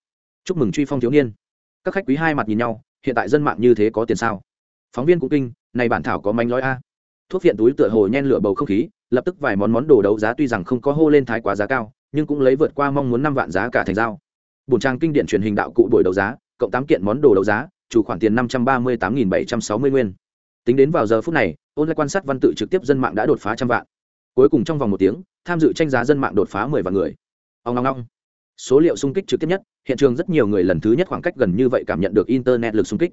Chúc mừng truy phong thiếu niên. Các khách quý hai mặt nhìn nhau, hiện tại dân mạng như thế có tiền sao? Phóng viên cũng kinh, này bản thảo có manh lói a. Thuốc viện túi tựa hồ nhen lửa bầu không khí, lập tức vài món món đồ đấu giá tuy rằng không có hô lên thái quá giá cao, nhưng cũng lấy vượt qua mong muốn năm vạn giá cả thành dao bổn trang kinh điển truyền hình đạo cụ buổi đấu giá, cộng tám kiện món đồ đấu giá, chủ khoản tiền năm trăm ba mươi tám nghìn bảy trăm sáu mươi nguyên. Tính đến vào giờ phút này ôn lại quan sát văn tự trực tiếp dân mạng đã đột phá trăm vạn. Cuối cùng trong vòng một tiếng, tham dự tranh giá dân mạng đột phá mười vạn người. Ông long long số liệu xung kích trực tiếp nhất, hiện trường rất nhiều người lần thứ nhất khoảng cách gần như vậy cảm nhận được internet lực xung kích.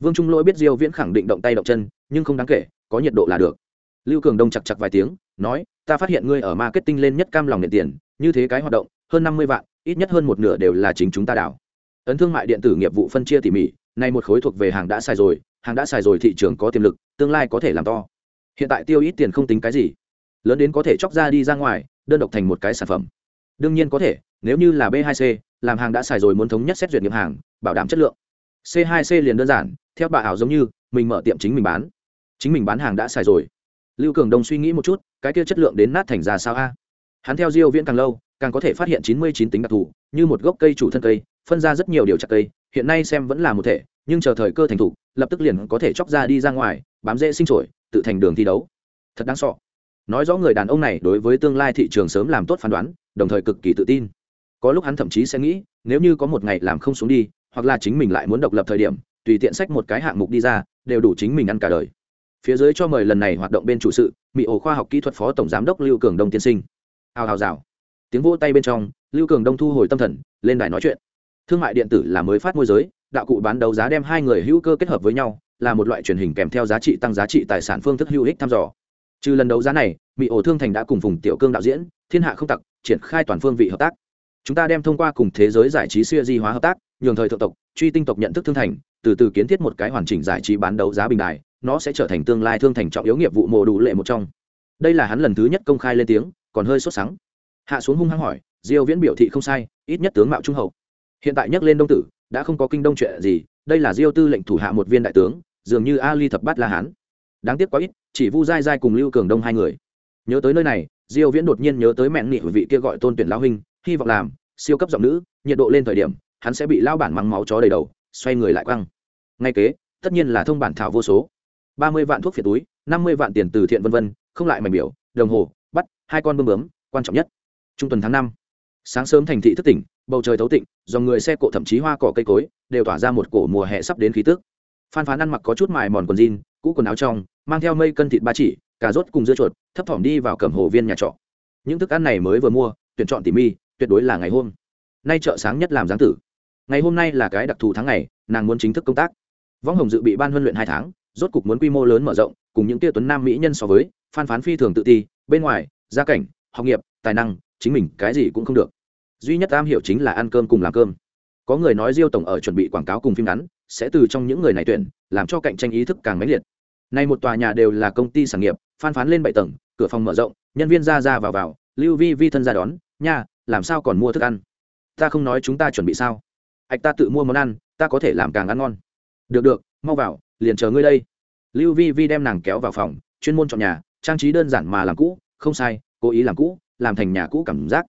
Vương trung lỗi biết diêu viễn khẳng định động tay động chân, nhưng không đáng kể, có nhiệt độ là được. Lưu cường đông chặt chặt vài tiếng, nói, ta phát hiện ngươi ở marketing lên nhất cam lòng nhận tiền, như thế cái hoạt động, hơn 50 vạn ít nhất hơn một nửa đều là chính chúng ta đảo. Ấn thương mại điện tử nghiệp vụ phân chia tỉ mỉ, nay một khối thuộc về hàng đã xài rồi, hàng đã xài rồi thị trường có tiềm lực, tương lai có thể làm to. Hiện tại tiêu ít tiền không tính cái gì. Lớn đến có thể chóc ra đi ra ngoài, đơn độc thành một cái sản phẩm. Đương nhiên có thể, nếu như là b 2 c, làm hàng đã xài rồi muốn thống nhất xét duyệt nghiệm hàng, bảo đảm chất lượng. C 2 c liền đơn giản, theo bà ảo giống như, mình mở tiệm chính mình bán. Chính mình bán hàng đã xài rồi. Lưu cường đông suy nghĩ một chút, cái kia chất lượng đến nát thành ra sao a? Hắn theo diêu viễn càng lâu càng có thể phát hiện 99 tính đặc thù, như một gốc cây chủ thân cây, phân ra rất nhiều điều chặt cây, hiện nay xem vẫn là một thể, nhưng chờ thời cơ thành thủ lập tức liền có thể chóc ra đi ra ngoài, bám dễ sinh trổi tự thành đường thi đấu. Thật đáng sợ. Nói rõ người đàn ông này đối với tương lai thị trường sớm làm tốt phán đoán, đồng thời cực kỳ tự tin. Có lúc hắn thậm chí sẽ nghĩ, nếu như có một ngày làm không xuống đi, hoặc là chính mình lại muốn độc lập thời điểm, tùy tiện sách một cái hạng mục đi ra, đều đủ chính mình ăn cả đời. Phía dưới cho mời lần này hoạt động bên chủ sự, mỹ ổ khoa học kỹ thuật phó tổng giám đốc lưu cường đông tiên sinh. Hào hào rào tiếng vỗ tay bên trong, lưu cường đông thu hồi tâm thần, lên đài nói chuyện. Thương mại điện tử là mới phát môi giới, đạo cụ bán đấu giá đem hai người hữu cơ kết hợp với nhau, là một loại truyền hình kèm theo giá trị tăng giá trị tài sản phương thức hữu ích thăm dò. Trừ lần đấu giá này, mỹ ổ thương thành đã cùng vùng tiểu cương đạo diễn, thiên hạ không tặc, triển khai toàn phương vị hợp tác. Chúng ta đem thông qua cùng thế giới giải trí siêu di hóa hợp tác, nhường thời thượng tộc, truy tinh tộc nhận thức thương thành, từ từ kiến thiết một cái hoàn chỉnh giải trí bán đấu giá bình đài, nó sẽ trở thành tương lai thương thành trọng yếu nghiệp vụ mồ đủ lệ một trong. Đây là hắn lần thứ nhất công khai lên tiếng, còn hơi sốt sắng hạ xuống hung hăng hỏi, diêu viễn biểu thị không sai, ít nhất tướng mạo trung hậu. Hiện tại nhắc lên đông tử, đã không có kinh đông chuyện gì, đây là diêu tư lệnh thủ hạ một viên đại tướng, dường như ali thập bát la hán. Đáng tiếc quá ít, chỉ vu dai dai cùng lưu cường đông hai người. Nhớ tới nơi này, diêu viễn đột nhiên nhớ tới mẹ nghị vị kia gọi tôn tuyển lão huynh, hy vọng làm, siêu cấp giọng nữ, nhiệt độ lên thời điểm, hắn sẽ bị lao bản mắng máu chó đầy đầu, xoay người lại quăng. Ngay kế, tất nhiên là thông bản thảo vô số. Ba mươi vạn thuốc phiệt túi, năm mươi vạn tiền từ thiện vân vân, không lại mảnh biểu, đồng hồ, bắt, hai con bơm bướm, quan trọng nhất trung tuần tháng năm. Sáng sớm thành thị thất tỉnh, bầu trời thấu tịnh, dòng người xe cộ thậm chí hoa cỏ cây cối, đều tỏa ra một cổ mùa hè sắp đến khí tức. Phan phán ăn mặc có chút mài mòn quần jean, cũ quần áo trong, mang theo mây cân thịt ba chỉ, cà rốt cùng dưa chuột, thấp thỏm đi vào cẩm hồ viên nhà trọ. Những thức ăn này mới vừa mua, tuyển chọn tỉ mi tuyệt đối là ngày hôm. Nay chợ sáng nhất làm giáng tử. Ngày hôm nay là cái đặc thù tháng ngày, nàng muốn chính thức công tác. Võng hồng dự bị ban huấn luyện hai tháng, rốt cục muốn quy mô lớn mở rộng, cùng những tia tuấn nam mỹ nhân so với, phan phán phi thường tự ti, bên ngoài, gia cảnh, học nghiệp, tài năng chính mình cái gì cũng không được. Duy nhất am hiểu chính là ăn cơm cùng làm cơm. Có người nói diêu tổng ở chuẩn bị quảng cáo cùng phim ngắn, sẽ từ trong những người này tuyển, làm cho cạnh tranh ý thức càng mãnh liệt. Nay một tòa nhà đều là công ty sản nghiệp, phan phán lên bảy tầng, cửa phòng mở rộng, nhân viên ra ra vào vào, lưu vi vi thân ra đón, nha, làm sao còn mua thức ăn? Ta không nói chúng ta chuẩn bị sao? Ạch ta tự mua món ăn, ta có thể làm càng ăn ngon. Được được, mau vào, liền chờ ngươi đây. Lưu vi vi đem nàng kéo vào phòng, chuyên môn chọn nhà, trang trí đơn giản mà làm cũ, không sai, cố ý làm cũ làm thành nhà cũ cảm giác.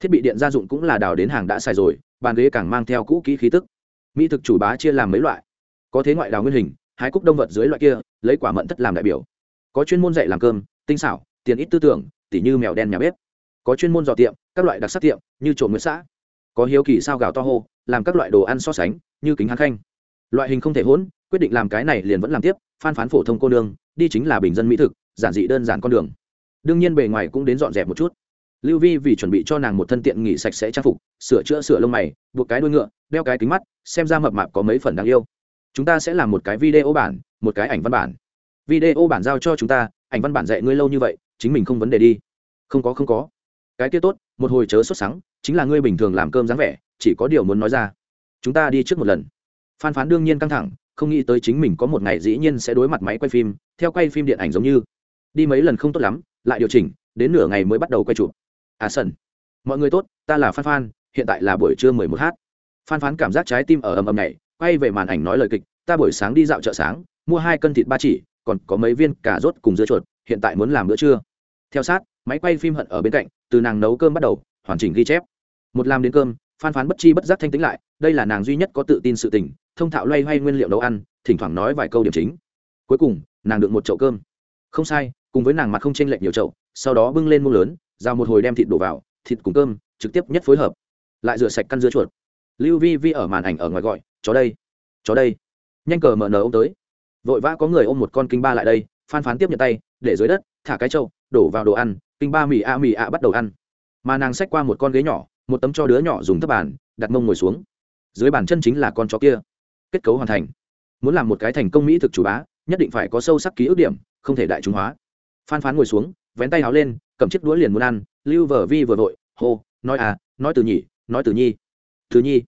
Thiết bị điện gia dụng cũng là đào đến hàng đã xài rồi, bàn ghế càng mang theo cũ kỹ khí tức. Mỹ thực chủ bá chia làm mấy loại. Có thế ngoại đào nguyên hình, hái cúc đông vật dưới loại kia, lấy quả mận thất làm đại biểu. Có chuyên môn dạy làm cơm, tinh xảo, tiền ít tư tưởng, tỉ như mèo đen nhà bếp. Có chuyên môn dò tiệm, các loại đặc sắc tiệm, như trộm nguyễn xã. Có hiếu kỳ sao gạo to hô, làm các loại đồ ăn so sánh, như kính hán khanh. Loại hình không thể hỗn, quyết định làm cái này liền vẫn làm tiếp, phan phán phổ thông cô nương, đi chính là bình dân mỹ thực, giản dị đơn giản con đường. Đương nhiên bề ngoài cũng đến dọn dẹp một chút lưu vi vì chuẩn bị cho nàng một thân tiện nghỉ sạch sẽ trang phục, sửa chữa sửa lông mày, buộc cái đuôi ngựa, đeo cái kính mắt, xem ra mập mạp có mấy phần đáng yêu. Chúng ta sẽ làm một cái video bản, một cái ảnh văn bản. Video bản giao cho chúng ta, ảnh văn bản dạy ngươi lâu như vậy, chính mình không vấn đề đi. Không có không có. Cái kia tốt, một hồi chớ sốt sắng, chính là ngươi bình thường làm cơm dáng vẻ, chỉ có điều muốn nói ra. Chúng ta đi trước một lần. Phan phán đương nhiên căng thẳng, không nghĩ tới chính mình có một ngày dĩ nhiên sẽ đối mặt máy quay phim, theo quay phim điện ảnh giống như. Đi mấy lần không tốt lắm, lại điều chỉnh, đến nửa ngày mới bắt đầu quay chụp à sần. Mọi người tốt, ta là phan phan, hiện tại là buổi trưa mười một h. Phan phán cảm giác trái tim ở ầm ầm này quay về màn ảnh nói lời kịch, ta buổi sáng đi dạo chợ sáng, mua hai cân thịt ba chỉ, còn có mấy viên cà rốt cùng dưa chuột, hiện tại muốn làm bữa trưa. Theo sát, máy quay phim hận ở bên cạnh, từ nàng nấu cơm bắt đầu, hoàn chỉnh ghi chép. Một làm đến cơm, phan phán bất chi bất giác thanh tĩnh lại, đây là nàng duy nhất có tự tin sự tình, thông thạo loay hoay nguyên liệu nấu ăn, thỉnh thoảng nói vài câu điểm chính. Cuối cùng, nàng được một chậu cơm. Không sai, cùng với nàng mặt không chênh lệch nhiều chậu, sau đó bưng lên muỗng lớn rào một hồi đem thịt đổ vào, thịt cùng cơm, trực tiếp nhất phối hợp. Lại rửa sạch căn dưa chuột. Lưu vi vi ở màn ảnh ở ngoài gọi, chó đây chó đây. Nhanh cờ mở nở ô m tới. Vội vã có người ôm một con kinh ba lại đây, phan phán tiếp nhận tay, để dưới đất, thả cái trâu, đổ vào đồ ăn, kinh ba mì a mì a bắt đầu ăn. Mà nàng xách qua một con ghế nhỏ, một tấm cho đứa nhỏ dùng thấp bàn, đặt mông ngồi xuống. Dưới bàn chân chính là con chó kia. Kết cấu hoàn thành. Muốn làm một cái thành công mỹ thực chủ bá, nhất định phải có sâu sắc ký ức điểm, không thể đại chúng hóa. Phan phán ngồi xuống vén tay háo lên, cầm chiếc đũa liền muốn ăn, lưu vờ vi vừa vội, hô, nói à nói từ nhỉ, nói từ nhi. Từ nhi?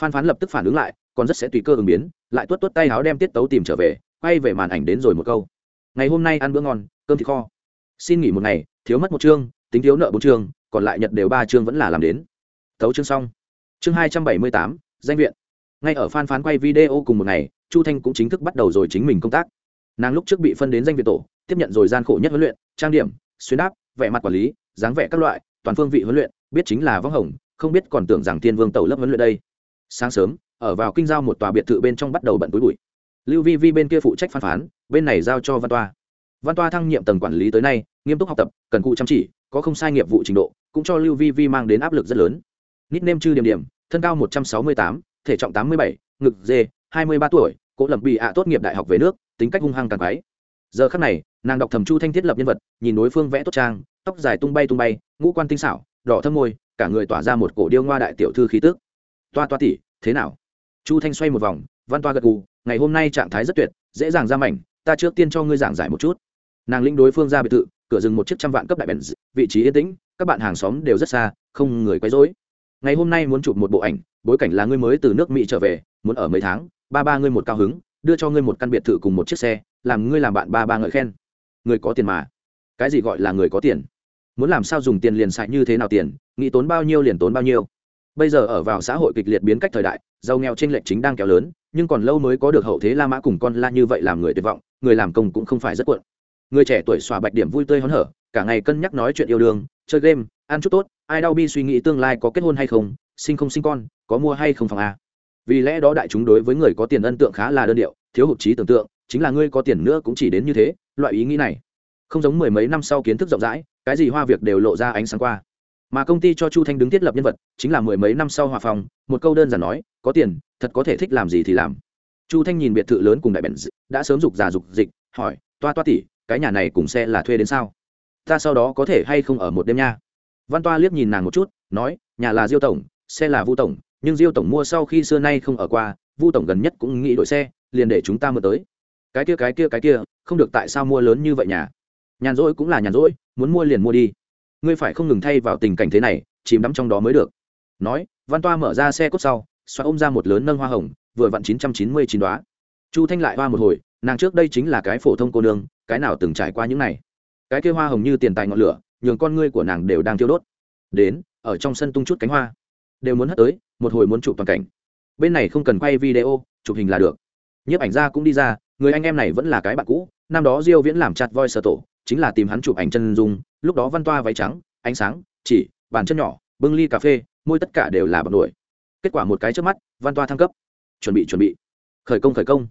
Phan phán lập tức phản ứng lại, còn rất sẽ tùy cơ ứng biến, lại tuốt tuốt tay háo đem tiết tấu tìm trở về, quay về màn ảnh đến rồi một câu. Ngày hôm nay ăn bữa ngon, cơm thịt kho. Xin nghỉ một ngày, thiếu mất một chương, tính thiếu nợ bốn chương, còn lại nhật đều ba chương vẫn là làm đến. Thấu chương xong. Chương hai trăm bảy mươi tám, danh viện. Ngay ở phan phán quay video cùng một ngày, chu thanh cũng chính thức bắt đầu rồi chính mình công tác. Nàng lúc trước bị phân đến danh viện tổ, tiếp nhận rồi gian khổ nhất huấn luyện, trang điểm xuyên đáp, vẻ mặt quản lý, dáng vẻ các loại, toàn phương vị huấn luyện, biết chính là võng hồng, không biết còn tưởng rằng thiên vương tàu lớp huấn luyện đây. Sáng sớm, ở vào kinh giao một tòa biệt thự bên trong bắt đầu bận túi bụi. Lưu vi vi bên kia phụ trách phán phán, bên này giao cho văn toa. Văn toa thăng nhiệm tầng quản lý tới nay, nghiêm túc học tập, cần cụ chăm chỉ, có không sai nghiệp vụ trình độ, cũng cho lưu vi vi mang đến áp lực rất lớn. Nít nêm chư điểm điểm, thân cao một trăm sáu mươi tám, thể trọng tám mươi bảy, ngực dê, hai mươi ba tuổi cố lầm bị ạ tốt nghiệp đại học về nước, tính cách hung hăng càng quái. Giờ khắc này nàng đọc thầm chu thanh thiết lập nhân vật, nhìn đối phương vẽ tốt trang, tóc dài tung bay tung bay, ngũ quan tinh xảo, đỏ thâm môi, cả người tỏa ra một cổ điêu ngoa đại tiểu thư khí tức. Toa toa tỉ, thế nào? Chu thanh xoay một vòng, văn toa gật gù, ngày hôm nay trạng thái rất tuyệt, dễ dàng ra mảnh, ta trước tiên cho ngươi giảng giải một chút. Nàng lĩnh đối phương ra biệt thự, cửa dừng một chiếc trăm vạn cấp đại bèn, vị trí yên tĩnh, các bạn hàng xóm đều rất xa, không người quấy rối. Ngày hôm nay muốn chụp một bộ ảnh, bối cảnh là ngươi mới từ nước mỹ trở về, muốn ở mấy tháng, ba ba ngươi một cao hứng, đưa cho ngươi một căn biệt thự cùng một chiếc xe, làm ngươi làm bạn ba ba ngợi khen người có tiền mà. Cái gì gọi là người có tiền? Muốn làm sao dùng tiền liền xài như thế nào tiền, nghĩ tốn bao nhiêu liền tốn bao nhiêu. Bây giờ ở vào xã hội kịch liệt biến cách thời đại, giàu nghèo trên lệch chính đang kéo lớn, nhưng còn lâu mới có được hậu thế la mã cùng con la như vậy làm người tuyệt vọng, người làm công cũng không phải rất cuộn. Người trẻ tuổi xòa bạch điểm vui tươi hớn hở, cả ngày cân nhắc nói chuyện yêu đương, chơi game, ăn chút tốt, ai đau bi suy nghĩ tương lai có kết hôn hay không, sinh không sinh con, có mua hay không phòng a. Vì lẽ đó đại chúng đối với người có tiền ân tượng khá là đơn điệu, thiếu hụt trí tưởng tượng, chính là ngươi có tiền nữa cũng chỉ đến như thế loại ý nghĩ này, không giống mười mấy năm sau kiến thức rộng rãi, cái gì hoa việc đều lộ ra ánh sáng qua. Mà công ty cho chu thanh đứng thiết lập nhân vật, chính là mười mấy năm sau hòa phòng một câu đơn giản nói, có tiền, thật có thể thích làm gì thì làm. Chu thanh nhìn biệt thự lớn cùng đại bèn đã sớm dục già dục dịch, hỏi, toa toa tỉ cái nhà này cùng xe là thuê đến sao? Ta sau đó có thể hay không ở một đêm nha? Văn toa liếc nhìn nàng một chút, nói, nhà là diêu tổng, xe là vu tổng, nhưng diêu tổng mua sau khi xưa nay không ở qua, vu tổng gần nhất cũng nghĩ đổi xe, liền để chúng ta mượn tới cái kia cái kia cái kia, không được tại sao mua lớn như vậy nhà? Nhàn rỗi cũng là nhàn rỗi, muốn mua liền mua đi. Ngươi phải không ngừng thay vào tình cảnh thế này, chìm đắm trong đó mới được. Nói, văn toa mở ra xe cốt sau, xoa ôm ra một lớn nâng hoa hồng, vừa vặn chín trăm chín mươi chín đoá. Chu thanh lại hoa một hồi, nàng trước đây chính là cái phổ thông cô nương, cái nào từng trải qua những này. Cái kia hoa hồng như tiền tài ngọn lửa, nhường con ngươi của nàng đều đang thiêu đốt. Đến, ở trong sân tung chút cánh hoa. Đều muốn hất tới, một hồi muốn chụp toàn cảnh. Bên này không cần quay video, chụp hình là được. Nhiếp ảnh ra cũng đi ra người anh em này vẫn là cái bạn cũ, năm đó diêu viễn làm chặt voi sở tổ, chính là tìm hắn chụp ảnh chân dung, lúc đó văn toa váy trắng, ánh sáng, chỉ, bàn chân nhỏ, bưng ly cà phê, môi tất cả đều là bằng đuổi kết quả một cái trước mắt, văn toa thăng cấp. Chuẩn bị chuẩn bị. Khởi công khởi công.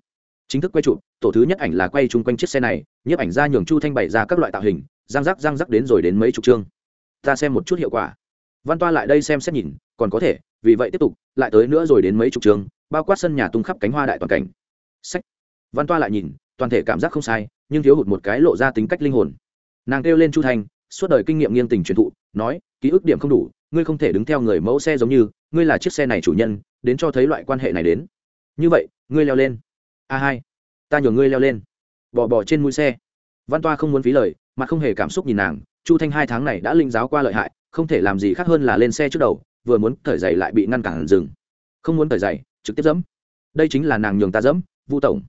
Chính thức quay chụp, tổ thứ nhất ảnh là quay chung quanh chiếc xe này, nhiếp ảnh ra nhường chu thanh bày ra các loại tạo hình, răng rắc răng rắc đến rồi đến mấy chục chương. Ta xem một chút hiệu quả. Văn toa lại đây xem xét nhìn, còn có thể, vì vậy tiếp tục, lại tới nữa rồi đến mấy chục chương, bao quát sân nhà tung khắp cánh hoa đại toàn cảnh. Sách văn toa lại nhìn, toàn thể cảm giác không sai, nhưng thiếu hụt một cái lộ ra tính cách linh hồn. Nàng kêu lên chu thanh suốt đời kinh nghiệm nghiêng tình truyền thụ, nói, ký ức điểm không đủ, ngươi không thể đứng theo người mẫu xe giống như, ngươi là chiếc xe này chủ nhân, đến cho thấy loại quan hệ này đến. Như vậy, ngươi leo lên. A hai, ta nhờ ngươi leo lên. Bỏ bỏ trên mũi xe. Văn toa không muốn phí lời, mà không hề cảm xúc nhìn nàng, chu thanh hai tháng này đã linh giáo qua lợi hại, không thể làm gì khác hơn là lên xe trước đầu, vừa muốn cởi giày lại bị ngăn cản dừng không muốn cởi giày trực tiếp dẫm. Đây chính là nàng nhường ta dẫm, vu tổng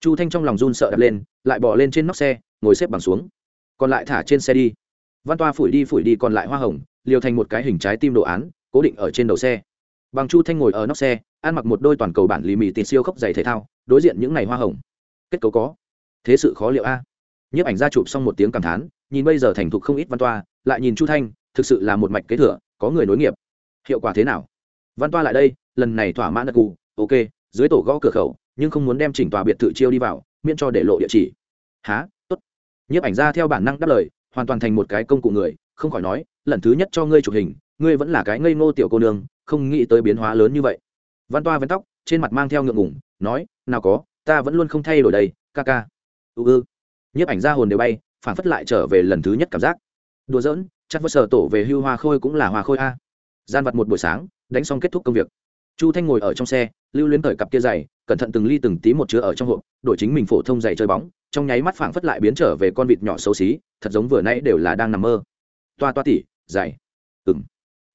chu thanh trong lòng run sợ đập lên, lại bỏ lên trên nóc xe, ngồi xếp bằng xuống. Còn lại thả trên xe đi. Văn toa phủi đi phủi đi còn lại hoa hồng, liều thành một cái hình trái tim đồ án, cố định ở trên đầu xe. Bằng chu thanh ngồi ở nóc xe, ăn mặc một đôi toàn cầu bản lì mì tịt siêu khốc giày thể thao, đối diện những ngày hoa hồng. Kết cấu có. Thế sự khó liệu a. Nhiếp ảnh ra chụp xong một tiếng cảm thán, nhìn bây giờ thành thục không ít văn toa, lại nhìn chu thanh, thực sự là một mạch kế thừa, có người nối nghiệp. Hiệu quả thế nào? Văn toa lại đây, lần này thỏa mãn đặc cụ ok, dưới tổ gõ cửa khẩu nhưng không muốn đem chỉnh tòa biệt thự chiêu đi vào, miễn cho để lộ địa chỉ. Há tốt. Nhiếp ảnh ra theo bản năng đáp lời, hoàn toàn thành một cái công cụ người, không khỏi nói, lần thứ nhất cho ngươi chụp hình, ngươi vẫn là cái ngây ngô tiểu cô nương, không nghĩ tới biến hóa lớn như vậy. Văn toa vén tóc, trên mặt mang theo ngượng ngủng nói, nào có, ta vẫn luôn không thay đổi đây, ca ca. Ư ư nhiếp ảnh ra hồn đều bay, phản phất lại trở về lần thứ nhất cảm giác. Đùa giỡn, chắc vất sở tổ về hưu hoa khôi cũng là hoa khôi a. Gian vặt một buổi sáng, đánh xong kết thúc công việc. Chu thanh ngồi ở trong xe, lưu luyến thời cặp kia dày cẩn thận từng ly từng tí một chứa ở trong hộp, đổi chính mình phổ thông giày chơi bóng, trong nháy mắt phảng phất lại biến trở về con vịt nhỏ xấu xí, thật giống vừa nãy đều là đang nằm mơ. Toa toa tỉ dày ừng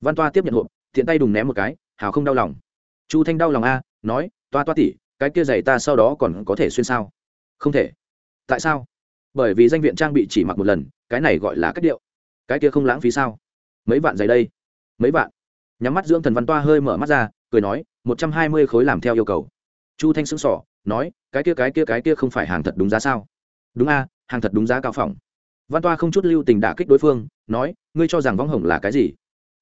văn toa tiếp nhận hộp thiện tay đùng ném một cái, hào không đau lòng. Chu thanh đau lòng a, nói, toa toa tỉ, cái kia giày ta sau đó còn có thể xuyên sao? Không thể. Tại sao? Bởi vì danh viện trang bị chỉ mặc một lần, cái này gọi là cách điệu. Cái kia không lãng phí sao? Mấy vạn giày đây. Mấy vạn. Nhắm mắt dưỡng thần văn toa hơi mở mắt ra, cười nói, một trăm hai mươi khối làm theo yêu cầu chu thanh sững sỏ nói, cái kia cái kia cái kia không phải hàng thật đúng giá sao? Đúng a, hàng thật đúng giá cao phỏng. Văn toa không chút lưu tình đả kích đối phương, nói, ngươi cho rằng võng hồng là cái gì?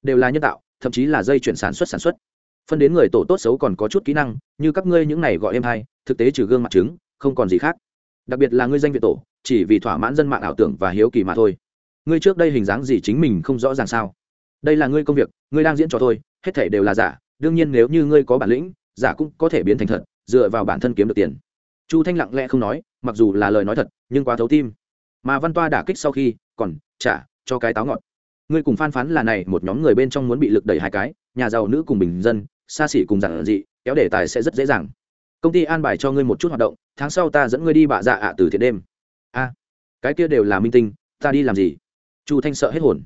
Đều là nhân tạo, thậm chí là dây chuyển sản xuất sản xuất. Phân đến người tổ tốt xấu còn có chút kỹ năng, như các ngươi những này gọi em hay thực tế trừ gương mặt trứng, không còn gì khác. Đặc biệt là ngươi danh viện tổ, chỉ vì thỏa mãn dân mạng ảo tưởng và hiếu kỳ mà thôi. Ngươi trước đây hình dáng gì chính mình không rõ ràng sao? Đây là ngươi công việc, ngươi đang diễn trò thôi, hết thể đều là giả, đương nhiên nếu như ngươi có bản lĩnh, giả cũng có thể biến thành thật dựa vào bản thân kiếm được tiền. Chu thanh lặng lẽ không nói, mặc dù là lời nói thật, nhưng quá thấu tim. Mà văn toa đả kích sau khi, còn trả cho cái táo ngọt. Ngươi cùng phan phán là này, một nhóm người bên trong muốn bị lực đẩy hai cái, nhà giàu nữ cùng bình dân, xa xỉ cùng giản dị, kéo đề tài sẽ rất dễ dàng. Công ty an bài cho ngươi một chút hoạt động, tháng sau ta dẫn ngươi đi bạ dạ ạ từ thiện đêm. A, cái kia đều là minh tinh, ta đi làm gì? Chu thanh sợ hết hồn.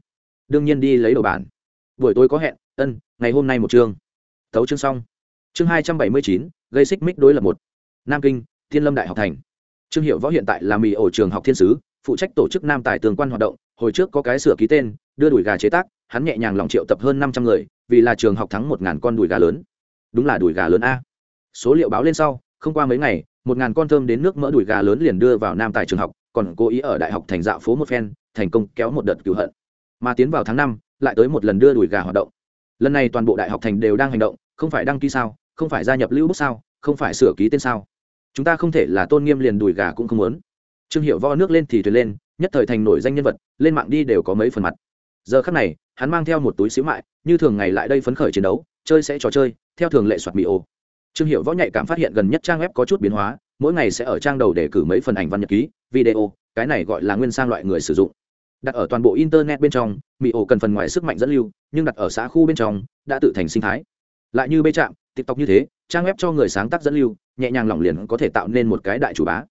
Đương nhiên đi lấy đầu bản. Buổi tối có hẹn, ân, ngày hôm nay một chương. Tấu chương xong chương hai trăm bảy mươi chín, gây xích mích đối lập một. Nam kinh, thiên lâm đại học thành. Trương hiệu võ hiện tại là mì ổ trường học thiên sứ, phụ trách tổ chức nam tài tương quan hoạt động, hồi trước có cái sửa ký tên, đưa đùi gà chế tác, hắn nhẹ nhàng lòng triệu tập hơn năm trăm người, vì là trường học thắng một ngàn con đùi gà lớn. Đúng là đùi gà lớn a. Số liệu báo lên sau, không qua mấy ngày, một ngàn con thơm đến nước mỡ đùi gà lớn liền đưa vào nam tài trường học, còn cố ý ở đại học thành dạo phố một phen, thành công kéo một đợt cứu hận. Mà tiến vào tháng năm, lại tới một lần đưa đùi gà hoạt động. Lần này toàn bộ đại học thành đều đang hành động, không phải đăng ký sao không phải gia nhập lưu bút sao, không phải sửa ký tên sao? Chúng ta không thể là tôn nghiêm liền đùi gà cũng không muốn. Trương hiệu vo nước lên thì thuyền lên, nhất thời thành nổi danh nhân vật, lên mạng đi đều có mấy phần mặt. Giờ khắc này, hắn mang theo một túi xíu mại, như thường ngày lại đây phấn khởi chiến đấu, chơi sẽ trò chơi, theo thường lệ soạt mỹ ô. Trương hiệu võ nhạy cảm phát hiện gần nhất trang web có chút biến hóa, mỗi ngày sẽ ở trang đầu để cử mấy phần ảnh văn nhật ký, video, cái này gọi là nguyên sang loại người sử dụng. Đặt ở toàn bộ internet bên trong mỹ ổ cần phần ngoài sức mạnh dẫn lưu, nhưng đặt ở xã khu bên trong, đã tự thành sinh thái lại như bê trạm tiktok như thế, trang web cho người sáng tác dẫn lưu, nhẹ nhàng lỏng liền có thể tạo nên một cái đại chủ bá.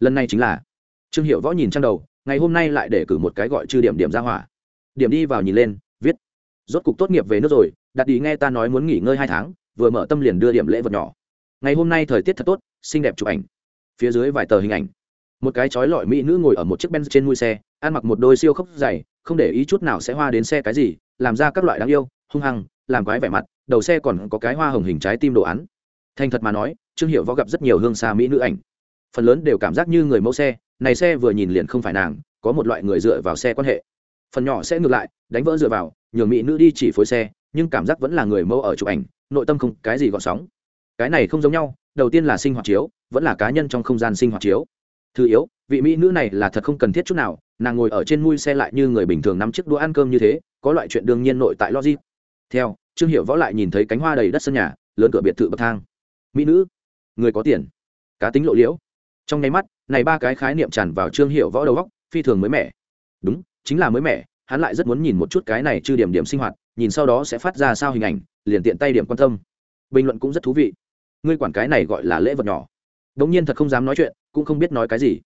Lần này chính là, trương hiệu võ nhìn trang đầu, ngày hôm nay lại để cử một cái gọi trừ điểm điểm ra hỏa. Điểm đi vào nhìn lên, viết, rốt cục tốt nghiệp về nước rồi, đặt đi nghe ta nói muốn nghỉ ngơi hai tháng, vừa mở tâm liền đưa điểm lễ vật nhỏ. Ngày hôm nay thời tiết thật tốt, xinh đẹp chụp ảnh. Phía dưới vài tờ hình ảnh. Một cái chói lọi mỹ nữ ngồi ở một chiếc benz trên mui xe, ăn mặc một đôi siêu khốc dày, không để ý chút nào sẽ hoa đến xe cái gì, làm ra các loại đáng yêu, hung hăng, làm quái vẻ mặt đầu xe còn có cái hoa hồng hình trái tim đồ án. Thành thật mà nói, trương hiệu võ gặp rất nhiều hương xa mỹ nữ ảnh. Phần lớn đều cảm giác như người mẫu xe, này xe vừa nhìn liền không phải nàng, có một loại người dựa vào xe quan hệ. Phần nhỏ sẽ ngược lại, đánh vỡ dựa vào, nhường mỹ nữ đi chỉ phối xe, nhưng cảm giác vẫn là người mẫu ở chụp ảnh, nội tâm không cái gì gọn sóng. Cái này không giống nhau, đầu tiên là sinh hoạt chiếu, vẫn là cá nhân trong không gian sinh hoạt chiếu. Thứ yếu, vị mỹ nữ này là thật không cần thiết chút nào, nàng ngồi ở trên mui xe lại như người bình thường nắm chiếc đũa ăn cơm như thế, có loại chuyện đương nhiên nội tại logic. Theo trương hiệu võ lại nhìn thấy cánh hoa đầy đất sân nhà, lớn cửa biệt thự bậc thang. Mỹ nữ, người có tiền, cá tính lộ liễu. Trong nháy mắt, này ba cái khái niệm tràn vào trương hiệu võ đầu góc phi thường mới mẻ. Đúng, chính là mới mẻ, hắn lại rất muốn nhìn một chút cái này chư điểm điểm sinh hoạt, nhìn sau đó sẽ phát ra sao hình ảnh, liền tiện tay điểm quan tâm. Bình luận cũng rất thú vị. Ngươi quản cái này gọi là lễ vật nhỏ. Đống nhiên thật không dám nói chuyện, cũng không biết nói cái gì.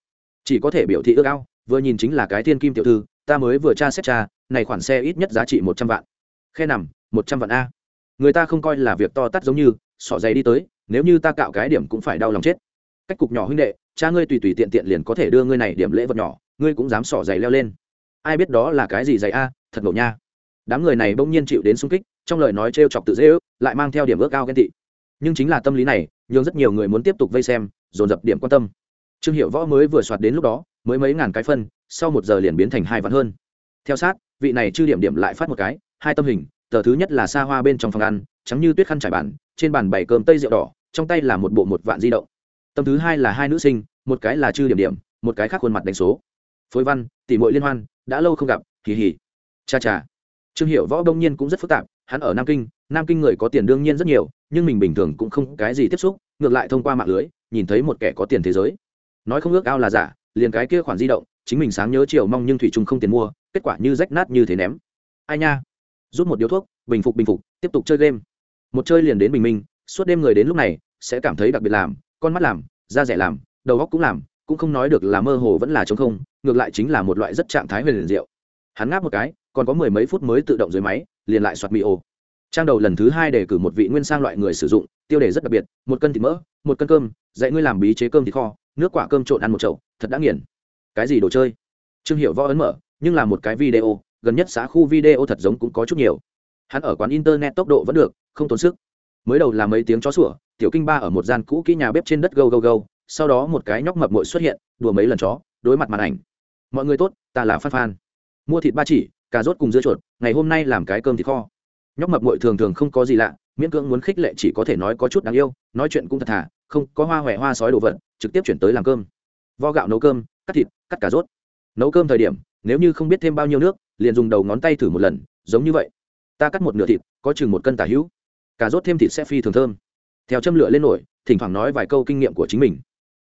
Chỉ có thể biểu thị ước ao, vừa nhìn chính là cái thiên kim tiểu thư, ta mới vừa tra xét tra, này khoản xe ít nhất giá trị một trăm vạn. Khe nằm một trăm vạn a. Người ta không coi là việc to tát giống như sọ giày đi tới, nếu như ta cạo cái điểm cũng phải đau lòng chết. Cách cục nhỏ huynh đệ, cha ngươi tùy tùy tiện tiện liền có thể đưa ngươi này điểm lễ vật nhỏ, ngươi cũng dám sỏ giày leo lên. Ai biết đó là cái gì giày a, thật ngộ nha. Đám người này bỗng nhiên chịu đến sung kích, trong lời nói t chọc tự dễ ước, lại mang theo điểm ước cao ghen tị. Nhưng chính là tâm lý này, nhường rất nhiều người muốn tiếp tục vây xem, dồn dập điểm quan tâm. Trương hiệu võ mới vừa soạt đến lúc đó, mới mấy ngàn cái phân, sau một giờ liền biến thành hai vạn hơn. Theo sát, vị này chư điểm điểm lại phát một cái, hai tâm hình tờ thứ nhất là xa hoa bên trong phòng ăn, trắng như tuyết khăn trải bàn, trên bàn bày cơm tây rượu đỏ, trong tay là một bộ một vạn di động. Tâm thứ hai là hai nữ sinh, một cái là chư điểm điểm, một cái khác khuôn mặt đánh số. Phối văn, tỷ mội liên hoan, đã lâu không gặp kỳ hỉ cha cha. Trương hiệu võ đông nhiên cũng rất phức tạp, hắn ở nam kinh nam kinh người có tiền đương nhiên rất nhiều, nhưng mình bình thường cũng không cái gì tiếp xúc, ngược lại thông qua mạng lưới, nhìn thấy một kẻ có tiền thế giới. Nói không ước ao là giả, liền cái kia khoản di động, chính mình sáng nhớ chiều mong nhưng thủy trung không tiền mua, kết quả như rách nát như thế ném. Ai nha? Rút một điếu thuốc, bình phục bình phục, tiếp tục chơi game. Một chơi liền đến bình minh, suốt đêm người đến lúc này sẽ cảm thấy đặc biệt làm, con mắt làm, da rẻ làm, đầu góc cũng làm, cũng không nói được là mơ hồ vẫn là chống không, ngược lại chính là một loại rất trạng thái huyền liền diệu. Hắn ngáp một cái, còn có mười mấy phút mới tự động dưới máy, liền lại soạt mì ô. Trang đầu lần thứ hai đề cử một vị nguyên sang loại người sử dụng, tiêu đề rất đặc biệt, một cân thịt mỡ, một cân cơm, dạy ngươi làm bí chế cơm thịt kho, nước quả cơm trộn ăn một chậu, thật đã nghiền. Cái gì đồ chơi? Trương hiệu võ ấn mở, nhưng là một cái video gần nhất xã khu video thật giống cũng có chút nhiều. Hắn ở quán internet tốc độ vẫn được, không tốn sức. Mới đầu là mấy tiếng chó sủa, tiểu kinh ba ở một gian cũ kỹ nhà bếp trên đất gâu gâu gâu, sau đó một cái nhóc mập mội xuất hiện, đùa mấy lần chó, đối mặt màn ảnh. Mọi người tốt, ta là phan phan. Mua thịt ba chỉ, cà rốt cùng dưa chuột, ngày hôm nay làm cái cơm thịt kho. Nhóc mập mội thường thường không có gì lạ, miễn cưỡng muốn khích lệ chỉ có thể nói có chút đáng yêu, nói chuyện cũng thật thà, không có hoa huệ hoa sói đồ vật, trực tiếp chuyển tới làm cơm. Vo gạo nấu cơm, cắt thịt, cắt cà rốt. Nấu cơm thời điểm, nếu như không biết thêm bao nhiêu nước liền dùng đầu ngón tay thử một lần, giống như vậy. Ta cắt một nửa thịt, có chừng một cân tả hữu. Cà rốt thêm thịt sẽ phi thường thơm. Theo châm lửa lên nổi, thỉnh thoảng nói vài câu kinh nghiệm của chính mình.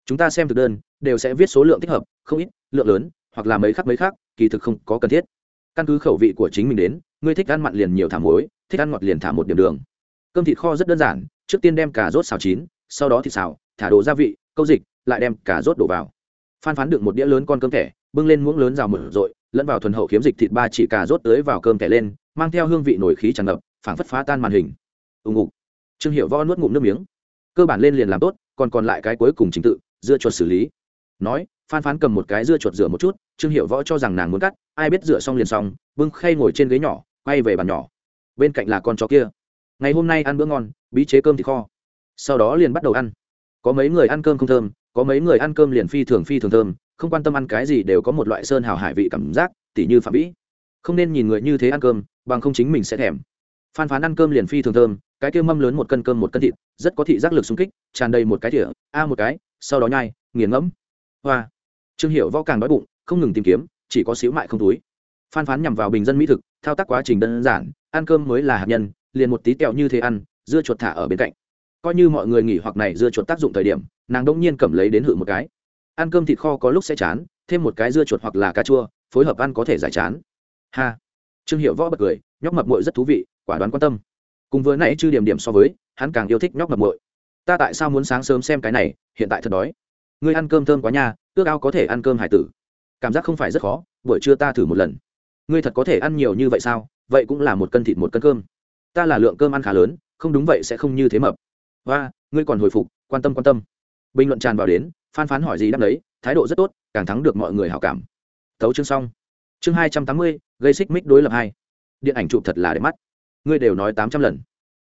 Chúng ta xem thực đơn, đều sẽ viết số lượng thích hợp, không ít, lượng lớn, hoặc là mấy khác mấy khác, kỳ thực không có cần thiết. Căn cứ khẩu vị của chính mình đến, ngươi thích ăn mặn liền nhiều thả muối, thích ăn ngọt liền thả một điểm đường. Cơm thịt kho rất đơn giản, trước tiên đem cà rốt xào chín, sau đó thịt xào, thả đồ gia vị, câu dịch, lại đem cà rốt đổ vào. Phan phán được một đĩa lớn con cơm thẻ bưng lên muỗng lớn rào mở rội, lẫn vào thuần hậu kiếm dịch thịt ba chỉ cà rốt tới vào cơm thẻ lên, mang theo hương vị nổi khí tràn ngập, phảng phất phá tan màn hình. Ùng ục. Trương hiệu võ nuốt ngụm nước miếng. Cơ bản lên liền làm tốt, còn còn lại cái cuối cùng trình tự, dưa chuột xử lý. Nói, phan phán cầm một cái dưa chuột rửa một chút, trương hiệu võ cho rằng nàng muốn cắt, ai biết rửa xong liền xong, bưng khay ngồi trên ghế nhỏ, quay về bàn nhỏ. Bên cạnh là con chó kia. Ngày hôm nay ăn bữa ngon, bí chế cơm thì kho. Sau đó liền bắt đầu ăn. Có mấy người ăn cơm không thơm, có mấy người ăn cơm liền phi thường phi thường thơm không quan tâm ăn cái gì đều có một loại sơn hào hải vị cảm giác, tỉ như phạm vĩ. Không nên nhìn người như thế ăn cơm, bằng không chính mình sẽ thèm. Phan phán ăn cơm liền phi thường thơm, cái kia mâm lớn một cân cơm một cân thịt, rất có thị giác lực xung kích, tràn đầy một cái thỉa a một cái, sau đó nhai, nghiền ngẫm. Hoa. Trương hiệu võ càng đói bụng, không ngừng tìm kiếm, chỉ có xíu mại không túi. Phan phán nhằm vào bình dân mỹ thực, thao tác quá trình đơn giản, ăn cơm mới là hạt nhân, liền một tí kẹo như thế ăn, dưa chuột thả ở bên cạnh. Coi như mọi người nghỉ hoặc này dưa chuột tác dụng thời điểm, nàng đông nhiên cầm lấy đến hự một cái ăn cơm thịt kho có lúc sẽ chán, thêm một cái dưa chuột hoặc là cà chua, phối hợp ăn có thể giải chán. Ha. Trương hiệu võ bật cười, nhóc mập mội rất thú vị, quả đoán quan tâm. Cùng với nãy chư điểm điểm so với, hắn càng yêu thích nhóc mập mội ta tại sao muốn sáng sớm xem cái này, hiện tại thật đói. Ngươi ăn cơm thơm quá nha, ước ao có thể ăn cơm hải tử. Cảm giác không phải rất khó, buổi trưa ta thử một lần. Ngươi thật có thể ăn nhiều như vậy sao? Vậy cũng là một cân thịt một cân cơm. Ta là lượng cơm ăn khá lớn, không đúng vậy sẽ không như thế mập. Và ngươi còn hồi phục, quan tâm quan tâm. Bình luận tràn vào đến phan phán hỏi gì đáp đấy thái độ rất tốt, càng thắng được mọi người hảo cảm. Thấu chương xong. Chương hai trăm tám mươi, gây xích mích đối lập hai. Điện ảnh chụp thật là đẹp mắt. Ngươi đều nói tám trăm lần.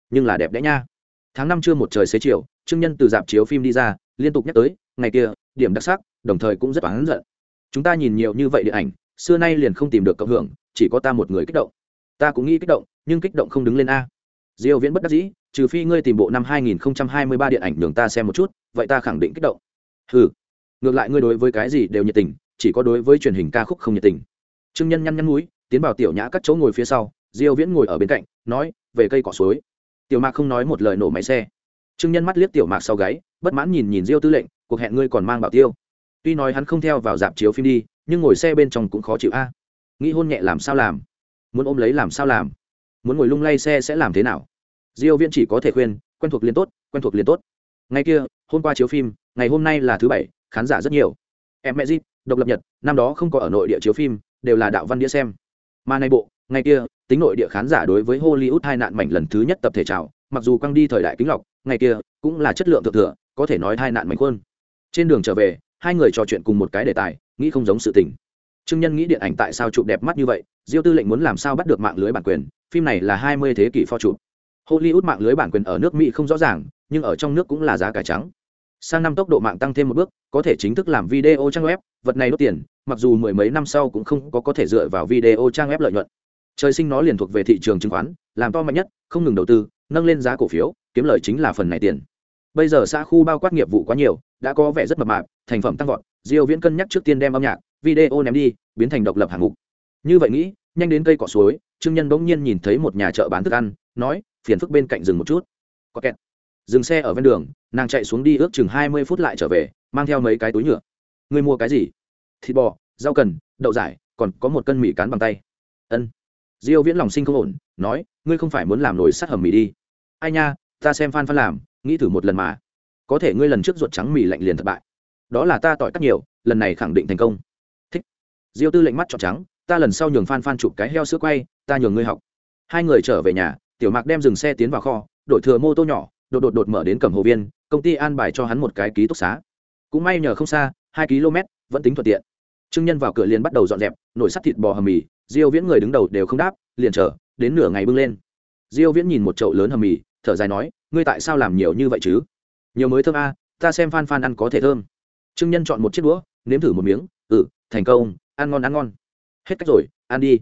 Nhưng là đẹp đẽ nha. Tháng năm trưa một trời xế chiều trương nhân từ dạp chiếu phim đi ra, liên tục nhắc tới, ngày kia, điểm đặc sắc, đồng thời cũng rất oán giận. Chúng ta nhìn nhiều như vậy điện ảnh, xưa nay liền không tìm được cộng hưởng, chỉ có ta một người kích động. Ta cũng nghĩ kích động, nhưng kích động không đứng lên a. Diêu viễn bất đắc dĩ, trừ phi ngươi tìm bộ năm 2023 điện ảnh nhường ta xem một chút, vậy ta khẳng định kích động hừ. Ngược lại ngươi đối với cái gì đều nhiệt tình, chỉ có đối với truyền hình ca khúc không nhiệt tình. Trương nhân nhăn nhăn mũi tiến vào tiểu nhã cắt chỗ ngồi phía sau, diêu viễn ngồi ở bên cạnh, nói, về cây cỏ suối. Tiểu mạc không nói một lời nổ máy xe. Trương nhân mắt liếc tiểu mạc sau gáy, bất mãn nhìn nhìn diêu tư lệnh, cuộc hẹn ngươi còn mang bảo tiêu. Tuy nói hắn không theo vào dạp chiếu phim đi, nhưng ngồi xe bên trong cũng khó chịu a. Nghĩ hôn nhẹ làm sao làm? Muốn ôm lấy làm sao làm? Muốn ngồi lung lay xe sẽ làm thế nào? Diêu viễn chỉ có thể khuyên, quen thuộc liền tốt, quen thuộc liền tốt. Ngay kia, hôm qua chiếu phim ngày hôm nay là thứ bảy, khán giả rất nhiều. Em mẹ dịp độc lập nhật, năm đó không có ở nội địa chiếu phim, đều là đạo văn đĩa xem. Mà nay bộ, ngày kia, tính nội địa khán giả đối với hollywood hai nạn mảnh lần thứ nhất tập thể trào, mặc dù quăng đi thời đại kính lọc, ngày kia, cũng là chất lượng thượng thừa, có thể nói hai nạn mảnh khuôn. Trên đường trở về, hai người trò chuyện cùng một cái đề tài, nghĩ không giống sự tình. Trương nhân nghĩ điện ảnh tại sao chụp đẹp mắt như vậy, diêu tư lệnh muốn làm sao bắt được mạng lưới bản quyền, phim này là hai mươi thế kỷ pho chụp. Hollywood mạng lưới bản quyền ở nước mỹ không rõ ràng, nhưng ở trong nước cũng là giá cải trắng sang năm tốc độ mạng tăng thêm một bước, có thể chính thức làm video trang web, vật này đốt tiền, mặc dù mười mấy năm sau cũng không có có thể dựa vào video trang web lợi nhuận. Trời sinh nó liền thuộc về thị trường chứng khoán, làm to mạnh nhất, không ngừng đầu tư, nâng lên giá cổ phiếu, kiếm lời chính là phần này tiền. Bây giờ xã khu bao quát nghiệp vụ quá nhiều, đã có vẻ rất mập mạp, thành phẩm tăng vọt, diêu viễn cân nhắc trước tiên đem âm nhạc, video ném đi, biến thành độc lập hạng mục. Như vậy nghĩ, nhanh đến cây cỏ suối, trương nhân bỗng nhiên nhìn thấy một nhà chợ bán thức ăn, nói, phiền phức bên cạnh dừng một chút. Có kẹt. Dừng xe ở ven đường nàng chạy xuống đi ước chừng hai mươi phút lại trở về, mang theo mấy cái túi nhựa. Ngươi mua cái gì? Thịt bò, rau cần, đậu giải còn có một cân mì cán bằng tay. Ân. Diêu viễn lòng sinh không ổn, nói, ngươi không phải muốn làm nồi sắt hầm mì đi. Ai nha, ta xem phan phan làm, nghĩ thử một lần mà. Có thể ngươi lần trước ruột trắng mì lạnh liền thất bại. Đó là ta tỏi cắt nhiều, lần này khẳng định thành công. Thích. Diêu tư lệnh mắt trọn trắng, ta lần sau nhường phan phan chụp cái heo sữa quay, ta nhường ngươi học. Hai người trở về nhà, tiểu mạc đem dừng xe tiến vào kho, đổi thừa mô tô nhỏ, đột đột đột mở đến cầm hồ viên công ty an bài cho hắn một cái ký túc xá. Cũng may nhờ không xa, hai km, vẫn tính thuận tiện. Trương nhân vào cửa liền bắt đầu dọn dẹp, nổi sắt thịt bò hầm mì, diêu viễn người đứng đầu đều không đáp, liền chờ, đến nửa ngày bưng lên. Diêu viễn nhìn một chậu lớn hầm mì, thở dài nói, ngươi tại sao làm nhiều như vậy chứ? Nhiều mới thơm a, ta xem phan phan ăn có thể thơm. Trương nhân chọn một chiếc đũa, nếm thử một miếng ừ thành công, ăn ngon ăn ngon. Hết cách rồi, ăn đi.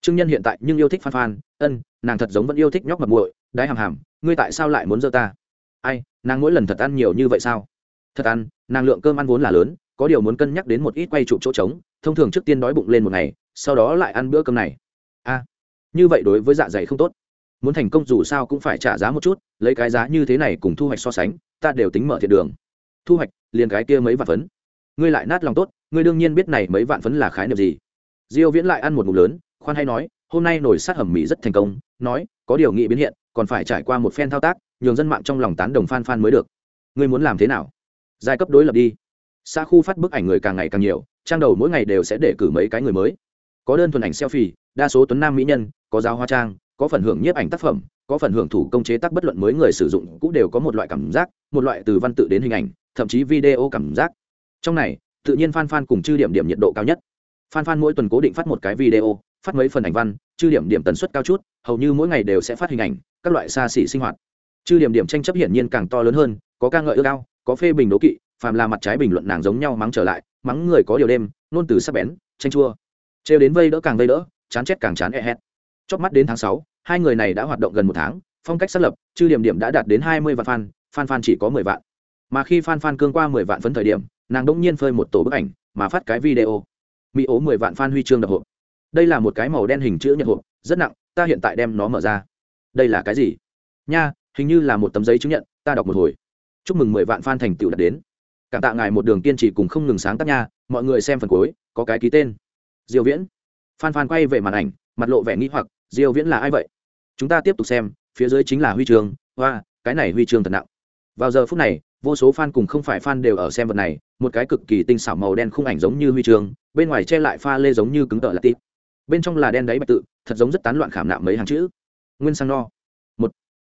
Trương nhân hiện tại nhưng yêu thích phan phan, ân, nàng thật giống vẫn yêu thích nhóc mập muội, đái hàm hàm, ngươi tại sao lại muốn dơ ta? Ai, nàng mỗi lần thật ăn nhiều như vậy sao? Thật ăn, nàng lượng cơm ăn vốn là lớn, có điều muốn cân nhắc đến một ít quay trụ chỗ trống, thông thường trước tiên đói bụng lên một ngày, sau đó lại ăn bữa cơm này. A như vậy đối với dạ dày không tốt. Muốn thành công dù sao cũng phải trả giá một chút, lấy cái giá như thế này cùng thu hoạch so sánh, ta đều tính mở thiện đường. Thu hoạch, liền cái kia mấy vạn phấn. Ngươi lại nát lòng tốt, ngươi đương nhiên biết này mấy vạn phấn là khái niệm gì. Diêu viễn lại ăn một ngụm lớn, khoan hay nói, hôm nay nổi sát hầm mì rất thành công, nói, có điều nghị biến hiện, còn phải trải qua một phen thao tác nhường dân mạng trong lòng tán đồng phan phan mới được. Ngươi muốn làm thế nào? Giai cấp đối lập đi. Xa khu phát bức ảnh người càng ngày càng nhiều, trang đầu mỗi ngày đều sẽ để cử mấy cái người mới. Có đơn thuần ảnh selfie, đa số tuấn nam mỹ nhân, có giáo hoa trang, có phần hưởng nhiếp ảnh tác phẩm, có phần hưởng thủ công chế tác bất luận mới người sử dụng cũng đều có một loại cảm giác, một loại từ văn tự đến hình ảnh, thậm chí video cảm giác. Trong này, tự nhiên phan phan cùng chư điểm điểm nhiệt độ cao nhất. Phan phan mỗi tuần cố định phát một cái video, phát mấy phần ảnh văn, chư điểm điểm tần suất cao chút, hầu như mỗi ngày đều sẽ phát hình ảnh, các loại xa xỉ sinh hoạt chư điểm điểm tranh chấp hiển nhiên càng to lớn hơn, có ca ngợi ưa cao có phê bình đố kỵ, phàm là mặt trái bình luận nàng giống nhau mắng trở lại, mắng người có điều đêm nôn từ sắc bén, tranh chua. Trêu đến vây đỡ càng vây đỡ, chán chết càng chán e hét. Chóp mắt đến tháng sáu, hai người này đã hoạt động gần một tháng, phong cách xác lập, chư điểm điểm đã đạt đến hai mươi vạn fan fan fan chỉ có mười vạn. Mà khi fan fan cương qua mười vạn phấn thời điểm, nàng đỗng nhiên phơi một tổ bức ảnh, mà phát cái video. Mỹ ố mười vạn fan huy chương đập hộp. Đây là một cái màu đen hình chữ nhật hộp, rất nặng, ta hiện tại đem nó mở ra. Đây là cái gì? Nha hình như là một tấm giấy chứng nhận, ta đọc một hồi. Chúc mừng mười vạn fan thành tựu đạt đến. Cảm tạ ngài một đường kiên trì cùng không ngừng sáng tác nha, mọi người xem phần cuối, có cái ký tên. Diêu viễn. Phan phan quay về màn ảnh, mặt lộ vẻ nghĩ hoặc, diêu viễn là ai vậy? Chúng ta tiếp tục xem, phía dưới chính là huy chương. Hoa, cái này huy chương thật nặng. Vào giờ phút này, vô số fan cùng không phải fan đều ở xem vật này, một cái cực kỳ tinh xảo màu đen khung ảnh giống như huy chương, bên ngoài che lại pha lê giống như cứng tợ là tít. Bên trong là đen đáy bạch tự, thật giống rất tán loạn khảm nạm mấy hàng chữ. Nguyên sang no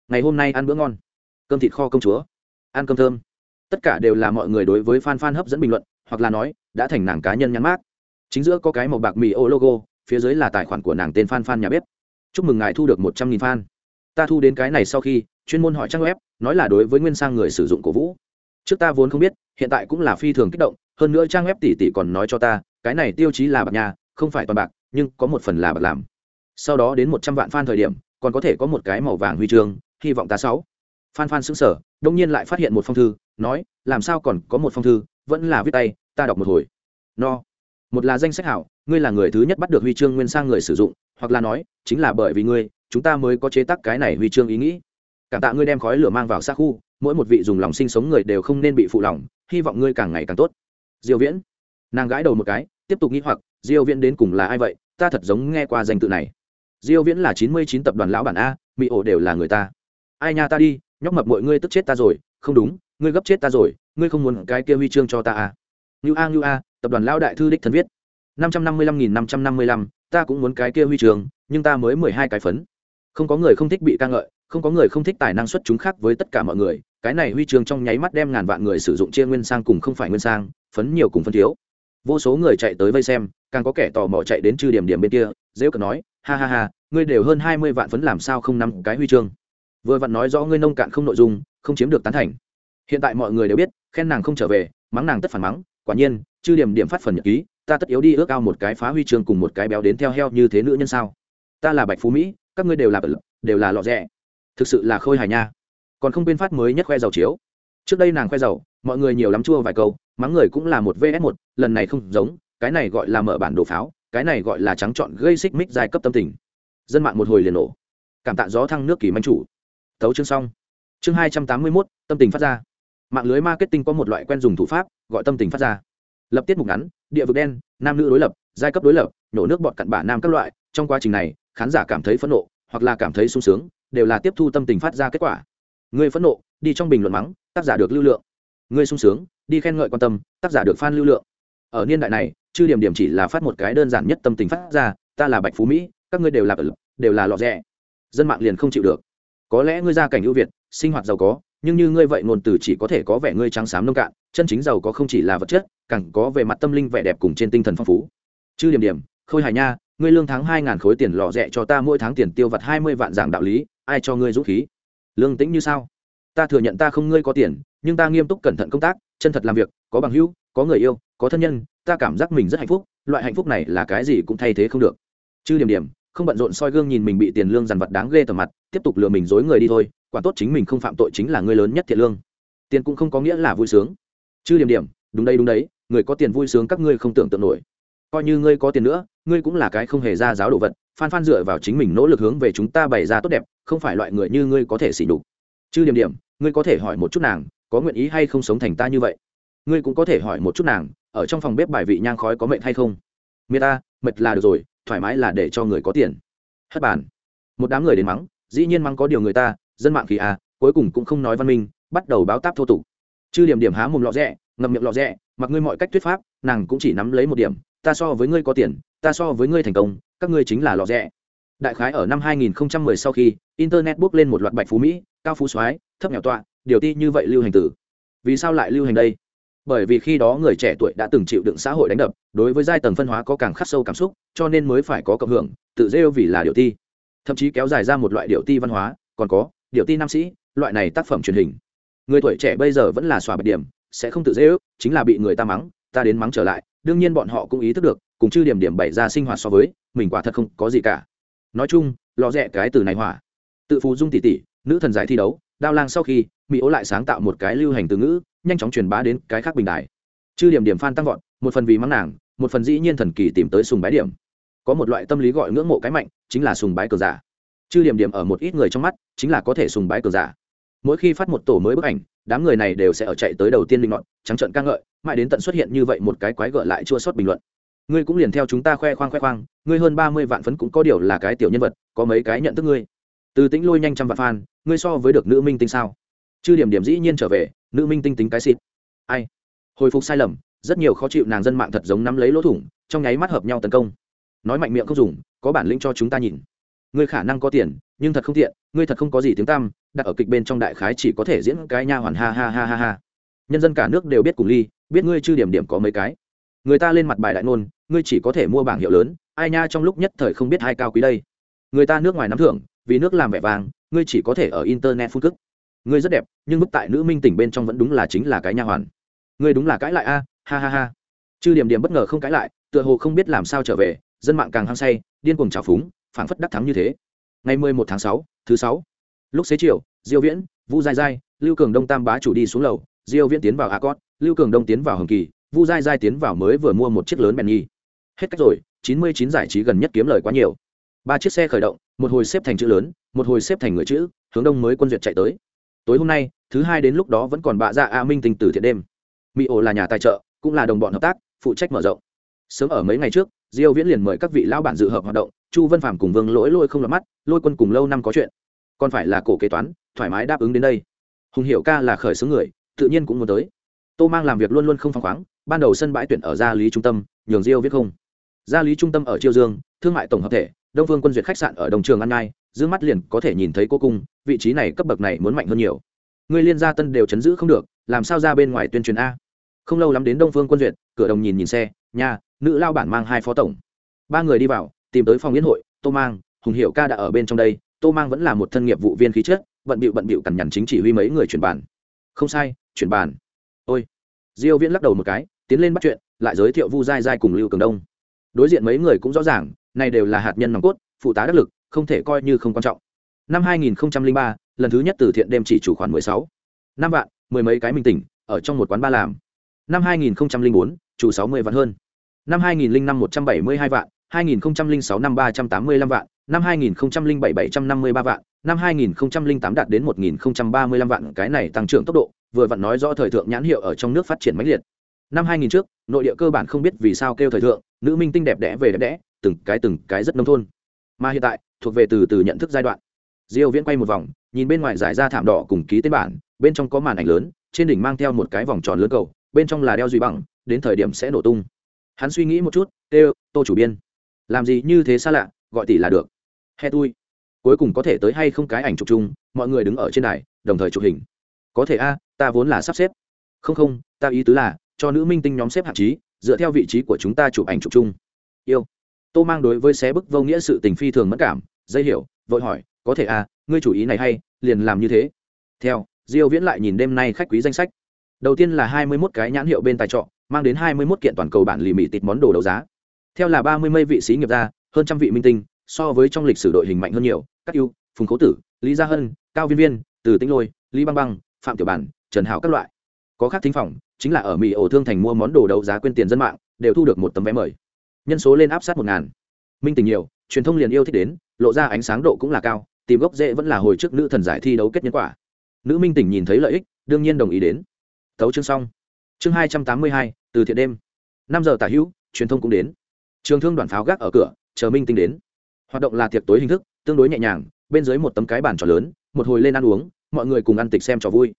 ngày hôm nay ăn bữa ngon. Cơm thịt kho công chúa. Ăn cơm thơm. Tất cả đều là mọi người đối với fan fan hấp dẫn bình luận, hoặc là nói, đã thành nàng cá nhân nhắn mát chính giữa có cái màu bạc mì ô logo, phía dưới là tài khoản của nàng tên fan fan nhà bếp. Chúc mừng ngài thu được một trăm nghìn fan ta thu đến cái này sau khi, chuyên môn hỏi trang web, nói là đối với nguyên sang người sử dụng cổ vũ. Trước ta vốn không biết, hiện tại cũng là phi thường kích động, hơn nữa trang web tỷ tỷ còn nói cho ta, cái này tiêu chí là bạc nhà, không phải toàn bạc, nhưng có một phần là bạc làm. Sau đó đến một trăm vạn fan thời điểm, còn có thể có một cái màu vàng huy chương hy vọng ta sáu. Phan phan xứng sở đông nhiên lại phát hiện một phong thư, nói, làm sao còn có một phong thư? Vẫn là viết tay, ta đọc một hồi. No. Một là danh sách hảo, ngươi là người thứ nhất bắt được huy chương nguyên sang người sử dụng, hoặc là nói, chính là bởi vì ngươi, chúng ta mới có chế tác cái này huy chương ý nghĩ. Cảm tạ ngươi đem khói lửa mang vào xa khu, mỗi một vị dùng lòng sinh sống người đều không nên bị phụ lòng, hy vọng ngươi càng ngày càng tốt. Diêu viễn. Nàng gãi đầu một cái, tiếp tục nghĩ hoặc, diêu viễn đến cùng là ai vậy? Ta thật giống nghe qua danh tự này. Diêu viễn là 99 tập đoàn lão bản a, mỹ ổ đều là người ta ai nha ta đi, nhóc mập mọi ngươi tức chết ta rồi, không đúng, ngươi gấp chết ta rồi, ngươi không muốn cái kia huy chương cho ta à? Như a như a, tập đoàn lao đại thư đích thân viết. năm trăm năm mươi lăm nghìn năm trăm năm mươi lăm, ta cũng muốn cái kia huy chương, nhưng ta mới mười hai cái phấn. Không có người không thích bị ca ngợi, không có người không thích tài năng xuất chúng khác với tất cả mọi người. Cái này huy chương trong nháy mắt đem ngàn vạn người sử dụng chia nguyên sang cùng không phải nguyên sang, phấn nhiều cùng phấn thiếu. Vô số người chạy tới vây xem, càng có kẻ tò mò chạy đến trừ điểm điểm bên kia dễ cờ nói, ha ha ha, ngươi đều hơn hai mươi vạn phấn làm sao không nắm cái huy chương? Vừa vặn nói rõ ngươi nông cạn không nội dung, không chiếm được tán thành. Hiện tại mọi người đều biết, khen nàng không trở về, mắng nàng tất phản mắng, quả nhiên, chư điểm điểm phát phần nhật ký, ta tất yếu đi ước ao một cái phá huy chương cùng một cái béo đến theo heo như thế nữ nhân sao? Ta là bạch phú mỹ, các ngươi đều là bật đều là lọ rẻ. Thực sự là khôi hài nha. Còn không quên phát mới nhất khoe giàu chiếu. Trước đây nàng khoe giàu, mọi người nhiều lắm chua vài câu, mắng người cũng là một vs một, lần này không giống, cái này gọi là mở bản đồ pháo, cái này gọi là trắng trọn gây xích mích giai cấp tâm tình. Dân mạng một hồi liền nổ. Cảm tạ gió thăng nước kỳ manh chủ thấu chương xong. Chương hai trăm tám mươi mốt, tâm tình phát ra. Mạng lưới marketing có một loại quen dùng thủ pháp, gọi tâm tình phát ra. Lập tiết mục ngắn, địa vực đen, nam nữ đối lập, giai cấp đối lập, nổ nước bọt cặn bả nam các loại. Trong quá trình này, khán giả cảm thấy phẫn nộ, hoặc là cảm thấy sung sướng, đều là tiếp thu tâm tình phát ra kết quả. Người phẫn nộ, đi trong bình luận mắng, tác giả được lưu lượng. Người sung sướng, đi khen ngợi quan tâm, tác giả được f lưu lượng. Ở niên đại này chư điểm điểm chỉ là phát một cái đơn giản nhất tâm tình phát ra, ta là bạch phú mỹ, các ngươi đều là đều là lọ rẻ dân mạng liền không chịu được có lẽ ngươi gia cảnh ưu việt, sinh hoạt giàu có, nhưng như ngươi vậy ngôn từ chỉ có thể có vẻ ngươi trắng xám nông cạn, chân chính giàu có không chỉ là vật chất, càng có về mặt tâm linh vẻ đẹp cùng trên tinh thần phong phú. Chư điểm điểm, khôi hài nha, ngươi lương tháng hai ngàn khối tiền lò rẻ cho ta mỗi tháng tiền tiêu vặt hai mươi vạn giảng đạo lý, ai cho ngươi dũng khí? Lương tĩnh như sao? Ta thừa nhận ta không ngươi có tiền, nhưng ta nghiêm túc cẩn thận công tác, chân thật làm việc, có bằng hữu, có người yêu, có thân nhân, ta cảm giác mình rất hạnh phúc, loại hạnh phúc này là cái gì cũng thay thế không được. Chư điểm điểm không bận rộn soi gương nhìn mình bị tiền lương dằn vặt đáng ghê tởm mặt, tiếp tục lừa mình dối người đi thôi, quả tốt chính mình không phạm tội chính là người lớn nhất thiện lương. Tiền cũng không có nghĩa là vui sướng. Chứ điểm điểm, đúng đây đúng đấy, người có tiền vui sướng các ngươi không tưởng tượng nổi. Coi như ngươi có tiền nữa, ngươi cũng là cái không hề ra giáo đồ vật, phan phan dựa vào chính mình nỗ lực hướng về chúng ta bày ra tốt đẹp, không phải loại người như ngươi có thể xỉ đục chứ điểm điểm, ngươi có thể hỏi một chút nàng, có nguyện ý hay không sống thành ta như vậy? Ngươi cũng có thể hỏi một chút nàng, ở trong phòng bếp bài vị nhang khói có mệt hay không? Miệt ta, mệt là được rồi thoải mái là để cho người có tiền. Hất bàn. Một đám người đến mắng, dĩ nhiên mắng có điều người ta, dân mạng khí à cuối cùng cũng không nói văn minh, bắt đầu báo táp thô tục. Chư điểm điểm há mồm lọ rẽ ngậm miệng lọ rẽ mặc ngươi mọi cách thuyết pháp, nàng cũng chỉ nắm lấy một điểm, ta so với ngươi có tiền, ta so với ngươi thành công, các ngươi chính là lọ rẽ đại khái ở năm 2010 sau khi, internet bước lên một loạt bạch phú mỹ, cao phú soái, thấp nghèo tọa, điều ti như vậy lưu hành tử. Vì sao lại lưu hành đây? Bởi vì khi đó người trẻ tuổi đã từng chịu đựng xã hội đánh đập, đối với giai tầng phân hóa có càng khắc sâu cảm xúc, cho nên mới phải có cộng hưởng, tự rêu vì là điệu ti. Thậm chí kéo dài ra một loại điệu ti văn hóa, còn có điệu ti nam sĩ, loại này tác phẩm truyền hình. Người tuổi trẻ bây giờ vẫn là xòa bạch điểm, sẽ không tự dễ ước, chính là bị người ta mắng, ta đến mắng trở lại, đương nhiên bọn họ cũng ý thức được, cùng chư điểm điểm bày ra sinh hoạt so với, mình quả thật không có gì cả. Nói chung lo rẽ cái từ này hỏa. Tự phù dung tỷ tỷ nữ thần giải thi đấu đao lang sau khi mỹ ố lại sáng tạo một cái lưu hành từ ngữ, nhanh chóng truyền bá đến cái khác bình đại chư điểm điểm phan tăng vọt, một phần vì mắng nàng, một phần dĩ nhiên thần kỳ tìm tới sùng bái điểm. Có một loại tâm lý gọi ngưỡng mộ cái mạnh, chính là sùng bái cờ giả. Chư điểm điểm ở một ít người trong mắt, chính là có thể sùng bái cờ giả. Mỗi khi phát một tổ mới bức ảnh, đám người này đều sẽ ở chạy tới đầu tiên linh luận, trắng trợn ca ngợi, mãi đến tận xuất hiện như vậy một cái quái gợ lại chua sót bình luận. Ngươi cũng liền theo chúng ta khoe khoang khoe khoang, ngươi hơn ba mươi vạn phấn cũng có điều là cái tiểu nhân vật, có mấy cái nhận thức ngươi từ tĩnh lôi nhanh trăm vạn fan, ngươi so với được nữ minh tinh sao? Chư điểm điểm dĩ nhiên trở về, nữ minh tinh tính cái xịt. Ai? Hồi phục sai lầm, rất nhiều khó chịu nàng dân mạng thật giống nắm lấy lỗ thủng, trong nháy mắt hợp nhau tấn công. Nói mạnh miệng không dùng, có bản lĩnh cho chúng ta nhìn. Ngươi khả năng có tiền, nhưng thật không tiện, ngươi thật không có gì tiếng tăm, đặt ở kịch bên trong đại khái chỉ có thể diễn cái nha hoàn ha ha ha ha ha. Nhân dân cả nước đều biết cùng ly, biết ngươi chư điểm điểm có mấy cái. Người ta lên mặt bài đại ngôn, ngươi chỉ có thể mua bảng hiệu lớn, ai nha trong lúc nhất thời không biết hai cao quý đây. Người ta nước ngoài nắm thưởng vì nước làm vẻ vàng ngươi chỉ có thể ở internet phun cức ngươi rất đẹp nhưng bức tại nữ minh tỉnh bên trong vẫn đúng là chính là cái nha hoàn. Ngươi đúng là cãi lại a ha ha ha. Chư điểm điểm bất ngờ không cãi lại tựa hồ không biết làm sao trở về dân mạng càng hăng say điên cuồng trào phúng phảng phất đắc thắng như thế. Ngày mười một tháng sáu thứ sáu. Lúc xế chiều diêu viễn vu dai dai lưu cường đông tam bá chủ đi xuống lầu diêu viễn tiến vào a cốt, lưu cường đông tiến vào hồng kỳ vu dai dai tiến vào mới vừa mua một chiếc lớn bèn nhi hết cách rồi 99 giải trí gần nhất kiếm lời quá nhiều ba chiếc xe khởi động, một hồi xếp thành chữ lớn, một hồi xếp thành người chữ, hướng đông mới quân duyệt chạy tới. Tối hôm nay, thứ hai đến lúc đó vẫn còn bạ dạ a minh tình tử thiện đêm. Mỹ ổ là nhà tài trợ, cũng là đồng bọn hợp tác, phụ trách mở rộng. Sớm ở mấy ngày trước, diêu viễn liền mời các vị lão bản dự hợp hoạt động, chu vân phạm cùng vương lỗi lôi không lọt mắt, lôi quân cùng lâu năm có chuyện. Còn phải là cổ kế toán, thoải mái đáp ứng đến đây. Hùng hiệu ca là khởi xướng người, tự nhiên cũng muốn tới. Tô mang làm việc luôn luôn không phăng khoáng, ban đầu sân bãi tuyển ở gia lý trung tâm, nhường diêu viết không. Gia lý trung tâm ở chiêu dương, thương mại tổng hợp thể đông phương quân duyệt khách sạn ở đồng trường ăn ngai, giữ mắt liền có thể nhìn thấy cô cung, vị trí này cấp bậc này muốn mạnh hơn nhiều. Người liên gia tân đều chấn giữ không được, làm sao ra bên ngoài tuyên truyền a? Không lâu lắm đến đông phương quân duyệt, cửa đồng nhìn nhìn xe, nhà, nữ lao bản mang hai phó tổng. Ba người đi vào, tìm tới phòng yến hội, tô mang, hùng hiệu ca đã ở bên trong đây, tô mang vẫn là một thân nghiệp vụ viên khí chất, bận bịu bận bịu cằn nhằn chính chỉ huy mấy người chuyển bàn. Không sai, chuyển bàn. Ôi. Diêu viễn lắc đầu một cái, tiến lên bắt chuyện, lại giới thiệu vu dai dai cùng lưu cường đông. Đối diện mấy người cũng rõ ràng này đều là hạt nhân nòng cốt, phụ tá đắc lực, không thể coi như không quan trọng. Năm 2003 lần thứ nhất từ thiện đêm chỉ chủ khoản 16. năm vạn, mười mấy cái minh tỉnh, ở trong một quán ba làm. Năm 2004 chủ 60 vạn hơn. Năm 2005 172 vạn 2006 năm 385 vạn. Năm 2007 753 vạn. Năm 2008 đạt đến 1035 vạn. Cái này tăng trưởng tốc độ, vừa vặn nói rõ thời thượng nhãn hiệu ở trong nước phát triển mãnh liệt. Năm 2000 trước, nội địa cơ bản không biết vì sao kêu thời thượng, nữ minh tinh đẹp đẽ về đẹp đẽ từng cái từng cái rất nông thôn. Mà hiện tại, thuộc về từ từ nhận thức giai đoạn. Diêu viễn quay một vòng, nhìn bên ngoài giải ra thảm đỏ cùng ký tên bản, bên trong có màn ảnh lớn, trên đỉnh mang theo một cái vòng tròn lớn cầu, bên trong là đeo duy bằng, đến thời điểm sẽ nổ tung. Hắn suy nghĩ một chút kêu tô chủ biên. Làm gì như thế xa lạ, gọi tỷ là được. He tui. Cuối cùng có thể tới hay không cái ảnh chụp chung, mọi người đứng ở trên đài, đồng thời chụp hình. Có thể a, ta vốn là sắp xếp. Không không, ta ý tứ là, cho nữ minh tinh nhóm xếp hạng trí, dựa theo vị trí của chúng ta chụp ảnh chụp chung. Yêu tô mang đối với xé bức vô nghĩa sự tình phi thường mất cảm dây hiểu vội hỏi có thể à, ngươi chủ ý này hay liền làm như thế. Theo diêu viễn lại nhìn đêm nay khách quý danh sách. Đầu tiên là 21 cái nhãn hiệu bên tài trọ mang đến 21 kiện toàn cầu bản lì mì tịt món đồ đấu giá. Theo là 30 mây vị sĩ nghiệp gia hơn trăm vị minh tinh so với trong lịch sử đội hình mạnh hơn nhiều các ưu phùng cố tử lý gia hân cao viên viên từ tĩnh lôi lý băng băng phạm tiểu bản trần hảo các loại. Có khác thính phòng chính là ở mỹ ổ thương thành mua món đồ đấu giá quên tiền dân mạng đều thu được một tấm vé mời nhân số lên áp sát một ngàn. Minh tình nhiều, truyền thông liền yêu thích đến, lộ ra ánh sáng độ cũng là cao, tìm gốc dễ vẫn là hồi trước nữ thần giải thi đấu kết nhân quả. Nữ minh tỉnh nhìn thấy lợi ích, đương nhiên đồng ý đến. Thấu chương xong. Chương hai trăm tám mươi hai, từ thiện đêm. Năm giờ tả hữu, truyền thông cũng đến. Trường thương đoàn pháo gác ở cửa, chờ minh tinh đến. Hoạt động là tiệc tối hình thức, tương đối nhẹ nhàng, bên dưới một tấm cái bàn trò lớn, một hồi lên ăn uống, mọi người cùng ăn tịch xem trò vui.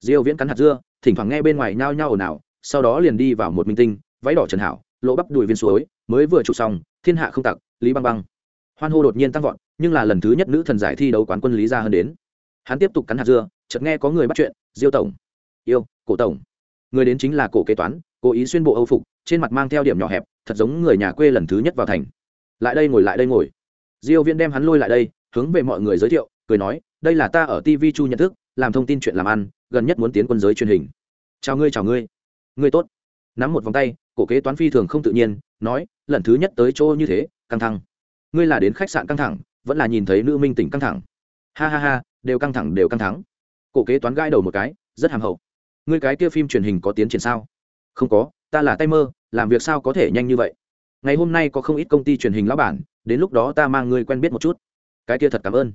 Diêu viễn cắn hạt dưa, thỉnh thoảng nghe bên ngoài nhao nhao ồn ào, sau đó liền đi vào một minh tinh, váy đỏ trần hảo lỗ bắp đùi viên suối mới vừa chụp xong, thiên hạ không tặc, lý băng băng. Hoan hô đột nhiên tăng vọt, nhưng là lần thứ nhất nữ thần giải thi đấu quán quân lý gia hơn đến. Hắn tiếp tục cắn hạt dưa, chợt nghe có người bắt chuyện, diêu tổng. Yêu, cổ tổng. Người đến chính là cổ kế toán, cố ý xuyên bộ âu phục, trên mặt mang theo điểm nhỏ hẹp, thật giống người nhà quê lần thứ nhất vào thành. Lại đây ngồi, lại đây ngồi. Diêu viễn đem hắn lôi lại đây, hướng về mọi người giới thiệu, cười nói, đây là ta ở tv chu nhận thức, làm thông tin chuyện làm ăn, gần nhất muốn tiến quân giới truyền hình. Chào ngươi chào ngươi. Ngươi tốt nắm một vòng tay, cổ kế toán phi thường không tự nhiên, nói, lần thứ nhất tới chỗ như thế, căng thẳng. Ngươi là đến khách sạn căng thẳng, vẫn là nhìn thấy nữ minh tỉnh căng thẳng. Ha ha ha, đều căng thẳng, đều căng thẳng. Cổ kế toán gãi đầu một cái, rất hàm hậu. Ngươi cái kia phim truyền hình có tiến triển sao? Không có, ta là tay mơ, làm việc sao có thể nhanh như vậy? Ngày hôm nay có không ít công ty truyền hình lão bản, đến lúc đó ta mang ngươi quen biết một chút. Cái kia thật cảm ơn.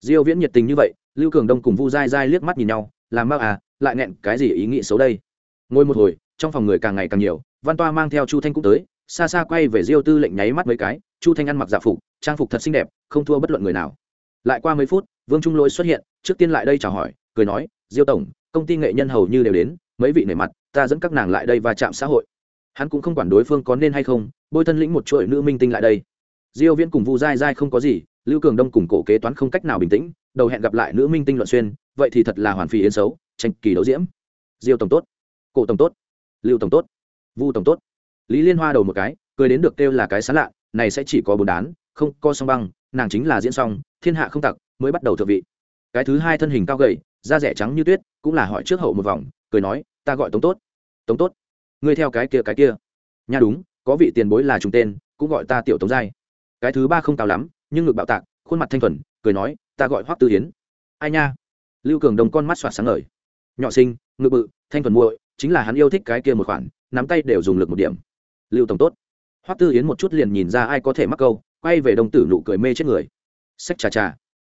Diêu viễn nhiệt tình như vậy, lưu cường đông cùng vu dai dai liếc mắt nhìn nhau, làm mau à lại nghẹn cái gì ý nghĩ xấu đây? Ngồi một hồi trong phòng người càng ngày càng nhiều, văn toa mang theo chu thanh cũng tới, xa xa quay về diêu tư lệnh nháy mắt mấy cái, chu thanh ăn mặc dạ phục, trang phục thật xinh đẹp, không thua bất luận người nào. Lại qua mấy phút, vương trung lỗi xuất hiện, trước tiên lại đây chào hỏi, cười nói, diêu tổng, công ty nghệ nhân hầu như đều đến, mấy vị nể mặt, ta dẫn các nàng lại đây và chạm xã hội. Hắn cũng không quản đối phương có nên hay không, bôi thân lĩnh một chuỗi nữ minh tinh lại đây. Diêu viễn cùng vu dai dai không có gì, lưu cường đông cùng cổ kế toán không cách nào bình tĩnh, đầu hẹn gặp lại nữ minh tinh luận xuyên, vậy thì thật là hoàn phi yến xấu, tranh kỳ đấu diễm. Diêu tổng tốt. Cổ tổng tốt lưu tổng tốt. Vu tổng tốt. Lý liên hoa đầu một cái, cười đến được kêu là cái sán lạ, này sẽ chỉ có bốn đán, không co song băng, nàng chính là diễn xong, thiên hạ không tặc, mới bắt đầu thượng vị. Cái thứ hai thân hình cao gầy, da rẻ trắng như tuyết, cũng là hỏi trước hậu một vòng, cười nói, ta gọi tống tốt. Tống tốt? Ngươi theo cái kia cái kia. Nha đúng, có vị tiền bối là trùng tên, cũng gọi ta tiểu tống giai. Cái thứ ba không cao lắm, nhưng ngực bạo tạc, khuôn mặt thanh thuần, cười nói, ta gọi hoắc tư hiến. Ai nha? Lưu cường đồng con mắt soạt sáng ngời. Nhỏ sinh ngự bự, thanh thuần muội chính là hắn yêu thích cái kia một khoản, nắm tay đều dùng lực một điểm. Lưu tổng tốt. Hoắc tư yến một chút liền nhìn ra ai có thể mắc câu, quay về đồng tử nụ cười mê chết người. Sách trà trà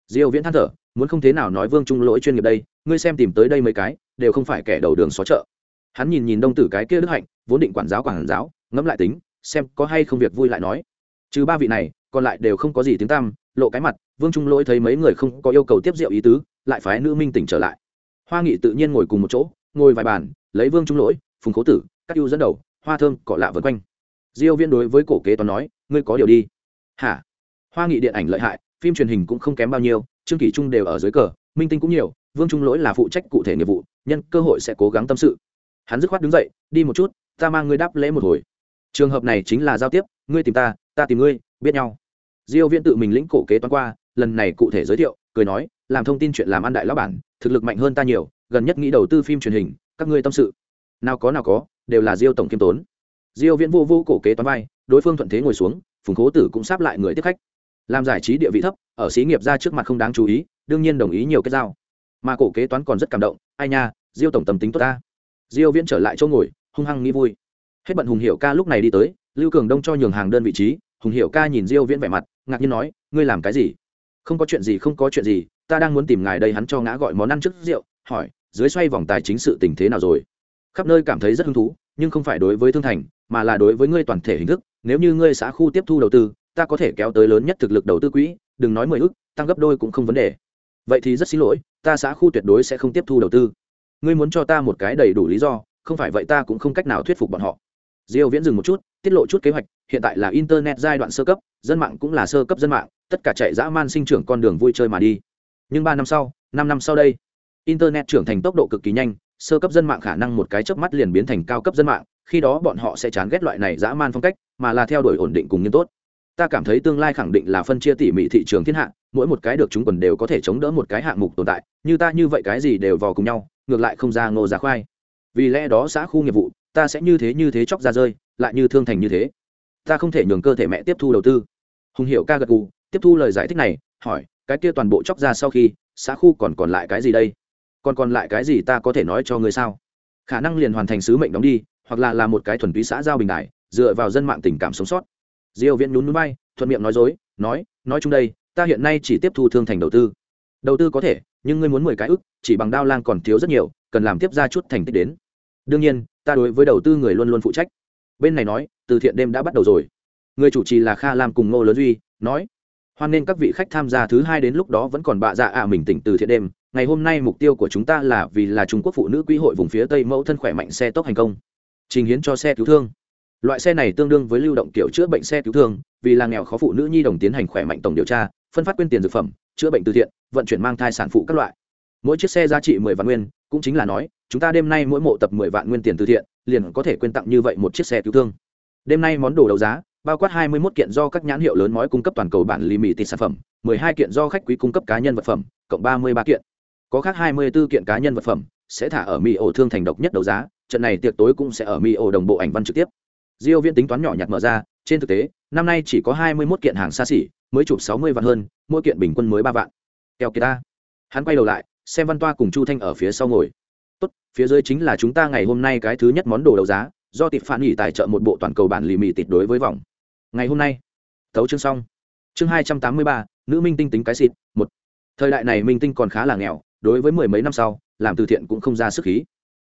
diêu viễn than thở, muốn không thế nào nói vương trung lỗi chuyên nghiệp đây, ngươi xem tìm tới đây mấy cái, đều không phải kẻ đầu đường xó chợ. Hắn nhìn nhìn đông tử cái kia đức hạnh, vốn định quản giáo quản giáo, ngẫm lại tính, xem có hay không việc vui lại nói. Trừ ba vị này, còn lại đều không có gì tiếng tăm, lộ cái mặt, vương trung lỗi thấy mấy người không có yêu cầu tiếp rượu ý tứ, lại phái nữ minh tỉnh trở lại. Hoa nghị tự nhiên ngồi cùng một chỗ, ngồi vài bàn lấy vương trung lỗi, phùng cố tử các ưu dẫn đầu, hoa thơm cọ lạ vân quanh. Diêu viên đối với cổ kế toán nói, ngươi có điều đi. Hả? Hoa nghị điện ảnh lợi hại, phim truyền hình cũng không kém bao nhiêu, trương kỷ trung đều ở dưới cờ, minh tinh cũng nhiều, vương trung lỗi là phụ trách cụ thể nghiệp vụ, nhân cơ hội sẽ cố gắng tâm sự. Hắn dứt khoát đứng dậy, đi một chút, ta mang ngươi đáp lễ một hồi. Trường hợp này chính là giao tiếp, ngươi tìm ta ta tìm ngươi, biết nhau. Diêu viễn tự mình lĩnh cổ kế toán qua, lần này cụ thể giới thiệu, cười nói, làm thông tin chuyện làm ăn đại lão bản, thực lực mạnh hơn ta nhiều, gần nhất nghĩ đầu tư phim truyền hình các ngươi tâm sự. Nào có nào có, đều là diêu tổng kiêm tốn. Diêu viễn vô vô cổ kế toán vai, đối phương thuận thế ngồi xuống, phùng cố tử cũng sắp lại người tiếp khách. Làm giải trí địa vị thấp, ở xí nghiệp ra trước mặt không đáng chú ý, đương nhiên đồng ý nhiều cái giao. Mà cổ kế toán còn rất cảm động, ai nha, diêu tổng tâm tính tốt ta. Diêu viễn trở lại chỗ ngồi, hung hăng nghĩ vui. Hết bận hùng hiệu ca lúc này đi tới, lưu cường đông cho nhường hàng đơn vị trí, hùng hiệu ca nhìn diêu viễn vẻ mặt, ngạc nhiên nói, ngươi làm cái gì? Không có chuyện gì, không có chuyện gì, ta đang muốn tìm ngài đây hắn cho ngã gọi món ăn trước rượu, hỏi dưới xoay vòng tài chính sự tình thế nào rồi? Khắp nơi cảm thấy rất hứng thú, nhưng không phải đối với thương thành, mà là đối với ngươi toàn thể hình thức. Nếu như ngươi xã khu tiếp thu đầu tư, ta có thể kéo tới lớn nhất thực lực đầu tư quỹ, đừng nói mười ước, tăng gấp đôi cũng không vấn đề. Vậy thì rất xin lỗi, ta xã khu tuyệt đối sẽ không tiếp thu đầu tư. Ngươi muốn cho ta một cái đầy đủ lý do, không phải vậy ta cũng không cách nào thuyết phục bọn họ. Diêu viễn dừng một chút, tiết lộ chút kế hoạch, hiện tại là internet giai đoạn sơ cấp, dân mạng cũng là sơ cấp dân mạng, tất cả chạy dã man sinh trưởng con đường vui chơi mà đi. Nhưng ba năm sau, năm năm sau đây internet trưởng thành tốc độ cực kỳ nhanh, sơ cấp dân mạng khả năng một cái chớp mắt liền biến thành cao cấp dân mạng, khi đó bọn họ sẽ chán ghét loại này dã man phong cách, mà là theo đuổi ổn định cùng nghiêm tốt ta cảm thấy tương lai khẳng định là phân chia tỉ mỉ thị trường thiên hạ, mỗi một cái được chúng quần đều có thể chống đỡ một cái hạng mục tồn tại, như ta như vậy cái gì đều vò cùng nhau, ngược lại không ra ngô ra khoai. Vì lẽ đó xã khu nghiệp vụ, ta sẽ như thế như thế chóc ra rơi, lại như thương thành như thế. Ta không thể nhường cơ thể mẹ tiếp thu đầu tư. Hùng hiệu ca gật gù, tiếp thu lời giải thích này, hỏi, cái kia toàn bộ chóc ra sau khi, xã khu còn còn lại cái gì đây? Còn còn lại cái gì ta có thể nói cho ngươi sao? Khả năng liền hoàn thành sứ mệnh đóng đi, hoặc là là một cái thuần túy xã giao bình đại, dựa vào dân mạng tình cảm sống sót. Diêu viễn nhún núi bay thuận miệng nói dối, nói nói chung đây, ta hiện nay chỉ tiếp thu thương thành đầu tư. Đầu tư có thể, nhưng ngươi muốn mười cái ức, chỉ bằng đao lang còn thiếu rất nhiều, cần làm tiếp ra chút thành tích đến. Đương nhiên, ta đối với đầu tư người luôn luôn phụ trách. Bên này nói, từ thiện đêm đã bắt đầu rồi. Người chủ trì là kha lam cùng ngô lớn duy, nói, hoan nên các vị khách tham gia thứ hai đến lúc đó vẫn còn bạ dạ ạ à mình tỉnh từ thiện đêm ngày hôm nay mục tiêu của chúng ta là vì là trung quốc phụ nữ quỹ hội vùng phía tây mẫu thân khỏe mạnh xe tốc hành công, trình hiến cho xe cứu thương. Loại xe này tương đương với lưu động kiểu chữa bệnh xe cứu thương, vì là nghèo khó phụ nữ nhi đồng tiến hành khỏe mạnh tổng điều tra, phân phát quyên tiền dược phẩm, chữa bệnh từ thiện, vận chuyển mang thai sản phụ các loại. Mỗi chiếc xe giá trị mười vạn nguyên, cũng chính là nói, chúng ta đêm nay mỗi mộ tập mười vạn nguyên tiền từ thiện, liền có thể quyên tặng như vậy một chiếc xe cứu thương. Đêm nay món đồ đấu giá, bao quát 21 kiện do các nhãn hiệu lớn mói cung cấp toàn cầu bản limited sản phẩm 12 kiện do khách quý cung cấp cá nhân vật phẩm, cộng 33 kiện có khác 24 kiện cá nhân vật phẩm, sẽ thả ở mi ổ thương thành độc nhất đấu giá, trận này tiệc tối cũng sẽ ở mi ổ đồng bộ ảnh văn trực tiếp. Diêu viên tính toán nhỏ nhặt mở ra, trên thực tế, năm nay chỉ có 21 kiện hàng xa xỉ, mới chụp 60 vạn hơn, mỗi kiện bình quân mới ba vạn. Kèo kia ta hắn quay đầu lại, xem văn toa cùng chu thanh ở phía sau ngồi. Tốt, phía dưới chính là chúng ta ngày hôm nay cái thứ nhất món đồ đấu giá, do tịp phản nghỉ tài trợ một bộ toàn cầu bản lì mì tịt đối với vòng. Ngày hôm nay, thấu chương xong. Chương hai trăm tám mươi ba, nữ minh tinh tính cái xịt, một. Thời đại này minh tinh còn khá là nghèo đối với mười mấy năm sau, làm từ thiện cũng không ra sức khí.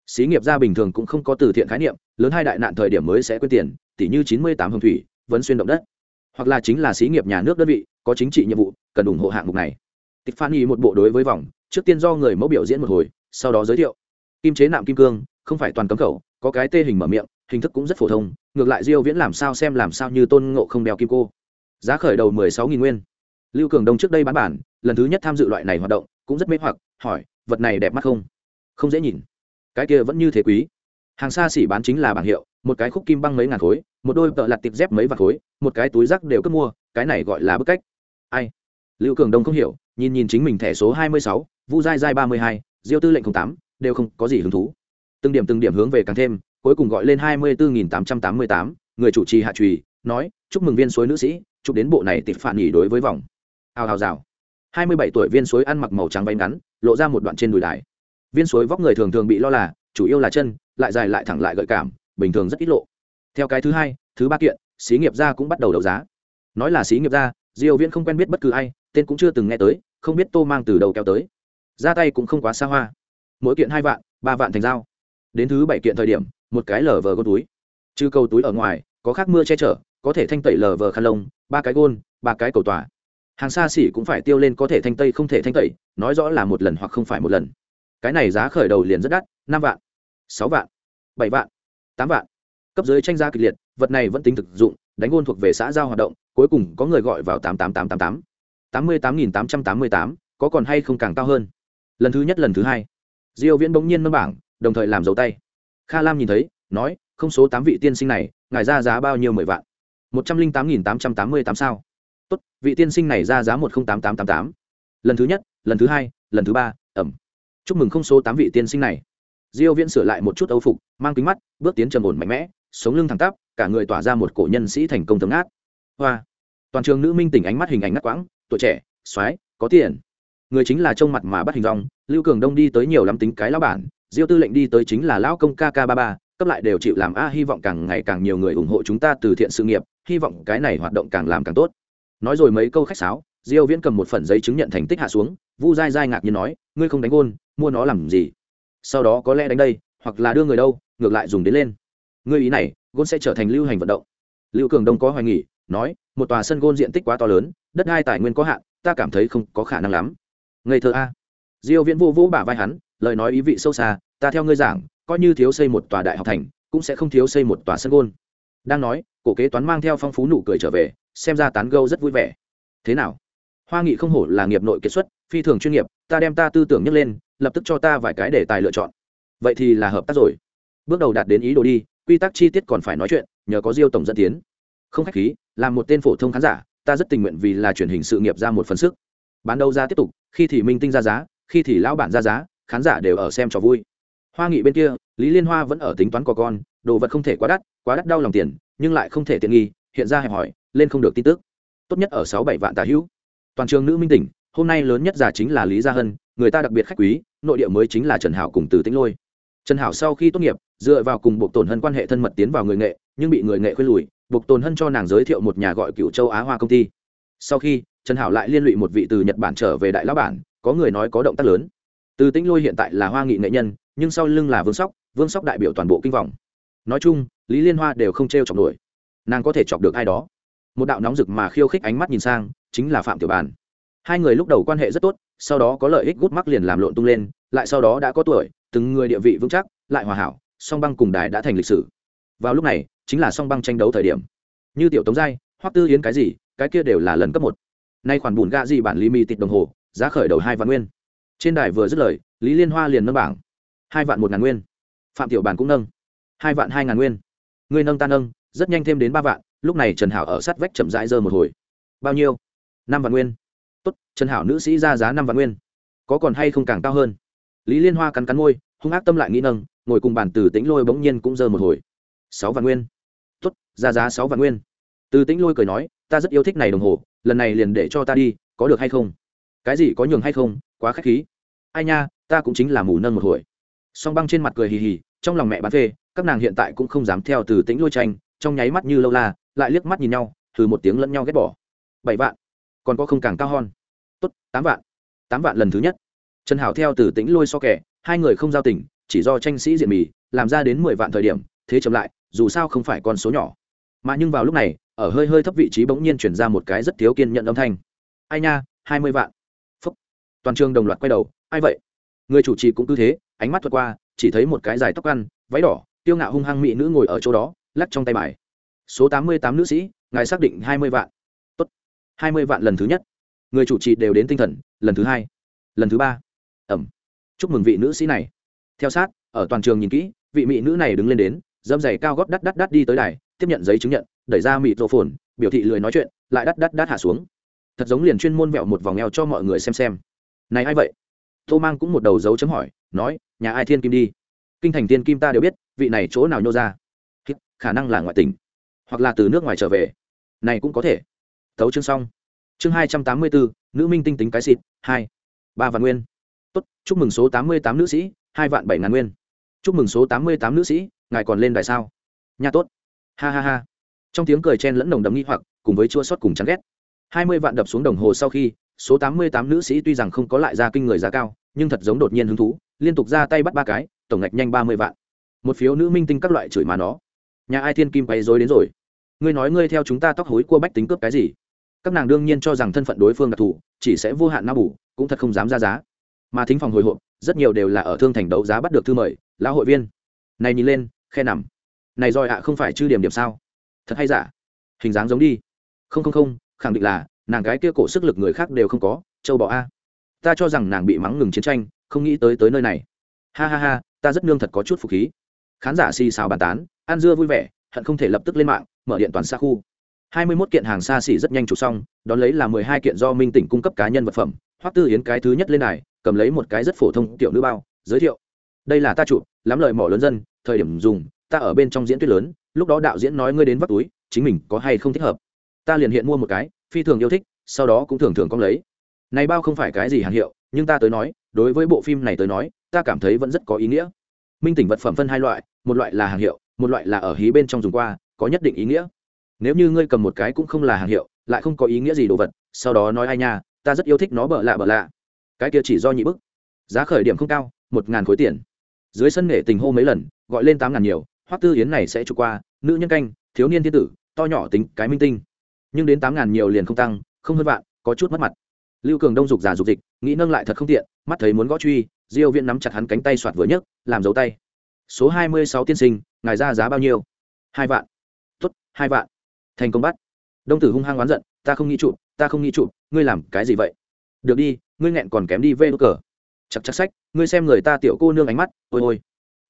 Xí nghiệp gia bình thường cũng không có từ thiện khái niệm, lớn hai đại nạn thời điểm mới sẽ quyên tiền tỷ như chín mươi tám hồng thủy, vẫn xuyên động đất. Hoặc là chính là xí nghiệp nhà nước đơn vị, có chính trị nhiệm vụ, cần ủng hộ hạng mục này. Tịch phan y một bộ đối với vòng, trước tiên do người mẫu biểu diễn một hồi, sau đó giới thiệu. Kim chế nạm kim cương, không phải toàn cấm khẩu, có cái tê hình mở miệng, hình thức cũng rất phổ thông, ngược lại diêu viễn làm sao xem làm sao như tôn ngộ không đeo kim cô. Giá khởi đầu mười sáu nghìn nguyên. Lưu cường đông trước đây bán bản, lần thứ nhất tham dự loại này hoạt động, cũng rất mê hoặc hỏi, vật này đẹp mắt không? Không dễ nhìn. Cái kia vẫn như thế quý. Hàng xa xỉ bán chính là bảng hiệu, một cái khúc kim băng mấy ngàn khối, một đôi tợ lặt tiệp dép mấy vạn khối, một cái túi rác đều cất mua, cái này gọi là bức cách. Ai? Lưu cường đông không hiểu, nhìn nhìn chính mình thẻ số hai mươi sáu, vu dai dai ba mươi hai, diêu tư lệnh tám, đều không có gì hứng thú. Từng điểm từng điểm hướng về càng thêm, cuối cùng gọi lên hai mươi bốn tám trăm tám mươi tám, người chủ trì hạ trùy, nói, chúc mừng viên suối nữ sĩ chúc đến bộ này tịp phản nghỉ đối với vòng. Hào hào rào. hai mươi bảy tuổi viên suối ăn mặc màu trắng váy ngắn lộ ra một đoạn trên đùi đài. Viên suối vóc người thường thường bị lo là, chủ yếu là chân, lại dài lại thẳng lại gợi cảm, bình thường rất ít lộ. Theo cái thứ hai, thứ ba kiện, xí nghiệp gia cũng bắt đầu đấu giá. Nói là xí nghiệp gia, diêu viễn không quen biết bất cứ ai, tên cũng chưa từng nghe tới, không biết tô mang từ đầu kéo tới. Ra tay cũng không quá xa hoa. Mỗi kiện hai vạn, ba vạn thành dao. Đến thứ bảy kiện thời điểm, một cái lờ vờ gôn túi. Trừ cầu túi ở ngoài, có khác mưa che chở, có thể thanh tẩy lờ vờ khăn lông, ba cái gôn, ba cái cầu tỏa hàng xa xỉ cũng phải tiêu lên có thể thanh tây không thể thanh tẩy, nói rõ là một lần hoặc không phải một lần. Cái này giá khởi đầu liền rất đắt, năm vạn, sáu vạn, bảy vạn, tám vạn. Cấp dưới tranh giá kịch liệt, vật này vẫn tính thực dụng, đánh ngôn thuộc về xã giao hoạt động, cuối cùng có người gọi vào tám tám tám tám tám. tám mươi tám nghìn tám trăm tám mươi tám, có còn hay không càng cao hơn? Lần thứ nhất, lần thứ hai. Diêu viễn bỗng nhiên nâng bảng, đồng thời làm dấu tay. Kha lam nhìn thấy, nói, không số tám vị tiên sinh này, ngài ra giá bao nhiêu mười vạn? Một trăm linh tám nghìn tám trăm tám mươi tám sao? Tốt, vị tiên sinh này ra giá một không tám tám tám tám. Lần thứ nhất, lần thứ hai, lần thứ ba, ẩm. Chúc mừng không số tám vị tiên sinh này. Diêu viễn sửa lại một chút âu phục, mang kính mắt, bước tiến trầm ổn mạnh mẽ, sống lưng thẳng tắp, cả người tỏa ra một cổ nhân sĩ thành công tấm ngát. hoa. Toàn trường nữ minh tỉnh ánh mắt hình ảnh ngắt quãng, tuổi trẻ, soái, có tiền. Người chính là trông mặt mà bắt hình dong, lưu cường đông đi tới nhiều lắm tính cái lão bản, diêu tư lệnh đi tới chính là lão công kk ba ba, cấp lại đều chịu làm a, hy vọng càng ngày càng nhiều người ủng hộ chúng ta từ thiện sự nghiệp, hy vọng cái này hoạt động càng làm càng tốt nói rồi mấy câu khách sáo, diêu viễn cầm một phần giấy chứng nhận thành tích hạ xuống, vu dai dai ngạc nhiên nói, ngươi không đánh gôn, mua nó làm gì? Sau đó có lẽ đánh đây, hoặc là đưa người đâu, ngược lại dùng đến lên. Ngươi ý này, gôn sẽ trở thành lưu hành vận động. Lưu cường đông có hoài nghỉ nói, một tòa sân gôn diện tích quá to lớn, đất hai tài nguyên có hạn, ta cảm thấy không có khả năng lắm. Ngây thơ a. Diêu viễn vô vũ bả vai hắn, lời nói ý vị sâu xa, ta theo ngươi giảng, coi như thiếu xây một tòa đại học thành, cũng sẽ không thiếu xây một tòa sân gôn. Đang nói, cổ kế toán mang theo phong phú nụ cười trở về xem ra tán gâu rất vui vẻ. Thế nào? Hoa nghị không hổ là nghiệp nội kết xuất, phi thường chuyên nghiệp, ta đem ta tư tưởng nhấc lên, lập tức cho ta vài cái để tài lựa chọn. Vậy thì là hợp tác rồi. Bước đầu đạt đến ý đồ đi, quy tắc chi tiết còn phải nói chuyện, nhờ có diêu tổng dẫn tiến. Không khách khí, làm một tên phổ thông khán giả, ta rất tình nguyện vì là truyền hình sự nghiệp ra một phần sức. Bán đầu ra tiếp tục, khi thì minh tinh ra giá, khi thì lão bản ra giá, khán giả đều ở xem trò vui. Hoa nghị bên kia, lý liên hoa vẫn ở tính toán có con, đồ vật không thể quá đắt quá đắt đau lòng tiền, nhưng lại không thể tiện nghi, hiện ra hẹp hỏi lên không được tin tức. Tốt nhất ở sáu bảy vạn tà hữu. Toàn trường nữ minh tỉnh, hôm nay lớn nhất giả chính là lý gia hân, người ta đặc biệt khách quý, nội địa mới chính là trần hảo cùng từ tĩnh lôi. Trần hảo sau khi tốt nghiệp, dựa vào cùng buộc tổn hân quan hệ thân mật tiến vào người nghệ, nhưng bị người nghệ khuyên lùi buộc tổn hân cho nàng giới thiệu một nhà gọi cựu châu á hoa công ty. Sau khi, trần hảo lại liên lụy một vị từ nhật bản trở về đại lão bản, có người nói có động tác lớn. Từ tĩnh lôi hiện tại là hoa nghị nghệ nhân, nhưng sau lưng là vương sóc vương sóc đại biểu toàn bộ kinh vọng. Nói chung, lý liên hoa đều không t r e o chọc nổi. Nàng có thể chọc được ai đó một đạo nóng rực mà khiêu khích ánh mắt nhìn sang, chính là phạm tiểu bàn. Hai người lúc đầu quan hệ rất tốt, sau đó có lợi ích gút mắc liền làm lộn tung lên, lại sau đó đã có tuổi, từng người địa vị vững chắc, lại hòa hảo, song băng cùng đài đã thành lịch sử. Vào lúc này, chính là song băng tranh đấu thời điểm. Như tiểu tống giai, Hoắc tư yến cái gì, cái kia đều là lần cấp một. Nay khoản bùn gạ gì bản limit đồng hồ, giá khởi đầu hai vạn nguyên. Trên đài vừa dứt lời, lý liên hoa liền nâng bảng. Hai vạn một ngàn nguyên. Phạm tiểu bàn cũng nâng. Hai vạn hai ngàn nguyên. Người nâng ta nâng, rất nhanh thêm đến ba vạn lúc này trần hảo ở sát vách chậm rãi dơ một hồi. Bao nhiêu? Năm vạn nguyên. Tốt, trần hảo nữ sĩ ra giá năm vạn nguyên. Có còn hay không càng cao hơn? Lý liên hoa cắn cắn môi, hung ác tâm lại nghĩ nâng, ngồi cùng bàn từ tĩnh lôi bỗng nhiên cũng dơ một hồi. Sáu vạn nguyên. Tốt, ra giá sáu vạn nguyên. Từ tĩnh lôi cười nói, ta rất yêu thích này đồng hồ, lần này liền để cho ta đi, có được hay không? Cái gì, có nhường hay không? Quá k h á c h khí. Ai nha, ta cũng chính là mù nâng một hồi. Song băng trên mặt cười hì hì, trong lòng mẹ bán phê, các nàng hiện tại cũng không dám theo từ tĩnh lôi tranh, trong nháy mắt như lâu la lại liếc mắt nhìn nhau, thử một tiếng lẫn nhau ghét bỏ. Bảy vạn. Còn có không càng cao hon tốt, tám vạn. Tám vạn lần thứ nhất. Trần hảo theo từ tĩnh lôi so kẻ, hai người không giao tình, chỉ do tranh sĩ diện mì, làm ra đến mười vạn thời điểm, thế chậm lại, dù sao không phải con số nhỏ. Mà nhưng vào lúc này, ở hơi hơi thấp vị trí bỗng nhiên chuyển ra một cái rất thiếu kiên nhận âm thanh. Ai nha, hai mươi vạn. Phúc. Toàn trường đồng loạt quay đầu, ai vậy? Người chủ trì cũng cứ thế, ánh mắt thuật qua, chỉ thấy một cái dài tóc ăn, váy đỏ tiêu ngạo hung hăng mỹ nữ ngồi ở chỗ đó, lắc trong tay bài số tám mươi tám nữ sĩ, ngài xác định hai mươi vạn. Tốt. hai mươi vạn lần thứ nhất. Người chủ trì đều đến tinh thần, lần thứ hai, lần thứ ba. Ẩm. Chúc mừng vị nữ sĩ này. Theo sát, ở toàn trường nhìn kỹ, vị mỹ nữ này đứng lên đến dâm giày cao góp đắt đắt đắt đi tới đài, tiếp nhận giấy chứng nhận, đẩy ra mịt rộ phồn, biểu thị lười nói chuyện, lại đắt đắt đắt hạ xuống. Thật giống liền chuyên môn vẹo một vòng eo cho mọi người xem xem. Này ai vậy? Tô mang cũng một đầu dấu chấm hỏi, nói, nhà ai thiên kim đi? Kinh thành thiên kim ta đều biết, vị này chỗ nào nhô ra? Khả năng là ngoại tỉnh hoặc là từ nước ngoài trở về. Này cũng có thể. Thấu chương xong. Chương hai trăm tám mươi bốn nữ minh tinh tính cái xịt, hai. Ba vạn nguyên. Tốt, chúc mừng số tám mươi tám nữ sĩ, hai vạn bảy ngàn nguyên. Chúc mừng số tám mươi tám nữ sĩ, ngài còn lên đài sao? Nhà tốt. Ha ha ha. Trong tiếng cười chen lẫn nồng đậm nghi hoặc, cùng với chua xót cùng chán ghét. Hai mươi vạn đập xuống đồng hồ sau khi, số tám mươi tám nữ sĩ tuy rằng không có lại ra kinh người giá cao, nhưng thật giống đột nhiên hứng thú, liên tục ra tay bắt ba cái, tổng ngạch nhanh ba mươi vạn. Một phiếu nữ minh tinh các loại chửi mà nó. Nhà ai thiên kim quay dối đến rồi? Ngươi nói ngươi theo chúng ta tóc hối cua bách tính cướp cái gì? Các nàng đương nhiên cho rằng thân phận đối phương đặc thù, chỉ sẽ vô hạn na bủ cũng thật không dám ra giá. Mà thính phòng hồi hộp, rất nhiều đều là ở thương thành đấu giá bắt được thư mời, lão hội viên. Này nhìn lên, khe nằm. Này rồi ạ à, không phải chư điểm điểm sao? Thật hay giả? Hình dáng giống đi. Không không không, khẳng định là, nàng gái kia cổ sức lực người khác đều không có, châu bò a. Ta cho rằng nàng bị mắng ngừng chiến tranh, không nghĩ tới tới nơi này. Ha ha ha, ta rất nương thật có chút phục khí. Khán giả xì xào bàn tán, ăn dưa vui vẻ hận không thể lập tức lên mạng, mở điện toàn xa khu. Hai mươi 21 kiện hàng xa xỉ rất nhanh chụp xong, đón lấy là mười hai kiện do minh tỉnh cung cấp cá nhân vật phẩm. Hoắc tư yến cái thứ nhất lên này cầm lấy một cái rất phổ thông tiểu nữ bao, giới thiệu. Đây là ta chụp, lắm lời mỏ lớn dân, thời điểm dùng, ta ở bên trong diễn tuyết lớn, lúc đó đạo diễn nói ngươi đến vắt túi, chính mình có hay không thích hợp? Ta liền hiện mua một cái, phi thường yêu thích, sau đó cũng thường thường con lấy. Này bao không phải cái gì hàng hiệu, nhưng ta tới nói, đối với bộ phim này tới nói, ta cảm thấy vẫn rất có ý nghĩa. Minh tỉnh vật phẩm phân hai loại, một loại là hàng hiệu một loại là ở hí bên trong dùng qua, có nhất định ý nghĩa. Nếu như ngươi cầm một cái cũng không là hàng hiệu, lại không có ý nghĩa gì đồ vật, sau đó nói ai nha, ta rất yêu thích nó bợ lạ bợ lạ. Cái kia chỉ do nhị bức. Giá khởi điểm không cao, một ngàn khối tiền. Dưới sân nghệ tình hô mấy lần, gọi lên tám ngàn nhiều, hoắc tư yến này sẽ trục qua, nữ nhân canh, thiếu niên thiên tử, to nhỏ tính, cái minh tinh. Nhưng đến tám ngàn nhiều liền không tăng, không hơn vạn, có chút mất mặt. Lưu cường đông dục giả dục dịch, nghĩ nâng lại thật không tiện, mắt thấy muốn gõ truy, diêu viễn nắm chặt hắn cánh tay soạt vừa nhấc, làm dấu tay. Số hai mươi sáu tiên sinh ngài ra giá bao nhiêu? Hai vạn. Tuất hai vạn. Thành công bắt. Đông tử hung hăng oán giận, ta không nghĩ chụp, ta không nghĩ chụp, ngươi làm cái gì vậy? Được đi, ngươi nghẹn còn kém đi vê đốt cờ. Chặt chặt sách, ngươi xem người ta tiểu cô nương ánh mắt, ôi ôi.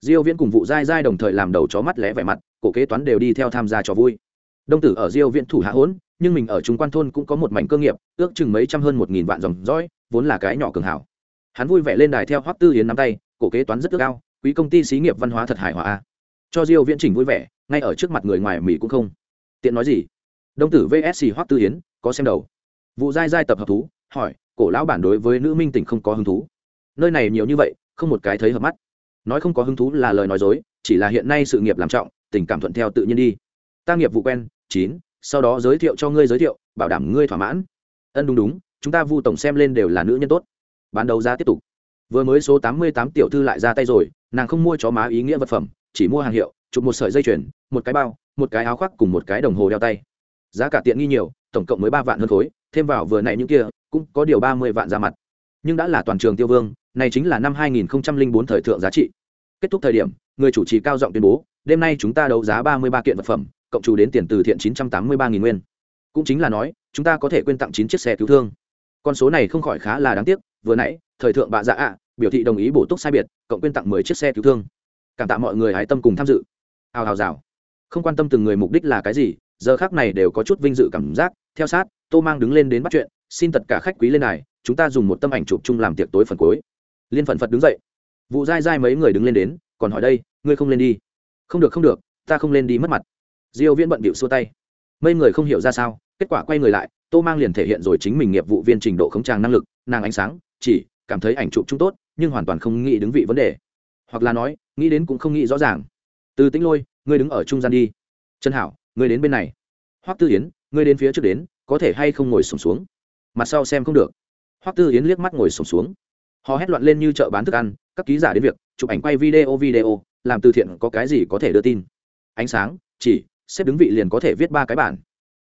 Diêu viễn cùng vụ dai dai đồng thời làm đầu chó mắt lẽ vẻ mặt, cổ kế toán đều đi theo tham gia trò vui. Đông tử ở diêu viễn thủ hạ hỗn, nhưng mình ở trung quan thôn cũng có một mảnh cơ nghiệp, ước chừng mấy trăm hơn một nghìn vạn dòng dõi, vốn là cái nhỏ cường hảo. Hắn vui vẻ lên đài theo hoắc tư hiến nắm tay, cổ kế toán rất ước cao quý công ty xí nghiệp văn hóa thật hài hòa cho diêu viễn chỉnh vui vẻ, ngay ở trước mặt người ngoài mỹ cũng không. Tiện nói gì? Đông tử vsc hoắc tư hiến có xem đầu. Vụ giai giai tập hợp thú, hỏi, cổ lão bản đối với nữ minh tỉnh không có hứng thú. Nơi này nhiều như vậy, không một cái thấy hợp mắt. Nói không có hứng thú là lời nói dối, chỉ là hiện nay sự nghiệp làm trọng, tình cảm thuận theo tự nhiên đi. Ta nghiệp vụ quen, chín, sau đó giới thiệu cho ngươi giới thiệu, bảo đảm ngươi thỏa mãn. Ân đúng đúng, chúng ta vu tổng xem lên đều là nữ nhân tốt. Bán đấu giá tiếp tục. Vừa mới số tám mươi tám tiểu thư lại ra tay rồi, nàng không mua chó má ý nghĩa vật phẩm chỉ mua hàng hiệu, chụp một sợi dây chuyền, một cái bao, một cái áo khoác cùng một cái đồng hồ đeo tay. Giá cả tiện nghi nhiều, tổng cộng mới ba vạn hơn khối, thêm vào vừa nãy những kia, cũng có điều ba mươi vạn ra mặt. Nhưng đã là toàn trường tiêu vương, này chính là năm hai nghìn bốn thời thượng giá trị. Kết thúc thời điểm, người chủ trì cao giọng tuyên bố, đêm nay chúng ta đấu giá ba mươi ba kiện vật phẩm, cộng trù đến tiền từ thiện chín trăm tám mươi ba nghìn nguyên. Cũng chính là nói, chúng ta có thể quyên tặng chín chiếc xe cứu thương. Con số này không khỏi khá là đáng tiếc, vừa nãy, thời thượng bạ dạ ạ, biểu thị đồng ý bổ túc sai biệt, cộng quyên tặng mười chiếc xe cứu thương cảm tạ mọi người hái tâm cùng tham dự. Hào hào rào. Không quan tâm từng người mục đích là cái gì, giờ khác này đều có chút vinh dự cảm giác. Theo sát, tô mang đứng lên đến bắt chuyện, xin tất cả khách quý lên này chúng ta dùng một tâm ảnh chụp chung làm tiệc tối phần cuối. Liên phận phật đứng dậy. Vụ dai dai mấy người đứng lên đến, còn hỏi đây, ngươi không lên đi. Không được không được, ta không lên đi mất mặt. Diêu viễn bận bịu xua tay. Mấy người không hiểu ra sao, kết quả quay người lại, tô mang liền thể hiện rồi chính mình nghiệp vụ viên trình độ khống tràng năng lực, nàng ánh sáng, chỉ cảm thấy ảnh chụp chung tốt, nhưng hoàn toàn không nghĩ đứng vị vấn đề hoặc là nói nghĩ đến cũng không nghĩ rõ ràng. Từ tĩnh lôi ngươi đứng ở trung gian đi. Trần hảo ngươi đến bên này. Hoắc tư yến ngươi đến phía trước đến có thể hay không ngồi sùng xuống, xuống mặt sau xem không được. Hoắc tư yến liếc mắt ngồi sùng xuống, xuống họ hét loạn lên như chợ bán thức ăn các ký giả đến việc chụp ảnh quay video video làm từ thiện có cái gì có thể đưa tin. Ánh sáng chỉ xếp đứng vị liền có thể viết ba cái bản.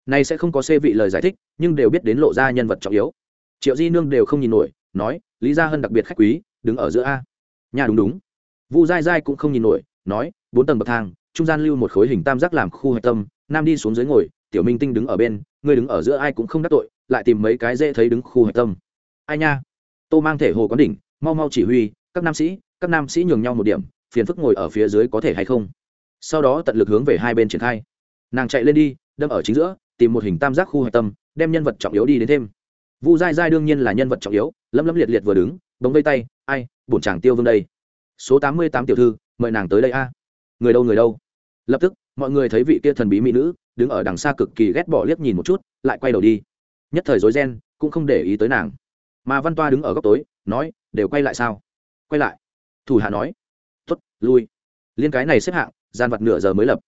Này sẽ không có xê vị lời giải thích nhưng đều biết đến lộ ra nhân vật trọng yếu. Triệu di nương đều không nhìn nổi nói lý gia hân đặc biệt khách quý đứng ở giữa a. Nhà đúng đúng vu dai dai cũng không nhìn nổi, nói, bốn tầng bậc thang, trung gian lưu một khối hình tam giác làm khu hạch tâm, nam đi xuống dưới ngồi, tiểu minh tinh đứng ở bên, người đứng ở giữa ai cũng không đắc tội, lại tìm mấy cái dễ thấy đứng khu hạch tâm. Ai nha? Tô mang thể hồ quán đỉnh, mau mau chỉ huy, các nam sĩ, các nam sĩ nhường nhau một điểm, phiền phức ngồi ở phía dưới có thể hay không? Sau đó tận lực hướng về hai bên triển khai. Nàng chạy lên đi, đâm ở chính giữa, tìm một hình tam giác khu hạch tâm, đem nhân vật trọng yếu đi đến thêm. Vu dai dai đương nhiên là nhân vật trọng yếu, lấm lấm liệt liệt vừa đứng bóng vây tay, ai, bổn chàng tiêu vương đây? Số tám mươi tám tiểu thư, mời nàng tới đây a. Người đâu người đâu? Lập tức, mọi người thấy vị kia thần bí mỹ nữ đứng ở đằng xa cực kỳ ghét bỏ liếc nhìn một chút, lại quay đầu đi. Nhất thời rối ren, cũng không để ý tới nàng. Mà văn toa đứng ở góc tối, nói, đều quay lại sao? Quay lại. Thủ hạ nói, tốt, lui. Liên cái này xếp hạng, gian vặt nửa giờ mới lập.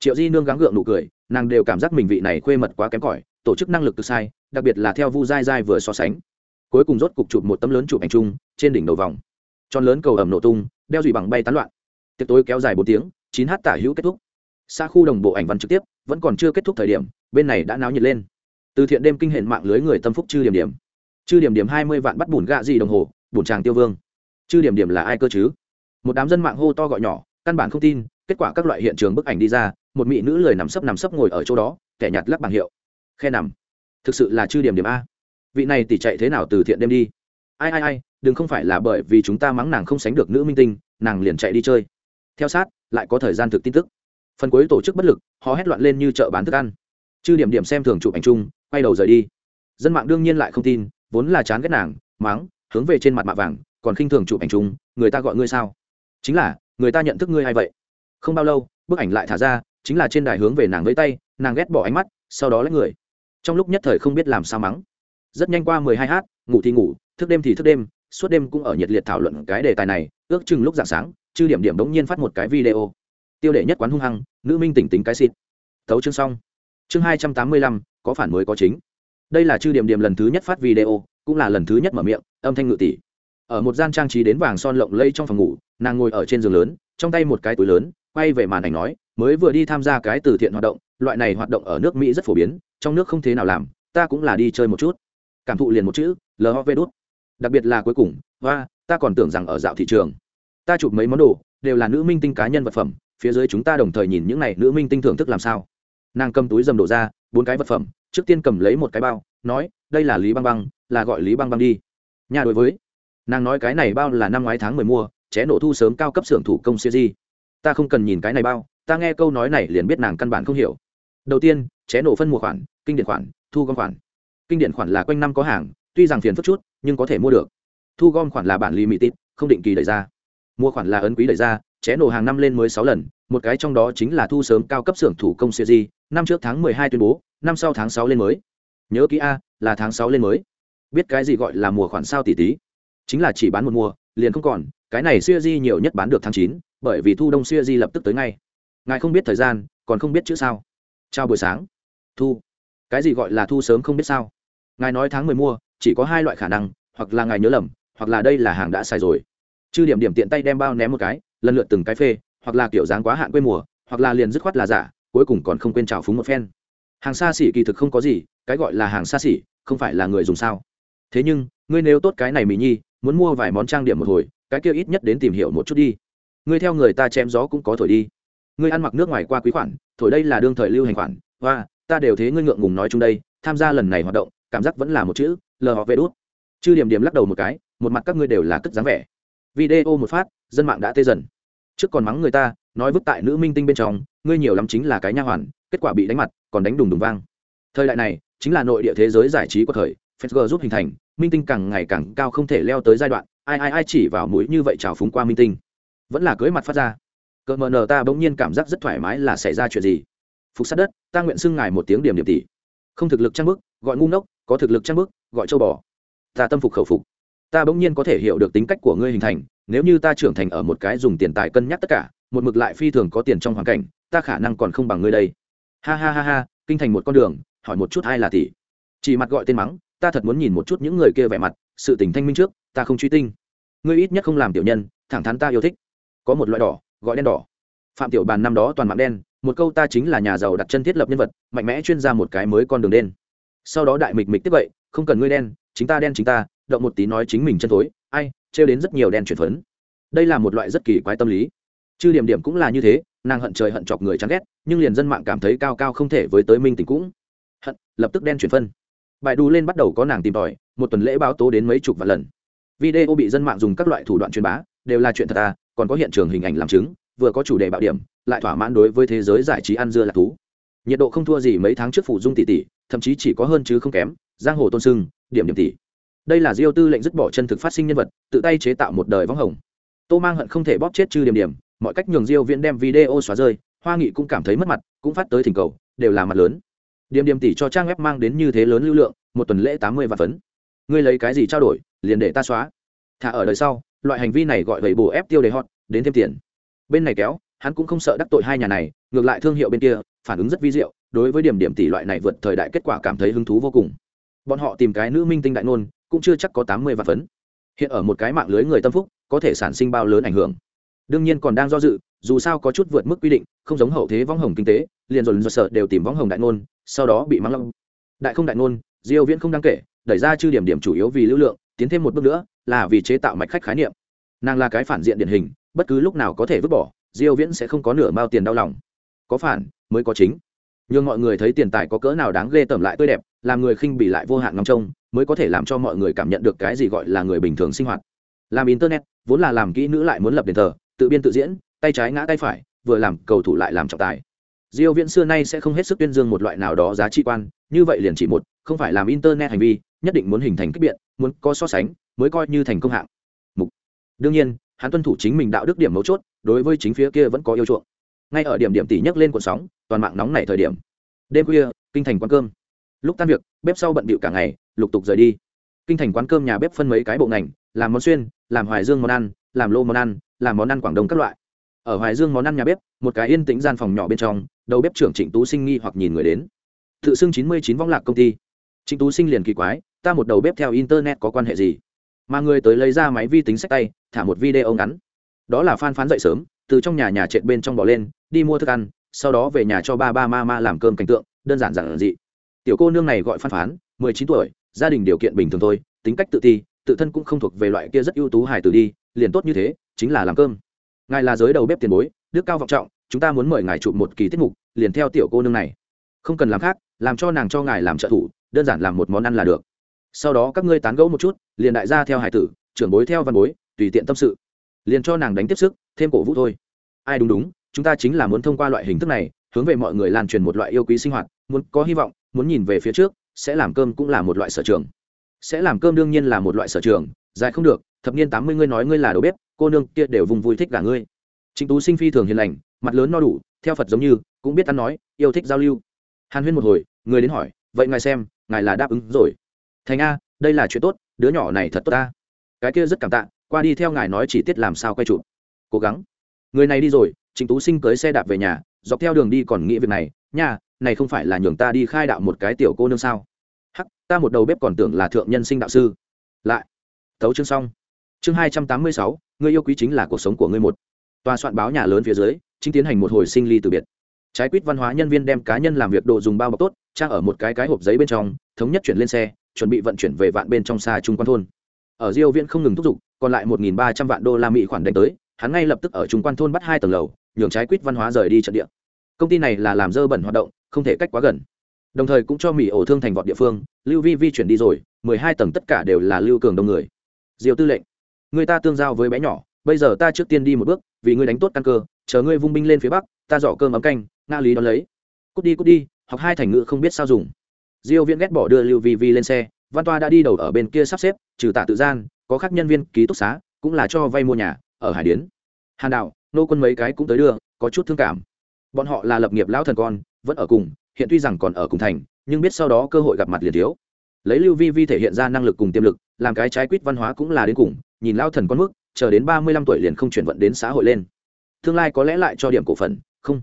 Triệu di nương gắng gượng nụ cười, nàng đều cảm giác mình vị này khuê mật quá kém cỏi, tổ chức năng lực từ sai, đặc biệt là theo vu dai dai vừa so sánh. Cuối cùng rốt cục chụp một tấm lớn chụp ảnh chung, trên đỉnh đầu vòng. Tròn lớn cầu ẩm nổ tung đeo dùy bằng bay tán loạn. Tiệc tối kéo dài bốn tiếng, chín h tả hữu kết thúc. Xa khu đồng bộ ảnh văn trực tiếp, vẫn còn chưa kết thúc thời điểm, bên này đã náo nhiệt lên. Từ thiện đêm kinh hệ mạng lưới người tâm phúc chư điểm điểm. Chư điểm điểm hai mươi vạn bắt bùn gạ gì đồng hồ, bùn tràng tiêu vương. Chư điểm điểm là ai cơ chứ? Một đám dân mạng hô to gọi nhỏ, căn bản không tin, kết quả các loại hiện trường bức ảnh đi ra, một mỹ nữ lời nằm sấp nằm sấp ngồi ở chỗ đó, kẻ nhặt lắc bảng hiệu. Khe nằm. Thực sự là chư điểm điểm a. Vị này tỷ chạy thế nào từ thiện đêm đi? Ai ai ai đừng không phải là bởi vì chúng ta mắng nàng không sánh được nữ minh tinh, nàng liền chạy đi chơi. Theo sát, lại có thời gian thực tin tức. Phần cuối tổ chức bất lực họ hét loạn lên như chợ bán thức ăn. Chư điểm điểm xem thường chụp ảnh chung, quay đầu rời đi. Dân mạng đương nhiên lại không tin, vốn là chán ghét nàng, mắng, hướng về trên mặt mạ vàng, còn khinh thường chụp ảnh chung, người ta gọi ngươi sao? Chính là, người ta nhận thức ngươi hay vậy? Không bao lâu, bức ảnh lại thả ra, chính là trên đài hướng về nàng với tay, nàng ghét bỏ ánh mắt, sau đó lấy người. Trong lúc nhất thời không biết làm sao mắng. Rất nhanh qua mười hai h ngủ thì ngủ, thức đêm thì thức đêm suốt đêm cũng ở nhiệt liệt thảo luận cái đề tài này, ước chừng lúc dạng sáng, chư điểm điểm đống nhiên phát một cái video. Tiêu đệ nhất quán hung hăng, nữ minh tỉnh tính cái xịt. Tấu chương xong. Chương hai trăm tám mươi lăm, có phản mới có chính. Đây là chư điểm điểm lần thứ nhất phát video, cũng là lần thứ nhất mở miệng, âm thanh ngự tỷ ở một gian trang trí đến vàng son lộng lây trong phòng ngủ, nàng ngồi ở trên giường lớn, trong tay một cái túi lớn, quay về màn ảnh nói, mới vừa đi tham gia cái từ thiện hoạt động, loại này hoạt động ở nước mỹ rất phổ biến, trong nước không thế nào làm, ta cũng là đi chơi một chút. Cảm thụ liền một chữ lhv đút đặc biệt là cuối cùng và ta còn tưởng rằng ở dạo thị trường, ta chụp mấy món đồ, đều là nữ minh tinh cá nhân vật phẩm, phía dưới chúng ta đồng thời nhìn những này nữ minh tinh thưởng thức làm sao. Nàng cầm túi dầm đổ ra, bốn cái vật phẩm, trước tiên cầm lấy một cái bao, nói, đây là lý băng băng, là gọi lý băng băng đi. Nhà đối với, nàng nói cái này bao là năm ngoái tháng mười mua, ché nổ thu sớm cao cấp xưởng thủ công siêu di. Ta không cần nhìn cái này bao, ta nghe câu nói này liền biết nàng căn bản không hiểu. Đầu tiên, ché nổ phân mùa khoản, kinh điển khoản, thu gom khoản. Kinh điển khoản là quanh năm có hàng, tuy rằng phiền phức chút nhưng có thể mua được. Thu gom khoản là bản limited, không định kỳ đẩy ra. Mua khoản là ấn quý đẩy ra, ché nổ hàng năm lên mới sáu lần, một cái trong đó chính là thu sớm cao cấp xưởng thủ công siêu di năm trước tháng mười hai tuyên bố, năm sau tháng sáu lên mới. Nhớ kỹ a, là tháng sáu lên mới. Biết cái gì gọi là mùa khoản sao tỷ tí chính là chỉ bán một mùa, liền không còn, cái này siêu di nhiều nhất bán được tháng chín, bởi vì thu đông siêu di lập tức tới ngay. Ngài không biết thời gian, còn không biết chữ sao. Chào buổi sáng. Thu. Cái gì gọi là thu sớm không biết sao? Ngài nói tháng mười mua chỉ có hai loại khả năng, hoặc là ngài nhớ lầm, hoặc là đây là hàng đã xài rồi. Chư điểm điểm tiện tay đem bao ném một cái, lần lượt từng cái phê, hoặc là kiểu dáng quá hạn quê mùa, hoặc là liền dứt khoát là giả, cuối cùng còn không quên trào phúng một phen. Hàng xa xỉ kỳ thực không có gì, cái gọi là hàng xa xỉ, không phải là người dùng sao. Thế nhưng, ngươi nếu tốt cái này mỹ nhi, muốn mua vài món trang điểm một hồi, cái kia ít nhất đến tìm hiểu một chút đi. Ngươi theo người ta chém gió cũng có thổi đi. Ngươi ăn mặc nước ngoài qua quý khoản, thổi đây là đương thời lưu hành khoản. Và ta đều thế ngươi ngượng ngùng nói chung đây, tham gia lần này hoạt động cảm giác vẫn là một chữ lờ họ về đốt chư điểm điểm lắc đầu một cái, một mặt các ngươi đều là cất dáng vẻ. Video một phát, dân mạng đã tê dần. Trước còn mắng người ta, nói vứt tại nữ minh tinh bên trong, ngươi nhiều lắm chính là cái nha hoàn, kết quả bị đánh mặt, còn đánh đùng đùng vang. Thời đại này, chính là nội địa thế giới giải trí của thời facebook giúp hình thành, minh tinh càng ngày càng cao không thể leo tới giai đoạn, ai ai ai chỉ vào mũi như vậy trào phúng qua minh tinh. Vẫn là cưới mặt phát ra. Cỡ mờ nờ ta bỗng nhiên cảm giác rất thoải mái là xảy ra chuyện gì? Phục sát đất, ta nguyện xưng ngài một tiếng điểm điểm tỷ không thực lực trang bức, gọi ngu ngốc có thực lực trang bức, gọi châu bò. Ta tâm phục khẩu phục. Ta bỗng nhiên có thể hiểu được tính cách của ngươi hình thành, nếu như ta trưởng thành ở một cái dùng tiền tài cân nhắc tất cả, một mực lại phi thường có tiền trong hoàn cảnh, ta khả năng còn không bằng ngươi đây. Ha ha ha ha, kinh thành một con đường, hỏi một chút ai là tỷ. Chỉ mặt gọi tên mắng, ta thật muốn nhìn một chút những người kia vẻ mặt, sự tình thanh minh trước, ta không truy tinh. Ngươi ít nhất không làm tiểu nhân, thẳng thắn ta yêu thích. Có một loại đỏ, gọi đen đỏ. Phạm tiểu bàn năm đó toàn mạng đen, một câu ta chính là nhà giàu đặt chân thiết lập nhân vật, mạnh mẽ chuyên ra một cái mới con đường đen sau đó đại mịch mịch tiếp vậy, không cần ngươi đen, chính ta đen chính ta, động một tí nói chính mình chân thối, ai, trêu đến rất nhiều đen chuyển phấn. Đây là một loại rất kỳ quái tâm lý. Chư điểm điểm cũng là như thế, nàng hận trời hận chọc người chán ghét, nhưng liền dân mạng cảm thấy cao cao không thể với tới minh tình cũng. Hận, lập tức đen chuyển phân. Bài đu lên bắt đầu có nàng tìm tòi, một tuần lễ báo tố đến mấy chục vạn lần. Video bị dân mạng dùng các loại thủ đoạn truyền bá, đều là chuyện thật à còn có hiện trường hình ảnh làm chứng, vừa có chủ đề bạo điểm, lại thỏa mãn đối với thế giới giải trí ăn dưa là thú nhiệt độ không thua gì mấy tháng trước phủ dung tỷ tỷ, thậm chí chỉ có hơn chứ không kém, giang hồ tôn sưng, điểm điểm tỷ. Đây là diêu tư lệnh dứt bỏ chân thực phát sinh nhân vật, tự tay chế tạo một đời võng hồng. Tô mang hận không thể bóp chết chư điểm điểm, mọi cách nhường diêu viễn đem video xóa rơi, hoa nghị cũng cảm thấy mất mặt, cũng phát tới thỉnh cầu, đều là mặt lớn. Điểm điểm tỷ cho trang web mang đến như thế lớn lưu lượng, một tuần lễ 80 vạn phấn. Ngươi lấy cái gì trao đổi, liền để ta xóa. Thả ở đời sau, loại hành vi này gọi vậy bù ép tiêu đề hot, đến thêm tiền. Bên này kéo hắn cũng không sợ đắc tội hai nhà này, ngược lại thương hiệu bên kia, phản ứng rất vi diệu, đối với điểm điểm tỷ loại này vượt thời đại kết quả cảm thấy hứng thú vô cùng. Bọn họ tìm cái nữ minh tinh đại nôn cũng chưa chắc có tám mươi vạn phấn. Hiện ở một cái mạng lưới người tâm phúc, có thể sản sinh bao lớn ảnh hưởng. Đương nhiên còn đang do dự, dù sao có chút vượt mức quy định, không giống hậu thế võng hồng kinh tế, liền dồn dồn sợ đều tìm võng hồng đại nôn sau đó bị mắng long đại không đại nôn diêu viễn không đáng kể, đẩy ra chư điểm điểm chủ yếu vì lưu lượng, tiến thêm một bước nữa, là vì chế tạo mạch khách khái niệm. Nàng là cái phản diện điển hình, bất cứ lúc nào có thể vứt bỏ diêu viễn sẽ không có nửa mao tiền đau lòng. Có phản, mới có chính. Nhưng mọi người thấy tiền tài có cỡ nào đáng ghê tởm lại tươi đẹp, làm người khinh bỉ lại vô hạn ngóng trông, mới có thể làm cho mọi người cảm nhận được cái gì gọi là người bình thường sinh hoạt. Làm internet, vốn là làm kỹ nữ lại muốn lập đền thờ, tự biên tự diễn, tay trái ngã tay phải, vừa làm cầu thủ lại làm trọng tài. Diêu viễn xưa nay sẽ không hết sức tuyên dương một loại nào đó giá trị quan, như vậy liền chỉ một, không phải làm internet hành vi, nhất định muốn hình thành kích biện, muốn có so sánh, mới coi như thành công hạng. Mục. Đương nhiên, hắn tuân thủ chính mình đạo đức điểm mấu chốt đối với chính phía kia vẫn có yêu chuộng. Ngay ở điểm điểm tỷ nhấc lên cuộn sóng, toàn mạng nóng này thời điểm. Đêm khuya, kinh thành quán cơm. Lúc tan việc, bếp sau bận bịu cả ngày, lục tục rời đi. Kinh thành quán cơm nhà bếp phân mấy cái bộ ngành, làm món xuyên, làm hoài dương món ăn, làm lô món ăn, làm món ăn quảng đông các loại. Ở hoài dương món ăn nhà bếp, một cái yên tĩnh gian phòng nhỏ bên trong, đầu bếp trưởng trịnh tú sinh nghi hoặc nhìn người đến. Tự xưng chín mươi chín võng lạc công ty. Trịnh tú sinh liền kỳ quái, ta một đầu bếp theo internet có quan hệ gì? Mà người tới lấy ra máy vi tính sách tay, thả một video ngắn đó là phan phán dậy sớm, từ trong nhà nhà trệt bên trong bỏ lên, đi mua thức ăn, sau đó về nhà cho ba ba ma ma làm cơm cảnh tượng, đơn giản giản dị. Tiểu cô nương này gọi phan phán, mười chín tuổi, gia đình điều kiện bình thường thôi, tính cách tự ti, tự thân cũng không thuộc về loại kia rất ưu tú hài tử đi, liền tốt như thế, chính là làm cơm. Ngài là giới đầu bếp tiền bối, đức cao vọng trọng, chúng ta muốn mời ngài chụp một kỳ tiết mục, liền theo tiểu cô nương này. Không cần làm khác, làm cho nàng cho ngài làm trợ thủ, đơn giản làm một món ăn là được. Sau đó các ngươi tán gẫu một chút, liền đại gia theo hải tử, trưởng bối theo văn bối, tùy tiện tâm sự liền cho nàng đánh tiếp sức, thêm cổ vũ thôi. Ai đúng đúng, chúng ta chính là muốn thông qua loại hình thức này, hướng về mọi người lan truyền một loại yêu quý sinh hoạt, muốn có hy vọng, muốn nhìn về phía trước, sẽ làm cơm cũng là một loại sở trường. Sẽ làm cơm đương nhiên là một loại sở trường, dài không được, thập niên tám mươi ngươi nói ngươi là đầu bếp, cô nương kia đều vùng vui thích cả ngươi. Chính tú sinh phi thường hiền lành, mặt lớn no đủ, theo phật giống như, cũng biết ăn nói, yêu thích giao lưu. Hàn huyên một hồi, người đến hỏi, vậy ngài xem, ngài là đáp ứng rồi. Thành a, đây là chuyện tốt, đứa nhỏ này thật tốt ta. Cái kia rất cảm tạ qua đi theo ngài nói chỉ tiết làm sao quay chụp. Cố gắng. Người này đi rồi, trịnh tú sinh cưới xe đạp về nhà, dọc theo đường đi còn nghĩ việc này, nha, này không phải là nhường ta đi khai đạo một cái tiểu cô nương sao? Hắc, ta một đầu bếp còn tưởng là thượng nhân sinh đạo sư. Lại. Tấu chương xong. Chương hai trăm tám mươi sáu, người yêu quý chính là cuộc sống của ngươi một. Tòa soạn báo nhà lớn phía dưới, chính tiến hành một hồi sinh ly từ biệt. Trái quýt văn hóa nhân viên đem cá nhân làm việc đồ dùng bao bọc tốt trang ở một cái cái hộp giấy bên trong, thống nhất chuyển lên xe, chuẩn bị vận chuyển về vạn bên trong xa trung quan thôn. Ở diêu viễn không ngừng thúc giục còn lại 1.300 vạn đô la mỹ khoản đánh tới, hắn ngay lập tức ở trung quan thôn bắt hai tầng lầu, nhường trái quýt văn hóa rời đi trận địa. Công ty này là làm dơ bẩn hoạt động, không thể cách quá gần. Đồng thời cũng cho mỹ ổ thương thành vọt địa phương, lưu vi vi chuyển đi rồi 12 tầng tất cả đều là lưu cường đông người. Diêu tư lệnh, người ta tương giao với bé nhỏ, bây giờ ta trước tiên đi một bước, vì ngươi đánh tốt căn cơ, chờ ngươi vung binh lên phía bắc, ta dọ cơm ấm canh nga lý đón lấy. Cút đi cút đi, học hai thành ngữ không biết sao dùng. Diêu viễn ghét bỏ đưa lưu vi vi lên xe, văn toa đã đi đầu ở bên kia sắp xếp, trừ tạ tự gian có khác nhân viên ký túc xá, cũng là cho vay mua nhà, ở hải điến. Hàn đạo, nô quân mấy cái cũng tới đưa, có chút thương cảm. Bọn họ là lập nghiệp lão thần con, vẫn ở cùng, hiện tuy rằng còn ở cùng thành, nhưng biết sau đó cơ hội gặp mặt liền thiếu. Lấy lưu vi vi thể hiện ra năng lực cùng tiềm lực, làm cái trái quýt văn hóa cũng là đến cùng, nhìn lao thần con mức, chờ đến ba mươi lăm tuổi liền không chuyển vận đến xã hội lên. Tương lai có lẽ lại cho điểm cổ phần, không.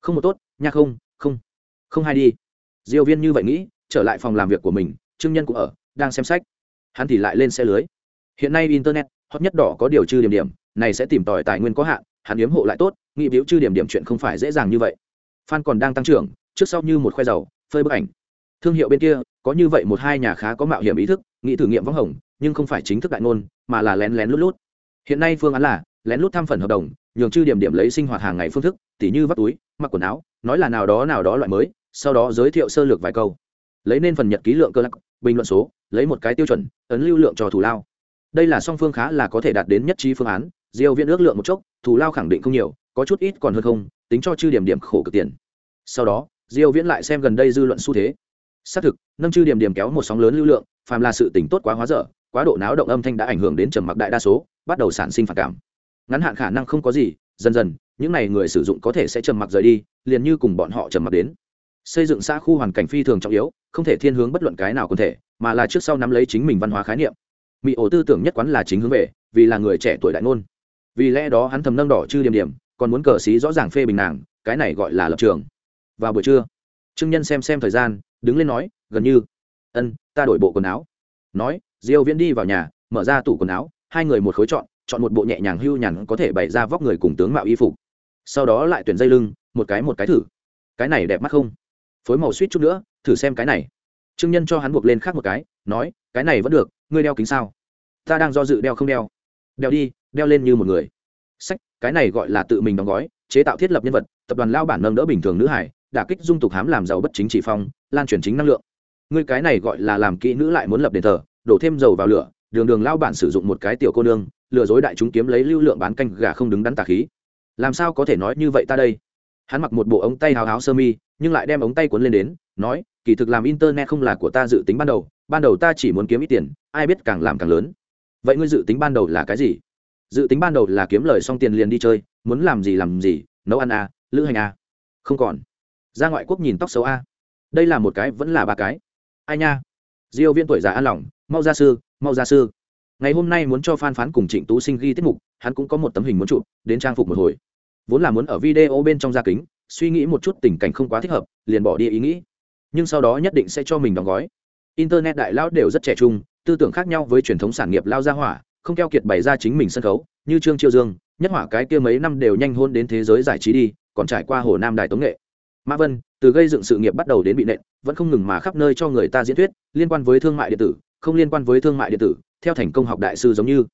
Không một tốt, nha không không. Không hay đi. Diêu viên như vậy nghĩ, trở lại phòng làm việc của mình, trương nhân cũng ở, đang xem sách. Hắn thì lại lên xe lưới hiện nay internet, hot nhất đỏ có điều trừ điểm điểm, này sẽ tìm tòi tài nguyên có hạn hắn yếm hộ lại tốt nghị biểu trừ điểm điểm chuyện không phải dễ dàng như vậy. Fan còn đang tăng trưởng, trước sau như một khoe dầu phơi bức ảnh. Thương hiệu bên kia, có như vậy một hai nhà khá có mạo hiểm ý thức nghị thử nghiệm võng hồng, nhưng không phải chính thức đại ngôn, mà là lén lén lút lút. Hiện nay phương án là, lén lút tham phần hợp đồng, nhường chư điểm điểm lấy sinh hoạt hàng ngày phương thức, tỉ như vắt túi, mặc quần áo, nói là nào đó nào đó loại mới, sau đó giới thiệu sơ lược vài câu. Lấy nên phần nhật ký lượng cơ lắc bình luận số, lấy một cái tiêu chuẩn, ấn lưu lượng cho thủ lao đây là song phương khá là có thể đạt đến nhất trí phương án, diêu viện ước lượng một chốc thủ lao khẳng định không nhiều, có chút ít còn hơn không, tính cho chư điểm điểm khổ cực tiền. Sau đó, diêu viễn lại xem gần đây dư luận xu thế. Xác thực, nâng chư điểm điểm kéo một sóng lớn lưu lượng, phàm là sự tỉnh tốt quá hóa dở, quá độ náo động âm thanh đã ảnh hưởng đến trầm mặc đại đa số, bắt đầu sản sinh phản cảm. Ngắn hạn khả năng không có gì, dần dần, những này người sử dụng có thể sẽ trầm mặc rời đi, liền như cùng bọn họ trầm mặc đến. Xây dựng xã khu hoàn cảnh phi thường trọng yếu, không thể thiên hướng bất luận cái nào còn thể, mà là trước sau nắm lấy chính mình văn hóa khái niệm mỹ ổ tư tưởng nhất quán là chính hướng về, vì là người trẻ tuổi đại ngôn. Vì lẽ đó hắn thầm nâng đỏ chư điểm điểm, còn muốn cờ xí rõ ràng phê bình nàng, cái này gọi là lập trường. Vào buổi trưa, trương nhân xem xem thời gian, đứng lên nói, gần như. Ân, ta đổi bộ quần áo. Nói, diêu viễn đi vào nhà, mở ra tủ quần áo, hai người một khối chọn chọn một bộ nhẹ nhàng hưu nhàn có thể bày ra vóc người cùng tướng mạo y phục. Sau đó lại tuyển dây lưng, một cái một cái thử. Cái này đẹp mắt không? Phối màu suýt chút nữa, thử xem cái này. Trương nhân cho hắn buộc lên khác một cái, nói, cái này vẫn được ngươi đeo kính sao? Ta đang do dự đeo không đeo. Đeo đi, đeo lên như một người. Sách, cái này gọi là tự mình đóng gói, chế tạo thiết lập nhân vật, tập đoàn lao bản nâng đỡ bình thường nữ hải, đả kích dung tục hám làm giàu bất chính chỉ phong, lan truyền chính năng lượng. Ngươi cái này gọi là làm kỹ nữ lại muốn lập đền thờ, đổ thêm dầu vào lửa, đường đường lao bản sử dụng một cái tiểu cô nương, lừa dối đại chúng kiếm lấy lưu lượng bán canh gà không đứng đắn tà khí. Làm sao có thể nói như vậy ta đây? Hắn mặc một bộ ống tay hào háo sơ mi, nhưng lại đem ống tay cuốn lên đến, nói, kỳ thực làm internet không là của ta dự tính ban đầu ban đầu ta chỉ muốn kiếm ít tiền, ai biết càng làm càng lớn. Vậy ngươi dự tính ban đầu là cái gì? Dự tính ban đầu là kiếm lời xong tiền liền đi chơi, muốn làm gì làm gì, nấu ăn à lữ hành à. Không còn. Ra ngoại quốc nhìn tóc xấu a. Đây là một cái, vẫn là ba cái. Ai nha? Diêu viên tuổi già an lòng, mau ra sư, mau ra sư. Ngày hôm nay muốn cho phan phán cùng trịnh tú sinh ghi tiết mục, hắn cũng có một tấm hình muốn chụp, đến trang phục một hồi vốn là muốn ở video bên trong gia kính, suy nghĩ một chút tình cảnh không quá thích hợp, liền bỏ đi ý nghĩ. Nhưng sau đó nhất định sẽ cho mình đóng gói. Internet đại lão đều rất trẻ trung, tư tưởng khác nhau với truyền thống sản nghiệp lao gia hỏa, không keo kiệt bày ra chính mình sân khấu, như trương chiêu dương, nhất hỏa cái kia mấy năm đều nhanh hôn đến thế giới giải trí đi, còn trải qua hồ nam đài tống nghệ. Mã vân, từ gây dựng sự nghiệp bắt đầu đến bị nện, vẫn không ngừng mà khắp nơi cho người ta diễn thuyết, liên quan với thương mại điện tử, không liên quan với thương mại điện tử, theo thành công học đại sư giống như.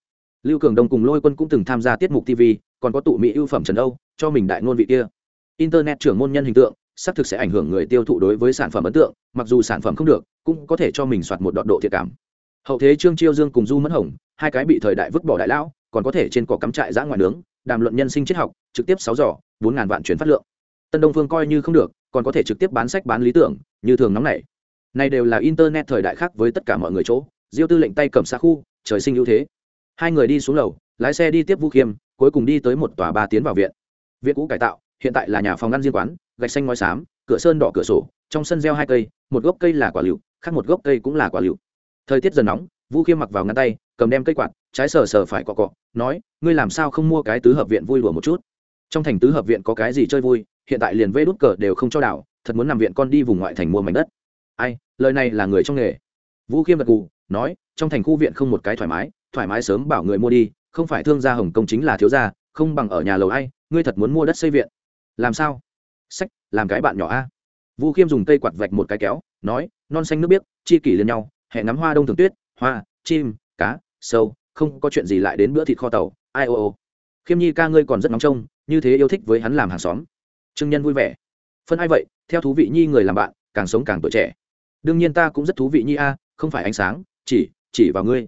Lưu cường đông cùng lôi quân cũng từng tham gia tiết mục tv còn có tụ mỹ ưu phẩm trần âu cho mình đại ngôn vị kia. Internet trưởng môn nhân hình tượng, xác thực sẽ ảnh hưởng người tiêu thụ đối với sản phẩm ấn tượng, mặc dù sản phẩm không được, cũng có thể cho mình soạt một đoạn độ thiệt cảm. Hậu thế trương chiêu dương cùng du mất hồng, hai cái bị thời đại vứt bỏ đại lão, còn có thể trên cỏ cắm trại giã ngoài nướng, đàm luận nhân sinh triết học, trực tiếp sáu giỏ, bốn ngàn vạn chuyển phát lượng. Tân đông phương coi như không được, còn có thể trực tiếp bán sách bán lý tưởng, như thường nóng này này đều là internet thời đại khác với tất cả mọi người chỗ, diêu tư lệnh tay cầm xa khu, trời sinh ưu thế. Hai người đi xuống lầu, lái xe đi tiếp vũ khiêm, cuối cùng đi tới một tòa ba tiến vào viện viện cũ cải tạo, hiện tại là nhà phòng ngăn riêng quán, gạch xanh ngói xám, cửa sơn đỏ cửa sổ, trong sân gieo hai cây, một gốc cây là quả lựu, khác một gốc cây cũng là quả lựu. Thời tiết dần nóng, vũ khiêm mặc vào ngăn tay, cầm đem cây quạt, trái sờ sờ phải cọ cọ, nói, ngươi làm sao không mua cái tứ hợp viện vui lùa một chút? Trong thành tứ hợp viện có cái gì chơi vui, hiện tại liền vê đút cờ đều không cho đảo, thật muốn nằm viện con đi vùng ngoại thành mua mảnh đất. Ai, lời này là người trong nghề. Vũ khiêm gật gù, nói, trong thành khu viện không một cái thoải mái thoải mái sớm bảo người mua đi, không phải thương gia hồng công chính là thiếu gia không bằng ở nhà lầu ai, ngươi thật muốn mua đất xây viện. Làm sao? Sách, làm cái bạn nhỏ a. Vũ khiêm dùng cây quạt vạch một cái kéo, nói, non xanh nước biếc, chi kỷ lên nhau hẹn ngắm hoa đông thường tuyết, hoa, chim, cá, sâu, không có chuyện gì lại đến bữa thịt kho tàu, ai ô ô. Khiêm nhi ca ngươi còn rất nóng trông, như thế yêu thích với hắn làm hàng xóm. Trương nhân vui vẻ. Phân ai vậy, theo thú vị nhi người làm bạn, càng sống càng tuổi trẻ. Đương nhiên ta cũng rất thú vị nhi a, không phải ánh sáng, chỉ chỉ vào ngươi.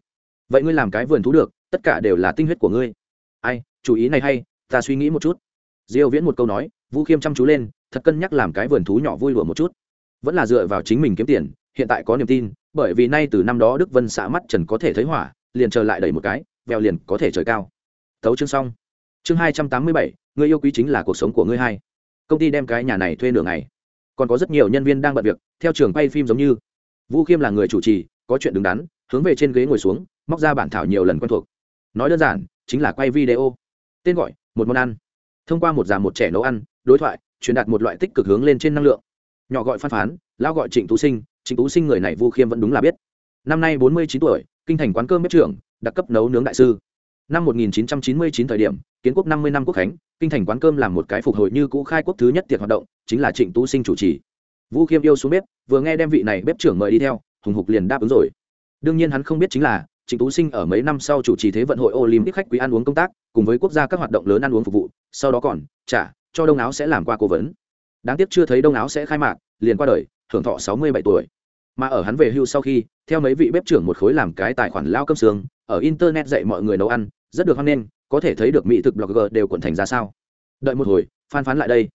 Vậy ngươi làm cái vườn thú được, tất cả đều là tinh huyết của ngươi. Ai Chú ý này hay, ta suy nghĩ một chút. Diêu viễn một câu nói, vũ khiêm chăm chú lên, thật cân nhắc làm cái vườn thú nhỏ vui lùa một chút. Vẫn là dựa vào chính mình kiếm tiền, hiện tại có niềm tin, bởi vì nay từ năm đó đức vân xã mắt trần có thể thấy hỏa, liền chờ lại đẩy một cái, vèo liền có thể trời cao. Tấu chương xong. Chương hai trăm tám mươi bảy, người yêu quý chính là cuộc sống của ngươi hai. Công ty đem cái nhà này thuê nửa ngày. Còn có rất nhiều nhân viên đang bận việc, theo trường quay phim giống như. Vũ khiêm là người chủ trì, có chuyện đứng đắn, hướng về trên ghế ngồi xuống, móc ra bản thảo nhiều lần quen thuộc. Nói đơn giản, chính là quay video tên gọi, một món ăn. Thông qua một già một trẻ nấu ăn, đối thoại, truyền đạt một loại tích cực hướng lên trên năng lượng. Nhỏ gọi phan phán lao gọi trịnh tú sinh, trịnh tú sinh người này vu khiêm vẫn đúng là biết. Năm nay bốn mươi chín tuổi, kinh thành quán cơm bếp trưởng, đặc cấp nấu nướng đại sư. Năm 1999 thời điểm, kiến quốc 50 năm quốc khánh, kinh thành quán cơm làm một cái phục hồi như cũ khai quốc thứ nhất tiệc hoạt động, chính là trịnh tú sinh chủ trì. Vũ khiêm yêu xuống bếp, vừa nghe đem vị này bếp trưởng mời đi theo, hùng hục liền đáp ứng rồi. Đương nhiên hắn không biết chính là trịnh tú sinh ở mấy năm sau chủ trì thế vận hội olympic khách quý ăn uống công tác, cùng với quốc gia các hoạt động lớn ăn uống phục vụ, sau đó còn trả cho đông áo sẽ làm qua cố vấn. Đáng tiếc chưa thấy đông áo sẽ khai mạc, liền qua đời hưởng thọ 67 tuổi. Mà ở hắn về hưu sau khi, theo mấy vị bếp trưởng một khối làm cái tài khoản lao cơm xương, ở internet dạy mọi người nấu ăn, rất được hoan nghênh, có thể thấy được mỹ thực blogger đều quần thành ra sao. Đợi một hồi phan phán lại đây.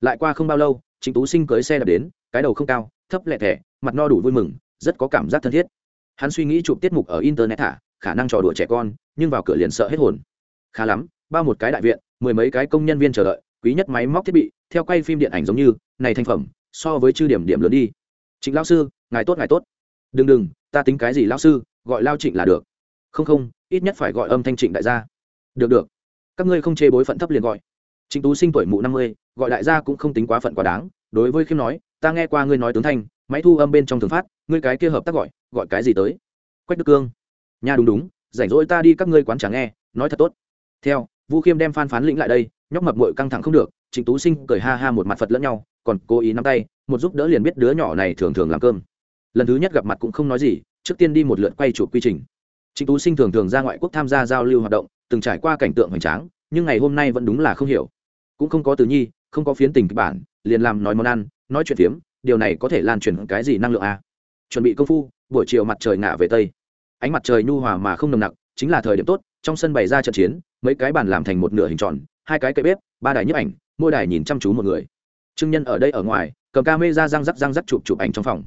Lại qua không bao lâu chính tú sinh cưới xe đạp đến, cái đầu không cao, thấp lẹ thẻ, mặt no đủ vui mừng, rất có cảm giác thân thiết hắn suy nghĩ chụp tiết mục ở internet thả, khả năng trò đùa trẻ con, nhưng vào cửa liền sợ hết hồn. Khá lắm ba một cái đại viện, mười mấy cái công nhân viên chờ đợi, quý nhất máy móc thiết bị, theo quay phim điện ảnh giống như, này thành phẩm, so với chư điểm điểm lớn đi. Trịnh lao sư, ngài tốt ngài tốt. Đừng đừng, ta tính cái gì lao sư, gọi lao trịnh là được. Không không, ít nhất phải gọi âm thanh trịnh đại gia. Được được. Các ngươi không chê bối phận thấp liền gọi. Trịnh tú sinh tuổi mụ năm mươi, gọi đại gia cũng không tính quá phận quá đáng. Đối với khiêm nói, ta nghe qua ngươi nói tướng thanh, máy thu âm bên trong thường phát ngươi cái kia hợp tác gọi gọi cái gì tới? Quách đức cương. Nha đúng đúng, rảnh rỗi ta đi các ngươi quán chẳng nghe, nói thật tốt. Theo, vu khiêm đem phan phán lĩnh lại đây, nhóc mập mội căng thẳng không được, trịnh tú sinh cười ha ha một mặt phật lẫn nhau, còn cố ý nắm tay, một giúp đỡ liền biết đứa nhỏ này thường thường làm cơm. Lần thứ nhất gặp mặt cũng không nói gì, trước tiên đi một lượt quay chụp quy trình. Trịnh tú sinh thường thường ra ngoại quốc tham gia giao lưu hoạt động, từng trải qua cảnh tượng hoành tráng, nhưng ngày hôm nay vẫn đúng là không hiểu. Cũng không có từ nhi, không có phiến tình kịch bản, liền làm nói món ăn, nói chuyện phiếm, điều này có thể lan truyền cái gì năng lượng à? Chuẩn bị công phu, buổi chiều mặt trời ngả về tây. Ánh mặt trời nhu hòa mà không nồng nặc, chính là thời điểm tốt, trong sân bày ra trận chiến, mấy cái bàn làm thành một nửa hình tròn, hai cái cây bếp, ba đài nhấp ảnh, mỗi đài nhìn chăm chú một người. Trương nhân ở đây ở ngoài, cầm ca mê ra răng rắc răng rắc chụp chụp ảnh trong phòng.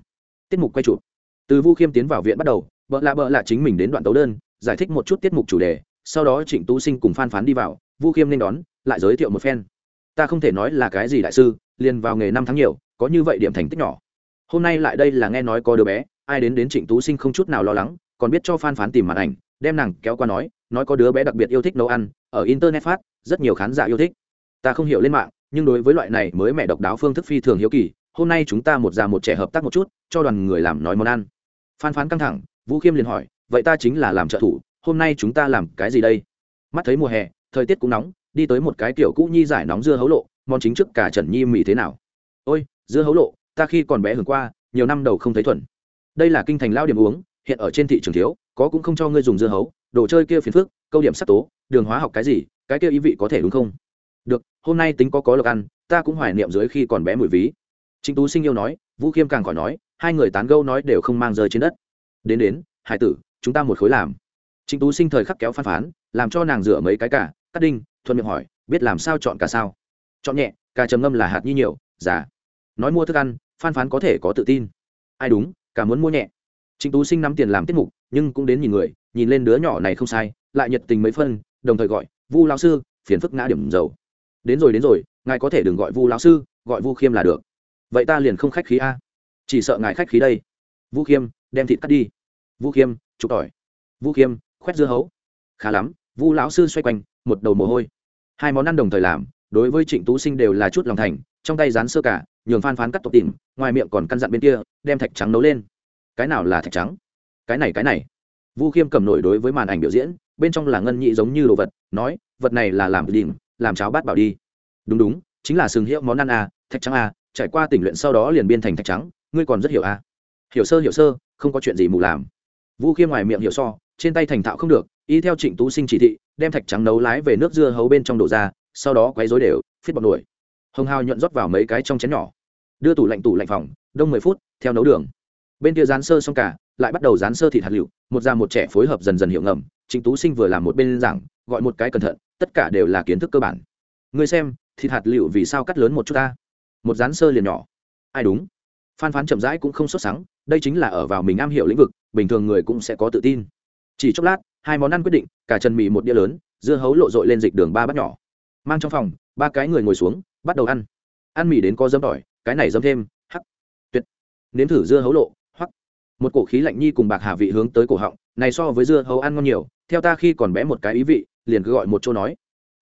Tiết mục quay chụp. Từ vu khiêm tiến vào viện bắt đầu, bợ lạ bợ lạ chính mình đến đoạn tấu đơn, giải thích một chút tiết mục chủ đề, sau đó trịnh tú sinh cùng phan phán đi vào, vu khiêm nên đón, lại giới thiệu một phen. Ta không thể nói là cái gì đại sư, liền vào nghề năm tháng nhiều, có như vậy điểm thành tích nhỏ hôm nay lại đây là nghe nói có đứa bé, ai đến đến trịnh tú sinh không chút nào lo lắng, còn biết cho phan phán tìm màn ảnh, đem nàng kéo qua nói nói có đứa bé đặc biệt yêu thích nấu ăn, ở internet phát, rất nhiều khán giả yêu thích. Ta không hiểu lên mạng, nhưng đối với loại này mới mẹ độc đáo phương thức phi thường hiếu kỳ, hôm nay chúng ta một già một trẻ hợp tác một chút, cho đoàn người làm nói món ăn. Phan phán căng thẳng, vũ khiêm liền hỏi, vậy ta chính là làm trợ thủ, hôm nay chúng ta làm cái gì đây? Mắt thấy mùa hè, thời tiết cũng nóng, đi tới một cái kiểu cũ nhi giải nóng dưa hấu lộ, món chính trước cả trần nhi mì thế nào? Ôi, dưa hấu lộ ta khi còn bé hưởng qua, nhiều năm đầu không thấy thuần. Đây là kinh thành lao điểm uống, hiện ở trên thị trường thiếu, có cũng không cho ngươi dùng dưa hấu, đồ chơi kia phiền phức, câu điểm sắc tố, đường hóa học cái gì, cái kia ý vị có thể đúng không? Được, hôm nay tính có có lộc ăn, ta cũng hoài niệm dưới khi còn bé mùi ví. Chính tú sinh yêu nói, vũ khiêm càng khỏi nói, hai người tán gâu nói đều không mang rơi trên đất. Đến đến, hải tử, chúng ta một khối làm. Chính tú sinh thời khắc kéo phan phán, làm cho nàng rửa mấy cái cả cắt đinh, thuận miệng hỏi, biết làm sao chọn cả sao? Chọn nhẹ, cà trầm ngâm là hạt nhi nhiều, già. nói mua thức ăn phan phán có thể có tự tin. Ai đúng, cả muốn mua nhẹ. Trịnh tú sinh nắm tiền làm tiết mục, nhưng cũng đến nhìn người, nhìn lên đứa nhỏ này không sai, lại nhiệt tình mấy phân, đồng thời gọi, vu lao sư, phiền phức ngã điểm dầu. Đến rồi đến rồi, ngài có thể đừng gọi vu lao sư, gọi vu khiêm là được. Vậy ta liền không khách khí a. Chỉ sợ ngài khách khí đây. Vu khiêm, đem thịt cắt đi. Vu khiêm, chụp tỏi. Vu khiêm, khoét dưa hấu. Khá lắm. Vu lão sư xoay quanh, một đầu mồ hôi. Hai món ăn đồng thời làm, đối với trịnh tú sinh đều là chút lòng thành trong tay rán sơ cả nhường phan phán cắt tột tìm ngoài miệng còn căn dặn bên kia đem thạch trắng nấu lên. Cái nào là thạch trắng? Cái này cái này. Vu khiêm cầm nổi đối với màn ảnh biểu diễn bên trong là ngân nhị giống như đồ vật nói vật này là làm đỉnh làm cháo bát bảo đi. Đúng đúng chính là sừng hiệu món ăn à, thạch trắng à, trải qua tỉnh luyện sau đó liền biên thành thạch trắng ngươi còn rất hiểu à? hiểu sơ hiểu sơ không có chuyện gì mù làm. Vu khiêm ngoài miệng hiểu so trên tay thành thạo không được y theo trịnh tú sinh chỉ thị đem thạch trắng nấu lái về nước dưa hấu bên trong đổ ra sau đó quấy rối đều phết bọt nổi hồng hào nhuận rót vào mấy cái trong chén nhỏ, đưa tủ lạnh tủ lạnh phòng, đông mười phút, theo nấu đường. Bên kia rán sơ xong cả, lại bắt đầu rán sơ thịt hạt lựu, một già một trẻ phối hợp dần dần hiệu ngầm, trịnh tú sinh vừa làm một bên giảng, gọi một cái cẩn thận, tất cả đều là kiến thức cơ bản. Người xem, thịt hạt liệu vì sao cắt lớn một chút ta? Một rán sơ liền nhỏ. Ai đúng? Phan phán chậm rãi cũng không xuất sáng đây chính là ở vào mình am hiểu lĩnh vực, bình thường người cũng sẽ có tự tin. Chỉ chốc lát, hai món ăn quyết định, cả chân mì một đĩa lớn, dưa hấu lộ dội lên dịch đường ba bát nhỏ. Mang trong phòng ba cái người ngồi xuống, bắt đầu ăn. Ăn mì đến có dấm tỏi, cái này dấm thêm, hắc, tuyệt. Nếm thử dưa hấu lộ hoắc một cổ khí lạnh nhi cùng bạc hà vị hướng tới cổ họng, này so với dưa hấu ăn ngon nhiều, theo ta khi còn bé một cái ý vị, liền cứ gọi một chỗ nói.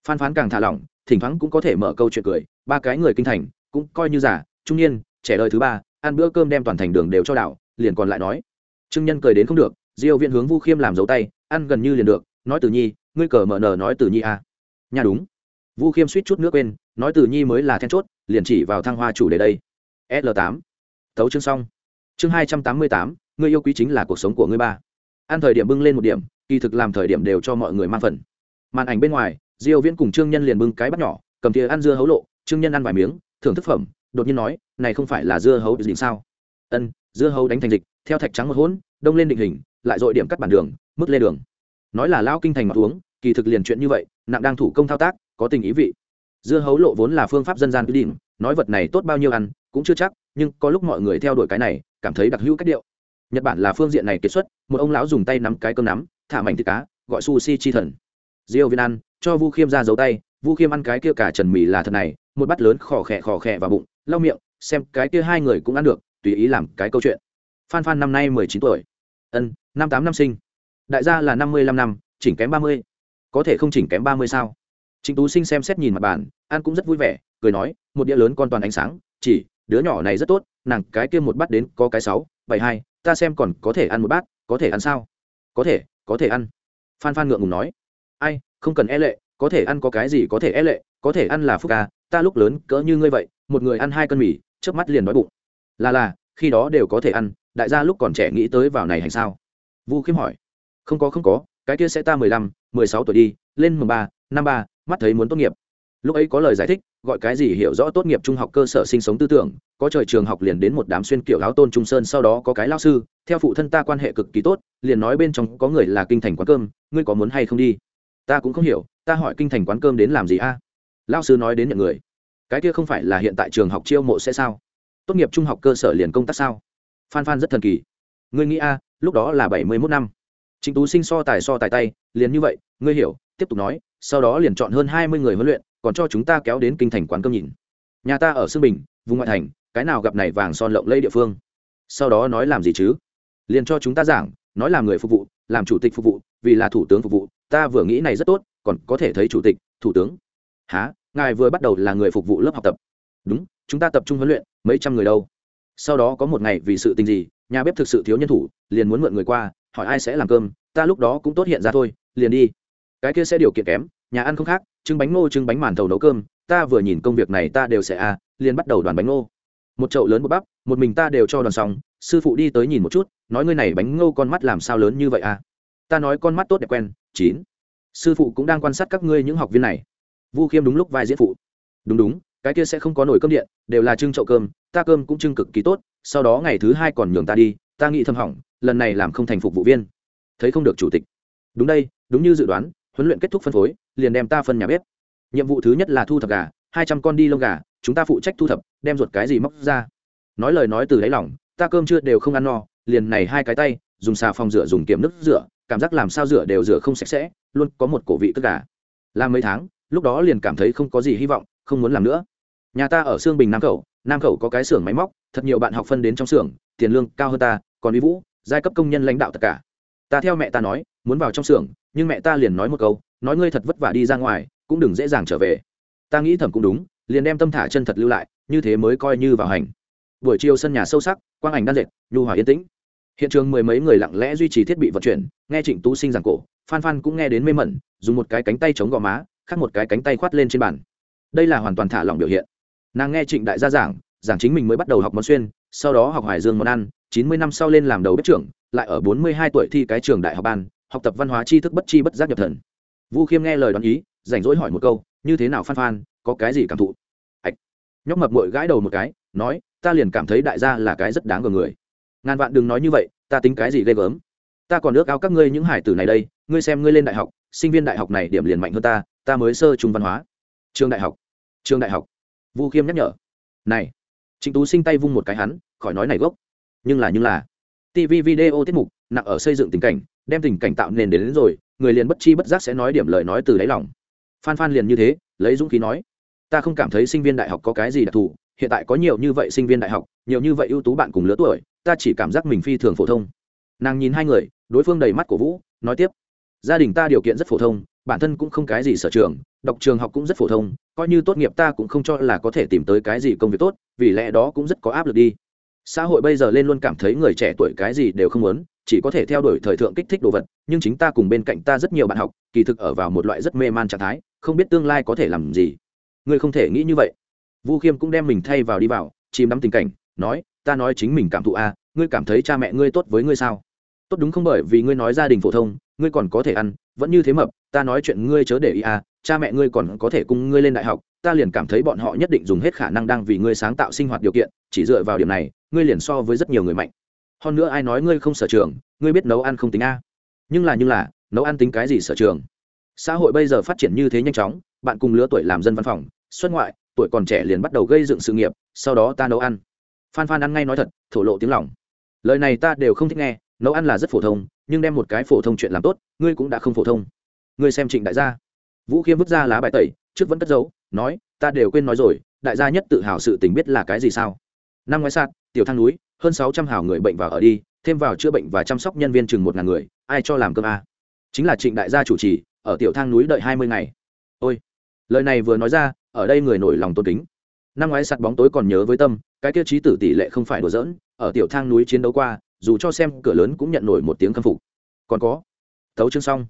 Phan phán càng thả lỏng, thỉnh thoảng cũng có thể mở câu chuyện cười, ba cái người kinh thành, cũng coi như giả trung niên, trẻ đời thứ ba, ăn bữa cơm đem toàn thành đường đều cho đảo, liền còn lại nói. Trương nhân cười đến không được, diêu viện hướng vu khiêm làm dấu tay, ăn gần như liền được, nói từ nhi, ngươi cờ mở nở nói từ nhi à. nhà đúng vu khiêm suýt chút nước quên, nói từ nhi mới là then chốt, liền chỉ vào thăng hoa chủ đề đây. L 8 tấu chương xong. Chương hai trăm tám mươi tám, người yêu quý chính là cuộc sống của ngươi ba. Ăn thời điểm bưng lên một điểm, kỳ thực làm thời điểm đều cho mọi người mang phần. Màn ảnh bên ngoài, diêu viễn cùng trương nhân liền bưng cái bát nhỏ, cầm thìa ăn dưa hấu lộ, trương nhân ăn vài miếng, thưởng thức phẩm, đột nhiên nói, này không phải là dưa hấu gì sao? Ân, dưa hấu đánh thành dịch, theo thạch trắng một hỗn, đông lên định hình, lại dội điểm cắt bản đường, mức lê đường. Nói là lao kinh thành ngọt uống, kỳ thực liền chuyện như vậy, nặng đang thủ công thao tác có tình ý vị. Dưa hấu lộ vốn là phương pháp dân gian quy định, nói vật này tốt bao nhiêu ăn, cũng chưa chắc, nhưng có lúc mọi người theo đuổi cái này, cảm thấy đặc hữu cách điệu. Nhật bản là phương diện này kết xuất, một ông lão dùng tay nắm cái cơm nắm, thả mảnh thịt cá, gọi sushi chi thần. Diêu viên ăn cho vu khiêm ra dấu tay, vu khiêm ăn cái kia cả trần mì là thật này, một bát lớn khò khè khò khè vào bụng, lau miệng, xem cái kia hai người cũng ăn được, tùy ý làm cái câu chuyện. Phan phan năm nay mười chín tuổi. Ân, năm tám năm sinh. Đại gia là năm mươi lăm năm, chỉnh kém ba mươi. Có thể không chỉnh kém ba mươi sao? Trịnh tú sinh xem xét nhìn mặt bàn ăn cũng rất vui vẻ, cười nói, một đĩa lớn con toàn ánh sáng, chỉ, đứa nhỏ này rất tốt, nàng cái kia một bát đến có cái sáu, bảy hai, ta xem còn có thể ăn một bát, có thể ăn sao? Có thể có thể ăn. Phan phan ngượng ngùng nói, ai, không cần e lệ, có thể ăn có cái gì có thể e lệ, có thể ăn là phúc ca ta lúc lớn cỡ như ngươi vậy, một người ăn hai cân mì, chớp mắt liền đói bụng. Là là, khi đó đều có thể ăn, đại gia lúc còn trẻ nghĩ tới vào này hành sao? Vu khiêm hỏi. Không có không có, cái kia sẽ ta mười lăm, mười sáu tuổi đi, lên mười ba, năm ba mắt thấy muốn tốt nghiệp. Lúc ấy có lời giải thích, gọi cái gì hiểu rõ tốt nghiệp trung học cơ sở sinh sống tư tưởng, có trời trường học liền đến một đám xuyên kiểu áo tôn trung sơn sau đó có cái lao sư, theo phụ thân ta quan hệ cực kỳ tốt, liền nói bên trong có người là kinh thành quán cơm, ngươi có muốn hay không đi? Ta cũng không hiểu, ta hỏi kinh thành quán cơm đến làm gì a? Lao sư nói đến nhận người. Cái kia không phải là hiện tại trường học chiêu mộ sẽ sao? Tốt nghiệp trung học cơ sở liền công tác sao? Phan phan rất thần kỳ. Ngươi nghĩ a, lúc đó là bảy mươi mốt năm. Chính tú sinh so tài so tài tay, liền như vậy, ngươi hiểu, tiếp tục nói sau đó liền chọn hơn hai mươi người huấn luyện, còn cho chúng ta kéo đến kinh thành quán cơm nhìn. Nhà ta ở sương bình, vùng ngoại thành, cái nào gặp này vàng son lộng lẫy địa phương. Sau đó nói làm gì chứ? Liền cho chúng ta giảng, nói làm người phục vụ, làm chủ tịch phục vụ, vì là thủ tướng phục vụ, ta vừa nghĩ này rất tốt, còn có thể thấy chủ tịch, thủ tướng. Há ngài vừa bắt đầu là người phục vụ lớp học tập. Đúng, chúng ta tập trung huấn luyện, mấy trăm người đâu. Sau đó có một ngày vì sự tình gì, nhà bếp thực sự thiếu nhân thủ, liền muốn mượn người qua, hỏi ai sẽ làm cơm, ta lúc đó cũng tốt hiện ra thôi, liền đi cái kia sẽ điều kiện kém, nhà ăn không khác, trứng bánh ngô, trứng bánh màn thầu nấu cơm, ta vừa nhìn công việc này ta đều sẽ à liền bắt đầu đoàn bánh ngô. Một chậu lớn một bắp, một mình ta đều cho đoàn xong, sư phụ đi tới nhìn một chút, nói ngươi này bánh ngô con mắt làm sao lớn như vậy à? Ta nói con mắt tốt đẹp quen, chín. Sư phụ cũng đang quan sát các ngươi những học viên này. Vu khiêm đúng lúc vai diễn phụ. Đúng đúng, cái kia sẽ không có nồi cơm điện, đều là trưng chậu cơm, ta cơm cũng trưng cực kỳ tốt, sau đó ngày thứ hai còn nhường ta đi, ta nghĩ thâm hỏng, lần này làm không thành phục vụ viên. Thấy không được chủ tịch. Đúng đây, đúng như dự đoán huấn luyện kết thúc phân phối, liền đem ta phân nhà bếp. Nhiệm vụ thứ nhất là thu thập gà, hai trăm con đi lông gà, chúng ta phụ trách thu thập, đem ruột cái gì móc ra. Nói lời nói từ đáy lỏng ta cơm chưa đều không ăn no, liền này hai cái tay, dùng xà phòng rửa, dùng kiềm nước rửa, cảm giác làm sao rửa đều rửa không sạch sẽ, luôn có một cổ vị tức gà. Làm mấy tháng, lúc đó liền cảm thấy không có gì hy vọng, không muốn làm nữa. Nhà ta ở xương bình, nam khẩu nam khẩu có cái xưởng máy móc, thật nhiều bạn học phân đến trong xưởng, tiền lương cao hơn ta, còn uy vũ, giai cấp công nhân lãnh đạo tất cả. Ta theo mẹ ta nói, muốn vào trong xưởng nhưng mẹ ta liền nói một câu, nói ngươi thật vất vả đi ra ngoài, cũng đừng dễ dàng trở về. Ta nghĩ thẩm cũng đúng, liền đem tâm thả chân thật lưu lại, như thế mới coi như vào hành. Buổi chiều sân nhà sâu sắc, quang ảnh đan dệt, nhu hòa yên tĩnh. Hiện trường mười mấy người lặng lẽ duy trì thiết bị vận chuyển, nghe trịnh tú sinh giảng cổ, phan phan cũng nghe đến mê mẩn, dùng một cái cánh tay chống gò má, khác một cái cánh tay khoát lên trên bàn. Đây là hoàn toàn thả lỏng biểu hiện. Nàng nghe trịnh đại gia giảng giảng chính mình mới bắt đầu học món xuyên, sau đó học hải dương món ăn, chín mươi năm sau lên làm đầu bếp trưởng, lại ở bốn mươi hai tuổi thi cái trường đại học ban học tập văn hóa tri thức bất chi bất giác nhập thần. Vu khiêm nghe lời đoán ý, rảnh rỗi hỏi một câu, như thế nào phan phan, có cái gì cảm thụ? Ạch nhóc mập mội gãi đầu một cái, nói, ta liền cảm thấy đại gia là cái rất đáng gờ người. Ngàn vạn đừng nói như vậy, ta tính cái gì ghê gớm? Ta còn ước ao các ngươi những hải tử này đây, ngươi xem ngươi lên đại học, sinh viên đại học này điểm liền mạnh hơn ta ta mới sơ trung văn hóa. Trường đại học. Trường đại học. Vu khiêm nhắc nhở. Này. Trịnh tú sinh tay vung một cái hắn, khỏi nói này gốc. Nhưng là nhưng là. Tv video tiết mục, nặng ở xây dựng tình cảnh đem tình cảnh tạo nên đến, đến rồi người liền bất chi bất giác sẽ nói điểm lời nói từ đáy lòng. Phan phan liền như thế lấy dũng khí nói ta không cảm thấy sinh viên đại học có cái gì đặc thù hiện tại có nhiều như vậy sinh viên đại học nhiều như vậy ưu tú bạn cùng lứa tuổi ta chỉ cảm giác mình phi thường phổ thông. Nàng nhìn hai người đối phương đầy mắt cổ vũ nói tiếp gia đình ta điều kiện rất phổ thông bản thân cũng không cái gì sở trường đọc trường học cũng rất phổ thông coi như tốt nghiệp ta cũng không cho là có thể tìm tới cái gì công việc tốt vì lẽ đó cũng rất có áp lực đi xã hội bây giờ lên luôn cảm thấy người trẻ tuổi cái gì đều không muốn, chỉ có thể theo đuổi thời thượng kích thích đồ vật, nhưng chính ta cùng bên cạnh ta rất nhiều bạn học, kỳ thực ở vào một loại rất mê man trạng thái, không biết tương lai có thể làm gì. Ngươi không thể nghĩ như vậy. Vu khiêm cũng đem mình thay vào đi vào, chìm đắm tình cảnh, nói, ta nói chính mình cảm thụ a, ngươi cảm thấy cha mẹ ngươi tốt với ngươi sao? Tốt đúng không? Bởi vì ngươi nói gia đình phổ thông, ngươi còn có thể ăn, vẫn như thế mập, ta nói chuyện ngươi chớ để ý a, cha mẹ ngươi còn có thể cùng ngươi lên đại học ta liền cảm thấy bọn họ nhất định dùng hết khả năng đang vì ngươi sáng tạo sinh hoạt điều kiện, chỉ dựa vào điểm này, ngươi liền so với rất nhiều người mạnh. Hơn nữa ai nói ngươi không sở trường, ngươi biết nấu ăn không tính a. Nhưng là nhưng là, nấu ăn tính cái gì sở trường? Xã hội bây giờ phát triển như thế nhanh chóng, bạn cùng lứa tuổi làm dân văn phòng, xuất ngoại, tuổi còn trẻ liền bắt đầu gây dựng sự nghiệp, sau đó ta nấu ăn. Phan phan ăn ngay nói thật, thổ lộ tiếng lòng. Lời này ta đều không thích nghe, nấu ăn là rất phổ thông, nhưng đem một cái phổ thông chuyện làm tốt, ngươi cũng đã không phổ thông. Ngươi xem trịnh đại gia. Vũ khiêm vứt ra lá bài tẩy, trước vẫn cất giấu nói, ta đều quên nói rồi, đại gia nhất tự hào sự tình biết là cái gì sao? Năm ngoái sạt, tiểu thang núi, hơn sáu trăm hào người bệnh vào ở đi, thêm vào chữa bệnh và chăm sóc nhân viên chừng một ngàn người, ai cho làm cơm a? Chính là trịnh đại gia chủ trì, ở tiểu thang núi đợi hai mươi ngày. Ôi, lời này vừa nói ra, ở đây người nổi lòng tôn kính. Năm ngoái sạt bóng tối còn nhớ với tâm, cái tiêu chí tử tỷ lệ không phải đùa giỡn, ở tiểu thang núi chiến đấu qua, dù cho xem cửa lớn cũng nhận nổi một tiếng khâm phục. Còn có, tấu chương xong.